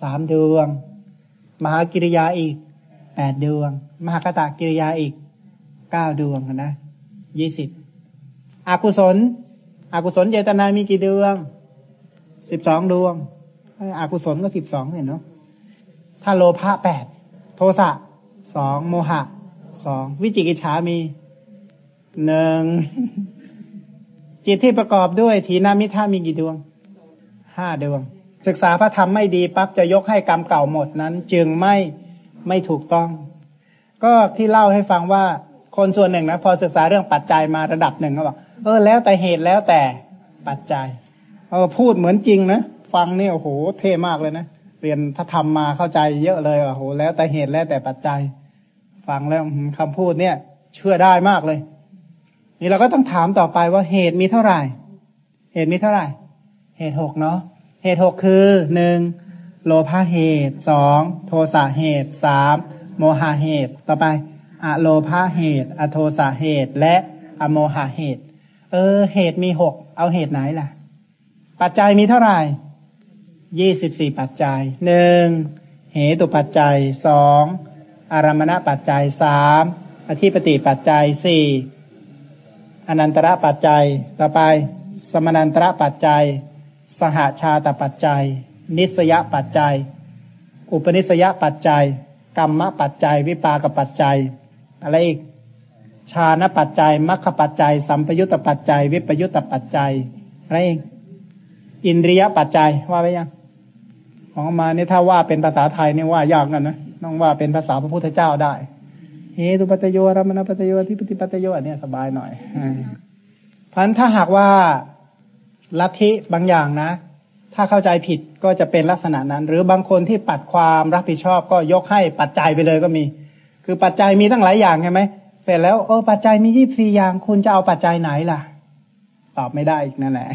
S1: สามดวง มหากิริยาอีกแปดดวง มหาคตากิริยาอีกเก้าดวงนะยี่สิบอกุศล อกุศลเจตนามีกี่ดวงสิบสองดวง อากุศลก็สิบสองเนี่ยเนาะถ้าโลภะแปดโทสะสองโมหะสองวิจิกิจฉามีหนึ่งจิตที่ประกอบด้วยทีนามิท่ามีกี่ดวงห้าดวง ศึกษาพระธรรมไม่ดีปั๊บจะยกให้กรรมเก่าหมดนั้น จึงไม่ไม่ถูกต้อง ก็ที่เล่าให้ฟังว่าคนส่วนหนึ่งนะพอศึกษาเรื่องปัจจัยมาระดับหนึ่งก็บอกเออแล้วแต่เหตุแล้วแต่ปัจจัยเออพูดเหมือนจริงนะ ฟังเนี่โอ้โหเท่มากเลยนะเรียนถ้าทำมาเข้าใจเยอะเลยโอ้โหแล้วแต่เหตุแล้วแต่ปัจจัย ฟังแล้วคำพูดเนี่ย เชื่อได้มากเลย นี่เราก็ต้องถามต่อไปว่าเหตุมีเท่าไหร่ เหตุมีเท่าไหร่ เหตุหกเนาะเหตุหกคือหนึ่งโลภะเหตุสองโทสะเหตุสามโมหะเหตุ ต่อไปอะโลภะเหตุ อโทสะเหตุ และอโมหะเหตุ เออ เหตุมีหกเอาเหตุไหนล่ะ ปัจจัยมีเท่าไหร่ ยี่สิบสี่ปัจจัยหนึ่งเหตุปัจจัยสองอารมณปัจจัยสามอธิปติปัจจัยสี่อนันตระปัจจัย ต่อไป สมนันตระปัจจัย สหาชาตปัจจัย นิสยปัจจัย อุปนิสยปัจจัย กรรมปัจจัย วิปากปัจจัย อะไรอีกชาณปัจจัยมัคคปัจจัย สัมปยุตตปัจจัย วิปยุตตปัจจัย อะไรอีกอินทรียปัจจัยว่าไปยัง ของมาเนี่ยถ้าว่าเป็นภาษาไทยเนี่ยว่ายากกันนะต้องว่าเป็นภาษาพระพุทธเจ้าได้เฮตุปัจโยรมณปัจโยที่ปฏิปัจโยเนี่ยสบายหน่อยเพราะนั้นถ้าหากว่าลัทธิบางอย่างนะ ถ้าเข้าใจผิดก็จะเป็นลักษณะนั้น หรือบางคนที่ปัดความรับผิดชอบก็ยกให้ปัจจัยไปเลยก็มี คือปัจจัยมีตั้งหลายอย่างใช่ไหมเสร็จแล้วเออปัจจัยมียี่สี่อย่าง คุณจะเอาปัจจัยไหนล่ะ ตอบไม่ได้อีกนั่นแหละ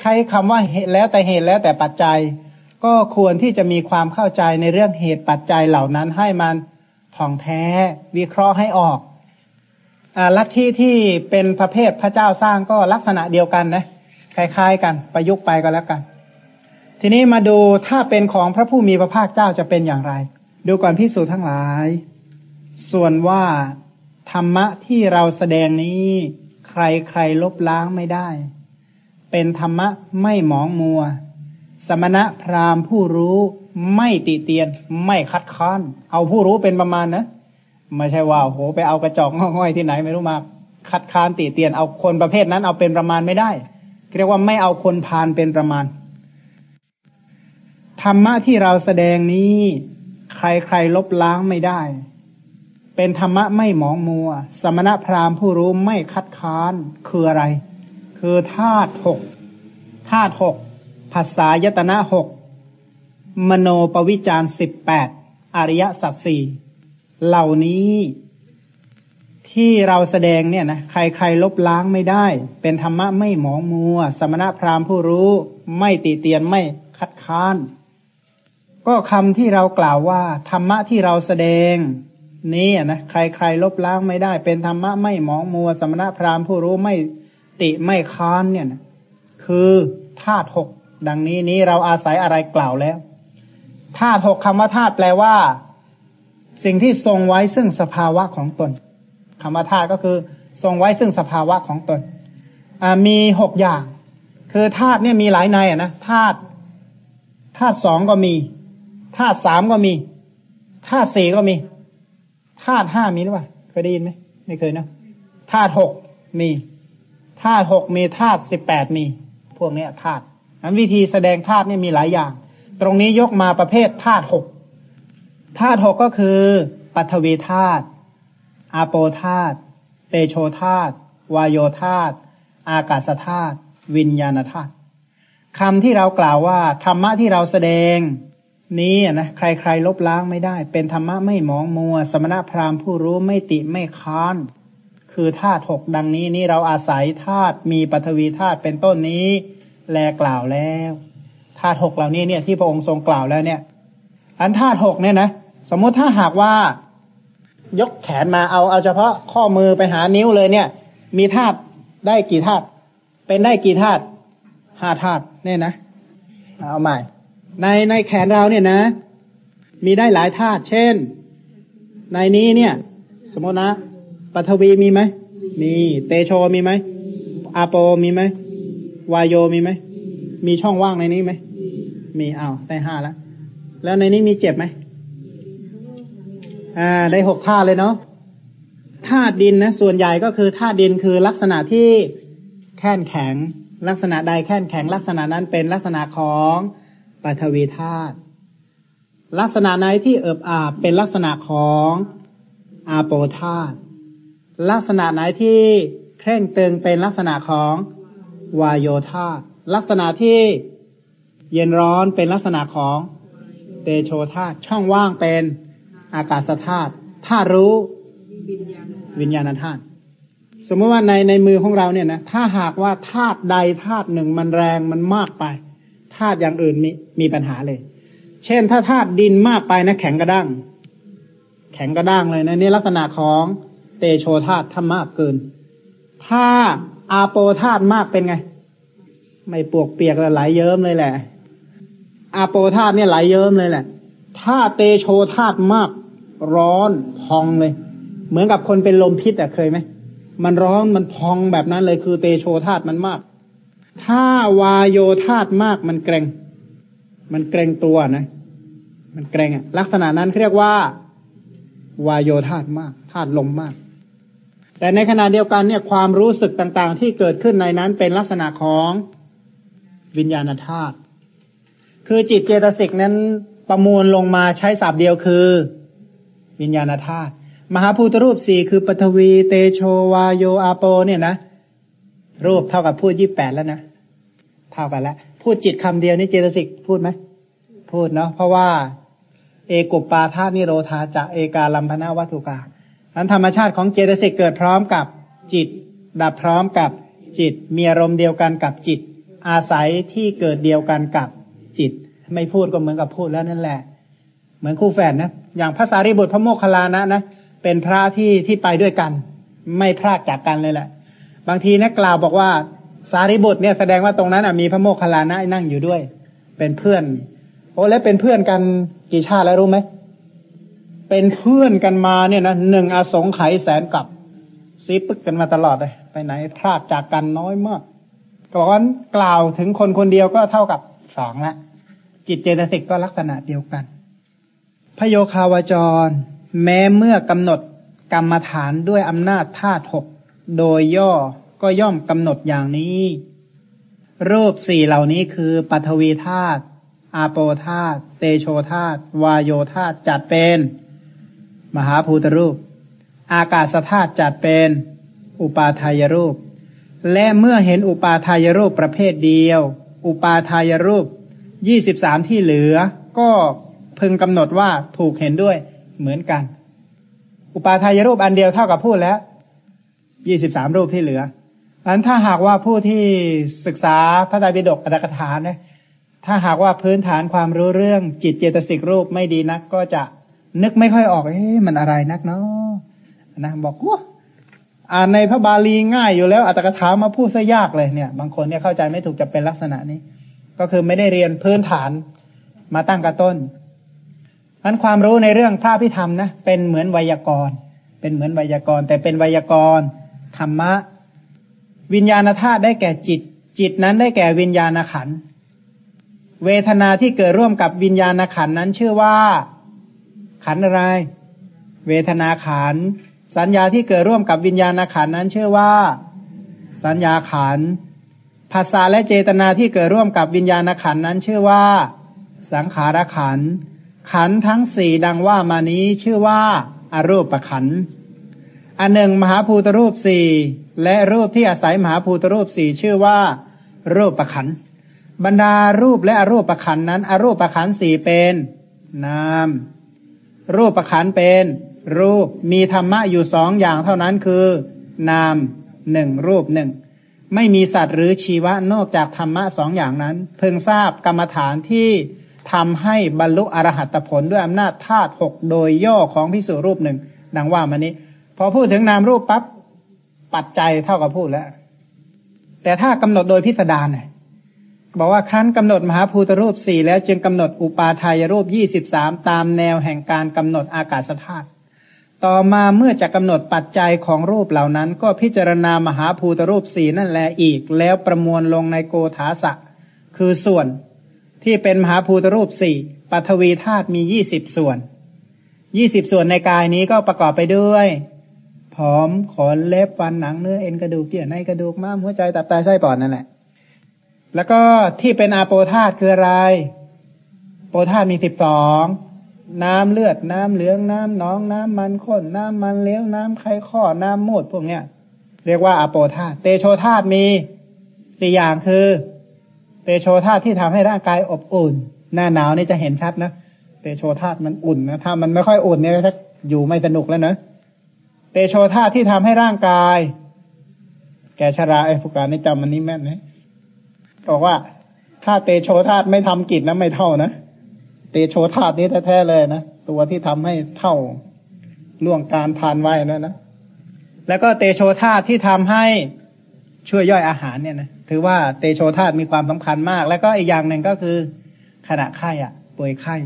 S1: ใครคำว่าเหตุแล้วแต่เหตุแล้วแต่ปัจจัย ก็ควรที่จะมีความเข้าใจในเรื่องเหตุปัจจัยเหล่านั้นให้มันท่องแท้วิเคราะห์ให้ออกอลัทธิที่เป็นประเภทพระเจ้าสร้างก็ลักษณะเดียวกันนะคล้ายๆ กันประยุกต์ไปก็แล้วกัน ทีนี้มาดูถ้าเป็นของพระผู้มีพระภาคเจ้าจะเป็นอย่างไร ดูก่อนพิสูจน์ทั้งหลาย ส่วนว่าธรรมะที่เราแสดงนี้ ใครใครลบล้างไม่ได้ เป็นธรรมะไม่หมองมัว สมณะพราหมณ์ผู้รู้ไม่ติเตียน ไม่คัดค้าน เอาผู้รู้เป็นประมาณนะไม่ใช่ว่าโหไปเอากระจอกง่อยที่ไหนไม่รู้มา คัดค้านติเตียนเอาคนประเภทนั้นเอาเป็นประมาณไม่ได้เรียกว่าไม่เอาคนพานเป็นประมาณ ธรรมะที่เราแสดงนี้ ใครใครลบล้างไม่ได้ เป็นธรรมะไม่หมองมัว สมณะพราหมณ์ผู้รู้ไม่คัดค้านคืออะไร คือธาตุหกธาตุหก ภาษายตนะหกมโนปวิจารสิบแปดอริยสัจสี่เหล่านี้ที่เราแสดงเนี่ยนะใครใครลบล้างไม่ได้ เป็นธรรมะไม่หมองมัว สมณะพราหมณ์ผู้รู้ไม่ติเตียนไม่คัดค้าน ก็คำที่เรากล่าวว่าธรรมะที่เราแสดงนี้นะใครๆลบล้างไม่ได้ เป็นธรรมะไม่หมองมัว สมณะพราหมณ์ผู้รู้ไม่ติไม่ค้านเนี่ยนะคือธาตุหก ดังนี้นี้เราอาศัยอะไรกล่าวแล้วธาตุหกคำว่าธาตุแปลว่า สิ่งที่ทรงไว้ซึ่งสภาวะของตนคำว่าธาตุก็คือ ทรงไว้ซึ่งสภาวะของตนมีหกอย่าง คือธาตุเนี่ยมีหลายในอะนะธาตุธาตุสองก็มีธาตุสามก็มีธาตุสี่ก็มีธาตุห้ามีหรือเปล่าเคยได้ยินไหมไม่เคยนะธาตุหกมีธาตุหกมีธาตุสิบแปดมี พวกนี้ธาตุ นั้นวิธีแสดงธาตุนี่มีหลายอย่าง ตรงนี้ยกมาประเภทธาตุหกธาตุหกก็คือปัทวีธาตุอาโปธาตุเตโชธาตุวายโยธาตุอากาศธาตุวิญญาณธาตุคำที่เรากล่าวว่าธรรมะที่เราแสดงนี้นะใครๆลบล้างไม่ได้ เป็นธรรมะไม่มองมัว สมณพราหมณ์ผู้รู้ไม่ติไม่ค้านคือธาตุหกดังนี้นี่เราอาศัยธาตุมีปฐวีธาตุเป็นต้นนี้ แลกล่าวแล้วธาตุหกเหล่านี้เนี่ยที่พระองค์ทรงกล่าวแล้วเนี่ย อันธาตุหกเนี่ยนะสมมติถ้าหากว่ายกแขนมาเอาเอาเฉพาะข้อมือไปหานิ้วเลยเนี่ย มีธาตุได้กี่ธาตุเป็นได้กี่ธาตุห้าธาตุเนี่ยนะเอาใหม่ ในในแขนเราเนี่ยนะ มีได้หลายธาตุเช่น ในนี้เนี่ย สมมตินะปัทวีมีไหมมีเตโชมีไหมอาโปมีไหม วายโยมีไหม มีช่องว่างในนี้ไหม มีอ้าวได้ห้าแล้ว แล้วในนี้มีเจ็บไหม อ่า ได้หกธาตุเลยเนาะธาตุดินนะ ส่วนใหญ่ก็คือธาตุดินคือลักษณะที่แข็งแข็ง ลักษณะใดแข็งแข็ง ลักษณะนั้นเป็นลักษณะของปัทวีธาตุลักษณะไหนที่เอิบอาบเป็นลักษณะของอาโปธาตุลักษณะไหนที่เคร่งตึงเป็นลักษณะของ วายโยธาลักษณะที่เย็นร้อนเป็นลักษณะของเตโชธาช่องว่างเป็นอากาศธาตุธาตุรู้วิญญาณธาตุสมมติว่าในในมือของเราเนี่ยนะถ้าหากว่าธาตุใดธาตุหนึ่งมันแรงมันมากไปธาตุอย่างอื่นมีมีปัญหาเลย เช่น ถ้าธาตุดินมากไปนะแข็งกระด้าง แข็งกระด้างเลยนะนี่ลักษณะของเตโชธาตุถ้ามากเกิน ถ้า อาโปธาตุมากเป็นไง ไม่ปวกเปียกแล้วไหลเยิ้มเลยแหละ อาโปธาตุเนี่ยไหลยเยิ้มเลยแหละ ถ้าเตโชธาตุมากร้อนพองเลย เหมือนกับคนเป็นลมพิษอะเคยไหมมันร้อนมันพองแบบนั้นเลยคือเตโชธาตุมันมาก ถ้าวายโยธาตุมากมันเกรงมันเกรงตัวนะ มันเกรงอะลักษณะนั้นเรียกว่า วายโยธาตุมากธาตุลมมาก แต่ในขณะเดียวกันเนี่ยความรู้สึกต่างๆ ที่เกิดขึ้นในนั้นเป็นลักษณะของวิญญาณธาตุ คือจิตเจตสิกนั้นประมวลลงมาใช้ศัพท์เดียวคือ วิญญาณธาตุมหาภูตรูปสี่คือปฐวีเตโชวาโยอาโป เนี่ยนะรูปเท่ากับพูดยี่แปดแล้วนะเท่ากันแล้วพูดจิตคำเดียวนี่เจตสิกพูดไหมพูดเนาะเพราะว่า เอกุปปาธานิโรธาจะเอกาลัมพนาวัตถุกา อันธรรมชาติของเจตสิกเกิดพร้อมกับจิต ดับพร้อมกับจิต มีอารมณ์เดียวกันกับจิต อาศัยที่เกิดเดียวกันกับจิต ไม่พูดก็เหมือนกับพูดแล้วนั่นแหละ เหมือนคู่แฝดนะ อย่างพระสารีบุตรพระโมคคัลลานะนะเป็นพระที่ที่ไปด้วยกัน ไม่พลากจากกันเลยแหละ บางทีนะกล่าวบอกว่าสารีบุตรเนี่ยแสดงว่าตรงนั้นมีพระโมคคัลลานะนั่งอยู่ด้วย เป็นเพื่อน โอ้แล้วเป็นเพื่อนกันกี่ชาติแล้วรู้ไหม เป็นเพื่อนกันมาเนี่ยนะหนึ่งอสงไขยแสนกับซีปึกกันมาตลอดเลย ไปไหนพลาดจากกันน้อยมากก่อนกล่าวถึงคนคนเดียวก็เท่ากับสองละ จิตเจตสิกก็ลักษณะเดียวกัน พโยคาวจร แม้เมื่อกำหนดกรรมฐานด้วยอำนาจธาตุหกโดยย่อก็ย่อมกำหนดอย่างนี้ รูปสี่เหล่านี้คือปัทวีธาตุอาโปธาตุเตโชธาตุวายโยธาตุจัดเป็น มหาภูตรูป อากาศธาตุจัดเป็นอุปาทายรูป และเมื่อเห็นอุปาทายรูปประเภทเดียว อุปาทายรูปยี่สิบสามที่เหลือ ก็พึงกำหนดว่าถูกเห็นด้วยเหมือนกัน อุปาทายรูปอันเดียวเท่ากับพูดแล้วยี่สิบสามรูปที่เหลืออันถ้าหากว่าผู้ที่ศึกษาพระไตรปิฎกอัตถกถานะถ้าหากว่าพื้นฐานความรู้เรื่องจิตเจตสิกรูปไม่ดีนักก็จะ นึกไม่ค่อยออก เอ๊ะมันอะไรนักเนาะนะบอกว่าอ่านในพระบาลีง่ายอยู่แล้วอัตถกถามาพูดซะยากเลยเนี่ย บางคนเนี่ยเข้าใจไม่ถูกจะเป็นลักษณะนี้ ก็คือไม่ได้เรียนพื้นฐานมาตั้งกระต้นนั้นความรู้ในเรื่องพระพิธรรมนะเป็นเหมือนไวยากรณ์ เป็นเหมือนไวยากรณ์ แต่เป็นไวยากรณ์ธรรมะ วิญญาณธาตุได้แก่จิต จิตนั้นได้แก่วิญญาณขัน เวทนาที่เกิดร่วมกับวิญญาณขันนั้นชื่อว่า ขันอะไร เวทนาขัน สัญญาที่เกิดร่วมกับวิญญาณขันนั้นชื่อว่า สัญญาขันภาษาและเจตนาที่เกิดร่วมกับวิญญาณขันนั้นชื่อว่า สังขารขัน ขันทั้งสี่ดังว่ามานี้ชื่อว่าอารูปขันอันหนึ่งมหาภูตรูปสี่และรูปที่อาศัยมหาภูตรูปสี่ชื่อว่า รูปประขันบรรดารูปและอรูปประขันนั้นอรูปประขันสี่เป็นนาม รูปประขันเป็นรูปมีธรรมะอยู่สองอย่างเท่านั้นคือ นามหนึ่งรูปหนึ่งไม่มีสัตว์หรือชีวะนอกจากธรรมะสองอย่างนั้น เพิ่งทราบกรรมฐานที่ทำให้บรรลุอรหัตผลด้วยอำนาจธาตุหกโดยย่อของพิสุรูปหนึ่ง ดังว่ามานี้ พอพูดถึงนามรูปปั๊บปัจจัยเท่ากับพูดแล้ว แต่ถ้ากำหนดโดยพิสดารเนี่ย บอกว่าครั้นกำหนดมหาภูตรูปสี่แล้วจึงกำหนดอุปาทายรูปยี่สิบสามตามแนวแห่งการกำหนดอากาศธาตุต่อมาเมื่อจะกำหนดปัจจัยของรูปเหล่านั้น ก็พิจารณามหาภูตรูปสี่นั่นแหละอีก แล้วประมวลลงในโกธาสะ คือส่วนที่เป็นมหาภูตรูปสี่ปัทวีธาตุมียี่สิบส่วนยี่สิบส่วนในกายนี้ก็ประกอบไปด้วยผอมขนเล็บฟันหนังเนื้อเอ็นกระดูกเยื่อในกระดูกม้ามหัวใจตับไตไส้ปอดนั่นแหละ แล้วก็ที่เป็นอาโปธาตคืออะไร โปธาตมีสิบสอง น้ำเลือด น้ำเหลือง น้ำหนอง น้ำมันข้น น้ำมันเลี้ยว น้ำไข้ข้อ น้ำมูดพวกเนี้ย เรียกว่าอาโปธาตเตโชธาตมีสี่อย่างคือ เตโชธาตที่ทำให้ร่างกายอบอุ่น หน้าหนาวนี่จะเห็นชัดนะ เตโชธาตมันอุ่นนะ ถ้ามันไม่ค่อยอุ่นเนี่ยจะอยู่ไม่สนุกแล้วนะเตโชธาตที่ทำให้ร่างกาย แกชราไอ้ผู้การนี่จำมันนี้แม่นนะ บอกว่า ถ้าเตโชธาตไม่ทำกิจนะไม่เท่านะเตโชธาตนี้แท้ๆเลยนะตัวที่ทำให้เท่าล่วงการทานไว้นะนะแล้วก็เตโชธาตที่ทำให้ช่วยย่อยอาหารเนี่ยนะถือว่าเตโชธาตมีความสำคัญมาก แล้วก็อีกอย่างหนึ่งก็คือขณะไข้อะป่วยไข้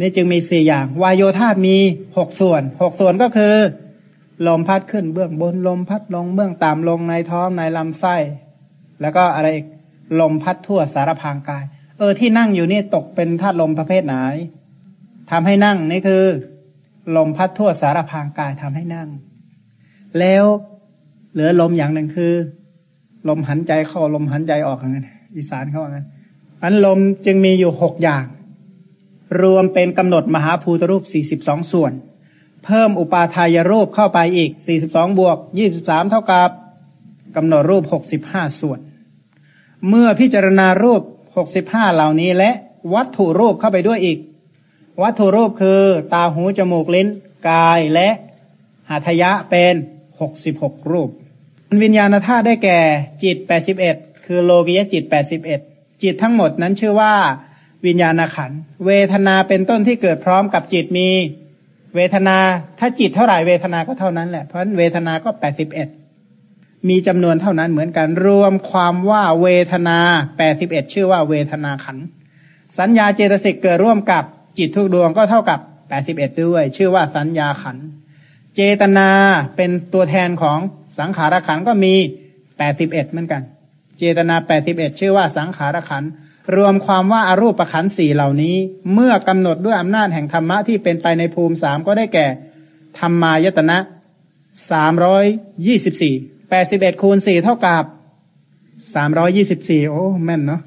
S1: นี่จึงมีสี่อย่าง วายโยธาตมีหกส่วนหกส่วนก็คือลมพัดขึ้นเบื้องบนลมพัดลงเบื้องต่ำลงในท้องในลำไส้ แล้วก็อะไรอีก ลมพัดทั่วสารพางกาย เออที่นั่งอยู่นี่ตกเป็นธาตุลมประเภทไหนทำให้นั่งนี่คือ ลมพัดทั่วสารพางกายทำให้นั่ง แล้วเหลือลมอย่างหนึ่งคือ ลมหันใจเข้าลมหันใจออกอย่างนั้นอีสานเขาว่างั้นอันลมจึงมีอยู่หกอย่าง รวมเป็นกำหนดมหาภูตรูปสี่สิบสองส่วน เพิ่มอุปาทายรูปเข้าไปอีกสี่สิบสองบวกยี่สิบสามเท่ากับกำหนดรูปหกสิบห้าส่วน เมื่อพิจารณารูปหกสิบห้าเหล่านี้ และวัตถุรูปเข้าไปด้วยอีก วัตถุรูปคือตาหูจมูกลิ้นกายและหัตยะเป็นหกสิบหกรูป วิญญาณธาตุได้แก่จิตแปดสิบเอ็ดคือโลกิยจิตแปดสิบเอ็ดจิตทั้งหมดนั้นชื่อว่าวิญญาณขัน เวทนาเป็นต้นที่เกิดพร้อมกับจิตมี เวทนาถ้าจิตเท่าไหร่เวทนาก็เท่านั้นแหละเพราะเวทนาก็แปดสิบเอ็ด มีจำนวนเท่านั้นเหมือนกันรวมความว่าเวทนาแปดสิบเอ็ดชื่อว่าเวทนาขัน สัญญาเจตสิกเกิดร่วมกับจิตทุกดวงก็เท่ากับแปดสิบเอ็ดด้วย ชื่อว่าสัญญาขัน เจตนาเป็นตัวแทนของสังขารขันก็มีแปดสิบเอ็ดเหมือนกัน เจตนาแปดสิบเอ็ดชื่อว่าสังขารขันรวมความว่าอารูปขันสี่เหล่านี้ เมื่อกำหนดด้วยอำนาจแห่งธรรมะที่เป็นไปในภูมิสามก็ได้แก่ธรรมายตนะสามร้อยยี่สิบสี่ แปดสิบเอ็ดคูณสี่เท่ากับสามร้อยี่สิบสี่โอ้แม่นเนาะ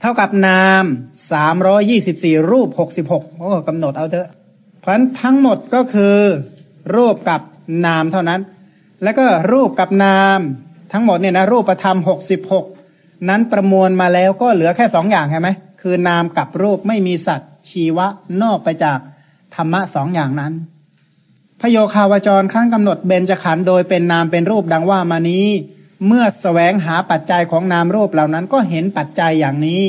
S1: เท่ากับนามสามร้อยี่สิบสี่รูปหกสิบหกโอ้กำหนดเอาเถอะเพราะทั้งหมดก็คือ รูปกับนามเท่านั้น แล้วก็รูปกับนาม ทั้งหมดเนี่ยนะรูปธรรมหกสิบหกนั้นประมวลมาแล้วก็เหลือแค่สองอย่างใช่ไหมคือนามกับรูปไม่มีสัตว์ชีวะนอกไปจากธรรมะสองอย่างนั้น พโยคาวจรครั้งกำหนดเบญจขันธ์โดยเป็นนามเป็นรูปดังว่ามานี้ เมื่อสแสวงหาปัจจัยของนามรูปเหล่านั้นก็เห็นปัจจัยอย่างนี้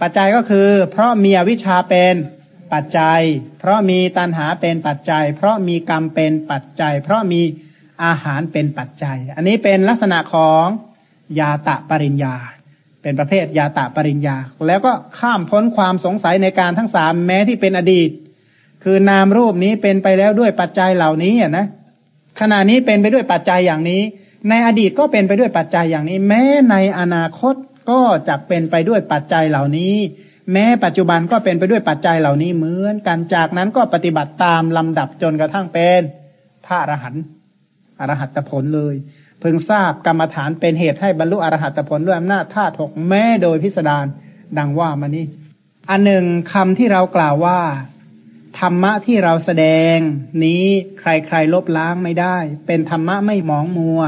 S1: ปัจจัยก็คือ เพราะมีอวิชชาเป็นปัจจัย เพราะมีตัณหาเป็นปัจจัย เพราะมีกรรมเป็นปัจจัย เพราะมีอาหารเป็นปัจจัย อันนี้เป็นลักษณะของยาตะปริญญา เป็นประเภทยาตะปริญญา แล้วก็ข้ามพ้นความสงสัยในการทั้งสามแม้ที่เป็นอดีต คือนามรูปนี้เป็นไปแล้วด้วยปัจจัยเหล่านี้อะนะขณะนี้เป็นไปด้วยปัจจัยอย่างนี้ ในอดีตก็เป็นไปด้วยปัจจัยอย่างนี้ แม้ในอนาคตก็จะเป็นไปด้วยปัจจัยเหล่านี้ แม้ปัจจุบันก็เป็นไปด้วยปัจจัยเหล่านี้เหมือนกันจากนั้นก็ปฏิบัติตามลำดับจนกระทั่งเป็นพระอรหันต์อรหัตผลเลย เพิ่งทราบกรรมฐานเป็นเหตุให้บรรลุอรหัตผลด้วยอำนาจธาตุหกแม้โดยพิสดารดังว่ามานี้อันหนึ่งคำที่เรากล่าวว่า ธรรมะที่เราแสดงนี้ใครๆลบล้างไม่ได้ เป็นธรรมะไม่หมองมัว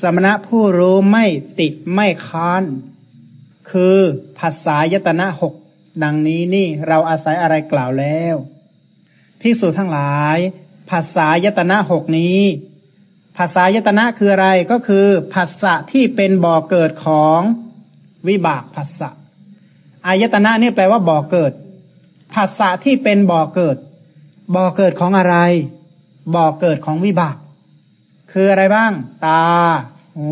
S1: สมณะผู้รู้ไม่ติไม่ค้านคือภาษายตนะหกดังนี้นี่เราอาศัยอะไรกล่าวแล้วพิสูจทั้งหลายภาษายตนะหกนี้ภาษายตนะคืออะไรก็คือภาษะที่เป็นบ่อเกิดของวิบากภาษะอายตนะนี่แปลว่าบ่อเกิด ภาษะที่เป็นบ่อเกิด บ่อเกิดของอะไร บ่อเกิดของวิบาก คืออะไรบ้าง ตา หู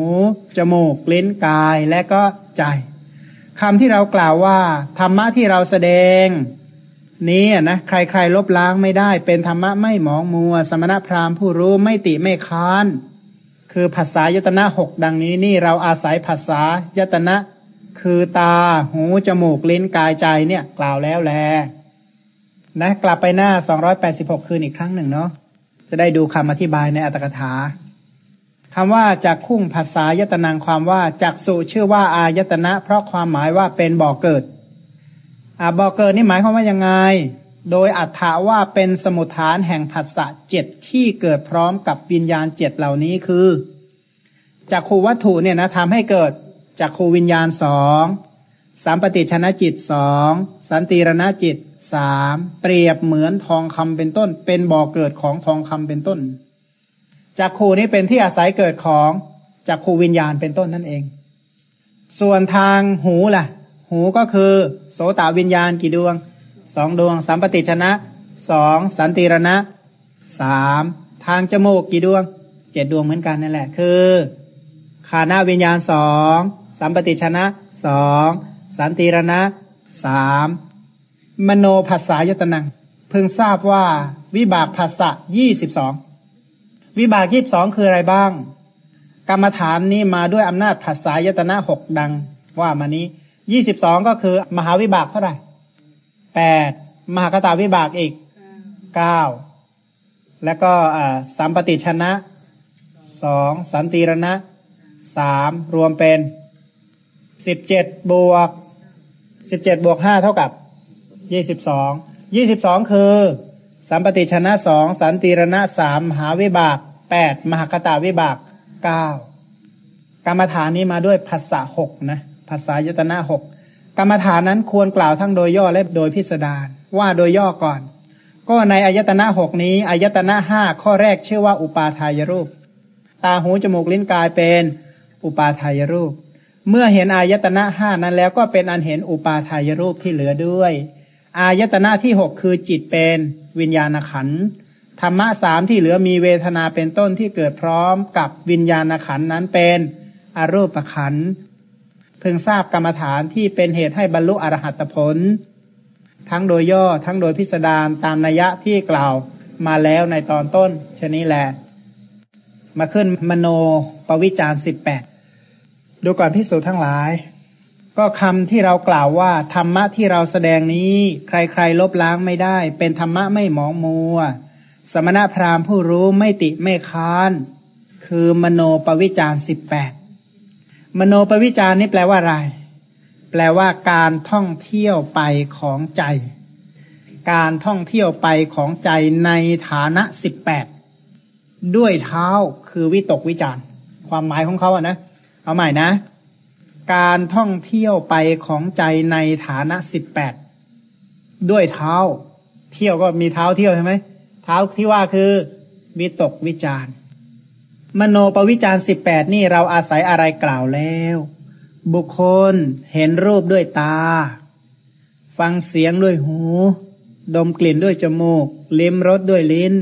S1: จมูก ลิ้น กาย และก็ใจคำที่เรากล่าวว่า ธรรมะที่เราแสดง นี้นะใครๆลบล้างไม่ได้ เป็นธรรมะไม่หมองมัว สมณพราหมณ์ผู้รู้ไม่ติไม่ค้าน คือภาษายตนะหกดังนี้นี่เราอาศัยภาษายตนะ คือตา หู จมูก ลิ้น กายใจเนี่ย กล่าวแล้วแล นะกลับไปหน้าสองร้อยแปดสิบหกคืนอีกครั้งหนึ่งเนาะจะได้ดูคำอธิบายในอัตถกถาคำว่าจากคุ้งภาษายตนังความว่าจากสุชื่อว่าอายตนะ เพราะความหมายว่าเป็นบ่อเกิดอ่าบ่อเกิดนี่หมายความว่ายังไง โดยอัฏฐาว่าเป็นสมุทฐานแห่งภาษะเจ็ดที่เกิดพร้อมกับวิญญาณเจ็ดเหล่านี้คือจากขูวัตถุเนี่ยนะทำให้เกิดจากขูวิญญาณสองสามปฏิชนะจิตสองสันติรณจิต สามเปรียบเหมือนทองคำเป็นต้น เป็นบ่อเกิดของทองคำเป็นต้นจักขูนี้เป็นที่อาศัยเกิดของจักขูวิญญาณเป็นต้นนั่นเอง ส่วนทางหูล่ะ หูก็คือ โสตวิญญาณกี่ดวงสองดวง สัมปติชนะสองสันติรณะสามทางจมูกกี่ดวงเจ็ดดวงเหมือนกันนั่นแหละ คือขานาวิญญาณสองสัมปติชนะสองสันติรณะสาม มโนภาษายตนัง เพิ่งทราบว่าวิบากภาษะยี่สิบสองวิบากยี่บสองคืออะไรบ้าง กรรมฐานนี้มาด้วยอำนาจภาษายตนะหกดัง ว่ามานี้ยี่สิบสองก็คือมหาวิบากเท่าไหร่แปดมหากตาวิบากอีกเก้าแล้วก็สัมปติชนะสองสันติรณะสามรวมเป็นสิบเจ็ดบวกสิบเจ็ดบวกห้าเท่ากับ ยี่สิบสองยี่สิบสองคือ สัมปติชนะสองสันติรณะสามหาวิบากแปดมหากตาวิบากเก้ากรรมฐานนี้มาด้วยภาษาหกนะภาษายตนะหกกรรมฐานนั้นควรกล่าวทั้งโดยย่อและโดยพิสดารว่าโดยย่อก่อน ก็ในอายตนะหกนี้อายตนะห้าข้อแรกชื่อว่าอุปาทายรูป ตาหูจมูกลิ้นกายเป็นอุปาทายรูป เมื่อเห็นอายตนะห้านั้นแล้วก็เป็นอันเห็นอุปาทายรูปที่เหลือด้วย อายตนะที่หกคือจิตเป็นวิญญาณขันธรรมะสามที่เหลือมีเวทนาเป็นต้นที่เกิดพร้อมกับวิญญาณขันนั้นเป็นอรูปขันเพิ่งทราบกรรมฐานที่เป็นเหตุให้บรรลุอรหัตผล ทั้งโดยย่อทั้งโดยพิสดารตามนัยยะที่กล่าวมาแล้วในตอนต้นชนี้แหละ มาขึ้นมโนปวิจารสิบแปดดูก่อนพิสูจน์ทั้งหลาย ก็คำที่เรากล่าวว่า ธรรมะที่เราแสดงนี้ ใครๆลบล้างไม่ได้ เป็นธรรมะไม่หมองมัว สมณพราหมณ์ผู้รู้ไม่ติไม่ค้าน คือมโนปวิจารสิบแปดมโนปวิจารนี่แปลว่าอะไร แปลว่าการท่องเที่ยวไปของใจ การท่องเที่ยวไปของใจในฐานะสิบแปดด้วยเท้าคือวิตกวิจารความหมายของเขาอะนะ เอาใหม่นะ การท่องเที่ยวไปของใจในฐานะสิบแปดด้วยเท้า เที่ยวก็มีเท้าเที่ยวใช่ไหมเท้าที่ว่าคือวิตกวิจารมโนปวิจารสิบแปดนี่เราอาศัยอะไรกล่าวแล้ว บุคคลเห็นรูปด้วยตา ฟังเสียงด้วยหู ดมกลิ่นด้วยจมูก ลิ้มรสด้วยลิ้น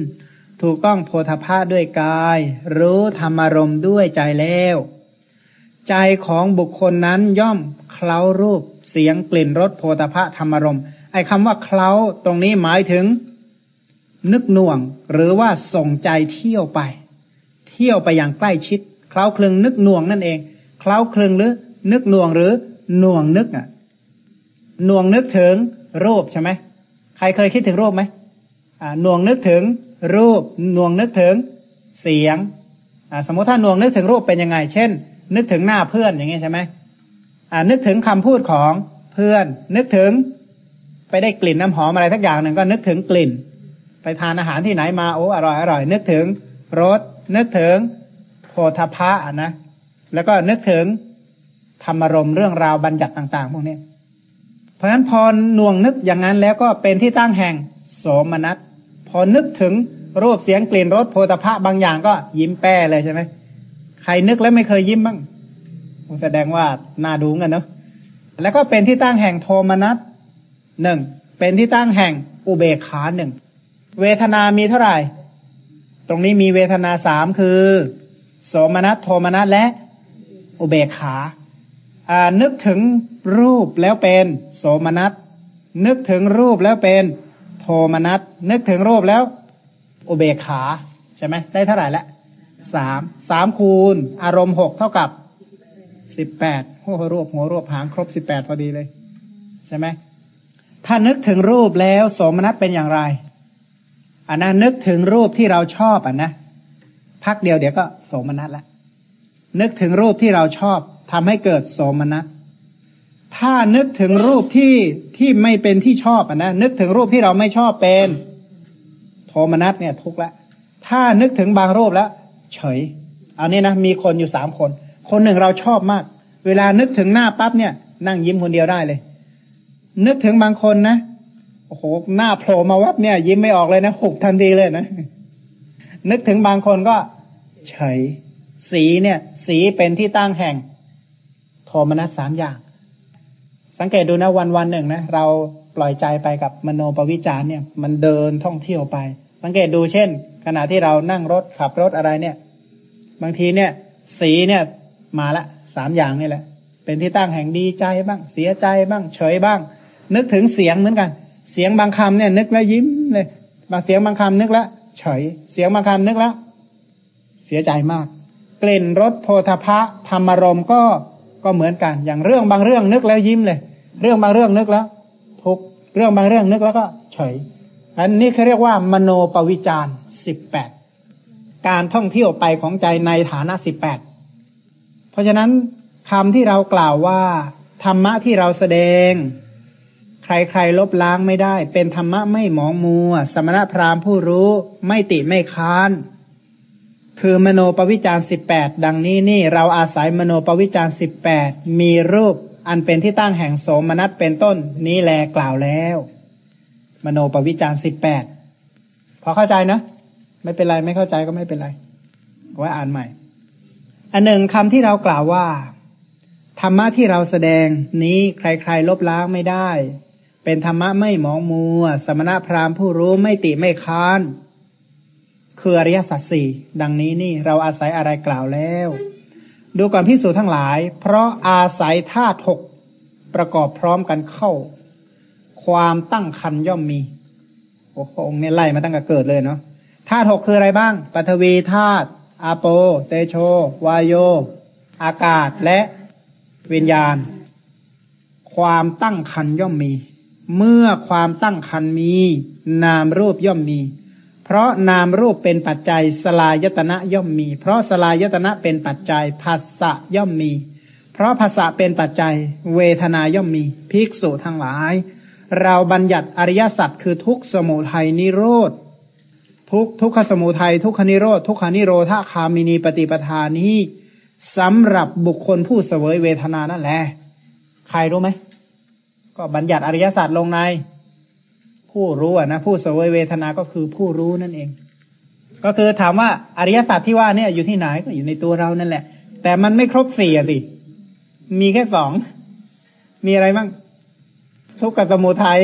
S1: ถูกต้องโพธภาด้วยกาย รู้ธรรมารมด้วยใจแล้ว ใจของบุคคลนั้นย่อมเคล้ารูปเสียงกลิ่นรสโพธพะธรรมรมไอ้คำว่าเคล้าตรงนี้หมายถึง นึกหน่วง หรือว่าส่งใจเที่ยวไป เที่ยวไปอย่างใกล้ชิดเคล้าคลึงนึกหน่วงนั่นเองเคล้าคลึงหรือ นึกหน่วงหรือหน่วงนึกอะหน่วงนึกถึงรูปใช่ไหมใครเคยคิดถึงรูปไหมอ่าหน่วงนึกถึงรูปหน่วงนึกถึงเสียงอ่าสมมติถ้าหน่วงนึกถึงรูปเป็นยังไง เช่น นึกถึงหน้าเพื่อนอย่างงี้ใช่ไหมอ่านึกถึงคำพูดของเพื่อน นึกถึง ไปได้กลิ่นน้ำหอมอะไรทักอย่างหนึ่งก็นึกถึงกลิ่น ไปทานอาหารที่ไหนมาโอ้อร่อยอร่อย นึกถึงรสนึกถึงโพธพะนะแล้วก็นึกถึงธรรมรมเรื่องราวบัญญัติต่าง ๆ พวกนี้เพราะฉะนั้นพอหน่วงนึกอย่างนั้นแล้วก็เป็นที่ตั้งแห่งโสมนัสพอนึกถึงรูปเสียงกลิ่นรสโพธพะบางอย่างก็ยิ้มแป้เลยใช่ไหม ใครนึกแล้วไม่เคยยิ้มบ้างแสดงว่าน่าดูกันเนาะแล้วก็เป็นที่ตั้งแห่งโทมนัสหนึ่งเป็นที่ตั้งแห่งอุเบกขาหนึ่งเวทนามีเท่าไหร่ ตรงนี้มีเวทนาสามคือ โสมนัสโทมนัสและอุเบกขาอ่านึกถึงรูปแล้วเป็นโสมนัสนึกถึงรูปแล้วเป็นโทมนัสนึกถึงรูปแล้ว อุเบกขาใช่ไหมได้เท่าไหร่ละ สามสามคูณ อารมณ์หกเท่ากับสิบแปดหัวรวบหัวรวบหางครบสิบแปดพอดีเลย ใช่ไหมถ้านึกถึงรูปแล้วโสมนัสเป็นอย่างไรอันนั้นนึกถึงรูปที่เราชอบอะนะพักเดียวเดี๋ยวก็โสมนัสละนึกถึงรูปที่เราชอบทำให้เกิดโสมนัสถ้านึกถึงรูปที่ที่ไม่เป็นที่ชอบอะนะนึกถึงรูปที่เราไม่ชอบเป็นโทมนัสเนี่ยทุกละถ้านึกถึงบางรูปแล้ว เฉย เอานี้นะมีคนอยู่สามคน คนหนึ่งเราชอบมาก เวลานึกถึงหน้าปั๊บเนี่ย นั่งยิ้มคนเดียวได้เลย นึกถึงบางคนนะโอ้โหหน้าโผล่มาวับเนี่ย ยิ้มไม่ออกเลยนะหุบทันทีเลยนะนึกถึงบางคนก็เฉย สีเนี่ย สีเป็นที่ตั้งแห่งโทมนัสสามอย่าง สังเกตดูนะวันวันหนึ่งนะเราปล่อยใจไปกับมโนปวิจารเนี่ย มันเดินท่องเที่ยวไป สังเกตดูเช่น ขณะที่เรานั่งรถขับรถอะไรเนี่ย บางทีเนี่ย สีเนี่ยมาละสามอย่างนี่แหละ เป็นที่ตั้งแห่งดีใจบ้าง เสียใจบ้าง เฉยบ้าง นึกถึงเสียงเหมือนกัน เสียงบางคำเนี่ย นึกแล้วยิ้มเลยบางเสียงบางคำนึกแล้วเฉย เสียงบางคำนึกแล้วเสียใจมาก กลิ่นรสโพธพะธรรมรมก็ก็เหมือนกัน อย่างเรื่องบางเรื่องนึกแล้วยิ้มเลย เรื่องบางเรื่องนึกแล้ว ทุกเรื่องบางเรื่องนึกแล้วก็เฉยอันนี้เขาเรียกว่ามโนปวิจาร สิบแปดการท่องเที่ยวไปของใจในฐานะสิบแปดเพราะฉะนั้นคำที่เรากล่าวว่า ธรรมะที่เราแสดง ใครๆลบล้างไม่ได้ เป็นธรรมะไม่หมองมัว สมณพราหมณ์ผู้รู้ไม่ติไม่ค้านคือมโนปวิจารสิบแปดดังนี้นี่เราอาศัยมโนปวิจารสิบแปดมีรูปอันเป็นที่ตั้งแห่งโสมนัสเป็นต้นนี้แลกล่าวแล้ว มโนปวิจารสิบแปดพอเข้าใจนะ ไม่เป็นไรไม่เข้าใจก็ไม่เป็นไรไว้อ่านใหม่ อันหนึ่งคำที่เรากล่าวว่า ธรรมะที่เราแสดงนี้ใครๆลบล้างไม่ได้ เป็นธรรมะไม่มองมัว สมณะพราหมณ์ผู้รู้ไม่ติไม่ค้านคืออริยสัจสี่ดังนี้นี่เราอาศัยอะไรกล่าวแล้ว ดูก่อนพิสูจน์ทั้งหลาย เพราะอาศัยธาตุหกประกอบพร้อมกันเข้า ความตั้งคันย่อมมีโอ้โหองค์นี้ไล่มาตั้งแต่เกิดเลยเนาะ ธาตุหกคืออะไรบ้างปฐวีธาตุอาโป เตโช วายโย อากาศและวิญญาณ ความตั้งคันย่อมมี เมื่อความตั้งคันมี นามรูปย่อมมี เพราะนามรูปเป็นปัจจัยสลายตนะย่อมมี เพราะสลายตนะเป็นปัจจัยภาษะย่อมมี เพราะภาษะเป็นปัจจัย เวทนาย่อมมี ภิกษุทั้งหลาย เราบัญญัติอริยสัจคือทุกสมุทัยนิโรธ ทุกทุกขสมุทัยทุกขนิโรธทุกขานิโรธาคามินีปฏิปทานี้สำหรับบุคคลผู้เสวยเวทนานั่นแหละใครรู้ไหมก็บัญญัติอริยศาสตร์ลงใน ผู้รู้อะนะผู้เสวยเวทนาก็คือผู้รู้นั่นเอง ก็คือถามว่าอริยศาสตร์ที่ว่าเนี่ยอยู่ที่ไหนก็อยู่ในตัวเรานั่นแหละ แต่มันไม่ครบสี่อะสิมีแค่สองมีอะไรบ้างทุกขสมุทัย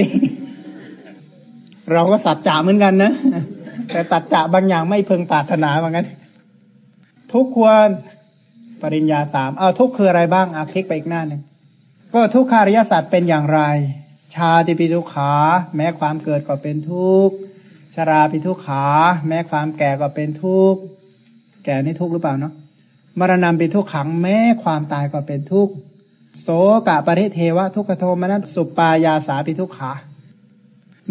S1: เราก็สัจจะเหมือนกันนะ แต่ตัดจะบางอย่างไม่เพึงปรารถนาเหมือนกันทุกควรปริญญาสามเอาทุกคืออะไรบ้างอาพลิกไปอีกหน้าหนึ่งก็ทุกขาริยสัตว์เป็นอย่างไร ชาติปิทุขา แม้ความเกิดก็เป็นทุกข์ชราป็นทุขา แม้ความแก่ก็เป็นทุกข์แก่นี่ทุกข์หรือเปล่าเนาะมรณะป็นทุกขังแม้ความตายก็เป็นทุกข์โสกะปริเทวะทุกขโทมนัสสุปายาสาปิทุขา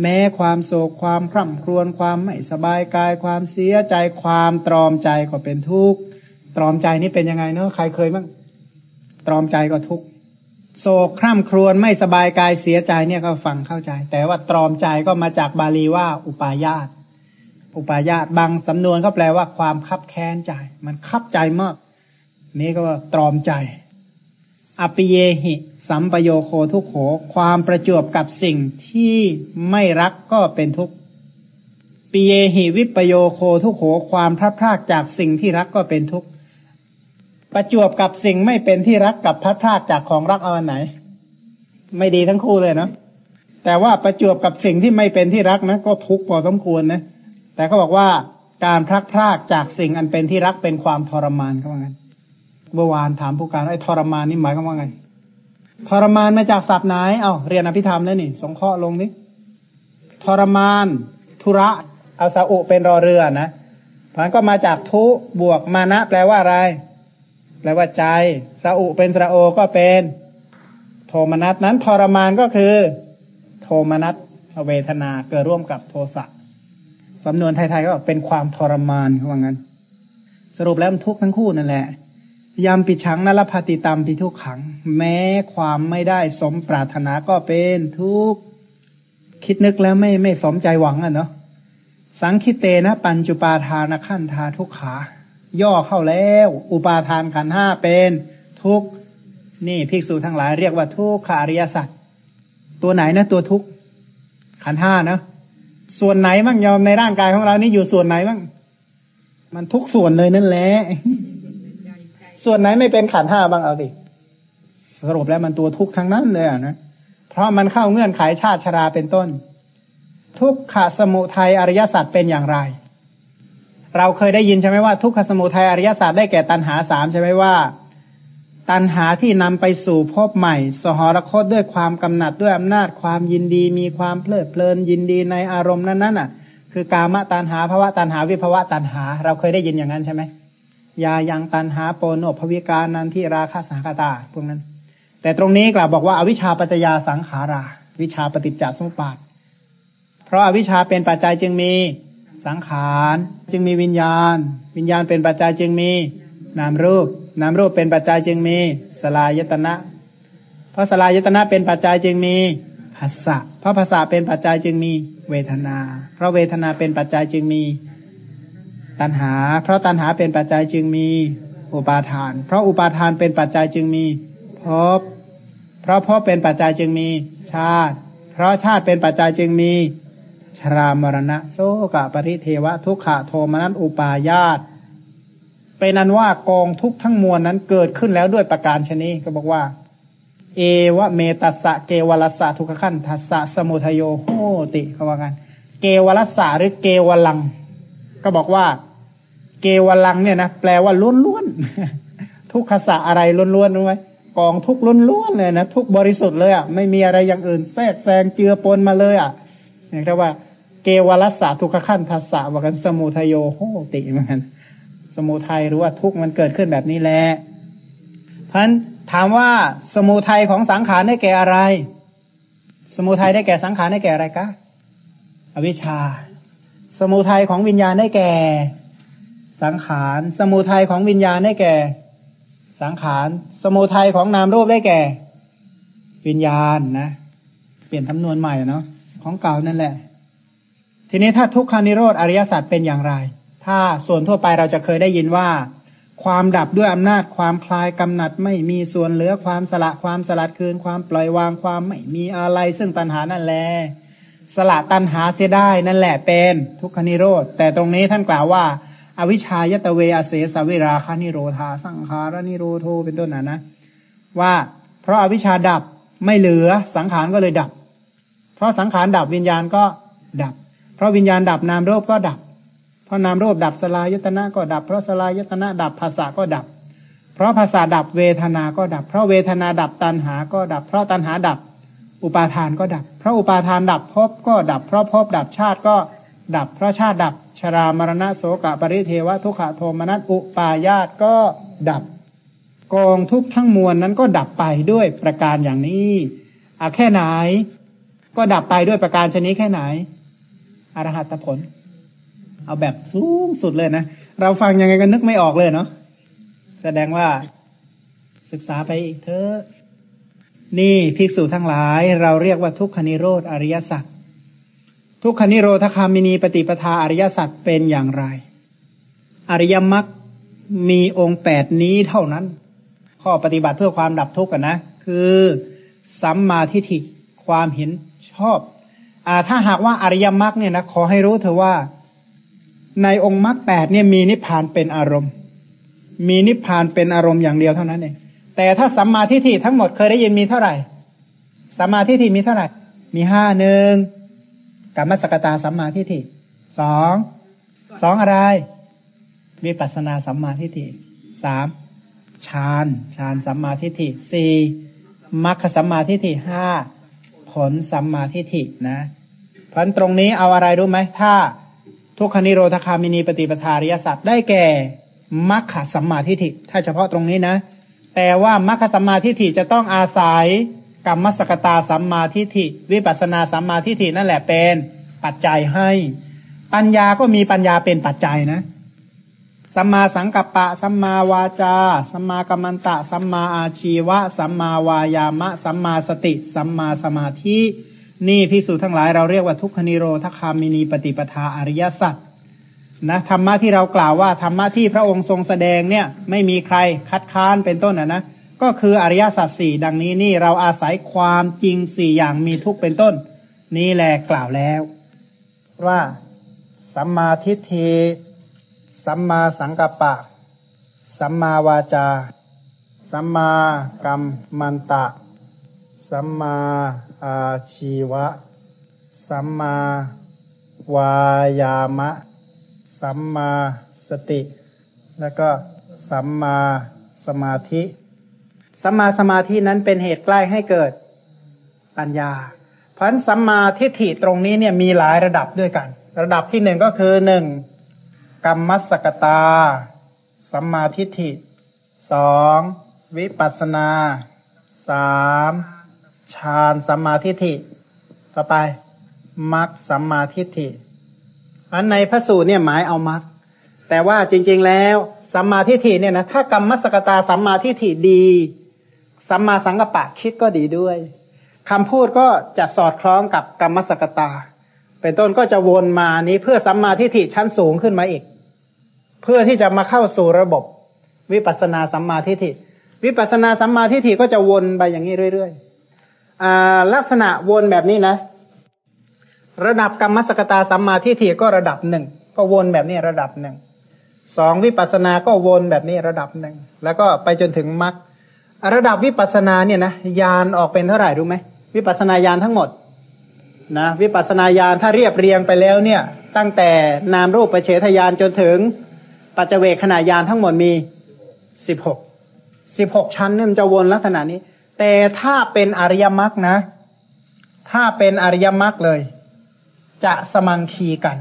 S1: แม้ความโศกความคร่ำครวญความไม่สบายกายความเสียใจความตรอมใจก็เป็นทุกข์ตรอมใจนี่เป็นยังไงเนาะใครเคยบ้างตรอมใจก็ทุกข์โศกคร่ำครวญไม่สบายกายเสียใจเนี่ยก็ฟังเข้าใจ แต่ว่าตรอมใจก็มาจากบาลีว่าอุปายาตอุปายาตบางสำนวนก็แปลว่าความคับแค้นใจ มันคับใจมาก นี่ก็ว่าตรอมใจอปิเยหิ สัมปโยโคทุกโขความประจวบกับสิ่งที่ไม่รักก็เป็นทุกข์ปิเยหิวิปโยโคทุกโขความพลาดพลาดจากสิ่งที่รักก็เป็นทุกข์ประจวบกับสิ่งไม่เป็นที่รักกับพลาดพลาดจากของรักเอาอันไหน ไม่ดีทั้งคู่เลยเนาะแต่ว่าประจวบกับสิ่งที่ไม่เป็นที่รักนะก็ทุกข์พอสมควรนะแต่เขาบอกว่าการพลัดพรากจากสิ่งอันเป็นที่รักเป็นความทรมานเขาว่างั้นเมื่อวานถามผู้การไอ้ทรมานนี่หมายความว่าไง ทรมานมาจากศัพท์ไหน เอาเรียนอภิธรรมแล้วนี่ สงเคราะห์ลงนี้ทรมาน ทุระ เอาสาอุเป็นรอเรือนะมันก็มาจากทุบวกมานะ แปลว่าอะไร แปลว่าใจสาอุเป็นสระโอก็เป็น โทมนัสนั้นทรมานก็คือ โทมนัสเวทนาเกิดร่วมกับโทสะสำนวนไทยๆก็เป็นความทรมานเขาว่างั้น สรุปแล้วมันทุกข์ทั้งคู่นั่นแหละ ยามปิดชังนรพติตามปิทุกขัง แม้ความไม่ได้สมปรารถนาก็เป็นทุกข์คิดนึกแล้วไม่ไม่สมใจหวังอะเนาะสังคิเตนะปัญจุปาทานขั้นทาทุกขา ย่อเข้าแล้ว อุปาทานขันห้าเป็นทุกข์นี่ภิกษุทั้งหลายเรียกว่าทุกขาริยสัตว์ตัวไหนนะตัวทุกข์ขันห้านะส่วนไหนบ้างยอมในร่างกายของเรานี่อยู่ส่วนไหนบ้างมันทุกส่วนเลยนั่นแหละ ส่วนไหนไม่เป็นขันห้าบ้างเอาดิสรุปแล้วมันตัวทุกข์ทั้งนั้นเลยอะนะเพราะมันเข้าเงื่อนไขชาติชราเป็นต้น ทุกขสมุทัยอริยสัจเป็นอย่างไร เราเคยได้ยินใช่ไหมว่าทุกขสมุทัยอริยสัจได้แก่ตัณหาสามใช่ไหมว่าตัณหาที่นำไปสู่พบใหม่ สหรคตด้วยความกำหนัดด้วยอำนาจความยินดี มีความเพลิดเพลินยินดีในอารมณ์นั้นๆอะ คือกามตัณหาภาวะตัณหาวิภาวะตัณหา เราเคยได้ยินอย่างนั้นใช่ไหม ยายังตันหาโปโนภวิการนันที่ราคาสังคตาพวกนั้น แต่ตรงนี้กล่าวบอกว่าอาวิชชาปัจจยาสังขารา วิชาปฏิจจสมุปบาท เพราะอาวิชชาเป็นปัจจัยจึงมีสังขารจึงมีวิญญาณ วิญญาณเป็นปัจจัยจึงมีนามรูปนามรูปเป็นปัจจัยจึงมีสลายตนะ เพราะสลายตนะเป็นปัจจัยจึงมีภาษะเพราะภาษาเป็นปัจจัยจึงมีเวทนา เพราะเวทนาเป็นปัจจัยจึงมี ตัณหา เพราะตัณหาเป็นปัจจัยจึงมีอุปาทาน เพราะอุปาทานเป็นปัจจัยจึงมีภพ เพราะภพเป็นปัจจัยจึงมีชาติ เพราะชาติเป็นปัจจัยจึงมีชรามรณะ โซกะปริเทวะ ทุกขะโทมนัสอุปาญาตเป็นนั้นว่ากองทุกทั้งมวลนั้นเกิดขึ้นแล้วด้วยประการชนีก็บอกว่า เอวะเมตัสสะเกวลัสสะทุกขันทัสสะสมุทโยโหติเขาว่ากัน เกวลัสสะหรือเกวลัง ก็บอกว่า เกวลังเนี่ยนะแปลว่าล้วนๆทุกขสะอะไรล้วนๆรู้ไหมกองทุกล้วนๆเลยนะทุกบริสุทธิ์เลยอะไม่มีอะไรอย่างอื่นแทรกแซงเจือปนมาเลยอะเรียกว่า เกวรัสสะทุกขขั้นทัสสะว่ากันสมุทโยโหติเหมือนกันสมุทัยหรือว่าทุกมันเกิดขึ้นแบบนี้แหละพันถามว่าสมุทัยของสังขารได้แก่อะไร สมุทัยได้แก่สังขารได้แก่อะไรกะอวิชชา สมุทัยของวิญญาณได้แก่ สังขาร สมุทัยของวิญญาณได้แก่ สังขาร สมุทัยของนามรูปได้แก่ วิญญาณนะ เปลี่ยนทำนวนใหม่เนาะของเก่านั่นแหละ ทีนี้ถ้าทุกขานิโรธอริยสัจเป็นอย่างไร ถ้าส่วนทั่วไปเราจะเคยได้ยินว่า ความดับด้วยอำนาจความคลายกำหนัดไม่มีส่วนเหลือความสละความสลัดคืน ความปล่อยวางความไม่มีอะไรซึ่งตัณหานั่นแหละ สละตัณหาเสียได้นั่นแหละเป็นทุกขนิโรธ แต่ตรงนี้ท่านกล่าวว่า อวิชชายะเตววะ อะเสสะวิราคะนิโรธา สังขาระนิโรโธ เป็นต้นนะนะ ว่าเพราะอวิชชาดับไม่เหลือสังขารก็เลยดับ เพราะสังขารดับวิญญาณก็ดับ เพราะวิญญาณดับนามรูปก็ดับ เพราะนามรูปดับสลายตนะก็ดับ เพราะสลายตนะดับภาษาก็ดับ เพราะภาษาดับเวทนา ก็ดับ เพราะเวทนาดับตัณหา ก็ดับ เพราะตัณหาดับ อุปาทานก็ดับ เพราะอุปาทานดับภพก็ดับ เพราะภพดับชาติก็ดับ เพราะชาติดับ ชรามรณะโสกะปริเทวะทุกขโทมนัสอุปายาตก็ดับ กองทุกทั้งมวลนั้นก็ดับไปด้วยประการอย่างนี้อะแค่ไหน ก็ดับไปด้วยประการชนิดแค่ไหน อรหัตผล เอาแบบสูงสุดเลยนะ เราฟังยังไงก็นึกไม่ออกเลยเนาะแสดงว่าศึกษาไปอีกเถอะ นี่ภิกษุทั้งหลาย เราเรียกว่าทุกขนิโรธอริยสัจทุกขนิโรธคามินีปฏิปทาอริยสัจเป็นอย่างไร อริยมรรคมีองค์แปดนี้เท่านั้น ข้อปฏิบัติเพื่อความดับทุกข์นะ คือสัมมาทิฏฐิความเห็นชอบอ่าถ้าหากว่าอริยมรรคเนี่ยนะขอให้รู้เถอว่า ในองค์มรรคแปดเนี่ยมีนิพพานเป็นอารมณ์ มีนิพพานเป็นอารมณ์อย่างเดียวเท่านั้นเอง แต่ถ้าสัมมาทิฏฐิทั้งหมดเคยได้ยินมีเท่าไหร่สัมมาทิฏฐิมีเท่าไหร่ มีห้าหนึ่งกรรมสกตาสัมมาทิฏฐิสองสองอะไรวิปัสนาสัมมาทิฏฐิสามฌานฌานสัมมาทิฏฐิสี่มรรคสัมมาทิฏฐิห้าผลสัมมาทิฏฐินะพราะตรงนี้เอาอะไรรู้ไหมถ้าทุกขนิโรธคามินีปฏิปทาริยสัตว์ได้แก่มรรคสัมมาทิฏฐิถ้าเฉพาะตรงนี้นะ แต่ว่ามัคคสัมมาทิฏฐิจะต้องอาศัยกรรมสกตาสัมมาทิฏฐิ วิปัสนาสัมมาทิฏฐินั่นแหละเป็นปัจจัยให้ ปัญญาก็มีปัญญาเป็นปัจจัยนะสัมมาสังกัปปะ สัมมาวาจา สัมมากัมมันตะ สัมมาอาชีวะ สัมมาวายามะ สัมมาสติ สัมมาสมาธิ นี่พิสูจทั้งหลายเราเรียกว่าทุกขนิโรธคามินีปฏิปทาอริยสัจ นะธรรมะที่เรากล่าวว่าธรรมะที่พระองค์ทรงแสดงเนี่ยไม่มีใครคัดค้านเป็นต้นนะนะก็คืออริยสัจสี่ดังนี้นี่เราอาศัยความจริงสี่อย่างมีทุกเป็นต้น นี่แหละกล่าวแล้ว ว่าสัมมาทิฏฐิสัมมาสังกัปปะ สัมมาวาจา สัมมากรรมมันตะ สัมมาอาชีวะ สัมมาวายามะ สัมมาสติ แล้วก็สัมมาสมาธิ สัมมาสมาธินั้นเป็นเหตุใกล้ให้เกิดปัญญา เพราะสัมมาทิฏฐิตรงนี้เนี่ยมีหลายระดับด้วยกัน ระดับที่หนึ่งก็คือหนึ่งกรรมมัสกตา สัมมาทิฏฐิสองวิปัสนาสามฌานสัมมาทิฏฐิ ต่อไปมรรคสัมมาทิฏฐิ อันในพระสูตรเนี่ยหมายเอามัดแต่ว่าจริง ๆแล้วสัมมาทิฏฐิเนี่ยนะถ้ากรรมสกตาสัมมาทิฏฐิดี สัมมาสังกปะคิดก็ดีด้วยคำพูดก็จะสอดคล้องกับกรรมสกตา เป็นต้นก็จะวนมานี้เพื่อสัมมาทิฏฐิชั้นสูงขึ้นมาอีก เพื่อที่จะมาเข้าสู่ระบบ วิปัสนาสัมมาทิฏฐิวิปัสนาสัมมาทิฏฐิก็จะวนไปอย่างนี้เรื่อยๆลักษณะวนแบบนี้นะ ระดับกรรมสกตาสัมมาทิฏฐิก็ระดับหนึ่งก็วนแบบนี้ระดับหนึ่งสองวิปัสสนาก็วนแบบนี้ระดับหนึ่งแล้วก็ไปจนถึงมรรคระดับวิปัสสนาเนี่ยนะยานออกเป็นเท่าไหร่รู้ไหมวิปัสสนาญาณทั้งหมดนะวิปัสสนาญาณถ้าเรียบเรียงไปแล้วเนี่ย ตั้งแต่นามรูปประเฉทญาณจนถึงปัจเจเวคขณะญาณทั้งหมดมีสิบหกสิบหกชั้นเนี่ยมันจะวนลักษณะนี้ แต่ถ้าเป็นอริยมรรคนะ ถ้าเป็นอริยมรรคเลย จะสมังคีกัน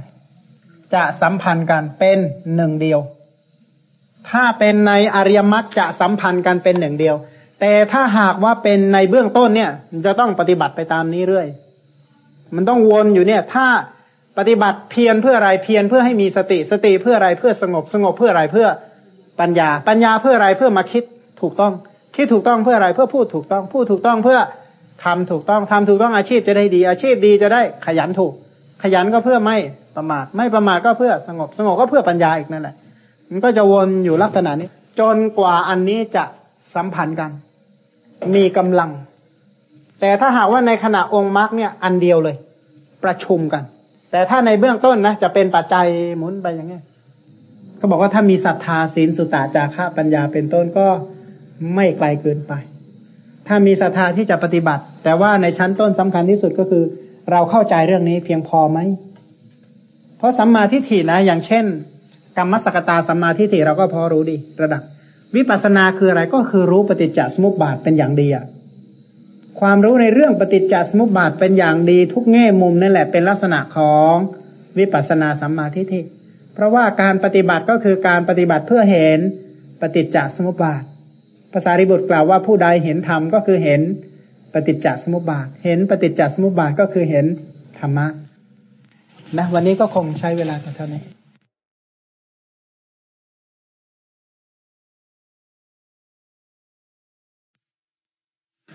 S1: จะสัมพันธ์กันเป็นหนึ่งเดียว ถ้าเป็นในอริยมรรคจะสัมพันธ์กันเป็นหนึ่งเดียว แต่ถ้าหากว่าเป็นในเบื้องต้นเนี่ยจะต้องปฏิบัติไปตามนี้เรื่อย มันต้องวนอยู่เนี่ย ถ้าปฏิบัติเพียรเพื่ออะไรเพียรเพื่อให้มีสติสติเพื่ออะไรเพื่อสงบสงบเพื่ออะไรเพื่อปัญญา ปัญญาเพื่ออะไรเพื่อมาคิดถูกต้อง คิดถูกต้องเพื่ออะไรเพื่อพูดถูกต้อง พูดถูกต้องเพื่อทำถูกต้องทำถูกต้องอาชีพจะได้ดี อาชีพดีจะได้ขยันถูก ขยันก็เพื่อไม่ประมาทไม่ประมาทก็เพื่อสงบสงบก็เพื่อปัญญาอีกนั่นแหละ มันก็จะวนอยู่ลักษณะนี้ จนกว่าอันนี้จะสัมพันธ์กัน มีกำลัง แต่ถ้าหากว่าในขณะองค์มรรคเนี่ย อันเดียวเลย ประชุมกัน แต่ถ้าในเบื้องต้นนะจะเป็นปัจจัยหมุนไปอย่างนี้เขาบอกว่าถ้ามีศรัทธาศีลสุตาจาระปัญญาเป็นต้นก็ไม่ไกลเกินไป ถ้ามีศรัทธาที่จะปฏิบัติ แต่ว่าในชั้นต้นสำคัญที่สุดก็คือ เราเข้าใจเรื่องนี้เพียงพอไหม เพราะสัมมาทิฏฐินะ อย่างเช่น กรรมสกตาสัมมาทิฏฐิเราก็พอรู้ดี ระดับ วิปัสสนาคืออะไรก็คือรู้ปฏิจจสมุปบาทเป็นอย่างดีอะความรู้ในเรื่องปฏิจจสมุปบาทเป็นอย่างดีทุกแง่มุมนั่นแหละเป็นลักษณะของวิปัสสนาสัมมาทิฏฐิ เพราะว่าการปฏิบัติก็คือการปฏิบัติเพื่อเห็นปฏิจจสมุปบาท ภาษาริบุตรกล่าวว่าผู้ใดเห็นธรรมก็คือเห็น ปฏิจจสมุปบาท เห็นปฏิจจสมุปบาทก็คือเห็นธรรมะนะวันนี้ก็คงใช้เวลาเท่านี้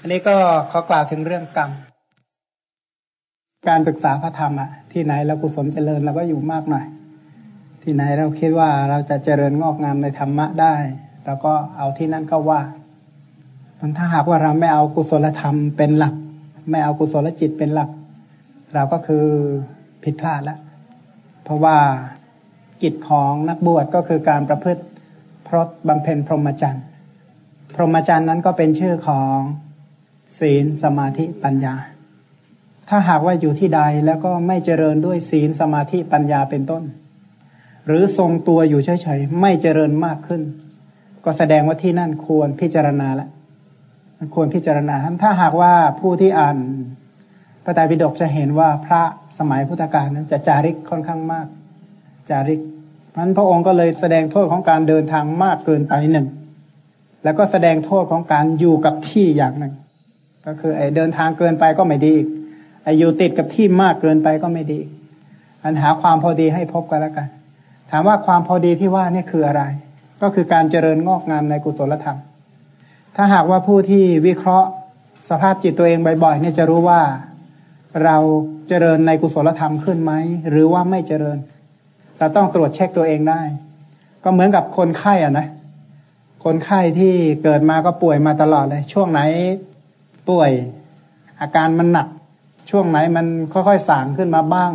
S1: อันนี้ก็ขอกล่าวถึงเรื่องกรรม การศึกษาพระธรรมอะที่ไหนเรากุศลเจริญเราก็อยู่มากหน่อย ที่ไหนเราคิดว่าเราจะเจริญงอกงามในธรรมะได้ เราก็เอาที่นั่นก็ว่า มันถ้าหากว่าเราไม่เอากุศลธรรมเป็นหลัก ไม่เอากุศลจิตเป็นหลัก เราก็คือผิดพลาดล้วเพราะว่ากิจของนักบวชก็คือการประพฤติพรตบำเพ็ญพรหมจรรย์ พรหมจรรย์นั้นก็เป็นชื่อของศีลสมาธิปัญญา ถ้าหากว่าอยู่ที่ใดแล้วก็ไม่เจริญด้วยศีลสมาธิปัญญาเป็นต้น หรือทรงตัวอยู่เฉยๆไม่เจริญมากขึ้น ก็แสดงว่าที่นั่นควรพิจารณาแล้ว ควรพิจารณา ถ้าหากว่าผู้ที่อ่านพระไตรปิฎกจะเห็นว่าพระสมัยพุทธกาลนั้นจะจาริกค่อนข้างมาก จาริกนั้นพระองค์ก็เลยแสดงโทษของการเดินทางมากเกินไปหนึ่ง แล้วก็แสดงโทษของการอยู่กับที่อย่างหนึ่ง ก็คือไอ้เดินทางเกินไปก็ไม่ดี ไอ้อยู่ติดกับที่มากเกินไปก็ไม่ดี อันหาความพอดีให้พบกันแล้วกัน ถามว่าความพอดีที่ว่านี่คืออะไร ก็คือการเจริญงอกงามในกุศลธรรม ถ้าหากว่าผู้ที่วิเคราะห์สภาพจิตตัวเองบ่อยๆเนี่ยจะรู้ว่าเราเจริญในกุศลธรรมขึ้นไหมหรือว่าไม่เจริญ เราต้องตรวจเช็คตัวเองได้ ก็เหมือนกับคนไข้อะนะ คนไข้ที่เกิดมาก็ป่วยมาตลอดเลย ช่วงไหนป่วย อาการมันหนัก ช่วงไหนมันค่อยๆสางขึ้นมาบ้าง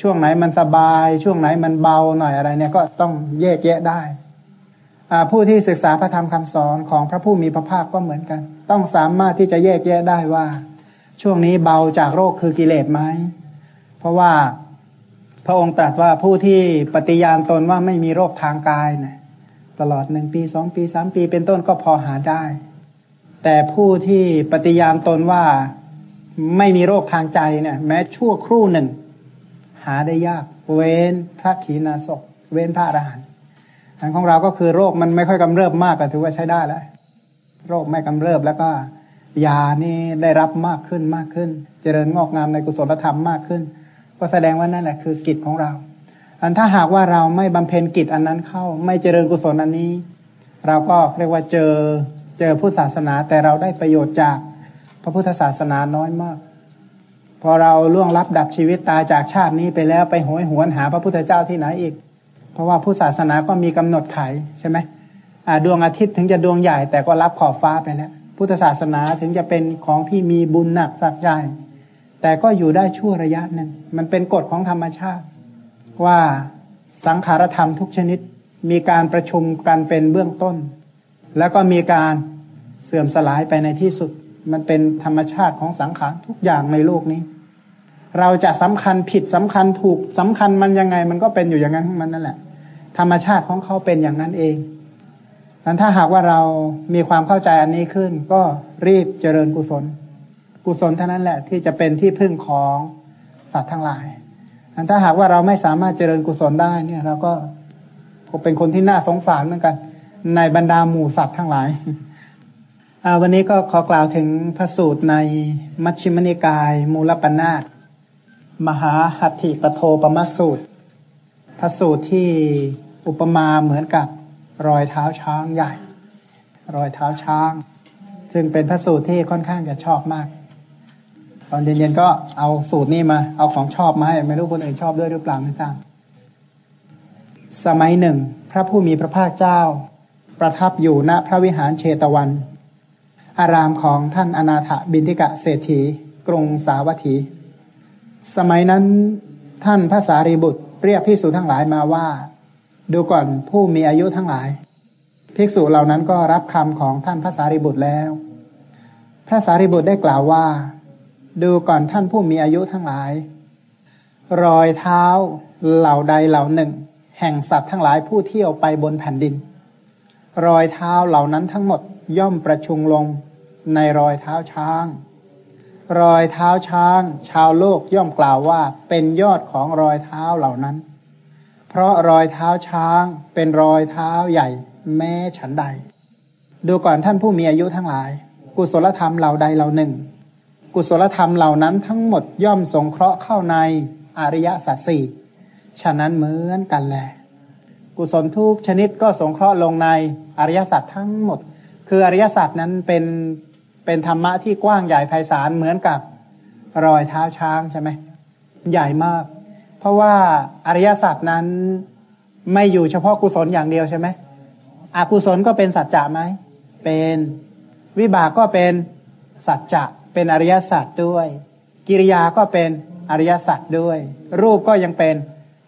S1: ช่วงไหนมันสบาย ช่วงไหนมันเบาหน่อยอะไรเนี่ยก็ต้องแยกแยะได้ ผู้ที่ศึกษาพระธรรมคำสอนของพระผู้มีพระภาคก็เหมือนกัน ต้องสามารถที่จะแยกแยะได้ว่า ช่วงนี้เบาจากโรคคือกิเลสไหมเพราะว่าพระองค์ตรัสว่าผู้ที่ปฏิญาณตนว่าไม่มีโรคทางกายเนะตลอดหนึ่งปีสองปีสามปีเป็นต้นก็พอหาได้ แต่ผู้ที่ปฏิญาณตนว่าไม่มีโรคทางใจเนี่ย แม้ชั่วครู่หนึ่ง หาได้ยาก เว้นพระขีณาสพเว้นพระอรหันต ทางของเราก็คือโรคมันไม่ค่อยกำเริบมากก็ถือว่าใช้ได้แล้วโรคไม่กำเริบแล้วก็ยานี่ได้รับมากขึ้นมากขึ้น เจริญงอกงามในกุศลธรรมมากขึ้น ก็แสดงว่านั่นแหละคือกิจของเรา อันถ้าหากว่าเราไม่บำเพ็ญกิจอันนั้นเข้า ไม่เจริญกุศลอันนี้ เราก็เรียกว่าเจอเจอพุทธศาสนาแต่เราได้ประโยชน์จากพระพุทธศาสนาน้อยมาก พอเราล่วงลับดับชีวิตตายจากชาตินี้ไปแล้วไปหวยหวนหาพระพุทธเจ้าที่ไหนอีก เพราะว่าผู้ศาสนาก็มีกำหนดไขใช่ไหมดวงอาทิตย์ถึงจะดวงใหญ่ แต่ก็รับขอบฟ้าไปแล้วพุทธศาสนาถึงจะเป็นของที่มีบุญหนักสักใหญ่แต่ก็อยู่ได้ชั่วระยะนึ่งมันเป็นกฎของธรรมชาติ ว่าสังขารธรรมทุกชนิด มีการประชุมกันเป็นเบื้องต้น แล้วก็มีการเสื่อมสลายไปในที่สุด มันเป็นธรรมชาติของสังขารทุกอย่างในโลกนี้ เราจะสำคัญผิดสำคัญถูกสำคัญมันยังไง มันก็เป็นอยู่อย่างนั้นของมันนั่นแหละ ธรรมชาติของเขาเป็นอย่างนั้นเองนั้นถ้าหากว่าเรามีความเข้าใจอันนี้ขึ้น ก็รีบเจริญกุศล กุศลเท่านั้นแหละที่จะเป็นที่พึ่งของสัตว์ทั้งหลายอันถ้าหากว่าเราไม่สามารถเจริญกุศลได้เนี่ย เราก็เป็นคนที่น่าสงสารเหมือนกัน ในบรรดาหมู่สัตว์ทั้งหลายวันนี้ก็ขอกล่าวถึงพระสูตรในมัชฌิมนิกาย มูลปัญนาต มหาหัตถิปโทปมสูตรพระสูตรที่อุปมาเหมือนกับรอยเท้าช้างใหญ่ รอยเท้าช้าง ซึ่งเป็นพระสูตรที่ค่อนข้างจะชอบมาก ตอนเย็นๆก็เอาสูตรนี้มา เอาของชอบมาให้ไม่รู้คนอื่นชอบด้วยหรือเปล่าไม่ทราบสมัยหนึ่ง พระผู้มีพระภาคเจ้า ประทับอยู่ณพระวิหารเชตวัน อารามของท่านอนาถบินทิกะเศรษฐี กรุงสาวัตถี สมัยนั้นท่านพระสารีบุตรเรียกพิสูจทั้งหลายมาว่า ดูก่อนผู้มีอายุทั้งหลาย ภิกษุเหล่านั้นก็รับคำของท่านพระสารีบุตรแล้ว พระสารีบุตรได้กล่าวว่า ดูก่อนท่านผู้มีอายุทั้งหลาย รอยเท้าเหล่าใดเหล่าหนึ่ง แห่งสัตว์ทั้งหลายผู้เที่ยวไปบนแผ่นดิน รอยเท้าเหล่านั้นทั้งหมดย่อมประชุงลงในรอยเท้าช้าง รอยเท้าช้าง ชาวโลกย่อมกล่าวว่าเป็นยอดของรอยเท้าเหล่านั้น เพราะรอยเท้าช้างเป็นรอยเท้าใหญ่ แม้ฉันใด ดูก่อนท่านผู้มีอายุทั้งหลาย กุศลธรรมเหล่าใดเหล่าหนึ่ง กุศลธรรมเหล่านั้นทั้งหมดย่อมสงเคราะห์เข้าในอริยสัจสี่ฉะนั้นเหมือนกันแหละกุศลทุกชนิดก็สงเคราะห์ลงในอริยสัจทั้งหมด คืออริยสัจนั้นเป็น เป็นธรรมะที่กว้างใหญ่ไพศาลเหมือนกับรอยเท้าช้างใช่ไหมใหญ่มาก เพราะว่าอริยสัจนั้นไม่อยู่เฉพาะกุศลอย่างเดียวใช่ไหมอกุศลก็เป็นสัจจะไหมเป็นวิบากก็เป็นสัจจะเป็นอริยสัจด้วย กิริยาก็เป็นอริยสัจด้วย รูปก็ยังเป็น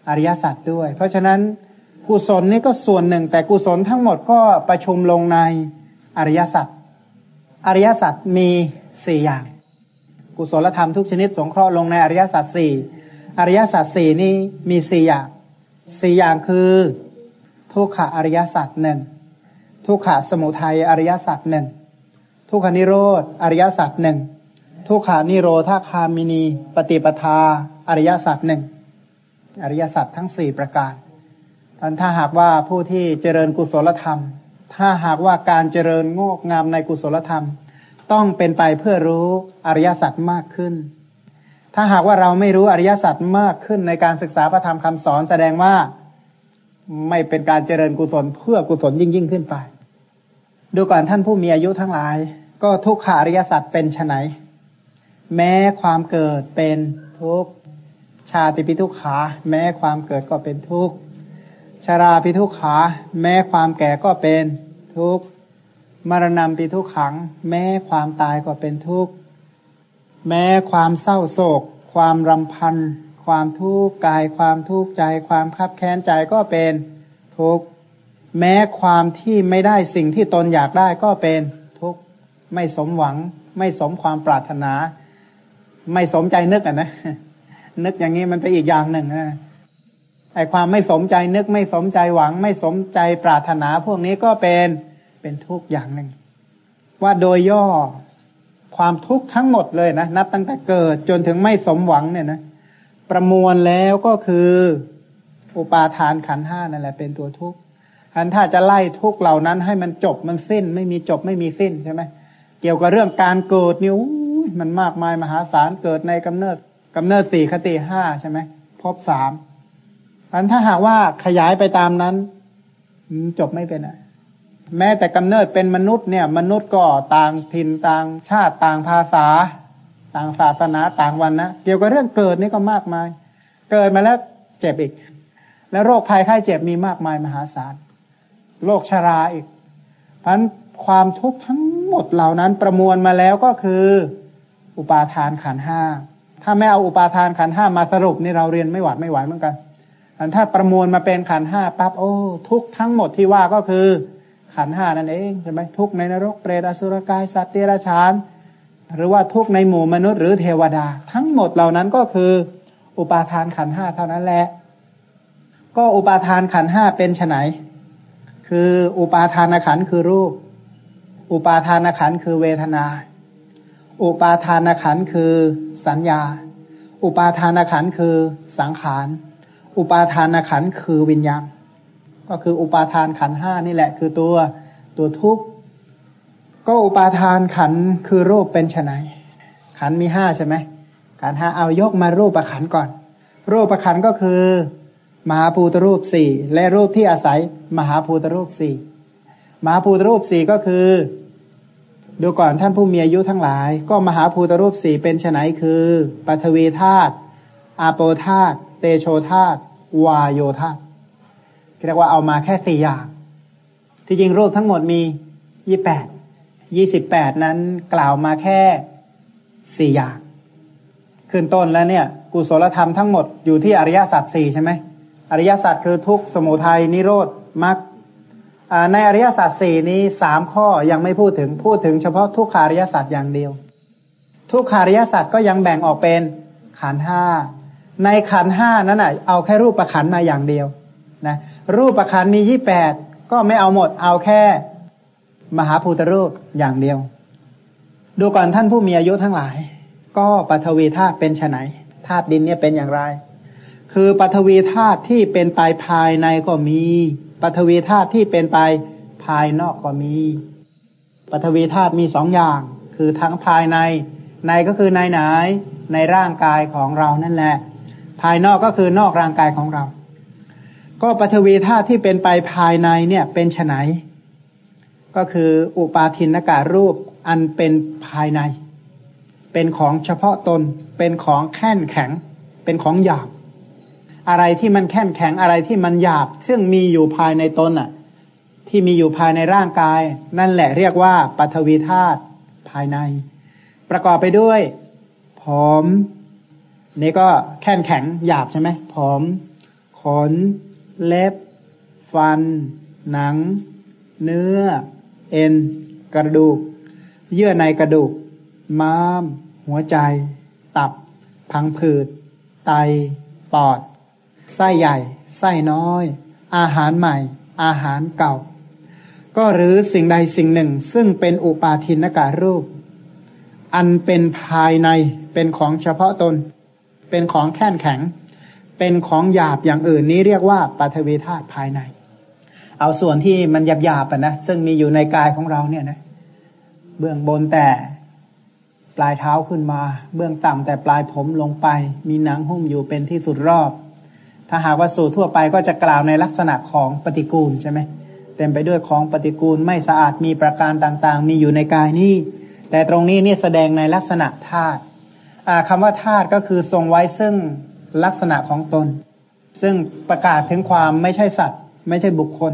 S1: อริยสัจด้วย เพราะฉะนั้นกุศลนี่ก็ส่วนหนึ่ง แต่กุศลทั้งหมดก็ประชุมลงในอริยสัจ อริยสัจมีสี่อย่าง กุศลธรรมทุกชนิดสงเคราะห์ลงในอริยสัจสี่อริยสัจสี่นี่มีสี่อย่างสี่อย่างคือทุกขอริยสัจหนึ่งทุกขสมุทัยอริยสัจหนึ่งทุกขนิโรธอริยสัจหนึ่งทุกขานิโรธาคามินี ปฏิปทา อริยสัจหนึ่งอริยสัจทั้งสี่ประการถ้าหากว่าผู้ที่เจริญกุศลธรรม ถ้าหากว่าการเจริญงอกงามในกุศลธรรม ต้องเป็นไปเพื่อรู้อริยสัจมากขึ้น ถ้าหากว่าเราไม่รู้อริยสัจมากขึ้นในการศึกษาพระธรรมคำสอนแสดงว่าไม่เป็นการเจริญกุศลเพื่อกุศลยิ่งยิ่งขึ้นไป ดูก่อนท่านผู้มีอายุทั้งหลาย ก็ทุกขาอริยสัจเป็นไนแม้ความเกิดเป็นทุกข์ชาติปิทุกขา แม้ความเกิดก็เป็นทุกข์ ชาราปิทุกขา แม้ความแก่ก็เป็นทุกข์มรณะปิทุกขัง แม้ความตายก็เป็นทุกข์แม้ความเศร้าโศก ความรำพัน ความทุกข์กายความทุกข์ใจ ความคับแค้นใจก็เป็นทุกข์แม้ความที่ไม่ได้สิ่งที่ตนอยากได้ก็เป็นทุกข์ไม่สมหวัง ไม่สมความปรารถนา ไม่สมใจนึกอะนะ นึกอย่างนี้มันไปอีกอย่างหนึ่งนะ ไอความไม่สมใจนึกไม่สมใจหวัง ไม่สมใจปรารถนาพวกนี้ก็เป็นเป็นทุกข์อย่างหนึ่ง ว่าโดยย่อความทุกข์ทั้งหมดเลยนะนับตั้งแต่เกิดจนถึงไม่สมหวังเนี่ยนะประมวลแล้วก็คืออุปาทานขันห้านั่นแหละเป็นตัวทุกข์อันถ้าจะไล่ทุกข์เหล่านั้นให้มันจบมันสิ้น ไม่มีจบไม่มีสิ้นใช่ไหมเกี่ยวกับเรื่องการเกิดนี่มันมากมายมหาศาลเกิดในกำเนิดกำเนิดสี่คติห้าใช่ไหมพบสาม อันถ้าหากว่าขยายไปตามนั้นจบไม่เป็นอะ แม้แต่กำเนิดเป็นมนุษย์เนี่ย มนุษย์ก็ต่างถิ่นต่างชาติต่างภาษา ต่างศาสนาต่างวันนะเกี่ยวกับเรื่องเกิดนี่ก็มากมาย เกิดมาแล้วเจ็บอีก แล้วโรคภัยไข้เจ็บมีมากมายมหาศาลโรคชราอีกเพันความทุกข์ทั้งหมดเหล่านั้นประมวลมาแล้วก็คือ อุปาทานขันห้าถ้าไม่เอาอุปาทานขันห้ามาสรุปนี่เราเรียนไม่หวาดไม่ไหวเหมือนกัน อันถ้าประมวลมาเป็นขันห้าปั๊บโอ้ ทุกทั้งหมดที่ว่าก็คือ ขันห้านั่นเองใช่ไหมทุกในนรกเปรตอสุรกายสัตว์เดรัจฉาน หรือว่าทุกในหมู่มนุษย์หรือเทวดา ทั้งหมดเหล่านั้นก็คือ อุปาทานขันห้าเท่านั้นแหละ ก็อุปาทานขันห้าเป็นไนคืออุปาทานขันคือรูป อุปาทานขันคือเวทนา อุปาทานขันคือสัญญา อุปาทานขันคือสังขาร อุปาทานขันคือวิญญาณ ก็คืออุปาทานขันห้านี่แหละ คือตัวตัวทุกข์ก็อุปาทานขันคือรูปเป็นไนขันมีห้าใช่ไหมขันห้าเอายกมารูปประขันก่อน รูปประขันก็คือ มหาภูตรูปสี่และรูปที่อาศัยมหาภูตรูปสี่มหาภูตรูปสี่ก็คือดูก่อนท่านผู้มีอายุทั้งหลาย ก็มหาภูตรูปสี่เป็นไนคือปัทวีธาตุอาโปธาตุ เตโชธาตวาโยธาเรียกว่าเอามาแค่สี่อย่าง ที่จริงรูปทั้งหมดมียี่แปดยี่สิบแปดนั้นกล่าวมาแค่สี่อย่าง ขึ้นต้นแล้วเนี่ย กุศลธรรมทั้งหมดอยู่ที่อริยสัจสี่ใช่ไหมอริยสัจคือทุกสมุทัยนิโรธมรรคในอริยสัจสี่นี้สามข้อยังไม่พูดถึงพูดถึงเฉพาะทุกขาริยสัจอย่างเดียว ทุกขาริยสัจก็ยังแบ่งออกเป็นขันห้า ในขันห้านั้นอะเอาแค่รูปประขันมาอย่างเดียวนะรูปประขันมียี่แปดก็ไม่เอาหมดเอาแค่ มหาภูตรูปอย่างเดียว ดูก่อนท่านผู้มีอายุทั้งหลาย ก็ปฐวีธาตุเป็นไนธาตุดินเนี่ยเป็นอย่างไร คือปฐวีธาตุที่เป็นไปภายในก็มีปฐวีธาตุที่เป็นไปภายนอกก็มีปฐวีธาตุมีสองอย่าง คือทั้งภายใน ในก็คือในไหนในร่างกายของเรานั่นแหละ ภายนอกก็คือนอกร่างกายของเรา ก็ปฐวีธาตุที่เป็นไปภายในเนี่ยเป็นไนก็คืออุปาทินการูปอันเป็นภายใน เป็นของเฉพาะตน เป็นของแข็งแข็ง เป็นของหยาบ อะไรที่มันแข็งแข็งอะไรที่มันหยาบ ซึ่งมีอยู่ภายในตนอะ ที่มีอยู่ภายในร่างกาย นั่นแหละเรียกว่าปัทวีธาตุภายใน ประกอบไปด้วยผม นี่ก็แข็งแข็งหยาบใช่ไหมผมขน เล็บ ฟัน หนัง เนื้อ เอ็น กระดูก เยื่อในกระดูก ม้าม หัวใจ ตับ พังผืด ไต ปอด ไส้ใหญ่ ไส้น้อย อาหารใหม่ อาหารเก่า ก็หรือสิ่งใดสิ่งหนึ่ง ซึ่งเป็นอุปาทินการูป อันเป็นภายใน เป็นของเฉพาะตน เป็นของแข็งแข็ง เป็นของหยาบอย่างอื่นนี้เรียกว่าปัทวีธาตุภายใน เอาส่วนที่มันหยาบๆนะซึ่งมีอยู่ในกายของเราเนี่ยนะ เบื้องบนแต่ปลายเท้าขึ้นมา เบื้องต่ำแต่ปลายผมลงไป มีหนังหุ้มอยู่เป็นที่สุดรอบ ถ้าหากว่าสูตรทั่วไปก็จะกล่าวในลักษณะของปฏิกูลใช่ไหมเต็มไปด้วยของปฏิกูลไม่สะอาดมีประการต่างๆ มีอยู่ในกายนี้แต่ตรงนี้นี่แสดงในลักษณะธาตุ คำว่าธาตุก็คือทรงไว้ซึ่งลักษณะของตน ซึ่งประกาศถึงความไม่ใช่สัตว์ ไม่ใช่บุคคล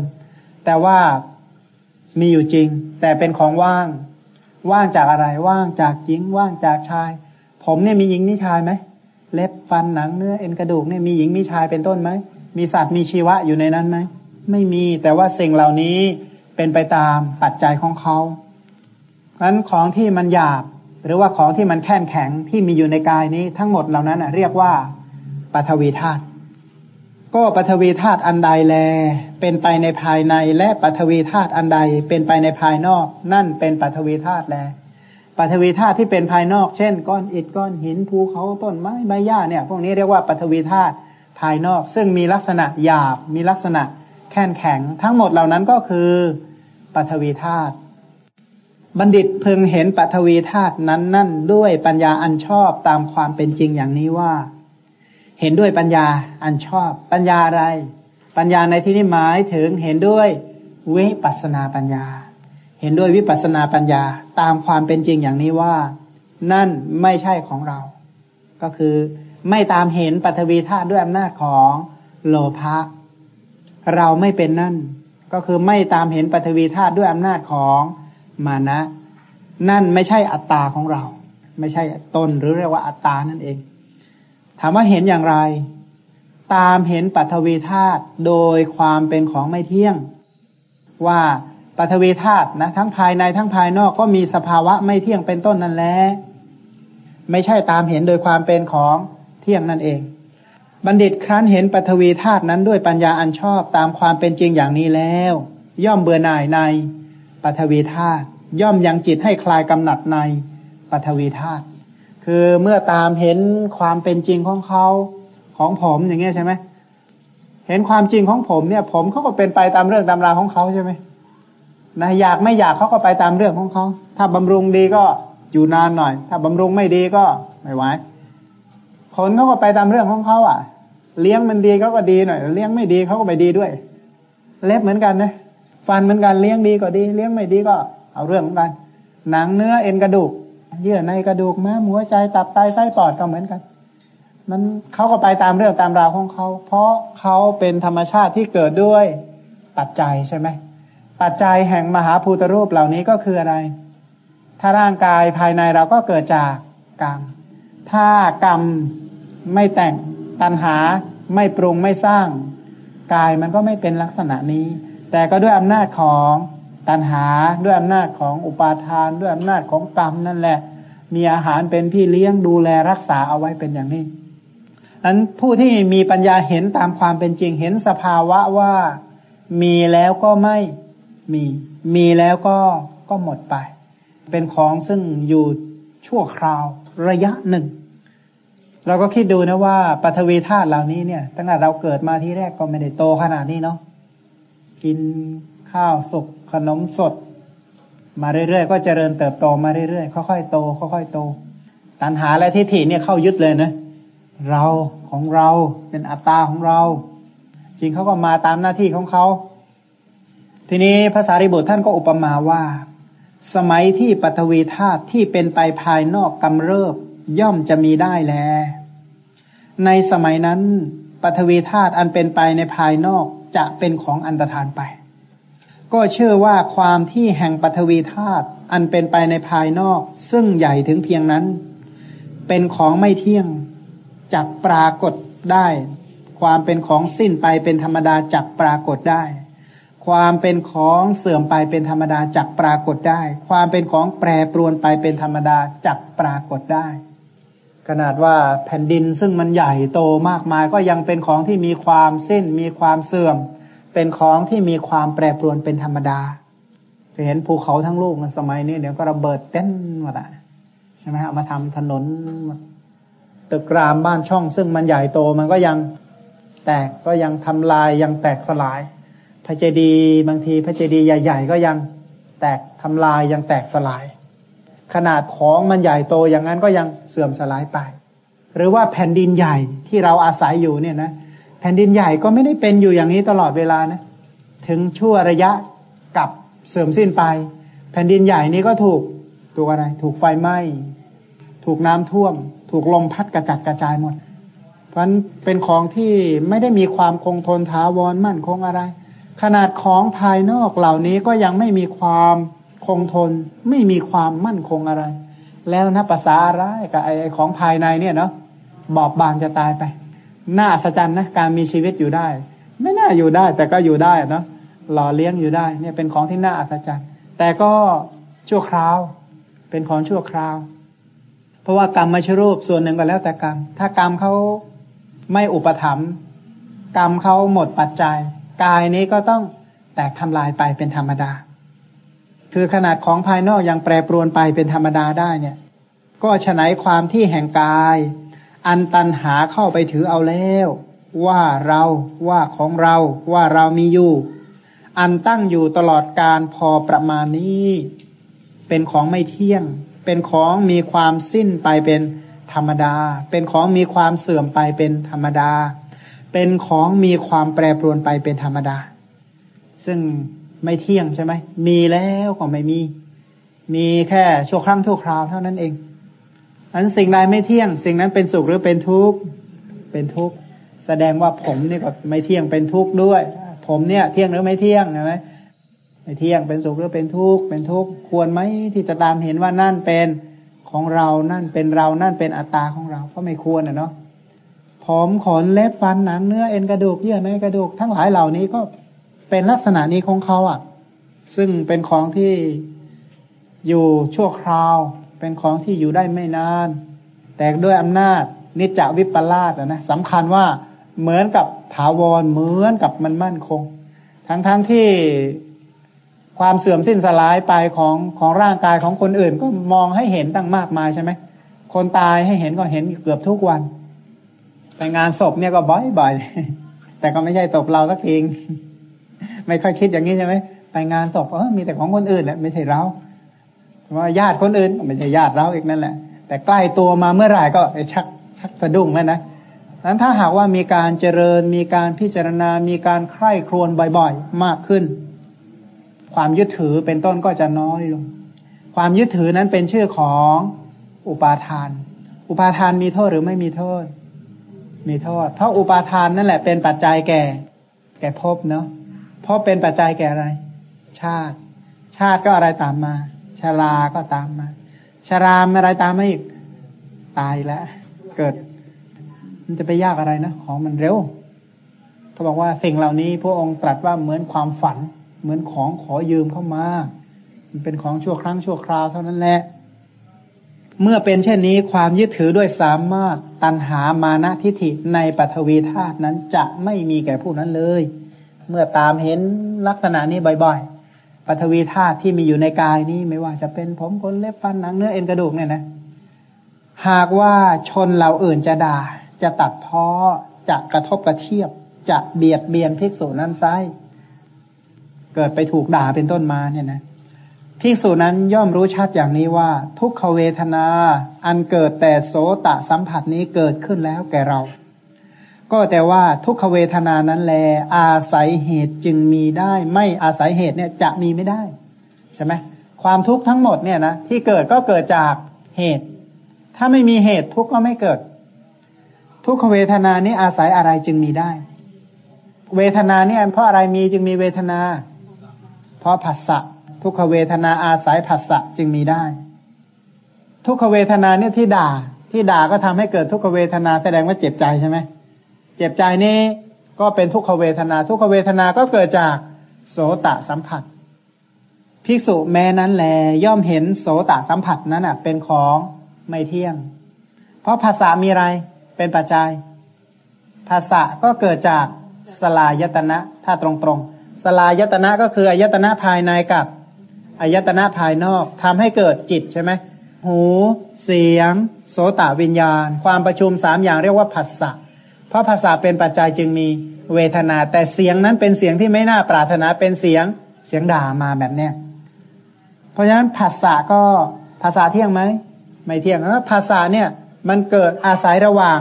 S1: แต่ว่ามีอยู่จริง แต่เป็นของว่าง ว่างจากอะไรว่างจากหญิง ว่างจากชาย ผมเนี่ยมีหญิงมีชายไหมเล็บฟันหนังเนื้อเอ็นกระดูกเนี่ยมีหญิงมีชายเป็นต้นไหมมีสัตว์มีชีวะอยู่ในนั้นไหมไม่มีแต่ว่าสิ่งเหล่านี้เป็นไปตามปัจจัยของเขาเพราะนั้นของที่มันหยาบ หรือว่าของที่มันแข็งแข็งที่มีอยู่ในกายนี้ทั้งหมดเหล่านั้นเรียกว่าปัทวีธาตุก็ปฐวีธาตุอันใดแล เป็นไปในภายในและปฐวีธาตุอันใด เป็นไปในภายนอก นั่นเป็นปฐวีธาตุแลปฐวีธาตุที่เป็นภายนอกเช่น ก้อนอิฐก้อนหินภูเขาต้นไม้ใบหญ้าเนี่ย พวกนี้เรียกว่าปฐวีธาตุภายนอก ซึ่งมีลักษณะหยาบ มีลักษณะแข็งแข็ง ทั้งหมดเหล่านั้นก็คือปฐวีธาตุ บัณฑิตพึงเห็นปฐวีธาตุนั้นนั่นด้วยปัญญาอันชอบตามความเป็นจริงอย่างนี้ว่า เห็นด้วยปัญญาอันชอบ ปัญญาอะไร ปัญญาในที่นี้หมายถึงเห็นด้วยวิปัสนาปัญญา เห็นด้วยวิปัสนาปัญญาตามความเป็นจริงอย่างนี้ว่า นั่นไม่ใช่ของเรา ก็คือไม่ตามเห็นปัทวีธาตุด้วยอำนาจของโลภะเราไม่เป็นนั่น ก็คือไม่ตามเห็นปัทวีธาตุด้วยอำนาจของ มานะ นั่นไม่ใช่อัตตาของเรา ไม่ใช่ตนหรือเรียกว่าอัตตานั่นเอง ถามว่าเห็นอย่างไร ตามเห็นปัทวีธาตุโดยความเป็นของไม่เที่ยง ว่าปัทวีธาตุนะทั้งภายในทั้งภายนอกก็มีสภาวะไม่เที่ยงเป็นต้นนั่นแหละไม่ใช่ตามเห็นโดยความเป็นของเที่ยงนั่นเอง บัณฑิตครั้นเห็นปัทวีธาตุนั้นด้วยปัญญาอันชอบตามความเป็นจริงอย่างนี้แล้ว ย่อมเบื่อหน่ายใน ปัทวีธาตุย่อมยังจิตให้คลายกำหนัดในปัทวีธาตุคือเมื่อตามเห็นความเป็นจริงของเขาของผมอย่างเงี้ยใช่ไหมเห็นความจริงของผมเนี่ย ผมเขาก็เป็นไปตามเรื่องตามราวของเขาใช่ไหมนะอยากไม่อยากเขาก็ไปตามเรื่องของเขาถ้าบำรุงดีก็อยู่นานหน่อย ถ้าบำรุงไม่ดีก็ไม่ไหวขนเขาก็ไปตามเรื่องของเขาอะ เลี้ยงมันดีเขาก็ดีหน่อย เลี้ยงไม่ดีเขาก็ไม่ดีด้วย เล็บเหมือนกันนะ ฟันเหมือนกันเลี้ยงดีก็ดี เลี้ยงไม่ดีก็ เอาเรื่องเหมือนกัน หนังเนื้อเอ็นกระดูก เยื่อในกระดูกม้ามหัวใจตับไตไส้ปอดก็เหมือนกันมันเขาก็ไปตามเรื่องตามราวของเขา เพราะเขาเป็นธรรมชาติที่เกิดด้วยปัจจัยใช่ไหมปัจจัยแห่งมหาภูตรูปเหล่านี้ก็คืออะไร ถ้าร่างกายภายในเราก็เกิดจากกรรม ถ้ากรรมไม่แต่งตัณหาไม่ปรุงไม่สร้าง กายมันก็ไม่เป็นลักษณะนี้ แต่ก็ด้วยอำนาจของตัณหาด้วยอำนาจของอุปาทาน ด้วยอำนาจของกรรมนั่นแหละ มีอาหารเป็นพี่เลี้ยงดูแลรักษาเอาไว้เป็นอย่างนี้อันผู้ที่มีปัญญาเห็นตามความเป็นจริงเห็นสภาวะว่ามีแล้วก็ไม่มี มีแล้วก็ก็หมดไป เป็นของซึ่งอยู่ชั่วคราวระยะหนึ่ง เราก็คิดดูนะว่าปฐวีธาตุเหล่านี้เนี่ย ตั้งแต่เราเกิดมาที่แรกก็ไม่ได้โตขนาดนี้เนาะ กินข้าวสุกขนมสด มาเรื่อยๆก็เจริญเติบโตมาเรื่อยๆค่อยๆโตค่อยๆโต ตัณหาและทิฏฐิเนี่ยเข้ายึดเลยนะ เราของเราเป็นอัตตาของเรา จริงเขาก็มาตามหน้าที่ของเขา ทีนี้ภาษาริบุตรท่านก็อุปมาว่า สมัยที่ปฐวีธาตุที่เป็นไปภายนอกกำเริบย่อมจะมีได้แล ในสมัยนั้นปฐวีธาตุอันเป็นไปในภายนอก จะเป็นของอันตรธานไป ก็เชื่อว่าความที่แห่งปฐวีธาตุอันเป็นไปในภายนอก ซึ่งใหญ่ถึงเพียงนั้น เป็นของไม่เที่ยงจักปรากฏได้ ความเป็นของสิ้นไปเป็นธรรมดาจักปรากฏได้ ความเป็นของเสื่อมไปเป็นธรรมดาจักปรากฏได้ ความเป็นของแปรปรวนไปเป็นธรรมดาจักปรากฏได้ ขนาดว่าแผ่นดินซึ่งมันใหญ่โตมากมายก็ยังเป็นของที่มีความสิ้นมีความเสื่อม เป็นของที่มีความแปรปรวนเป็นธรรมดา จะเห็นภูเขาทั้งลูกในสมัยนี้เดี๋ยวก็ระเบิดเต้นหมดอะใช่ไหมเอามาทำถนนตึกรามบ้านช่อง ซึ่งมันใหญ่โตมันก็ยังแตกก็ยังทำลายยังแตกสลาย พระเจดีย์บางทีพระเจดีย์ใหญ่ ๆ ก็ยังแตกทำลายยังแตกสลาย ขนาดของมันใหญ่โตอย่างนั้นก็ยังเสื่อมสลายไป หรือว่าแผ่นดินใหญ่ที่เราอาศัยอยู่เนี่ยนะแผ่นดินใหญ่ก็ไม่ได้เป็นอยู่อย่างนี้ตลอดเวลานะ ถึงชั่วระยะกับเสื่อมสิ้นไป แผ่นดินใหญ่นี้ก็ถูกถูกอะไร ถูกไฟไหม้ ถูกน้ำท่วม ถูกลมพัดกระจัดกระจายหมด เพราะนั้นเป็นของที่ไม่ได้มีความคงทนถาวรมั่นคงอะไร ขนาดของภายนอกเหล่านี้ก็ยังไม่มีความ คงทนไม่มีความมั่นคงอะไร แล้วนะภาษาอะไรกับไอ้ของภายในเนี่ยเนาะบอบบางจะตายไป น่าอัศจรรย์นะการมีชีวิตอยู่ได้ ไม่น่าอยู่ได้ แต่ก็อยู่ได้เนาะหล่อเลี้ยงอยู่ได้ เนี่ยเป็นของที่น่าอัศจรรย์แต่ก็ชั่วคราว เป็นของชั่วคราว เพราะว่ากรรมมาชรูปส่วนหนึ่งก็แล้วแต่กรรม ถ้ากรรมเขาไม่อุปถัมภ์กรรมเขาหมดปัจจัย กายนี้ก็ต้องแตกทำลายไปเป็นธรรมดา คือขนาดของภายนอกยังแปรปรวนไปเป็นธรรมดาได้เนี่ย ก็ฉนัยความที่แห่งกาย อันตันหาเข้าไปถือเอาแล้ว ว่าเราว่าของเราว่าเรามีอยู่ อันตั้งอยู่ตลอดการพอประมาณนี้ เป็นของไม่เที่ยง เป็นของมีความสิ้นไปเป็นธรรมดา เป็นของมีความเสื่อมไปเป็นธรรมดา เป็นของมีความแปรปรวนไปเป็นธรรมดา ซึ่ง ไม่เที่ยงใช่ไหม มีแล้วก็ไม่มี มีแค่ชั่วครั้งชั่วคราวเท่านั้นเอง อันสิ่งใดไม่เที่ยง สิ่งนั้นเป็นสุขหรือเป็นทุกข์ เป็นทุกข์ แสดงว่าผมนี่ก็ไม่เที่ยงเป็นทุกข์ด้วย ผมเนี่ย เที่ยงหรือไม่เที่ยงใช่ไหมไม่เที่ยงเป็นสุขหรือเป็นทุกข์ เป็นทุกข์ ควรไหมที่จะตามเห็นว่านั่นเป็นของเรา นั่นเป็นเรา นั่นเป็นอัตตาของเรา ก็ไม่ควรนะเนาะผมขนเล็บฟันหนังเนื้อเอ็นกระดูกเยื่อในกระดูกทั้งหลายเหล่านี้ก็ เป็นลักษณะนี้ของเขาอะ ซึ่งเป็นของที่อยู่ชั่วคราว เป็นของที่อยู่ได้ไม่นาน แต่ด้วยอำนาจ นิจจวิปลาสนะสำคัญว่าเหมือนกับถาวรเหมือนกับมันมั่นคง ทั้งๆทที่ความเสื่อมสิ้นสลายไปของของร่างกายของคนอื่นก็มองให้เห็นตั้งมากมายใช่ไหมคนตายให้เห็นก็เห็นเกือบทุกวันไปงานศพเนี่ยก็บ่อยๆแต่ก็ไม่ใช่ศพเราสักที ไม่ค่อยคิดอย่างนี้ใช่ไหมไปงานศพเออมีแต่ของคนอื่นแหละไม่ใช่เราว่าญาติคนอื่นไม่ใช่ญาติเราอีกนั่นแหละ แต่ใกล้ตัวมาเมื่อไหร่ก็ชักชักสะดุ้งแล้วนะนั้นถ้าหากว่ามีการเจริญ มีการพิจารณา มีการใคร่ครวญบ่อยๆ มากขึ้น ความยึดถือเป็นต้นก็จะน้อยลง ความยึดถือนั้นเป็นชื่อของอุปาทาน อุปาทานมีโทษหรือไม่มีโทษ มีโทษ เพราะอุปาทานนั่นแหละเป็นปัจจัยแก่ แก่ภพเนาะ เพราะเป็นปัจจัยแก่อะไร ชาติ ชาติก็อะไรตามมาชราก็ตามมาชรามอะไรตามมาอีก ตายแล้ว เกิด มันจะไปยากอะไรนะ ของมันเร็วเขาบอกว่าสิ่งเหล่านี้พระองค์ตรัสว่าเหมือนความฝัน เหมือนของขอยืมเข้ามา มันเป็นของชั่วครั้งชั่วคราวเท่านั้นแหละ เมื่อเป็นเช่นนี้ความยึดถือด้วยสามารถตันหามานะทิฏฐิในปฐวีธาตุนั้นจะไม่มีแก่ผู้นั้นเลย เมื่อตามเห็นลักษณะนี้บ่อยๆปฐวีธาตุที่มีอยู่ในกายนี้ไม่ว่าจะเป็นผมขนเล็บฟันหนังเนื้อเอ็นกระดูกเนี่ยนะ หากว่าชนเราอื่นจะด่า จะตัดพ้อจะกระทบกระเทียบ จะเบียดเบียนภิกษุนั้นไซเกิดไปถูกด่าเป็นต้นมาเนี่ยนะภิกษุนั้นย่อมรู้ชัดอย่างนี้ว่า ทุกขเวทนา อันเกิดแต่โสตะสัมผัสนี้เกิดขึ้นแล้วแก่เรา ก็แต่ว่าทุกขเวทนานั้นแล อาศัยเหตุจึงมีได้ ไม่อาศัยเหตุเนี่ยจะมีไม่ได้ใช่ไหมความทุกข์ทั้งหมดเนี่ยนะที่เกิดก็เกิดจากเหตุ ถ้าไม่มีเหตุทุกข์ก็ไม่เกิด ทุกขเวทนานี้อาศัยอะไรจึงมีได้ เวทนาเนี่ยเพราะอะไรมีจึงมีเวทนา เพราะผัสสะทุกขเวทนาอาศัยผัสสะจึงมีได้ ทุกขเวทนาเนี่ยที่ด่าที่ด่าก็ทำให้เกิดทุกขเวทนาแสดงว่าเจ็บใจใช่ไหม เจ็บใจนี่ก็เป็นทุกขเวทนา ทุกขเวทนาก็เกิดจากโสตสัมผัส ภิกษุแม้นั้นแลย่อมเห็นโสตสัมผัสนั้นอะ เป็นของไม่เที่ยง เพราะภาษามีอะไรเป็นปัจจัย ภาษาก็เกิดจากสลายตนะ ถ้าตรงๆสลายตนะก็คืออายตนะภายในกับอายตนะภายนอกทำให้เกิดจิตใช่ไหมหู เสียง โสตวิญญาณ ความประชุมสามอย่างเรียกว่าผัสสะ เพราะภาษาเป็นปัจจัยจึงมีเวทนา แต่เสียงนั้นเป็นเสียงที่ไม่น่าปรารถนาเป็นเสียงเสียงด่ามาแบบเนี้ยเพราะฉะนั้นภาษาก็ภาษาเที่ยงไหมไม่เที่ยงเพราะภาษาเนี่ยมันเกิดอาศัยระหว่าง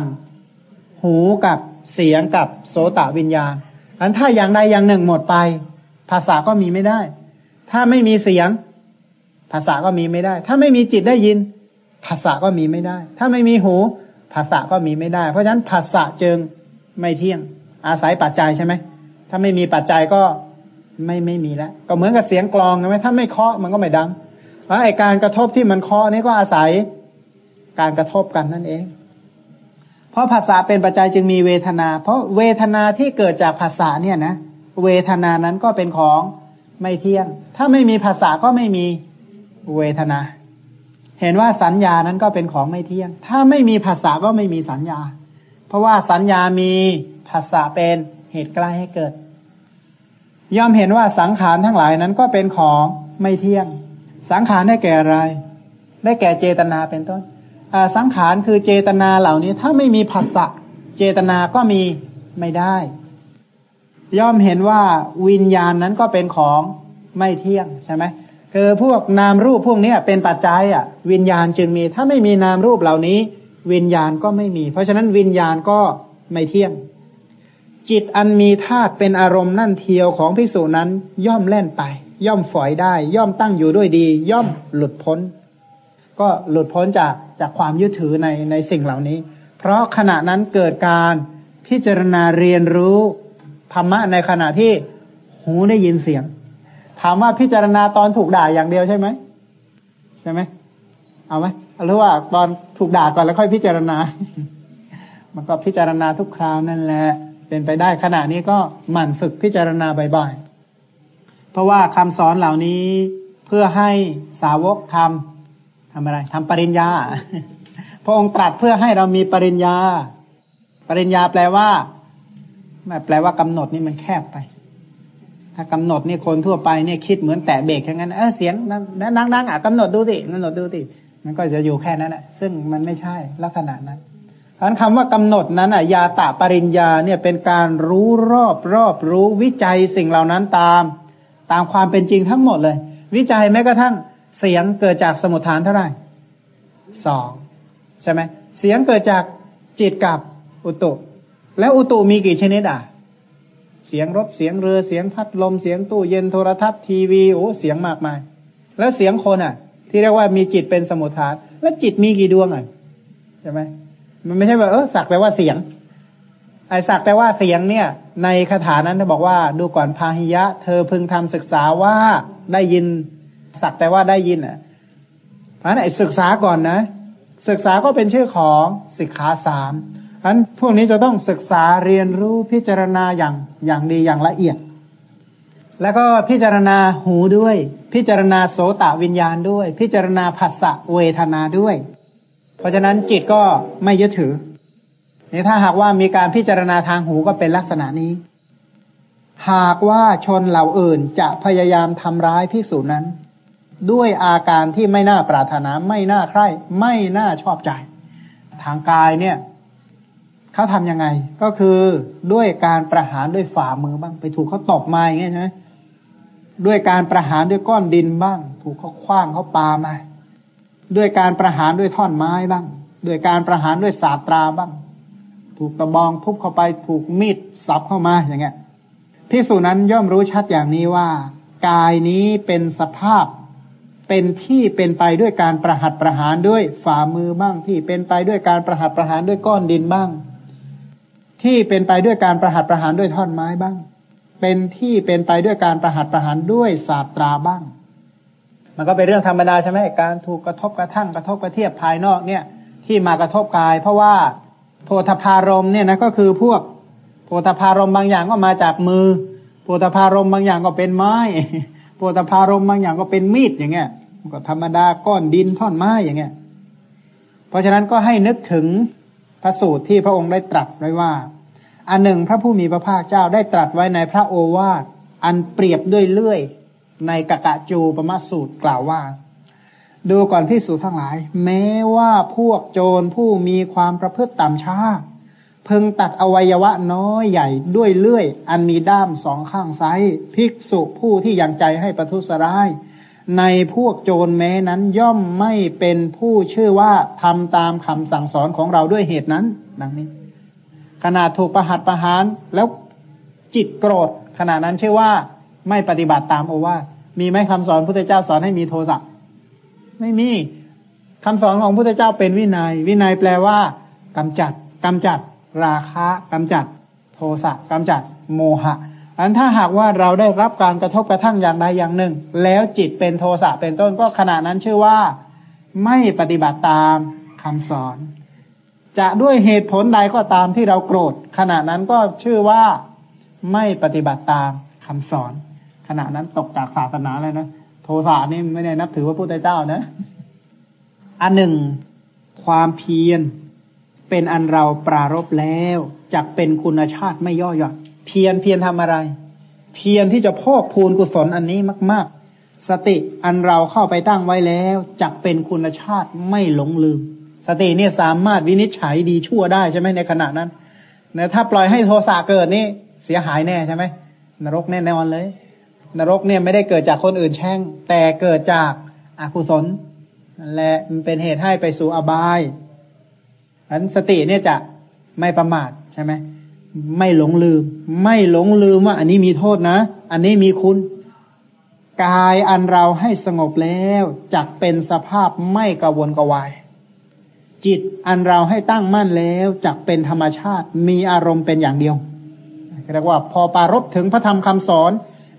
S1: หูกับเสียงกับโสตวิญญาณอันถ้าอย่างใดอย่างหนึ่งหมดไป ภาษาก็มีไม่ได้ ถ้าไม่มีเสียง ภาษาก็มีไม่ได้ ถ้าไม่มีจิตได้ยิน ภาษาก็มีไม่ได้ ถ้าไม่มีหู ภาษาก็มีไม่ได้ เพราะฉะนั้นภาษาจึงไม่เที่ยง อาศัยปัจจัยใช่ไหม ถ้าไม่มีปัจจัยก็ไม่ไม่มีแล้ว ก็เหมือนกับเสียงกลองใช่ไหมถ้าไม่เคาะมันก็ไม่ดังแล้วไอการกระทบที่มันเคาะนี่ก็อาศัยการกระทบกันนั่นเอง เพราะภาษาเป็นปัจจัยจึงมีเวทนา เพราะเวทนาที่เกิดจากภาษาเนี่ยนะ เวทนานั้นก็เป็นของไม่เที่ยง ถ้าไม่มีภาษาก็ไม่มีเวทนา เห็นว่าสัญญานั้นก็เป็นของไม่เที่ยง ถ้าไม่มีภาษาก็ไม่มีสัญญา เพราะว่าสัญญามีภาษาเป็นเหตุใกล้ให้เกิด ย่อมเห็นว่าสังขารทั้งหลายนั้นก็เป็นของไม่เที่ยง สังขารได้แก่อะไร ได้แก่เจตนาเป็นต้นสังขารคือเจตนาเหล่านี้ ถ้าไม่มีผัสสะเจตนาก็มีไม่ได้ ย่อมเห็นว่าวิญญาณนั้นก็เป็นของไม่เที่ยงใช่ไหม คือพวกนามรูปพวกนี้เป็นปัจจัยอะ วิญญาณจึงมี ถ้าไม่มีนามรูปเหล่านี้ วิญญาณก็ไม่มี เพราะฉะนั้นวิญญาณก็ไม่เที่ยง จิตอันมีธาตุเป็นอารมณ์นั่นเทียวของภิกษุนั้นย่อมแล่นไป ย่อมฝอยได้ ย่อมตั้งอยู่ด้วยดี ย่อมหลุดพ้น ก็หลุดพ้นจากจากความยึดถือในในสิ่งเหล่านี้ เพราะขณะนั้นเกิดการพิจารณาเรียนรู้ธรรมะในขณะที่หูได้ยินเสียงามว่าพิจารณาตอนถูกด่าอย่างเดียวใช่ไหมใช่ไหมเอาไหมหรือว่าตอนถูกด่าก่อนแล้วค่อยพิจารณา มันก็พิจารณาทุกคราวนั่นแหละ เป็นไปได้ขณะนี้ก็หมั่นฝึกพิจารณาบ่อยๆ เพราะว่าคำสอนเหล่านี้เพื่อให้สาวกทำทำอะไรทำปริญญา พระองค์ตรัสเพื่อให้เรามีปริญญา ปริญญาแปลว่าแปลว่ากำหนดนี่มันแคบไป ถ้ากำหนดนี่คนทั่วไปเนี่ยคิดเหมือนแตะเบรกแค่นั้นเออเสียงนั่งๆอะกำหนดดูสิกำหนดดูสิมันก็จะอยู่แค่นั้นแหละซึ่งมันไม่ใช่ลักษณะนั้นอันคำว่ากำหนดนั้นอะยาตะปริญญาเนี่ยเป็นการรู้รอบรอบรู้วิจัยสิ่งเหล่านั้นตาม ตามความเป็นจริงทั้งหมดเลย วิจัยแม้กระทั่งเสียงเกิดจากสมุทฐานเท่าไหร่สองใช่ไหมเสียงเกิดจากจิตกับอุตุ แล้วอุตุมีกี่ชนิดอะ สียงรถเสียงเรือเสียงพัดลมเสียงตู้เย็นโทรทัศน์ทีวีโอ้เสียงมากมาย แล้วเสียงคนอะ ที่เรียกว่ามีจิตเป็นสมุทฐาน แล้วจิตมีกี่ดวงอะใช่ไหมมันไม่ใช่ว่าเออสักแปลว่าเสียง ไอสักแปลว่าเสียงเนี่ย ในคาถานั้นจะบอกว่าดูก่อนพาหิยะ เธอพึงทำศึกษาว่าได้ยิน สักแต่ว่าได้ยินอะเพราะนั้นไอศึกษาก่อนนะ ศึกษาก็เป็นชื่อของสิกขาสาม อันพวกนี้จะต้องศึกษาเรียนรู้พิจารณาอย่างอย่างดีอย่างละเอียด แล้วก็พิจารณาหูด้วย พิจารณาโสตวิญญาณด้วย พิจารณาผัสสะเวทนาด้วย เพราะฉะนั้นจิตก็ไม่ยึดถือนี่ถ้าหากว่ามีการพิจารณาทางหูก็เป็นลักษณะนี้ หากว่าชนเหล่าอื่นจะพยายามทำร้ายภิกษุนั้น ด้วยอาการที่ไม่น่าปรารถนาไม่น่าใคร่ไม่น่าชอบใจ ทางกายเนี่ย เขาทำยังไง ก็คือด้วยการประหารด้วยฝ่ามือบ้าง ไปถูกเขาตบมาอย่างเงี้ยใช่ไหมด้วยการประหารด้วยก้อนดินบ้าง ถูกเขาคว้างเขาปามา ด้วยการประหารด้วยท่อนไม้บ้าง ด้วยการประหารด้วยสาตราบ้าง ถูกตะบองทุบเข้าไปถูกมีดสับเข้ามาอย่างเงี้ยพิสูจนั้นย่อมรู้ชัดอย่างนี้ว่า กายนี้เป็นสภาพเป็นที่เป็นไปด้วยการประหัตประหารด้วยฝ่ามือบ้างที่เป็นไปด้วยการประหัตประหารด้วยก้อนดินบ้าง ที่เป็นไปด้วยการประหัตประหารด้วยท่อนไม้บ้าง เป็นที่เป็นไปด้วยการประหัตประหารด้วยศาสตราบ้าง มันก็เป็นเรื่องธรรมดาใช่ไหมการถูกกระทบกระทั่งกระทบกระเทียบภายนอกเนี่ย ที่มากระทบกาย เพราะว่าโพธพารมเนี่ยนะก็คือพวกโพธพารมบางอย่างก็มาจากมือโพธพารมบางอย่างก็เป็นไม้โพธพารมบางอย่างก็เป็นมีดอย่างเงี้ยก็ธรรมดาก้อนดินท่อนไม้อย่างเงี้ย เพราะฉะนั้นก็ให้นึกถึง พระสูตรที่พระองค์ได้ตรัสไว้ว่า อันหนึ่งพระผู้มีพระภาคเจ้าได้ตรัสไว้ในพระโอวาทอันเปรียบด้วยเลื่อย ในกะกะจูปมาสูตรกล่าวว่า ดูก่อนพิสูจทั้งหลาย แม้ว่าพวกโจรผู้มีความประพฤติต่ำช้าเพึงตัดอวัยวะน้อยใหญ่ด้วยเลื่อย อันมีด้ามสองข้างซ้ายภิกษุผู้ที่ยังใจให้ประทุษร้าย ในพวกโจรแม้นั้นย่อมไม่เป็นผู้ชื่อว่าทำตามคำสั่งสอนของเราด้วยเหตุนั้น ดังนี้ ขนาดถูกประหัตประหารแล้วจิตโกรธขณะนั้นชื่อว่าไม่ปฏิบัติตามโอวาทมีไหมคำสอนพุทธเจ้าสอนให้มีโทสะไม่มีคำสอนของพุทธเจ้าเป็นวินยัย วินัยแปลว่ากำจัดกำจัด ราคะกำจัด โทสะกำจัด โมหะ อันถ้าหากว่าเราได้รับการกระทบกระทั่งอย่างใดอย่างหนึ่ง แล้วจิตเป็นโทสะเป็นต้นก็ขณะนั้นชื่อว่า ไม่ปฏิบัติตามคำสอน จะด้วยเหตุผลใดก็ตามที่เราโกรธ ขณะนั้นก็ชื่อว่าไม่ปฏิบัติตามคำสอน ขณะนั้นตกจากศาสนาเลยนะโทสะนี่ไม่ได้นับถือว่าพุทธเจ้านะ อันหนึ่ง ความเพียรเป็นอันเราปรารบแล้วจักเป็นคุณชาติไม่ย่อหย่อน เพียรเพียรทำอะไร เพียรที่จะพอกพูนกุศลอันนี้มาก ๆ สติอันเราเข้าไปตั้งไว้แล้วจักเป็นคุณชาติไม่หลงลืม สติเนี่ยสามารถวินิจฉัยดีชั่วได้ใช่ไหมในขณะนั้นเนะถ้าปล่อยให้โทสะเกิดนี่เสียหายแน่ใช่ไหมนรกแน่นอนเลย นรกเนี่ยไม่ได้เกิดจากคนอื่นแช่ง แต่เกิดจากอากุศลและมันเป็นเหตุให้ไปสู่อบายอันสติเนี่ยจะไม่ประมาทใช่ไหม ไม่หลงลืม ไม่หลงลืมว่า อันนี้มีโทษนะ อันนี้มีคุณ กายอันเราให้สงบแล้วจักเป็นสภาพไม่กระวนกระวาย จิตอันเราให้ตั้งมั่นแล้วจักเป็นธรรมชาติ มีอารมณ์เป็นอย่างเดียวเรียกว่า พอปารบถึงพระธรรมคำสอน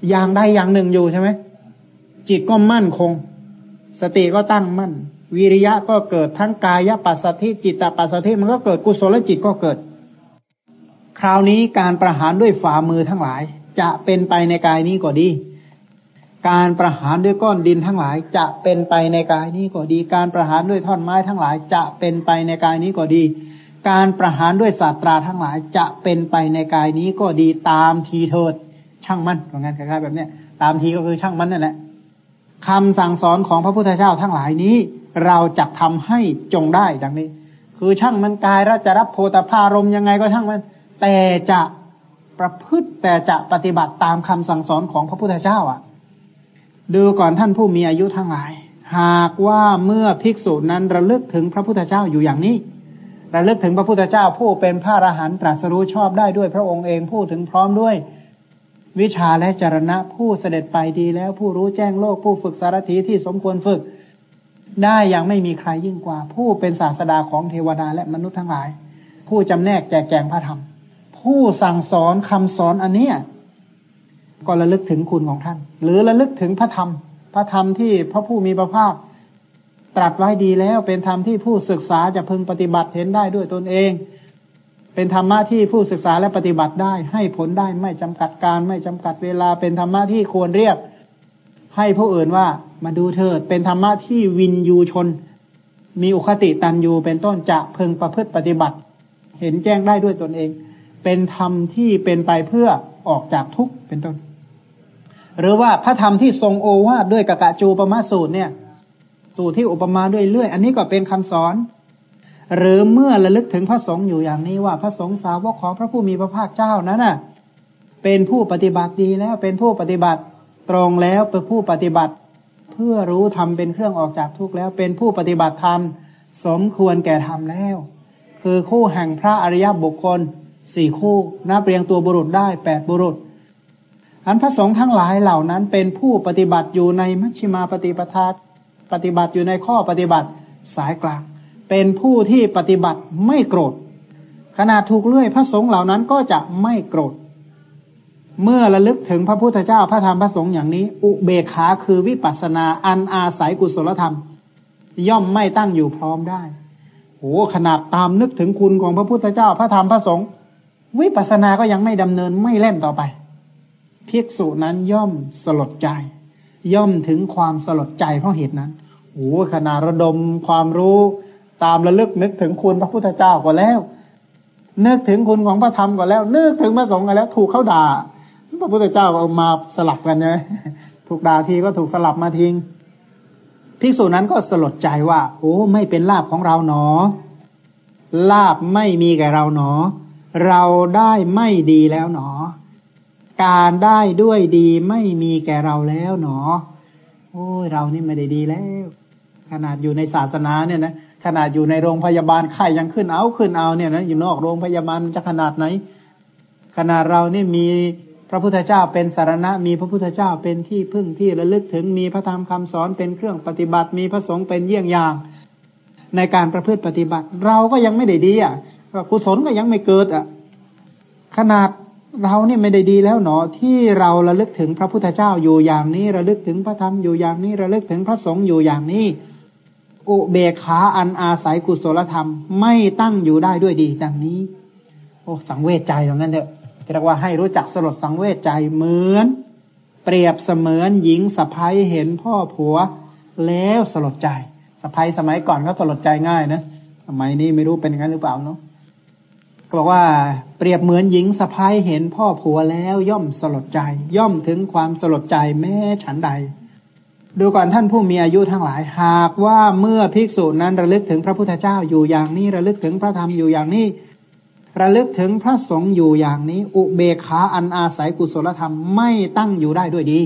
S1: อย่างใดอย่างหนึ่งอยู่ใช่ไหมจิตก็มั่นคง สติก็ตั้งมั่น วิริยะก็เกิดทั้งกายปัสสธิจิตตปัสสธิมันก็เกิดกุศลจิตก็เกิด คราวนี้การประหารด้วยฝ่ามือทั้งหลาย จะเป็นไปในกายนี้ก็ดี การประหารด้วยก้อนดินทั้งหลาย จะเป็นไปในกายนี้ก็ดี การประหารด้วยท่อนไม้ทั้งหลาย จะเป็นไปในกายนี้ก็ดี การประหารด้วยศาสตราทั้งหลาย จะเป็นไปในกายนี้ก็ดีตามทีเถิดช่างมันของงานคล้ายๆแบบเนี้ยตามทีก็คือช่างมันนั่นแหละคำสั่งสอนของพระพุทธเจ้าทั้งหลายนี้ เราจะทำให้จงได้ดังนี้ คือช่างมันกายเราจะรับโพธพารมยังไงก็ช่างมัน แต่จะประพฤติแต่จะปฏิบัติตามคำสั่งสอนของพระพุทธเจ้าอะ ดูก่อนท่านผู้มีอายุทั้งหลาย หากว่าเมื่อภิกษุนั้นระลึกถึงพระพุทธเจ้าอยู่อย่างนี้ ระลึกถึงพระพุทธเจ้าผู้เป็นพระอรหันตรัสรู้ชอบได้ด้วยพระองค์เองผู้ถึงพร้อมด้วย วิชาและจรณะผู้เสด็จไปดีแล้วผู้รู้แจ้งโลกผู้ฝึกสารถีที่สมควรฝึก ได้ยังไม่มีใครยิ่งกว่า ผู้เป็นศาสดาของเทวดาและมนุษย์ทั้งหลาย ผู้จำแนกแจกแจงพระธรรม ผู้สั่งสอนคำสอนอันเนี้ยก็ระลึกถึงคุณของท่าน หรือระลึกถึงพระธรรม พระธรรมที่พระผู้มีพระภาคตรัสไว้ดีแล้ว เป็นธรรมที่ผู้ศึกษาจะพึงปฏิบัติเห็นได้ด้วยตนเอง เป็นธรรมะที่ผู้ศึกษาและปฏิบัติได้ ให้ผลได้ไม่จำกัดการไม่จำกัดเวลา เป็นธรรมะที่ควรเรียก ให้ผู้อื่นว่ามาดูเถิด เป็นธรรมะที่วินยูชน มีอุคติตันยูเป็นต้นจะพึงประพฤติปฏิบัติ เห็นแจ้งได้ด้วยตนเอง เป็นธรรมที่เป็นไปเพื่อออกจากทุกข์เป็นต้น หรือว่าพระธรรมที่ทรงโอวาทด้วยกะกะจูปมาสูตรเนี่ย สูตรที่อุปมาด้วยเลื่อย อันนี้ก็เป็นคำสอน หรือเมื่อระลึกถึงพระสงฆ์อยู่อย่างนี้ว่าพระสงฆ์สาวกของพระผู้มีพระภาคเจ้านั้นน่ะ เป็นผู้ปฏิบัติดีแล้วเป็นผู้ปฏิบัติตรงแล้วเป็นผู้ปฏิบัติ เพื่อรู้ทำเป็นเครื่องออกจากทุกข์แล้ว เป็นผู้ปฏิบัติธรรมสมควรแก่ธรรมแล้ว คือคู่แห่งพระอริยบุคคล สี่คู่นับเรียงตัวบุรุษได้แปดบุรุษ อันพระสงฆ์ทั้งหลายเหล่านั้นเป็นผู้ปฏิบัติอยู่ในมัชฌิมาปฏิปทาปฏิบัติอยู่ในข้อปฏิบัติสายกลาง เป็นผู้ที่ปฏิบัติไม่โกรธขนาดถูกเลื่อยพระสงฆ์เหล่านั้นก็จะไม่โกรธ เมื่อระลึกถึงพระพุทธเจ้าพระธรรมพระสงฆ์อย่างนี้ อุเบกขาคือวิปัสสนาอันอาศัยกุศลธรรม ย่อมไม่ตั้งอยู่พร้อมได้โอ้ขนาดตามนึกถึงคุณของพระพุทธเจ้าพระธรรมพระสงฆ์ วิปัสสนาก็ยังไม่ดำเนินไม่เล่นต่อไปภิกษุนั้นย่อมสลดใจ ย่อมถึงความสลดใจเพราะเหตุนั้นโอ้ขนาดระดมความรู้ตามระลึกนึกถึงคุณพระพุทธเจ้าก็แล้ว นึกถึงคุณของพระธรรมก็แล้ว นึกถึงพระสงฆ์ก็แล้ว ถูกเขาด่า พระพุทธเจ้าเอามาสลับกันไงถูกด่าทีก็ถูกสลับมาทิ้งภิกษุนั้นก็สลดใจว่า โอ้ ไม่เป็นลาบของเราหนอ ลาบไม่มีแก่เราหนอ เราได้ไม่ดีแล้วหนอ การได้ด้วยดีไม่มีแก่เราแล้วหนอ โอ้ยเรานี่ไม่ได้ดีแล้ว ขนาดอยู่ในศาสนาเนี่ยนะขนาดอยู่ในโรงพยาบาลไข้ยังขึ้นเอาขึ้นเอาเนี่ยนะอยู่นอกโรงพยาบาลจะขนาดไหน ขนาดเรานี่มีพระพุทธเจ้าเป็นสารณะ มีพระพุทธเจ้าเป็นที่พึ่งที่ระลึกถึงมีพระธรรมคำสอนเป็นเครื่องปฏิบัติ มีพระสงฆ์เป็นเยี่ยงอย่าง ในการประพฤติปฏิบัติ เราก็ยังไม่ได้ดีอะ กุศลก็ยังไม่เกิดอะ ขนาดเราเนี่ยไม่ได้ดีแล้วหนอที่เราระลึกถึงพระพุทธเจ้าอยู่อย่างนี้ระลึกถึงพระธรรมอยู่อย่างนี้ระลึกถึงพระสงฆ์อยู่อย่างนี้ อุเบกขาอันอาศัยกุศลธรรมไม่ตั้งอยู่ได้ด้วยดีดังนี้ โอ้สังเวชใจอย่างนั้นเถอะเรียกว่าให้รู้จักสลดสังเวชใจเหมือน เปรียบเสมือนหญิงสะพ้ยเห็นพ่อผัว แล้วสลดใจสะพ้ยสมัยก่อนก็สลดใจง่ายนะสมัยนี้ไม่รู้เป็นย่างนั้นหรือเปล่าเนาะ ก็บอกว่าเปรียบเหมือนหญิงสะพ้ายเห็นพ่อผัวแล้วย่อมสลดใจ ย่อมถึงความสลดใจแม้ฉันใด ดูก่อนท่านผู้มีอายุทั้งหลาย หากว่าเมื่อภิกษุนั้นระลึกถึงพระพุทธเจ้าอยู่อย่างนี้ระลึกถึงพระธรรมอยู่อย่างนี้ ระลึกถึงพระสงฆ์อยู่อย่างนี้ อุเบกขาอันอาศัยกุศลธรรมไม่ตั้งอยู่ได้ด้วยดี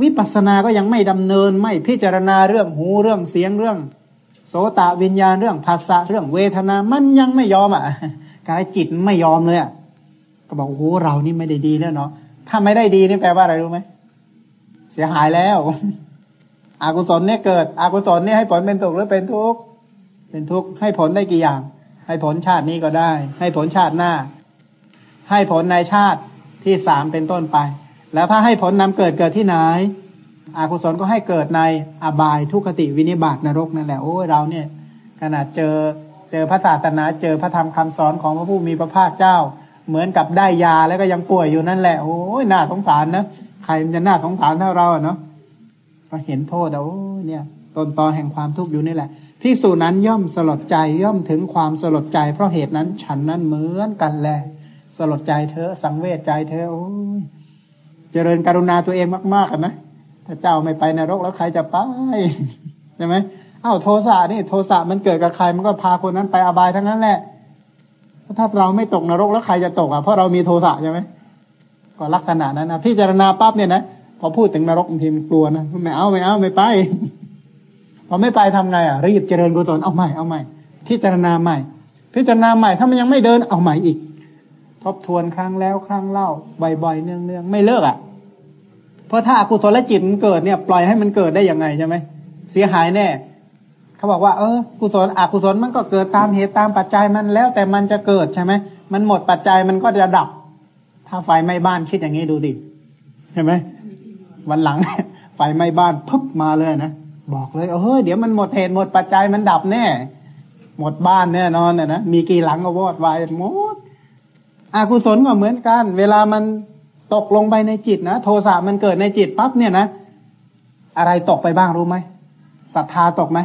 S1: วิปัสสนาก็ยังไม่ดำเนินไม่พิจารณาเรื่องหูเรื่องเสียงเรื่อง โสตะวิญญาณเรื่องภาษาเรื่องเวทนา มันยังไม่ยอมอะกายจิตไม่ยอมเลยอะก็บอกโอ้เรานี่ไม่ได้ดีแล้วเนาะถ้าไม่ได้ดีนี่แปลว่าอะไรรู้ไหมเสียหายแล้ว อากุศลเนี่ยเกิด อากุศลเนี่ยให้ผลเป็นทุกข์หรือเป็นทุกข์เป็นทุกข์ให้ผลได้กี่อย่าง ให้ผลชาตินี้ก็ได้ ให้ผลชาติหน้า ให้ผลในชาติที่สามเป็นต้นไป แล้วถ้าให้ผลนำเกิดเกิดที่ไหน อากุศลก็ให้เกิดในอบายทุกขติวินิบาตนรกนั่นแหละโอ้ยเราเนี่ย ขนาดเจอเจอพระศาสนาเจอพระธรรมคำสอนของพระผู้มีพระภาคเจ้า เหมือนกับได้ยาแล้วก็ยังป่วยอยู่นั่นแหละโอ้ยน่าสงสารนะใครมันจะน่าสงสารเท่าเราเนาะก็เห็นโทษโอ้เนี่ยต้นตอแห่งความทุกข์อยู่นี่แหละภิกษุนั้นย่อมสลดใจย่อมถึงความสลดใจ เพราะเหตุนั้นฉันนั้นเหมือนกันแหละสลดใจเธอสังเวชใจเธอโอ้ยเจริญกรุณาตัวเองมากๆกันไหม ถ้าเจ้าไม่ไปนรกแล้วใครจะไปใช่ไหมอ้าวโทสะนี่โทสะมันเกิดกับใครมันก็พาคนนั้นไปอบายทั้งนั้นแหละถ้าเราไม่ตกนรกแล้วใครจะตกอะเพราะเรามีโทสะใช่ไหมก็ลักษณะนั้นนะพิจารณาปั๊บเนี่ยนะพอพูดถึงนรกบางทีมันกลัวนะไม่เอาไม่เอาไม่ไปพอไม่ไปทำไงอะรีบเจริญกุศลเอาใหม่เอาใหม่ พิจารณาใหม่ พิจารณาใหม่ถ้ามันยังไม่เดินเอาใหม่อีก ทบทวนครั้งแล้วครั้งเล่าบ่อยๆเนืองๆไม่เลิกอะ เพราะถ้าอกุศลจิตมันเกิดเนี่ยปล่อยให้มันเกิดได้ยังไงใช่ไหมเสียหายแน่เขาบอกว่าเออกุศลอกุศลมันก็เกิดตามเหตุตามปัจจัยมันแล้วแต่มันจะเกิดใช่ไหมมันหมดปัจจัยมันก็จะดับ ถ้าไฟไหม้บ้านคิดอย่างนี้ดูดิเห็นไหมวันหลังไฟไหม้บ้านปุ๊บมาเลยนะบอกเลยเฮ้ยเดี๋ยวมันหมดเหตุหมดปัจจัยมันดับแน่ หมดบ้านแน่นอนนะมีกี่หลังก็วอดวายหมดอกุศลก็เหมือนกัน เวลามัน ตกลงไปในจิตนะโทสะมันเกิดในจิตปั๊บเนี่ยนะอะไรตกไปบ้างรู้ไหมศรัทธาตกไหม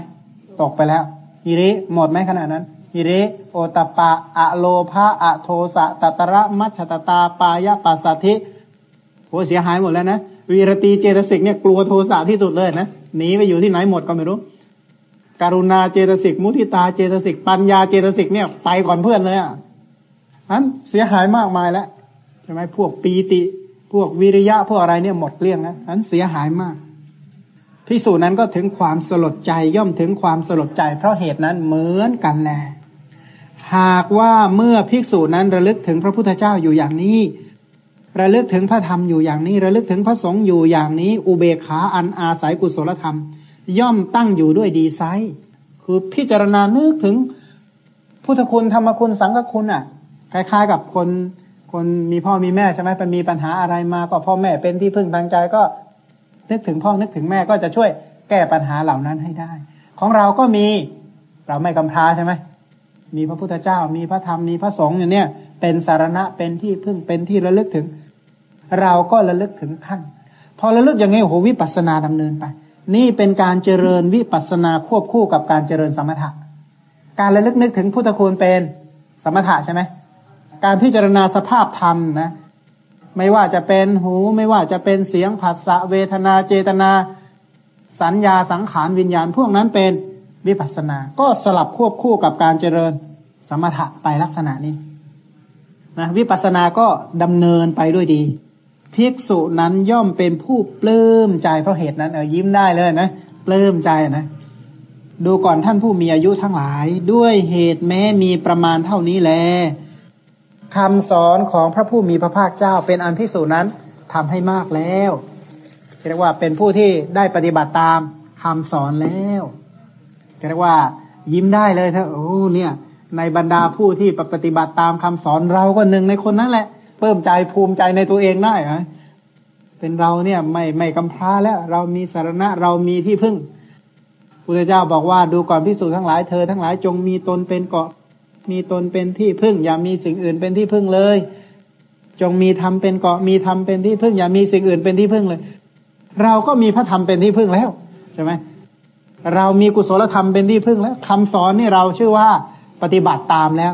S1: ตกไปแล้วฮิริหมดไหมขณะนั้นฮิริโอตปะอะโลภะอะโทสะตัตระมัชตตาปายะปัสสัทธิโหเสียหายหมดแล้วนะวีรตีเจตสิกเนี่ยกลัวโทสะที่สุดเลยนะหนีไปอยู่ที่ไหนหมดก็ไม่รู้การุณาเจตสิกมุทิตาเจตสิกปัญญาเจตสิกเนี่ยไปก่อนเพื่อนเลยอะนั้นเสียหายมากมายแล้ว ช่ไหมพวกปีติ พวกวิริยะพวกอะไรเนี่ยหมดเกลี้ยงแล้วนั้นเสียหายมากพิสูจนั้นก็ถึงความสลดใจย่อมถึงความสลดใจ เพราะเหตุนั้นเหมือนกันแล หากว่าเมื่อภิกษุนั้นระลึกถึงพระพุทธเจ้าอยู่อย่างนี้ ระลึกถึงพระธรรมอยู่อย่างนี้ ระลึกถึงพระสงฆ์อยู่อย่างนี้ อุเบกขาอันอาศัยกุศลธรรม ย่อมตั้งอยู่ด้วยดีไซคือพิจารณานึกถึงพุทธคุณธรรมคุณสังฆคุณอะคล้ายๆกับคน คนมีพ่อมีแม่ใช่ไหมไปมีปัญหาอะไรมาก็พ่อแม่เป็นที่พึ่งทางใจก็ นึกถึงพ่อนึกถึงแม่ก็จะช่วยแก้ปัญหาเหล่านั้นให้ได้ ของเราก็มีเราไม่กำพร้าใช่ไหมมีพระพุทธเจ้า มีพระธรรมมีพระสงฆ์อย่างเนี้ยเป็นสารณะเป็นที่พึ่งเป็นที่ระลึกถึง เราก็ระลึกถึงท่านพอระลึกอย่างนี้โอ้โหวิปัสสนาดำเนินไป นี่เป็นการเจริญวิปัสสนาควบคู่กับการเจริญสมถะ การระลึกนึกถึงพุทธคุณเป็นสมถะใช่ไหม การพิจารณาสภาพธรรมนะ ไม่ว่าจะเป็นหู ไม่ว่าจะเป็นเสียงผัสสะเวทนาเจตนา สัญญาสังขารวิญญาณ พวกนั้นเป็นวิปัสสนา ก็สลับควบคู่กับการเจริญสมถะไปลักษณะนี้นะวิปัสสนาก็ดำเนินไปด้วยดีภิกษุนั้นย่อมเป็นผู้ปลื้มใจเพราะเหตุนั้นเออยิ้มได้เลยนะปลื้มใจนะ ดูก่อนท่านผู้มีอายุทั้งหลาย ด้วยเหตุแม้มีประมาณเท่านี้แล คำสอนของพระผู้มีพระภาคเจ้า เป็นอันพิสูจนั้นทำให้มากแล้วเรียกว่าเป็นผู้ที่ได้ปฏิบัติตามคำสอนแล้วเรียกว่า ยิ้มได้เลยถ้าโอ้เนี่ย ในบรรดาผู้ที่ปฏิบัติตามคำสอนเราก็หนึ่งในคนนั้นแหละเพิ่มใจภูมิใจในตัวเองได้ฮะเป็นเราเนี่ยไม่ไม่กำพร้าแล้วเรามีสารณะเรามีที่พึ่งพุทธเจ้าบอกว่าดูก่อนพิสูจน์ทั้งหลายเธอทั้งหลายจงมีตนเป็นเกาะ มีตนเป็นที่พึ่ง อย่ามีสิ่งอื่นเป็นที่พึ่งเลย จงมีธรรมเป็นเกาะมีธรรมเป็นที่พึ่ง อย่ามีสิ่งอื่นเป็นที่พึ่งเลย เราก็มีพระธรรมเป็นที่พึ่งแล้วใช่ไหมเรามีกุศลธรรมเป็นที่พึ่งแล้วคำสอนนี่เราชื่อว่าปฏิบัติตามแล้ว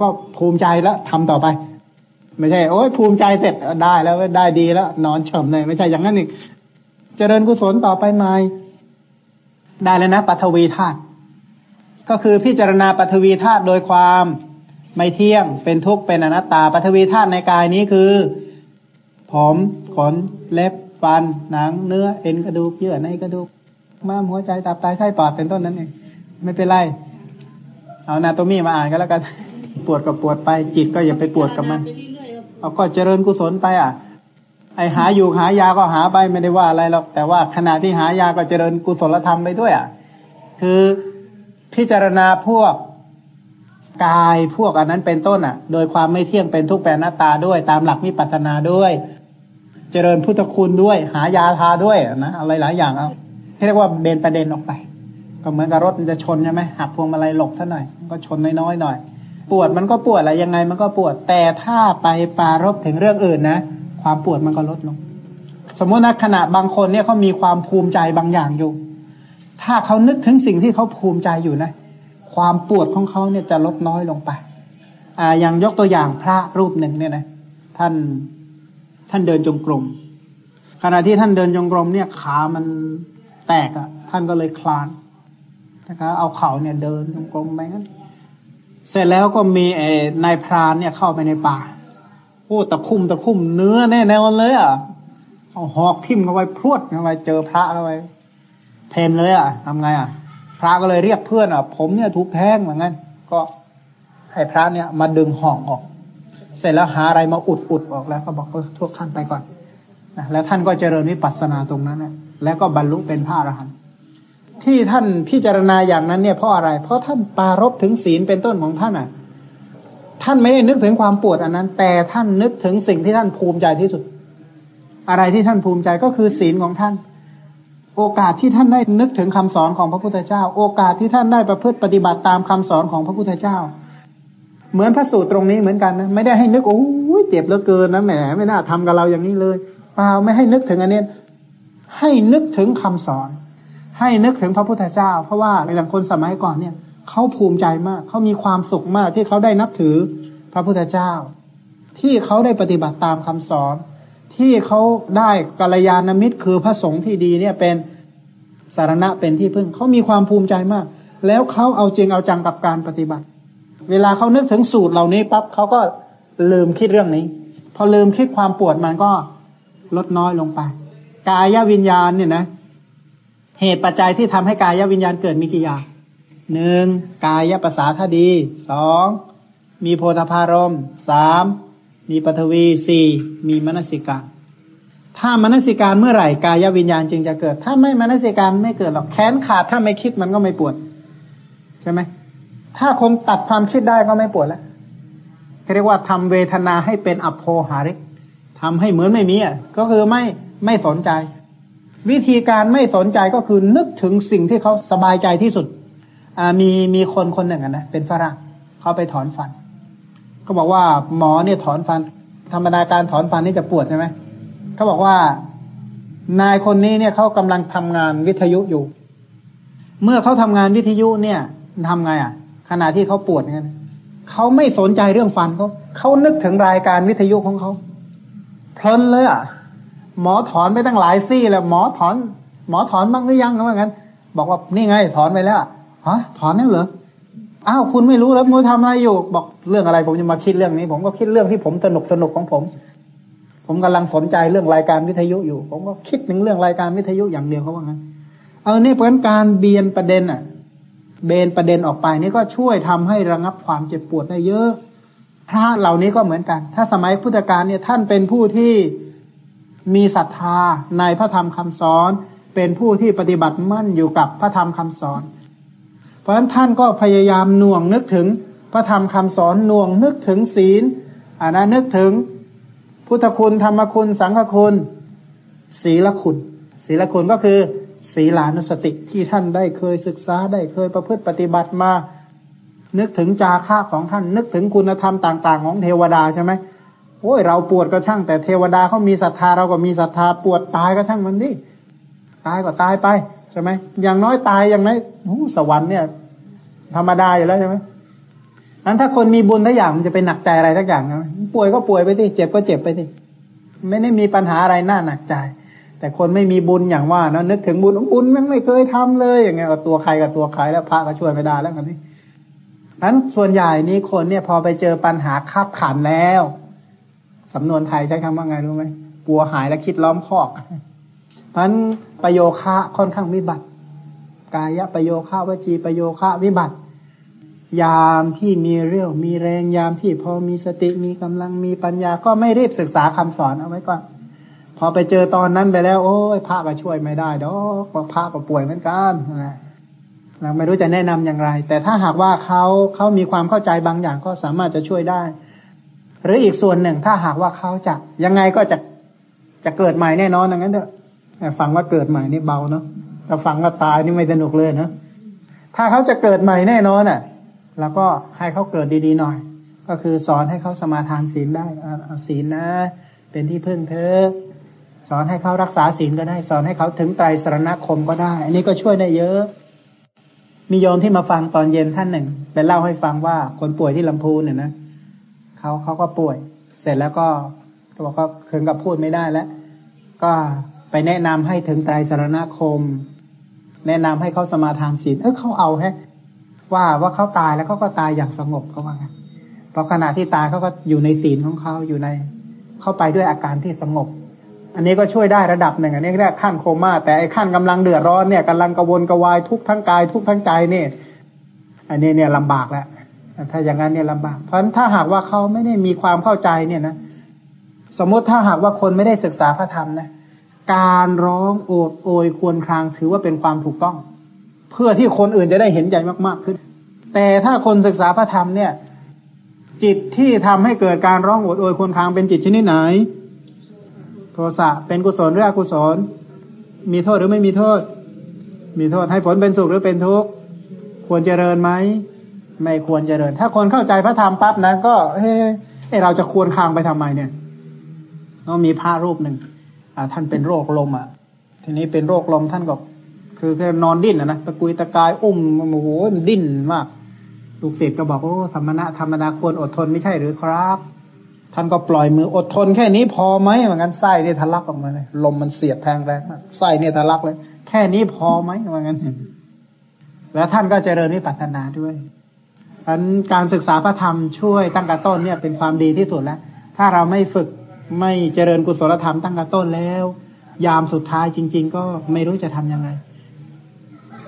S1: ก็ภูมิใจแล้วทำต่อไป ไม่ใช่ โอ้ยภูมิใจเสร็จได้แล้วได้ดีแล้ว นอนเฉมเลย ไม่ใช่อย่างนั้นอีกเจริญกุศลต่อไปใหม่ได้แล้วนะปัทวีธาตุ ก็คือพิจารณาปฐวีธาตุโดยความไม่เที่ยง เป็นทุกข์เป็นอนัตตาปฐวีธาตุในกายนี้คือ ผมขนเล็บฟันหนังเนื้อเอ็นกระดูกเยื่อในกระดูกม้ามหัวใจตับไตไส้ปอดเป็นต้นนั้นเองไม่เป็นไร เอานาโตมีมาอ่านก็แล้วกันปวดก็ปวดไป จิตก็อย่าไปปวดกับมันเอาก็เจริญกุศลไปอะ ไอหาอยู่หายาก็หาไปไม่ได้ว่าอะไรหรอกแต่ว่าขณะที่หายาก็เจริญกุศลธรรมไปด้วยอะ คือ พิจารณาพวกกายพวกอันนั้นเป็นต้นอะ โดยความไม่เที่ยงเป็นทุกข์แปรหน้าตาด้วย ตามหลักมิปัฒนาด้วย เจริญพุทธคุณด้วย หายาทาด้วยนะอะไรหลายอย่างเอาเรียกว่าเบนประเด็นออกไป ก็เหมือนกับรถมันจะชนใช่ไหมหักพวงมาลัยหลบท่าหน่อย ก็ชนน้อยๆหน่อยปวดมันก็ปวดอะไรยังไงมันก็ปวดแต่ถ้าไปปารบถึงเรื่องอื่นนะความปวดมันก็ลดลง สมมตินะขณะบางคนเนี่ยเขามีความภูมิใจบางอย่างอยู่ ถ้าเขานึกถึงสิ่งที่เขาภูมิใจอยู่นะ ความปวดของเขาเนี่ยจะลดน้อยลงไป อ่าอย่างยกตัวอย่างพระรูปหนึ่งเนี่ยนะ ท่านท่านเดินจงกรมขณะที่ท่านเดินจงกรมเนี่ยขามันแตกอะ่ะ ท่านก็เลยคลานนะครับเอาเข่าเนี่ยเดินจงกรมไปงั้นเสร็จแล้วก็มีไอ้นายพรานเนี่ยเข้าไปในป่าโอ้ตะคุ่มตะคุ่มเนื้อแน่แน่เลยอะเอาหอกทิ่มเข้าไปพรวดเข้าไปเจอพระเข้าไป เพนเลยอะทำไงอะ พระก็เลยเรียกเพื่อนอะ ผมเนี่ยถูกแทงเหมือนกันก็ให้พระเนี่ยมาดึงห่องออก เสร็จแล้วหาอะไรมาอุดอุดออกแล้ว ก็บอกเออทุกท่านไปก่อนนะแล้วท่านก็เจริญวิปัสสนาตรงนั้นนะแล้วก็บรรลุเป็นพระอรหันต์ที่ท่านพิจารณาอย่างนั้นเนี่ยเพราะอะไร เพราะท่านปารบถึงศีลเป็นต้นของท่านอะ ท่านไม่ได้นึกถึงความปวดอันนั้น แต่ท่านนึกถึงสิ่งที่ท่านภูมิใจที่สุด อะไรที่ท่านภูมิใจก็คือศีลของท่าน โอกาสที่ท่านได้นึกถึงคำสอนของพระพุทธเจ้า โอกาสที่ท่านได้ประพฤติปฏิบัติตามคำสอนของพระพุทธเจ้า เหมือนพระสูตรตรงนี้เหมือนกันนะไม่ได้ให้นึกโอ้ยเจ็บเหลือเกินนะแหมไม่น่าทำกับเราอย่างนี้เลยเปล่าไม่ให้นึกถึงอันนี้ให้นึกถึงคำสอน ให้นึกถึงพระพุทธเจ้า เพราะว่าอย่างคนสมัยก่อนเนี่ยเขาภูมิใจมากเขามีความสุขมากที่เขาได้นับถือพระพุทธเจ้า ที่เขาได้ปฏิบัติตามคำสอน ที่เขาได้กัลยาณมิตรคือพระสงฆ์ที่ดีเนี่ยเป็นสารณะเป็นที่พึ่งเขามีความภูมิใจมาก แล้วเขาเอาจริงเอาจังกับการปฏิบัติ เวลาเขานึกถึงสูตรเหล่านี้ปั๊บเขาก็ลืมคิดเรื่องนี้ พอลืมคิดความปวดมันก็ลดน้อยลงไป กายวิญญาณเนี่ยนะ เหตุปัจจัยที่ทำให้กายวิญญาณเกิดมีกี่อย่างหนึ่งกายภาษาทดีสองมีโพธพารมสาม มีปฐวีสี่มีมนสิกาถ้ามนสิการเมื่อไหร่กายวิญญาณจึงจะเกิด ถ้าไม่มนสิการไม่เกิดหรอกแขนขาดถ้าไม่คิดมันก็ไม่ปวด ใช่ไหมถ้าคนตัดความคิดได้ก็ไม่ปวดแล้วเรียกว่าทำเวทนาให้เป็นอโภหาริกทำให้เหมือนไม่มีอะก็คือไม่ไม่สนใจ วิธีการไม่สนใจก็คือนึกถึงสิ่งที่เขาสบายใจที่สุดอมีมีคนคนหนึ่งนะเป็นฝรั่งเขาไปถอนฟัน เขาบอกว่าหมอเนี่ยถอนฟัน ธรรมดาการถอนฟันนี่จะปวดใช่ไหมเขาบอกว่านายคนนี้เนี่ยเขากำลังทำงานวิทยุอยู่ เมื่อเขาทำงานวิทยุเนี่ยทำไงอะ ขณะที่เขาปวดเนี่ยเขาไม่สนใจเรื่องฟันเขาเขานึกถึงรายการวิทยุของเขาเพลินเลยอะ หมอถอนไปตั้งหลายซี่แล้วหมอถอน หมอถอนบ้างหรือยังเขาว่างั้น บอกว่านี่ไง ถอนไปแล้วฮะถอนนั่นเหรอ อ้าวคุณไม่รู้แล้วมูทำอะไรอยู่ บอกเรื่องอะไร ผมจะมาคิดเรื่องนี้ ผมก็คิดเรื่องที่ผมสนุกสนุกของผม ผมกำลังสนใจเรื่องรายการวิทยุอยู่ ผมก็คิดถึงเรื่องรายการวิทยุอย่างเดียวเขาว่างั้น เออนี่เป็นการเบียนประเด็นอะ เบนประเด็นออกไปนี่ก็ช่วยทำให้ระงับความเจ็บปวดได้เยอะ พระเหล่านี้ก็เหมือนกัน ถ้าสมัยพุทธกาลเนี่ยท่านเป็นผู้ที่มีศรัทธาในพระธรรมคำสอน เป็นผู้ที่ปฏิบัติมั่นอยู่กับพระธรรมคำสอน เพราะฉะนั้นท่านก็พยายามหน่วงนึกถึง พระธรรมคำสอนหน่วงนึกถึงศีลอ่านะนึกถึง พุทธคุณธรรมคุณสังฆคุณ ศีลคุณ ศีลคุณก็คือ ศีลานุสติที่ท่านได้เคยศึกษาได้เคยประพฤติปฏิบัติมา นึกถึงจาค่าของท่าน นึกถึงคุณธรรมต่าง ๆ ของเทวดาใช่ไหมโอ้ยเราปวดก็ช่าง แต่เทวดาเขามีศรัทธาเราก็มีศรัทธาปวดตายก็ช่างมันดิตายก็ตายไป ใช่ไหมอย่างน้อยตายอย่างน้อยสวรรค์เนี่ย ธรรมดาอยู่แล้วใช่ไหมนั้นถ้าคนมีบุญทุกอย่างมันจะเป็นหนักใจอะไรทุกอย่างนะป่วยก็ป่วยไปที่เจ็บก็เจ็บไปที่ไม่ได้มีปัญหาอะไรน่าหนักใจ แต่คนไม่มีบุญอย่างว่านะนึกถึงบุญบุญมันไม่เคยทำเลยอย่างเงี้ยตัวใครกับตัวใครแล้วพระก็ช่วยไม่ได้แล้วกันนี้นั้นส่วนใหญ่นี้คนเนี่ยพอไปเจอปัญหาคับขันแล้วสำนวนไทยใช้คำว่าไงรู้ไหมปัวหายแล้วคิดล้อมคอกเพราะนั้น ประโยคะค่อนข้างวิบัติ กายประโยคะวจีประโยคะวิบัติ ยามที่มีเรี่ยวมีแรงยามที่พอมีสติมีกำลังมีปัญญาก็ไม่รีบศึกษาคำสอนเอาไว้ก่อนพอไปเจอตอนนั้นไปแล้ว โอ้ยพระก็ช่วยไม่ได้ดอกพระก็ป่วยเหมือนกันนะเราไม่รู้จะแนะนำอย่างไร แต่ถ้าหากว่าเขาเขามีความเข้าใจบางอย่างก็สามารถจะช่วยได้ หรืออีกส่วนหนึ่งถ้าหากว่าเขาจะยังไงก็จะจะเกิดใหม่แน่นอนอย่างนั้นเถอะ ฟังว่าเกิดใหม่นี่เบาเนาะถ้าฟังว่าตายนี่ไม่สนุกเลยนะถ้าเขาจะเกิดใหม่แน่นอนอะ แล้วก็ให้เขาเกิดดีๆหน่อย ก็คือสอนให้เขาสมาทานศีลได้เอาศีลนะ เป็นที่พึ่งเธอสอนให้เขารักษาศีลก็ได้ สอนให้เขาถึงไตรสรณคมก็ได้ อันนี้ก็ช่วยได้เยอะ มีโยมที่มาฟังตอนเย็นท่านหนึ่งเป็นเล่าให้ฟังว่าคนป่วยที่ลำพูนเนี่ยนะเขาเขาก็ป่วย เสร็จแล้วก็เขาบอกก็เคืองกับพูดไม่ได้แล้ว ก็ ไปแนะนำให้ถึงไตรสรณคม แนะนำให้เขาสมาทานศีลเออเขาเอาแฮะว่าว่าเขาตายแล้วเขาก็ตายอย่างสงบเขาว่าไงเพราะขณะที่ตายเขาก็อยู่ในศีลของเขาอยู่ใน เข้าไปด้วยอาการที่สงบ อันนี้ก็ช่วยได้ระดับหนึ่งอันนี้เรียกขั้นโคม่าแต่ไอ้ขั้นกำลังเดือดร้อนเนี่ยกำลังกระวนกระวายทุกทั้งกายทุกทั้งใจเนี่ยอันนี้เนี่ยลำบากแล้วถ้าอย่างนั้นเนี่ยลำบาก เพราะฉะนั้นถ้าหากว่าเขาไม่ได้มีความเข้าใจเนี่ยนะสมมติถ้าหากว่าคนไม่ได้ศึกษาพระธรรมนะ การร้องโอดโอยควรครางถือว่าเป็นความถูกต้อง เพื่อที่คนอื่นจะได้เห็นใจมาก ๆขึ้น แต่ถ้าคนศึกษาพระธรรมเนี่ย จิตที่ทำให้เกิดการร้องโอดโอยควรครางเป็นจิตชนิดไหน โทสะเป็นกุศลหรืออกุศล มีโทษหรือไม่มีโทษ มีโทษให้ผลเป็นสุขหรือเป็นทุกข์ควรเจริญไหมไม่ควรเจริญ ถ้าคนเข้าใจพระธรรมปั๊บนะก็เฮ้เราจะควรคางไปทำไมเนี่ยก็มีพระรูปหนึ่ง ท่านเป็นโรคลมอะ ทีนี้เป็นโรคลมท่านก็ คือแค่นอนดิ้นนะนะตะกุยตะกายอุ้มโอ้โหดิ้นมากลูกศิษย์ก็บอกโอ้ธรรมะธรรมนาควรอดทนไม่ใช่หรือครับ ท่านก็ปล่อยมืออดทนแค่นี้พอไหมเหมือนกันไส้เนี่ยทะลักออกมาเลยลมมันเสียบแทงแรงมากไส้เนี่ยทะลักเลยทค่นี้พอไหมว่างั้นแล้วท่านก็เจริญวิปัสสนาด้วยอันการศึกษาพระธรรมช่วยตั้งแต่ต้นเนี่ยเป็นความดีที่สุดแล้ว ถ้าเราไม่ฝึก ไม่เจริญกุศลธรรมตั้งแต่ต้นแล้ว ยามสุดท้ายจริง ๆ ก็ไม่รู้จะทํำยังไง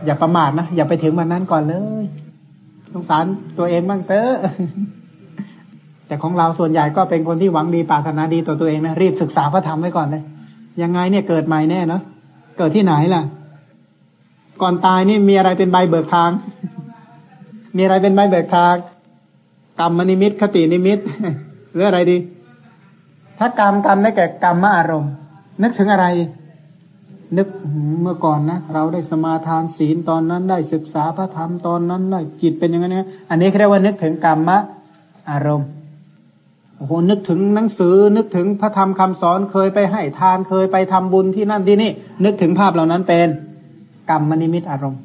S1: อย่าประมาทนะ อย่าไปถึงวันนั้นก่อนเลยสงสารตัวเองบ้างเตอะแต่ของเราส่วนใหญ่ก็เป็นคนที่หวังดีปรารถนาดีต่อตัวเองนะรีบศึกษาพระธรรมไว้ก่อนเลยยังไงเนี่ยเกิดใหม่แน่เนาะเกิดที่ไหนล่ะ ก่อนตายนี่มีอะไรเป็นใบเบิกทาง มีอะไรเป็นใบเบิกทางกรรมนิมิตคตินิมิตหรืออะไรดี ถ้ากรรมกรรมได้แก่กรรมอารมณ์ นึกถึงอะไร นึกเมื่อก่อนนะเราได้สมาทานศีลตอนนั้นได้ศึกษาพระธรรมตอนนั้นได้จิตเป็นอย่างนี้อันนี้เรียกว่านึกถึงกรรมอารมณ์โอ้โหนึกถึงหนังสือ นึกถึงพระธรรมคำสอนเคยไปให้ทานเคยไปทำบุญที่นั่นที่นี่ นึกถึงภาพเหล่านั้นเป็นกรรมนิมิตอารมณ์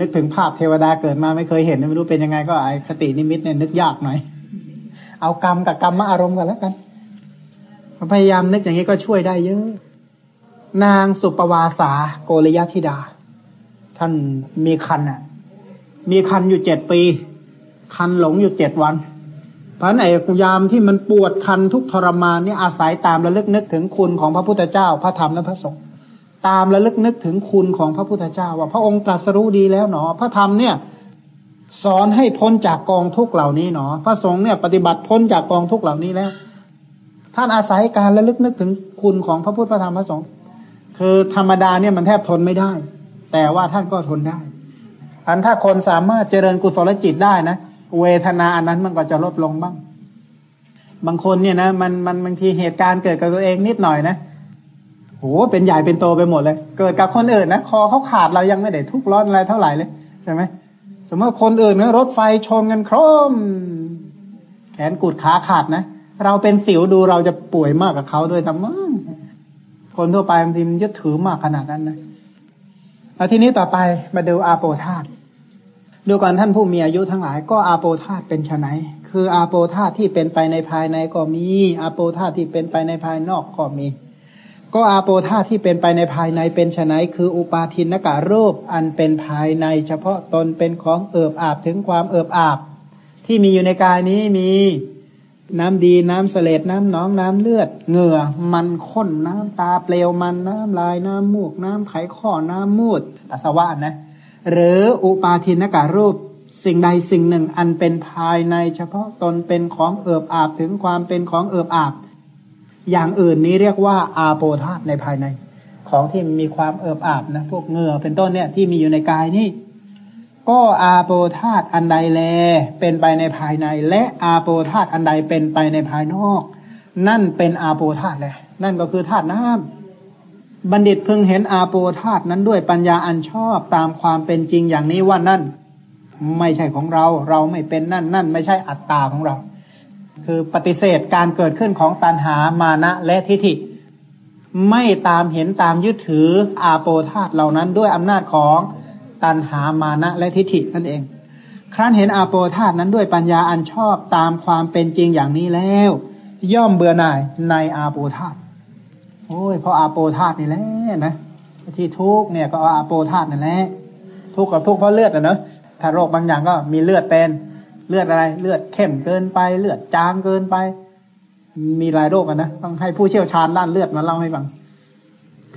S1: นึกถึงภาพเทวดาเกิดมาไม่เคยเห็นไม่รู้เป็นยังไงก็ไอคตินิมิตเนี่ยนึกยากหน่อย เอากรรมกับกรรมอารมณ์กันแล้วกัน พยายามนึกอย่างนี้ก็ช่วยได้เยอะ นางสุปวาสาโกรยธิดา ท่านมีคันอะ มีคันอยู่เจ็ดปี คันหลงอยู่เจ็ดวันพราะไอ้ยามที่มันปวดคันทุกทรมานนี่อาศัยตามระลึกนึกถึงคุณของพระพุทธเจ้า พระธรรมและพระสงฆ์ตามระลึกนึกถึงคุณของพระพุทธเจ้า ว่าพระองค์ตรัสรู้ดีแล้วหนอ พระธรรมเนี่ยสอนให้พ้นจากกองทุกเหล่านี้หนอ พระสงฆ์เนี่ยปฏิบัติพ้นจากกองทุกเหล่านี้แล้ว ท่านอาศัยการระลึกนึกถึงคุณของพระพุทธพระธรรมพระสงฆ์คือธรรมดาเนี่ยมันแทบทนไม่ได้ แต่ว่าท่านก็ทนได้ อันถ้าคนสามารถเจริญกุศลจิตได้นะเวทนาอันนั้นมันก็จะลดลงบ้าง บางคนเนี่ยนะมันมันบางทีเหตุการณ์เกิดกับตัวเองนิดหน่อยนะโหเป็นใหญ่เป็นโตไปหมดเลย เกิดกับคนอื่นนะคอเขาขาดเรายังไม่ได้ทุกข์ร้อนอะไรเท่าไหร่เลยใช่ไหมสมมติคนอื่นนะรถไฟชนกันโครม แขนกุดขาขาดนะ เราเป็นสิวดูเราจะป่วยมากกับเขาด้วยแต่มั่งคนทั่วไปบางทีมันยึดถือมากขนาดนั้นนะแล้วทีนี้ต่อไปมาดูอาโปธาตดูก่อนท่านผู้มีอายุทั้งหลาย ก็อาโปธาตเป็นไฉนคืออาโปธาตที่เป็นไปในภายในก็มี อาโปธาตที่เป็นไปในภายนอกก็มี ก็อาโปธาตที่เป็นไปในภายในเป็นไฉนคืออุปาทินกะรูปอันเป็นภายใน เฉพาะตนเป็นของเอิบอาบถึงความเอิบอาบ ที่มีอยู่ในกายนี้มี น้ำดีน้ำเสลดน้ำหนองน้ำเลือดเหงื่อ มันข้นน้ำตาเปลวมันน้ำลายน้ำมูก น้ำไขข้อน้ำมูดปัสสาวะนะ หรืออุปาทินกะรูปสิ่งใดสิ่งหนึ่งอันเป็นภายในเฉพาะตนเป็นของเอิบอาบถึงความเป็นของเอิบอาบ อย่างอื่นนี้เรียกว่าอาโปธาตในภายใน ของที่มีความเอิบอาบนะพวกเหงื่อเป็นต้นเนี่ยที่มีอยู่ในกายนี่ ก็อาโปธาตอันใดแล เป็นไปในภายใน และอาโปธาตอันใดเป็นไปในภายนอก นั่นเป็นอาโปธาตแหละ นั่นก็คือธาตุน้ำบัณฑิตพึงเห็นอาโปธาตนั้นด้วยปัญญาอันชอบตามความเป็นจริงอย่างนี้ว่านั่น ไม่ใช่ของเรา เราไม่เป็นนั่นนั่นไม่ใช่อัตตาของเรา คือปฏิเสธการเกิดขึ้นของตัณหามานะและทิฏฐิ ไม่ตามเห็นตามยึดถืออาโปธาตเหล่านั้นด้วยอำนาจของ ตัณหามานะและทิฏฐินั่นเอง ครั้นเห็นอาโปธาตนั้นด้วยปัญญาอันชอบตามความเป็นจริงอย่างนี้แล้ว ย่อมเบื่อหน่ายในอาโปธาตโอ้ยเพราะอาโปธาตนี่แหละนะที่ทุกเนี่ยก็อาโปธาตนั่นแหละทุกกับทุกเพราะเลือดนะเนอะถ้าโรคบางอย่างก็มีเลือดเป็นเลือดอะไร เลือดเข้มเกินไป เลือดจางเกินไป มีหลายโรคกันนะต้องให้ผู้เชี่ยวชาญด้านเลือดมาเล่าให้ฟัง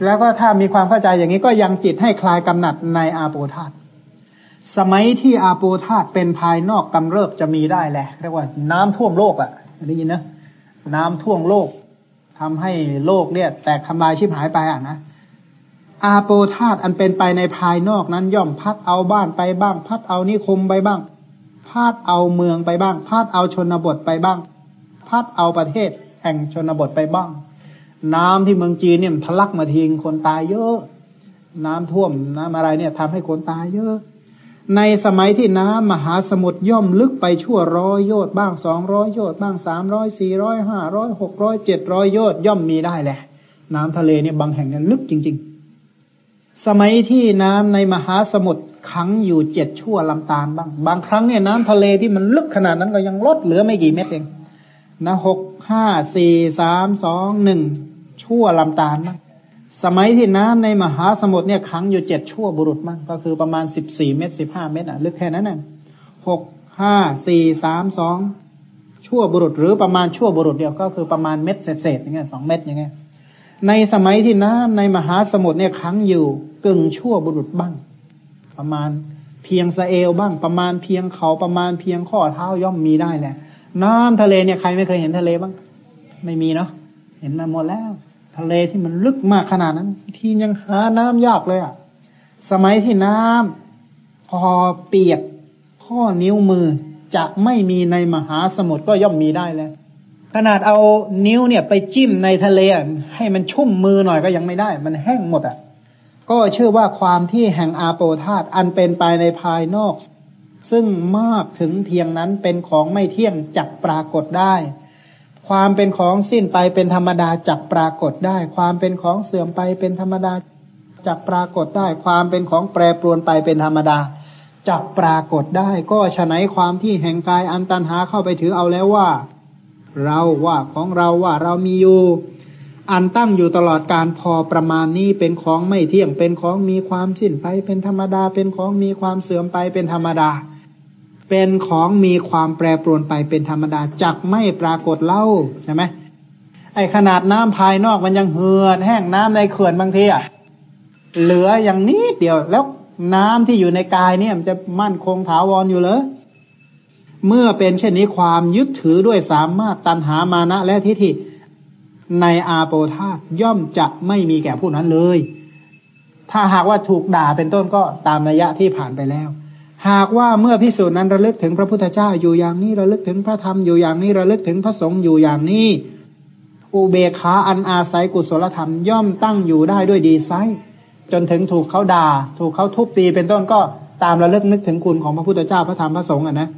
S1: แล้วก็ถ้ามีความเข้าใจอย่างนี้ก็ยังจิตให้คลายกำหนัดในอาโปธาตสมัยที่อาโปธาตเป็นภายนอกกำเริบจะมีได้แหละเรียกว่าน้ำท่วมโลกอะ่ะได้ยินนะน้ำท่วมโลกทำให้โลกเนี่ย แตกทำลายชิบหายไปอะนะอาโปธาตอันเป็นไปในภายนอกนั้นย่อมพัดเอาบ้านไปบ้าง พัดเอานิคมไปบ้าง พัดเอาเมืองไปบ้าง พัดเอาชนบทไปบ้าง พัดเอาประเทศแห่งชนบทไปบ้าง น้ำที่เมืองจีนเนี่ยทะลักมาทิ้งคนตายเยอะ น้ำท่วมน้ำอะไรเนี่ยทำให้คนตายเยอะ ในสมัยที่น้ำมหาสมุทรย่อมลึกไปชั่วร้อยโยชน์บ้างสองร้อยโยชน์บ้างสามร้อยสี่ร้อยห้าร้อยหกร้อยเจ็ดร้อยโยชน์ย่อมมีได้แหละ น้ำทะเลเนี่ยบางแห่งเนี่ยลึกจริง ๆ สมัยที่น้ำในมหาสมุทรขังอยู่เจ็ดชั่วลำตาลบ้าง บางครั้งเนี่ยน้ำทะเลที่มันลึกขนาดนั้นก็ยังลดเหลือไม่กี่เม็ดเองนะหกห้าสี่สามสองหนึ่ง ชั่วลำตาลนะสมัยที่น้ำในมหาสมุทรเนี่ยขังอยู่เจ็ดชั่วบุรุษมั่งก็คือประมาณสิบสี่เมตรสิบห้าเมตรอะลึกแค่นั้นน่ะหกห้าสี่สามสองชั่วบุรุษหรือประมาณชั่วบุรุษเดียวก็คือประมาณเม็ดเศษๆอย่างเงี้ยสองเม็ดอย่างเงี้ยในสมัยที่น้ำในมหาสมุทรเนี่ยขังอยู่กึ่งชั่วบุรุษบ้าง ประมาณเพียงสะเอวบ้าง ประมาณเพียงเขาประมาณเพียงข้อเท้าย่อมมีได้แหละ น้ำทะเลเนี่ยใครไม่เคยเห็นทะเลบ้าง ไม่มีเนาะเห็นมาหมดแล้ว ทะเลที่มันลึกมากขนาดนั้น ที่ยังหาน้ำยากเลยอะ สมัยที่น้ำพอเปียกข้อนิ้วมือจะไม่มีในมหาสมุทรก็ย่อมมีได้แล้ว ขนาดเอานิ้วเนี่ยไปจิ้มในทะเลให้มันชุ่มมือหน่อยก็ยังไม่ได้ มันแห้งหมดอะ ก็เชื่อว่าความที่แห่งอาโปธาตอันเป็นไปในภายนอก ซึ่งมากถึงเพียงนั้นเป็นของไม่เที่ยงจักปรากฏได้ ความเป็นของสิ้นไปเป็นธรรมดาจักปรากฏได้ ความเป็นของเสื่อมไปเป็นธรรมดาจักปรากฏได้ ความเป็นของแปรปรวนไปเป็นธรรมดาจักปรากฏได้ก็ฉะไหนความที่แห่งกายอันตันหาเข้าไปถือเอาแล้วว่า เราว่าของเราว่าเรามีอยู่ อันตั้งอยู่ตลอดการพอประมาณนี้เป็นของไม่เที่ยงเป็นของมีความสิ้นไปเป็นธรรมดาเป็นของมีความเสื่อมไปเป็นธรรมดา เป็นของมีความแปรปรวนไปเป็นธรรมดาจักไม่ปรากฏเล่าใช่ไหมไอขนาดน้ำภายนอกมันยังเหือดแห้งน้ำในเขื่อนบางทีอะเหลืออย่างนี้เดียวแล้วน้ำที่อยู่ในกายเนี่ยมันจะมั่นคงถาวรอยู่เลยเมื่อเป็นเช่นนี้ความยึดถือด้วยสามารถตันหามานะและทิฏฐิในอาโปธาย่อมจะไม่มีแก่ผู้นั้นเลย ถ้าหากว่าถูกด่าเป็นต้นก็ตามนัยยะที่ผ่านไปแล้ว หากว่าเมื่อพิสูจน์นั้นระลึกถึงพระพุทธเจ้าอยู่อย่างนี้ระลึกถึงพระธรรมอยู่อย่างนี้ระลึกถึงพระสงฆ์อยู่อย่างนี้ อุเบคาอันอาศัยกุศลธรรมย่อมตั้งอยู่ได้ด้วยดีไซจนถึงถูกเขาด่า ถูกเขาทุบตีเป็นต้นก็ตามระลึกนึกถึงคุณของพระพุทธเจ้าพระธรรมพระสงฆ์อะนะ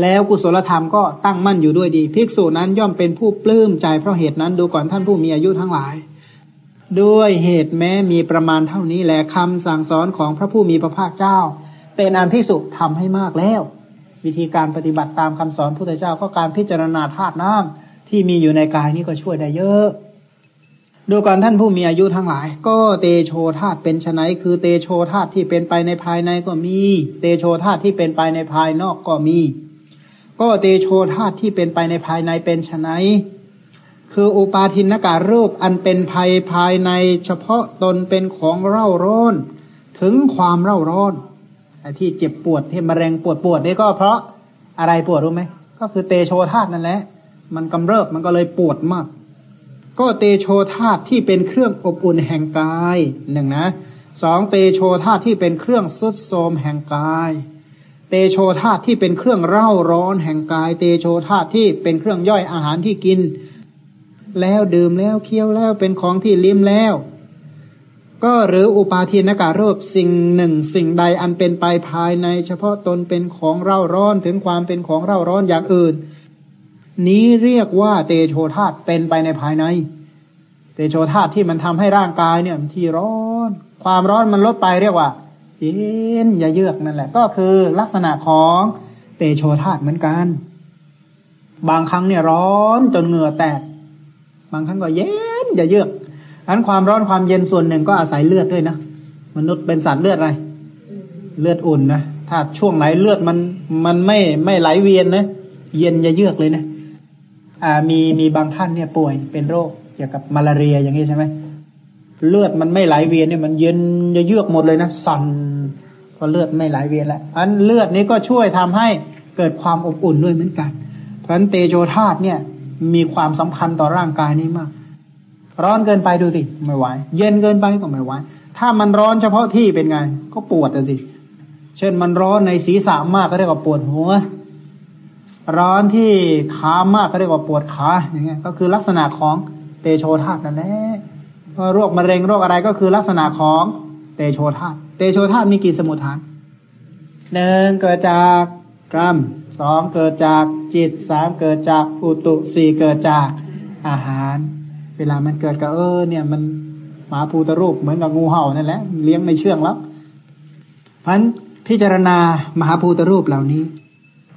S1: แล้วกุศลธรรมก็ตั้งมั่นอยู่ด้วยดี ภิกษุนั้นย่อมเป็นผู้ปลื้มใจเพราะเหตุนั้นดูก่อนท่านผู้มีอายุทั้งหลาย ด้วยเหตุแม้มีประมาณเท่านี้แหละคำสั่งสอนของพระผู้มีพระภาคเจ้า เป็นอันพิสุทำให้มากแล้ว วิธีการปฏิบัติตามคำสอนพุทธเจ้าก็การพิจารณาธาตุน้ำที่มีอยู่ในกายนี้ก็ช่วยได้เยอะ ดูก่อนท่านผู้มีอายุทั้งหลาย ก็เตโชธาตเป็นไนคือเตโชธาตที่เป็นไปในภายในก็มี เตโชธาตที่เป็นไปในภายนอกก็มี ก็เตโชธาตที่เป็นไปในภายในเป็นไนคืออุปาทินการรูปอันเป็นภัยภายในเฉพาะตนเป็นของเร่าร้อนถึงความเร่าร้อน ที่เจ็บปวดที่มะเร็งปวดปวดนี่ก็เพราะอะไรปวดรู้ไหมก็คือเตโชธาตนั่นแหละ มันกำเริบมันก็เลยปวดมาก ก็เตโชธาตุที่เป็นเครื่องอบอุ่นแห่งกายหนึ่งนะสองเตโชธาตุที่เป็นเครื่องสุดโทมแห่งกาย เตโชธาตุที่เป็นเครื่องเร่าร้อนแห่งกาย เตโชธาตุที่เป็นเครื่องย่อยอาหารที่กิน แล้วดื่มแล้วเคี้ยวแล้วเป็นของที่ลิ้มแล้ว ก็หรืออุปาทินการูปสิ่งหนึ่งสิ่งใดอันเป็นไปภายใน เฉพาะตนเป็นของเร่าร้อนถึงความเป็นของเร่าร้อนอย่างอื่น นี้เรียกว่าเตโชธาตเป็นไปในภายใน เตโชธาตที่มันทำให้ร่างกายเนี่ยที่ร้อน ความร้อนมันลดไปเรียกว่าเย็นอย่าเยือกนั่นแหละ ก็คือลักษณะของเตโชธาตเหมือนกัน บางครั้งเนี่ยร้อนจนเหงื่อแตก บางครั้งก็เย็นอย่าเยือก อันความร้อนความเย็นส่วนหนึ่งก็อาศัยเลือดด้วยนะมนุษย์เป็นสัตว์เลือดอะไร เลือดอุ่นนะถ้าช่วงไหนเลือดมันมันไม่ไม่ไหลเวียนนะเย็นอย่าเยือกเลยนะอ่ามีมีบางท่านเนี่ยป่วยเป็นโรคเกี่ยวกับมาลาเรียอย่างนี้ใช่ไหมเลือดมันไม่ไหลเวียนเนี่ยมันเย็นจะเยือกหมดเลยนะสั่นพอเลือดไม่ไหลเวียนแล้วอันเลือดนี้ก็ช่วยทำให้เกิดความอบอุ่นด้วยเหมือนกัน เพราะฉะนั้นเตโชธาตุเนี่ยมีความสำคัญต่อร่างกายนี้มาก ร้อนเกินไปดูสิไม่ไหวเย็นเกินไปก็ไม่ไหวถ้ามันร้อนเฉพาะที่เป็นไง ก็ปวดสิเช่นมันร้อนในศีรษะมากก็เรียกว่าปวดหัว ร้อนที่ขามากก็เรียกว่าปวดขาอย่างเงี้ย ก็คือลักษณะของเตโชธาตุนั่นแหละโรคมะเร็งโรคอะไรก็คือลักษณะของเตโชธาตุเตโชธาตุมีกี่สมุทฐานหนึ่งเกิดจากกรรมสองเกิดจากจิตสามเกิดจากอุตุสี่เกิดจากอาหาร เวลามันเกิดก็เออ เนี่ยมันหมาภูตรูปเหมือนกับงูเห่านั่นแหละเลี้ยงในเชื่องแล้วพันพิจารณามหาภูตรูปเหล่านี้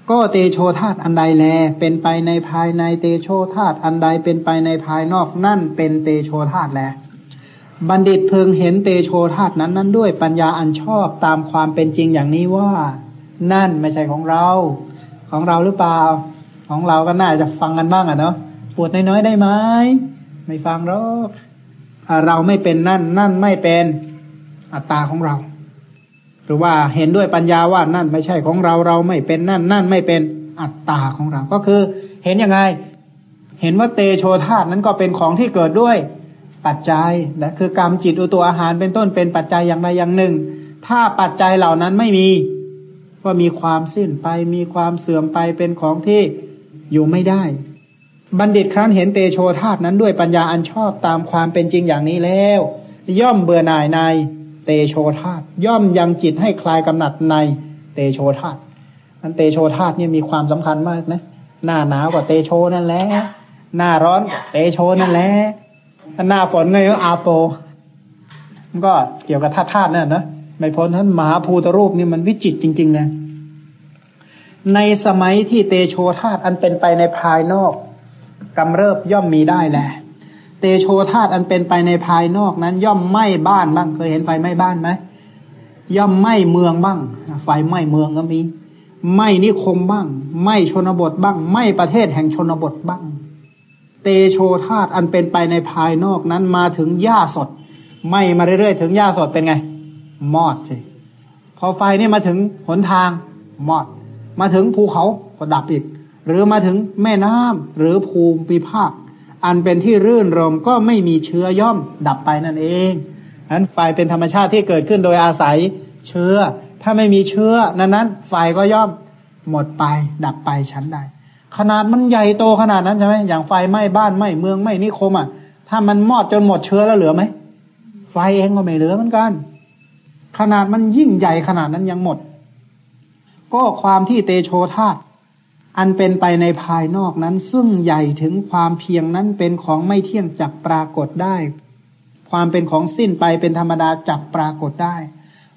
S1: ก็เตโชธาตอันใดแล เป็นไปในภายในเตโชธาตอันใดเป็นไปในภายนอกนั่นเป็นเตโชธาตแล บัณฑิตพึงเห็นเตโชธาตุนั้นนั้นด้วยปัญญาอันชอบตามความเป็นจริงอย่างนี้ว่า นั่นไม่ใช่ของเรา ของเราหรือเปล่า ของเราก็น่าจะฟังกันบ้างอะเนาะปวดน้อยๆได้ไหม ไม่ฟังหรอกเราไม่เป็นนั่น นั่นไม่เป็นอัตตาของเรา หรือว่าเห็นด้วยปัญญาว่านั่นไม่ใช่ของเราเราไม่เป็นนั่น นั่นไม่เป็นอัตตาของเรา ก็คือเห็นยังไง เห็นว่าเตโชธาตุนั้นก็เป็นของที่เกิดด้วย ปัจจัยนะคือกรรมจิตอุตัวอาหารเป็นต้นเป็นปัจจัยอย่างใดอย่างหนึ่ง ถ้าปัจจัยเหล่านั้นไม่มีก็มีความสิ้นไปมีความเสื่อมไปเป็นของที่อยู่ไม่ได้ บัณฑิตครั้นเห็นเตโชธาตุนั้นด้วยปัญญาอันชอบตามความเป็นจริงอย่างนี้แล้ว ย่อมเบื่อหน่ายในเตโชธาตุย่อมยังจิตให้คลายกำหนัดในเตโชธาตุอันเตโชธาตุเนี่ยมีความสำคัญมากนะหน้าหนาวกว่าเตโชนั่นแหละหน้าร้อนเตโชนั่นแหละหน้าฝนก็อาโป มันก็เกี่ยวกับธาตุธาตุนั่นนะไม่พ้นท่านมหาภูตรูปนี่มันวิจิตจริง ๆ นะ ในสมัยที่เตโชธาตุอันเป็นไปในภายนอก กำเริบย่อมมีได้แหละเตโชธาตุอันเป็นไปในภายนอกนั้น ย่อมไหม้บ้านบ้างเคยเห็นไฟไหม้บ้านไหมย่อมไหม้เมืองบ้าง ไฟไหม้เมืองก็มีไหม้นิคมบ้างไหม้ชนบทบ้างไหม้ประเทศแห่งชนบทบ้าง เตโชธาตอันเป็นไปในภายนอกนั้นมาถึงหญ้าสดไหม้มาเรื่อยๆถึงหญ้าสดเป็นไง มอดสิพอไฟนี่มาถึงหนทางมอด มาถึงภูเขาก็ดับอีก หรือมาถึงแม่น้ำหรือภูมิภาค อันเป็นที่รื่นรมก็ไม่มีเชื้อย่อมดับไปนั่นเองนั้นไฟเป็นธรรมชาติที่เกิดขึ้นโดยอาศัยเชื้อ ถ้าไม่มีเชื้อนั้นนั้นไฟก็ย่อมหมดไป ดับไปชั้นใดขนาดมันใหญ่โตขนาดนั้นใช่ไหมอย่างไฟไหม้บ้านไหม้เมืองไหม้นิคมอะถ้ามันมอดจนหมดเชื้อแล้วเหลือไหมไฟเองก็ไม่เหลือเหมือนกัน ขนาดมันยิ่งใหญ่ขนาดนั้นยังหมด ก็ความที่เตโชธาต อันเป็นไปในภายนอกนั้น ซึ่งใหญ่ถึงความเพียงนั้นเป็นของไม่เที่ยงจับปรากฏได้ ความเป็นของสิ้นไปเป็นธรรมดาจับปรากฏได้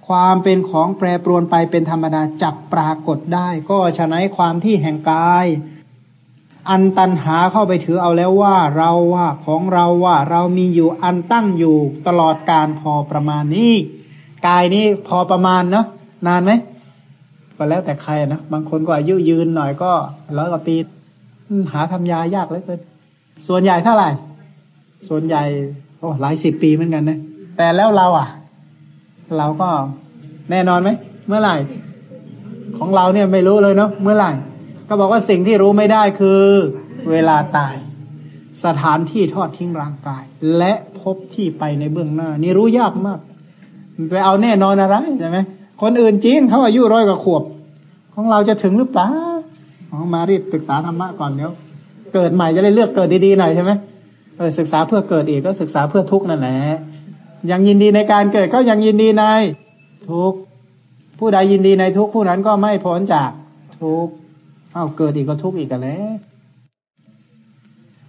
S1: ความเป็นของแปรปรวนไปเป็นธรรมดาจับปรากฏได้ ก็ฉะนั้นความที่แห่งกาย อันตันหาเข้าไปถือเอาแล้วว่าเราว่าของเราว่าเรามีอยู่อันตั้งอยู่ตลอดการพอประมาณนี้กายนี้พอประมาณเนาะนานไหม ก็แล้วแต่ใครนะบางคนก็อายุยืนหน่อยก็ร้อยกว่าปีหาทำยายากเหลยเกินส่วนใหญ่เท่าไหร่ ส่วนใหญ่โอ้หลายสิบปีเหมือนกันนะแต่แล้วเราอะ เราก็แน่นอนไหมเมื่อไหร่ ของเราเนี่ยไม่รู้เลยเนาะเมื่อไหร่ ก็บอกว่าสิ่งที่รู้ไม่ได้คือ เวลาตาย สถานที่ทอดทิ้งร่างกาย และพบที่ไปในเบื้องหน้า นี่รู้ยากมากไปเอาแน่นอนอะไรใช่ไหม คนอื่นจริงเขาอายุร้อยกว่าขวบ ของเราจะถึงหรือเปล่าของมารีบศึกษาธรรมะก่อนเดี๋ยวเกิดใหม่จะได้เลือกเกิดดีๆหน่อยใช่ไหมเออศึกษาเพื่อเกิดอีกก็ศึกษาเพื่อทุกนั่นแหละยังยินดีในการเกิดก็ยังยินดีในทุกผู้ใดยินดีในทุกผู้นั้นก็ไม่พ้นจากทุกเอาเกิดอีกก็ทุกอีกกันแล้ว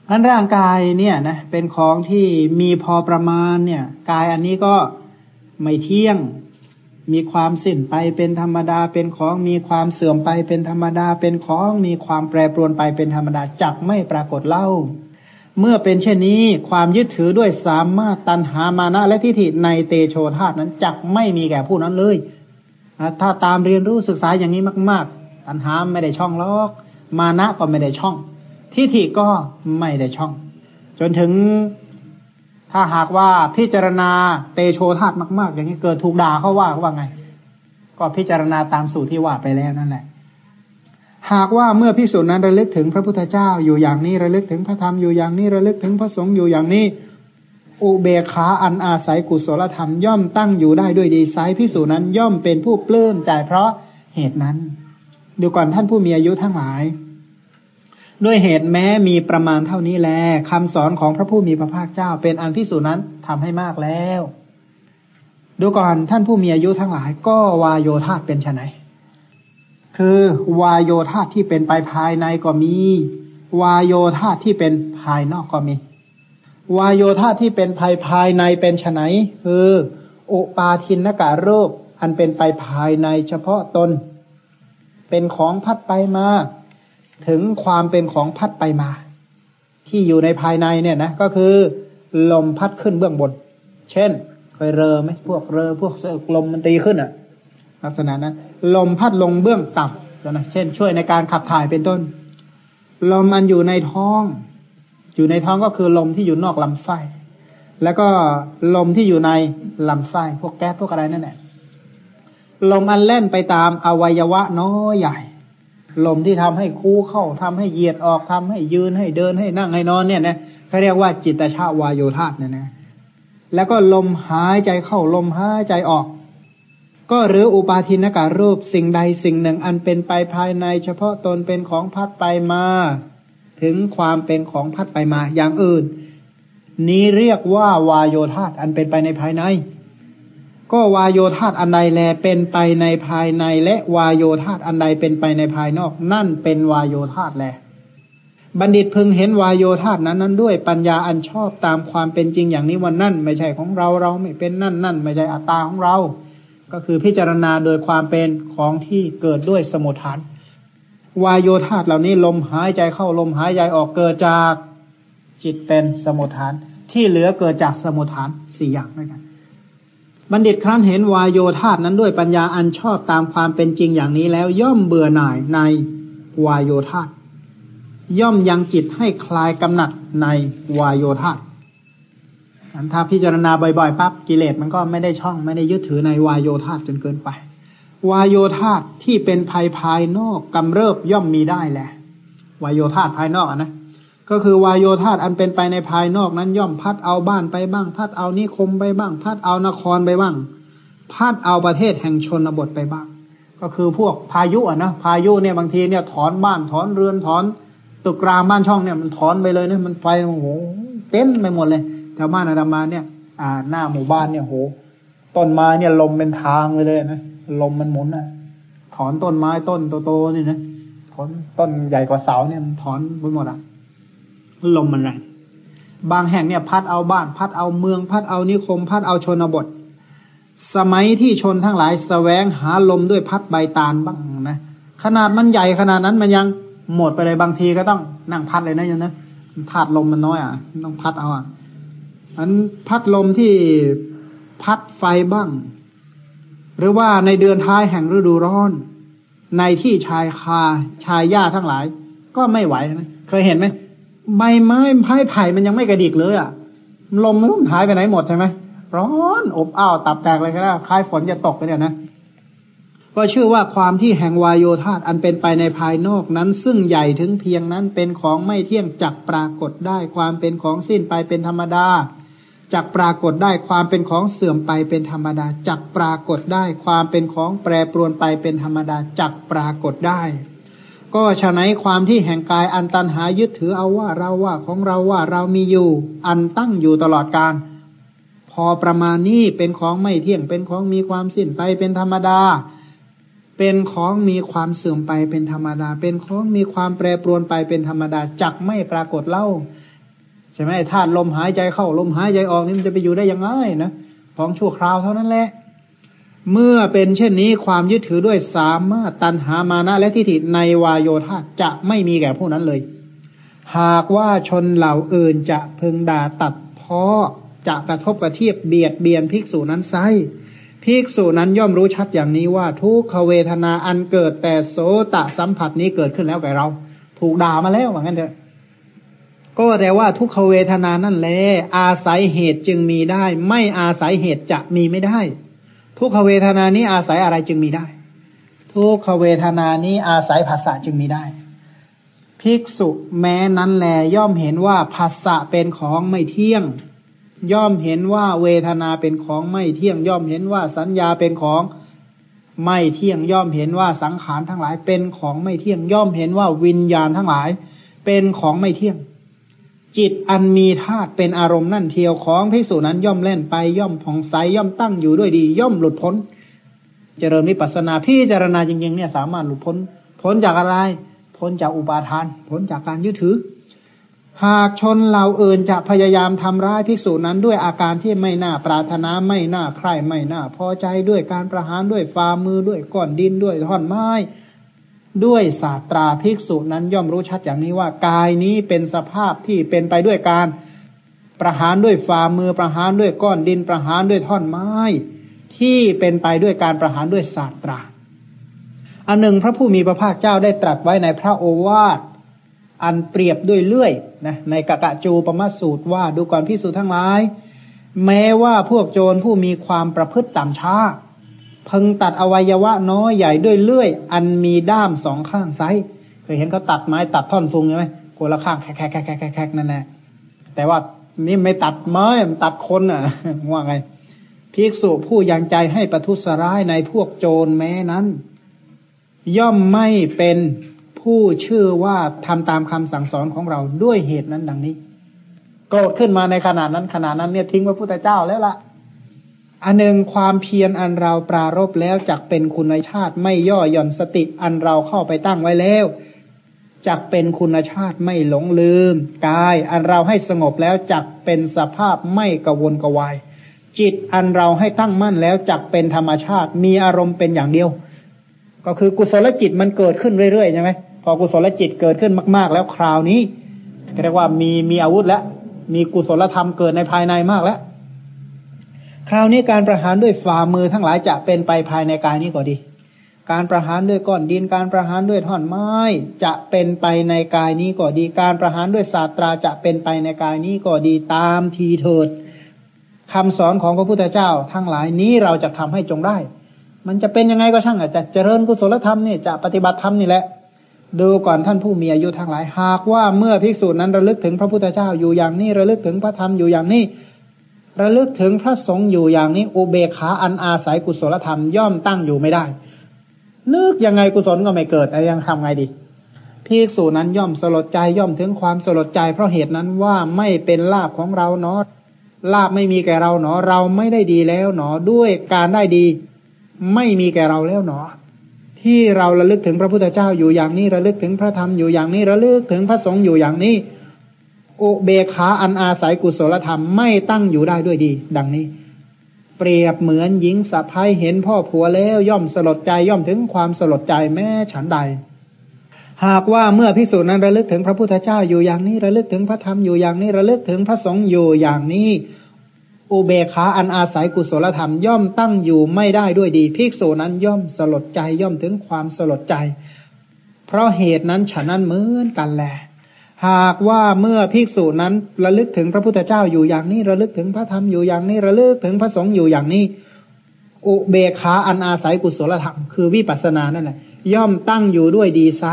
S1: อันร่างกายเนี่ยนะเป็นของที่มีพอประมาณเนี่ย กายอันนี้ก็ไม่เที่ยง มีความสิ้นไปเป็นธรรมดาเป็นของมีความเสื่อมไปเป็นธรรมดาเป็นของมีความแปรปรวนไปเป็นธรรมดาจักไม่ปรากฏเล่า เมื่อเป็นเช่นนี้ความยึดถือด้วยสามารถตันหามานะและทิฏฐิในเตโชธาตุนั้นจักไม่มีแก่ผู้นั้นเลยถ้าตามเรียนรู้ศึกษาอย่างนี้มาก ๆ ตัณหาไม่ได้ช่องลอก มานะก็ไม่ได้ช่องทิฏฐิก็ไม่ได้ช่อง จนถึง ถ้าหากว่าพิจารณาเตโชธาตุมาก ๆ อย่างนี้เกิดถูกด่าเขาว่าเขาว่าไง ก็พิจารณาตามสูตรที่ว่าไปแล้วนั่นแหละ หากว่าเมื่อพิสูจน์นั้นระลึกถึงพระพุทธเจ้าอยู่อย่างนี้ระลึกถึงพระธรรมอยู่อย่างนี้ระลึกถึงพระสงฆ์อยู่อย่างนี้ อุเบขาอันอาศัยกุศลธรรมย่อมตั้งอยู่ได้ด้วยดีไซพิสูจนั้นย่อมเป็นผู้ปลื้มใจเพราะเหตุนั้นดูก่อนท่านผู้มีอายุทั้งหลาย ด้วยเหตุแม้มีประมาณเท่านี้แลคำสอนของพระผู้มีพระภาคเจ้า เป็นอันพิสูจนั้นทำให้มากแล้ว ดูก่อนท่านผู้มีอายุทั้งหลาย ก็วายโยธาเป็นไนคือวายโยธาที่เป็นไปภายในก็มี วายโยธาที่เป็นภายนอกก็มี วายโยธาที่เป็นภายภายในเป็นไนคืออุปาทินนกะรูปอันเป็นไปภายในเฉพาะตน เป็นของพัดไปมา ถึงความเป็นของพัดไปมา ที่อยู่ในภายในเนี่ยนะก็คือ ลมพัดขึ้นเบื้องบน เช่นเคยเรอไหมพวกเรอพวกลมมันตีขึ้นอะ ลักษณะนั้น ลมพัดลงเบื้องต่ำนะเช่น ช่วยในการขับถ่ายเป็นต้น ลมมันอยู่ในท้อง อยู่ในท้องก็คือลมที่อยู่นอกลำไส้แล้วก็ลมที่อยู่ในลำไส้พวกแก๊สพวกอะไรนั่นแหละลมอันเล่นไปตามอวัยวะน้อยใหญ่ ลมที่ทำให้คู่เข้าทำให้เหยียดออกทำให้ยืนให้เดินให้นั่งให้นอนเนี่ยนะเขาเรียกว่าจิตชาวายโยธาตเนี่ยนะแล้วก็ลมหายใจเข้าลมหายใจออก ก็หรืออุปาทินการรูปสิ่งใดสิ่งหนึ่งอันเป็นไปภายใน เฉพาะตนเป็นของพัดไปมา ถึงความเป็นของพัดไปมา อย่างอื่น นี้เรียกว่าวายโยธาตอันเป็นไปในภายใน ก็วายโยธาตอันใดแลเป็นไปในภายใน และวายโยธาตอันใดเป็นไปในภายนอก นั่นเป็นวายโยธาตแล บัณฑิตพึงเห็นวายโยธาตนั้นนั้นด้วยปัญญาอันชอบตามความเป็นจริงอย่างนี้วันนั่น ไม่ใช่ของเราเราไม่เป็นนั่นนั่น ไม่ใช่อัตตาของเรา ก็คือพิจารณาโดยความเป็นของที่เกิดด้วยสมุทฐานวายโยธาตเหล่านี้ลมหายใจเข้าลมหายใจออกเกิดจากจิตเป็นสมุทฐาน ที่เหลือเกิดจากสมุทฐานสี่อย่างด้วยกัน บัณฑิตครั้นเห็นวายโยธาตนั้นด้วยปัญญาอันชอบตามความเป็นจริงอย่างนี้แล้ว ย่อมเบื่อหน่ายในวายโยธาตย่อมยังจิตให้คลายกำหนัดในวายโยธาถ้าพิจารณาบ่อยๆปั๊บกิเลสมันก็ไม่ได้ช่องไม่ได้ยึดถือในวายโยธาจนเกินไป วายโยธาที่เป็นภัยภายนอกกำเริบย่อมมีได้แหละวายโยธาภายนอกอะนะ ก็คือวายโยธาอันเป็นไปในภายนอกนั้น ย่อมพัดเอาบ้านไปบ้าง พัดเอานิคมไปบ้าง พัดเอานครไปบ้าง พัดเอาประเทศแห่งชนบทไปบ้าง ก็คือพวกพายุอะนะพายุเนี่ยบางทีเนี่ยถอนบ้านถอนเรือนถอนตึกรามบ้านช่องเนี่ยมันถอนไปเลยเนี่ยมันไฟโอ้โหเต็มไปหมดเลยแถวบ้านอาตมาเนี่ย อ่าหน้าหมู่บ้านเนี่ยโหต้นไม้เนี่ยลมเป็นทางเลยเลยนะลมมันหมุนอะถอนต้นไม้ต้นโตๆนี่นะถอนต้นใหญ่กว่าเสาเนี่ยมันถอนไปหมดอะ ลมมันแรงบางแห่งเนี่ยพัดเอาบ้าน พัดเอาเมือง พัดเอานิคม พัดเอาชนบท สมัยที่ชนทั้งหลายสแสวงหาลมด้วยพัดใบตาลบ้างนะขนาดมันใหญ่ขนาดนั้นมันยังหมดไปเลยบางทีก็ต้องนั่งพัดเลยนะยังนะธาตุลมมันน้อยอะต้องพัดเอาอะอันพัดลมที่พัดไฟบ้าง หรือว่าในเดือนท้ายแห่งฤดูร้อน ในที่ชายคาชายหญ้าทั้งหลาย ก็ไม่ไหวนะเคยเห็นไหม ใบไม้ไม้ไผ่มันยังไม่กระดิกเลยอะ ลมมันหายไปไหนหมดใช่ไหมร้อนอบอ้าวตับแตกเลยก็ได้คล้ายฝนจะตกไปเนี่ยนะก็ชื่อว่าความที่แห่งวายโยธาอันเป็นไปในภายนอกนั้น ซึ่งใหญ่ถึงเพียงนั้นเป็นของไม่เที่ยงจักปรากฏได้ ความเป็นของสิ้นไปเป็นธรรมดาจักปรากฏได้ความเป็นของเสื่อมไปเป็นธรรมดาจักปรากฏได้ ความเป็นของแปรปรวนไปเป็นธรรมดาจักปรากฏได้ ก็ฉะนั้นความที่แห่งกายอันตันหายึดถือเอาว่าเราว่าของเราว่าเรามีอยู่ อันตั้งอยู่ตลอดกาลพอประมาณนี้เป็นของไม่เที่ยงเป็นของมีความสิ้นไปเป็นธรรมดา เป็นของมีความเสื่อมไปเป็นธรรมดา เป็นของมีความแปรปรวนไปเป็นธรรมดาจักไม่ปรากฏเล่าใช่ไหมธาตุลมหายใจเข้าลมหายใจออกนี่มันจะไปอยู่ได้ยังไงนะของชั่วคราวเท่านั้นแหละ เมื่อเป็นเช่นนี้ความยึดถือด้วยสามารถตันหามานะและทิฏฐิในวายโยธาจะไม่มีแก่ผู้นั้นเลย หากว่าชนเหล่าอื่นจะพึงด่าตัดพ้อจะกระทบกระเทียบเบียดเบียนภิกษุนั้นไซภิกษุนั้นย่อมรู้ชัดอย่างนี้ว่าทุกขเวทนาอันเกิดแต่โสตะสัมผัสนี้เกิดขึ้นแล้วแก่เรา ถูกด่ามาแล้วเหมือนกันเถอะก็แต่ว่าทุกขเวทนานั่นแหละอาศัยเหตุจึงมีได้ ไม่อาศัยเหตุจะมีไม่ได้ ทุกขเวทนานี้อาศัยอะไรจึงมีได้ ทุกขเวทนานี้อาศัยภาษาจึงมีได้ ภิกษุแม้นั้นแลย่อมเห็นว่าภาษาเป็นของไม่เที่ยง ย่อมเห็นว่าเวทนาเป็นของไม่เที่ยง ย่อมเห็นว่าสัญญาเป็นของไม่เที่ยงย่อมเห็นว่าสังขารทั้งหลายเป็นของไม่เที่ยง ย่อมเห็นว่าวิญญาณทั้งหลาย เป็นของไม่เที่ยง จิตอันมีธาตุเป็นอารมณ์นั่นเทียวของพิสูจนั้นย่อมเล่นไปย่อมผ่องใสย่อมตั้งอยู่ด้วยดี ย่อมหลุดพ้น เจริญวิปัสนาพี่เจารณาจริงๆเนี่ยสามารถหลุดพ้น พ้นจากอะไร พ้นจากอุปาทาน พ้นจากการยึดถือ หากชนเหล่าอื่นจะพยายามทำร้ายภิกษุนั้นด้วยอาการที่ไม่น่าปรารถนาไม่น่าใคร่ไม่น่าพอใจด้วยการประหารด้วยฝ่ามือด้วยก้อนดินด้วยท่อนไม้ ด้วยศาสตราภิกษุนั้นย่อมรู้ชัดอย่างนี้ว่า กายนี้เป็นสภาพที่เป็นไปด้วยการประหารด้วยฝ่ามือประหารด้วยก้อนดินประหารด้วยท่อนไม้ ที่เป็นไปด้วยการประหารด้วยศาสตราอันหนึ่งพระผู้มีพระภาคเจ้าได้ตรัสไว้ในพระโอวาทอันเปรียบด้วยเลื่อยนะในกะกะจูปมาสูตรว่าดูก่อนพิสูจทั้งหลาย แม้ว่าพวกโจรผู้มีความประพฤติต่ำช้า พึงตัดอวัยวะน้อยใหญ่ด้วยเลื่อย อันมีด้ามสองข้างไซเคยเห็นเขาตัดไม้ตัดท่อนฟุงใช่ไหมคนละข้างแคกแคกแคกนั่นแหละแต่ว่านี่ไม่ตัดไม้มันตัดคนอะว่าไงภิกษุผู้ยังใจให้ประทุษร้ายในพวกโจรแม้นั้น ย่อมไม่เป็นผู้ชื่อว่าทำตามคำสั่งสอนของเราด้วยเหตุนั้นดังนี้ โกรธขึ้นมาในขณะนั้นขณะนั้นเนี่ยทิ้งพระพุทธเจ้าแล้วละ่ะ อันหนึ่งความเพียรอันเราปรารบแล้วจักเป็นคุณชาติไม่ย่อหย่อนสติอันเราเข้าไปตั้งไว้แล้วจักเป็นคุณชาติไม่หลงลืม กายอันเราให้สงบแล้วจักเป็นสภาพไม่กวนกวาย จิตอันเราให้ตั้งมั่นแล้วจักเป็นธรรมชาติมีอารมณ์เป็นอย่างเดียว ก็คือกุศลจิตมันเกิดขึ้นเรื่อยๆใช่ไหมพอกุศลจิตเกิดขึ้นมาก ๆ แล้วคราวนี้เรียกว่ามีมีอาวุธแล้วมีกุศลธรรมเกิดในภายในมากแล้ว คราวนี้การประหารด้วยฝ่ามือทั้งหลายจะเป็นไปภายในกายนี้ก็ดี การประหารด้วยก้อนดิน การประหารด้วยท่อนไม้ จะเป็นไปในกายนี้ก็ดี การประหารด้วยศาสตราจะเป็นไปในกายนี้ก็ดีตามทีเถิดคำสอนของพระพุทธเจ้า ทั้งหลายนี้เราจะทำให้จงได้ มันจะเป็นยังไงก็ช่างอะจะเจริญกุศลธรรมนี่จะปฏิบัติธรรมนี่แหละดูก่อนท่านผู้มีอายุทั้งหลายหากว่าเมื่อภิกษุนั้นระลึกถึงพระพุทธเจ้าอยู่อย่างนี้ระลึกถึงพระธรรมอยู่อย่างนี้ ระลึกถึงพระสงฆ์อยู่อย่างนี้อุเบกขาอันอาศัยกุศลธรรมย่อมตั้งอยู่ไม่ได้ นึกยังไงกุศลก็ไม่เกิดอะไรยังทำไงดีภิกษุนั้นย่อมสลดใจย่อมถึงความสลดใจ เพราะเหตุนั้นว่าไม่เป็นลาบของเราเนาะลาบไม่มีแก่เราเนาะเราไม่ได้ดีแล้วเนาะด้วยการได้ดี ไม่มีแก่เราแล้วเนาะที่เราระลึกถึงพระพุทธเจ้าอยู่อย่างนี้ระลึกถึงพระธรรมอยู่อย่างนี้ระลึกถึงพระสงฆ์อยู่อย่างนี้ อเบคาอันอาศัยกุศลธรรมไม่ตั้งอยู่ได้ด้วยดี ดังนี้ เปรียบเหมือนหญิงสะพ้ายเห็นพ่อผัวแล้วย่อมสลดใจย่อมถึงความสลดใจแม้ฉันใด หากว่าเมื่อพิสูจน์นั้นระลึกถึงพระพุทธเจ้าอยู่อย่างนี้ระลึกถึงพระธรรมอยู่อย่างนี้ระลึกถึงพระสงฆ์อยู่อย่างนี้ อุเบคาอันอาศัยกุศลธรรมย่อมตั้งอยู่ไม่ได้ด้วยดีภิกษุนั้นย่อมสลดใจย่อมถึงความสลดใจ เพราะเหตุนั้นฉะนั้นเหมือนกันแหละ หากว่าเมื่อภิกษุนั้นระลึกถึงพระพุทธเจ้าอยู่อย่างนี้ระลึกถึงพระธรรมอยู่อย่างนี้ระลึกถึงพระสงฆ์อยู่อย่างนี้ อุเบคาอันอาศัยกุศลธรรมคือวิปัสสนานั่นแหละย่อมตั้งอยู่ด้วยดีไซ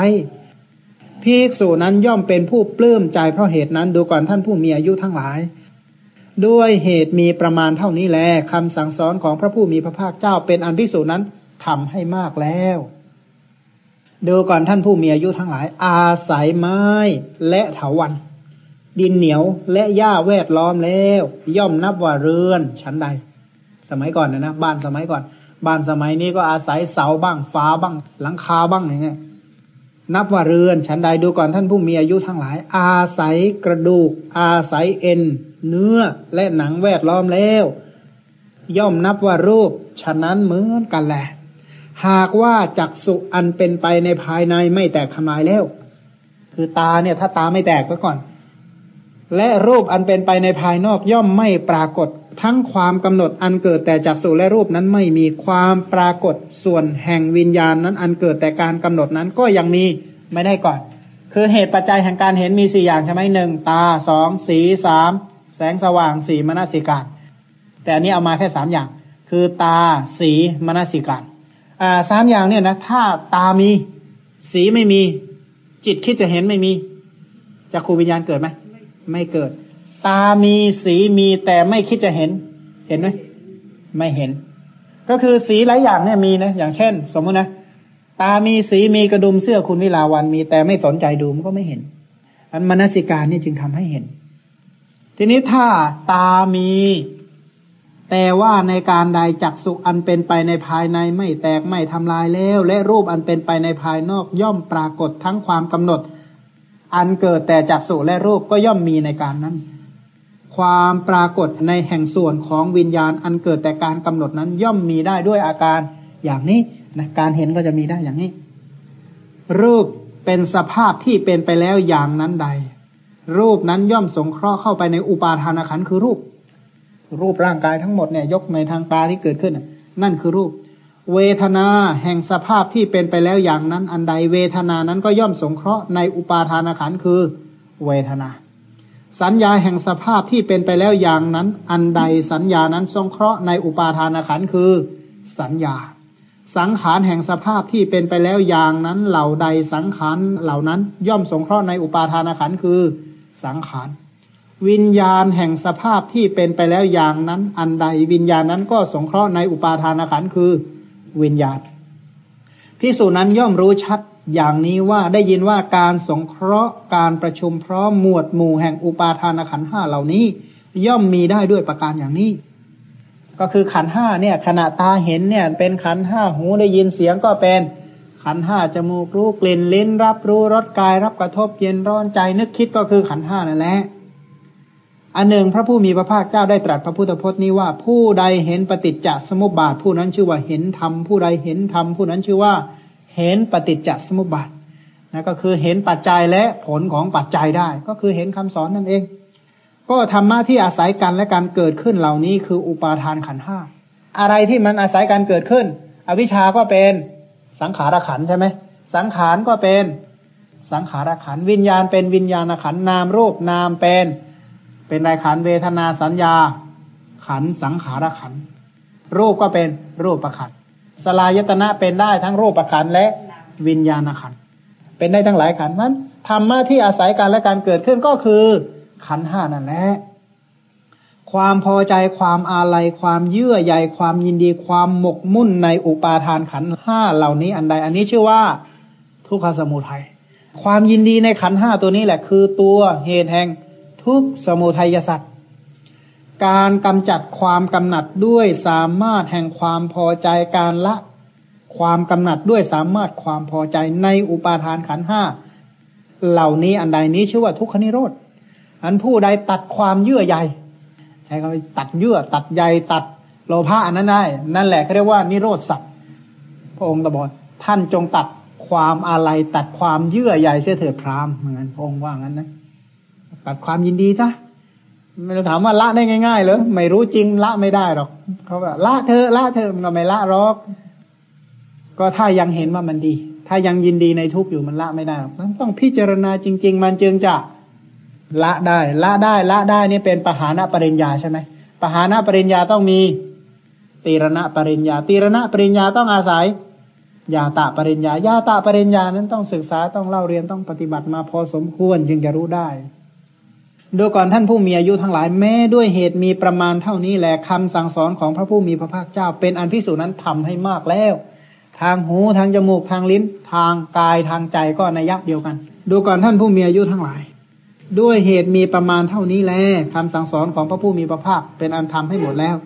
S1: ภิกษุนั้นย่อมเป็นผู้ปลื้มใจเพราะเหตุนั้นดูก่อนท่านผู้มีอายุทั้งหลาย ด้วยเหตุมีประมาณเท่านี้แลคำสั่งสอนของพระผู้มีพระภาคเจ้าเป็นอันพิสูจนั้นทำให้มากแล้ว ดูก่อนท่านผู้มีอายุทั้งหลาย อาศัยไม้และเถาวันดินเหนียวและหญ้าแวดล้อมแล้ว ย่อมนับว่าเรือนชั้นใด สมัยก่อนนะนะบ้านสมัยก่อน บ้านสมัยนี้ก็อาศัยเสาบ้างฟ้าบ้าง หลังคาบ้างอย่างเงี้ยนับว่าเรือนชั้นใดดูก่อนท่านผู้มีอายุทั้งหลาย อาศัยกระดูก อาศัยเอ็น เนื้อและหนังแวดล้อมแล้ว ย่อมนับว่ารูปฉะนั้นเหมือนกันแหละ หากว่าจักสุอันเป็นไปในภายในไม่แตกทำลายแล้ว คือตาเนี่ย ถ้าตาไม่แตกไว้ก่อน และรูปอันเป็นไปในภายนอกย่อมไม่ปรากฏ ทั้งความกำหนดอันเกิดแต่จักสุและรูปนั้นไม่มีความปรากฏส่วนแห่งวิญญาณนั้น อันเกิดแต่การกำหนดนั้นก็ยังมีไม่ได้ก่อน คือเหตุปัจจัยแห่งการเห็นมีสี่อย่างใช่ไหมหนึ่งตาสองสีสามแสงสว่างสี่มนสิการแต่อันนี้เอามาแค่สามอย่าง คือตาสีมนสิการอ่า สามอย่างเนี่ยนะถ้าตามี สีไม่มี จิตคิดจะเห็นไม่มีจะครูวิญญาณเกิดไหมไม่เกิด ตามีสีมีแต่ไม่คิดจะเห็น เห็นไหมไม่เห็น ก็คือสีหลายอย่างเนี่ยมีนะอย่างเช่น สมมตินะตามีสีมีกระดุมเสื้อคุณวิลาวันมี แต่ไม่สนใจดูมันก็ไม่เห็น อันมนสิการนี่จึงทำให้เห็น ทีนี้ถ้าตามี แต่ว่าในการใดจักสุอันเป็นไปในภายในไม่แตกไม่ทำลายแล้ว และรูปอันเป็นไปในภายนอกย่อมปรากฏทั้งความกำหนด อันเกิดแต่จักสุและรูปก็ย่อมมีในการนั้น ความปรากฏในแห่งส่วนของวิญญาณอันเกิดแต่การกำหนดนั้นย่อมมีได้ด้วยอาการอย่างนี้นะการเห็นก็จะมีได้อย่างนี้ รูปเป็นสภาพที่เป็นไปแล้วอย่างนั้นใด รูปนั้นย่อมสงเคราะห์เข้าไปในอุปาทานขันคือรูป รูปร่างกายทั้งหมดเนี่ยยกในทางตาที่เกิดขึ้น นั่นคือรูป เวทนาแห่งสภาพที่เป็นไปแล้วอย่างนั้น อันใดเวทนานั้นก็ย่อมสงเคราะห์ในอุปาทานขันคือเวทนา สัญญาแห่งสภาพที่เป็นไปแล้วอย่างนั้น อันใดสัญญานั้นสงเคราะห์ในอุปาทานขันคือสัญญา สังขารแห่งสภาพที่เป็นไปแล้วอย่างนั้นเหล่าใดสังขารเหล่านั้น ย่อมสงเคราะห์ในอุปาทานขันคือสังขาร วิญญาณแห่งสภาพที่เป็นไปแล้วอย่างนั้น อันใดวิญญาณนั้นก็สงเคราะห์ในอุปาทานขันคือวิญญาณพิสูจนั้นย่อมรู้ชัดอย่างนี้ว่าได้ยินว่าการสงเคราะห์การประชุมพร้อมหมวดหมู่แห่งอุปาทานขันห้าเหล่านี้ ย่อมมีได้ด้วยประการอย่างนี้ ก็คือขันห้าเนี่ย ขณะตาเห็นเนี่ย เป็นขันห้าหูได้ยินเสียงก็เป็นขันห้าจมูกรู้กลิ่นลิ้นรับรู้รสกายรับกระทบเย็นร้อนใจนึกคิดก็คือขันห้านั่นแหละ อันหนึ่งพระผู้มีพระภาคเจ้าได้ตรัสพระพุทธพจน์นี้ว่าผู้ใดเห็นปฏิจจสมุปบาท ผู้นั้นชื่อว่าเห็นธรรมผู้ใดเห็นธรรมผู้นั้นชื่อว่า เห็นปฏิจจสมุปบาทนะก็คือเห็นปัจจัยและผลของปัจจัยได้ ก็คือเห็นคำสอนนั่นเอง ก็ธรรมะที่อาศัยกันและการเกิดขึ้นเหล่านี้คืออุปาทานขันห้าอะไรที่มันอาศัยการเกิดขึ้น อวิชาก็เป็นสังขารขันใช่ไหมสังขารก็เป็นสังขารขันวิญญาณเป็นวิญญาณขันนามรูปนามเป็น เป็นในขันเวทนาสัญญา ขันสังขารขัน รูปก็เป็นรูปประขันสลายตนะเป็นได้ทั้งรูปประขันและวิญญาณขัน เป็นได้ทั้งหลายขันนั้นธรรมะที่อาศัยการและการเกิดขึ้นก็คือขันห้านั่นแหละความพอใจความอาลัยความเยื่อใยความยินดีความหมกมุ่นในอุปาทานขันห้าเหล่านี้อันใด อันนี้ชื่อว่าทุกขสมุทัยความยินดีในขันห้าตัวนี้แหละคือตัวเหตุแห่ง ทุกสมุทัยสัตว์การกำจัดความกำหนัดด้วยสามารถแห่งความพอใจการละ ความกำหนัดด้วยสามารถความพอใจในอุปาทานขันห้าเหล่านี้อันใดนี้ชื่อว่าทุกขนิโรธอันผู้ใดตัดความเยื่อใยใช้คำตัดเยื่อตัดใยตัดโลภะอันนั้นได้นั่นแหละเขาเรียกว่านิโรธสัตว์พระองค์ตะบอนท่านจงตัดความอะไรตัดความเยื่อใยเสียเถิดพรามเหมือนกันพระองค์ว่างั้นนะัดความยินดีซะไม่ถามว่าละได้ง่ายๆเลยไม่รู้จริงละไม่ได้หรอกเขาแบบละเธอละเธอมันก็ไม่ละหรอก ก็ถ้ายังเห็นว่ามันดี ถ้ายังยินดีในทุกอยู่มันละไม่ได้หรอกต้องพิจารณาจริง ๆ มันจึงจะละได้ ละได้ละได้นี่เป็นปหานะปริญญาใช่ไหมปหานะปริญญาต้องมีตีรณะปริญญาตีรณะปริญญาต้องอาศัยยาตะปริญญายาตะปริญญานั้นต้องศึกษาต้องเล่าเรียนต้องปฏิบัติมาพอสมควรจึงจะรู้ได้ ดูก่อนท่านผู้มีอายุทั้งหลายแม้ด้วยเหตุมีประมาณเท่านี้แหละคำสั่งสอนของพระผู้มีพระภาคเจ้า เป็นอันพิสูจนั้นทำให้มากแล้ว ทางหูทางจมูกทางลิ้น ทางกายทางใจก็ในยักเดียวกัน ดูก่อนท่านผู้มีอายุทั้งหลาย ด้วยเหตุมีประมาณเท่านี้แหละคำสั่งสอนของพระผู้มีพระภาคเป็นอันทำให้หมดแล้ว